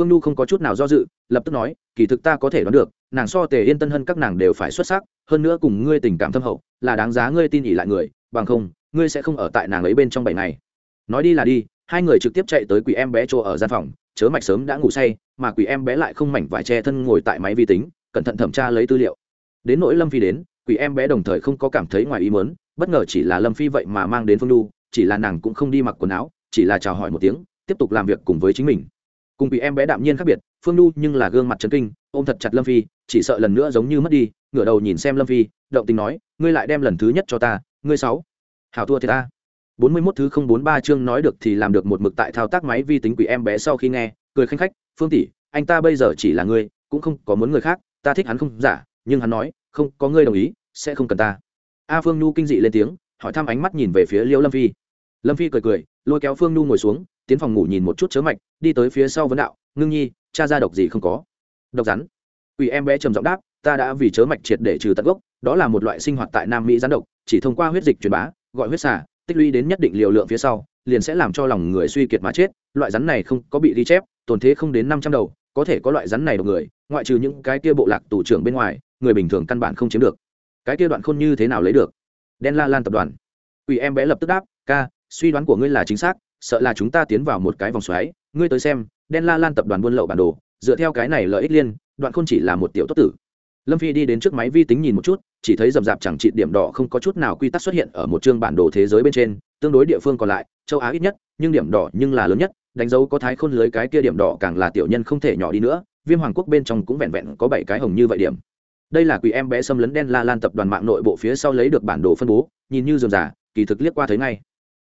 phương nhu không có chút nào do dự, lập tức nói, kỳ thực ta có thể đoán được, nàng so tề yên tân hơn các nàng đều phải xuất sắc, hơn nữa cùng ngươi tình cảm thâm hậu, là đáng giá ngươi tin ỉ lại người, bằng không, ngươi sẽ không ở tại nàng ấy bên trong bảy ngày. Nói đi là đi, hai người trực tiếp chạy tới quỷ em bé chỗ ở gian phòng, chớ mạch sớm đã ngủ say, mà quỷ em bé lại không mảnh vải che thân ngồi tại máy vi tính, cẩn thận thẩm tra lấy tư liệu. Đến nỗi lâm phi đến, quỷ em bé đồng thời không có cảm thấy ngoài ý mớn bất ngờ chỉ là lâm phi vậy mà mang đến phương nhu, chỉ là nàng cũng không đi mặc quần áo, chỉ là chào hỏi một tiếng, tiếp tục làm việc cùng với chính mình cùng bị em bé đạm nhiên khác biệt, phương nhu nhưng là gương mặt trấn kinh, ôm thật chặt lâm phi, chỉ sợ lần nữa giống như mất đi, ngửa đầu nhìn xem lâm phi, động tình nói, ngươi lại đem lần thứ nhất cho ta, ngươi sáu. Hảo thua thì ta. Bốn mươi 41 thứ không bốn ba chương nói được thì làm được một mực tại thao tác máy vi tính quỷ em bé sau khi nghe, cười khanh khách, phương tỷ, anh ta bây giờ chỉ là ngươi, cũng không có muốn người khác, ta thích hắn không giả, nhưng hắn nói, không, có ngươi đồng ý, sẽ không cần ta. A phương nhu kinh dị lên tiếng, hỏi thăm ánh mắt nhìn về phía liêu lâm phi. Lâm phi cười cười, lôi kéo phương nhu ngồi xuống tiến phòng ngủ nhìn một chút chớ mạch, đi tới phía sau vấn đạo, ngưng nhi, cha ra độc gì không có? Độc rắn. Ủy em bé trầm giọng đáp, ta đã vì chớ mạch triệt để trừ tận gốc, đó là một loại sinh hoạt tại nam mỹ rắn độc, chỉ thông qua huyết dịch truyền bá, gọi huyết xả tích lũy đến nhất định liều lượng phía sau, liền sẽ làm cho lòng người suy kiệt mà chết, loại rắn này không có bị ghi chép, tồn thế không đến năm trăm đầu, có thể có loại rắn này độc người, ngoại trừ những cái kia bộ lạc tù trưởng bên ngoài, người bình thường căn bản không chiếm được. Cái kia đoạn khôn như thế nào lấy được? Đen la lan tập đoàn. Ủy em bé lập tức đáp, ca, suy đoán của ngươi là chính xác sợ là chúng ta tiến vào một cái vòng xoáy. Ngươi tới xem, đen la lan tập đoàn buôn lậu bản đồ, dựa theo cái này lợi ích liên, đoạn khôn chỉ là một tiểu tốt tử. Lâm phi đi đến trước máy vi tính nhìn một chút, chỉ thấy rầm rạp chẳng trị điểm đỏ không có chút nào quy tắc xuất hiện ở một chương bản đồ thế giới bên trên, tương đối địa phương còn lại, châu á ít nhất, nhưng điểm đỏ nhưng là lớn nhất, đánh dấu có thái khôn lưới cái kia điểm đỏ càng là tiểu nhân không thể nhỏ đi nữa, viêm hoàng quốc bên trong cũng vẹn vẹn có bảy cái hồng như vậy điểm. Đây là quỷ em bé xâm lấn đen la lan tập đoàn mạng nội bộ phía sau lấy được bản đồ phân bố, nhìn như dườm giả kỳ thực liếc qua thấy ngay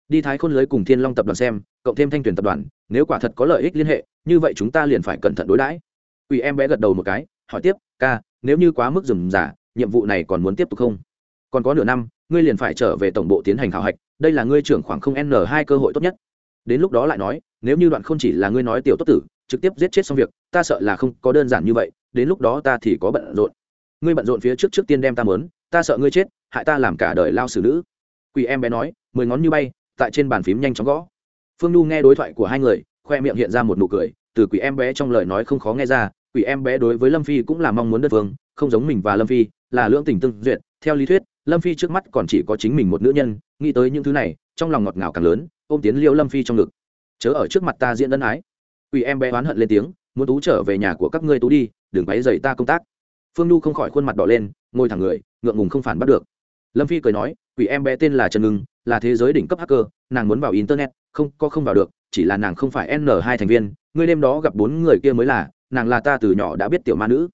đi thái khôn lưới cùng thiên long tập đoàn xem, cộng thêm thanh tuyển tập đoàn, nếu quả thật có lợi ích liên hệ, như vậy chúng ta liền phải cẩn thận đối đãi. Ủy em bé gật đầu một cái, hỏi tiếp, ca, nếu như quá mức dừng giả nhiệm vụ này còn muốn tiếp tục không? Còn có nửa năm, ngươi liền phải trở về tổng bộ tiến hành khảo hạch, đây là ngươi trưởng khoảng không n hai cơ hội tốt nhất. Đến lúc đó lại nói, nếu như đoạn không chỉ là ngươi nói tiểu tốt tử, trực tiếp giết chết xong việc, ta sợ là không có đơn giản như vậy, đến lúc đó ta thì có bận rộn. Ngươi bận rộn phía trước trước tiên đem ta mớn, ta sợ ngươi chết, hại ta làm cả đời lao xử nữ. Quỷ em bé nói, mười ngón như bay tại trên bàn phím nhanh chóng gõ. Phương nhu nghe đối thoại của hai người, khoe miệng hiện ra một nụ cười, từ quỷ em bé trong lời nói không khó nghe ra, quỷ em bé đối với lâm phi cũng là mong muốn đất vương, không giống mình và lâm phi, là lưỡng tình tương duyệt. Theo lý thuyết, lâm phi trước mắt còn chỉ có chính mình một nữ nhân, nghĩ tới những thứ này, trong lòng ngọt ngào càng lớn, ôm tiến liêu lâm phi trong ngực. Chớ ở trước mặt ta diễn ân ái. Quỷ em bé oán hận lên tiếng, muốn tú trở về nhà của các ngươi tú đi, đừng váy dày ta công tác. Phương nhu không khỏi khuôn mặt đỏ lên, ngồi thẳng người, ngượng ngùng không phản bắt được. Lâm phi cười nói, quỷ em bé tên là trần ngưng là thế giới đỉnh cấp hacker, nàng muốn vào internet, không, có không vào được, chỉ là nàng không phải n hai thành viên. Ngươi đêm đó gặp bốn người kia mới là, nàng là ta từ nhỏ đã biết tiểu ma nữ.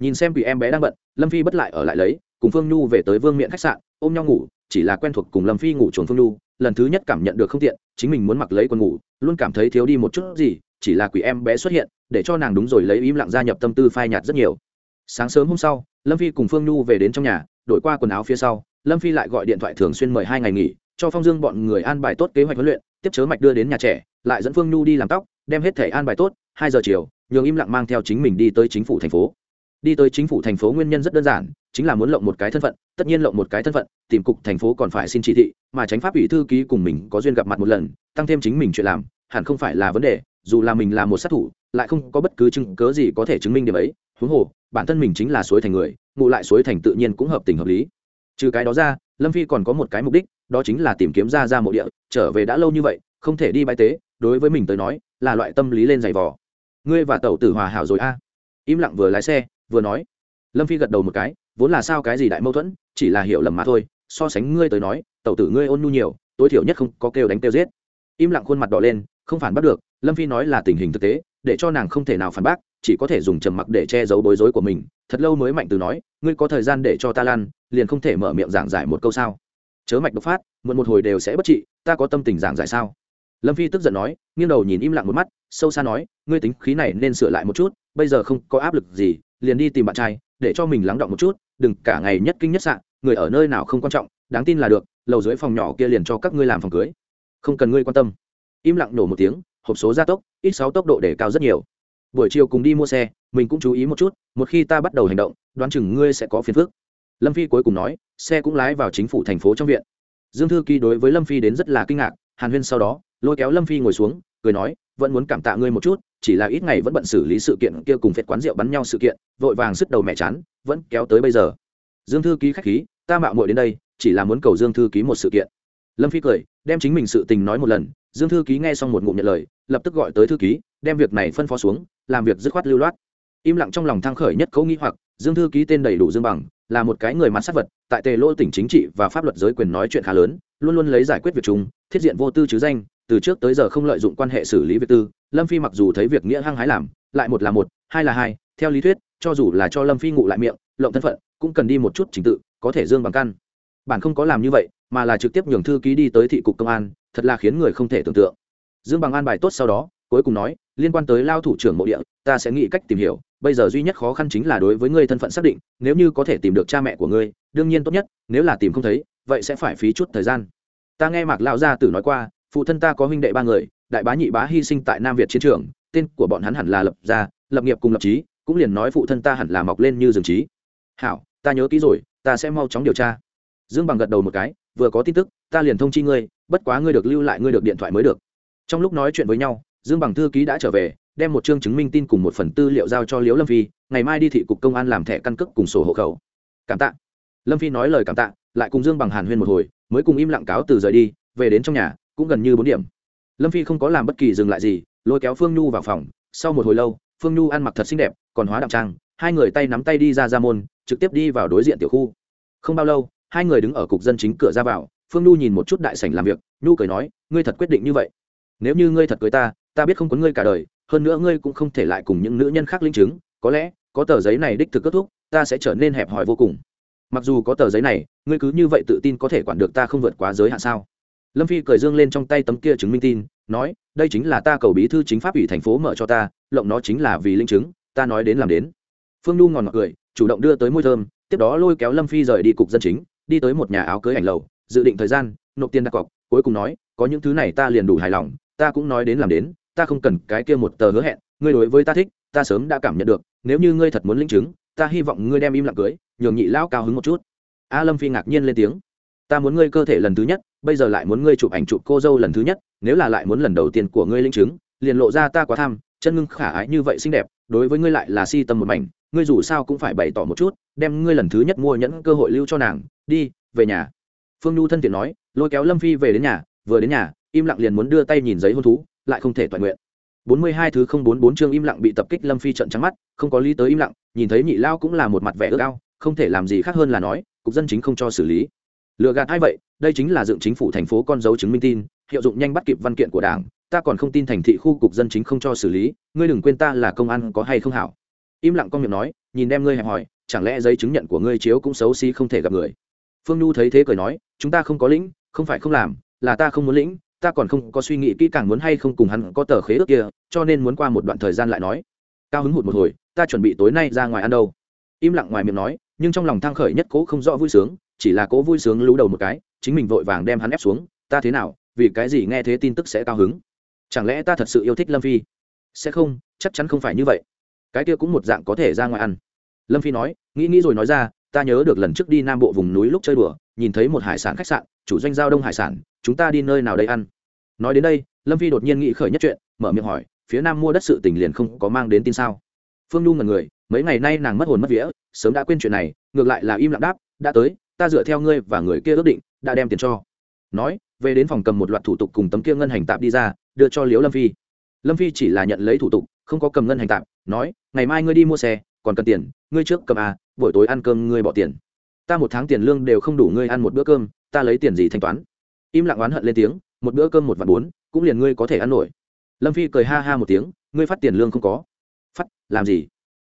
Nhìn xem quỷ em bé đang bận, lâm phi bất lại ở lại lấy, cùng phương nhu về tới vương miện khách sạn, ôm nhau ngủ, chỉ là quen thuộc cùng lâm phi ngủ chuồng phương nhu. Lần thứ nhất cảm nhận được không tiện, chính mình muốn mặc lấy quần ngủ, luôn cảm thấy thiếu đi một chút gì, chỉ là quỷ em bé xuất hiện, để cho nàng đúng rồi lấy im lặng gia nhập tâm tư phai nhạt rất nhiều. Sáng sớm hôm sau, lâm phi cùng phương nhu về đến trong nhà, đổi qua quần áo phía sau, lâm phi lại gọi điện thoại thường xuyên mời hai ngày nghỉ cho phong dương bọn người an bài tốt kế hoạch huấn luyện, tiếp chớ mạch đưa đến nhà trẻ, lại dẫn phương nhu đi làm tóc, đem hết thẻ an bài tốt, hai giờ chiều, nhường im lặng mang theo chính mình đi tới chính phủ thành phố. Đi tới chính phủ thành phố nguyên nhân rất đơn giản, chính là muốn lộng một cái thân phận, tất nhiên lộng một cái thân phận, tìm cục thành phố còn phải xin chỉ thị, mà tránh pháp ủy thư ký cùng mình có duyên gặp mặt một lần, tăng thêm chính mình chuyện làm, hẳn không phải là vấn đề, dù là mình là một sát thủ, lại không có bất cứ chứng cớ gì có thể chứng minh điểm ấy. Huống hồ, bản thân mình chính là suối thành người, ngụ lại suối thành tự nhiên cũng hợp tình hợp lý. Trừ cái đó ra, lâm phi còn có một cái mục đích đó chính là tìm kiếm ra ra mộ địa, trở về đã lâu như vậy, không thể đi bãi tế, đối với mình tới nói, là loại tâm lý lên giày vò. Ngươi và tẩu tử hòa hảo rồi a. À. Im lặng vừa lái xe, vừa nói. Lâm phi gật đầu một cái, vốn là sao cái gì đại mâu thuẫn, chỉ là hiểu lầm mà thôi, so sánh ngươi tới nói, tẩu tử ngươi ôn nhu nhiều, tối thiểu nhất không có kêu đánh kêu giết. Im lặng khuôn mặt đỏ lên, không phản bác được, lâm phi nói là tình hình thực tế, để cho nàng không thể nào phản bác, chỉ có thể dùng trầm mặc để che giấu bối rối của mình, thật lâu mới mạnh từ nói, ngươi có thời gian để cho ta lan liền không thể mở miệng giảng giải một câu sao? Chớ mạch độc phát, muộn một hồi đều sẽ bất trị, ta có tâm tình giảng giải sao? Lâm phi tức giận nói, nghiêng đầu nhìn im lặng một mắt, sâu xa nói, ngươi tính khí này nên sửa lại một chút, bây giờ không có áp lực gì, liền đi tìm bạn trai, để cho mình lắng động một chút, đừng cả ngày nhất kinh nhất sạn người ở nơi nào không quan trọng, đáng tin là được, lầu dưới phòng nhỏ kia liền cho các ngươi làm phòng cưới. Không cần ngươi quan tâm. Im lặng nổ một tiếng, hộp số gia tốc, ít sáu tốc độ để cao rất nhiều. Buổi chiều cùng đi mua xe, mình cũng chú ý một chút, một khi ta bắt đầu hành động, đoán chừng ngươi sẽ có phiền phức lâm phi cuối cùng nói, xe cũng lái vào chính phủ thành phố trong viện. Dương thư ký đối với lâm phi đến rất là kinh ngạc, hàn huyên sau đó, lôi kéo lâm phi ngồi xuống, cười nói, vẫn muốn cảm tạ ngươi một chút, chỉ là ít ngày vẫn bận xử lý sự kiện kia cùng phệt quán rượu bắn nhau sự kiện, vội vàng sức đầu mẹ chán, vẫn kéo tới bây giờ. Dương thư ký khách khí, ta mạo muội đến đây, chỉ là muốn cầu dương thư ký một sự kiện. Lâm phi cười, đem chính mình sự tình nói một lần, dương thư ký nghe xong một ngụm nhận lời, lập tức gọi tới thư ký, đem việc này phân phó xuống, làm việc dứt khoát lưu loát im lặng trong lòng thăng khởi nhất cấu nghĩ hoặc, dương thư ký tên đầy đủ dương bằng, là một cái người mặt sát vật, tại tề lô tỉnh chính trị và pháp luật giới quyền nói chuyện khá lớn, luôn luôn lấy giải quyết việc chúng thiết diện vô tư chứ danh, từ trước tới giờ không lợi dụng quan hệ xử lý việc tư, lâm phi mặc dù thấy việc nghĩa hăng hái làm, lại một là một, hai là hai, theo lý thuyết, cho dù là cho lâm phi ngụ lại miệng, lộng thân phận, cũng cần đi một chút trình tự, có thể dương bằng căn. Bản không có làm như vậy, mà là trực tiếp nhường thư ký đi tới thị cục công an, thật là khiến người không thể tưởng tượng. Dương bằng an bài tốt sau đó, cuối cùng nói liên quan tới lao thủ trưởng mộ địa, ta sẽ nghĩ cách tìm hiểu. Bây giờ duy nhất khó khăn chính là đối với ngươi thân phận xác định, nếu như có thể tìm được cha mẹ của ngươi, đương nhiên tốt nhất, nếu là tìm không thấy, vậy sẽ phải phí chút thời gian. Ta nghe mạc lao gia tử nói qua, phụ thân ta có huynh đệ ba người, đại bá nhị bá hy sinh tại nam việt chiến trường, tên của bọn hắn hẳn là lập gia, lập nghiệp cùng lập trí cũng liền nói phụ thân ta hẳn là mọc lên như rừng trí hảo, ta nhớ kỹ rồi, ta sẽ mau chóng điều tra. Dương bằng gật đầu một cái, vừa có tin tức, ta liền thông chi ngươi, bất quá ngươi được lưu lại, ngươi được điện thoại mới được. Trong lúc nói chuyện với nhau dương bằng thư ký đã trở về, đem một chương chứng minh tin cùng một phần tư liệu giao cho liễu lâm phi, ngày mai đi thị cục công an làm thẻ căn cước cùng sổ hộ khẩu. Cảm tạ. Lâm phi nói lời cảm tạ, lại cùng dương bằng hàn huyên một hồi, mới cùng im lặng cáo từ rời đi, về đến trong nhà, cũng gần như bốn điểm. Lâm phi không có làm bất kỳ dừng lại gì, lôi kéo phương nhu vào phòng. Sau một hồi lâu, phương nhu ăn mặc thật xinh đẹp, còn hóa đạm trang, hai người tay nắm tay đi ra ra môn, trực tiếp đi vào đối diện tiểu khu. Không bao lâu, hai người đứng ở cục dân chính cửa ra vào, phương nhu nhìn một chút đại sảnh làm việc, nhu cười nói, ngươi thật quyết định như vậy. Nếu như ngươi thật cưới ta ta biết không có ngươi cả đời, hơn nữa ngươi cũng không thể lại cùng những nữ nhân khác linh chứng, có lẽ, có tờ giấy này đích thực kết thúc, ta sẽ trở nên hẹp hòi vô cùng. Mặc dù có tờ giấy này, ngươi cứ như vậy tự tin có thể quản được ta không vượt quá giới hạn sao? Lâm phi cười dương lên trong tay tấm kia chứng minh tin, nói, đây chính là ta cầu bí thư chính pháp ủy thành phố mở cho ta, lộng nó chính là vì linh chứng, ta nói đến làm đến. Phương nhu ngòn ngọt cười, chủ động đưa tới môi thơm, tiếp đó lôi kéo lâm phi rời đi cục dân chính, đi tới một nhà áo cưới ảnh lầu, dự định thời gian, nộp tiền đặt cọc, cuối cùng nói, có những thứ này ta liền đủ hài lòng, ta cũng nói đến làm đến ta không cần cái kia một tờ hứa hẹn, ngươi đối với ta thích, ta sớm đã cảm nhận được, nếu như ngươi thật muốn linh chứng, ta hy vọng ngươi đem im lặng cưới, nhường nhị lão cao hứng một chút. A lâm phi ngạc nhiên lên tiếng. Ta muốn ngươi cơ thể lần thứ nhất, bây giờ lại muốn ngươi chụp ảnh chụp cô dâu lần thứ nhất, nếu là lại muốn lần đầu tiên của ngươi linh chứng, liền lộ ra ta quá tham, chân ngưng khả ái như vậy xinh đẹp, đối với ngươi lại là si tâm một mảnh, ngươi dù sao cũng phải bày tỏ một chút, đem ngươi lần thứ nhất mua nhẫn cơ hội lưu cho nàng, đi, về nhà. Phương nhu thân thiện nói, lôi kéo lâm phi về đến nhà, vừa đến nhà, im lặng liền muốn đưa tay nhìn giấy hôn thú lại không thể toàn nguyện. Bốn mươi hai thứ không bốn bốn chương im lặng bị tập kích lâm phi trận trắng mắt, không có lý tới im lặng, nhìn thấy nhị lao cũng là một mặt vẻ ước ao, không thể làm gì khác hơn là nói, cục dân chính không cho xử lý. Lừa gạt ai vậy? Đây chính là dựng chính phủ thành phố con dấu chứng minh tin, hiệu dụng nhanh bắt kịp văn kiện của đảng, ta còn không tin thành thị khu cục dân chính không cho xử lý, ngươi đừng quên ta là công an có hay không hảo. Im lặng con miệng nói, nhìn đem ngươi hẹp hỏi, chẳng lẽ giấy chứng nhận của ngươi chiếu cũng xấu xí không thể gặp người? Phương nhu thấy thế cười nói, chúng ta không có lĩnh, không phải không làm, là ta không muốn lĩnh ta còn không có suy nghĩ kỹ càng muốn hay không cùng hắn có tờ khế ước kia, cho nên muốn qua một đoạn thời gian lại nói. Cao hứng hụt một hồi, ta chuẩn bị tối nay ra ngoài ăn đâu. Im lặng ngoài miệng nói, nhưng trong lòng thăng khởi nhất cố không rõ vui sướng, chỉ là cố vui sướng lú đầu một cái, chính mình vội vàng đem hắn ép xuống, ta thế nào, vì cái gì nghe thế tin tức sẽ cao hứng? Chẳng lẽ ta thật sự yêu thích lâm phi? Sẽ không, chắc chắn không phải như vậy. Cái kia cũng một dạng có thể ra ngoài ăn. Lâm phi nói, nghĩ nghĩ rồi nói ra, ta nhớ được lần trước đi nam bộ vùng núi lúc chơi đùa, nhìn thấy một hải sản khách sạn, chủ doanh giao đông hải sản chúng ta đi nơi nào đây ăn? Nói đến đây, lâm phi đột nhiên nghĩ khởi nhất chuyện, mở miệng hỏi, phía nam mua đất sự tình liền không có mang đến tin sao? Phương nhu ngần người, mấy ngày nay nàng mất hồn mất vía, sớm đã quên chuyện này, ngược lại là im lặng đáp, đã tới, ta dựa theo ngươi và người kia ước định, đã đem tiền cho. Nói, về đến phòng cầm một loạt thủ tục cùng tấm kia ngân hành tạm đi ra, đưa cho liễu lâm phi. Lâm phi chỉ là nhận lấy thủ tục, không có cầm ngân hành tạm nói, ngày mai ngươi đi mua xe, còn cần tiền, ngươi trước cầm à buổi tối ăn cơm ngươi bỏ tiền. Ta một tháng tiền lương đều không đủ ngươi ăn một bữa cơm, ta lấy tiền gì thanh toán? Im lặng oán hận lên tiếng, một bữa cơm một vạn bốn, cũng liền ngươi có thể ăn nổi. Lâm phi cười ha ha một tiếng, ngươi phát tiền lương không có. Phát, làm gì?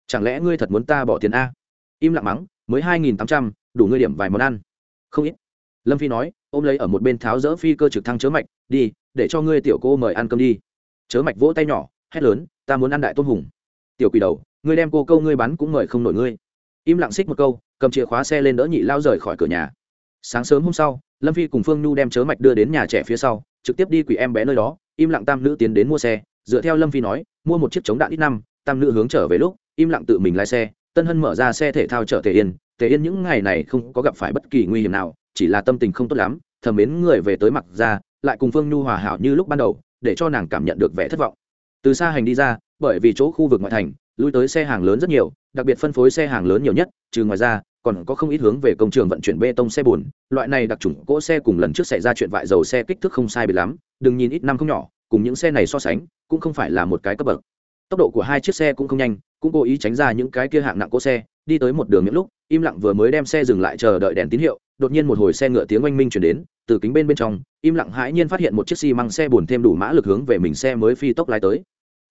Chẳng lẽ ngươi thật muốn ta bỏ tiền a? Im lặng mắng, mới hai nghìn tám trăm, đủ ngươi điểm vài món ăn. Không ít. Lâm phi nói, ôm lấy ở một bên tháo rỡ phi cơ trực thăng chớ mạch, đi, để cho ngươi tiểu cô mời ăn cơm đi. Chớ mạch vỗ tay nhỏ, hét lớn, ta muốn ăn đại tôm hùng tiểu quỷ đầu, ngươi đem cô câu ngươi bắn cũng mời không nổi ngươi. Im lặng xích một câu, cầm chìa khóa xe lên đỡ nhị lao rời khỏi cửa nhà. Sáng sớm hôm sau lâm phi cùng phương nhu đem chớ mạch đưa đến nhà trẻ phía sau, trực tiếp đi quỷ em bé nơi đó, im lặng tam nữ tiến đến mua xe. Dựa theo lâm phi nói, mua một chiếc chống đạn ít năm, tam nữ hướng trở về lúc, im lặng tự mình lái xe. Tân hân mở ra xe thể thao chở tề yên. Tề yên những ngày này không có gặp phải bất kỳ nguy hiểm nào, chỉ là tâm tình không tốt lắm, thầm mến người về tới mặc ra, lại cùng phương nhu hòa hảo như lúc ban đầu, để cho nàng cảm nhận được vẻ thất vọng. Từ xa hành đi ra, bởi vì chỗ khu vực ngoại thành, lui tới xe hàng lớn rất nhiều, đặc biệt phân phối xe hàng lớn nhiều nhất, trừ ngoài ra còn có không ít hướng về công trường vận chuyển bê tông xe bồn loại này đặc trùng cỗ xe cùng lần trước xảy ra chuyện vại dầu xe kích thước không sai biệt lắm, đừng nhìn ít năm không nhỏ, cùng những xe này so sánh, cũng không phải là một cái cấp bậc. Tốc độ của hai chiếc xe cũng không nhanh, cũng cố ý tránh ra những cái kia hạng nặng cỗ xe, đi tới một đường những lúc, im lặng vừa mới đem xe dừng lại chờ đợi đèn tín hiệu, đột nhiên một hồi xe ngựa tiếng oanh minh chuyển đến, từ kính bên bên trong, im lặng hãi nhiên phát hiện một chiếc xi măng xe bồn thêm đủ mã lực hướng về mình xe mới phi tốc lái tới.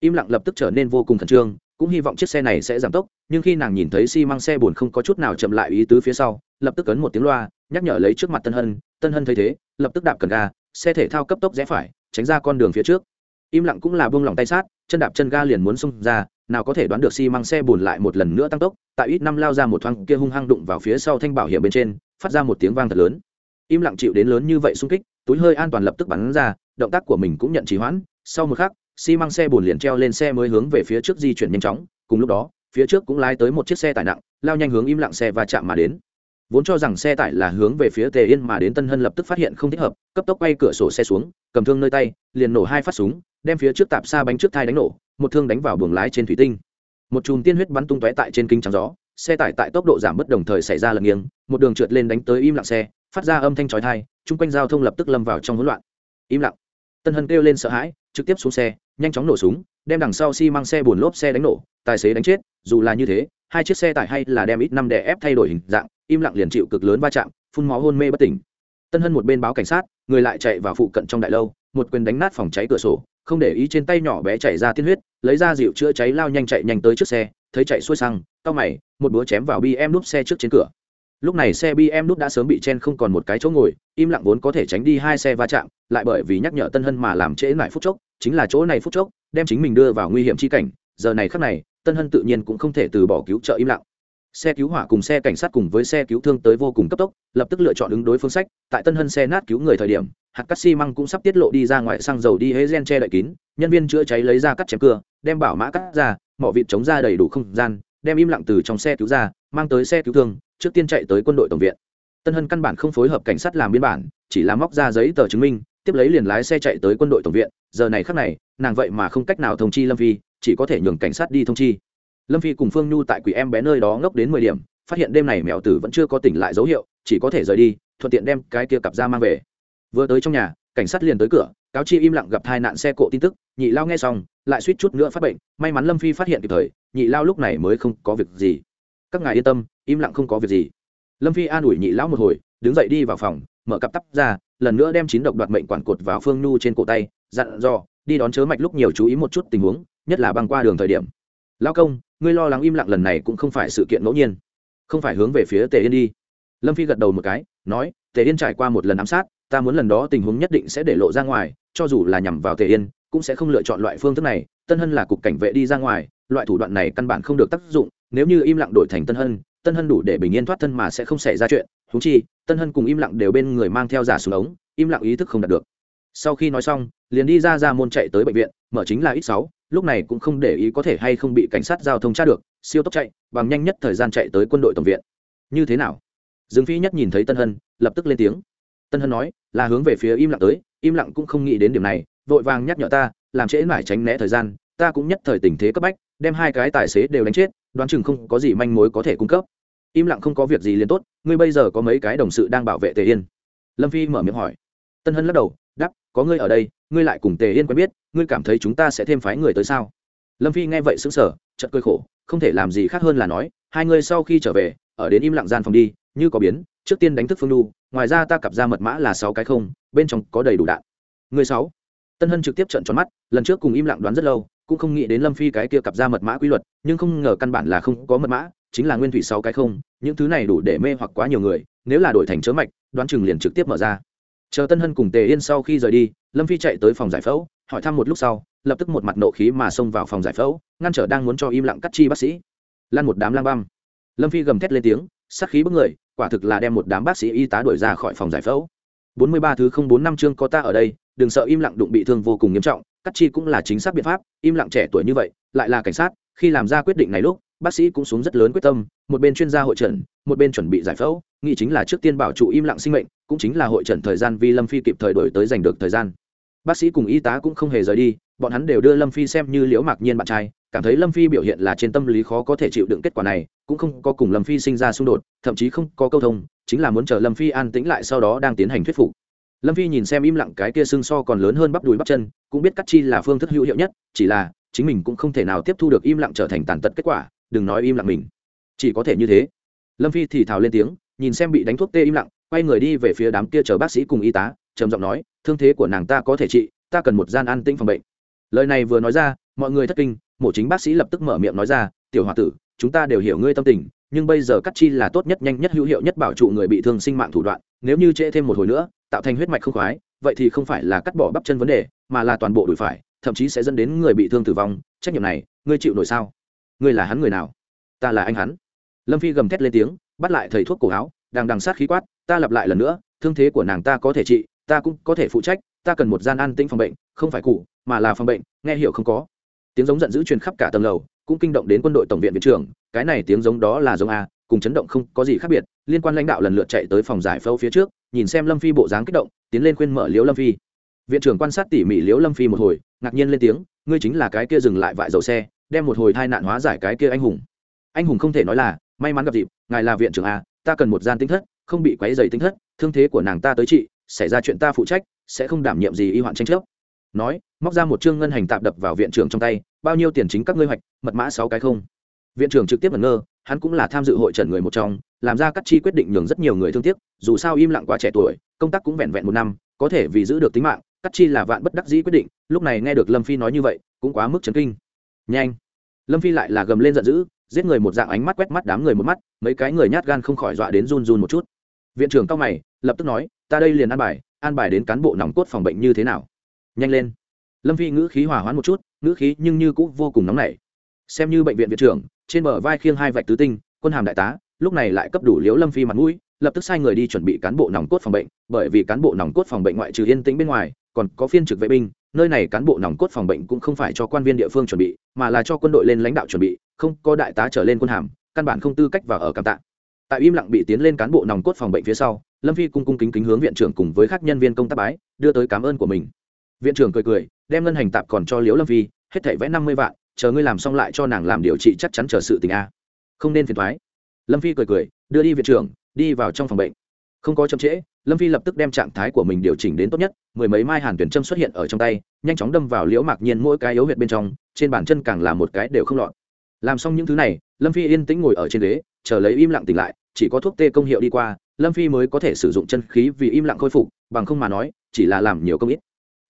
Im lặng lập tức trở nên vô cùng khẩn trương cũng hy vọng chiếc xe này sẽ giảm tốc, nhưng khi nàng nhìn thấy xi măng xe buồn không có chút nào chậm lại ý tứ phía sau, lập tức ấn một tiếng loa, nhắc nhở lấy trước mặt tân hân tân hân thấy thế, lập tức đạp cần ga, xe thể thao cấp tốc rẽ phải, tránh ra con đường phía trước. Im lặng cũng là buông lỏng tay sát, chân đạp chân ga liền muốn xông ra, nào có thể đoán được xi măng xe bùn lại một lần nữa tăng tốc, tại ít năm lao ra một thoáng kia hung hăng đụng vào phía sau thanh bảo hiểm bên trên, phát ra một tiếng vang thật lớn. Im lặng chịu đến lớn như vậy xung kích, túi hơi an toàn lập tức bắn ra, động tác của mình cũng nhận trì hoãn, sau một khắc xi măng xe bồn liền treo lên xe mới hướng về phía trước di chuyển nhanh chóng, cùng lúc đó, phía trước cũng lái tới một chiếc xe tải nặng, lao nhanh hướng im lặng xe và chạm mà đến. Vốn cho rằng xe tải là hướng về phía tề yên mà đến tân hân lập tức phát hiện không thích hợp, cấp tốc quay cửa sổ xe xuống, cầm thương nơi tay, liền nổ hai phát súng, đem phía trước tạp xa bánh trước thai đánh nổ, một thương đánh vào buồng lái trên thủy tinh. Một chùm tiên huyết bắn tung tóe tại trên kinh trắng gió, xe tải tại tốc độ giảm bất đồng thời xảy ra lật nghiêng, một đường trượt lên đánh tới im lặng xe, phát ra âm thanh chói thai chung quanh giao thông lập tức lâm vào trong hỗn loạn. Im lặng tân hân kêu lên sợ hãi, trực tiếp xuống xe, nhanh chóng nổ súng, đem đằng sau xi、si、mang xe bùn lốp xe đánh nổ, tài xế đánh chết, dù là như thế, hai chiếc xe tải hay là đem ít năm đè ép thay đổi hình dạng, im lặng liền chịu cực lớn va chạm, phun máu hôn mê bất tỉnh. Tân hân một bên báo cảnh sát, người lại chạy vào phụ cận trong đại lâu, một quyền đánh nát phòng cháy cửa sổ, không để ý trên tay nhỏ bé chảy ra tiên huyết, lấy ra dịu chữa cháy lao nhanh chạy nhanh tới trước xe, thấy chạy xuôi xăng tao mày, một búa chém vào bi em núp xe trước trên cửa lúc này xe bm nút đã sớm bị chen không còn một cái chỗ ngồi, im lặng vốn có thể tránh đi hai xe va chạm, lại bởi vì nhắc nhở tân hân mà làm trễ lại phút chốc, chính là chỗ này phút chốc, đem chính mình đưa vào nguy hiểm chi cảnh, giờ này khắc này, tân hân tự nhiên cũng không thể từ bỏ cứu trợ im lặng. Xe cứu hỏa cùng xe cảnh sát cùng với xe cứu thương tới vô cùng cấp tốc, lập tức lựa chọn ứng đối phương sách, tại tân hân xe nát cứu người thời điểm, hạt cắt xi măng cũng sắp tiết lộ đi ra ngoài xăng dầu đi hế gen che đậy kín, nhân viên chữa cháy lấy ra cắt chém cưa, đem bảo mã cắt ra, mỏ vịt chống ra đầy đủ không gian, đem im lặng từ trong xe cứu ra, mang tới xe cứu thương trước tiên chạy tới quân đội tổng viện. Tân hân căn bản không phối hợp cảnh sát làm biên bản, chỉ là móc ra giấy tờ chứng minh, tiếp lấy liền lái xe chạy tới quân đội tổng viện. Giờ này khắc này, nàng vậy mà không cách nào thông chi lâm phi, chỉ có thể nhường cảnh sát đi thông chi. Lâm phi cùng phương nhu tại quỷ em bé nơi đó ngốc đến mười điểm, phát hiện đêm này mèo tử vẫn chưa có tỉnh lại dấu hiệu, chỉ có thể rời đi, thuận tiện đem cái kia cặp ra mang về. Vừa tới trong nhà, cảnh sát liền tới cửa, cáo chi im lặng gặp tai nạn xe cộ tin tức, nhị lao nghe xong, lại suýt chút nữa phát bệnh, may mắn lâm phi phát hiện kịp thời, nhị lao lúc này mới không có việc gì các ngài yên tâm, im lặng không có việc gì. Lâm phi an ủi nhị lão một hồi, đứng dậy đi vào phòng, mở cặp tắp ra, lần nữa đem chín độc đoạt mệnh quản cột vào phương nhu trên cổ tay, dặn dò, đi đón chớ mạch lúc nhiều chú ý một chút tình huống, nhất là băng qua đường thời điểm. Lão công, ngươi lo lắng im lặng lần này cũng không phải sự kiện ngẫu nhiên, không phải hướng về phía tề yên đi. Lâm phi gật đầu một cái, nói, tề yên trải qua một lần ám sát, ta muốn lần đó tình huống nhất định sẽ để lộ ra ngoài, cho dù là nhằm vào tề yên, cũng sẽ không lựa chọn loại phương thức này, tân hân là cục cảnh vệ đi ra ngoài, loại thủ đoạn này căn bản không được tác dụng nếu như im lặng đổi thành tân hân tân hân đủ để bình yên thoát thân mà sẽ không xảy ra chuyện. Thú chi, tân hân cùng im lặng đều bên người mang theo giả xuống ống, im lặng ý thức không đạt được. Sau khi nói xong, liền đi ra ra môn chạy tới bệnh viện, mở chính là ít sáu, lúc này cũng không để ý có thể hay không bị cảnh sát giao thông tra được, siêu tốc chạy, bằng nhanh nhất thời gian chạy tới quân đội tổng viện. Như thế nào? Dương phi nhất nhìn thấy tân hân, lập tức lên tiếng. Tân hân nói, là hướng về phía im lặng tới, im lặng cũng không nghĩ đến điểm này, vội vàng nhắc nhở ta, làm trễ mãi tránh né thời gian, ta cũng nhất thời tình thế cấp bách, đem hai cái tài xế đều đánh chết đoán chừng không có gì manh mối có thể cung cấp. Im lặng không có việc gì liền tốt ngươi bây giờ có mấy cái đồng sự đang bảo vệ tề yên? Lâm phi mở miệng hỏi. Tân hân lắc đầu đắp có ngươi ở đây ngươi lại cùng tề yên quen biết ngươi cảm thấy chúng ta sẽ thêm phái người tới sao? Lâm phi nghe vậy sững sờ, chật cơi khổ không thể làm gì khác hơn là nói hai ngươi sau khi trở về ở đến im lặng gian phòng đi như có biến trước tiên đánh thức phương lu ngoài ra ta cặp ra mật mã là sáu cái không bên trong có đầy đủ đạn. Người sáu. Tân hân trực tiếp trận tròn mắt lần trước cùng im lặng đoán rất lâu cũng không nghĩ đến lâm phi cái kia cặp ra mật mã quy luật, nhưng không ngờ căn bản là không có mật mã, chính là nguyên thủy sáu cái không, những thứ này đủ để mê hoặc quá nhiều người, nếu là đổi thành chớ mạch, đoán chừng liền trực tiếp mở ra. Chờ tân hân cùng tề yên sau khi rời đi, lâm phi chạy tới phòng giải phẫu, hỏi thăm một lúc sau, lập tức một mặt nộ khí mà xông vào phòng giải phẫu, ngăn trở đang muốn cho im lặng cắt chi bác sĩ. Lan một đám lang băm. Lâm phi gầm thét lên tiếng sắc khí bức người, quả thực là đem một đám bác sĩ y tá đuổi ra khỏi phòng giải phẫu. Bốn mươi ba thứ không bốn năm chương có ta ở đây, đừng sợ im lặng đụng bị thương vô cùng nghiêm trọng cắt chi cũng là chính xác biện pháp, im lặng trẻ tuổi như vậy, lại là cảnh sát, khi làm ra quyết định này lúc, bác sĩ cũng xuống rất lớn quyết tâm, một bên chuyên gia hội trần một bên chuẩn bị giải phẫu, nghĩ chính là trước tiên bảo trụ im lặng sinh mệnh, cũng chính là hội trần thời gian vì lâm phi kịp thời đổi tới giành được thời gian. Bác sĩ cùng y tá cũng không hề rời đi, bọn hắn đều đưa lâm phi xem như liễu mạc nhiên bạn trai, cảm thấy lâm phi biểu hiện là trên tâm lý khó có thể chịu đựng kết quả này, cũng không có cùng lâm phi sinh ra xung đột, thậm chí không có câu thông, chính là muốn chờ lâm phi an tĩnh lại sau đó đang tiến hành thuyết phục lâm phi nhìn xem im lặng cái kia xương so còn lớn hơn bắp đùi bắp chân, cũng biết cắt chi là phương thức hữu hiệu nhất, chỉ là, chính mình cũng không thể nào tiếp thu được im lặng trở thành tàn tật kết quả, đừng nói im lặng mình. Chỉ có thể như thế. Lâm phi thì thào lên tiếng, nhìn xem bị đánh thuốc tê im lặng, quay người đi về phía đám kia chờ bác sĩ cùng y tá, trầm giọng nói, thương thế của nàng ta có thể trị, ta cần một gian an tĩnh phòng bệnh. Lời này vừa nói ra, mọi người thất kinh, mổ chính bác sĩ lập tức mở miệng nói ra, tiểu h o a tử, chúng ta đều hiểu ngươi tâm tình nhưng bây giờ cắt chi là tốt nhất nhanh nhất hữu hiệu nhất bảo trụ người bị thương sinh mạng thủ đoạn, nếu như trễ thêm một hồi nữa, tạo thành huyết mạch không khoái, vậy thì không phải là cắt bỏ bắp chân vấn đề, mà là toàn bộ đùi phải, thậm chí sẽ dẫn đến người bị thương tử vong, trách nhiệm này, ngươi chịu nổi sao? Ngươi là hắn người nào? Ta là anh hắn. Lâm phi gầm thét lên tiếng, bắt lại thầy thuốc cổ áo, đang đằng sát khí quát, ta lặp lại lần nữa, thương thế của nàng ta có thể trị, ta cũng có thể phụ trách, ta cần một gian an tĩnh phòng bệnh, không phải cụ, mà là phòng bệnh, nghe hiểu không có. Tiếng giống giận dữ truyền khắp cả tầng lầu cũng kinh động đến quân đội tổng viện viện trưởng, cái này tiếng giống đó là giống a, cùng chấn động không có gì khác biệt, liên quan lãnh đạo lần lượt chạy tới phòng giải phẫu phía trước, nhìn xem lâm phi bộ dáng kích động, tiến lên khuyên mở liễu lâm phi. Viện trưởng quan sát tỉ mỉ liễu lâm phi một hồi, ngạc nhiên lên tiếng, ngươi chính là cái kia dừng lại vại dầu xe, đem một hồi tai nạn hóa giải cái kia anh hùng. Anh hùng không thể nói là, may mắn gặp dịp, ngài là viện trưởng a, ta cần một gian tính thất, không bị quấy dày tính thất, thương thế của nàng ta tới trị, xảy ra chuyện ta phụ trách, sẽ không đảm nhiệm gì y hoạn tranh chấp nói, móc ra một chương ngân hành tạp đập vào viện trưởng trong tay, bao nhiêu tiền chính các ngươi hoạch, mật mã sáu cái không. Viện trưởng trực tiếp ngẩn ngơ, hắn cũng là tham dự hội trần người một trong, làm ra các chi quyết định nhường rất nhiều người thương tiếc, dù sao im lặng quá trẻ tuổi, công tác cũng vẹn vẹn một năm, có thể vì giữ được tính mạng, các chi là vạn bất đắc dĩ quyết định, lúc này nghe được lâm phi nói như vậy, cũng quá mức chấn kinh. Nhanh. Lâm phi lại là gầm lên giận dữ, giết người một dạng ánh mắt quét mắt đám người một mắt, mấy cái người nhát gan không khỏi dọa đến run run một chút. Viện trưởng cao mày, lập tức nói, ta đây liền an bài an bài đến cán bộ nòng cốt phòng bệnh như thế nào? Nhanh lên. Lâm phi ngữ khí hòa hoãn một chút, ngữ khí nhưng như cũng vô cùng nóng nảy. Xem như bệnh viện viện trưởng, trên bờ vai khiêng hai vạch tứ tinh, quân hàm đại tá, lúc này lại cấp đủ liếu lâm phi mặt mũi, lập tức sai người đi chuẩn bị cán bộ nòng cốt phòng bệnh, bởi vì cán bộ nòng cốt phòng bệnh ngoại trừ yên tĩnh bên ngoài, còn có phiên trực vệ binh, nơi này cán bộ nòng cốt phòng bệnh cũng không phải cho quan viên địa phương chuẩn bị, mà là cho quân đội lên lãnh đạo chuẩn bị, không có đại tá trở lên quân hàm, căn bản không tư cách vào ở cảm tạ. Tại im lặng bị tiến lên cán bộ nòng cốt phòng bệnh phía sau, lâm phi cung cung kính kính hướng viện trưởng cùng với các nhân viên công tác bái, đưa tới cảm ơn của mình viện trưởng cười cười, đem ngân hành tạp còn cho liễu lâm phi, hết thảy vẽ năm mươi vạn, chờ ngươi làm xong lại cho nàng làm điều trị chắc chắn chờ sự tình a. Không nên phiền thoái lâm phi cười cười, đưa đi viện trưởng, đi vào trong phòng bệnh. Không có chậm trễ, lâm phi lập tức đem trạng thái của mình điều chỉnh đến tốt nhất, mười mấy mai hàn tuyển châm xuất hiện ở trong tay, nhanh chóng đâm vào liễu mạc nhiên mỗi cái yếu huyệt bên trong, trên bàn chân càng là một cái đều không lọt. Làm xong những thứ này, lâm phi yên tĩnh ngồi ở trên ghế, chờ lấy im lặng tỉnh lại, chỉ có thuốc tê công hiệu đi qua, lâm phi mới có thể sử dụng chân khí vì im lặng khôi phục, bằng không mà nói, chỉ là làm nhiều công ít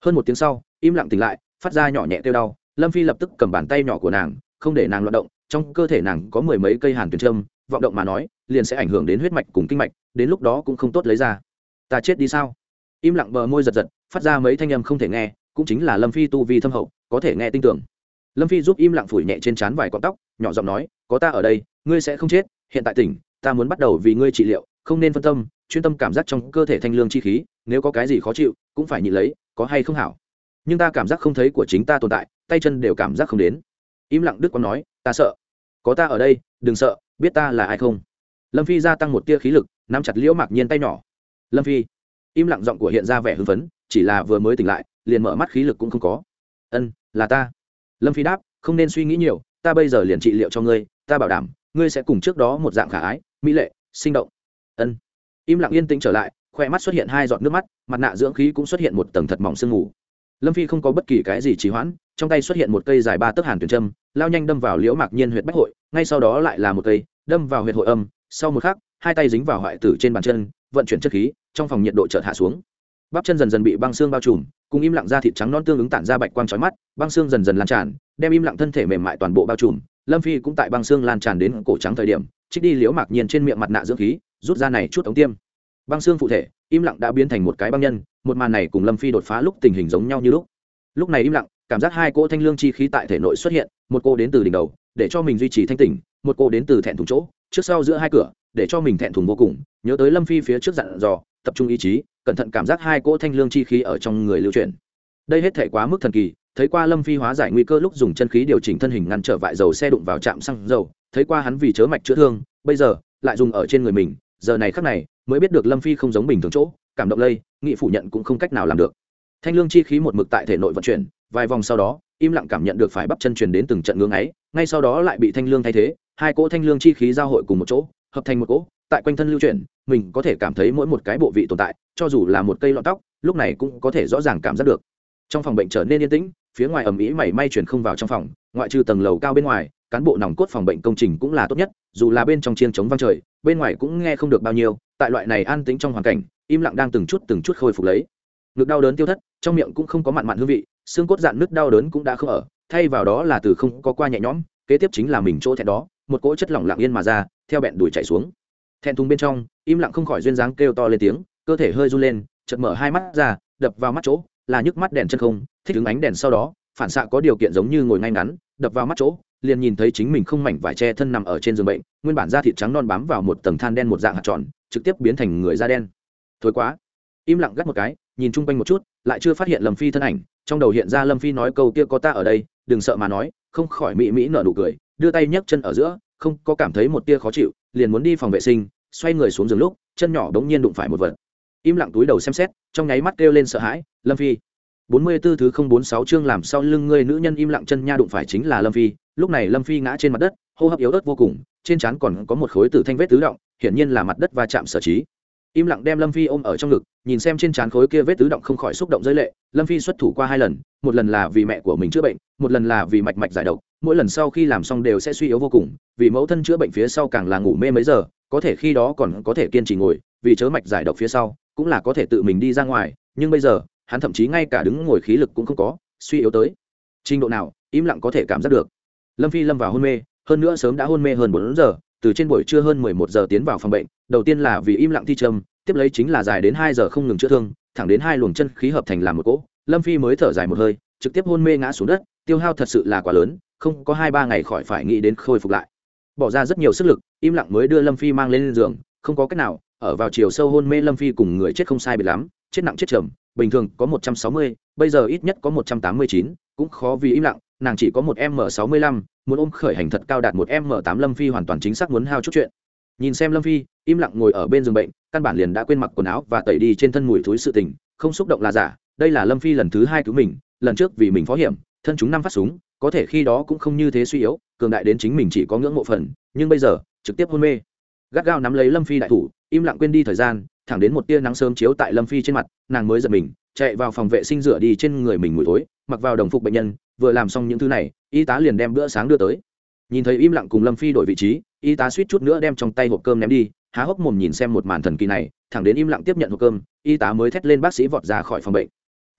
hơn một tiếng sau, im lặng tỉnh lại, phát ra nhỏ nhẹ kêu đau, lâm phi lập tức cầm bàn tay nhỏ của nàng, không để nàng loạt động, trong cơ thể nàng có mười mấy cây hàn tuyền trâm, vọng động mà nói, liền sẽ ảnh hưởng đến huyết mạch cùng kinh mạch, đến lúc đó cũng không tốt lấy ra. Ta chết đi sao? Im lặng bờ môi giật giật, phát ra mấy thanh âm không thể nghe, cũng chính là lâm phi tu vi thâm hậu, có thể nghe tin tưởng. Lâm phi giúp im lặng phủi nhẹ trên trán vài cọng tóc, nhỏ giọng nói, có ta ở đây, ngươi sẽ không chết, hiện tại tỉnh, ta muốn bắt đầu vì ngươi trị liệu, không nên phân tâm, chuyên tâm cảm giác trong cơ thể thanh lương chi khí, nếu có cái gì khó chịu, cũng phải nhịn lấy có hay không hảo. Nhưng ta cảm giác không thấy của chính ta tồn tại, tay chân đều cảm giác không đến. Im lặng đức quang nói, ta sợ. Có ta ở đây, đừng sợ, biết ta là ai không? Lâm phi gia tăng một tia khí lực, nắm chặt liễu mạc nhiên tay nhỏ. Lâm phi. Im lặng giọng của hiện ra vẻ hưng phấn, chỉ là vừa mới tỉnh lại, liền mở mắt khí lực cũng không có. Ân, là ta. Lâm phi đáp, không nên suy nghĩ nhiều, ta bây giờ liền trị liệu cho ngươi, ta bảo đảm, ngươi sẽ cùng trước đó một dạng khả ái, mỹ lệ, sinh động. Ân. Im lặng yên tĩnh trở lại khoe mắt xuất hiện hai giọt nước mắt, mặt nạ dưỡng khí cũng xuất hiện một tầng thật mỏng sương mù. Lâm phi không có bất kỳ cái gì trì hoãn, trong tay xuất hiện một cây dài ba tấc hàn tuyển trâm lao nhanh đâm vào liễu mạc nhiên huyệt bách hội, ngay sau đó lại là một cây, đâm vào huyệt hội âm, sau một khắc, hai tay dính vào hoại tử trên bàn chân, vận chuyển chất khí, trong phòng nhiệt độ chợt hạ xuống. Bắp chân dần dần bị băng xương bao trùm, cùng im lặng da thịt trắng non tương ứng tản ra bạch quang trói mắt, băng xương dần dần lan tràn, đem im lặng thân thể mềm mại toàn bộ bao trùm. Lâm phi cũng tại băng xương lan tràn đến cổ trắng thời điểm, trích đi liễu mạc nhiên trên miệng mặt nạ dưỡng khí, rút ra này chút ống tiêm băng xương phụ thể, im lặng đã biến thành một cái băng nhân, một màn này cùng lâm phi đột phá lúc tình hình giống nhau như lúc. Lúc này im lặng, cảm giác hai cỗ thanh lương chi khí tại thể nội xuất hiện, một cô đến từ đỉnh đầu, để cho mình duy trì thanh tỉnh, một cô đến từ thẹn thùng chỗ, trước sau giữa hai cửa, để cho mình thẹn thùng vô cùng, nhớ tới lâm phi phía trước dặn dò, tập trung ý chí, cẩn thận cảm giác hai cỗ thanh lương chi khí ở trong người lưu truyền đây hết thể quá mức thần kỳ, thấy qua lâm phi hóa giải nguy cơ lúc dùng chân khí điều chỉnh thân hình ngăn trở vại dầu xe đụng vào trạm xăng dầu, thấy qua hắn vì chớ mạch chữa thương, bây giờ, lại dùng ở trên người mình giờ này khắc này, mới biết được lâm phi không giống bình thường chỗ, cảm động lây, nghị phủ nhận cũng không cách nào làm được. Thanh lương chi khí một mực tại thể nội vận chuyển, vài vòng sau đó, im lặng cảm nhận được phải bắp chân truyền đến từng trận ngưỡng ấy, ngay sau đó lại bị thanh lương thay thế, hai cỗ thanh lương chi khí giao hội cùng một chỗ, hợp thành một cỗ, tại quanh thân lưu chuyển, mình có thể cảm thấy mỗi một cái bộ vị tồn tại, cho dù là một cây lọn tóc, lúc này cũng có thể rõ ràng cảm giác được. Trong phòng bệnh trở nên yên tĩnh, phía ngoài ầm ĩ mảy may chuyển không vào trong phòng, ngoại trừ tầng lầu cao bên ngoài cán bộ nòng cốt phòng bệnh công trình cũng là tốt nhất, dù là bên trong chiên chống vang trời, bên ngoài cũng nghe không được bao nhiêu, tại loại này an tĩnh trong hoàn cảnh, im lặng đang từng chút từng chút khôi phục lấy. Ngực đau đớn tiêu thất, trong miệng cũng không có mặn mặn hương vị, xương cốt dạn nứt đau đớn cũng đã không ở, thay vào đó là từ không có qua nhẹ nhõm, kế tiếp chính là mình chỗ thẹn đó, một cỗ chất lỏng lặng yên mà ra, theo bẹn đùi chảy xuống. Thẹn thùng bên trong, im lặng không khỏi duyên dáng kêu to lên tiếng, cơ thể hơi run lên, chợt mở hai mắt ra, đập vào mắt chỗ, là nhức mắt đèn chân không, thích ứng ánh đèn sau đó, phản xạ có điều kiện giống như ngồi ngay ngắn, đập vào mắt chỗ liền nhìn thấy chính mình không mảnh vải che thân nằm ở trên giường bệnh, nguyên bản da thịt trắng non bám vào một tầng than đen một dạng hạt tròn, trực tiếp biến thành người da đen. Thối quá. Im lặng gắt một cái, nhìn chung quanh một chút, lại chưa phát hiện lâm phi thân ảnh, trong đầu hiện ra lâm phi nói câu kia có ta ở đây, đừng sợ mà nói, không khỏi mỹ mỹ nở nụ cười, đưa tay nhấc chân ở giữa, không có cảm thấy một tia khó chịu, liền muốn đi phòng vệ sinh, xoay người xuống giường lúc, chân nhỏ bỗng nhiên đụng phải một vật. Im lặng túi đầu xem xét, trong nháy mắt kêu lên sợ hãi, lâm phi. Bốn mươi 44 thứ không bốn sáu chương làm sau lưng ngươi nữ nhân im lặng chân nha đụng phải chính là lâm phi lúc này lâm phi ngã trên mặt đất, hô hấp yếu ớt vô cùng, trên trán còn có một khối tử thanh vết tứ động, hiển nhiên là mặt đất va chạm sở trí. Im lặng đem lâm phi ôm ở trong ngực, nhìn xem trên trán khối kia vết tứ động không khỏi xúc động giới lệ. Lâm phi xuất thủ qua hai lần, một lần là vì mẹ của mình chữa bệnh, một lần là vì mạch mạch giải độc. Mỗi lần sau khi làm xong đều sẽ suy yếu vô cùng, vì mẫu thân chữa bệnh phía sau càng là ngủ mê mấy giờ, có thể khi đó còn có thể kiên trì ngồi, vì chớ mạch giải độc phía sau, cũng là có thể tự mình đi ra ngoài. Nhưng bây giờ, hắn thậm chí ngay cả đứng ngồi khí lực cũng không có, suy yếu tới. Trình độ nào, im lặng có thể cảm giác được lâm phi lâm vào hôn mê, hơn nữa sớm đã hôn mê hơn bốn giờ, từ trên buổi trưa hơn mười một giờ tiến vào phòng bệnh, đầu tiên là vì im lặng thi trâm tiếp lấy chính là dài đến hai giờ không ngừng chữa thương, thẳng đến hai luồng chân khí hợp thành làm một cỗ, lâm phi mới thở dài một hơi, trực tiếp hôn mê ngã xuống đất, tiêu hao thật sự là quá lớn, không có hai ba ngày khỏi phải nghĩ đến khôi phục lại. Bỏ ra rất nhiều sức lực, im lặng mới đưa lâm phi mang lên giường, không có cách nào, ở vào chiều sâu hôn mê lâm phi cùng người chết không sai biệt lắm, chết nặng chết trầm bình thường có một trăm sáu mươi, bây giờ ít nhất có một trăm tám mươi chín, cũng khó vì im lặng nàng chỉ có một m sáu mươi lăm, muốn ôm khởi hành thật cao đạt một m tám lâm phi hoàn toàn chính xác muốn hao chút chuyện. Nhìn xem lâm phi, im lặng ngồi ở bên giường bệnh, căn bản liền đã quên mặc quần áo và tẩy đi trên thân mùi thối sự tình, không xúc động là giả, đây là lâm phi lần thứ hai cứu mình, lần trước vì mình phó hiểm, thân chúng năm phát súng, có thể khi đó cũng không như thế suy yếu, cường đại đến chính mình chỉ có ngưỡng mộ phần, nhưng bây giờ, trực tiếp hôn mê. Gắt gao nắm lấy lâm phi đại thủ, im lặng quên đi thời gian, thẳng đến một tia nắng sớm chiếu tại lâm phi trên mặt, nàng mới giật mình, chạy vào phòng vệ sinh rửa đi trên người mình mùi tối mặc vào đồng phục bệnh nhân, vừa làm xong những thứ này, y tá liền đem bữa sáng đưa tới. Nhìn thấy im lặng cùng lâm phi đổi vị trí, y tá suýt chút nữa đem trong tay hộp cơm ném đi, há hốc mồm nhìn xem một màn thần kỳ này, thẳng đến im lặng tiếp nhận hộp cơm, y tá mới thét lên bác sĩ vọt ra khỏi phòng bệnh.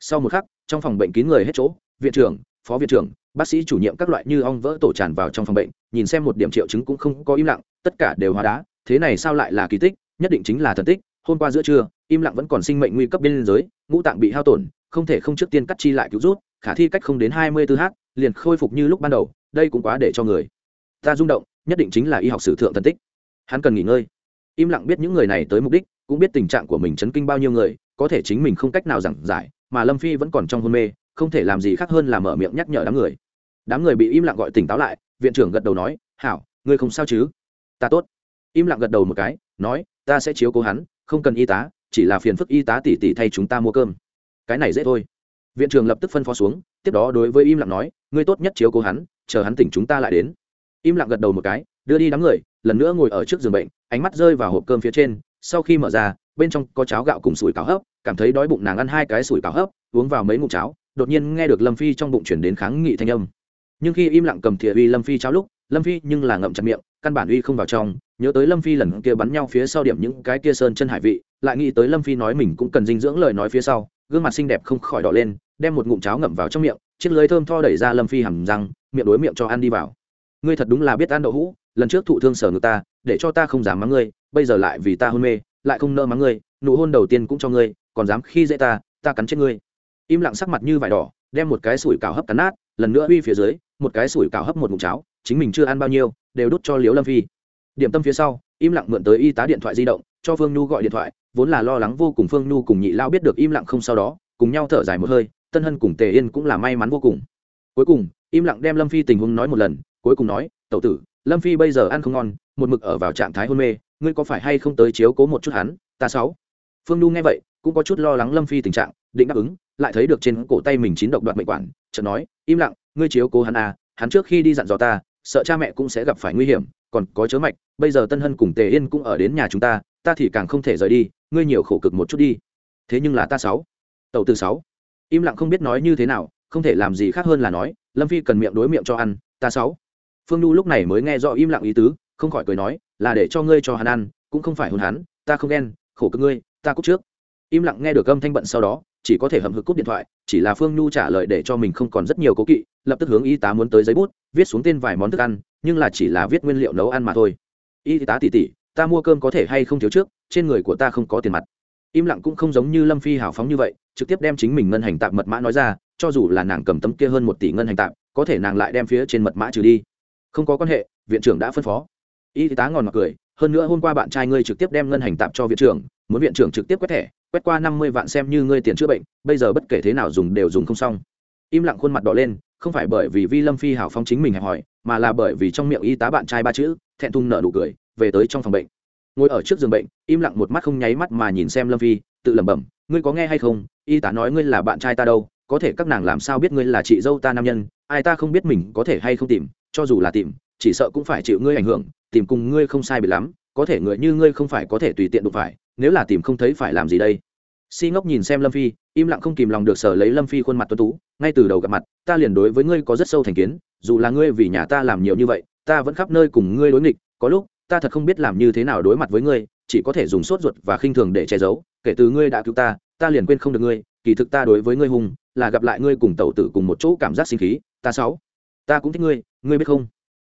Sau một khắc, trong phòng bệnh kín người hết chỗ, viện trưởng, phó viện trưởng, bác sĩ chủ nhiệm các loại như ong vỡ tổ tràn vào trong phòng bệnh, nhìn xem một điểm triệu chứng cũng không có im lặng, tất cả đều hóa đá, thế này sao lại là kỳ tích, nhất định chính là thần tích, hôm qua giữa trưa, im lặng vẫn còn sinh mệnh nguy cấp bên giới, ngũ tạng bị hao tổn, không thể không trước tiên cắt chi lại cứu rút khả thi cách không đến hai mươi 24 h liền khôi phục như lúc ban đầu, đây cũng quá để cho người ta rung động, nhất định chính là y học sử thượng thần tích. Hắn cần nghỉ ngơi. Im lặng biết những người này tới mục đích, cũng biết tình trạng của mình chấn kinh bao nhiêu người, có thể chính mình không cách nào giảng giải, mà lâm phi vẫn còn trong hôn mê, không thể làm gì khác hơn là mở miệng nhắc nhở đám người. Đám người bị im lặng gọi tỉnh táo lại, viện trưởng gật đầu nói, hảo, ngươi không sao chứ? Ta tốt. Im lặng gật đầu một cái, nói, ta sẽ chiếu cố hắn, không cần y tá, chỉ là phiền phức y tá tỉ tỉ thay chúng ta mua cơm. Cái này dễ thôi viện trưởng lập tức phân phó xuống, tiếp đó đối với im lặng nói, ngươi tốt nhất chiếu cố hắn, chờ hắn tỉnh chúng ta lại đến. Im lặng gật đầu một cái, đưa đi đám người, lần nữa ngồi ở trước giường bệnh, ánh mắt rơi vào hộp cơm phía trên, sau khi mở ra, bên trong có cháo gạo cùng sủi cảo hấp, cảm thấy đói bụng nàng ăn hai cái sủi cảo hấp, uống vào mấy ngụm cháo, đột nhiên nghe được lâm phi trong bụng chuyển đến kháng nghị thanh âm. Nhưng khi im lặng cầm thìa uy lâm phi cháo lúc, lâm phi nhưng là ngậm chặt miệng, căn bản uy không vào trong, nhớ tới lâm phi lần kia bắn nhau phía sau điểm những cái kia sơn chân hải vị, lại nghĩ tới lâm phi nói mình cũng cần dinh dưỡng lời nói phía sau, gương mặt xinh đẹp không khỏi đỏ lên đem một ngụm cháo ngậm vào trong miệng, chiếc lưới thơm tho đẩy ra lâm phi hầm răng, miệng đối miệng cho ăn đi vào. Ngươi thật đúng là biết ăn đậu hũ, lần trước thụ thương sở ngực ta, để cho ta không dám mắng ngươi, bây giờ lại vì ta hôn mê, lại không nỡ mắng ngươi, nụ hôn đầu tiên cũng cho ngươi, còn dám khi dễ ta ta cắn chết ngươi. Im lặng sắc mặt như vải đỏ, đem một cái sủi cào hấp cắn nát, lần nữa uy phía dưới, một cái sủi cào hấp một ngụm cháo, chính mình chưa ăn bao nhiêu, đều đút cho liếu lâm phi. Điểm tâm phía sau, im lặng mượn tới y tá điện thoại di động, cho phương nhu gọi điện thoại, vốn là lo lắng vô cùng phương nhu cùng nhị lao biết được im lặng không sau đó, cùng nhau thở dài một hơi tân hân cùng tề yên cũng là may mắn vô cùng. Cuối cùng, im lặng đem lâm phi tình huống nói một lần, cuối cùng nói, tẩu tử, lâm phi bây giờ ăn không ngon, một mực ở vào trạng thái hôn mê, ngươi có phải hay không tới chiếu cố một chút hắn, ta sáu? Phương nhu nghe vậy, cũng có chút lo lắng lâm phi tình trạng, định đáp ứng, lại thấy được trên cổ tay mình chín độc đoạt mệnh quản, chợt nói, im lặng, ngươi chiếu cố hắn à hắn trước khi đi dặn dò ta, sợ cha mẹ cũng sẽ gặp phải nguy hiểm, còn có chớ mạch, bây giờ tân hân cùng tề yên cũng ở đến nhà chúng ta ta thì càng không thể rời đi, ngươi nhiều khổ cực một chút đi. Thế nhưng là ta sáu. Tàu từ sáu im lặng không biết nói như thế nào, không thể làm gì khác hơn là nói, lâm phi cần miệng đối miệng cho ăn, ta sáu. Phương nhu lúc này mới nghe rõ im lặng ý tứ, không khỏi cười nói, là để cho ngươi cho hắn ăn, cũng không phải hôn hắn, ta không ghen, khổ cực ngươi, ta cúc trước. Im lặng nghe được âm thanh bận sau đó, chỉ có thể hầm hực cúp điện thoại, chỉ là phương nhu trả lời để cho mình không còn rất nhiều cố kỵ, lập tức hướng y tá muốn tới giấy bút, viết xuống tên vài món thức ăn, nhưng là chỉ là viết nguyên liệu nấu ăn mà thôi. Y tá tỉ tỉ ta mua cơm có thể hay không thiếu trước, trên người của ta không có tiền mặt im lặng cũng không giống như lâm phi hào phóng như vậy, trực tiếp đem chính mình ngân hành tạm mật mã nói ra, cho dù là nàng cầm tấm kia hơn một tỷ ngân hành tạm có thể nàng lại đem phía trên mật mã trừ đi. Không có quan hệ, viện trưởng đã phân phó. Y tá ngòn mặc cười, hơn nữa hôm qua bạn trai ngươi trực tiếp đem ngân hành tạm cho viện trưởng, muốn viện trưởng trực tiếp quét thẻ, quét qua năm mươi vạn xem như ngươi tiền chữa bệnh, bây giờ bất kể thế nào dùng đều dùng không xong. Im lặng khuôn mặt đỏ lên, không phải bởi vì vi lâm phi hảo phóng chính mình hẹp hỏi, mà là bởi vì trong miệng y tá bạn trai ba chữ, thẹn thùng nở nụ cười, về tới trong phòng bệnh ngồi ở trước giường bệnh, im lặng một mắt không nháy mắt mà nhìn xem lâm phi, tự lẩm bẩm, ngươi có nghe hay không? Y tá nói ngươi là bạn trai ta đâu, có thể các nàng làm sao biết ngươi là chị dâu ta nam nhân, ai ta không biết mình có thể hay không tìm, cho dù là tìm, chỉ sợ cũng phải chịu ngươi ảnh hưởng, tìm cùng ngươi không sai bị lắm, có thể người như ngươi không phải có thể tùy tiện đụng phải, nếu là tìm không thấy phải làm gì đây? Si ngốc nhìn xem lâm phi, im lặng không kìm lòng được sở lấy lâm phi khuôn mặt tuấn tú, ngay từ đầu gặp mặt, ta liền đối với ngươi có rất sâu thành kiến, dù là ngươi vì nhà ta làm nhiều như vậy, ta vẫn khắp nơi cùng ngươi đối nghịch, có lúc ta thật không biết làm như thế nào đối mặt với ngươi, chỉ có thể dùng sốt ruột và khinh thường để che giấu, kể từ ngươi đã cứu ta ta liền quên không được ngươi, kỳ thực ta đối với ngươi hùng là gặp lại ngươi cùng tẩu tử cùng một chỗ cảm giác sinh khí, ta sáu, ta cũng thích ngươi ngươi biết không?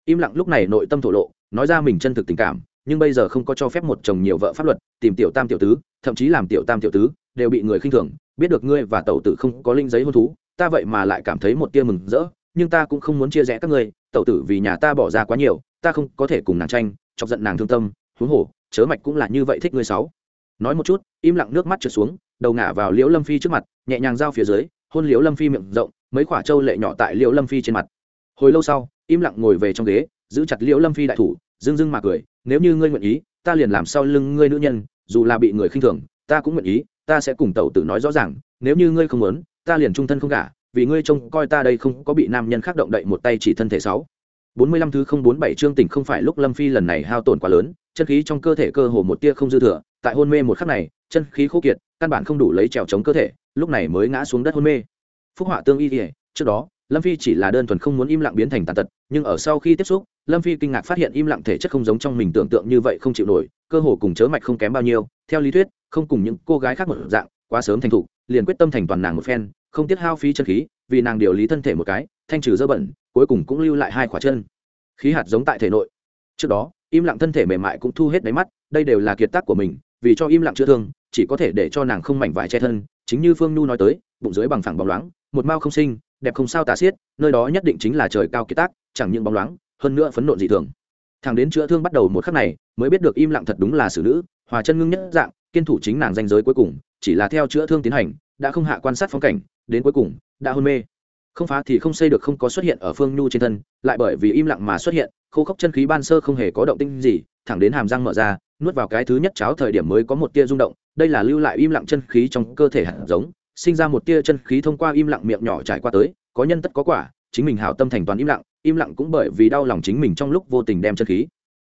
Im lặng lúc này nội tâm thổ lộ, nói ra mình chân thực tình cảm, nhưng bây giờ không có cho phép một chồng nhiều vợ pháp luật, tìm tiểu tam tiểu tứ, thậm chí làm tiểu tam tiểu tứ, đều bị người khinh thường, biết được ngươi và tẩu tử không có linh giấy hôn thú, ta vậy mà lại cảm thấy một tia mừng rỡ, nhưng ta cũng không muốn chia rẽ các ngươi, tẩu tử vì nhà ta bỏ ra quá nhiều, ta không có thể cùng nàng tranh chọc giận nàng thương tâm, huống hồ, chớ mạch cũng là như vậy thích ngươi sáu. Nói một chút, im lặng nước mắt trượt xuống, đầu ngả vào liễu lâm phi trước mặt, nhẹ nhàng giao phía dưới, hôn liễu lâm phi miệng rộng, mấy quả trâu lệ nhỏ tại liễu lâm phi trên mặt. Hồi lâu sau, im lặng ngồi về trong ghế, giữ chặt liễu lâm phi đại thủ dưng dưng mà cười, nếu như ngươi nguyện ý, ta liền làm sau lưng ngươi nữ nhân, dù là bị người khinh thường, ta cũng nguyện ý, ta sẽ cùng tẩu tử nói rõ ràng, nếu như ngươi không muốn, ta liền trung thân không cả vì ngươi trông coi ta đây không có bị nam nhân khác động đậy một tay chỉ thân thể sáu bốn mươi lăm thứ không bốn bảy chương tỉnh không phải lúc lâm phi lần này hao tổn quá lớn chân khí trong cơ thể cơ hồ một tia không dư thừa tại hôn mê một khắc này chân khí khô kiệt căn bản không đủ lấy trèo chống cơ thể lúc này mới ngã xuống đất hôn mê. Phúc họa tương y liễu, trước đó lâm phi chỉ là đơn thuần không muốn im lặng biến thành tàn tật nhưng ở sau khi tiếp xúc lâm phi kinh ngạc phát hiện im lặng thể chất không giống trong mình tưởng tượng như vậy không chịu nổi cơ hồ cùng chớ mạch không kém bao nhiêu theo lý thuyết không cùng những cô gái khác một dạng quá sớm thành thủ, liền quyết tâm thành toàn nàng một phen không tiết hao phí chân khí vì nàng điều lý thân thể một cái thanh trừ dơ bẩn, cuối cùng cũng lưu lại hai khỏa chân. Khí hạt giống tại thể nội. Trước đó, im lặng thân thể mềm mại cũng thu hết đáy mắt, đây đều là kiệt tác của mình, vì cho im lặng chữa thương, chỉ có thể để cho nàng không mảnh vải che thân, chính như phương nhu nói tới, bụng dưới bằng phẳng bóng loáng, một mao không sinh, đẹp không sao tả xiết, nơi đó nhất định chính là trời cao kiệt tác, chẳng những bóng loáng, hơn nữa phấn nộn dị thường. Thằng đến chữa thương bắt đầu một khắc này, mới biết được im lặng thật đúng là xử nữ, hòa chân ngưng nhất dạng, kiên thủ chính nàng danh giới cuối cùng, chỉ là theo chữa thương tiến hành, đã không hạ quan sát phong cảnh, đến cuối cùng, đã hôn mê không phá thì không xây được không có xuất hiện ở phương nhu trên thân, lại bởi vì im lặng mà xuất hiện, khô khốc chân khí ban sơ không hề có động tinh gì, thẳng đến hàm răng mở ra, nuốt vào cái thứ nhất cháo thời điểm mới có một tia rung động, đây là lưu lại im lặng chân khí trong cơ thể hạt giống, sinh ra một tia chân khí thông qua im lặng miệng nhỏ trải qua tới, có nhân tất có quả, chính mình hảo tâm thành toàn im lặng im lặng cũng bởi vì đau lòng chính mình trong lúc vô tình đem chân khí.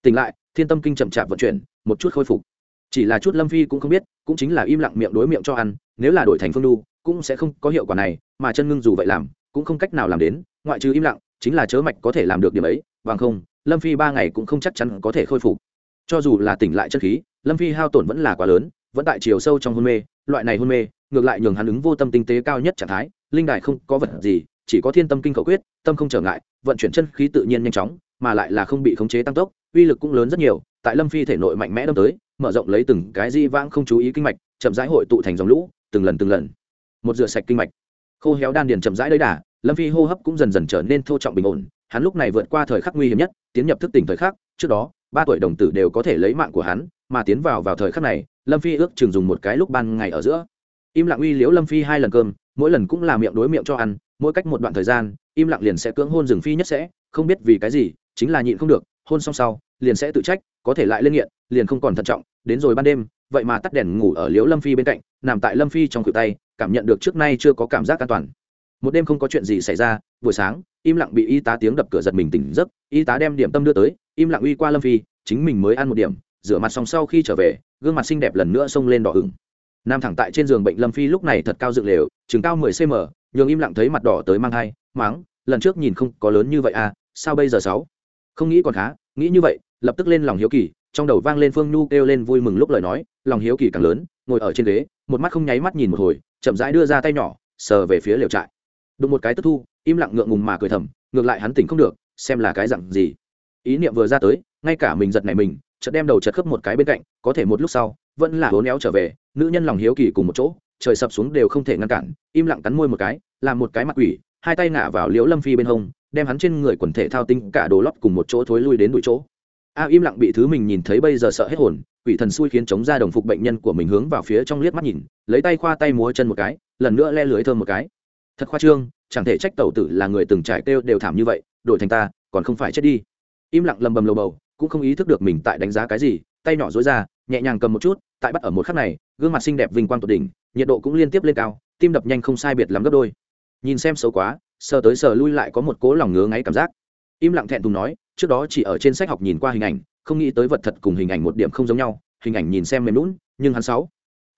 Tỉnh lại, thiên tâm kinh chậm chạp vận chuyển, một chút khôi phục. Chỉ là chút lâm phi cũng không biết, cũng chính là im lặng miệng đối miệng cho ăn, nếu là đổi thành phương đu cũng sẽ không có hiệu quả này, mà chân ngưng dù vậy làm cũng không cách nào làm đến, ngoại trừ im lặng, chính là chớ mạch có thể làm được điểm ấy bằng không, lâm phi ba ngày cũng không chắc chắn có thể khôi phục. Cho dù là tỉnh lại chân khí, lâm phi hao tổn vẫn là quá lớn, vẫn tại chiều sâu trong hôn mê, loại này hôn mê, ngược lại nhường hắn ứng vô tâm tinh tế cao nhất trạng thái, linh đài không có vật gì, chỉ có thiên tâm kinh khẩu quyết, tâm không trở ngại, vận chuyển chân khí tự nhiên nhanh chóng, mà lại là không bị khống chế tăng tốc, uy lực cũng lớn rất nhiều, tại lâm phi thể nội mạnh mẽ đâm tới, mở rộng lấy từng cái di vãng không chú ý kinh mạch, chậm rãi hội tụ thành dòng lũ, từng lần từng lần. Một rửa sạch kinh mạch khô héo đan điền chậm rãi đấy đà, lâm phi hô hấp cũng dần dần trở nên thô trọng bình ổn, hắn lúc này vượt qua thời khắc nguy hiểm nhất, tiến nhập thức tỉnh thời khắc, trước đó, ba tuổi đồng tử đều có thể lấy mạng của hắn, mà tiến vào vào thời khắc này, lâm phi ước chừng dùng một cái lúc ban ngày ở giữa. Im lặng uy liễu lâm phi hai lần cơm, mỗi lần cũng là miệng đối miệng cho ăn, mỗi cách một đoạn thời gian, im lặng liền sẽ cưỡng hôn rừng phi nhất sẽ, không biết vì cái gì, chính là nhịn không được, hôn xong sau, liền sẽ tự trách, có thể lại lên nghiện, liền không còn thận trọng, đến rồi ban đêm, vậy mà tắt đèn ngủ ở liễu lâm phi bên cạnh nằm tại lâm phi trong cửa tay, cảm nhận được trước nay chưa có cảm giác an toàn. Một đêm không có chuyện gì xảy ra, buổi sáng, im lặng bị y tá tiếng đập cửa giật mình tỉnh giấc, y tá đem điểm tâm đưa tới, im lặng uy qua lâm phi, chính mình mới ăn một điểm, rửa mặt xong sau khi trở về, gương mặt xinh đẹp lần nữa xông lên đỏ ửng. Nam thẳng tại trên giường bệnh lâm phi lúc này thật cao dựng lều, chừng cao mười cm nhường im lặng thấy mặt đỏ tới mang thai, máng, lần trước nhìn không có lớn như vậy à sao bây giờ sáu? Không nghĩ còn khá, nghĩ như vậy, lập tức lên lòng hiếu kỳ, trong đầu vang lên phương nhu kêu lên vui mừng lúc lời nói, lòng hiếu kỳ càng lớn, ngồi ở trên ghế một mắt không nháy mắt nhìn một hồi, chậm rãi đưa ra tay nhỏ, sờ về phía liều trại. Đụng một cái tức thu, im lặng ngượng ngùng mà cười thầm, ngược lại hắn tỉnh không được, xem là cái dặn gì. Ý niệm vừa ra tới, ngay cả mình giật này mình, chợt đem đầu chật khớp một cái bên cạnh, có thể một lúc sau, vẫn là hố néo trở về, nữ nhân lòng hiếu kỳ cùng một chỗ, trời sập xuống đều không thể ngăn cản, im lặng cắn môi một cái, làm một cái mặt quỷ, hai tay ngả vào liễu lâm phi bên hông, đem hắn trên người quần thể thao tinh cả đồ lót cùng một chỗ thối lui đến đuổi chỗ. A, im lặng bị thứ mình nhìn thấy bây giờ sợ hết hồn quỷ thần xui khiến chống ra đồng phục bệnh nhân của mình hướng vào phía trong liếc mắt nhìn, lấy tay khoa tay múa chân một cái, lần nữa le lưới thơm một cái. Thật khoa trương, chẳng thể trách tẩu tử là người từng trải kêu đều thảm như vậy, đổi thành ta, còn không phải chết đi. Im lặng lầm bầm lầu bầu, cũng không ý thức được mình tại đánh giá cái gì, tay nhỏ dối ra, nhẹ nhàng cầm một chút, tại bắt ở một khắc này, gương mặt xinh đẹp vinh quang tột đỉnh, nhiệt độ cũng liên tiếp lên cao, tim đập nhanh không sai biệt lắm gấp đôi. Nhìn xem xấu quá, sờ tới sờ lui lại có một cố lòng ngứa ngáy cảm giác. Im lặng thẹn thùng nói, trước đó chỉ ở trên sách học nhìn qua hình ảnh không nghĩ tới vật thật cùng hình ảnh một điểm không giống nhau, hình ảnh nhìn xem mềm lún nhưng hắn sáu.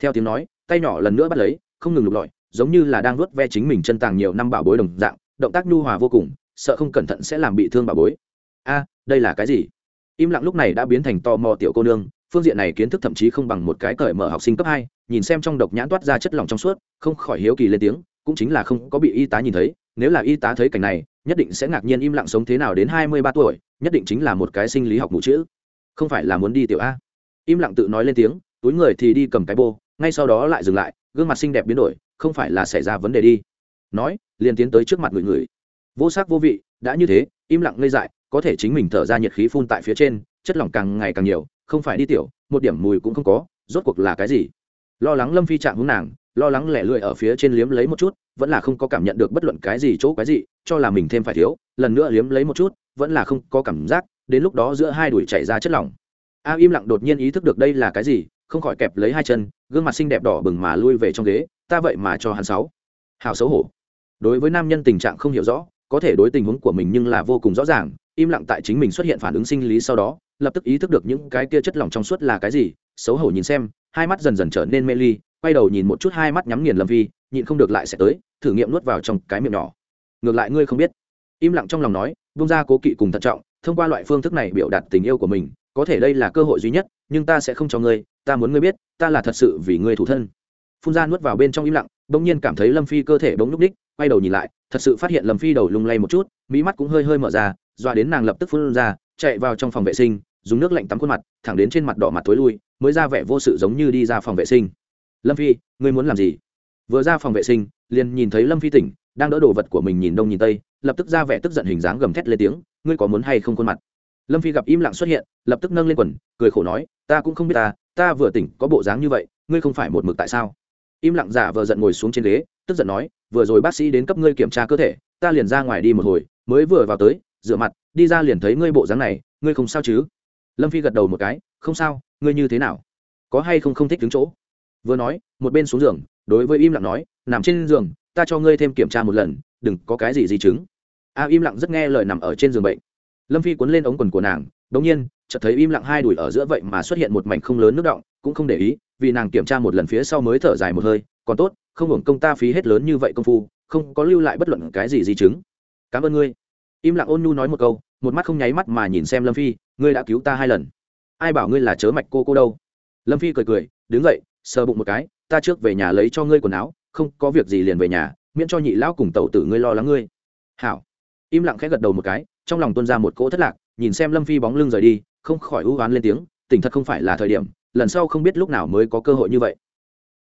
Theo tiếng nói, tay nhỏ lần nữa bắt lấy, không ngừng lục lọi, giống như là đang nuốt ve chính mình chân tàng nhiều năm bảo bối đồng dạng, động tác nhu hòa vô cùng, sợ không cẩn thận sẽ làm bị thương bảo bối. A, đây là cái gì? Im lặng lúc này đã biến thành tò mò tiểu cô nương, phương diện này kiến thức thậm chí không bằng một cái cởi mở học sinh cấp hai, nhìn xem trong độc nhãn toát ra chất lỏng trong suốt, không khỏi hiếu kỳ lên tiếng, cũng chính là không có bị y tá nhìn thấy, nếu là y tá thấy cảnh này, nhất định sẽ ngạc nhiên im lặng sống thế nào đến hai mươi ba tuổi, nhất định chính là một cái sinh lý học mũ chữ không phải là muốn đi tiểu a. Im lặng tự nói lên tiếng, túi người thì đi cầm cái bô, ngay sau đó lại dừng lại, gương mặt xinh đẹp biến đổi, không phải là xảy ra vấn đề đi. Nói, liền tiến tới trước mặt người người. Vô sắc vô vị, đã như thế, im lặng ngây dại, có thể chính mình thở ra nhiệt khí phun tại phía trên, chất lỏng càng ngày càng nhiều, không phải đi tiểu, một điểm mùi cũng không có, rốt cuộc là cái gì? Lo lắng lâm phi chạm hướng nàng, lo lắng lẻ lưỡi ở phía trên liếm lấy một chút, vẫn là không có cảm nhận được bất luận cái gì chỗ cái gì cho là mình thêm phải thiếu, lần nữa liếm lấy một chút, vẫn là không có cảm giác đến lúc đó giữa hai đùi chảy ra chất lỏng. A im lặng đột nhiên ý thức được đây là cái gì, không khỏi kẹp lấy hai chân, gương mặt xinh đẹp đỏ bừng mà lui về trong ghế, ta vậy mà cho hắn sáu. Hào xấu hổ. Đối với nam nhân tình trạng không hiểu rõ, có thể đối tình huống của mình nhưng là vô cùng rõ ràng, im lặng tại chính mình xuất hiện phản ứng sinh lý sau đó, lập tức ý thức được những cái kia chất lỏng trong suốt là cái gì, xấu hổ nhìn xem, hai mắt dần dần trở nên mê ly, quay đầu nhìn một chút hai mắt nhắm nghiền lâm vi, nhịn không được lại sẽ tới, thử nghiệm nuốt vào trong cái miệng nhỏ. Ngược lại ngươi không biết. Im lặng trong lòng nói, vung ra cố kỵ cùng thận trọng thông qua loại phương thức này biểu đạt tình yêu của mình, có thể đây là cơ hội duy nhất, nhưng ta sẽ không cho ngươi, ta muốn ngươi biết, ta là thật sự vì ngươi thủ thân. Phun ra nuốt vào bên trong im lặng, bỗng nhiên cảm thấy lâm phi cơ thể bỗng núp ních quay đầu nhìn lại, thật sự phát hiện lâm phi đầu lung lay một chút, mỹ mắt cũng hơi hơi mở ra, dọa đến nàng lập tức phun ra, chạy vào trong phòng vệ sinh, dùng nước lạnh tắm khuôn mặt, thẳng đến trên mặt đỏ mặt tối lui, mới ra vẻ vô sự giống như đi ra phòng vệ sinh. Lâm phi, ngươi muốn làm gì? Vừa ra phòng vệ sinh, liền nhìn thấy lâm phi tỉnh đang đỡ đồ vật của mình nhìn đông nhìn tây, lập tức ra vẻ tức giận hình dáng gầm thét lên tiếng, ngươi có muốn hay không khuôn mặt? Lâm phi gặp im lặng xuất hiện, lập tức nâng lên quần, cười khổ nói, ta cũng không biết ta ta vừa tỉnh, có bộ dáng như vậy, ngươi không phải một mực tại sao? Im lặng giả vờ giận ngồi xuống trên ghế, tức giận nói, vừa rồi bác sĩ đến cấp ngươi kiểm tra cơ thể, ta liền ra ngoài đi một hồi, mới vừa vào tới, rửa mặt, đi ra liền thấy ngươi bộ dáng này, ngươi không sao chứ? Lâm phi gật đầu một cái, không sao, ngươi như thế nào? Có hay không không thích đứng chỗ? Vừa nói, một bên xuống giường, đối với im lặng nói, nằm trên giường ta cho ngươi thêm kiểm tra một lần, đừng có cái gì di chứng. A im lặng rất nghe lời nằm ở trên giường bệnh. Lâm phi cuốn lên ống quần của nàng đ ỗ n g nhiên, chợt thấy im lặng hai đùi ở giữa vậy mà xuất hiện một mảnh không lớn nước động cũng không để ý, vì nàng kiểm tra một lần phía sau mới thở dài một hơi, còn tốt, không hưởng công ta phí hết lớn như vậy công phu, không có lưu lại bất luận cái gì di chứng. Cảm ơn ngươi. Im lặng ôn nhu nói một câu, một mắt không nháy mắt mà nhìn xem lâm phi, ngươi đã cứu ta hai lần. Ai bảo ngươi là chớ mạch cô cô đâu? Lâm phi cười cười, đứng dậy, sờ bụng một cái, ta trước về nhà lấy cho ngươi quần áo không có việc gì liền về nhà, miễn cho nhị lão cùng tẩu tử ngươi lo lắng ngươi. Hảo. Im lặng khẽ gật đầu một cái, trong lòng tuôn ra một cỗ thất lạc, nhìn xem lâm phi bóng lưng rời đi, không khỏi hữu oán lên tiếng, tỉnh thật không phải là thời điểm, lần sau không biết lúc nào mới có cơ hội như vậy.